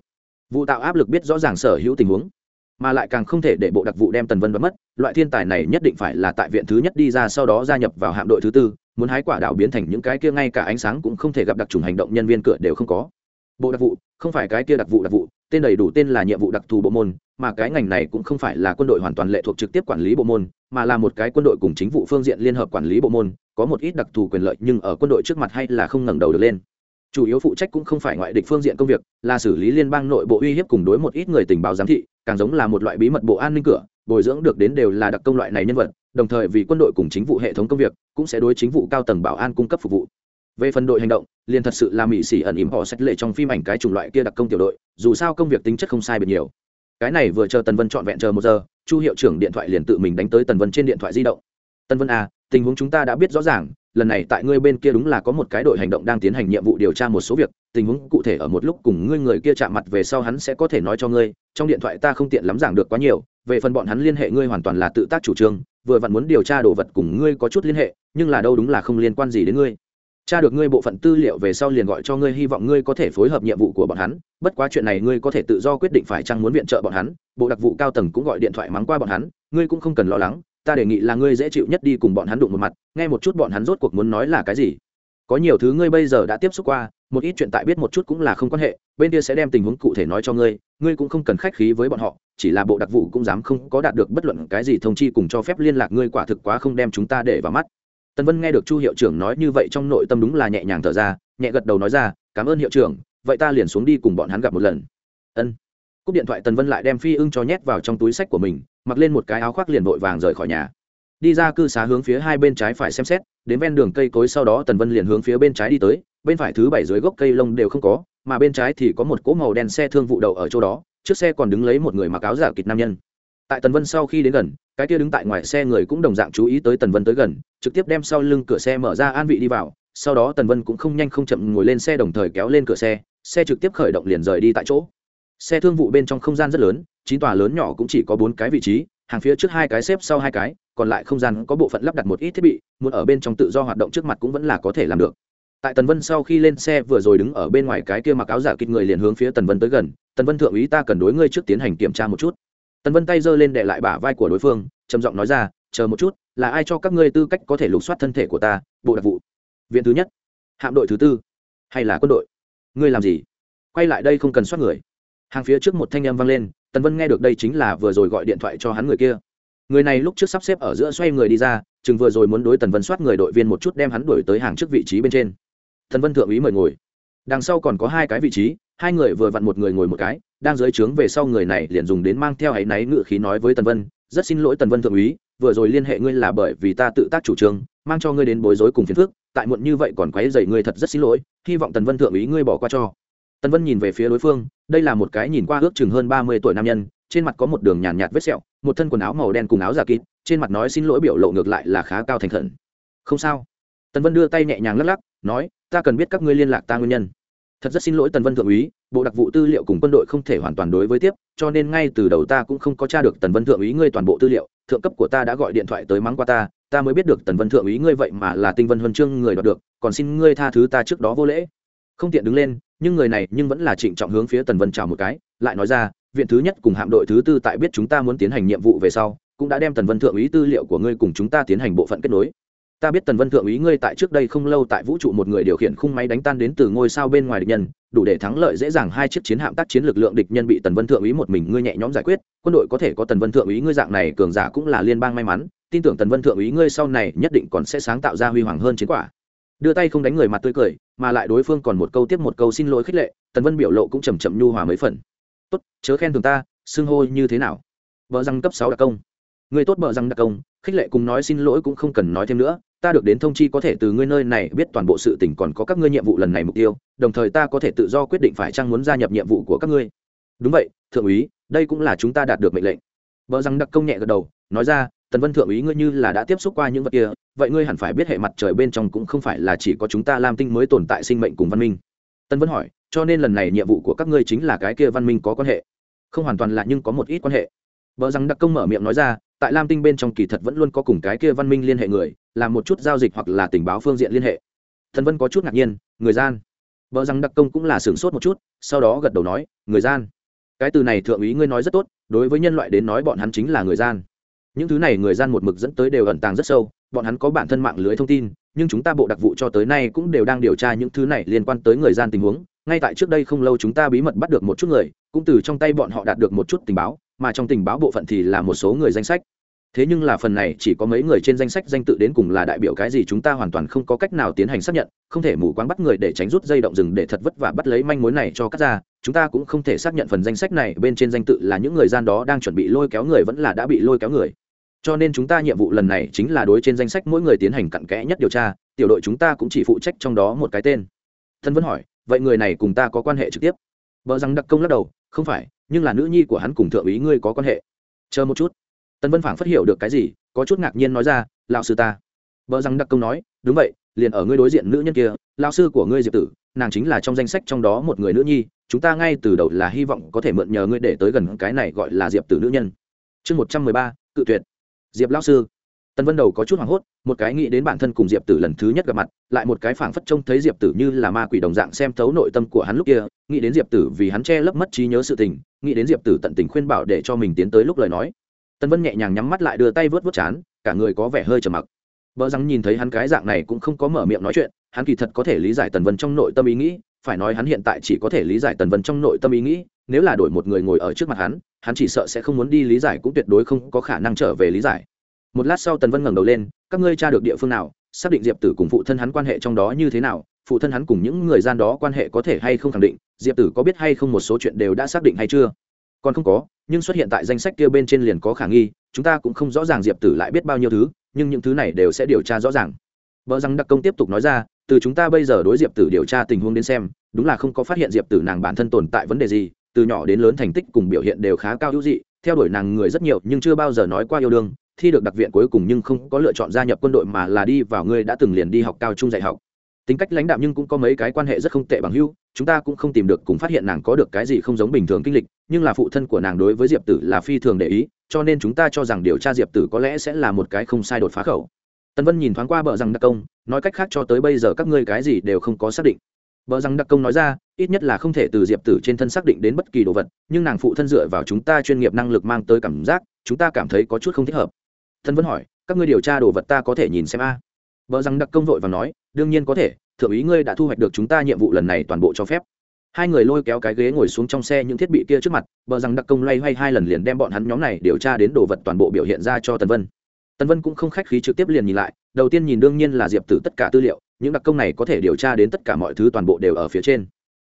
Vụ tạo áp lực biết rõ ràng sở hữu tình huống mà lại càng không thể để bộ đặc vụ đem tần vân bắt mất, loại thiên tài này nhất định phải là tại viện thứ nhất đi ra sau đó gia nhập vào hạm đội thứ tư, muốn hái quả đảo biến thành những cái kia ngay cả ánh sáng cũng không thể gặp đặc trùng hành động nhân viên cửa đều không có. Bộ đặc vụ, không phải cái kia đặc vụ đặc vụ, tên đầy đủ tên là nhiệm vụ đặc thù bộ môn, mà cái ngành này cũng không phải là quân đội hoàn toàn lệ thuộc trực tiếp quản lý bộ môn, mà là một cái quân đội cùng chính vụ phương diện liên hợp quản lý bộ môn, có một ít đặc thù quyền lợi nhưng ở quân đội trước mặt hay là không ngẩng đầu được lên chủ yếu phụ trách cũng không phải ngoại địch phương diện công việc, là xử lý liên bang nội bộ uy hiếp cùng đối một ít người tình báo giám thị, càng giống là một loại bí mật bộ an ninh cửa, bồi dưỡng được đến đều là đặc công loại này nhân vật, đồng thời vì quân đội cùng chính vụ hệ thống công việc, cũng sẽ đối chính vụ cao tầng bảo an cung cấp phục vụ. Về phần đội hành động, liền thật sự là mỹ xỉ ẩn ỉm họ sách lệ trong phim ảnh cái chủng loại kia đặc công tiểu đội, dù sao công việc tính chất không sai biệt nhiều. Cái này vừa chờ tần vân trọn vẹn chờ một giờ, chu hiệu trưởng điện thoại liền tự mình đánh tới tần vân trên điện thoại di động. Tần vân à tình huống chúng ta đã biết rõ ràng lần này tại ngươi bên kia đúng là có một cái đội hành động đang tiến hành nhiệm vụ điều tra một số việc, tình huống cụ thể ở một lúc cùng ngươi người kia chạm mặt về sau hắn sẽ có thể nói cho ngươi, trong điện thoại ta không tiện lắm giảng được quá nhiều, về phần bọn hắn liên hệ ngươi hoàn toàn là tự tác chủ trương, vừa vặn muốn điều tra đồ vật cùng ngươi có chút liên hệ, nhưng là đâu đúng là không liên quan gì đến ngươi. Tra được ngươi bộ phận tư liệu về sau liền gọi cho ngươi hy vọng ngươi có thể phối hợp nhiệm vụ của bọn hắn, bất quá chuyện này ngươi có thể tự do quyết định phải chăng muốn viện trợ bọn hắn, bộ đặc vụ cao tầng cũng gọi điện thoại mắng qua bọn hắn, ngươi cũng không cần lo lắng ta đề nghị là ngươi dễ chịu nhất đi cùng bọn hắn đụng một mặt, nghe một chút bọn hắn rốt cuộc muốn nói là cái gì. Có nhiều thứ ngươi bây giờ đã tiếp xúc qua, một ít chuyện tại biết một chút cũng là không quan hệ, bên kia sẽ đem tình huống cụ thể nói cho ngươi ngươi cũng không cần khách khí với bọn họ, chỉ là bộ đặc vụ cũng dám không có đạt được bất luận cái gì thông chi cùng cho phép liên lạc ngươi quả thực quá không đem chúng ta để vào mắt. Tần vân nghe được chu hiệu trưởng nói như vậy trong nội tâm đúng là nhẹ nhàng thở ra, nhẹ gật đầu nói ra, cảm ơn hiệu trưởng, vậy ta liền xuống đi cùng bọn hắn gặp một lần. Ân. Cúp điện thoại tần vân lại đem phi ưng cho nhét vào trong túi sách của mình mặc lên một cái áo khoác liền vội vàng rời khỏi nhà. Đi ra cư xá hướng phía hai bên trái phải xem xét, đến ven đường cây cối sau đó tần vân liền hướng phía bên trái đi tới, bên phải thứ bảy dưới gốc cây lông đều không có, mà bên trái thì có một cỗ màu đen xe thương vụ đậu ở chỗ đó, trước xe còn đứng lấy một người mặc áo giả kịch nam nhân. Tại tần vân sau khi đến gần, cái kia đứng tại ngoài xe người cũng đồng dạng chú ý tới tần vân tới gần, trực tiếp đem sau lưng cửa xe mở ra an vị đi vào, sau đó tần vân cũng không nhanh không chậm ngồi lên xe đồng thời kéo lên cửa xe xe trực tiếp khởi động liền rời đi tại chỗ xe thương vụ bên trong không gian rất lớn, chín tòa lớn nhỏ cũng chỉ có bốn cái vị trí, hàng phía trước hai cái xếp sau hai cái, còn lại không gian có bộ phận lắp đặt một ít thiết bị, muốn ở bên trong tự do hoạt động trước mặt cũng vẫn là có thể làm được. Tại tần vân sau khi lên xe vừa rồi đứng ở bên ngoài cái kia mặc áo giả kịch người liền hướng phía tần vân tới gần, tần vân thượng úy ta cần đối ngươi trước tiến hành kiểm tra một chút. Tần vân tay giơ lên để lại bả vai của đối phương, trầm giọng nói ra, chờ một chút, là ai cho các ngươi tư cách có thể lục soát thân thể của ta, bộ đặc vụ? Viện thứ nhất. Hạm đội thứ tư. Hay là quân đội? Ngươi làm gì? Quay lại đây không cần soát người hàng phía trước một thanh âm vang lên, tần vân nghe được đây chính là vừa rồi gọi điện thoại cho hắn người kia. Người này lúc trước sắp xếp ở giữa xoay người đi ra, chừng vừa rồi muốn đối tần vân soát người đội viên một chút đem hắn đuổi tới hàng trước vị trí bên trên. Tần vân thượng úy mời ngồi. Đằng sau còn có hai cái vị trí, hai người vừa vặn một người ngồi một cái, đang dưới trướng về sau người này liền dùng đến mang theo áy náy ngự khí nói với tần vân, rất xin lỗi tần vân thượng úy, vừa rồi liên hệ ngươi là bởi vì ta tự tác chủ trương, mang cho ngươi đến bối rối cùng phiền phức, tại muộn như vậy còn quấy dậy ngươi thật rất xin lỗi, hy vọng tần vân thượng úy ngươi bỏ qua cho tần vân nhìn về phía đối phương đây là một cái nhìn qua ước chừng hơn ba mươi tuổi nam nhân trên mặt có một đường nhàn nhạt, vết sẹo một thân quần áo màu đen cùng áo giả kín trên mặt nói xin lỗi biểu lộ ngược lại là khá cao thành khẩn. Không sao. Tần vân đưa tay nhẹ nhàng lắc lắc nói ta cần biết các ngươi liên lạc ta nguyên nhân. Thật rất xin lỗi tần vân thượng úy bộ đặc vụ tư liệu cùng quân đội không thể hoàn toàn đối với tiếp cho nên ngay từ đầu ta cũng không có tra được tần vân thượng úy ngươi toàn bộ tư liệu thượng cấp của ta đã gọi điện thoại tới mắng qua ta ta mới biết được tần vân thượng úy ngươi vậy mà là tinh vân huân chương người đoạt được còn xin ngươi tha thứ ta trước đó vô lễ. Không tiện đứng lên nhưng người này nhưng vẫn là trịnh trọng hướng phía tần vân chào một cái, lại nói ra, viện thứ nhất cùng hạm đội thứ tư tại biết chúng ta muốn tiến hành nhiệm vụ về sau, cũng đã đem tần vân thượng úy tư liệu của ngươi cùng chúng ta tiến hành bộ phận kết nối. Ta biết tần vân thượng úy ngươi tại trước đây không lâu tại vũ trụ một người điều khiển khung máy đánh tan đến từ ngôi sao bên ngoài địch nhân, đủ để thắng lợi dễ dàng hai chiếc chiến hạm tác chiến lực lượng địch nhân bị tần vân thượng úy một mình ngươi nhẹ nhõm giải quyết, quân đội có thể có tần vân thượng úy ngươi dạng này cường giả cũng là liên bang may mắn, tin tưởng tần vân thượng úy ngươi sau này nhất định còn sẽ sáng tạo ra huy hoàng hơn chiến quả đưa tay không đánh người mặt tươi cười, mà lại đối phương còn một câu tiếp một câu xin lỗi khích lệ, tần vân biểu lộ cũng chầm chậm nhu hòa mấy phần. Tốt, chớ khen thường ta, xưng hô như thế nào? Vợ răng cấp sáu đặc công. Người tốt bờ răng đặc công, khích lệ cùng nói xin lỗi cũng không cần nói thêm nữa, ta được đến thông chi có thể từ ngươi nơi này biết toàn bộ sự tình còn có các ngươi nhiệm vụ lần này mục tiêu, đồng thời ta có thể tự do quyết định phải chăng muốn gia nhập nhiệm vụ của các ngươi. Đúng vậy, thượng úy, đây cũng là chúng ta đạt được mệnh lệnh. Vợ răng đặc công nhẹ gật đầu, nói ra tần vân thượng úy ngươi như là đã tiếp xúc qua những vật kia, vậy ngươi hẳn phải biết hệ mặt trời bên trong cũng không phải là chỉ có chúng ta lam tinh mới tồn tại sinh mệnh cùng văn minh. Tân vân hỏi, cho nên lần này nhiệm vụ của các ngươi chính là cái kia văn minh có quan hệ? Không hoàn toàn là, nhưng có một ít quan hệ. Vợ rằng đặc công mở miệng nói ra, tại lam tinh bên trong kỳ thật vẫn luôn có cùng cái kia văn minh liên hệ người làm một chút giao dịch hoặc là tình báo phương diện liên hệ. Thần vân có chút ngạc nhiên, người gian. Vợ rằng đặc công cũng là sửng sốt một chút, sau đó gật đầu nói, người gian. Cái từ này thượng úy ngươi nói rất tốt, đối với nhân loại đến nói bọn hắn chính là người gian những thứ này người gian một mực dẫn tới đều ẩn tàng rất sâu, bọn hắn có bản thân mạng lưới thông tin, nhưng chúng ta bộ đặc vụ cho tới nay cũng đều đang điều tra những thứ này liên quan tới người gian tình huống. Ngay tại trước đây không lâu chúng ta bí mật bắt được một chút người, cũng từ trong tay bọn họ đạt được một chút tình báo, mà trong tình báo bộ phận thì là một số người danh sách thế nhưng là phần này chỉ có mấy người trên danh sách danh tự đến cùng là đại biểu cái gì chúng ta hoàn toàn không có cách nào tiến hành xác nhận, không thể mù quáng bắt người để tránh rút dây động rừng để thật vất vả bắt lấy manh mối này cho cắt ra, chúng ta cũng không thể xác nhận phần danh sách này bên trên danh tự là những người gian đó đang chuẩn bị lôi kéo người vẫn là đã bị lôi kéo người. Cho nên chúng ta nhiệm vụ lần này chính là đối trên danh sách mỗi người tiến hành cặn kẽ nhất điều tra, tiểu đội chúng ta cũng chỉ phụ trách trong đó một cái tên. Thân vẫn hỏi, vậy người này cùng ta có quan hệ trực tiếp? Vợ rằng đặc công lắc đầu, không phải, nhưng là nữ nhi của hắn cùng thượng úy ngươi có quan hệ. Chờ một chút. Tần vân phảng phát hiểu được cái gì, có chút ngạc nhiên nói ra, lão sư ta. Vợ rằng đặc công nói, đúng vậy, liền ở ngươi đối diện nữ nhân kia, lão sư của ngươi diệp tử, nàng chính là trong danh sách trong đó một người nữ nhi, chúng ta ngay từ đầu là hy vọng có thể mượn nhờ ngươi để tới gần cái này gọi là diệp tử nữ nhân. Chương một trăm mười ba, cự tuyệt. Diệp lão sư. Tần vân đầu có chút hoảng hốt, một cái nghĩ đến bản thân cùng diệp tử lần thứ nhất gặp mặt, lại một cái phảng phất trông thấy diệp tử như là ma quỷ đồng dạng xem thấu nội tâm của hắn lúc kia, nghĩ đến diệp tử vì hắn che lấp mất trí nhớ sự tình, nghĩ đến diệp tử tận tình khuyên bảo để cho mình tiến tới lúc lời nói tân vân nhẹ nhàng nhắm mắt lại đưa tay vớt vớt chán, cả người có vẻ hơi trầm mặc. Vợ rằng nhìn thấy hắn cái dạng này cũng không có mở miệng nói chuyện, hắn kỳ thật có thể lý giải tần vân trong nội tâm ý nghĩ, phải nói hắn hiện tại chỉ có thể lý giải tần vân trong nội tâm ý nghĩ, nếu là đổi một người ngồi ở trước mặt hắn hắn chỉ sợ sẽ không muốn đi lý giải cũng tuyệt đối không có khả năng trở về lý giải. Một lát sau tần vân ngẩng đầu lên, các ngươi tra được địa phương nào? Xác định diệp tử cùng phụ thân hắn quan hệ trong đó như thế nào? Phụ thân hắn cùng những người gian đó quan hệ có thể hay không khẳng định? Diệp tử có biết hay không một số chuyện đều đã xác định hay chưa? Còn không có nhưng xuất hiện tại danh sách kia bên trên liền có khả nghi, chúng ta cũng không rõ ràng diệp tử lại biết bao nhiêu thứ, nhưng những thứ này đều sẽ điều tra rõ ràng. Vợ rằng đặc công tiếp tục nói ra, từ chúng ta bây giờ đối diệp tử điều tra tình huống đến xem, đúng là không có phát hiện diệp tử nàng bản thân tồn tại vấn đề gì, từ nhỏ đến lớn thành tích cùng biểu hiện đều khá cao hữu dị, theo đuổi nàng người rất nhiều, nhưng chưa bao giờ nói qua yêu đương, thi được đặc viện cuối cùng nhưng không có lựa chọn gia nhập quân đội mà là đi vào ngươi đã từng liền đi học cao trung dạy học tính cách lãnh đạm nhưng cũng có mấy cái quan hệ rất không tệ bằng hưu chúng ta cũng không tìm được cùng phát hiện nàng có được cái gì không giống bình thường kinh lịch, nhưng là phụ thân của nàng đối với diệp tử là phi thường để ý, cho nên chúng ta cho rằng điều tra diệp tử có lẽ sẽ là một cái không sai đột phá khẩu. Tân vân nhìn thoáng qua bờ rằng đặc công, nói cách khác cho tới bây giờ các ngươi cái gì đều không có xác định. Bờ rằng đặc công nói ra, ít nhất là không thể từ diệp tử trên thân xác định đến bất kỳ đồ vật, nhưng nàng phụ thân dựa vào chúng ta chuyên nghiệp năng lực mang tới cảm giác, chúng ta cảm thấy có chút không thích hợp. Thân vẫn hỏi, các ngươi điều tra đồ vật ta có thể nhìn xem a? Vợ rằng đặc công vội và nói đương nhiên có thể, thượng úy ngươi đã thu hoạch được chúng ta nhiệm vụ lần này toàn bộ cho phép. Hai người lôi kéo cái ghế ngồi xuống trong xe những thiết bị kia trước mặt, bờ rằng đặc công loay hoay hai lần liền đem bọn hắn nhóm này điều tra đến đồ vật toàn bộ biểu hiện ra cho tần vân. Tần vân cũng không khách khí trực tiếp liền nhìn lại, đầu tiên nhìn đương nhiên là diệp tử tất cả tư liệu, những đặc công này có thể điều tra đến tất cả mọi thứ toàn bộ đều ở phía trên.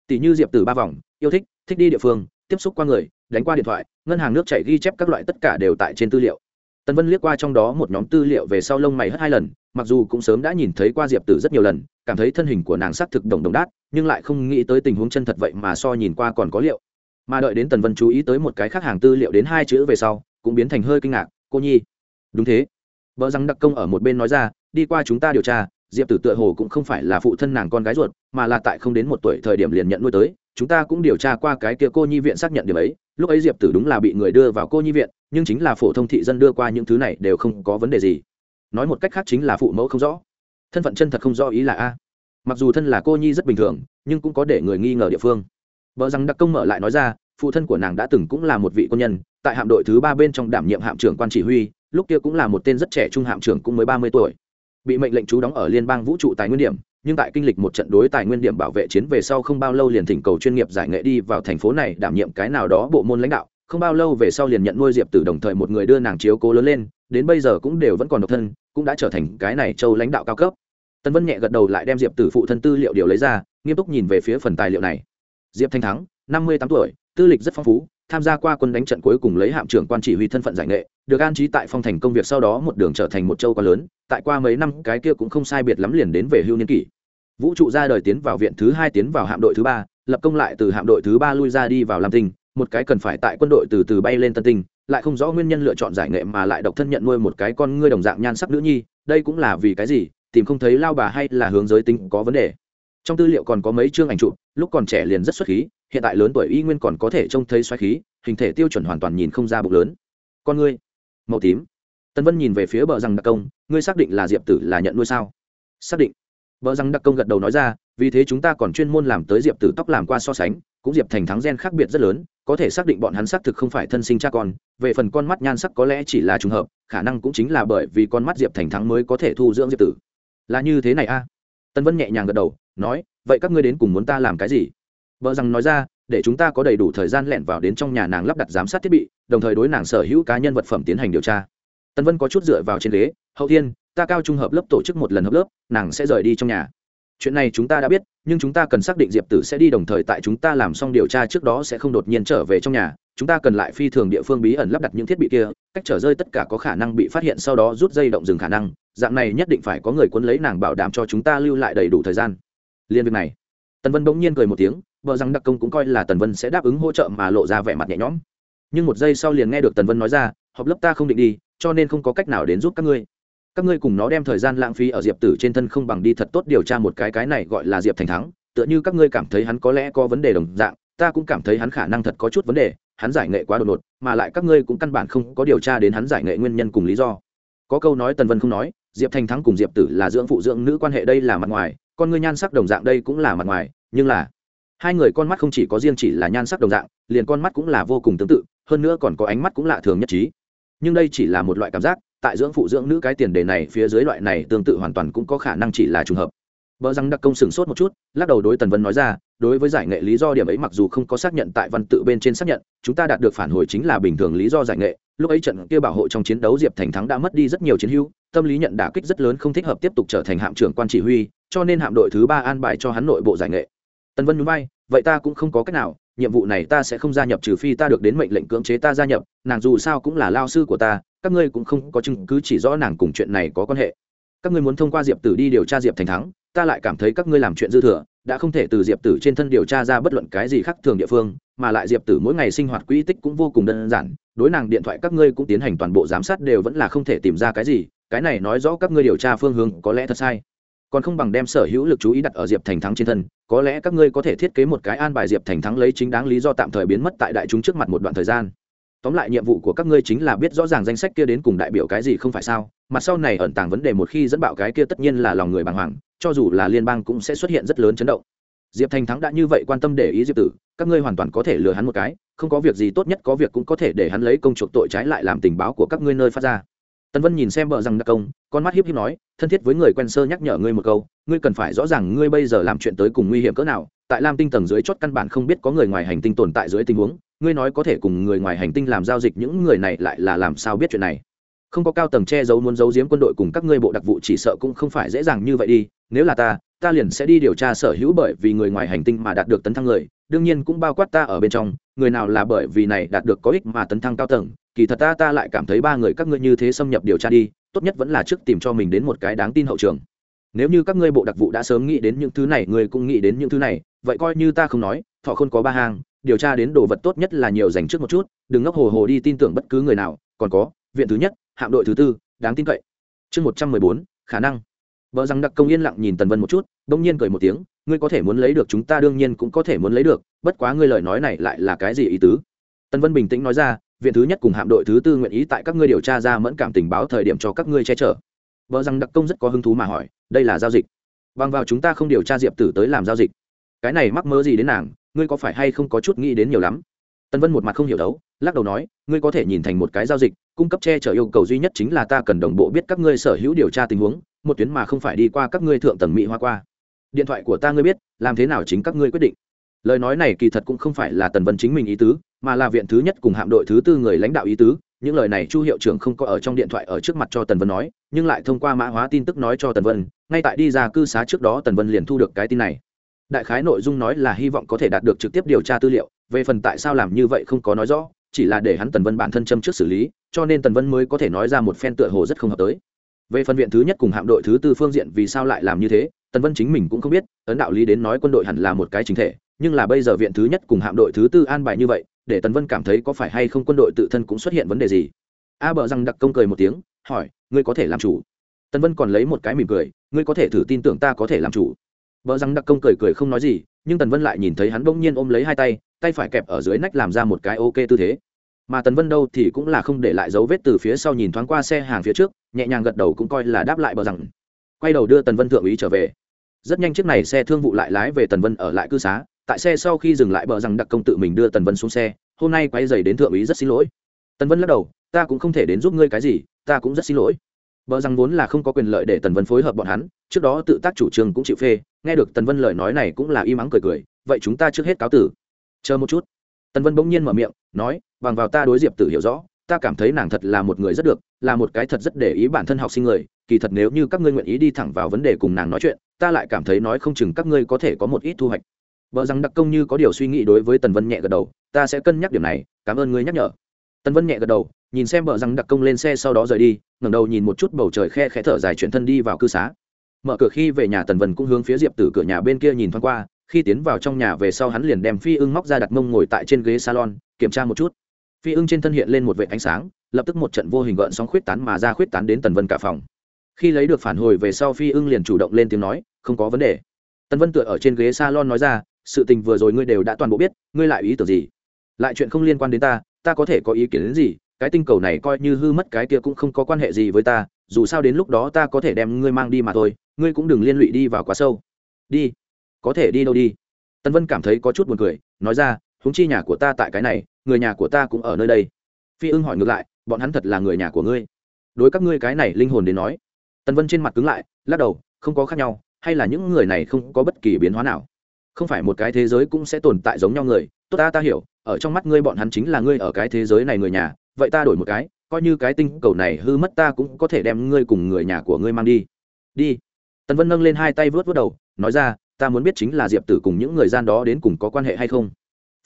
Tỷ như diệp tử ba vòng, yêu thích thích đi địa phương, tiếp xúc qua người, đánh qua điện thoại, ngân hàng nước chảy ghi chép các loại tất cả đều tại trên tư liệu tần vân liếc qua trong đó một nhóm tư liệu về sau lông mày hất hai lần, mặc dù cũng sớm đã nhìn thấy qua diệp tử rất nhiều lần, cảm thấy thân hình của nàng xác thực đồng đồng đát, nhưng lại không nghĩ tới tình huống chân thật vậy mà so nhìn qua còn có liệu. Mà đợi đến tần vân chú ý tới một cái khác hàng tư liệu đến hai chữ về sau, cũng biến thành hơi kinh ngạc, cô nhi. Đúng thế. Vợ rằng đặc công ở một bên nói ra, đi qua chúng ta điều tra, diệp tử tựa hồ cũng không phải là phụ thân nàng con gái ruột, mà là tại không đến một tuổi thời điểm liền nhận nuôi tới, chúng ta cũng điều tra qua cái kia cô nhi viện xác nhận điểm ấy, lúc ấy diệp tử đúng là bị người đưa vào cô nhi viện nhưng chính là phổ thông thị dân đưa qua những thứ này đều không có vấn đề gì. Nói một cách khác chính là phụ mẫu không rõ. Thân phận chân thật không rõ ý là a. Mặc dù thân là cô nhi rất bình thường, nhưng cũng có để người nghi ngờ địa phương. Vợ rằng đặc công mở lại nói ra, phụ thân của nàng đã từng cũng là một vị quân nhân, tại hạm đội thứ ba bên trong đảm nhiệm hạm trưởng quan chỉ huy, lúc kia cũng là một tên rất trẻ trung hạm trưởng cũng mới ba mươi tuổi. Bị mệnh lệnh trú đóng ở liên bang vũ trụ tài nguyên điểm, nhưng tại kinh lịch một trận đối tài nguyên điểm bảo vệ chiến về sau không bao lâu liền thỉnh cầu chuyên nghiệp giải nghệ đi vào thành phố này đảm nhiệm cái nào đó bộ môn lãnh đạo không bao lâu về sau liền nhận nuôi diệp tử đồng thời một người đưa nàng chiếu cố lớn lên, đến bây giờ cũng đều vẫn còn độc thân, cũng đã trở thành cái này châu lãnh đạo cao cấp. Tân vân nhẹ gật đầu lại đem diệp tử phụ thân tư liệu điều lấy ra, nghiêm túc nhìn về phía phần tài liệu này. Diệp thanh thắng, năm mươi tám tuổi, tư lịch rất phong phú, tham gia qua quân đánh trận cuối cùng lấy hạm trưởng quan chỉ huy thân phận giải nghệ, được an trí tại phong thành công việc sau đó một đường trở thành một châu quá lớn, tại qua mấy năm, cái kia cũng không sai biệt lắm liền đến về hưu niên kỷ. Vũ trụ ra đời tiến vào viện thứ hai tiến vào hạm đội thứ ba, lập công lại từ hạm đội thứ ba lui ra đi vào lam tinh một cái cần phải tại quân đội từ từ bay lên tân tinh, lại không rõ nguyên nhân lựa chọn giải nghệ mà lại độc thân nhận nuôi một cái con ngươi đồng dạng nhan sắc nữ nhi, đây cũng là vì cái gì, tìm không thấy lao bà hay là hướng giới tính có vấn đề. Trong tư liệu còn có mấy chương ảnh chụp, lúc còn trẻ liền rất xuất khí, hiện tại lớn tuổi y nguyên còn có thể trông thấy xoáy khí, hình thể tiêu chuẩn hoàn toàn nhìn không ra bụng lớn. Con ngươi, màu tím. Tân vân nhìn về phía bờ rằng đặc công, ngươi xác định là diệp tử là nhận nuôi sao? Xác định. Bờ rằng đặc công gật đầu nói ra vì thế chúng ta còn chuyên môn làm tới diệp tử tóc làm qua so sánh, cũng diệp thành thắng gen khác biệt rất lớn, có thể xác định bọn hắn xác thực không phải thân sinh cha con, về phần con mắt nhan sắc có lẽ chỉ là trùng hợp, khả năng cũng chính là bởi vì con mắt diệp thành thắng mới có thể thu dưỡng diệp tử. Là như thế này a? À? tân vân nhẹ nhàng gật đầu, nói, vậy các ngươi đến cùng muốn ta làm cái gì? Vợ rằng nói ra, để chúng ta có đầy đủ thời gian lẻn vào đến trong nhà nàng lắp đặt giám sát thiết bị, đồng thời đối nàng sở hữu cá nhân vật phẩm tiến hành điều tra. Tân vân có chút dựa vào trên ghế, hậu thiên, ta cao trung hợp lớp tổ chức một lần hợp lớp, nàng sẽ rời đi trong nhà chuyện này chúng ta đã biết, nhưng chúng ta cần xác định diệp tử sẽ đi đồng thời tại chúng ta làm xong điều tra trước đó sẽ không đột nhiên trở về trong nhà. Chúng ta cần lại phi thường địa phương bí ẩn lắp đặt những thiết bị kia, cách trở rơi tất cả có khả năng bị phát hiện sau đó rút dây động dừng khả năng. Dạng này nhất định phải có người quân lấy nàng bảo đảm cho chúng ta lưu lại đầy đủ thời gian. Liên việc này. Tần vân bỗng nhiên cười một tiếng, vợ rằng đặc công cũng coi là tần vân sẽ đáp ứng hỗ trợ mà lộ ra vẻ mặt nhẹ nhõm. Nhưng một giây sau liền nghe được tần vân nói ra, họp lớp ta không định đi, cho nên không có cách nào đến giúp các ngươi các ngươi cùng nó đem thời gian lãng phí ở diệp tử trên thân không bằng đi thật tốt điều tra một cái cái này gọi là diệp thành thắng, tựa như các ngươi cảm thấy hắn có lẽ có vấn đề đồng dạng, ta cũng cảm thấy hắn khả năng thật có chút vấn đề, hắn giải nghệ quá đột ngột, mà lại các ngươi cũng căn bản không có điều tra đến hắn giải nghệ nguyên nhân cùng lý do. Có câu nói tần vân không nói, diệp thành thắng cùng diệp tử là dưỡng phụ dưỡng nữ quan hệ đây là mặt ngoài, con ngươi nhan sắc đồng dạng đây cũng là mặt ngoài, nhưng là hai người con mắt không chỉ có riêng chỉ là nhan sắc đồng dạng, liền con mắt cũng là vô cùng tương tự, hơn nữa còn có ánh mắt cũng lạ thường nhất trí. Nhưng đây chỉ là một loại cảm giác tại dưỡng phụ dưỡng nữ cái tiền đề này phía dưới loại này tương tự hoàn toàn cũng có khả năng chỉ là trùng hợp Bờ răng đặc công sửng sốt một chút, lắc đầu đối Tần Vân nói ra, đối với giải nghệ lý do điểm ấy mặc dù không có xác nhận tại văn tự bên trên xác nhận, chúng ta đạt được phản hồi chính là bình thường lý do giải nghệ. Lúc ấy trận kia bảo hộ trong chiến đấu Diệp Thành thắng đã mất đi rất nhiều chiến hữu, tâm lý nhận đả kích rất lớn không thích hợp tiếp tục trở thành hạm trưởng quan chỉ huy, cho nên hạm đội thứ ba an bài cho hắn nội bộ giải nghệ. Tần Vân nhún vai, vậy ta cũng không có cách nào, nhiệm vụ này ta sẽ không gia nhập trừ phi ta được đến mệnh lệnh cưỡng chế ta gia nhập, nàng dù sao cũng là lao sư của ta, các ngươi cũng không có chứng cứ chỉ rõ nàng cùng chuyện này có quan hệ. Các ngươi muốn thông qua diệp tử đi điều tra diệp thành thắng ta lại cảm thấy các ngươi làm chuyện dư thừa đã không thể từ diệp tử trên thân điều tra ra bất luận cái gì khác thường địa phương mà lại diệp tử mỗi ngày sinh hoạt quỹ tích cũng vô cùng đơn giản đối nàng điện thoại các ngươi cũng tiến hành toàn bộ giám sát đều vẫn là không thể tìm ra cái gì cái này nói rõ các ngươi điều tra phương hướng có lẽ thật sai còn không bằng đem sở hữu lực chú ý đặt ở diệp thành thắng trên thân, có lẽ các ngươi có thể thiết kế một cái an bài diệp thành thắng lấy chính đáng lý do tạm thời biến mất tại đại chúng trước mặt một đoạn thời gian. Tóm lại nhiệm vụ của các ngươi chính là biết rõ ràng danh sách kia đến cùng đại biểu cái gì không phải sao mặt sau này ẩn tàng vấn đề một khi dẫn bạo cái kia tất nhiên là lòng người bàng hoàng, cho dù là liên bang cũng sẽ xuất hiện rất lớn chấn động. Diệp thành thắng đã như vậy quan tâm để ý diệp tử, các ngươi hoàn toàn có thể lừa hắn một cái, không có việc gì tốt nhất có việc cũng có thể để hắn lấy công chuộc tội trái lại làm tình báo của các ngươi nơi phát ra. Tần vân nhìn xem bờ rằng đặc công, con mắt hiếp hiếp nói, thân thiết với người quen sơ nhắc nhở ngươi một câu, ngươi cần phải rõ ràng ngươi bây giờ làm chuyện tới cùng nguy hiểm cỡ nào, tại lam tinh tầng dưới chót căn bản không biết có người ngoài hành tinh tồn tại dưới tình huống, ngươi nói có thể cùng người ngoài hành tinh làm giao dịch những người này lại là làm sao biết chuyện này. Không có cao tầng che giấu muốn giấu giếm quân đội cùng các ngươi bộ đặc vụ chỉ sợ cũng không phải dễ dàng như vậy đi, nếu là ta ta liền sẽ đi điều tra sở hữu bởi vì người ngoài hành tinh mà đạt được tấn thăng người, đương nhiên cũng bao quát ta ở bên trong, người nào là bởi vì này đạt được có ích mà tấn thăng cao tầng kỳ thật ta ta lại cảm thấy ba người các ngươi như thế xâm nhập điều tra đi tốt nhất vẫn là trước tìm cho mình đến một cái đáng tin hậu trường. Nếu như các ngươi bộ đặc vụ đã sớm nghĩ đến những thứ này người cũng nghĩ đến những thứ này vậy coi như ta không nói thọ không có ba hàng, điều tra đến đồ vật tốt nhất là nhiều dành trước một chút đừng ngốc hồ hồ đi tin tưởng bất cứ người nào. Còn có viện thứ nhất hạm đội thứ tư đáng tin cậy. Chương một trăm mười bốn khả năng. Vợ rằng đặc công yên lặng nhìn tần vân một chút đ ỗ n g nhiên cười một tiếng ngươi có thể muốn lấy được chúng ta đương nhiên cũng có thể muốn lấy được bất quá ngươi lời nói này lại là cái gì ý tứ? Tần vân bình tĩnh nói ra viện thứ nhất cùng hạm đội thứ tư nguyện ý tại các ngươi điều tra ra mẫn cảm tình báo thời điểm cho các ngươi che chở. Vợ rằng đặc công rất có hứng thú mà hỏi, đây là giao dịch. Bằng vào chúng ta không điều tra diệp tử tới làm giao dịch. Cái này mắc mơ gì đến nàng, ngươi có phải hay không có chút nghĩ đến nhiều lắm? Tân vân một mặt không hiểu đấu, lắc đầu nói, ngươi có thể nhìn thành một cái giao dịch, cung cấp che chở yêu cầu duy nhất chính là ta cần đồng bộ biết các ngươi sở hữu điều tra tình huống, một tuyến mà không phải đi qua các ngươi thượng tầng mỹ hoa qua. Điện thoại của ta ngươi biết, làm thế nào chính các ngươi quyết định. Lời nói này kỳ thật cũng không phải là tần vân chính mình ý tứ mà là viện thứ nhất cùng hạm đội thứ tư người lãnh đạo ý tứ, những lời này chu hiệu trưởng không có ở trong điện thoại ở trước mặt cho tần vân nói, nhưng lại thông qua mã hóa tin tức nói cho tần vân, ngay tại đi ra cư xá trước đó tần vân liền thu được cái tin này. Đại khái nội dung nói là hy vọng có thể đạt được trực tiếp điều tra tư liệu, về phần tại sao làm như vậy không có nói rõ, chỉ là để hắn tần vân bản thân châm trước xử lý, cho nên tần vân mới có thể nói ra một phen tựa hồ rất không hợp tới. Về phần viện thứ nhất cùng hạm đội thứ tư phương diện vì sao lại làm như thế, tần vân chính mình cũng không biết, ấn đạo lý đến nói quân đội hẳn là một cái chính thể nhưng là bây giờ viện thứ nhất cùng hạm đội thứ tư an bài như vậy, để tần vân cảm thấy có phải hay không quân đội tự thân cũng xuất hiện vấn đề gì? A bờ răng đặc công cười một tiếng, hỏi, ngươi có thể làm chủ? Tần vân còn lấy một cái mỉm cười, ngươi có thể thử tin tưởng ta có thể làm chủ. Bờ rằng đặc công cười cười không nói gì, nhưng tần vân lại nhìn thấy hắn bỗng nhiên ôm lấy hai tay tay phải kẹp ở dưới nách làm ra một cái ok tư thế. Mà tần vân đâu thì cũng là không để lại dấu vết từ phía sau nhìn thoáng qua xe hàng phía trước, nhẹ nhàng gật đầu cũng coi là đáp lại bờ rằng quay đầu đưa tần vân thượng úy trở về. Rất nhanh chiếc này xe thương vụ lại lái về tần vân ở lại cư xá tại xe sau khi dừng lại bờ rằng đặc công tự mình đưa tần vân xuống xe, hôm nay quay dày đến thượng úy rất xin lỗi. Tần vân lắc đầu, ta cũng không thể đến giúp ngươi cái gì, ta cũng rất xin lỗi. Bờ rằng vốn là không có quyền lợi để tần vân phối hợp bọn hắn, trước đó tự tác chủ trương cũng chịu phê, nghe được tần vân lời nói này cũng là im ắng cười cười, vậy chúng ta trước hết cáo tử. Chờ một chút. Tần vân bỗng nhiên mở miệng, nói, bằng vào ta đối diệp tử hiểu rõ, ta cảm thấy nàng thật là một người rất được, là một cái thật rất để ý bản thân học sinh người, kỳ thật nếu như các ngươi nguyện ý đi thẳng vào vấn đề cùng nàng nói chuyện, ta lại cảm thấy nói không chừng các ngươi có thể có một ít thu hoạch vợ rằng đặc công như có điều suy nghĩ đối với tần vân nhẹ gật đầu, ta sẽ cân nhắc điểm này, cảm ơn ngươi nhắc nhở. Tần vân nhẹ gật đầu, nhìn xem vợ rằng đặc công lên xe sau đó rời đi, ngẩng đầu nhìn một chút bầu trời khe khẽ thở dài chuyển thân đi vào cư xá. Mở cửa khi về nhà tần vân cũng hướng phía diệp từ cửa nhà bên kia nhìn thoáng qua, khi tiến vào trong nhà về sau hắn liền đem phi ưng móc ra đặt mông ngồi tại trên ghế salon, kiểm tra một chút. Phi ưng trên thân hiện lên một vệ ánh sáng, lập tức một trận vô hình gợn sóng khuyết tán mà ra khuyết tán đến tần vân cả phòng. Khi lấy được phản hồi về sau phi ưng liền chủ động lên tiếng nói, không có vấn đề. Tần vân tựa ở trên ghế salon nói ra sự tình vừa rồi ngươi đều đã toàn bộ biết, ngươi lại ý tưởng gì? Lại chuyện không liên quan đến ta ta có thể có ý kiến đến gì? Cái tinh cầu này coi như hư mất cái kia cũng không có quan hệ gì với ta, dù sao đến lúc đó ta có thể đem ngươi mang đi mà thôi, ngươi cũng đừng liên lụy đi vào quá sâu. Đi. Có thể đi đâu đi? Tân vân cảm thấy có chút buồn cười, nói ra húng chi nhà của ta tại cái này, người nhà của ta cũng ở nơi đây. Phi ưng hỏi ngược lại, bọn hắn thật là người nhà của ngươi? Đối các ngươi cái này linh hồn đến nói. Tân vân trên mặt cứng lại, lắc đầu, không có khác nhau, hay là những người này không có bất kỳ biến hóa nào? Không phải một cái thế giới cũng sẽ tồn tại giống nhau người. Tốt ta ta hiểu, ở trong mắt ngươi bọn hắn chính là ngươi ở cái thế giới này người nhà, vậy ta đổi một cái, coi như cái tinh cầu này hư mất ta cũng có thể đem ngươi cùng người nhà của ngươi mang đi. Đi. Tần vân nâng lên hai tay vớt vớt đầu, nói ra, ta muốn biết chính là diệp tử cùng những người gian đó đến cùng có quan hệ hay không?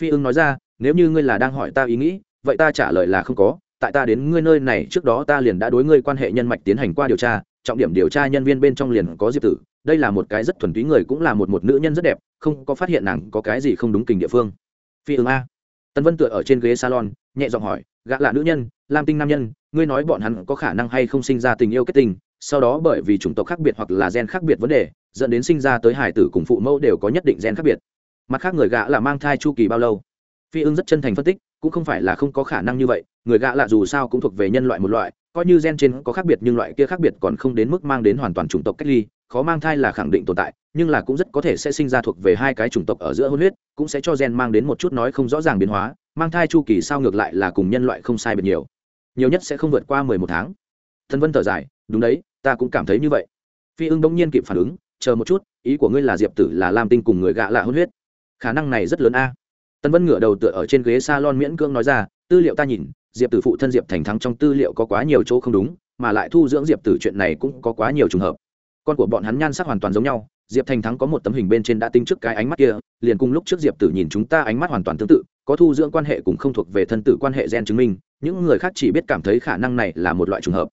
Phi ưng nói ra, nếu như ngươi là đang hỏi ta ý nghĩ, vậy ta trả lời là không có. Tại ta đến ngươi nơi này trước đó ta liền đã đối ngươi quan hệ nhân mạch tiến hành qua điều tra, trọng điểm điều tra nhân viên bên trong liền có diệp tử đây là một cái rất thuần túy người cũng là một một nữ nhân rất đẹp, không có phát hiện nàng có cái gì không đúng kình địa phương. Phi ưng a. Tân vân tựa ở trên ghế salon, nhẹ giọng hỏi, gã là nữ nhân, lam tinh nam nhân, ngươi nói bọn hắn có khả năng hay không sinh ra tình yêu kết tình, sau đó bởi vì chủng tộc khác biệt hoặc là gen khác biệt vấn đề, dẫn đến sinh ra tới hải tử cùng phụ mẫu đều có nhất định gen khác biệt. Mặt khác người gã là mang thai chu kỳ bao lâu? Phi ưng rất chân thành phân tích, cũng không phải là không có khả năng như vậy, người gã lạ dù sao cũng thuộc về nhân loại một loại coi như gen trên có khác biệt nhưng loại kia khác biệt còn không đến mức mang đến hoàn toàn chủng tộc cách ly, khó mang thai là khẳng định tồn tại, nhưng là cũng rất có thể sẽ sinh ra thuộc về hai cái chủng tộc ở giữa hôn huyết, cũng sẽ cho gen mang đến một chút nói không rõ ràng biến hóa, mang thai chu kỳ sao ngược lại là cùng nhân loại không sai biệt nhiều. Nhiều nhất sẽ không vượt qua mười một tháng. Thân vân thở dài, đúng đấy, ta cũng cảm thấy như vậy. Phi ưng bỗng nhiên kịp phản ứng, chờ một chút, ý của ngươi là diệp tử là lam tinh cùng người gạ lạ hôn huyết. Khả năng này rất lớn a. Tân vân ngửa đầu tựa ở trên ghế s a lon miễn cưỡng nói ra, tư liệu ta nhìn diệp tử phụ thân diệp thành thắng trong tư liệu có quá nhiều chỗ không đúng, mà lại thu dưỡng diệp tử chuyện này cũng có quá nhiều trường hợp. Con của bọn hắn nhan sắc hoàn toàn giống nhau, diệp thành thắng có một tấm hình bên trên đã tính trước cái ánh mắt kia, liền cùng lúc trước diệp tử nhìn chúng ta ánh mắt hoàn toàn tương tự, có thu dưỡng quan hệ cũng không thuộc về thân tử quan hệ gen chứng minh, những người khác chỉ biết cảm thấy khả năng này là một loại trùng hợp.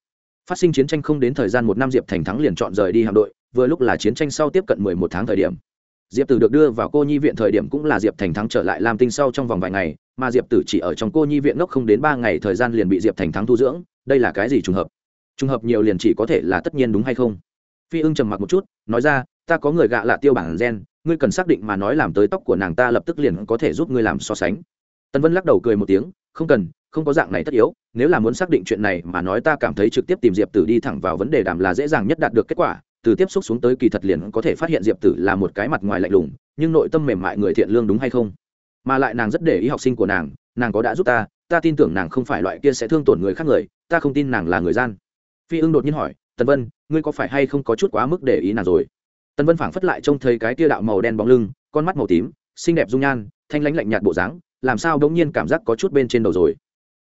Phát sinh chiến tranh không đến thời gian một năm diệp thành thắng liền chọn rời đi hạm đội, vừa lúc là chiến tranh sau tiếp cận mười một tháng thời điểm. Diệp tử được đưa vào cô nhi viện thời điểm cũng là diệp thành thắng trở lại làm tinh sau trong vòng vài ngày mà diệp tử chỉ ở trong cô nhi viện ngốc không đến ba ngày, thời gian liền bị diệp thành thắng thu dưỡng, đây là cái gì trùng hợp? Trùng hợp nhiều liền chỉ có thể là tất nhiên đúng hay không? Phi ưng trầm mặc một chút, nói ra, ta có người gạ lạ tiêu bản gen, ngươi cần xác định mà nói làm tới tóc của nàng ta lập tức liền có thể giúp ngươi làm so sánh. Tân vân lắc đầu cười một tiếng, không cần, không có dạng này tất yếu, nếu là muốn xác định chuyện này mà nói ta cảm thấy trực tiếp tìm diệp tử đi thẳng vào vấn đề đàm là dễ dàng nhất đạt được kết quả, từ tiếp xúc xuống tới kỳ thật liền có thể phát hiện diệp tử là một cái mặt ngoài lạnh lùng, nhưng nội tâm mềm mại người thiện lương đúng hay không? Mà lại nàng rất để ý học sinh của nàng nàng có đã giúp ta ta tin tưởng nàng không phải loại kia sẽ thương tổn người khác người, ta không tin nàng là người gian. Phi ưng đột nhiên hỏi, tần vân, ngươi có phải hay không có chút quá mức để ý nàng rồi? Tần vân phảng phất lại trông thấy cái tia đạo màu đen bóng lưng, con mắt màu tím, xinh đẹp dung nhan, thanh lãnh lạnh nhạt bộ dáng, làm sao đống nhiên cảm giác có chút bên trên đầu rồi.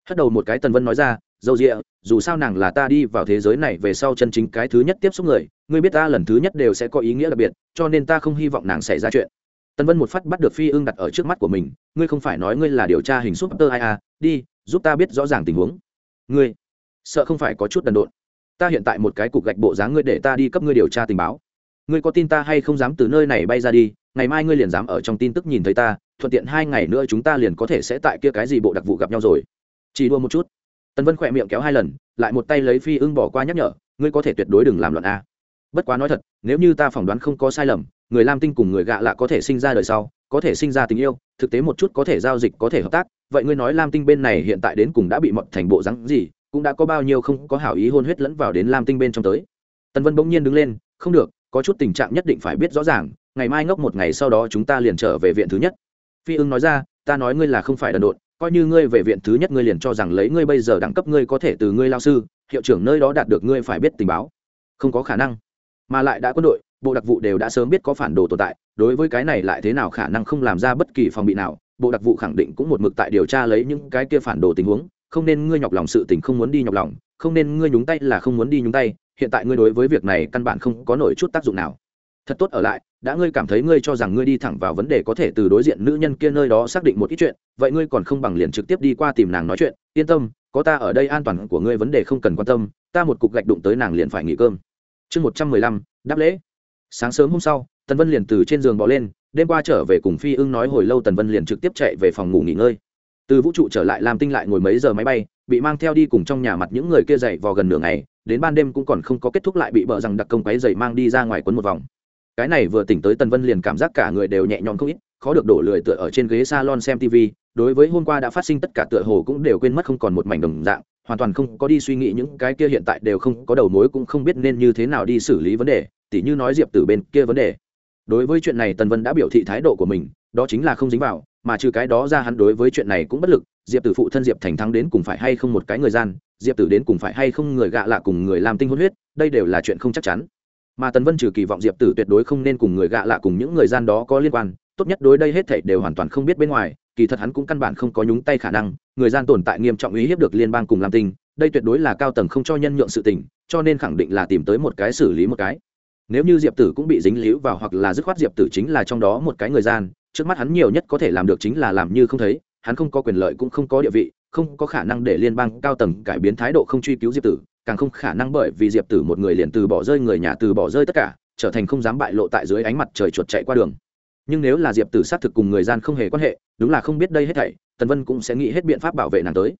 Hất đầu một cái tần vân nói ra dầu rịa dù sao nàng là ta đi vào thế giới này về sau chân chính cái thứ nhất tiếp xúc người, ngươi biết ta lần thứ nhất đều sẽ có ý nghĩa đặc biệt, cho nên ta không hy vọng nàng xảy ra chuyện tần vân một phát bắt được phi ưng đặt ở trước mắt của mình, ngươi không phải nói ngươi là điều tra hình súp tơ ai à đi, giúp ta biết rõ ràng tình huống. Ngươi, sợ không phải có chút đần độn. Ta hiện tại một cái cục gạch bộ dáng ngươi để ta đi cấp ngươi điều tra tình báo. Ngươi có tin ta hay không dám từ nơi này bay ra đi, ngày mai ngươi liền dám ở trong tin tức nhìn thấy ta, thuận tiện hai ngày nữa chúng ta liền có thể sẽ tại kia cái gì bộ đặc vụ gặp nhau rồi. Chỉ đua một chút. Tần vân khỏe miệng kéo hai lần, lại một tay lấy phi ưng bỏ qua nhắc nhở, ngươi có thể tuyệt đối đừng làm loạn a. Bất quá nói thật, nếu như ta phỏng đoán không có sai lầm người lam tinh cùng người gạ lạ có thể sinh ra đời sau, có thể sinh ra tình yêu, thực tế một chút có thể giao dịch, có thể hợp tác. Vậy ngươi nói lam tinh bên này hiện tại đến cùng đã bị mọt thành bộ rắn gì, cũng đã có bao nhiêu không có hảo ý hôn huyết lẫn vào đến lam tinh bên trong tới. Tần vân bỗng nhiên đứng lên, không được, có chút tình trạng nhất định phải biết rõ ràng, ngày mai ngốc một ngày sau đó chúng ta liền trở về viện thứ nhất. Phi ưng nói ra, ta nói ngươi là không phải đần độn, coi như ngươi về viện thứ nhất ngươi liền cho rằng lấy ngươi bây giờ đẳng cấp ngươi có thể từ ngươi lao sư, hiệu trưởng nơi đó đạt được ngươi phải biết tình báo. Không có khả năng. Mà lại đã quân đội bộ đặc vụ đều đã sớm biết có phản đồ tồn tại, đối với cái này lại thế nào khả năng không làm ra bất kỳ phòng bị nào, bộ đặc vụ khẳng định cũng một mực tại điều tra lấy những cái kia phản đồ tình huống, không nên ngươi nhọc lòng sự tình không muốn đi nhọc lòng, không nên ngươi nhúng tay là không muốn đi nhúng tay, hiện tại ngươi đối với việc này căn bản không có nổi chút tác dụng nào. Thật tốt ở lại, đã ngươi cảm thấy ngươi cho rằng ngươi đi thẳng vào vấn đề có thể từ đối diện nữ nhân kia nơi đó xác định một ít chuyện, vậy ngươi còn không bằng liền trực tiếp đi qua tìm nàng nói chuyện, yên tâm, có ta ở đây an toàn của ngươi vấn đề không cần quan tâm, ta một cục gạch đụng tới nàng liền phải nghỉ cơm. Chương một trăm mười lăm, đáp lễ sáng sớm hôm sau, tần vân liền từ trên giường bỏ lên, đêm qua trở về cùng phi ưng nói hồi lâu tần vân liền trực tiếp chạy về phòng ngủ nghỉ ngơi. Từ vũ trụ trở lại làm tinh lại ngồi mấy giờ máy bay, bị mang theo đi cùng trong nhà mặt những người kia dậy vò gần nửa ngày, đến ban đêm cũng còn không có kết thúc lại bị bợ rằng đặc công quấy dậy mang đi ra ngoài quấn một vòng. Cái này vừa tỉnh tới tần vân liền cảm giác cả người đều nhẹ nhõm không ít, khó được đổ lười tựa ở trên ghế salon xem tv đối với hôm qua đã phát sinh tất cả tựa hồ cũng đều quên mất không còn một mảnh đồng dạng, hoàn toàn không có đi suy nghĩ những cái kia hiện tại đều không có đầu mối cũng không biết nên như thế nào đi xử lý vấn đề tỉ như nói diệp từ bên kia vấn đề. Đối với chuyện này tần vân đã biểu thị thái độ của mình, đó chính là không dính vào, mà trừ cái đó ra hắn đối với chuyện này cũng bất lực, diệp tử phụ thân diệp thành thắng đến cùng phải hay không một cái người gian, diệp tử đến cùng phải hay không người gạ lạ cùng người làm tinh hôn huyết, đây đều là chuyện không chắc chắn. Mà tần vân trừ kỳ vọng diệp tử tuyệt đối không nên cùng người gạ lạ cùng những người gian đó có liên quan, tốt nhất đối đây hết thảy đều hoàn toàn không biết bên ngoài, kỳ thật hắn cũng căn bản không có nhúng tay khả năng, người gian tồn tại nghiêm trọng uy hiếp được liên bang cùng làm tinh, đây tuyệt đối là cao tầng không cho nhân nhượng sự tình, cho nên khẳng định là tìm tới một cái xử lý một cái nếu như diệp tử cũng bị dính líu vào hoặc là dứt khoát diệp tử chính là trong đó một cái người gian, trước mắt hắn nhiều nhất có thể làm được chính là làm như không thấy, hắn không có quyền lợi cũng không có địa vị, không có khả năng để liên bang cao tầng cải biến thái độ không truy cứu diệp tử, càng không khả năng bởi vì diệp tử một người liền từ bỏ rơi người nhà từ bỏ rơi tất cả, trở thành không dám bại lộ tại dưới ánh mặt trời chuột chạy qua đường. Nhưng nếu là diệp tử xác thực cùng người gian không hề quan hệ, đúng là không biết đây hết thảy, tần vân cũng sẽ nghĩ hết biện pháp bảo vệ nàng tới.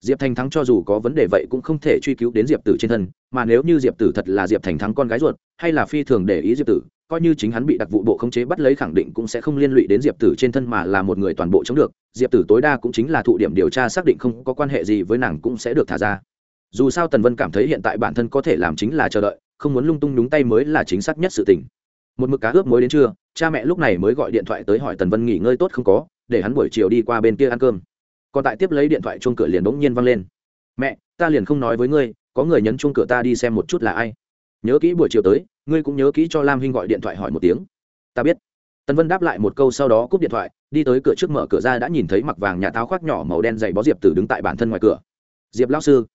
Diệp thành thắng cho dù có vấn đề vậy cũng không thể truy cứu đến diệp tử trên thân, mà nếu như diệp tử thật là diệp thành thắng con gái ruột hay là phi thường để ý diệp tử, coi như chính hắn bị đặc vụ bộ khống chế bắt lấy khẳng định cũng sẽ không liên lụy đến diệp tử trên thân mà là một người toàn bộ chống được, diệp tử tối đa cũng chính là thụ điểm điều tra xác định không có quan hệ gì với nàng cũng sẽ được thả ra. Dù sao tần vân cảm thấy hiện tại bản thân có thể làm chính là chờ đợi, không muốn lung tung nhúng tay mới là chính xác nhất sự tình. Một mực cá ướp mới đến trưa, cha mẹ lúc này mới gọi điện thoại tới hỏi tần vân nghỉ ngơi tốt không có, để hắn buổi chiều đi qua bên kia ăn cơm. Còn tại tiếp lấy điện thoại chuông cửa liền bỗng nhiên văng lên. Mẹ, ta liền không nói với ngươi, có người nhấn chuông cửa ta đi xem một chút là ai nhớ kỹ buổi chiều tới, ngươi cũng nhớ kỹ cho lam hinh gọi điện thoại hỏi một tiếng. Ta biết. Tần vân đáp lại một câu sau đó cúp điện thoại, đi tới cửa trước mở cửa ra đã nhìn thấy mặc vàng nhà tháo khoác nhỏ màu đen dày bó diệp tử đứng tại bản thân ngoài cửa. Diệp lão sư.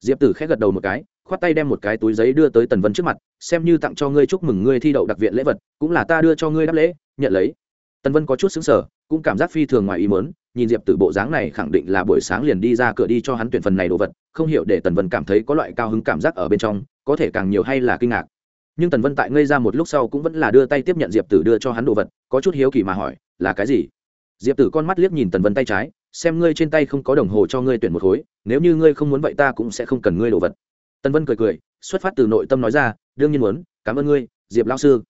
Diệp tử khẽ gật đầu một cái, khoát tay đem một cái túi giấy đưa tới tần vân trước mặt, xem như tặng cho ngươi chúc mừng ngươi thi đậu đặc viện lễ vật, cũng là ta đưa cho ngươi đáp lễ, nhận lấy. Tần vân có chút xứng sở cũng cảm giác phi thường ngoài ý mớn nhìn diệp tử bộ dáng này khẳng định là buổi sáng liền đi ra cửa đi cho hắn tuyển phần này đồ vật, không hiểu để tần vân cảm thấy có loại cao hứng cảm giác ở bên trong, có thể càng nhiều hay là kinh ngạc. Nhưng tần vân tại ngây ra một lúc sau cũng vẫn là đưa tay tiếp nhận diệp tử đưa cho hắn đồ vật, có chút hiếu kỳ mà hỏi, là cái gì? Diệp tử con mắt liếc nhìn tần vân tay trái, xem ngươi trên tay không có đồng hồ cho ngươi tuyển một khối, nếu như ngươi không muốn vậy ta cũng sẽ không cần ngươi đồ vật. Tần vân cười cười, xuất phát từ nội tâm nói ra, đương nhiên muốn, cảm ơn ngươi, diệp lao sư.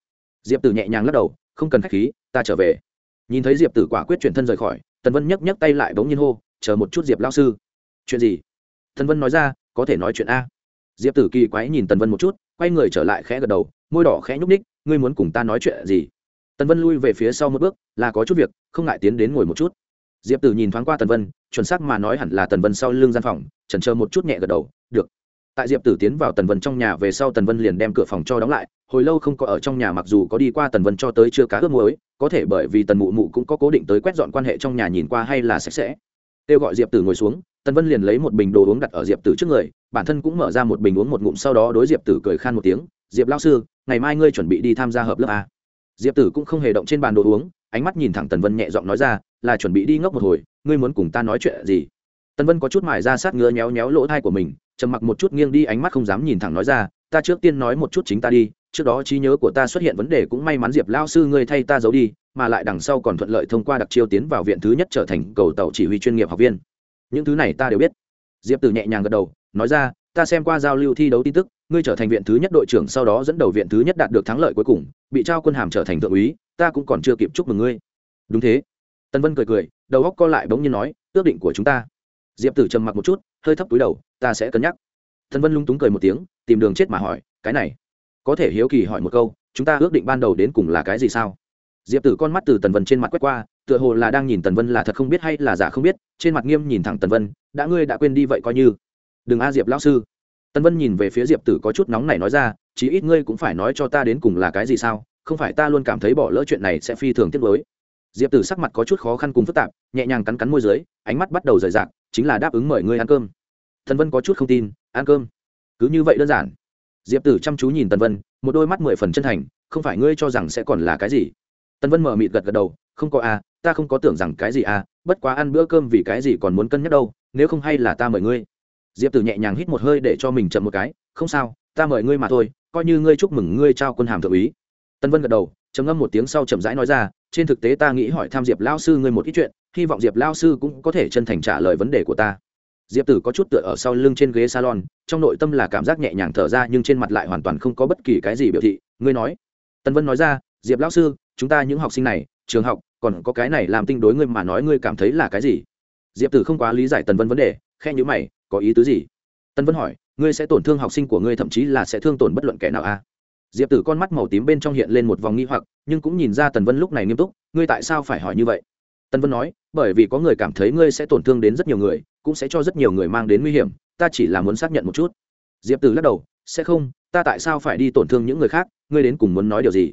Diệp tử nhẹ nhàng lắc đầu, không cần k h á c h khí, ta trở về. Nhìn thấy diệp tử quả quyết chuyển thân rời khỏi tần vân nhấc nhấc tay lại bỗng nhiên hô, chờ một chút, diệp lao sư. Chuyện gì? Tần vân nói ra, có thể nói chuyện a. Diệp tử kỳ quái nhìn tần vân một chút, quay người trở lại khẽ gật đầu, môi đỏ khẽ nhúc ních ngươi muốn cùng ta nói chuyện gì? Tần vân lui về phía sau một bước, là có chút việc, không ngại tiến đến ngồi một chút. Diệp tử nhìn thoáng qua tần vân, chuẩn xác mà nói hẳn là tần vân sau lưng gian phòng trần chờ một chút nhẹ gật đầu, được tại diệp tử tiến vào tần vân trong nhà về sau tần vân liền đem cửa phòng cho đóng lại, hồi lâu không có ở trong nhà mặc dù có đi qua tần vân cho tới chưa cá ướp muối, có thể bởi vì tần mụ mụ cũng có cố định tới quét dọn quan hệ trong nhà nhìn qua hay là sạch sẽ. Kêu gọi diệp tử ngồi xuống, tần vân liền lấy một bình đồ uống đặt ở diệp tử trước người, bản thân cũng mở ra một bình uống một ngụm sau đó đối diệp tử cười khan một tiếng, diệp lao sư, ngày mai ngươi chuẩn bị đi tham gia hợp lớp a. Diệp tử cũng không hề động trên bàn đồ uống, ánh mắt nhìn thẳng tần vân nhẹ giọng nói ra, là chuẩn bị đi ngốc một hồi, ngươi muốn cùng ta nói chuyện gì? Tần vân có chút mải ra sát ngứa nhéo nhéo lỗ thai của mình trầm mặc một chút nghiêng đi ánh mắt không dám nhìn thẳng nói ra, ta trước tiên nói một chút chính ta đi, trước đó trí nhớ của ta xuất hiện vấn đề cũng may mắn diệp lao sư ngươi thay ta giấu đi, mà lại đằng sau còn thuận lợi thông qua đặc chiêu tiến vào viện thứ nhất trở thành cầu tàu chỉ huy chuyên nghiệp học viên. Những thứ này ta đều biết. Diệp tử nhẹ nhàng gật đầu, nói ra, ta xem qua giao lưu thi đấu tin tức, ngươi trở thành viện thứ nhất đội trưởng sau đó dẫn đầu viện thứ nhất đạt được thắng lợi cuối cùng, bị trao quân hàm trở thành thượng úy, ta cũng còn chưa kịp chúc mừng ngươi. Đúng thế. Tân vân cười cười, đầu góc co lại bỗng nhiên nói, ước định của chúng ta. Diệp tử trầm mặc một chút, hơi thấp túi đầu ta sẽ cân nhắc. Tân vân lung túng cười một tiếng, tìm đường chết mà hỏi, cái này, có thể hiếu kỳ hỏi một câu, chúng ta ước định ban đầu đến cùng là cái gì sao? Diệp tử con mắt từ tần vân trên mặt quét qua, tựa hồ là đang nhìn tần vân là thật không biết hay là giả không biết, trên mặt nghiêm nhìn thẳng tần vân, đã ngươi đã quên đi vậy coi như. Đừng a diệp lão sư. Tần vân nhìn về phía diệp tử có chút nóng này nói ra, chí ít ngươi cũng phải nói cho ta đến cùng là cái gì sao, không phải ta luôn cảm thấy bỏ lỡ chuyện này sẽ phi thường tiếc mới diệp tử sắc mặt có chút khó khăn cùng phức tạp, nhẹ nhàng cắn cắn môi dưới, ánh mắt bắt đầu rời rạc, chính là đáp ứng mời ngươi ăn cơm thần vân có chút không tin, ăn cơm. Cứ như vậy đơn giản. Diệp tử chăm chú nhìn tần vân, một đôi mắt mười phần chân thành, không phải ngươi cho rằng sẽ còn là cái gì? Tần vân mở mịt gật gật đầu, không có à ta không có tưởng rằng cái gì à bất quá ăn bữa cơm vì cái gì còn muốn cân nhắc đâu, nếu không hay là ta mời ngươi. Diệp tử nhẹ nhàng hít một hơi để cho mình chậm một cái, không sao, ta mời ngươi mà thôi, coi như ngươi chúc mừng ngươi trao quân hàm thượng úy. Tân vân gật đầu, trầm ngâm một tiếng sau chậm rãi nói ra, trên thực tế ta nghĩ hỏi tham diệp lao sư ngươi một ít chuyện, hy vọng diệp lao sư cũng có thể chân thành trả lời vấn đề của ta diệp tử có chút tựa ở sau lưng trên ghế salon, trong nội tâm là cảm giác nhẹ nhàng thở ra nhưng trên mặt lại hoàn toàn không có bất kỳ cái gì biểu thị. Ngươi nói. Tân vân nói ra, diệp lão sư, chúng ta những học sinh này, trường học, còn có cái này làm tinh đối ngươi mà nói ngươi cảm thấy là cái gì? Diệp tử không quá lý giải tần vân vấn đề khe nhữ mày, có ý tứ gì? Tân vân hỏi, ngươi sẽ tổn thương học sinh của ngươi thậm chí là sẽ thương tổn bất luận kẻ nào a à? diệp tử con mắt màu tím bên trong hiện lên một vòng nghi hoặc, nhưng cũng nhìn ra tần vân lúc này nghiêm túc, ngươi tại sao phải hỏi như vậy? Tần vân nói, bởi vì có người cảm thấy ngươi sẽ tổn thương đến rất nhiều người cũng sẽ cho rất nhiều người mang đến nguy hiểm, ta chỉ là muốn xác nhận một chút. Diệp tử lắc đầu, sẽ không, ta tại sao phải đi tổn thương những người khác? Ngươi đến cùng muốn nói điều gì?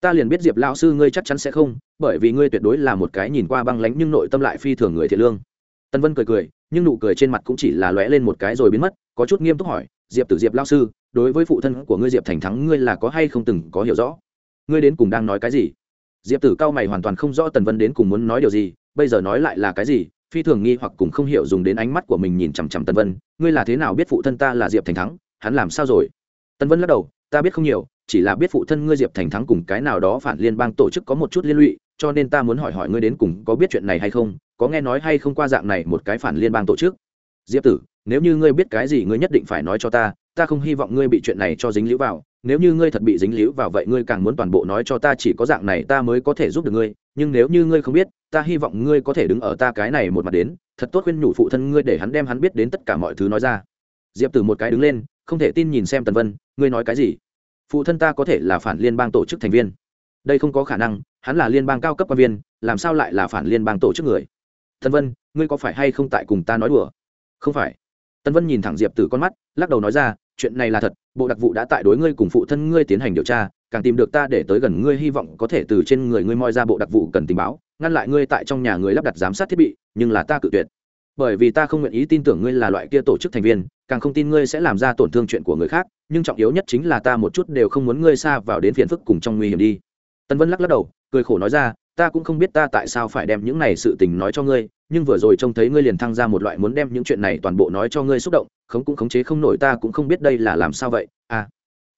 Ta liền biết diệp lão sư ngươi chắc chắn sẽ không, bởi vì ngươi tuyệt đối là một cái nhìn qua băng lánh nhưng nội tâm lại phi thường người thiện lương. Tân vân cười cười, nhưng nụ cười trên mặt cũng chỉ là lóe lên một cái rồi biến mất, có chút nghiêm túc hỏi, diệp tử, diệp lao sư, đối với phụ thân của ngươi diệp thành thắng ngươi là có hay không từng có hiểu rõ? Ngươi đến cùng đang nói cái gì? Diệp tử cao mày hoàn toàn không rõ tần vân đến cùng muốn nói điều gì, bây giờ nói lại là cái gì phi thường nghi hoặc cùng không hiểu dùng đến ánh mắt của mình nhìn chằm chằm tần vân, ngươi là thế nào biết phụ thân ta là diệp thành thắng? Hắn làm sao rồi? Tần vân lắc đầu, ta biết không nhiều, chỉ là biết phụ thân ngươi diệp thành thắng cùng cái nào đó phản liên bang tổ chức có một chút liên lụy, cho nên ta muốn hỏi hỏi ngươi đến cùng có biết chuyện này hay không, có nghe nói hay không qua dạng này một cái phản liên bang tổ chức? Diệp tử, nếu như ngươi biết cái gì ngươi nhất định phải nói cho ta ta không hy vọng ngươi bị chuyện này cho dính líu vào. Nếu như ngươi thật bị dính líu vào vậy ngươi càng muốn toàn bộ nói cho ta chỉ có dạng này ta mới có thể giúp được ngươi, nhưng nếu như ngươi không biết ta hy vọng ngươi có thể đứng ở ta cái này một mặt đến, thật tốt khuyên nhủ phụ thân ngươi để hắn đem hắn biết đến tất cả mọi thứ nói ra. Diệp tử một cái đứng lên, không thể tin nhìn xem tần vân, ngươi nói cái gì? Phụ thân ta có thể là phản liên bang tổ chức thành viên. Đây không có khả năng, hắn là liên bang cao cấp quan viên, làm sao lại là phản liên bang tổ chức người? Tần vân, ngươi có phải hay không tại cùng ta nói đùa? Không phải. Tần vân nhìn thẳng diệp từ con mắt, lắc đầu nói ra, chuyện này là thật, bộ đặc vụ đã tại đối ngươi cùng phụ thân ngươi tiến hành điều tra càng tìm được ta để tới gần ngươi hy vọng có thể từ trên người ngươi moi ra bộ đặc vụ cần tình báo, ngăn lại ngươi tại trong nhà ngươi lắp đặt giám sát thiết bị, nhưng là ta cự tuyệt. Bởi vì ta không nguyện ý tin tưởng ngươi là loại kia tổ chức thành viên, càng không tin ngươi sẽ làm ra tổn thương chuyện của người khác, nhưng trọng yếu nhất chính là ta một chút đều không muốn ngươi xa vào đến phiền phức cùng trong nguy hiểm đi. Tân vân lắc lắc đầu, cười khổ nói ra, ta cũng không biết ta tại sao phải đem những này sự tình nói cho ngươi, nhưng vừa rồi trông thấy ngươi liền thăng ra một loại muốn đem những chuyện này toàn bộ nói cho ngươi xúc động, khống cũng khống chế không nổi ta cũng không biết đây là làm sao vậy. À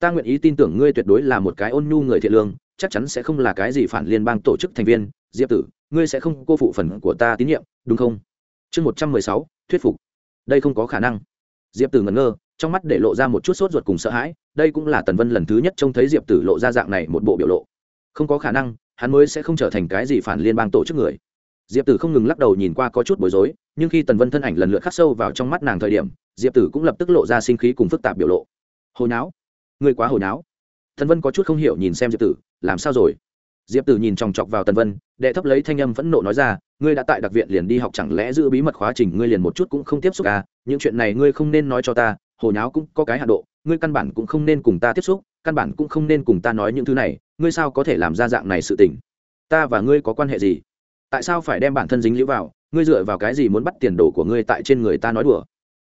ta nguyện ý tin tưởng ngươi tuyệt đối là một cái ôn nhu người thiện lương, chắc chắn sẽ không là cái gì phản liên bang tổ chức thành viên. Diệp tử, ngươi sẽ không cô phụ phần của ta tín nhiệm, đúng không? Chương một trăm mười sáu, thuyết phục. Đây không có khả năng. Diệp tử ngẩn ngơ, trong mắt để lộ ra một chút sốt ruột cùng sợ hãi. Đây cũng là tần vân lần thứ nhất trông thấy diệp tử lộ ra dạng này một bộ biểu lộ. Không có khả năng, hắn mới sẽ không trở thành cái gì phản liên bang tổ chức người. Diệp tử không ngừng lắc đầu nhìn qua có chút bối rối, nhưng khi tần vân thân ảnh lần lượt khắc sâu vào trong mắt nàng thời điểm, diệp tử cũng lập tức lộ ra sinh khí cùng phức tạp biểu lộ. Hồi não Ngươi quá hồi náo. Tần vân có chút không hiểu nhìn xem diệp tử, làm sao rồi? Diệp tử nhìn chòng chọc vào tần vân, đệ thấp lấy thanh âm phẫn nộ nói ra, ngươi đã tại đặc viện liền đi học chẳng lẽ giữ bí mật khóa trình ngươi liền một chút cũng không tiếp xúc à? Những chuyện này ngươi không nên nói cho ta, hồi nháo cũng có cái hạ độ, ngươi căn bản cũng không nên cùng ta tiếp xúc, căn bản cũng không nên cùng ta nói những thứ này, ngươi sao có thể làm ra dạng này sự tình? Ta và ngươi có quan hệ gì? Tại sao phải đem bản thân dính lũ vào? Ngươi dựa vào cái gì muốn bắt tiền đồ của ngươi tại trên người ta nói đùa?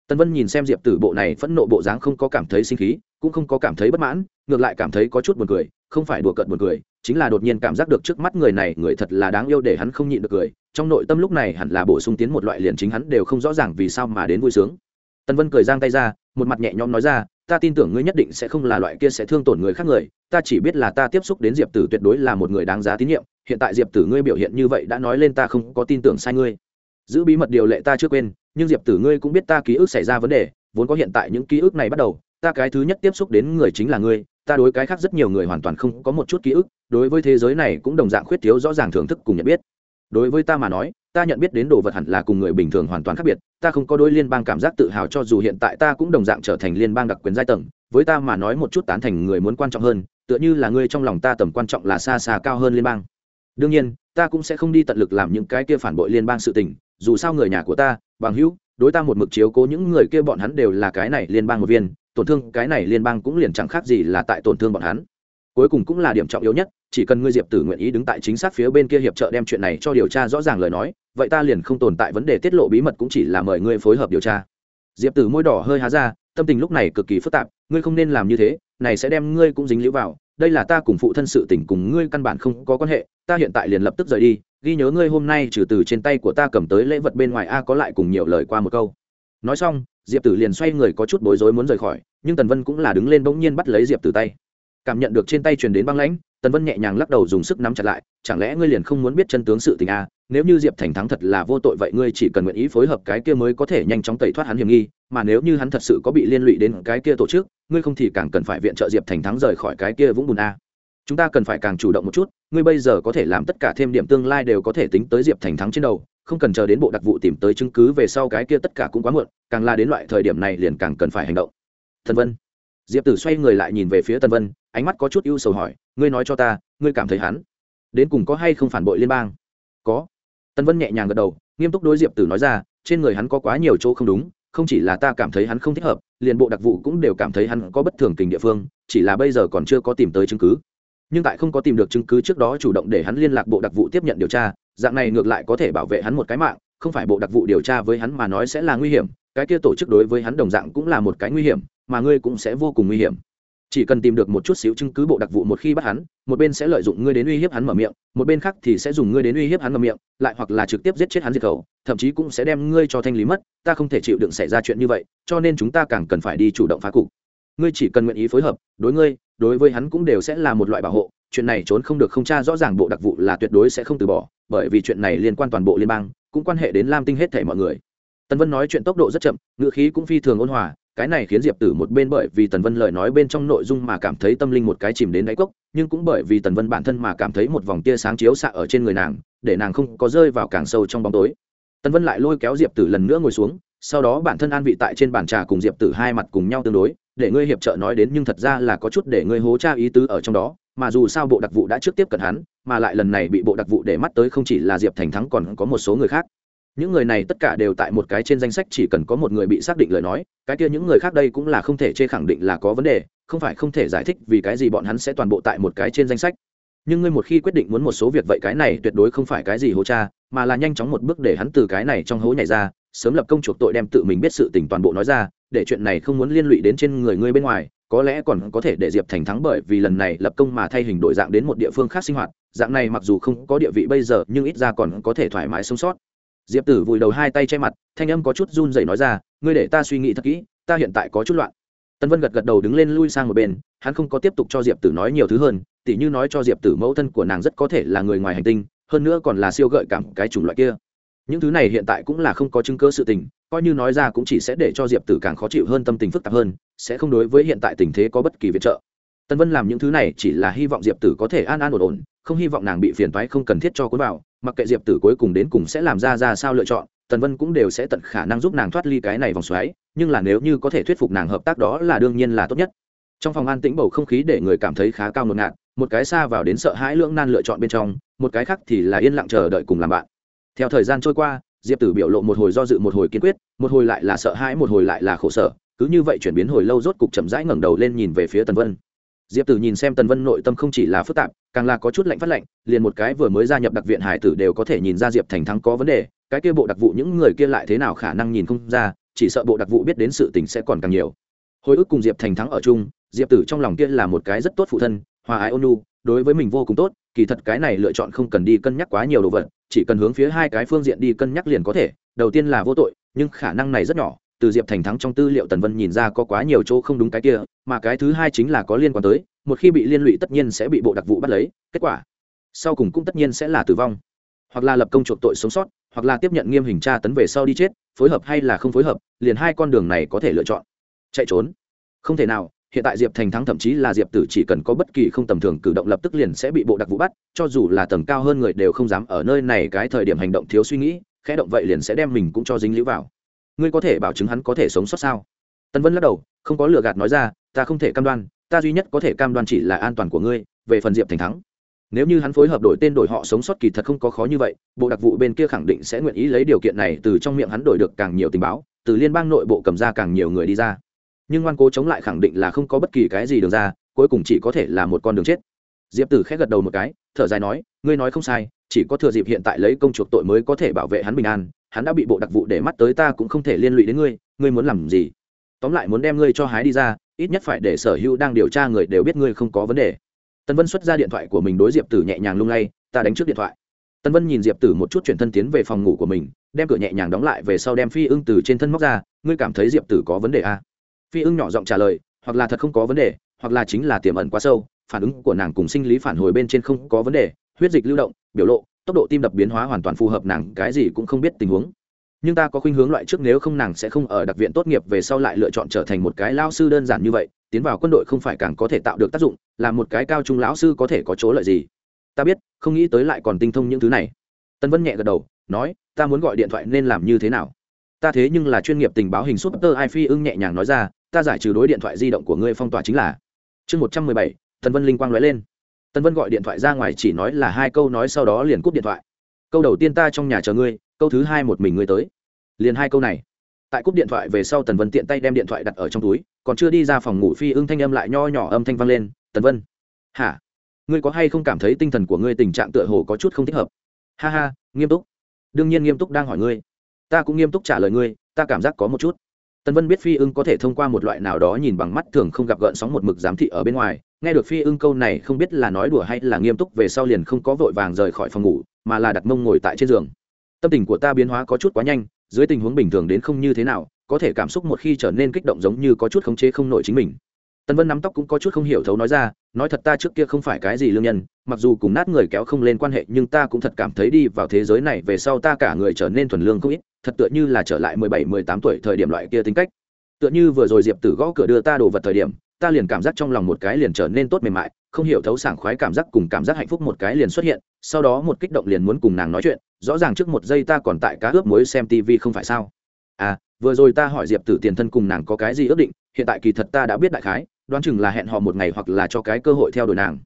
Tân vân nhìn xem diệp tử bộ này phẫn nộ bộ dáng không có cảm thấy sinh khí, cũng không có cảm thấy bất mãn, ngược lại cảm thấy có chút buồn cười, không phải đùa cợt buồn cười, chính là đột nhiên cảm giác được trước mắt người này, người thật là đáng yêu để hắn không nhịn được cười, trong nội tâm lúc này hẳn là bổ sung tiến một loại liền chính hắn đều không rõ ràng vì sao mà đến vui sướng. Tân vân cười giang tay ra, một mặt nhẹ nhõm nói ra, ta tin tưởng ngươi nhất định sẽ không là loại kia sẽ thương tổn người khác người, ta chỉ biết là ta tiếp xúc đến diệp tử tuyệt đối là một người đáng giá tín nhiệm, hiện tại diệp tử ngươi biểu hiện như vậy đã nói lên ta không có tin tưởng sai ngươi. Giữ bí mật điều lệ ta chưa quên nhưng diệp tử ngươi cũng biết ta ký ức xảy ra vấn đề, vốn có hiện tại những ký ức này bắt đầu, ta cái thứ nhất tiếp xúc đến người chính là ngươi, ta đối cái khác rất nhiều người hoàn toàn không có một chút ký ức, đối với thế giới này cũng đồng dạng khuyết thiếu rõ ràng thưởng thức cùng nhận biết. Đối với ta mà nói, ta nhận biết đến đồ vật hẳn là cùng người bình thường hoàn toàn khác biệt, ta không có đôi liên bang cảm giác tự hào cho dù hiện tại ta cũng đồng dạng trở thành liên bang đặc quyền giai tầng, với ta mà nói một chút tán thành người muốn quan trọng hơn, tựa như là ngươi trong lòng ta tầm quan trọng là xa xa cao hơn liên bang. Đương nhiên, ta cũng sẽ không đi tận lực làm những cái kia phản bội liên bang sự tình, dù sao người nhà của ta bằng hữu, đối ta một mực chiếu cố những người kia bọn hắn đều là cái này liên bang một viên, tổn thương cái này liên bang cũng liền chẳng khác gì là tại tổn thương bọn hắn. Cuối cùng cũng là điểm trọng yếu nhất, chỉ cần ngươi diệp tử nguyện ý đứng tại chính xác phía bên kia hiệp trợ đem chuyện này cho điều tra rõ ràng lời nói, vậy ta liền không tồn tại vấn đề tiết lộ bí mật cũng chỉ là mời ngươi phối hợp điều tra. Diệp tử môi đỏ hơi há ra, tâm tình lúc này cực kỳ phức tạp, ngươi không nên làm như thế, này sẽ đem ngươi cũng dính lũ vào, đây là ta cùng phụ thân sự tình cùng ngươi căn bản không có quan hệ, ta hiện tại liền lập tức rời đi ghi nhớ ngươi hôm nay trừ từ trên tay của ta cầm tới lễ vật bên ngoài a có lại cùng nhiều lời qua một câu. Nói xong, diệp tử liền xoay người có chút bối rối muốn rời khỏi, nhưng tần vân cũng là đứng lên bỗng nhiên bắt lấy diệp tử tay. Cảm nhận được trên tay truyền đến băng lãnh, tần vân nhẹ nhàng lắc đầu dùng sức nắm chặt lại, chẳng lẽ ngươi liền không muốn biết chân tướng sự tình a? Nếu như diệp thành thắng thật là vô tội vậy ngươi chỉ cần nguyện ý phối hợp cái kia mới có thể nhanh chóng tẩy thoát hắn hiểm nghi, mà nếu như hắn thật sự có bị liên lụy đến cái kia tổ chức, ngươi không thì càng cần phải viện trợ diệp thành thắng rời khỏi cái kia vũng bùn a chúng ta cần phải càng chủ động một chút, ngươi bây giờ có thể làm tất cả thêm điểm tương lai đều có thể tính tới diệp thành thắng trên đầu, không cần chờ đến bộ đặc vụ tìm tới chứng cứ về sau cái kia tất cả cũng quá muộn, càng là đến loại thời điểm này liền càng cần phải hành động. Thần vân. Diệp tử xoay người lại nhìn về phía tân vân, ánh mắt có chút ưu sầu hỏi, ngươi nói cho ta, ngươi cảm thấy hắn đến cùng có hay không phản bội liên bang? Có. Tân vân nhẹ nhàng gật đầu, nghiêm túc đối diệp tử nói ra, trên người hắn có quá nhiều chỗ không đúng, không chỉ là ta cảm thấy hắn không thích hợp, liền bộ đặc vụ cũng đều cảm thấy hắn có bất thường tình địa phương, chỉ là bây giờ còn chưa có tìm tới chứng cứ nhưng tại không có tìm được chứng cứ trước đó chủ động để hắn liên lạc bộ đặc vụ tiếp nhận điều tra, dạng này ngược lại có thể bảo vệ hắn một cái mạng, không phải bộ đặc vụ điều tra với hắn mà nói sẽ là nguy hiểm, cái kia tổ chức đối với hắn đồng dạng cũng là một cái nguy hiểm, mà ngươi cũng sẽ vô cùng nguy hiểm. Chỉ cần tìm được một chút xíu chứng cứ bộ đặc vụ một khi bắt hắn, một bên sẽ lợi dụng ngươi đến uy hiếp hắn mở miệng, một bên khác thì sẽ dùng ngươi đến uy hiếp hắn mở miệng, lại hoặc là trực tiếp giết chết hắn diệt khẩu, thậm chí cũng sẽ đem ngươi cho thanh lý mất, ta không thể chịu đựng xảy ra chuyện như vậy, cho nên chúng ta càng cần phải đi chủ động phá cục. Ngươi chỉ cần nguyện ý phối hợp, đối ngươi đối với hắn cũng đều sẽ là một loại bảo hộ, chuyện này trốn không được không tra rõ ràng bộ đặc vụ là tuyệt đối sẽ không từ bỏ, bởi vì chuyện này liên quan toàn bộ liên bang, cũng quan hệ đến lam tinh hết thể mọi người. Tần vân nói chuyện tốc độ rất chậm ngựa khí cũng phi thường ôn hòa, cái này khiến diệp tử một bên bởi vì tần vân lời nói bên trong nội dung mà cảm thấy tâm linh một cái chìm đến đáy cốc, nhưng cũng bởi vì tần vân bản thân mà cảm thấy một vòng tia sáng chiếu xạ ở trên người nàng, để nàng không có rơi vào càng sâu trong bóng tối. Tần vân lại lôi kéo diệp tử lần nữa ngồi xuống, sau đó bản thân an vị tại trên bàn trà cùng diệp tử hai mặt cùng nhau tương đối để ngươi hiệp trợ nói đến nhưng thật ra là có chút để ngươi hố tra ý tứ ở trong đó, mà dù sao bộ đặc vụ đã trước tiếp cận hắn, mà lại lần này bị bộ đặc vụ để mắt tới không chỉ là diệp thành thắng còn có một số người khác. Những người này tất cả đều tại một cái trên danh sách, chỉ cần có một người bị xác định lời nói, cái kia những người khác đây cũng là không thể chê khẳng định là có vấn đề, không phải không thể giải thích vì cái gì bọn hắn sẽ toàn bộ tại một cái trên danh sách. Nhưng ngươi một khi quyết định muốn một số việc vậy cái này tuyệt đối không phải cái gì hố cha mà là nhanh chóng một bước để hắn từ cái này trong hố nhảy ra, sớm lập công chuộc tội đem tự mình biết sự tình toàn bộ nói ra để chuyện này không muốn liên lụy đến trên người ngươi bên ngoài, có lẽ còn có thể để diệp thành thắng bởi vì lần này lập công mà thay hình đổi dạng đến một địa phương khác sinh hoạt, dạng này mặc dù không có địa vị bây giờ, nhưng ít ra còn có thể thoải mái sống sót. Diệp tử vùi đầu hai tay che mặt, thanh âm có chút run rẩy nói ra, ngươi để ta suy nghĩ thật kỹ, ta hiện tại có chút loạn. Tân vân gật gật đầu đứng lên lui sang một bên, hắn không có tiếp tục cho diệp tử nói nhiều thứ hơn, tỉ như nói cho diệp tử mẫu thân của nàng rất có thể là người ngoài hành tinh, hơn nữa còn là siêu gợi cảm cái chủng loại kia những thứ này hiện tại cũng là không có chứng cơ sự tình, coi như nói ra cũng chỉ sẽ để cho diệp tử càng khó chịu hơn, tâm tình phức tạp hơn, sẽ không đối với hiện tại tình thế có bất kỳ viện trợ. Tân vân làm những thứ này chỉ là hy vọng diệp tử có thể an an ổn ổn, không hy vọng nàng bị phiền toái không cần thiết cho cuốn vào, mặc kệ diệp tử cuối cùng đến cùng sẽ làm ra ra sao lựa chọn, tần vân cũng đều sẽ tận khả năng giúp nàng thoát ly cái này vòng xoáy, nhưng là nếu như có thể thuyết phục nàng hợp tác đó là đương nhiên là tốt nhất. Trong phòng an tĩnh bầu không khí để người cảm thấy khá cao ngột ngạt, một cái xa vào đến sợ hãi lưỡng nan lựa chọn bên trong, một cái khác thì là yên lặng chờ đợi cùng làm bạn theo thời gian trôi qua, diệp tử biểu lộ một hồi do dự một hồi kiên quyết, một hồi lại là sợ hãi, một hồi lại là khổ sở. Cứ như vậy chuyển biến hồi lâu rốt cục chậm rãi ngẩng đầu lên nhìn về phía tần vân. Diệp tử nhìn xem tần vân nội tâm không chỉ là phức tạp, càng là có chút lạnh phát lạnh, liền một cái vừa mới gia nhập đặc viện hải tử đều có thể nhìn ra diệp thành thắng có vấn đề, cái kia bộ đặc vụ những người kia lại thế nào khả năng nhìn không ra, chỉ sợ bộ đặc vụ biết đến sự tình sẽ còn càng nhiều. Hồi ức cùng diệp thành thắng ở chung, diệp tử trong lòng kia là một cái rất tốt phụ thân, hòa ái ônu đối với mình vô cùng tốt, kỳ thật cái này lựa chọn không cần đi cân nhắc quá nhiều đồ vật chỉ cần hướng phía hai cái phương diện đi cân nhắc liền có thể, đầu tiên là vô tội, nhưng khả năng này rất nhỏ, từ diệp thành thắng trong tư liệu tần vân nhìn ra có quá nhiều chỗ không đúng cái kia, mà cái thứ hai chính là có liên quan tới, một khi bị liên lụy tất nhiên sẽ bị bộ đặc vụ bắt lấy, kết quả, sau cùng cũng tất nhiên sẽ là tử vong, hoặc là lập công chuộc tội sống sót, hoặc là tiếp nhận nghiêm hình tra tấn về sau đi chết, phối hợp hay là không phối hợp, liền hai con đường này có thể lựa chọn. Chạy trốn. Không thể nào hiện tại diệp thành thắng thậm chí là diệp tử chỉ cần có bất kỳ không tầm thường cử động lập tức liền sẽ bị bộ đặc vụ bắt, cho dù là tầng cao hơn người đều không dám ở nơi này cái thời điểm hành động thiếu suy nghĩ, khẽ động vậy liền sẽ đem mình cũng cho dính lũ vào. Ngươi có thể bảo chứng hắn có thể sống sót sao? Tân vân lắc đầu, không có lừa gạt nói ra, ta không thể cam đoan, ta duy nhất có thể cam đoan chỉ là an toàn của ngươi, về phần diệp thành thắng. Nếu như hắn phối hợp đổi tên đổi họ sống sót kỳ thật không có khó như vậy, bộ đặc vụ bên kia khẳng định sẽ nguyện ý lấy điều kiện này từ trong miệng hắn đổi được càng nhiều tình báo, từ liên bang nội bộ cầm ra càng nhiều người đi ra nhưng ngoan cố chống lại khẳng định là không có bất kỳ cái gì đường ra, cuối cùng chỉ có thể là một con đường chết. Diệp tử khẽ gật đầu một cái, thở dài nói, ngươi nói không sai, chỉ có thừa dịp hiện tại lấy công chuộc tội mới có thể bảo vệ hắn bình an, hắn đã bị bộ đặc vụ để mắt tới ta cũng không thể liên lụy đến ngươi ngươi muốn làm gì? Tóm lại muốn đem ngươi cho hái đi ra, ít nhất phải để sở hữu đang điều tra người đều biết ngươi không có vấn đề. Tân vân xuất ra điện thoại của mình đối diệp tử nhẹ nhàng lung lay, ta đánh trước điện thoại. Tân vân nhìn diệp tử một chút chuyển thân tiến về phòng ngủ của mình, đem cửa nhẹ nhàng đóng lại về sau đem phi ưng từ trên thân móc ra, ngươi cảm thấy diệp tử có vấn đề à? Phi ưng nhỏ giọng trả lời, hoặc là thật không có vấn đề, hoặc là chính là tiềm ẩn quá sâu, phản ứng của nàng cùng sinh lý phản hồi bên trên không có vấn đề, huyết dịch lưu động, biểu lộ, tốc độ tim đập biến hóa hoàn toàn phù hợp nàng, cái gì cũng không biết tình huống. Nhưng ta có khuynh hướng loại trước nếu không nàng sẽ không ở đặc viện tốt nghiệp về sau lại lựa chọn trở thành một cái lao sư đơn giản như vậy, tiến vào quân đội không phải càng có thể tạo được tác dụng, là một cái cao trung lão sư có thể có chỗ lợi gì. Ta biết, không nghĩ tới lại còn tinh thông những thứ này. Tân vân nhẹ gật đầu, nói, ta muốn gọi điện thoại nên làm như thế nào? Ta thế nhưng là chuyên nghiệp tình báo hình súp tơ ai phi ưng nhẹ nhàng nói ra, ta giải trừ đối điện thoại di động của ngươi phong tỏa chính là. Chương một trăm mười bảy, tần vân linh quang nói lên. Tần vân gọi điện thoại ra ngoài chỉ nói là hai câu nói sau đó liền cúp điện thoại. Câu đầu tiên ta trong nhà chờ ngươi, câu thứ hai một mình ngươi tới. Liền hai câu này. Tại cúp điện thoại về sau tần vân tiện tay đem điện thoại đặt ở trong túi, còn chưa đi ra phòng ngủ phi ưng thanh âm lại nho nhỏ âm thanh vang lên, tần vân. Hả? Ngươi có hay không cảm thấy tinh thần của ngươi tình trạng tựa hồ có chút không thích hợp? Ha ha, nghiêm túc. Đương nhiên nghiêm túc đang hỏi ngươi ta cũng nghiêm túc trả lời ngươi, ta cảm giác có một chút. Tần vân biết phi ưng có thể thông qua một loại nào đó nhìn bằng mắt thường không gặp gợn sóng một mực giám thị ở bên ngoài, nghe được phi ưng câu này không biết là nói đùa hay là nghiêm túc về sau liền không có vội vàng rời khỏi phòng ngủ, mà là đặt mông ngồi tại trên giường. Tâm tình của ta biến hóa có chút quá nhanh, dưới tình huống bình thường đến không như thế nào, có thể cảm xúc một khi trở nên kích động giống như có chút khống chế không nổi chính mình. Tần vân nắm tóc cũng có chút không hiểu thấu nói ra, nói thật ta trước kia không phải cái gì lương nhân, mặc dù cùng nát người kéo không lên quan hệ, nhưng ta cũng thật cảm thấy đi vào thế giới này về sau ta cả người trở nên thuần lương không ít thật tựa như là trở lại mười bảy, mười tám tuổi thời điểm loại kia tính cách. Tựa như vừa rồi diệp tử gõ cửa đưa ta đồ vật thời điểm, ta liền cảm giác trong lòng một cái liền trở nên tốt mềm mại, không hiểu thấu sảng khoái cảm giác cùng cảm giác hạnh phúc một cái liền xuất hiện, sau đó một kích động liền muốn cùng nàng nói chuyện, rõ ràng trước một giây ta còn tại cá ướp muối xem tv không phải sao? À vừa rồi ta hỏi diệp tử tiền thân cùng nàng có cái gì ước định, hiện tại kỳ thật ta đã biết đại khái, đoán chừng là hẹn họ một ngày hoặc là cho cái cơ hội theo đuổi nàng.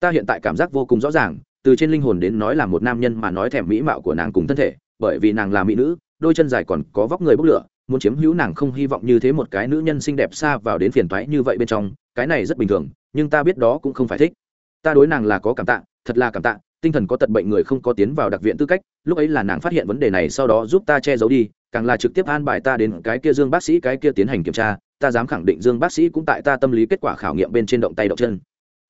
Ta hiện tại cảm giác vô cùng rõ ràng, từ trên linh hồn đến nói là một nam nhân mà nói thèm mỹ mạo của nàng cùng thân thể bởi vì nàng là mỹ nữ, đôi chân dài còn có vóc người bốc lửa, muốn chiếm hữu nàng không hy vọng như thế một cái nữ nhân xinh đẹp xa vào đến phiền toái như vậy bên trong, cái này rất bình thường, nhưng ta biết đó cũng không phải thích. Ta đối nàng là có cảm tạ, thật là cảm tạ, tinh thần có tật bệnh người không có tiến vào đặc viện tư cách, lúc ấy là nàng phát hiện vấn đề này sau đó giúp ta che giấu đi, càng là trực tiếp an bài ta đến cái kia dương bác sĩ cái kia tiến hành kiểm tra, ta dám khẳng định dương bác sĩ cũng tại ta tâm lý kết quả khảo nghiệm bên trên động tay động chân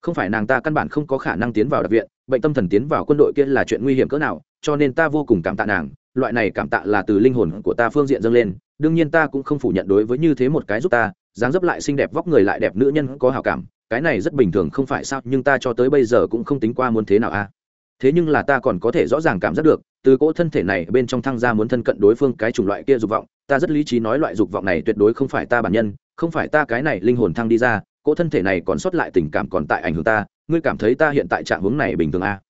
không phải nàng ta căn bản không có khả năng tiến vào đặc viện, bệnh tâm thần tiến vào quân đội kia là chuyện nguy hiểm cỡ nào, cho nên ta vô cùng cảm tạ nàng. Loại này cảm tạ là từ linh hồn của ta phương diện dâng lên, đương nhiên ta cũng không phủ nhận đối với như thế một cái giúp ta, dáng dấp lại xinh đẹp, vóc người lại đẹp, nữ nhân có hào cảm, cái này rất bình thường không phải sao, nhưng ta cho tới bây giờ cũng không tính qua muốn thế nào a. Thế nhưng là ta còn có thể rõ ràng cảm giác được, từ cỗ thân thể này bên trong thăng ra muốn thân cận đối phương cái chủng loại kia dục vọng, ta rất lý trí nói loại dục vọng này tuyệt đối không phải ta bản nhân, không phải ta cái này linh hồn thăng đi ra cỗ thân thể này còn sót lại tình cảm còn tại ảnh hưởng ta, ngươi cảm thấy ta hiện tại trạng hướng này bình thường à?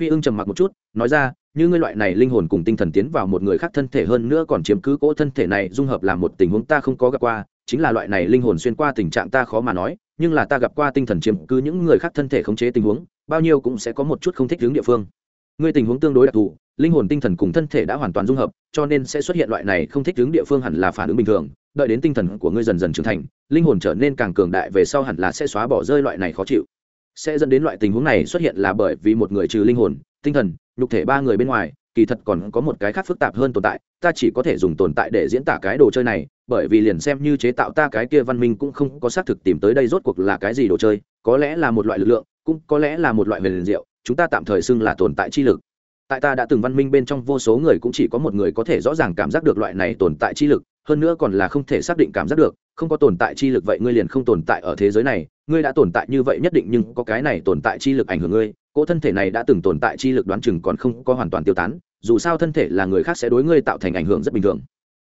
phi ưng trầm mặc một chút, nói ra, như ngươi loại này linh hồn cùng tinh thần tiến vào một người khác thân thể hơn nữa còn chiếm cứ cỗ thân thể này dung hợp là một tình huống ta không có gặp qua, chính là loại này linh hồn xuyên qua tình trạng ta khó mà nói, nhưng là ta gặp qua tinh thần chiếm cứ những người khác thân thể khống chế tình huống, bao nhiêu cũng sẽ có một chút không thích hướng địa phương ngươi tình huống tương đối đặc thù, linh hồn tinh thần cùng thân thể đã hoàn toàn dung hợp, cho nên sẽ xuất hiện loại này không thích hướng địa phương hẳn là phản ứng bình thường đợi đến tinh thần của ngươi dần dần trưởng thành, linh hồn trở nên càng cường đại về sau hẳn là sẽ xóa bỏ rơi loại này khó chịu. Sẽ dẫn đến loại tình huống này xuất hiện là bởi vì một người trừ linh hồn, tinh thần, nhục thể ba người bên ngoài, kỳ thật còn có một cái khác phức tạp hơn tồn tại, ta chỉ có thể dùng tồn tại để diễn tả cái đồ chơi này, bởi vì liền xem như chế tạo ta cái kia văn minh cũng không có xác thực tìm tới đây rốt cuộc là cái gì đồ chơi, có lẽ là một loại lực lượng, cũng có lẽ là một loại huyền diệu, chúng ta tạm thời xưng là tồn tại chi lực. Tại ta đã từng văn minh bên trong vô số người cũng chỉ có một người có thể rõ ràng cảm giác được loại này tồn tại chi lực hơn nữa còn là không thể xác định cảm giác được, không có tồn tại chi lực vậy ngươi liền không tồn tại ở thế giới này. Ngươi đã tồn tại như vậy nhất định nhưng có cái này tồn tại chi lực ảnh hưởng ngươi. Cỗ thân thể này đã từng tồn tại chi lực đoán chừng còn không có hoàn toàn tiêu tán. Dù sao thân thể là người khác sẽ đối ngươi tạo thành ảnh hưởng rất bình thường.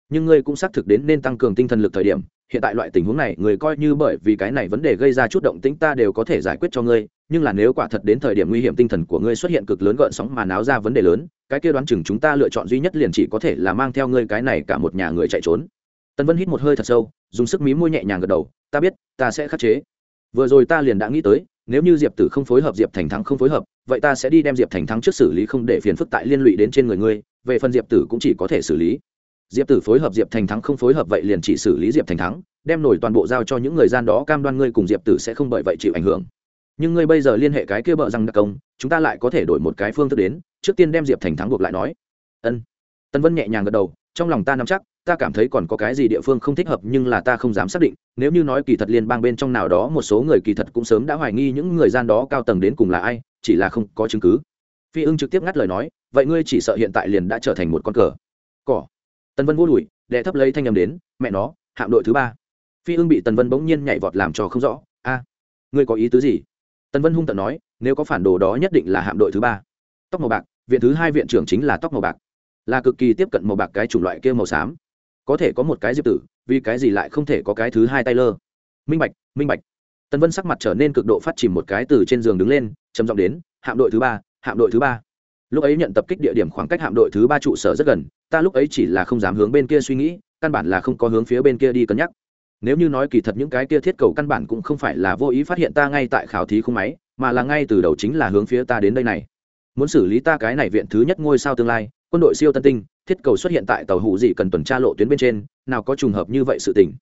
Nhưng ngươi cũng xác thực đến nên tăng cường tinh thần lực thời điểm. Hiện tại loại tình huống này, người coi như bởi vì cái này vấn đề gây ra chút động tĩnh ta đều có thể giải quyết cho ngươi. Nhưng là nếu quả thật đến thời điểm nguy hiểm tinh thần của ngươi xuất hiện cực lớn gợn sóng mà náo ra vấn đề lớn, cái kia đoán chừng chúng ta lựa chọn duy nhất liền chỉ có thể là mang theo ngươi cái này cả một nhà người chạy trốn tân vân hít một hơi thật sâu, dùng sức mí môi nhẹ nhàng gật đầu, ta biết, ta sẽ khắc chế. Vừa rồi ta liền đã nghĩ tới, nếu như diệp tử không phối hợp, diệp thành thắng không phối hợp, vậy ta sẽ đi đem diệp thành thắng trước xử lý không để phiền phức tại liên lụy đến trên người ngươi, về phần diệp tử cũng chỉ có thể xử lý. Diệp tử phối hợp, diệp thành thắng không phối hợp vậy liền chỉ xử lý diệp thành thắng, đem nổi toàn bộ giao cho những người gian đó cam đoan ngươi cùng diệp tử sẽ không bởi vậy chịu ảnh hưởng. Nhưng ngươi bây giờ liên hệ cái kia bợ rằng đặc công, chúng ta lại có thể đổi một cái phương thức đến, trước tiên đem diệp thành thắng buộc lại nói. Ân. Tân vân nhẹ nhàng gật đầu trong lòng ta nắm chắc, ta cảm thấy còn có cái gì địa phương không thích hợp nhưng là ta không dám xác định, nếu như nói kỳ thật liên bang bên trong nào đó một số người kỳ thật cũng sớm đã hoài nghi những người gian đó cao tầng đến cùng là ai, chỉ là không có chứng cứ. Phi ưng trực tiếp ngắt lời nói, vậy ngươi chỉ sợ hiện tại liền đã trở thành một con cờ. Cỏ. Tần vân vô đùi đệ thấp lấy thanh â m đến, mẹ nó, hạm đội thứ ba. Phi ưng bị tần vân bỗng nhiên nhảy vọt làm cho không rõ. A, ngươi có ý tứ gì? Tần vân hung tận nói, nếu có phản đồ đó nhất định là hạm đội thứ ba. Tóc màu bạc, viện thứ hai viện trưởng chính là tóc màu bạc là cực kỳ tiếp cận màu bạc cái chủng loại kia màu xám. Có thể có một cái diệp tử, vì cái gì lại không thể có cái thứ hai tay lơ? Minh bạch minh bạch. Tần vân sắc mặt trở nên cực độ phát chìm một cái từ trên giường đứng lên, trầm giọng đến, hạm đội thứ ba, hạm đội thứ ba. Lúc ấy nhận tập kích địa điểm khoảng cách hạm đội thứ ba trụ sở rất gần, ta lúc ấy chỉ là không dám hướng bên kia suy nghĩ, căn bản là không có hướng phía bên kia đi cân nhắc. Nếu như nói kỳ thật những cái kia thiết cầu căn bản cũng không phải là vô ý phát hiện ta ngay tại khảo thí khung máy, mà là ngay từ đầu chính là hướng phía ta đến đây này. Muốn xử lý ta cái này viện thứ nhất ngôi sao tương lai quân đội siêu tân tinh, thiết cầu xuất hiện tại tàu hủ dị cần tuần tra lộ tuyến bên trên, nào có trùng hợp như vậy sự tình.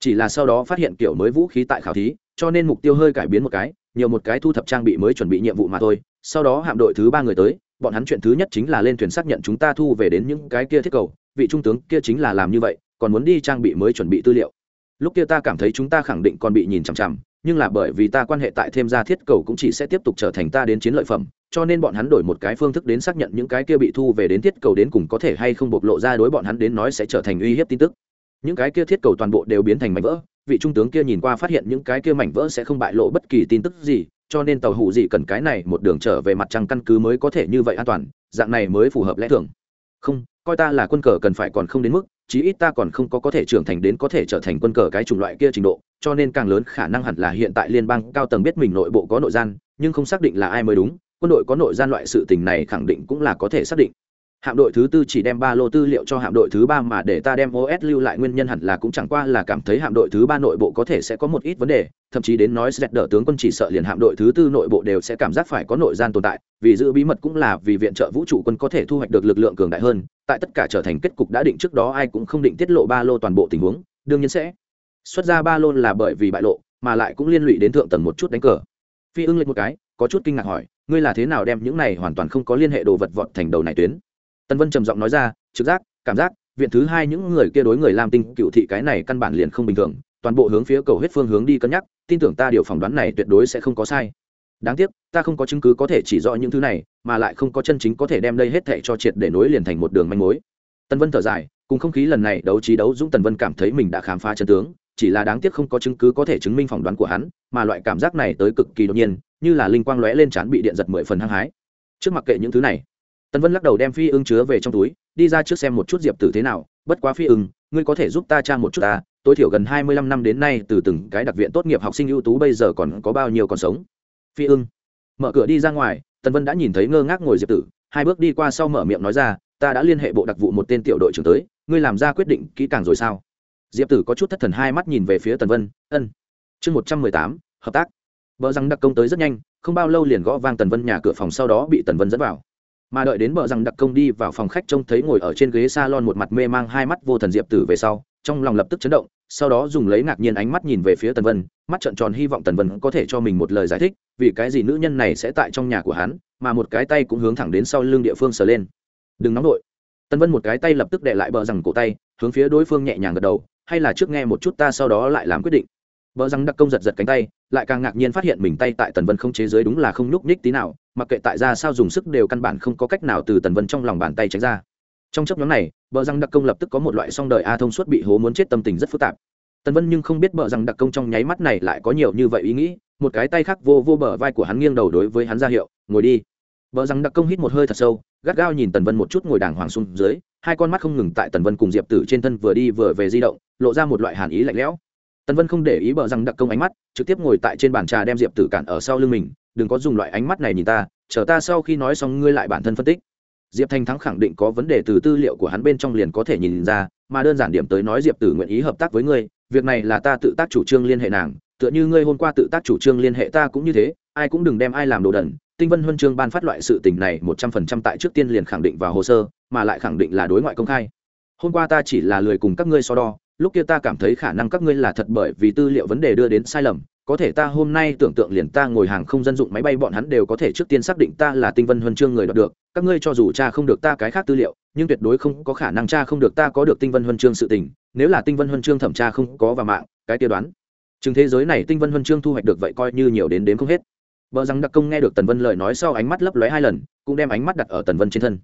Chỉ là sau đó phát hiện kiểu mới vũ khí tại khảo thí, cho nên mục tiêu hơi cải biến một cái, nhiều một cái thu thập trang bị mới chuẩn bị nhiệm vụ mà thôi. Sau đó hạm đội thứ ba người tới, bọn hắn chuyện thứ nhất chính là lên thuyền xác nhận chúng ta thu về đến những cái kia thiết cầu, vị trung tướng kia chính là làm như vậy, còn muốn đi trang bị mới chuẩn bị tư liệu. Lúc kia ta cảm thấy chúng ta khẳng định còn bị nhìn chằm chằm, nhưng là bởi vì ta quan hệ tại thêm ra thiết cầu cũng chỉ sẽ tiếp tục trở thành ta đến chiến lợi phẩm cho nên bọn hắn đổi một cái phương thức đến xác nhận những cái kia bị thu về đến thiết cầu đến cùng có thể hay không bộc lộ ra đối bọn hắn đến nói sẽ trở thành uy hiếp tin tức. Những cái kia thiết cầu toàn bộ đều biến thành mảnh vỡ, vị trung tướng kia nhìn qua phát hiện những cái kia mảnh vỡ sẽ không bại lộ bất kỳ tin tức gì, cho nên tàu hủ gì cần cái này một đường trở về mặt trăng căn cứ mới có thể như vậy an toàn, dạng này mới phù hợp lẽ thường. Không, coi ta là quân cờ cần phải còn không đến mức, chí ít ta còn không có có thể trưởng thành đến có thể trở thành quân cờ cái chủng loại kia trình độ, cho nên càng lớn khả năng hẳn là hiện tại liên bang cao tầng biết mình nội bộ có nội gian, nhưng không xác định là ai mới đúng quân đội có nội gian loại sự tình này khẳng định cũng là có thể xác định. Hạm đội thứ tư chỉ đem ba lô tư liệu cho hạm đội thứ ba mà để ta đem os lưu lại, nguyên nhân hẳn là cũng chẳng qua là cảm thấy hạm đội thứ ba nội bộ có thể sẽ có một ít vấn đề, thậm chí đến nói sẽ đỡ tướng quân chỉ sợ liền hạm đội thứ tư nội bộ đều sẽ cảm giác phải có nội gian tồn tại, vì giữ bí mật cũng là vì viện trợ vũ trụ quân có thể thu hoạch được lực lượng cường đại hơn, tại tất cả trở thành kết cục đã định trước đó ai cũng không định tiết lộ ba lô toàn bộ tình huống, đương nhiên sẽ xuất ra ba lô là bởi vì bại lộ, mà lại cũng liên lụy đến thượng tầng một chút đánh cờ. Phi ưng lên một cái, có chút kinh ngạc hỏi ngươi là thế nào đem những này hoàn toàn không có liên hệ đồ vật vọt thành đầu này tuyến? Tân vân trầm giọng nói ra, trực giác, cảm giác, viện thứ hai những người kia đối người làm tinh cựu thị cái này căn bản liền không bình thường, toàn bộ hướng phía cầu hết phương hướng đi cân nhắc, tin tưởng ta điều phỏng đoán này tuyệt đối sẽ không có sai. Đáng tiếc, ta không có chứng cứ có thể chỉ rõ những thứ này, mà lại không có chân chính có thể đem đây hết thệ cho triệt để nối liền thành một đường manh mối. Tân vân thở dài, cùng không khí lần này đấu trí đấu dũng tần vân cảm thấy mình đã khám phá chân tướng, chỉ là đáng tiếc không có chứng cứ có thể chứng minh phỏng đoán của hắn, mà loại cảm giác này tới cực kỳ đột nhiên như là linh quang lóe lên chán bị điện giật mười phần hăng hái. Trước mặc kệ những thứ này, tần vân lắc đầu đem phi ưng chứa về trong túi, đi ra trước xem một chút diệp tử thế nào. Bất quá phi ưng, ngươi có thể giúp ta tra một chút ta, tối thiểu gần hai mươi lăm năm đến nay từ từng cái đặc viện tốt nghiệp học sinh ưu tú bây giờ còn có bao nhiêu còn sống. Phi ưng, mở cửa đi ra ngoài, tần vân đã nhìn thấy ngơ ngác ngồi diệp tử. Hai bước đi qua sau mở miệng nói ra, ta đã liên hệ bộ đặc vụ một tên tiểu đội trưởng tới, ngươi làm ra quyết định kỹ càng rồi sao? Diệp tử có chút thất thần hai mắt nhìn về phía tần vân, ân, chương một trăm mười tám, hợp tác. Bờ rằng đặc công tới rất nhanh, không bao lâu liền gõ vang tần vân nhà cửa phòng sau đó bị tần vân dẫn vào. Mà đợi đến bờ rằng đặc công đi vào phòng khách trông thấy ngồi ở trên ghế salon một mặt mê mang hai mắt vô thần diệp tử về sau, trong lòng lập tức chấn động, sau đó dùng lấy ngạc nhiên ánh mắt nhìn về phía tần vân, mắt trợn tròn hy vọng tần vân có thể cho mình một lời giải thích, vì cái gì nữ nhân này sẽ tại trong nhà của hắn, mà một cái tay cũng hướng thẳng đến sau lưng địa phương sờ lên. Đừng nóng đội tần vân một cái tay lập tức đè lại bờ rằng cổ tay, hướng phía đối phương nhẹ nhàng gật đầu, hay là trước nghe một chút ta sau đó lại làm quyết định. Bờ rằng đặc công giật giật cánh tay lại càng ngạc nhiên phát hiện mình tay tại tần vân không chế giới đúng là không nhúc nhích tí nào, mặc kệ tại ra sao dùng sức đều căn bản không có cách nào từ tần vân trong lòng bàn tay tránh ra. Trong chấp nhóm này bờ răng đặc công lập tức có một loại song đời a thông suốt bị hố muốn chết tâm tình rất phức tạp. Tần vân nhưng không biết bờ răng đặc công trong nháy mắt này lại có nhiều như vậy ý nghĩ, một cái tay khác vô vô bờ vai của hắn nghiêng đầu đối với hắn ra hiệu, ngồi đi. Bờ răng đặc công hít một hơi thật sâu, gắt gao nhìn tần vân một chút ngồi đàng hoàng xuống dưới, hai con mắt không ngừng tại tần vân cùng diệp tử trên thân vừa đi vừa về di động, lộ ra một loại hàn ý lạnh lẽo tần vân không để ý bờ răng đặc công ánh mắt, trực tiếp ngồi tại trên bàn trà đem diệp tử cản ở sau lưng mình, đừng có dùng loại ánh mắt này nhìn ta, chờ ta sau khi nói xong ngươi lại bản thân phân tích. Diệp Thanh thắng khẳng định có vấn đề từ tư liệu của hắn bên trong liền có thể nhìn ra, mà đơn giản điểm tới nói diệp tử nguyện ý hợp tác với ngươi, việc này là ta tự tác chủ trương liên hệ nàng, tựa như ngươi hôm qua tự tác chủ trương liên hệ ta cũng như thế, ai cũng đừng đem ai làm đồ đẩn tinh vân huân chương ban phát loại sự tình này một trăm phần trăm tại trước tiên liền khẳng định vào hồ sơ, mà lại khẳng định là đối ngoại công khai. Hôm qua ta chỉ là lười cùng các ngươi so đo lúc kia ta cảm thấy khả năng các ngươi là thật bởi vì tư liệu vấn đề đưa đến sai lầm, có thể ta hôm nay tưởng tượng liền ta ngồi hàng không dân dụng máy bay bọn hắn đều có thể trước tiên xác định ta là tinh vân huân chương người đoạt được, các ngươi cho dù cha không được ta cái khác tư liệu, nhưng tuyệt đối không có khả năng cha không được ta có được tinh vân huân chương sự tình, nếu là tinh vân huân chương thẩm tra không có và mạng, cái tiêu đoán. Chừng thế giới này tinh vân huân chương thu hoạch được vậy coi như nhiều đến đến không hết. Vợ rằng đặc công nghe được tần vân lời nói sau ánh mắt lấp lóe hai lần, cũng đem ánh mắt đặt ở tần vân trên thân.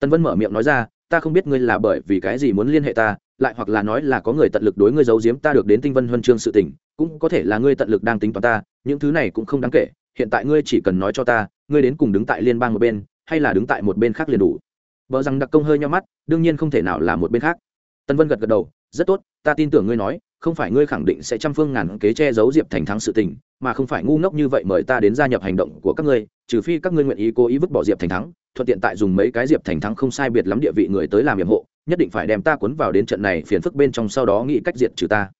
Tần vân mở miệng nói ra ta không biết ngươi là bởi vì cái gì muốn liên hệ ta, lại hoặc là nói là có người tận lực đối ngươi giấu giếm ta được đến tinh vân huân chương sự tình, cũng có thể là ngươi tận lực đang tính toán ta, những thứ này cũng không đáng kể, hiện tại ngươi chỉ cần nói cho ta, ngươi đến cùng đứng tại liên bang một bên, hay là đứng tại một bên khác liền đủ. Vợ rằng đặc công hơi nhau mắt, đương nhiên không thể nào là một bên khác. Tân vân gật gật đầu rất tốt, ta tin tưởng ngươi nói, không phải ngươi khẳng định sẽ trăm phương ngàn kế che giấu diệp thành thắng sự tình, mà không phải ngu ngốc như vậy mời ta đến gia nhập hành động của các ngươi, trừ phi các ngươi nguyện ý cố ý vứt bỏ diệp thành thắng, thuận tiện tại dùng mấy cái diệp thành thắng không sai biệt lắm địa vị người tới làm nhiệm hộ, nhất định phải đem ta cuốn vào đến trận này phiền phức bên trong sau đó nghĩ cách diệt trừ ta.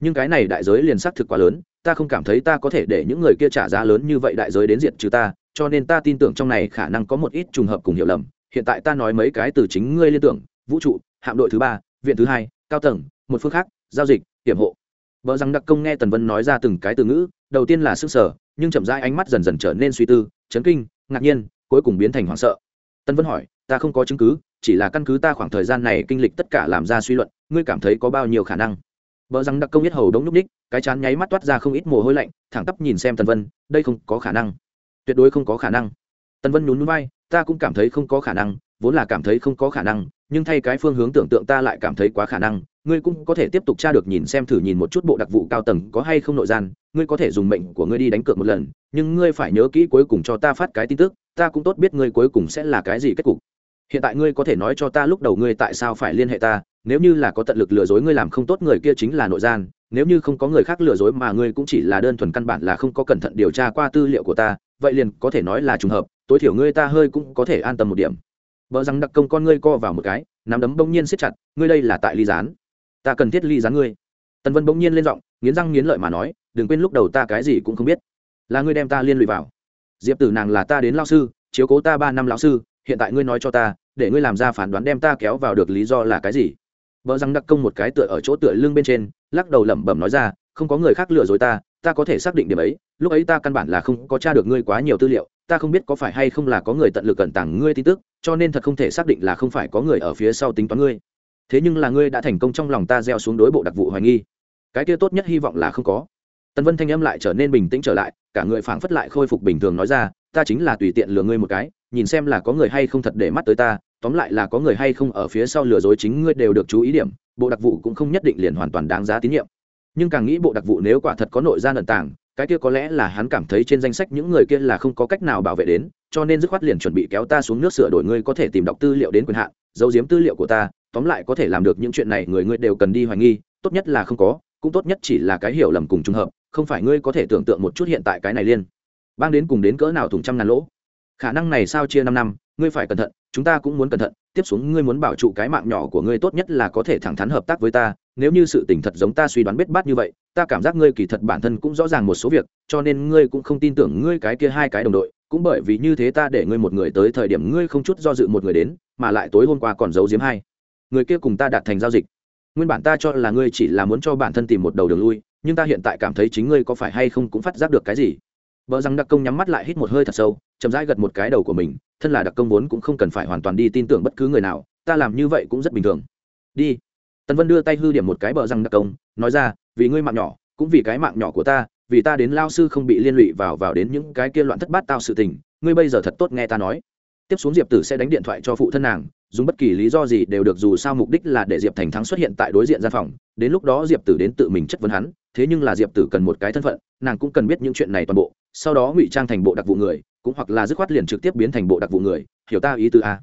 Nhưng cái này đại giới liền xác thực quá lớn, ta không cảm thấy ta có thể để những người kia trả giá lớn như vậy đại giới đến diệt trừ ta, cho nên ta tin tưởng trong này khả năng có một ít trùng hợp cùng hiểu lầm. Hiện tại ta nói mấy cái từ chính ngươi liên tưởng, vũ trụ, hạm đội thứ ba, viện thứ hai cao tầng, một phương khác, giao dịch, hiểm hộ. Vợ rằng đặc công nghe tần vân nói ra từng cái từ ngữ, đầu tiên là sức sở, nhưng chậm rãi ánh mắt dần dần trở nên suy tư, chấn kinh, ngạc nhiên, cuối cùng biến thành hoảng sợ. Tân vân hỏi, ta không có chứng cứ, chỉ là căn cứ ta khoảng thời gian này kinh lịch tất cả làm ra suy luận, ngươi cảm thấy có bao nhiêu khả năng? Vợ rằng đặc công biết hầu đống núp ních, cái chán nháy mắt toát ra không ít mồ hôi lạnh, thẳng tắp nhìn xem tần vân, đây không có khả năng. Tuyệt đối không có khả năng. Tần vân nhún núi bay ta cũng cảm thấy không có khả năng, vốn là cảm thấy không có khả năng nhưng thay cái phương hướng tưởng tượng ta lại cảm thấy quá khả năng, ngươi cũng có thể tiếp tục tra được nhìn xem thử nhìn một chút bộ đặc vụ cao tầng có hay không nội gian, ngươi có thể dùng mệnh của ngươi đi đánh cược một lần, nhưng ngươi phải nhớ kỹ cuối cùng cho ta phát cái tin tức, ta cũng tốt biết ngươi cuối cùng sẽ là cái gì kết cục. Hiện tại ngươi có thể nói cho ta lúc đầu ngươi tại sao phải liên hệ ta, nếu như là có tận lực lừa dối ngươi làm không tốt người kia chính là nội gian, nếu như không có người khác lừa dối mà ngươi cũng chỉ là đơn thuần căn bản là không có cẩn thận điều tra qua tư liệu của ta, vậy liền có thể nói là trùng hợp, tối thiểu ngươi ta hơi cũng có thể an tâm một điểm vợ rằng đặc công con ngươi co vào một cái, nắm đấm bỗng nhiên siết chặt, ngươi đây là tại ly gián. Ta cần thiết ly gián ngươi. Tần vân bỗng nhiên lên giọng, nghiến răng nghiến lợi mà nói, đừng quên lúc đầu ta cái gì cũng không biết. Là ngươi đem ta liên lụy vào. Diệp tử nàng là ta đến lao sư, chiếu cố ta ba năm lão sư, hiện tại ngươi nói cho ta, để ngươi làm ra phán đoán đem ta kéo vào được lý do là cái gì? Vợ rằng đặc công một cái tựa ở chỗ tựa lưng bên trên, lắc đầu lẩm bẩm nói ra, không có người khác lừa dối ta ta có thể xác định điểm ấy, lúc ấy ta căn bản là không có t r a được ngươi quá nhiều tư liệu, ta không biết có phải hay không là có người tận lực cẩn tàng ngươi tin tức cho nên thật không thể xác định là không phải có người ở phía sau tính toán ngươi. Thế nhưng là ngươi đã thành công trong lòng ta gieo xuống đối bộ đặc vụ hoài nghi. Cái kia tốt nhất hy vọng là không có. Tần vân thanh âm lại trở nên bình tĩnh trở lại, cả người phảng phất lại khôi phục bình thường nói ra, ta chính là tùy tiện lừa ngươi một cái, nhìn xem là có người hay không thật để mắt tới ta, tóm lại là có người hay không ở phía sau lừa dối chính ngươi đều được chú ý điểm, bộ đặc vụ cũng không nhất định liền hoàn toàn đáng giá tín nhiệm. Nhưng càng nghĩ bộ đặc vụ nếu quả thật có nội gian ẩn tàng cái kia có lẽ là hắn cảm thấy trên danh sách những người kia là không có cách nào bảo vệ đến, cho nên dứt khoát liền chuẩn bị kéo ta xuống nước sửa đổi ngươi có thể tìm đọc tư liệu đến quyền hạn, giấu giếm tư liệu của ta, tóm lại có thể làm được những chuyện này người ngươi đều cần đi hoài nghi, tốt nhất là không có, cũng tốt nhất chỉ là cái hiểu lầm cùng trùng hợp, không phải ngươi có thể tưởng tượng một chút hiện tại cái này liên. Bang đến cùng đến cỡ nào thùng trăm ngàn lỗ. Khả năng này sao chia năm năm, ngươi phải cẩn thận, chúng ta cũng muốn cẩn thận, tiếp xuống ngươi muốn bảo trụ cái mạng nhỏ của ngươi tốt nhất là có thể thẳng thắn hợp tác với ta, nếu như sự tình thật giống ta suy đoán bết bát như vậy ta cảm giác ngươi kỳ thật bản thân cũng rõ ràng một số việc, cho nên ngươi cũng không tin tưởng ngươi cái kia hai cái đồng đội, cũng bởi vì như thế ta để ngươi một người tới thời điểm ngươi không chút do dự một người đến, mà lại tối hôm qua còn giấu giếm hai. Người kia cùng ta đạt thành giao dịch. Nguyên bản ta cho là ngươi chỉ là muốn cho bản thân tìm một đầu đường lui, nhưng ta hiện tại cảm thấy chính ngươi có phải hay không cũng phát giác được cái gì. Vợ rằng đặc công nhắm mắt lại hít một hơi thật sâu, chậm rãi gật một cái đầu của mình, thân là đặc công vốn cũng không cần phải hoàn toàn đi tin tưởng bất cứ người nào, ta làm như vậy cũng rất bình thường. Đi. Tần vân đưa tay hư điểm một cái bờ răng đặc công, nói ra vì ngươi mạng nhỏ, cũng vì cái mạng nhỏ của ta, vì ta đến lao sư không bị liên lụy vào vào đến những cái kia loạn thất bát tao sự tình, ngươi bây giờ thật tốt nghe ta nói. Tiếp xuống diệp tử sẽ đánh điện thoại cho phụ thân nàng, dùng bất kỳ lý do gì đều được dù sao mục đích là để diệp thành thắng xuất hiện tại đối diện gian phòng. Đến lúc đó diệp tử đến tự mình chất vấn hắn, thế nhưng là diệp tử cần một cái thân phận, nàng cũng cần biết những chuyện này toàn bộ, sau đó ngụy trang thành bộ đặc vụ người, cũng hoặc là dứt khoát liền trực tiếp biến thành bộ đặc vụ người, hiểu ta ý tư a à?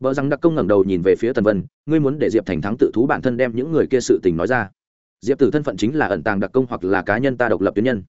vợ rằng đặc công ngẩng đầu nhìn về phía tần vân, ngươi muốn để diệp thành thắng tự thú bản thân đem những người kia sự tình nói ra diệp tử thân phận chính là ẩn tàng đặc công hoặc là cá nhân ta độc lập tuyến nhân.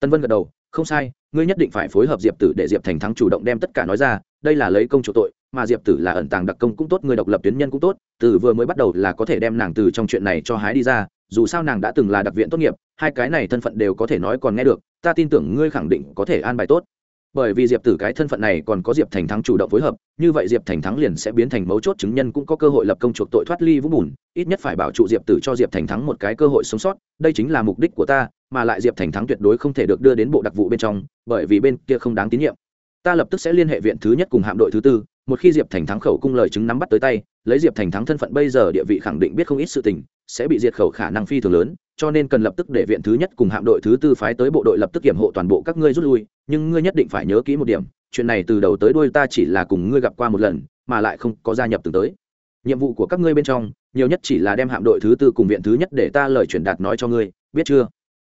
Tân vân gật đầu, không sai, ngươi nhất định phải phối hợp diệp tử để diệp thành thắng chủ động đem tất cả nói ra, đây là lấy công chủ tội, mà diệp tử là ẩn tàng đặc công cũng tốt, người độc lập tuyến nhân cũng tốt, từ vừa mới bắt đầu là có thể đem nàng từ trong chuyện này cho hái đi ra, dù sao nàng đã từng là đặc viện tốt nghiệp, hai cái này thân phận đều có thể nói còn nghe được, ta tin tưởng ngươi khẳng định có thể an bài tốt bởi vì diệp tử cái thân phận này còn có diệp thành thắng chủ động phối hợp, như vậy diệp thành thắng liền sẽ biến thành mấu chốt chứng nhân cũng có cơ hội lập công chuộc tội thoát ly vũng bùn, ít nhất phải bảo trụ diệp tử cho diệp thành thắng một cái cơ hội sống sót, đây chính là mục đích của ta, mà lại diệp thành thắng tuyệt đối không thể được đưa đến bộ đặc vụ bên trong, bởi vì bên kia không đáng tín nhiệm. Ta lập tức sẽ liên hệ viện thứ nhất cùng hạm đội thứ tư, một khi diệp thành thắng khẩu cung lời chứng nắm bắt tới tay, lấy diệp thành thắng thân phận bây giờ địa vị khẳng định biết không ít sự tình, sẽ bị diệt khẩu khả năng phi thường lớn cho nên cần lập tức để viện thứ nhất cùng hạm đội thứ tư phái tới bộ đội lập tức kiểm hộ toàn bộ các ngươi rút lui, nhưng ngươi nhất định phải nhớ kỹ một điểm, chuyện này từ đầu tới đuôi ta chỉ là cùng ngươi gặp qua một lần, mà lại không có gia nhập từng tới. Nhiệm vụ của các ngươi bên trong, nhiều nhất chỉ là đem hạm đội thứ tư cùng viện thứ nhất để ta lời truyền đạt nói cho ngươi, biết chưa?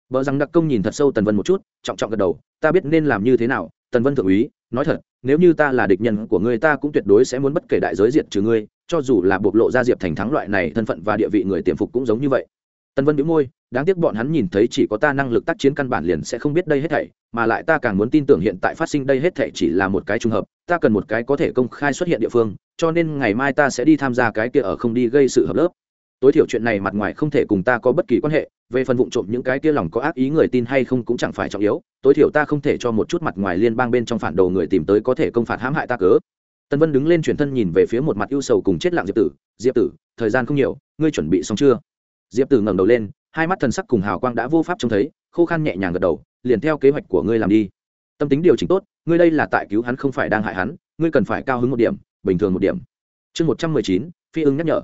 Vợ rằng đặc công nhìn thật sâu tần vân một chút, trọng trọng gật đầu, ta biết nên làm như thế nào, tần vân thượng úy, nói thật, nếu như ta là địch nhân của ngươi ta cũng tuyệt đối sẽ muốn bất kể đại giới diệt trừ ngươi, cho dù là bộc lộ ra diệp thành thắng loại này thân phận và địa vị người tiềm phục cũng giống như vậy tần vân biếu môi, đáng tiếc bọn hắn nhìn thấy chỉ có ta năng lực tác chiến căn bản liền sẽ không biết đây hết thảy, mà lại ta càng muốn tin tưởng hiện tại phát sinh đây hết thảy chỉ là một cái trùng hợp, ta cần một cái có thể công khai xuất hiện địa phương, cho nên ngày mai ta sẽ đi tham gia cái kia ở không đi gây sự hợp lớp. Tối thiểu chuyện này mặt ngoài không thể cùng ta có bất kỳ quan hệ, về phần vụ trộm những cái kia lòng có ác ý người tin hay không cũng chẳng phải trọng yếu, tối thiểu ta không thể cho một chút mặt ngoài liên bang bên trong phản đồ người tìm tới có thể công phạt hãm hại ta cớ. Tân vân đứng lên chuyển thân nhìn về phía một mặt ưu sầu cùng chết lặng diệp tử diệp tử, thời gian không nhiều, ngươi chuẩn bị xong chưa? Diệp tử ngẩng đầu lên, hai mắt thần sắc cùng hào quang đã vô pháp trông thấy, khô khan nhẹ nhàng gật đầu, liền theo kế hoạch của ngươi làm đi. Tâm tính điều chỉnh tốt, ngươi đây là tại cứu hắn không phải đang hại hắn, ngươi cần phải cao hứng một điểm, bình thường một điểm. Chương một trăm mười chín, phi ưng nhắc nhở.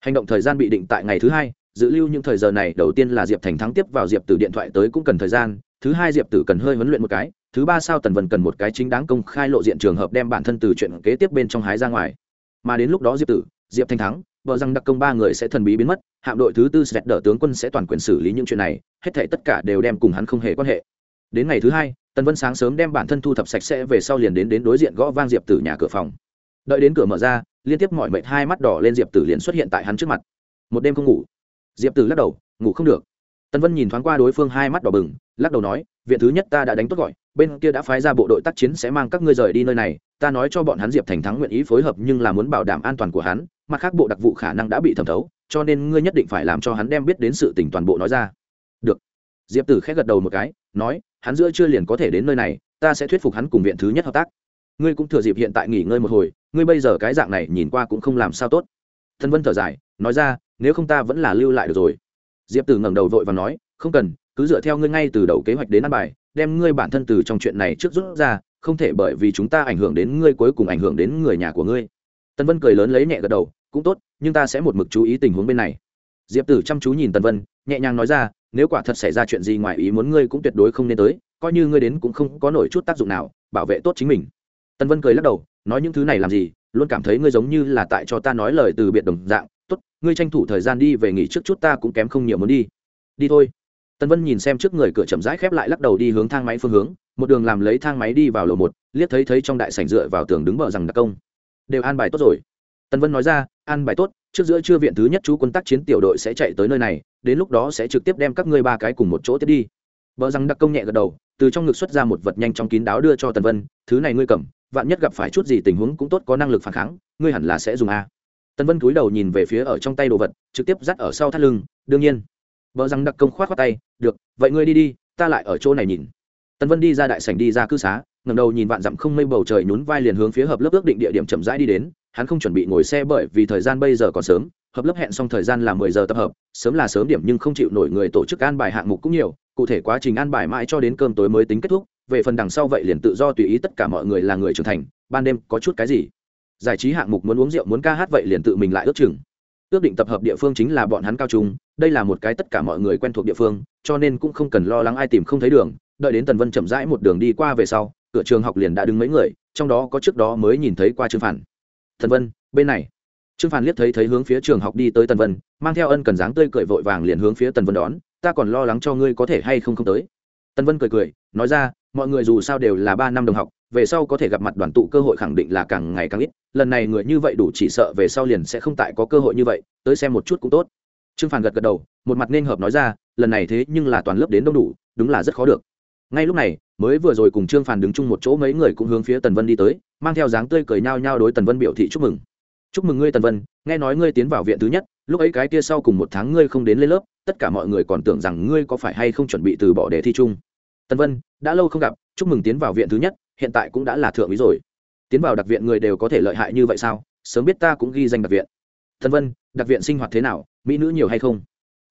Hành động thời gian bị định tại ngày thứ hai, dự lưu những thời giờ này, đầu tiên là diệp thành thắng tiếp vào diệp tử điện thoại tới cũng cần thời gian, thứ hai diệp tử cần hơi huấn luyện một cái, thứ ba sao tần vân cần một cái chính đáng công khai lộ diện trường hợp đem bản thân từ chuyện kế tiếp bên trong hái ra ngoài. Mà đến lúc đó diệp tử diệp thanh thắng vợ rằng đặc công ba người sẽ thần bí biến mất, hạm đội thứ tư sẽ đỡ tướng quân sẽ toàn quyền xử lý những chuyện này, hết thể tất cả đều đem cùng hắn không hề quan hệ. Đến ngày thứ hai, tần vân sáng sớm đem bản thân thu thập sạch sẽ về sau liền đến đến đối diện gõ vang diệp tử nhà cửa phòng. Đợi đến cửa mở ra, liên tiếp mọi mệt hai mắt đỏ lên diệp tử liền xuất hiện tại hắn trước mặt. Một đêm không ngủ. Diệp tử lắc đầu, ngủ không được. Tần vân nhìn thoáng qua đối phương hai mắt đỏ bừng, lắc đầu nói, viện thứ nhất ta đã đánh tốt gọi, bên kia đã phái ra bộ đội tác chiến sẽ mang các ngươi rời đi nơi này ta nói cho bọn hắn diệp thành thắng nguyện ý phối hợp nhưng là muốn bảo đảm an toàn của hắn, mặt khác bộ đặc vụ khả năng đã bị thẩm thấu, cho nên ngươi nhất định phải làm cho hắn đem biết đến sự tình toàn bộ nói ra. Được. Diệp tử khẽ gật đầu một cái, nói, hắn giữa chưa liền có thể đến nơi này, ta sẽ thuyết phục hắn cùng viện thứ nhất hợp tác. Ngươi cũng thừa dịp hiện tại nghỉ ngơi một hồi, ngươi bây giờ cái dạng này nhìn qua cũng không làm sao tốt. Thân vân thở dài, nói ra, nếu không ta vẫn là lưu lại được rồi. Diệp tử ngẩng đầu vội và nói, không cần, cứ dựa theo ngươi ngay từ đầu kế hoạch đến ăn bài, đem ngươi bản thân từ trong chuyện này trước rút ra không thể bởi vì chúng ta ảnh hưởng đến ngươi cuối cùng ảnh hưởng đến người nhà của ngươi. Tần vân cười lớn lấy nhẹ gật đầu, cũng tốt, nhưng ta sẽ một mực chú ý tình huống bên này. Diệp tử chăm chú nhìn tần vân, nhẹ nhàng nói ra, nếu quả thật xảy ra chuyện gì ngoài ý muốn ngươi cũng tuyệt đối không nên tới, coi như ngươi đến cũng không có nổi chút tác dụng nào, bảo vệ tốt chính mình. Tần vân cười lắc đầu, nói những thứ này làm gì, luôn cảm thấy ngươi giống như là tại cho ta nói lời từ biệt đồng dạng, tốt, ngươi tranh thủ thời gian đi về nghỉ trước chút ta cũng kém không nhiều muốn đi. Đi thôi. Tần vân nhìn xem trước người cửa chậm rãi khép lại lắc đầu đi hướng thang máy phương hướng một đường làm lấy thang máy đi vào lầu một, liếc thấy thấy trong đại sảnh dựa vào tường đứng bờ rằng đặc công. Đều an bài tốt rồi. Tần vân nói ra, an bài tốt, trước giữa trưa viện thứ nhất chú quân tác chiến tiểu đội sẽ chạy tới nơi này, đến lúc đó sẽ trực tiếp đem các ngươi ba cái cùng một chỗ tiếp đi. Bờ rằng đặc công nhẹ gật đầu, từ trong ngực xuất ra một vật nhanh trong kín đáo đưa cho tần vân, thứ này ngươi cầm, vạn nhất gặp phải chút gì tình huống cũng tốt có năng lực phản kháng, ngươi hẳn là sẽ dùng a. Tần vân cúi đầu nhìn về phía ở trong tay đồ vật, trực tiếp dắt ở sau thắt lưng, đương nhiên. Vợ rằng đặc công khoát khoát tay, được, vậy ngươi đi đi, ta lại ở chỗ này nhìn tần vân đi ra đại sảnh đi ra cư xá ngầm đầu nhìn vạn dặm không mây bầu trời nhún vai liền hướng phía hợp lớp ước định địa điểm chậm rãi đi đến, hắn không chuẩn bị ngồi xe bởi vì thời gian bây giờ còn sớm, hợp lớp hẹn xong thời gian là mười giờ tập hợp, sớm là sớm điểm nhưng không chịu nổi người tổ chức an bài hạng mục cũng nhiều, cụ thể quá trình an bài mãi cho đến cơm tối mới tính kết thúc, về phần đằng sau vậy liền tự do tùy ý tất cả mọi người là người trưởng thành, ban đêm có chút cái gì. Giải trí hạng mục muốn uống rượu muốn ca hát vậy liền tự mình lại ước chừng. Ước định tập hợp địa phương chính là bọn hắn cao trung, đây là một cái tất cả mọi người quen thuộc địa phương, cho nên cũng không cần lo lắng ai tìm không thấy đường đợi đến tần vân chậm rãi một đường đi qua về sau, cửa trường học liền đã đứng mấy người, trong đó có trước đó mới nhìn thấy qua trương phản. Tần vân, bên này. Trương phản liếc thấy thấy hướng phía trường học đi tới tần vân, mang theo ân cần dáng tươi cười vội vàng liền hướng phía tần vân đón, ta còn lo lắng cho ngươi có thể hay không không tới. Tần vân cười cười, nói ra, mọi người dù sao đều là ba năm đồng học, về sau có thể gặp mặt đoàn tụ cơ hội khẳng định là càng ngày càng ít, lần này người như vậy đủ chỉ sợ về sau liền sẽ không tại có cơ hội như vậy, tới xem một chút cũng tốt. Trương phản gật gật đầu, một mặt nên hợp nói ra, lần này thế nhưng là toàn lớp đến đông đủ, đúng là rất khó được ngay lúc này, mới vừa rồi cùng trương phàn đứng chung một chỗ, mấy người cũng hướng phía tần vân đi tới, mang theo dáng tươi cười nhao nhao đối tần vân biểu thị chúc mừng. Chúc mừng ngươi, tần vân, nghe nói ngươi tiến vào viện thứ nhất, lúc ấy cái kia sau cùng một tháng ngươi không đến lên lớp, tất cả mọi người còn tưởng rằng ngươi có phải hay không chuẩn bị từ bỏ đề thi chung. Tần vân, đã lâu không gặp, chúc mừng tiến vào viện thứ nhất, hiện tại cũng đã là thượng úy rồi. Tiến vào đặc viện người đều có thể lợi hại như vậy sao? Sớm biết ta cũng ghi danh đặc viện. Tần vân, đặc viện sinh hoạt thế nào, mỹ nữ nhiều hay không?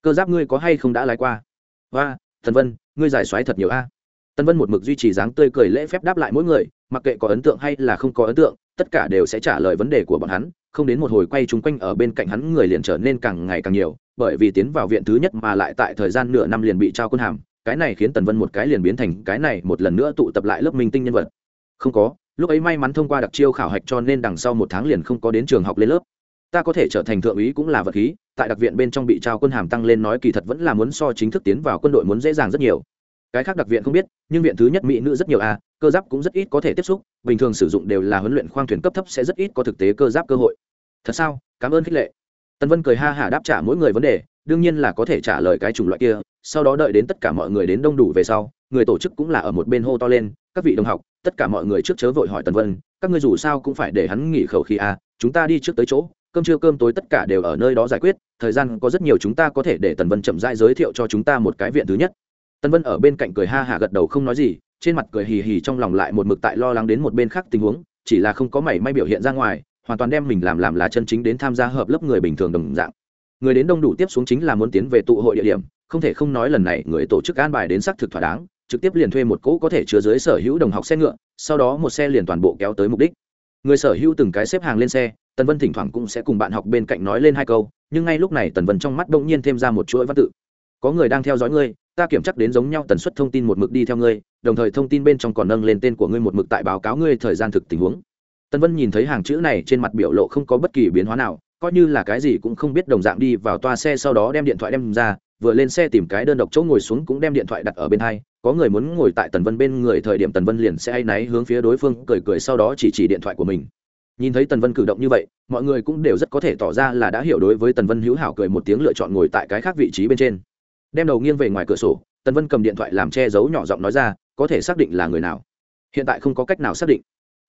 Cơ giáp ngươi có hay không đã lái qua? Và tần vân, ngươi giải xoáy thật nhiều a tân vân một mực duy trì dáng tươi cười lễ phép đáp lại mỗi người, mặc kệ có ấn tượng hay là không có ấn tượng, tất cả đều sẽ trả lời vấn đề của bọn hắn, không đến một hồi quay chung quanh ở bên cạnh hắn người liền trở nên càng ngày càng nhiều, bởi vì tiến vào viện thứ nhất mà lại tại thời gian nửa năm liền bị trao quân hàm, cái này khiến tần vân một cái liền biến thành cái này một lần nữa tụ tập lại lớp minh tinh nhân vật. Không có, lúc ấy may mắn thông qua đặc chiêu khảo hạch cho nên đằng sau một tháng liền không có đến trường học lên lớp. Ta có thể trở thành thượng úy cũng là vật khí, tại đặc viện bên trong bị trao quân hàm tăng lên nói kỳ thật vẫn là muốn so chính thức tiến vào quân đội muốn dễ dàng rất nhiều cái khác đặc viện không biết, nhưng viện thứ nhất mỹ nữ rất nhiều a cơ giáp cũng rất ít có thể tiếp xúc, bình thường sử dụng đều là huấn luyện khoang thuyền cấp thấp sẽ rất ít có thực tế cơ giáp cơ hội. Thật sao? Cảm ơn khích lệ. Tân vân cười ha hả đáp trả mỗi người vấn đề, đương nhiên là có thể trả lời cái chủng loại kia, sau đó đợi đến tất cả mọi người đến đông đủ về sau, người tổ chức cũng là ở một bên hô to lên, các vị đồng học, tất cả mọi người trước chớ vội hỏi tần vân, các ngươi dù sao cũng phải để hắn nghỉ khẩu khí a chúng ta đi trước tới chỗ, cơm trưa cơm tối tất cả đều ở nơi đó giải quyết, thời gian có rất nhiều chúng ta có thể để tần vân chậm rãi giới thiệu cho chúng ta một cái viện thứ nhất tân vân ở bên cạnh cười ha hả gật đầu không nói gì, trên mặt cười hì hì trong lòng lại một mực tại lo lắng đến một bên khác tình huống, chỉ là không có mảy may biểu hiện ra ngoài, hoàn toàn đem mình làm làm là chân chính đến tham gia hợp lớp người bình thường đồng dạng. Người đến đông đủ tiếp xuống chính là muốn tiến về tụ hội địa điểm, không thể không nói lần này người tổ chức an bài đến xác thực thỏa đáng, trực tiếp liền thuê một cỗ có thể chứa dưới sở hữu đồng học xe ngựa, sau đó một xe liền toàn bộ kéo tới mục đích. Người sở hữu từng cái xếp hàng lên xe, tần vân thỉnh thoảng cũng sẽ cùng bạn học bên cạnh nói lên hai câu, nhưng ngay lúc này tần vân trong mắt đ ỗ n g nhiên thêm ra một chuỗi văn tự. Có người đang theo dõi ngươi ta kiểm chắc đến giống nhau tần suất thông tin một mực đi theo ngươi, đồng thời thông tin bên trong còn nâng lên tên của ngươi một mực tại báo cáo ngươi thời gian thực tình huống. Tân vân nhìn thấy hàng chữ này trên mặt biểu lộ không có bất kỳ biến hóa nào, coi như là cái gì cũng không biết đồng dạng đi vào toa xe sau đó đem điện thoại đem ra, vừa lên xe tìm cái đơn độc chỗ ngồi xuống cũng đem điện thoại đặt ở bên hai, có người muốn ngồi tại tần vân bên người thời điểm tần vân liền sẽ hay náy hướng phía đối phương cười cười sau đó chỉ chỉ điện thoại của mình. Nhìn thấy tần vân cử động như vậy, mọi người cũng đều rất có thể tỏ ra là đã hiểu đối với tần vân hữu hảo cười một tiếng lựa chọn ngồi tại cái khác vị trí bên trên đem đầu nghiêng về ngoài cửa sổ, tần vân cầm điện thoại làm che giấu nhỏ giọng nói ra, có thể xác định là người nào. Hiện tại không có cách nào xác định.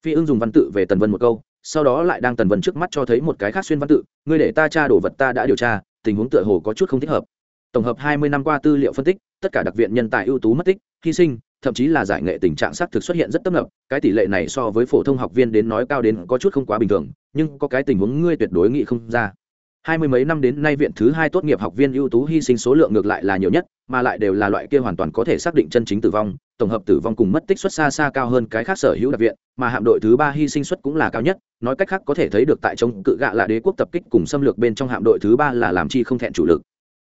Phi ưng dùng văn tự về tần vân một câu, sau đó lại đang tần vân trước mắt cho thấy một cái khác xuyên văn tự, ngươi để ta tra đồ vật ta đã điều tra, tình huống tựa hồ có chút không thích hợp. Tổng hợp hai mươi năm qua tư liệu phân tích, tất cả đặc viện nhân tài ưu tú mất tích, hy sinh, thậm chí là giải nghệ tình trạng xác thực xuất hiện rất tấp nập, cái tỷ lệ này so với phổ thông học viên đến nói cao đến có chút không quá bình thường, nhưng có cái tình huống ngươi tuyệt đối nghĩ không ra hai mươi mấy năm đến nay viện thứ hai tốt nghiệp học viên ưu tú hy sinh số lượng ngược lại là nhiều nhất, mà lại đều là loại kia hoàn toàn có thể xác định chân chính tử vong, tổng hợp tử vong cùng mất tích xuất xa xa cao hơn cái khác sở hữu đặc viện, mà hạm đội thứ ba hy sinh suất cũng là cao nhất, nói cách khác có thể thấy được tại chống cự gạ là đế quốc tập kích cùng xâm lược bên trong hạm đội thứ ba là làm chi không thẹn chủ lực.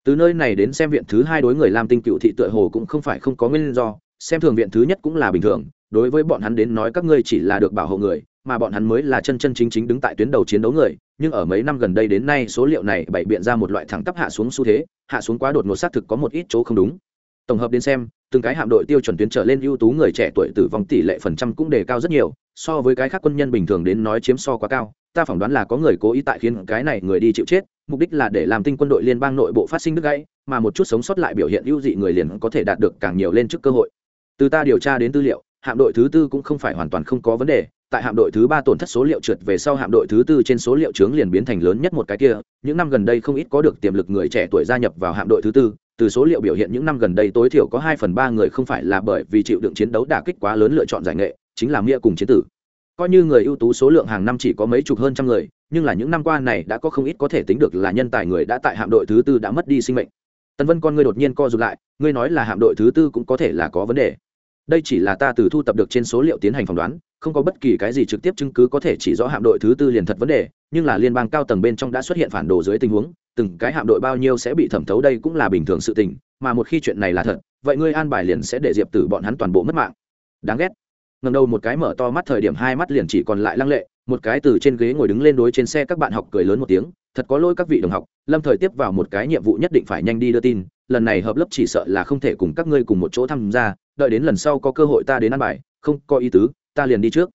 Từ nơi này đến xem viện thứ hai đối người làm tinh cựu thị tựa hồ cũng không phải không có nguyên do, xem thường viện thứ nhất cũng là bình thường, đối với bọn hắn đến nói các ngươi chỉ là được bảo hộ người mà bọn hắn mới là chân chân chính chính đứng tại tuyến đầu chiến đấu người, nhưng ở mấy năm gần đây đến nay số liệu này bày biện ra một loại thẳng tắp hạ xuống xu thế, hạ xuống quá đột ngột xác thực có một ít chỗ không đúng. Tổng hợp đến xem, từng cái hạm đội tiêu chuẩn tuyến trở lên ưu tú người trẻ tuổi tử vong tỷ lệ phần trăm cũng đề cao rất nhiều, so với cái khác quân nhân bình thường đến nói chiếm so quá cao, ta phỏng đoán là có người cố ý tại khiến cái này người đi chịu chết, mục đích là để làm tinh quân đội liên bang nội bộ phát sinh đứt gãy, mà một chút sống sót lại biểu hiện ưu dị người liền có thể đạt được càng nhiều lên trước cơ hội. Từ ta điều tra đến tư liệu, hạm đội thứ tư cũng không phải hoàn toàn không có vấn đề tại hạm đội thứ ba tổn thất số liệu trượt về sau hạm đội thứ tư trên số liệu trướng liền biến thành lớn nhất một cái kia. Những năm gần đây không ít có được tiềm lực người trẻ tuổi gia nhập vào hạm đội thứ tư. Từ số liệu biểu hiện những năm gần đây tối thiểu có hai phần ba người không phải là bởi vì chịu đựng chiến đấu đả kích quá lớn lựa chọn giải nghệ, chính là nghĩa cùng chiến tử. Coi như người ưu tú số lượng hàng năm chỉ có mấy chục hơn trăm người, nhưng là những năm qua này đã có không ít có thể tính được là nhân tài người đã tại hạm đội thứ tư đã mất đi sinh mệnh. Tần vân con ngươi đột nhiên co rụt lại, ngươi nói là hạm đội thứ tư cũng có thể là có vấn đề. Đây chỉ là ta từ thu tập được trên số liệu tiến hành phỏng đoán không có bất kỳ cái gì trực tiếp chứng cứ có thể chỉ rõ hạm đội thứ tư liền thật vấn đề, nhưng là liên bang cao tầng bên trong đã xuất hiện phản đồ dưới tình huống, từng cái hạm đội bao nhiêu sẽ bị thẩm thấu đây cũng là bình thường sự tình, mà một khi chuyện này là thật, vậy ngươi an bài liền sẽ để diệp tử bọn hắn toàn bộ mất mạng. Đáng ghét. Ngần đầu một cái mở to mắt thời điểm hai mắt liền chỉ còn lại lăng lệ, một cái từ trên ghế ngồi đứng lên đối trên xe các bạn học cười lớn một tiếng, thật có lỗi các vị đồng học, lâm thời tiếp vào một cái nhiệm vụ nhất định phải nhanh đi đưa tin, lần này hợp lớp chỉ sợ là không thể cùng các ngươi cùng một chỗ tham gia, đợi đến lần sau có cơ hội ta đến ăn bài, không có ý tứ ta liền đi trước.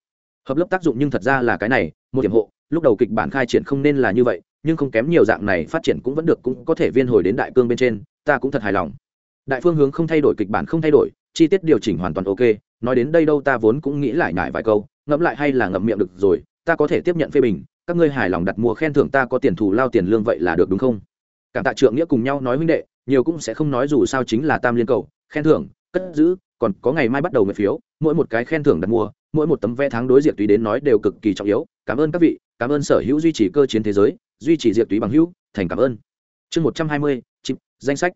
Hợp lớp tác dụng nhưng thật ra là cái này, một điểm hộ, lúc đầu kịch bản khai triển không nên là như vậy, nhưng không kém nhiều dạng này phát triển cũng vẫn được, cũng có thể viên hồi đến đại cương bên trên, ta cũng thật hài lòng. Đại phương hướng không thay đổi, kịch bản không thay đổi, chi tiết điều chỉnh hoàn toàn ok, nói đến đây đâu ta vốn cũng nghĩ lại nhải vài câu, ngẫm lại hay là ngậm miệng được rồi, ta có thể tiếp nhận phê bình, các ngươi hài lòng đặt mua khen thưởng ta có tiền thù lao tiền lương vậy là được đúng không? Cảm tạ trượng nghĩa cùng nhau nói huynh đệ, nhiều cũng sẽ không nói dù sao chính là tam liên cầu, khen thưởng, cất giữ còn có ngày mai bắt đầu nguyện phiếu, mỗi một cái khen thưởng đặt mua, mỗi một tấm vé tháng đối diệt túy đến nói đều cực kỳ trọng yếu. Cảm ơn các vị, cảm ơn sở hữu duy trì cơ chiến thế giới, duy trì diệt túy bằng hữu, thành cảm ơn. Chương một trăm hai mươi chịp danh sách.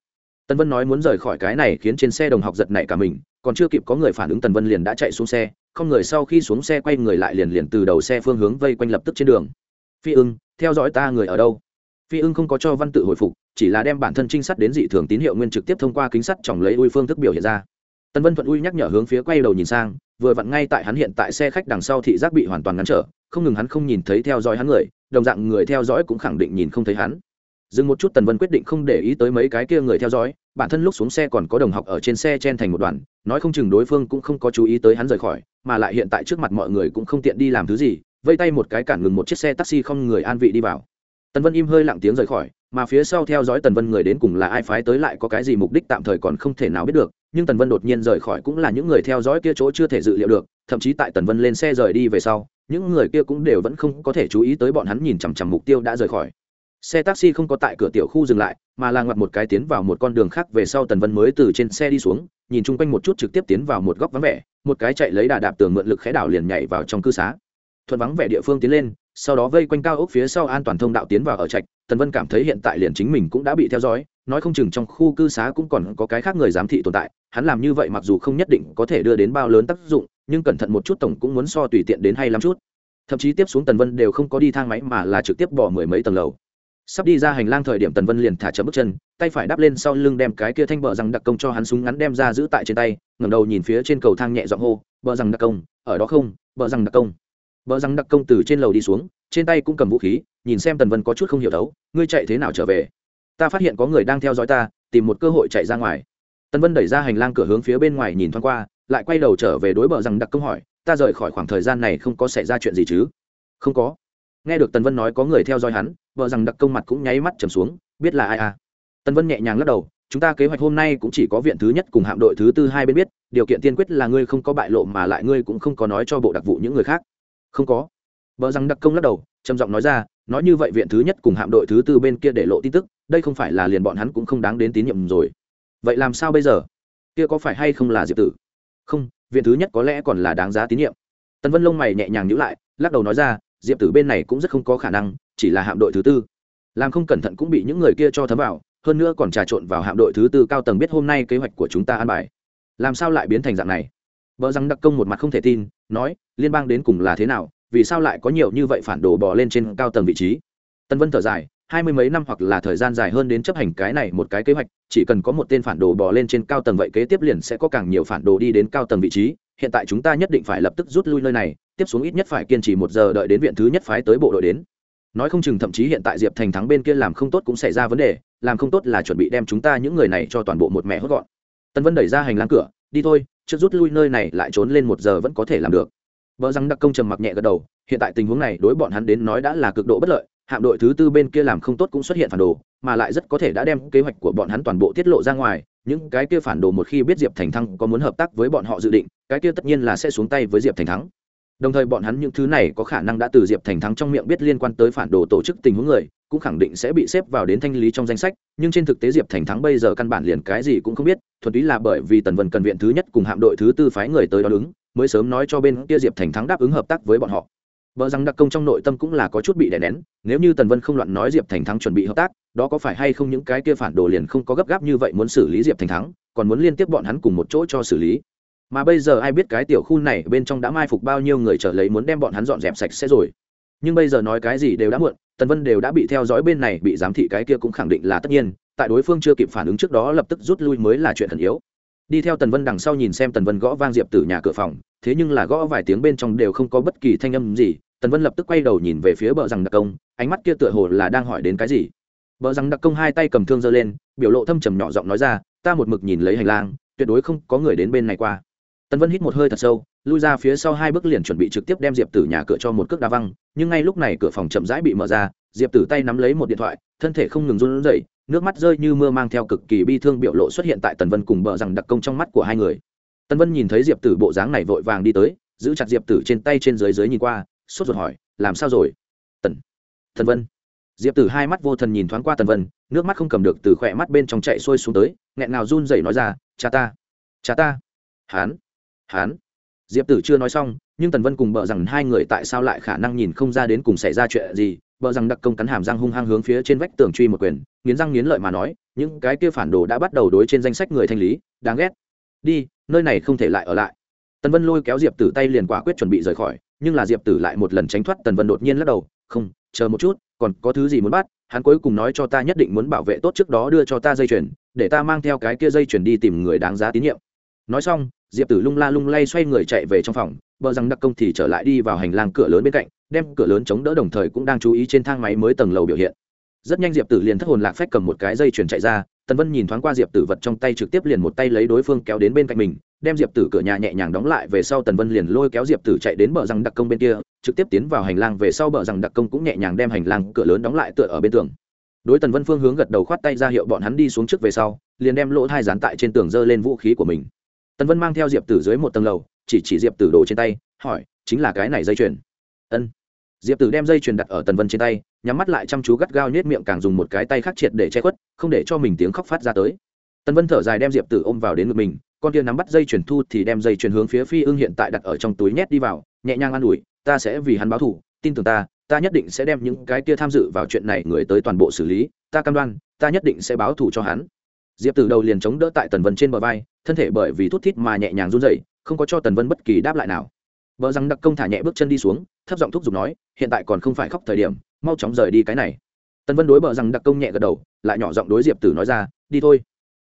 Tân vân nói muốn rời khỏi cái này khiến trên xe đồng học giật nảy cả mình, còn chưa kịp có người phản ứng tần vân liền đã chạy xuống xe, không người sau khi xuống xe quay người lại liền liền từ đầu xe phương hướng vây quanh lập tức trên đường. Phi ưng, theo dõi ta người ở đâu? Phi ưng không có cho văn tự hồi phục, chỉ là đem bản thân trinh sát đến dị thường tín hiệu nguyên trực tiếp thông qua kính sắt chòng lấy ui phương thức biểu hiện ra. Tần vân thuận ui nhắc nhở hướng phía quay đầu nhìn sang, vừa vặn ngay tại hắn hiện tại xe khách đằng sau thị giác bị hoàn toàn ngăn trở, không ngừng hắn không nhìn thấy theo dõi hắn người, đồng dạng người theo dõi cũng khẳng định nhìn không thấy hắn. Dừng một chút tần vân quyết định không để ý tới mấy cái kia người theo dõi, bản thân lúc xuống xe còn có đồng học ở trên xe chen thành một đoàn, nói không chừng đối phương cũng không có chú ý tới hắn rời khỏi, mà lại hiện tại trước mặt mọi người cũng không tiện đi làm thứ gì vây tay một cái cản ngừng một chiếc xe taxi không người an vị đi vào. Tần vân im hơi lặng tiếng rời khỏi, mà phía sau theo dõi tần vân người đến cùng là ai phái tới lại có cái gì mục đích tạm thời còn không thể nào biết được nhưng tần vân đột nhiên rời khỏi cũng là những người theo dõi kia chỗ chưa thể dự liệu được, thậm chí tại tần vân lên xe rời đi về sau, những người kia cũng đều vẫn không có thể chú ý tới bọn hắn nhìn chằm chằm mục tiêu đã rời khỏi. Xe taxi không có tại cửa tiểu khu dừng lại, mà là ngoặt một cái tiến vào một con đường khác về sau tần vân mới từ trên xe đi xuống, nhìn chung quanh một chút trực tiếp tiến vào một góc vắng vẻ, một cái chạy lấy đà đạp tường mượn lực khẽ đảo liền nhảy vào trong cư xá. Thuận vắng vẻ địa phương tiến lên, sau đó vây quanh cao ốc phía sau an toàn thông đạo tiến vào ở trạch, tần vân cảm thấy hiện tại liền chính mình cũng đã bị theo dõi, nói không chừng trong khu cư xá cũng còn có cái khác người giám thị tồn tại hắn làm như vậy mặc dù không nhất định có thể đưa đến bao lớn tác dụng, nhưng cẩn thận một chút tổng cũng muốn so tùy tiện đến hay lắm chút. Thậm chí tiếp xuống tần vân đều không có đi thang máy mà là trực tiếp bỏ mười mấy tầng lầu. Sắp đi ra hành lang thời điểm tần vân liền thả chậm bước chân, tay phải đắp lên sau lưng đem cái kia thanh bờ rằng đặc công cho hắn súng ngắn đem ra giữ tại trên tay, ngẩng đầu nhìn phía trên cầu thang nhẹ giọng hô, bờ rằng đặc công, ở đó không? Bờ rằng đặc công. Bờ rằng đặc công từ trên lầu đi xuống, trên tay cũng cầm vũ khí, nhìn xem tần vân có chút không hiểu đấu, ngươi chạy thế nào trở về? Ta phát hiện có người đang theo dõi ta, tìm một cơ hội chạy ra ngoài tần vân đẩy ra hành lang cửa hướng phía bên ngoài nhìn thoáng qua, lại quay đầu trở về đối bờ rằng đặc công hỏi, ta rời khỏi khoảng thời gian này không có xảy ra chuyện gì chứ? Không có. Nghe được tần vân nói có người theo dõi hắn vợ rằng đặc công mặt cũng nháy mắt trầm xuống, biết là ai à? Tần vân nhẹ nhàng lắc đầu, chúng ta kế hoạch hôm nay cũng chỉ có viện thứ nhất cùng hạm đội thứ tư hai bên biết, điều kiện tiên quyết là ngươi không có bại lộ mà lại ngươi cũng không có nói cho bộ đặc vụ những người khác. Không có. Vợ rằng đặc công lắc đầu, trầm giọng nói ra, nói như vậy viện thứ nhất cùng hạm đội thứ tư bên kia để lộ tin tức, đây không phải là liền bọn hắn cũng không đáng đến tín nhiệm rồi vậy làm sao bây giờ? Kia có phải hay không là diệp tử? Không, viện thứ nhất có lẽ còn là đáng giá tín nhiệm. Tần vân lông mày nhẹ nhàng nhữ lại, lắc đầu nói ra, diệp tử bên này cũng rất không có khả năng, chỉ là hạm đội thứ tư. Làm không cẩn thận cũng bị những người kia cho thấm vào, hơn nữa còn trà trộn vào hạm đội thứ tư cao tầng biết hôm nay kế hoạch của chúng ta an bài. Làm sao lại biến thành dạng này? Vợ rằng đặc công một mặt không thể tin, nói, liên bang đến cùng là thế nào, vì sao lại có nhiều như vậy phản đồ bỏ lên trên cao tầng vị trí? Tân vân thở dài hai mươi mấy năm hoặc là thời gian dài hơn đến chấp hành cái này một cái kế hoạch, chỉ cần có một tên phản đồ bò lên trên cao tầng vậy kế tiếp liền sẽ có càng nhiều phản đồ đi đến cao tầng vị trí. Hiện tại chúng ta nhất định phải lập tức rút lui nơi này, tiếp xuống ít nhất phải kiên trì một giờ đợi đến viện thứ nhất phái tới bộ đội đến. Nói không chừng thậm chí hiện tại diệp thành thắng bên kia làm không tốt cũng xảy ra vấn đề, làm không tốt là chuẩn bị đem chúng ta những người này cho toàn bộ một mẹ hốt gọn. Tân vân đẩy ra hành lang cửa, đi thôi, trước rút lui nơi này lại trốn lên một giờ vẫn có thể làm được. Vợ rằng đặc công trầm mặc nhẹ gật đầu, hiện tại tình huống này đối bọn hắn đến nói đã là cực độ bất lợi hạm đội thứ tư bên kia làm không tốt cũng xuất hiện phản đồ, mà lại rất có thể đã đem kế hoạch của bọn hắn toàn bộ tiết lộ ra ngoài. Những cái kia phản đồ một khi biết diệp thành Thăng có muốn hợp tác với bọn họ dự định, cái kia tất nhiên là sẽ xuống tay với diệp thành thắng đồng thời bọn hắn những thứ này có khả năng đã từ diệp thành thắng trong miệng biết liên quan tới phản đồ tổ chức tình huống người, cũng khẳng định sẽ bị xếp vào đến thanh lý trong danh sách, nhưng trên thực tế diệp thành thắng bây giờ căn bản liền cái gì cũng không biết, thuần túy là bởi vì tần vân cần viện thứ nhất cùng hạm đội thứ tư phái người tới đó đứng mới sớm nói cho bên kia diệp thành thắng đáp ứng hợp tác với bọn họ vợ rằng đặc công trong nội tâm cũng là có chút bị đè nén, nếu như tần vân không loạn nói diệp thành thắng chuẩn bị hợp tác, đó có phải hay không những cái kia phản đồ liền không có gấp gáp như vậy muốn xử lý diệp thành thắng, còn muốn liên tiếp bọn hắn cùng một chỗ cho xử lý? Mà bây giờ ai biết cái tiểu khu này bên trong đã mai phục bao nhiêu người trở lấy muốn đem bọn hắn dọn dẹp sạch sẽ rồi. Nhưng bây giờ nói cái gì đều đã muộn, tần vân đều đã bị theo dõi bên này, bị giám thị cái kia cũng khẳng định là tất nhiên, tại đối phương chưa kịp phản ứng trước đó lập tức rút lui mới là chuyện thần yếu đi theo tần vân đằng sau nhìn xem tần vân gõ vang diệp Tử nhà cửa phòng, thế nhưng là gõ vài tiếng bên trong đều không có bất kỳ thanh âm gì, tần vân lập tức quay đầu nhìn về phía bờ rằng đặc công, ánh mắt kia tựa hồ là đang hỏi đến cái gì. Bờ rằng đặc công hai tay cầm thương giơ lên, biểu lộ thâm trầm nhỏ giọng nói ra, ta một mực nhìn lấy hành lang, tuyệt đối không có người đến bên này qua. Tần vân hít một hơi thật sâu, lui ra phía sau hai bước liền chuẩn bị trực tiếp đem diệp tử nhà cửa cho một cước đá văng, nhưng ngay lúc này cửa phòng chậm rãi bị mở ra, diệp tử tay nắm lấy một điện thoại, thân thể không ngừng run rẩy nước mắt rơi như mưa mang theo cực kỳ bi thương biểu lộ xuất hiện tại tần vân cùng bờ rằng đặc công trong mắt của hai người. Tần vân nhìn thấy diệp tử bộ dáng này vội vàng đi tới, giữ chặt diệp tử trên tay trên dưới dưới nhìn qua, sốt ruột hỏi, làm sao rồi? Tần Tần vân. Diệp tử hai mắt vô thần nhìn thoáng qua tần vân, nước mắt không cầm được từ khỏe mắt bên trong chạy xuôi xuống tới, nghẹn ngào run rẩy nói ra, cha ta cha ta. Hán hán. Diệp tử chưa nói xong, nhưng tần vân cùng bợ rằng hai người tại sao lại khả năng nhìn không ra đến cùng xảy ra chuyện gì bờ rằng đặc công cắn hàm răng hung hăng hướng phía trên vách tường truy một quyền, nghiến răng nghiến lợi mà nói, những cái kia phản đồ đã bắt đầu đối trên danh sách người thanh lý, đáng ghét. Đi, nơi này không thể lại ở lại. Tần vân lôi kéo diệp tử tay liền quả quyết chuẩn bị rời khỏi, nhưng là diệp tử lại một lần tránh thoát, tần vân đột nhiên lắc đầu, không, chờ một chút, còn có thứ gì muốn bắt, hắn cuối cùng nói cho ta nhất định muốn bảo vệ tốt trước đó đưa cho ta dây chuyền, để ta mang theo cái kia dây chuyền đi tìm người đáng giá tín nhiệm. Nói xong, diệp tử lung la lung lay xoay người chạy về trong phòng bờ rằng đặc công thì trở lại đi vào hành lang cửa lớn bên cạnh, đem cửa lớn chống đỡ đồng thời cũng đang chú ý trên thang máy mới tầng lầu biểu hiện. Rất nhanh diệp tử liền thất hồn lạc phách cầm một cái dây chuyền chạy ra, tần vân nhìn thoáng qua diệp tử vật trong tay trực tiếp liền một tay lấy đối phương kéo đến bên cạnh mình, đem diệp tử cửa nhà nhẹ nhàng đóng lại về sau tần vân liền lôi kéo diệp tử chạy đến bờ rằng đặc công bên kia, trực tiếp tiến vào hành lang về sau bờ rằng đặc công cũng nhẹ nhàng đem hành lang cửa lớn đóng lại tựa ở bên tường. Đối tần vân phương hướng gật đầu khoát tay ra hiệu bọn hắn đi xuống trước về sau, liền đem lỗ thai dán tại trên tường dơ lên vũ khí của mình. Tần vân mang theo diệp tử dưới một tầng lầu chỉ chỉ diệp tử đồ trên tay, hỏi, chính là cái này dây chuyền. Ân. Diệp tử đem dây chuyền đặt ở tần vân trên tay, nhắm mắt lại chăm chú gắt gao nhét miệng càng dùng một cái tay khắc triệt để che khuất, không để cho mình tiếng khóc phát ra tới. Tần vân thở dài đem diệp tử ôm vào đến ngực mình, con kia nắm bắt dây chuyền thu thì đem dây chuyền hướng phía phi ưng hiện tại đặt ở trong túi nhét đi vào, nhẹ nhàng an ủi, ta sẽ vì hắn báo thủ tin tưởng ta ta nhất định sẽ đem những cái kia tham dự vào chuyện này người tới toàn bộ xử lý, ta cam đoan, ta nhất định sẽ báo thủ cho hắn. Diệp tử đầu liền chống đỡ tại tần vân trên bờ vai, thân thể bởi vì thút thít mà nhẹ nhàng run rẩy không có cho tần vân bất kỳ đáp lại nào vợ rằng đặc công thả nhẹ bước chân đi xuống thấp giọng thúc giục nói hiện tại còn không phải khóc thời điểm mau chóng rời đi cái này tần vân đối bờ rằng đặc công nhẹ gật đầu lại nhỏ giọng đối diệp tử nói ra đi thôi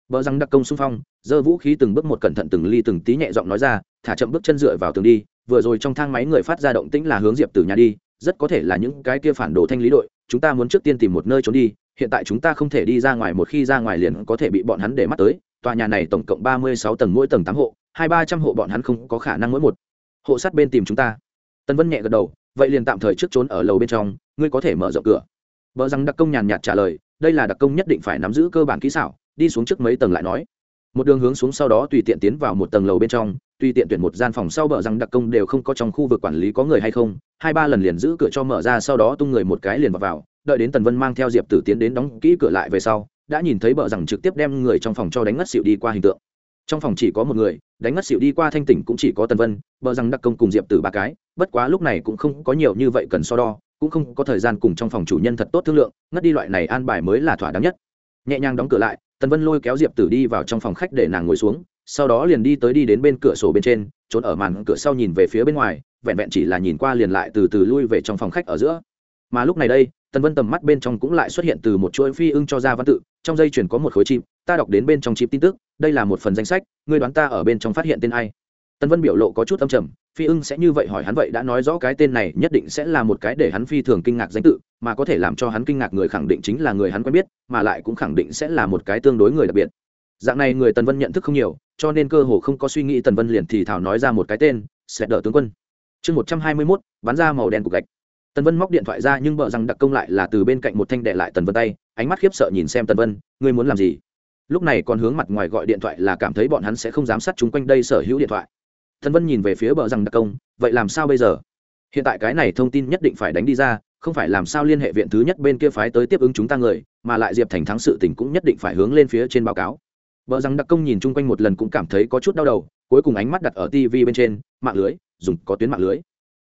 bờ rằng đặc công xung phong giơ vũ khí từng bước một cẩn thận từng ly từng tí nhẹ giọng nói ra thả chậm bước chân dựa vào tường đi vừa rồi trong thang máy người phát ra động tĩnh là hướng diệp tử nhà đi rất có thể là những cái kia phản đồ thanh lý đội chúng ta muốn trước tiên tìm một nơi trốn đi hiện tại chúng ta không thể đi ra ngoài một khi ra ngoài liền có thể bị bọn hắn để mắt tới tòa nhà này tổng cộng ba mươi sáu tầng mỗi tầng tám hộ hai ba trăm hộ bọn hắn không có khả năng mỗi một hộ sát bên tìm chúng ta. Tân vân nhẹ gật đầu vậy liền tạm thời trước trốn ở lầu bên trong ngươi có thể mở rộng cửa. Vợ rằng đặc công nhàn nhạt trả lời đây là đặc công nhất định phải nắm giữ cơ bản kỹ xảo đi xuống trước mấy tầng lại nói. Một đường hướng xuống sau đó tùy tiện tiến vào một tầng lầu bên trong tùy tiện tuyển một gian phòng sau bờ rằng đặc công đều không có trong khu vực quản lý có người hay không hai ba lần liền giữ cửa cho mở ra sau đó tung người một cái liền vào, vào. Đợi đến tần vân mang theo diệp tử tiến đến đóng kỹ cửa lại về sau đã nhìn thấy bờ rằng trực tiếp đem người trong phòng cho đánh ngất xịu đi qua hình tượng trong phòng chỉ có một người, đánh ngất xỉu đi qua thanh tỉnh cũng chỉ có tần vân, bờ rằng đặc công cùng diệp tử ba cái, bất quá lúc này cũng không có nhiều như vậy cần so đo, cũng không có thời gian cùng trong phòng chủ nhân thật tốt thương lượng, ngất đi loại này an bài mới là thỏa đáng nhất. Nhẹ nhàng đóng cửa lại, tần vân lôi kéo diệp tử đi vào trong phòng khách để nàng ngồi xuống, sau đó liền đi tới đi đến bên cửa sổ bên trên, trốn ở màn cửa sau nhìn về phía bên ngoài, vẹn vẹn chỉ là nhìn qua liền lại từ từ lui về trong phòng khách ở giữa. Mà lúc này đây, tần vân tầm mắt bên trong cũng lại xuất hiện từ một chuỗi phi ưng cho ra văn tự, trong dây chuyển có một khối chim ta đọc đến bên trong chip tin tức, đây là một phần danh sách, ngươi đoán ta ở bên trong phát hiện tên ai? Tần vân biểu lộ có chút âm trầm, phi ưng sẽ như vậy hỏi hắn vậy đã nói rõ cái tên này nhất định sẽ là một cái để hắn phi thường kinh ngạc danh tự, mà có thể làm cho hắn kinh ngạc người khẳng định chính là người hắn quen biết, mà lại cũng khẳng định sẽ là một cái tương đối người đặc biệt. Dạng này người tần vân nhận thức không nhiều, cho nên cơ hồ không có suy nghĩ tần vân liền thì thảo nói ra một cái tên sẽ đỡ tướng quân. Chương một trăm hai mươi mốt, bắn ra màu đen cục gạch. Tần vân móc điện thoại ra nhưng bợ rằng đặc công lại là từ bên cạnh một thanh đệ lại tần vân tay, ánh mắt khiếp sợ nhìn xem tần vân, ngươi muốn làm gì? Lúc này còn hướng mặt ngoài gọi điện thoại là cảm thấy bọn hắn sẽ không giám sát chúng quanh đây sở hữu điện thoại. Thần vân nhìn về phía bờ rằng đặc công, vậy làm sao bây giờ? Hiện tại cái này thông tin nhất định phải đánh đi ra, không phải làm sao liên hệ viện thứ nhất bên kia phái tới tiếp ứng chúng ta người, mà lại diệp thành thắng sự tình cũng nhất định phải hướng lên phía trên báo cáo. Vợ rằng đặc công nhìn chung quanh một lần cũng cảm thấy có chút đau đầu, cuối cùng ánh mắt đặt ở tv bên trên, mạng lưới, dùng có tuyến mạng lưới.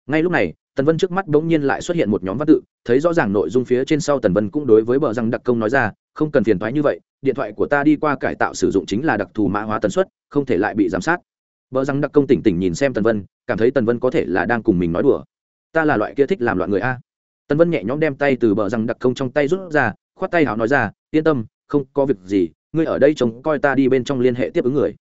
Ngay lúc này tần vân trước mắt bỗng nhiên lại xuất hiện một nhóm văn tự, thấy rõ ràng nội dung phía trên sau tần vân cũng đối với bờ rằng đặc công nói ra không cần phiền thoái như vậy, điện thoại của ta đi qua cải tạo sử dụng chính là đặc thù mã hóa tần suất, không thể lại bị giám sát. Bờ rằng đặc công tỉnh tỉnh nhìn xem tần vân, cảm thấy tần vân có thể là đang cùng mình nói đùa. Ta là loại kia thích làm loạn người a. Tần vân nhẹ nhõm đem tay từ bờ rằng đặc công trong tay rút ra, khoát tay hào nói ra, yên tâm, không có việc gì, ngươi ở đây trông coi ta đi bên trong liên hệ tiếp ứng người.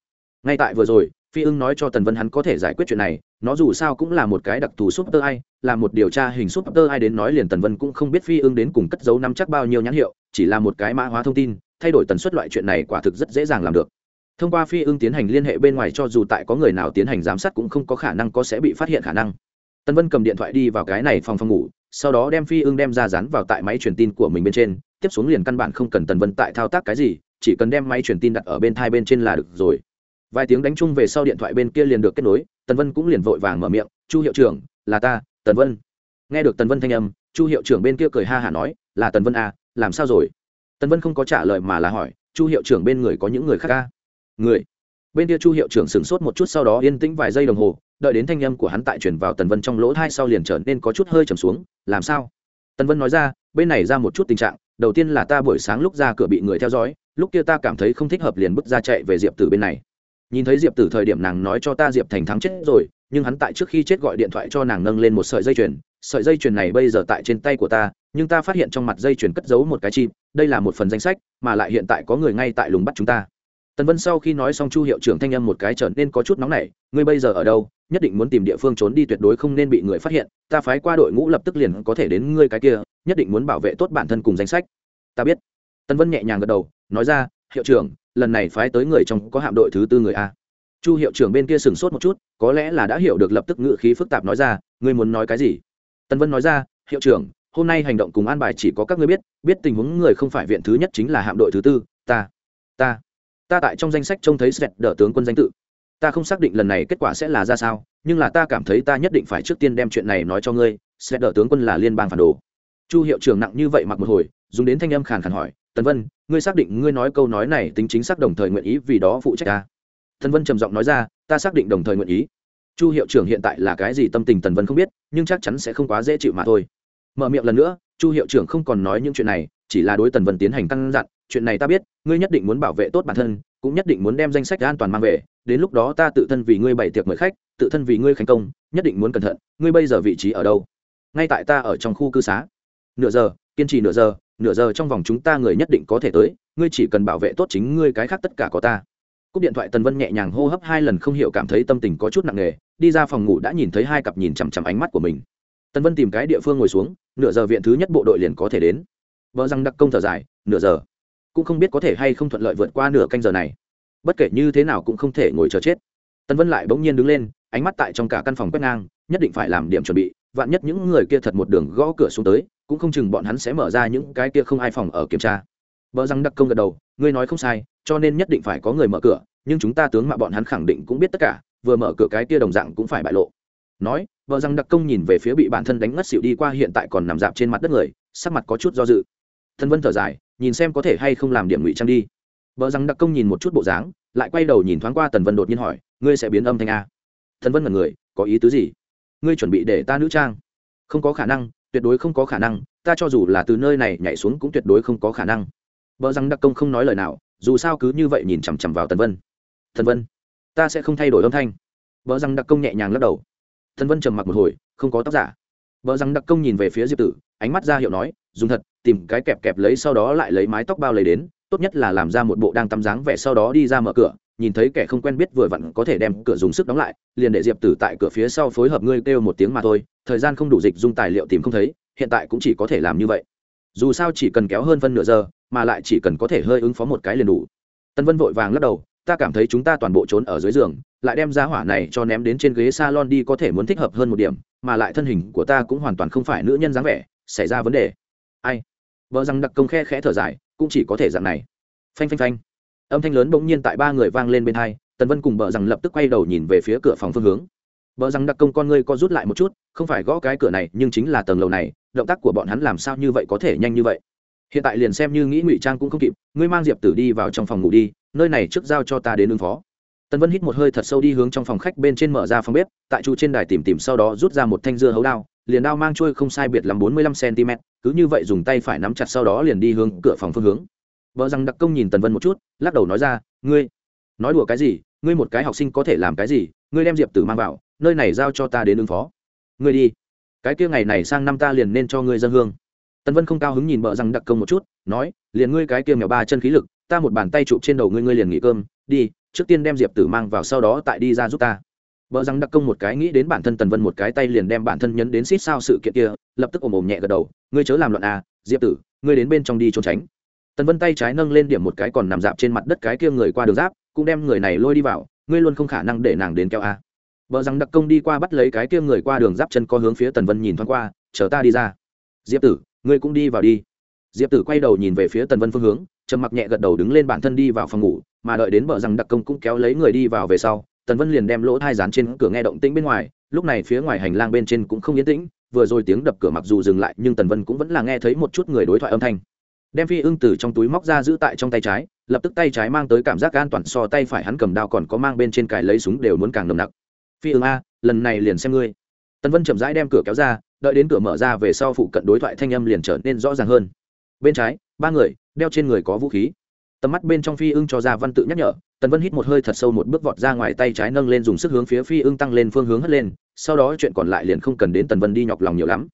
Ngay tại vừa rồi phi ưng nói cho tần vân hắn có thể giải quyết chuyện này, nó dù sao cũng là một cái đặc thù súp tơ ai, là một điều tra hình súp tơ ai đến nói liền tần vân cũng không biết phi ưng đến cùng cất dấu năm chắc bao nhiêu nhãn hiệu, chỉ là một cái mã hóa thông tin, thay đổi tần suất loại chuyện này quả thực rất dễ dàng làm được. Thông qua phi ưng tiến hành liên hệ bên ngoài cho dù tại có người nào tiến hành giám sát cũng không có khả năng có sẽ bị phát hiện khả năng. Tần vân cầm điện thoại đi vào cái này phòng phòng ngủ, sau đó đem phi ưng đem ra dán vào tại máy truyền tin của mình bên trên, tiếp xuống liền căn bản không cần tần vân tại thao tác cái gì, chỉ cần đem máy truyền tin đặt ở bên thai bên trên là được rồi vài tiếng đánh chung về sau điện thoại bên kia liền được kết nối, tần vân cũng liền vội vàng mở miệng, chu hiệu trưởng, là ta, tần vân. Nghe được tần vân thanh âm, chu hiệu trưởng bên kia cười ha hả nói, là tần vân à làm sao rồi? Tần vân không có trả lời mà là hỏi, chu hiệu trưởng bên người có những người khác ca người? Bên kia chu hiệu trưởng sửng sốt một chút sau đó yên tĩnh vài giây đồng hồ, đợi đến thanh âm của hắn tại chuyển vào tần vân trong lỗ thai sau liền trở nên có chút hơi trầm xuống, làm sao? Tần vân nói ra, bên này ra một chút tình trạng, đầu tiên là ta buổi sáng lúc ra cửa bị người theo dõi, lúc kia ta cảm thấy không thích hợp liền bước ra chạy về diệp tử bên này nhìn thấy diệp tử thời điểm nàng nói cho ta diệp thành thắng chết rồi, nhưng hắn tại trước khi chết gọi điện thoại cho nàng nâng lên một sợi dây chuyền. Sợi dây chuyền này bây giờ tại trên tay của ta, nhưng ta phát hiện trong mặt dây chuyền cất giấu một cái chim đây là một phần danh sách, mà lại hiện tại có người ngay tại lùng bắt chúng ta. Tần vân sau khi nói xong chu hiệu trưởng thanh âm một cái trở nên có chút nóng nảy, ngươi bây giờ ở đâu? Nhất định muốn tìm địa phương trốn đi tuyệt đối không nên bị người phát hiện, ta phái qua đội ngũ lập tức liền có thể đến ngươi cái kia, nhất định muốn bảo vệ tốt bản thân cùng danh sách. Ta biết. Tần vân nhẹ nhàng gật đầu, nói ra, hiệu trưởng lần này phái tới người trong có hạm đội thứ tư người a. Chu hiệu trưởng bên kia sửng sốt một chút, có lẽ là đã hiểu được lập tức ngự khí phức tạp nói ra, ngươi muốn nói cái gì? Tân vân nói ra, hiệu trưởng, hôm nay hành động cùng an bài chỉ có các ngươi biết biết tình huống người không phải viện thứ nhất chính là hạm đội thứ tư, ta ta ta tại trong danh sách trông thấy sẹt đỡ tướng quân danh tự. Ta không xác định lần này kết quả sẽ là ra sao, nhưng là ta cảm thấy ta nhất định phải trước tiên đem chuyện này nói cho ngươi sẹt đỡ tướng quân là liên bang phản đồ. Chu hiệu trưởng nặng như vậy mặc một hồi, dùng đến thanh âm khàn khàn hỏi tần vân, ngươi xác định ngươi nói câu nói này tính chính xác đồng thời nguyện ý vì đó phụ trách ta? Tần vân trầm giọng nói ra, ta xác định đồng thời nguyện ý. Chu hiệu trưởng hiện tại là cái gì tâm tình tần vân không biết, nhưng chắc chắn sẽ không quá dễ chịu mà thôi. Mở miệng lần nữa, chu hiệu trưởng không còn nói những chuyện này, chỉ là đối tần vân tiến hành căn dặn, chuyện này ta biết, ngươi nhất định muốn bảo vệ tốt bản thân, cũng nhất định muốn đem danh sách an toàn mang về, đến lúc đó ta tự thân vì ngươi bày tiệc mời khách, tự thân vì ngươi khánh công, nhất định muốn cẩn thận, ngươi bây giờ vị trí ở đâu? Ngay tại ta ở trong khu cư xá. Nửa giờ, kiên trì nửa giờ nửa giờ trong vòng chúng ta người nhất định có thể tới, ngươi chỉ cần bảo vệ tốt chính ngươi cái khác tất cả có ta. Cúp điện thoại tần vân nhẹ nhàng hô hấp hai lần không hiểu cảm thấy tâm tình có chút nặng nề, đi ra phòng ngủ đã nhìn thấy hai cặp nhìn chằm chằm ánh mắt của mình. Tần vân tìm cái địa phương ngồi xuống, nửa giờ viện thứ nhất bộ đội liền có thể đến. Vợ rằng đặc công thở dài, nửa giờ. Cũng không biết có thể hay không thuận lợi vượt qua nửa canh giờ này. Bất kể như thế nào cũng không thể ngồi chờ chết. Tần vân lại bỗng nhiên đứng lên, ánh mắt tại trong cả căn phòng quét ngang, nhất định phải làm điểm chuẩn bị, vạn nhất những người kia thật một đường gõ cửa xuống tới cũng không chừng bọn hắn sẽ mở ra những cái kia không ai phòng ở kiểm tra. Vợ rằng đặc công gật đầu, ngươi nói không sai, cho nên nhất định phải có người mở cửa, nhưng chúng ta tướng mà bọn hắn khẳng định cũng biết tất cả, vừa mở cửa cái kia đồng dạng cũng phải bại lộ. Nói vợ rằng đặc công nhìn về phía bị bản thân đánh ngất xịu đi qua hiện tại còn nằm dạp trên mặt đất người, sắc mặt có chút do dự. Thân vân thở dài, nhìn xem có thể hay không làm điểm ngụy trang đi. Vợ rằng đặc công nhìn một chút bộ dáng, lại quay đầu nhìn thoáng qua tần vân đột nhiên hỏi, ngươi sẽ biến âm thanh a? Thần vân là người, có ý tứ gì? Ngươi chuẩn bị để ta nữ trang? Không có khả năng tuyệt đối không có khả năng, ta cho dù là từ nơi này nhảy xuống cũng tuyệt đối không có khả năng. Vợ rằng đặc công không nói lời nào, dù sao cứ như vậy nhìn chằm chằm vào tần vân. Thần vân, ta sẽ không thay đổi âm thanh. Vợ rằng đặc công nhẹ nhàng lắc đầu. Thần vân trầm mặc một hồi, không có tóc giả. Vợ rằng đặc công nhìn về phía diệp tử, ánh mắt ra hiệu nói, dùng thật, tìm cái kẹp kẹp lấy sau đó lại lấy mái tóc bao lấy đến, tốt nhất là làm ra một bộ đang tắm dáng vẻ sau đó đi ra mở cửa nhìn thấy kẻ không quen biết vừa vặn có thể đem cửa dùng sức đóng lại, liền để diệp tử tại cửa phía sau phối hợp ngươi kêu một tiếng mà thôi, thời gian không đủ dịch dùng tài liệu tìm không thấy, hiện tại cũng chỉ có thể làm như vậy. Dù sao chỉ cần kéo hơn phân nửa giờ, mà lại chỉ cần có thể hơi ứng phó một cái liền đủ. Tân vân vội vàng lắc đầu, ta cảm thấy chúng ta toàn bộ trốn ở dưới giường, lại đem ra hỏa này cho ném đến trên ghế salon đi có thể muốn thích hợp hơn một điểm, mà lại thân hình của ta cũng hoàn toàn không phải nữ nhân dáng vẻ, xảy ra vấn đề. Ai? Vợ rằng đặc công khe khẽ thở dài, cũng chỉ có thể dạng này. Phanh phanh phanh âm thanh lớn bỗng nhiên tại ba người vang lên bên hai, tần vân cùng bờ rằng lập tức quay đầu nhìn về phía cửa phòng phương hướng. Bờ rằng đặc công con ngươi co rút lại một chút, không phải gõ cái cửa này, nhưng chính là tầng lầu này, động tác của bọn hắn làm sao như vậy có thể nhanh như vậy? Hiện tại liền xem như nghĩ ngụy trang cũng không kịp, ngươi mang diệp tử đi vào trong phòng ngủ đi, nơi này trước giao cho ta đến ứng phó. Tần vân hít một hơi thật sâu đi hướng trong phòng khách bên trên mở ra phòng bếp, tại chu trên đài tìm tìm sau đó rút ra một thanh dưa hấu đao, liền đao mang trôi không sai biệt làm bốn mươi lăm cm cứ như vậy dùng tay phải nắm chặt sau đó liền đi hướng cửa phòng phương hướng vợ rằng đặc công nhìn tần vân một chút, lắc đầu nói ra, ngươi, nói đùa cái gì? Ngươi một cái học sinh có thể làm cái gì? Ngươi đem diệp tử mang vào, nơi này giao cho ta đến ứng phó. Ngươi đi. Cái kia ngày này sang năm ta liền nên cho ngươi dân hương. Tần vân không cao hứng nhìn vợ rằng đặc công một chút, nói, liền ngươi cái kia mèo ba chân khí lực, ta một bàn tay chụp trên đầu ngươi ngươi liền nghỉ cơm, đi, trước tiên đem diệp tử mang vào sau đó tại đi ra giúp ta. Vợ rằng đặc công một cái nghĩ đến bản thân tần vân một cái tay liền đem bản thân nhấn đến xít sao sự kiện kia, lập tức ồm ồm nhẹ gật đầu, ngươi chớ làm loạn à diệp tử, ngươi đến bên trong đi trốn tránh tần vân tay trái nâng lên điểm một cái còn nằm dạp trên mặt đất cái kia người qua đường giáp, cũng đem người này lôi đi vào, ngươi luôn không khả năng để nàng đến kéo a. Vợ rằng đặc công đi qua bắt lấy cái kia người qua đường giáp chân có hướng phía tần vân nhìn thoáng qua, chờ ta đi ra. Diệp tử, ngươi cũng đi vào đi. Diệp tử quay đầu nhìn về phía tần vân phương hướng, trầm mặc nhẹ gật đầu đứng lên bản thân đi vào phòng ngủ, mà đợi đến bờ rằng đặc công cũng kéo lấy người đi vào về sau, tần vân liền đem lỗ thai dán trên cửa nghe động tĩnh bên ngoài, lúc này phía ngoài hành lang bên trên cũng không yên tĩnh, vừa rồi tiếng đập cửa mặc dù dừng lại, nhưng tần vân cũng vẫn là nghe thấy một chút người đối thoại âm thanh đem phi ưng từ trong túi móc ra giữ tại trong tay trái, lập tức tay trái mang tới cảm giác an toàn so tay phải hắn cầm đao còn có mang bên trên cài lấy súng đều muốn càng nồng nặc. Phi ưng a, lần này liền xem ngươi. Tần vân chậm rãi đem cửa kéo ra, đợi đến cửa mở ra về sau phụ cận đối thoại thanh âm liền trở nên rõ ràng hơn. Bên trái, ba người, đeo trên người có vũ khí. Tầm mắt bên trong phi ưng cho ra văn tự nhắc nhở, tần vân hít một hơi thật sâu một bước vọt ra ngoài tay trái nâng lên dùng sức hướng phía phi ưng tăng lên phương hướng hất lên, sau đó chuyện còn lại liền không cần đến tần vân đi nhọc lòng nhiều lắm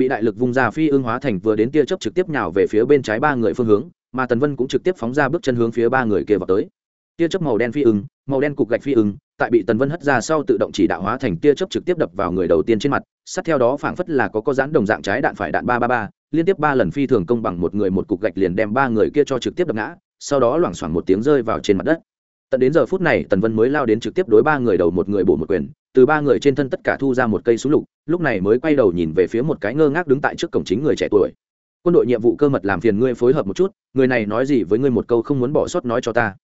bị đại lực vung ra phi ương hóa thành vừa đến tia chớp trực tiếp nhào về phía bên trái ba người phương hướng, mà tần vân cũng trực tiếp phóng ra bước chân hướng phía ba người kia vào tới. Tia chớp màu đen phi ưng, màu đen cục gạch phi ưng, tại bị tần vân hất ra sau tự động chỉ đạo hóa thành tia chớp trực tiếp đập vào người đầu tiên trên mặt, sát theo đó phảng phất là có có dán đồng dạng trái đạn phải đạn ba ba ba, liên tiếp ba lần phi thường công bằng một người một cục gạch liền đem ba người kia cho trực tiếp đập ngã, sau đó loảng xoảng một tiếng rơi vào trên mặt đất tận đến giờ phút này tần vân mới lao đến trực tiếp đối ba người đầu một người bổ một quyền, từ ba người trên thân tất cả thu ra một cây súng lục, lúc này mới quay đầu nhìn về phía một cái ngơ ngác đứng tại trước cổng chính người trẻ tuổi. Quân đội nhiệm vụ cơ mật làm phiền ngươi phối hợp một chút, người này nói gì với ngươi một câu không muốn bỏ sót nói cho ta.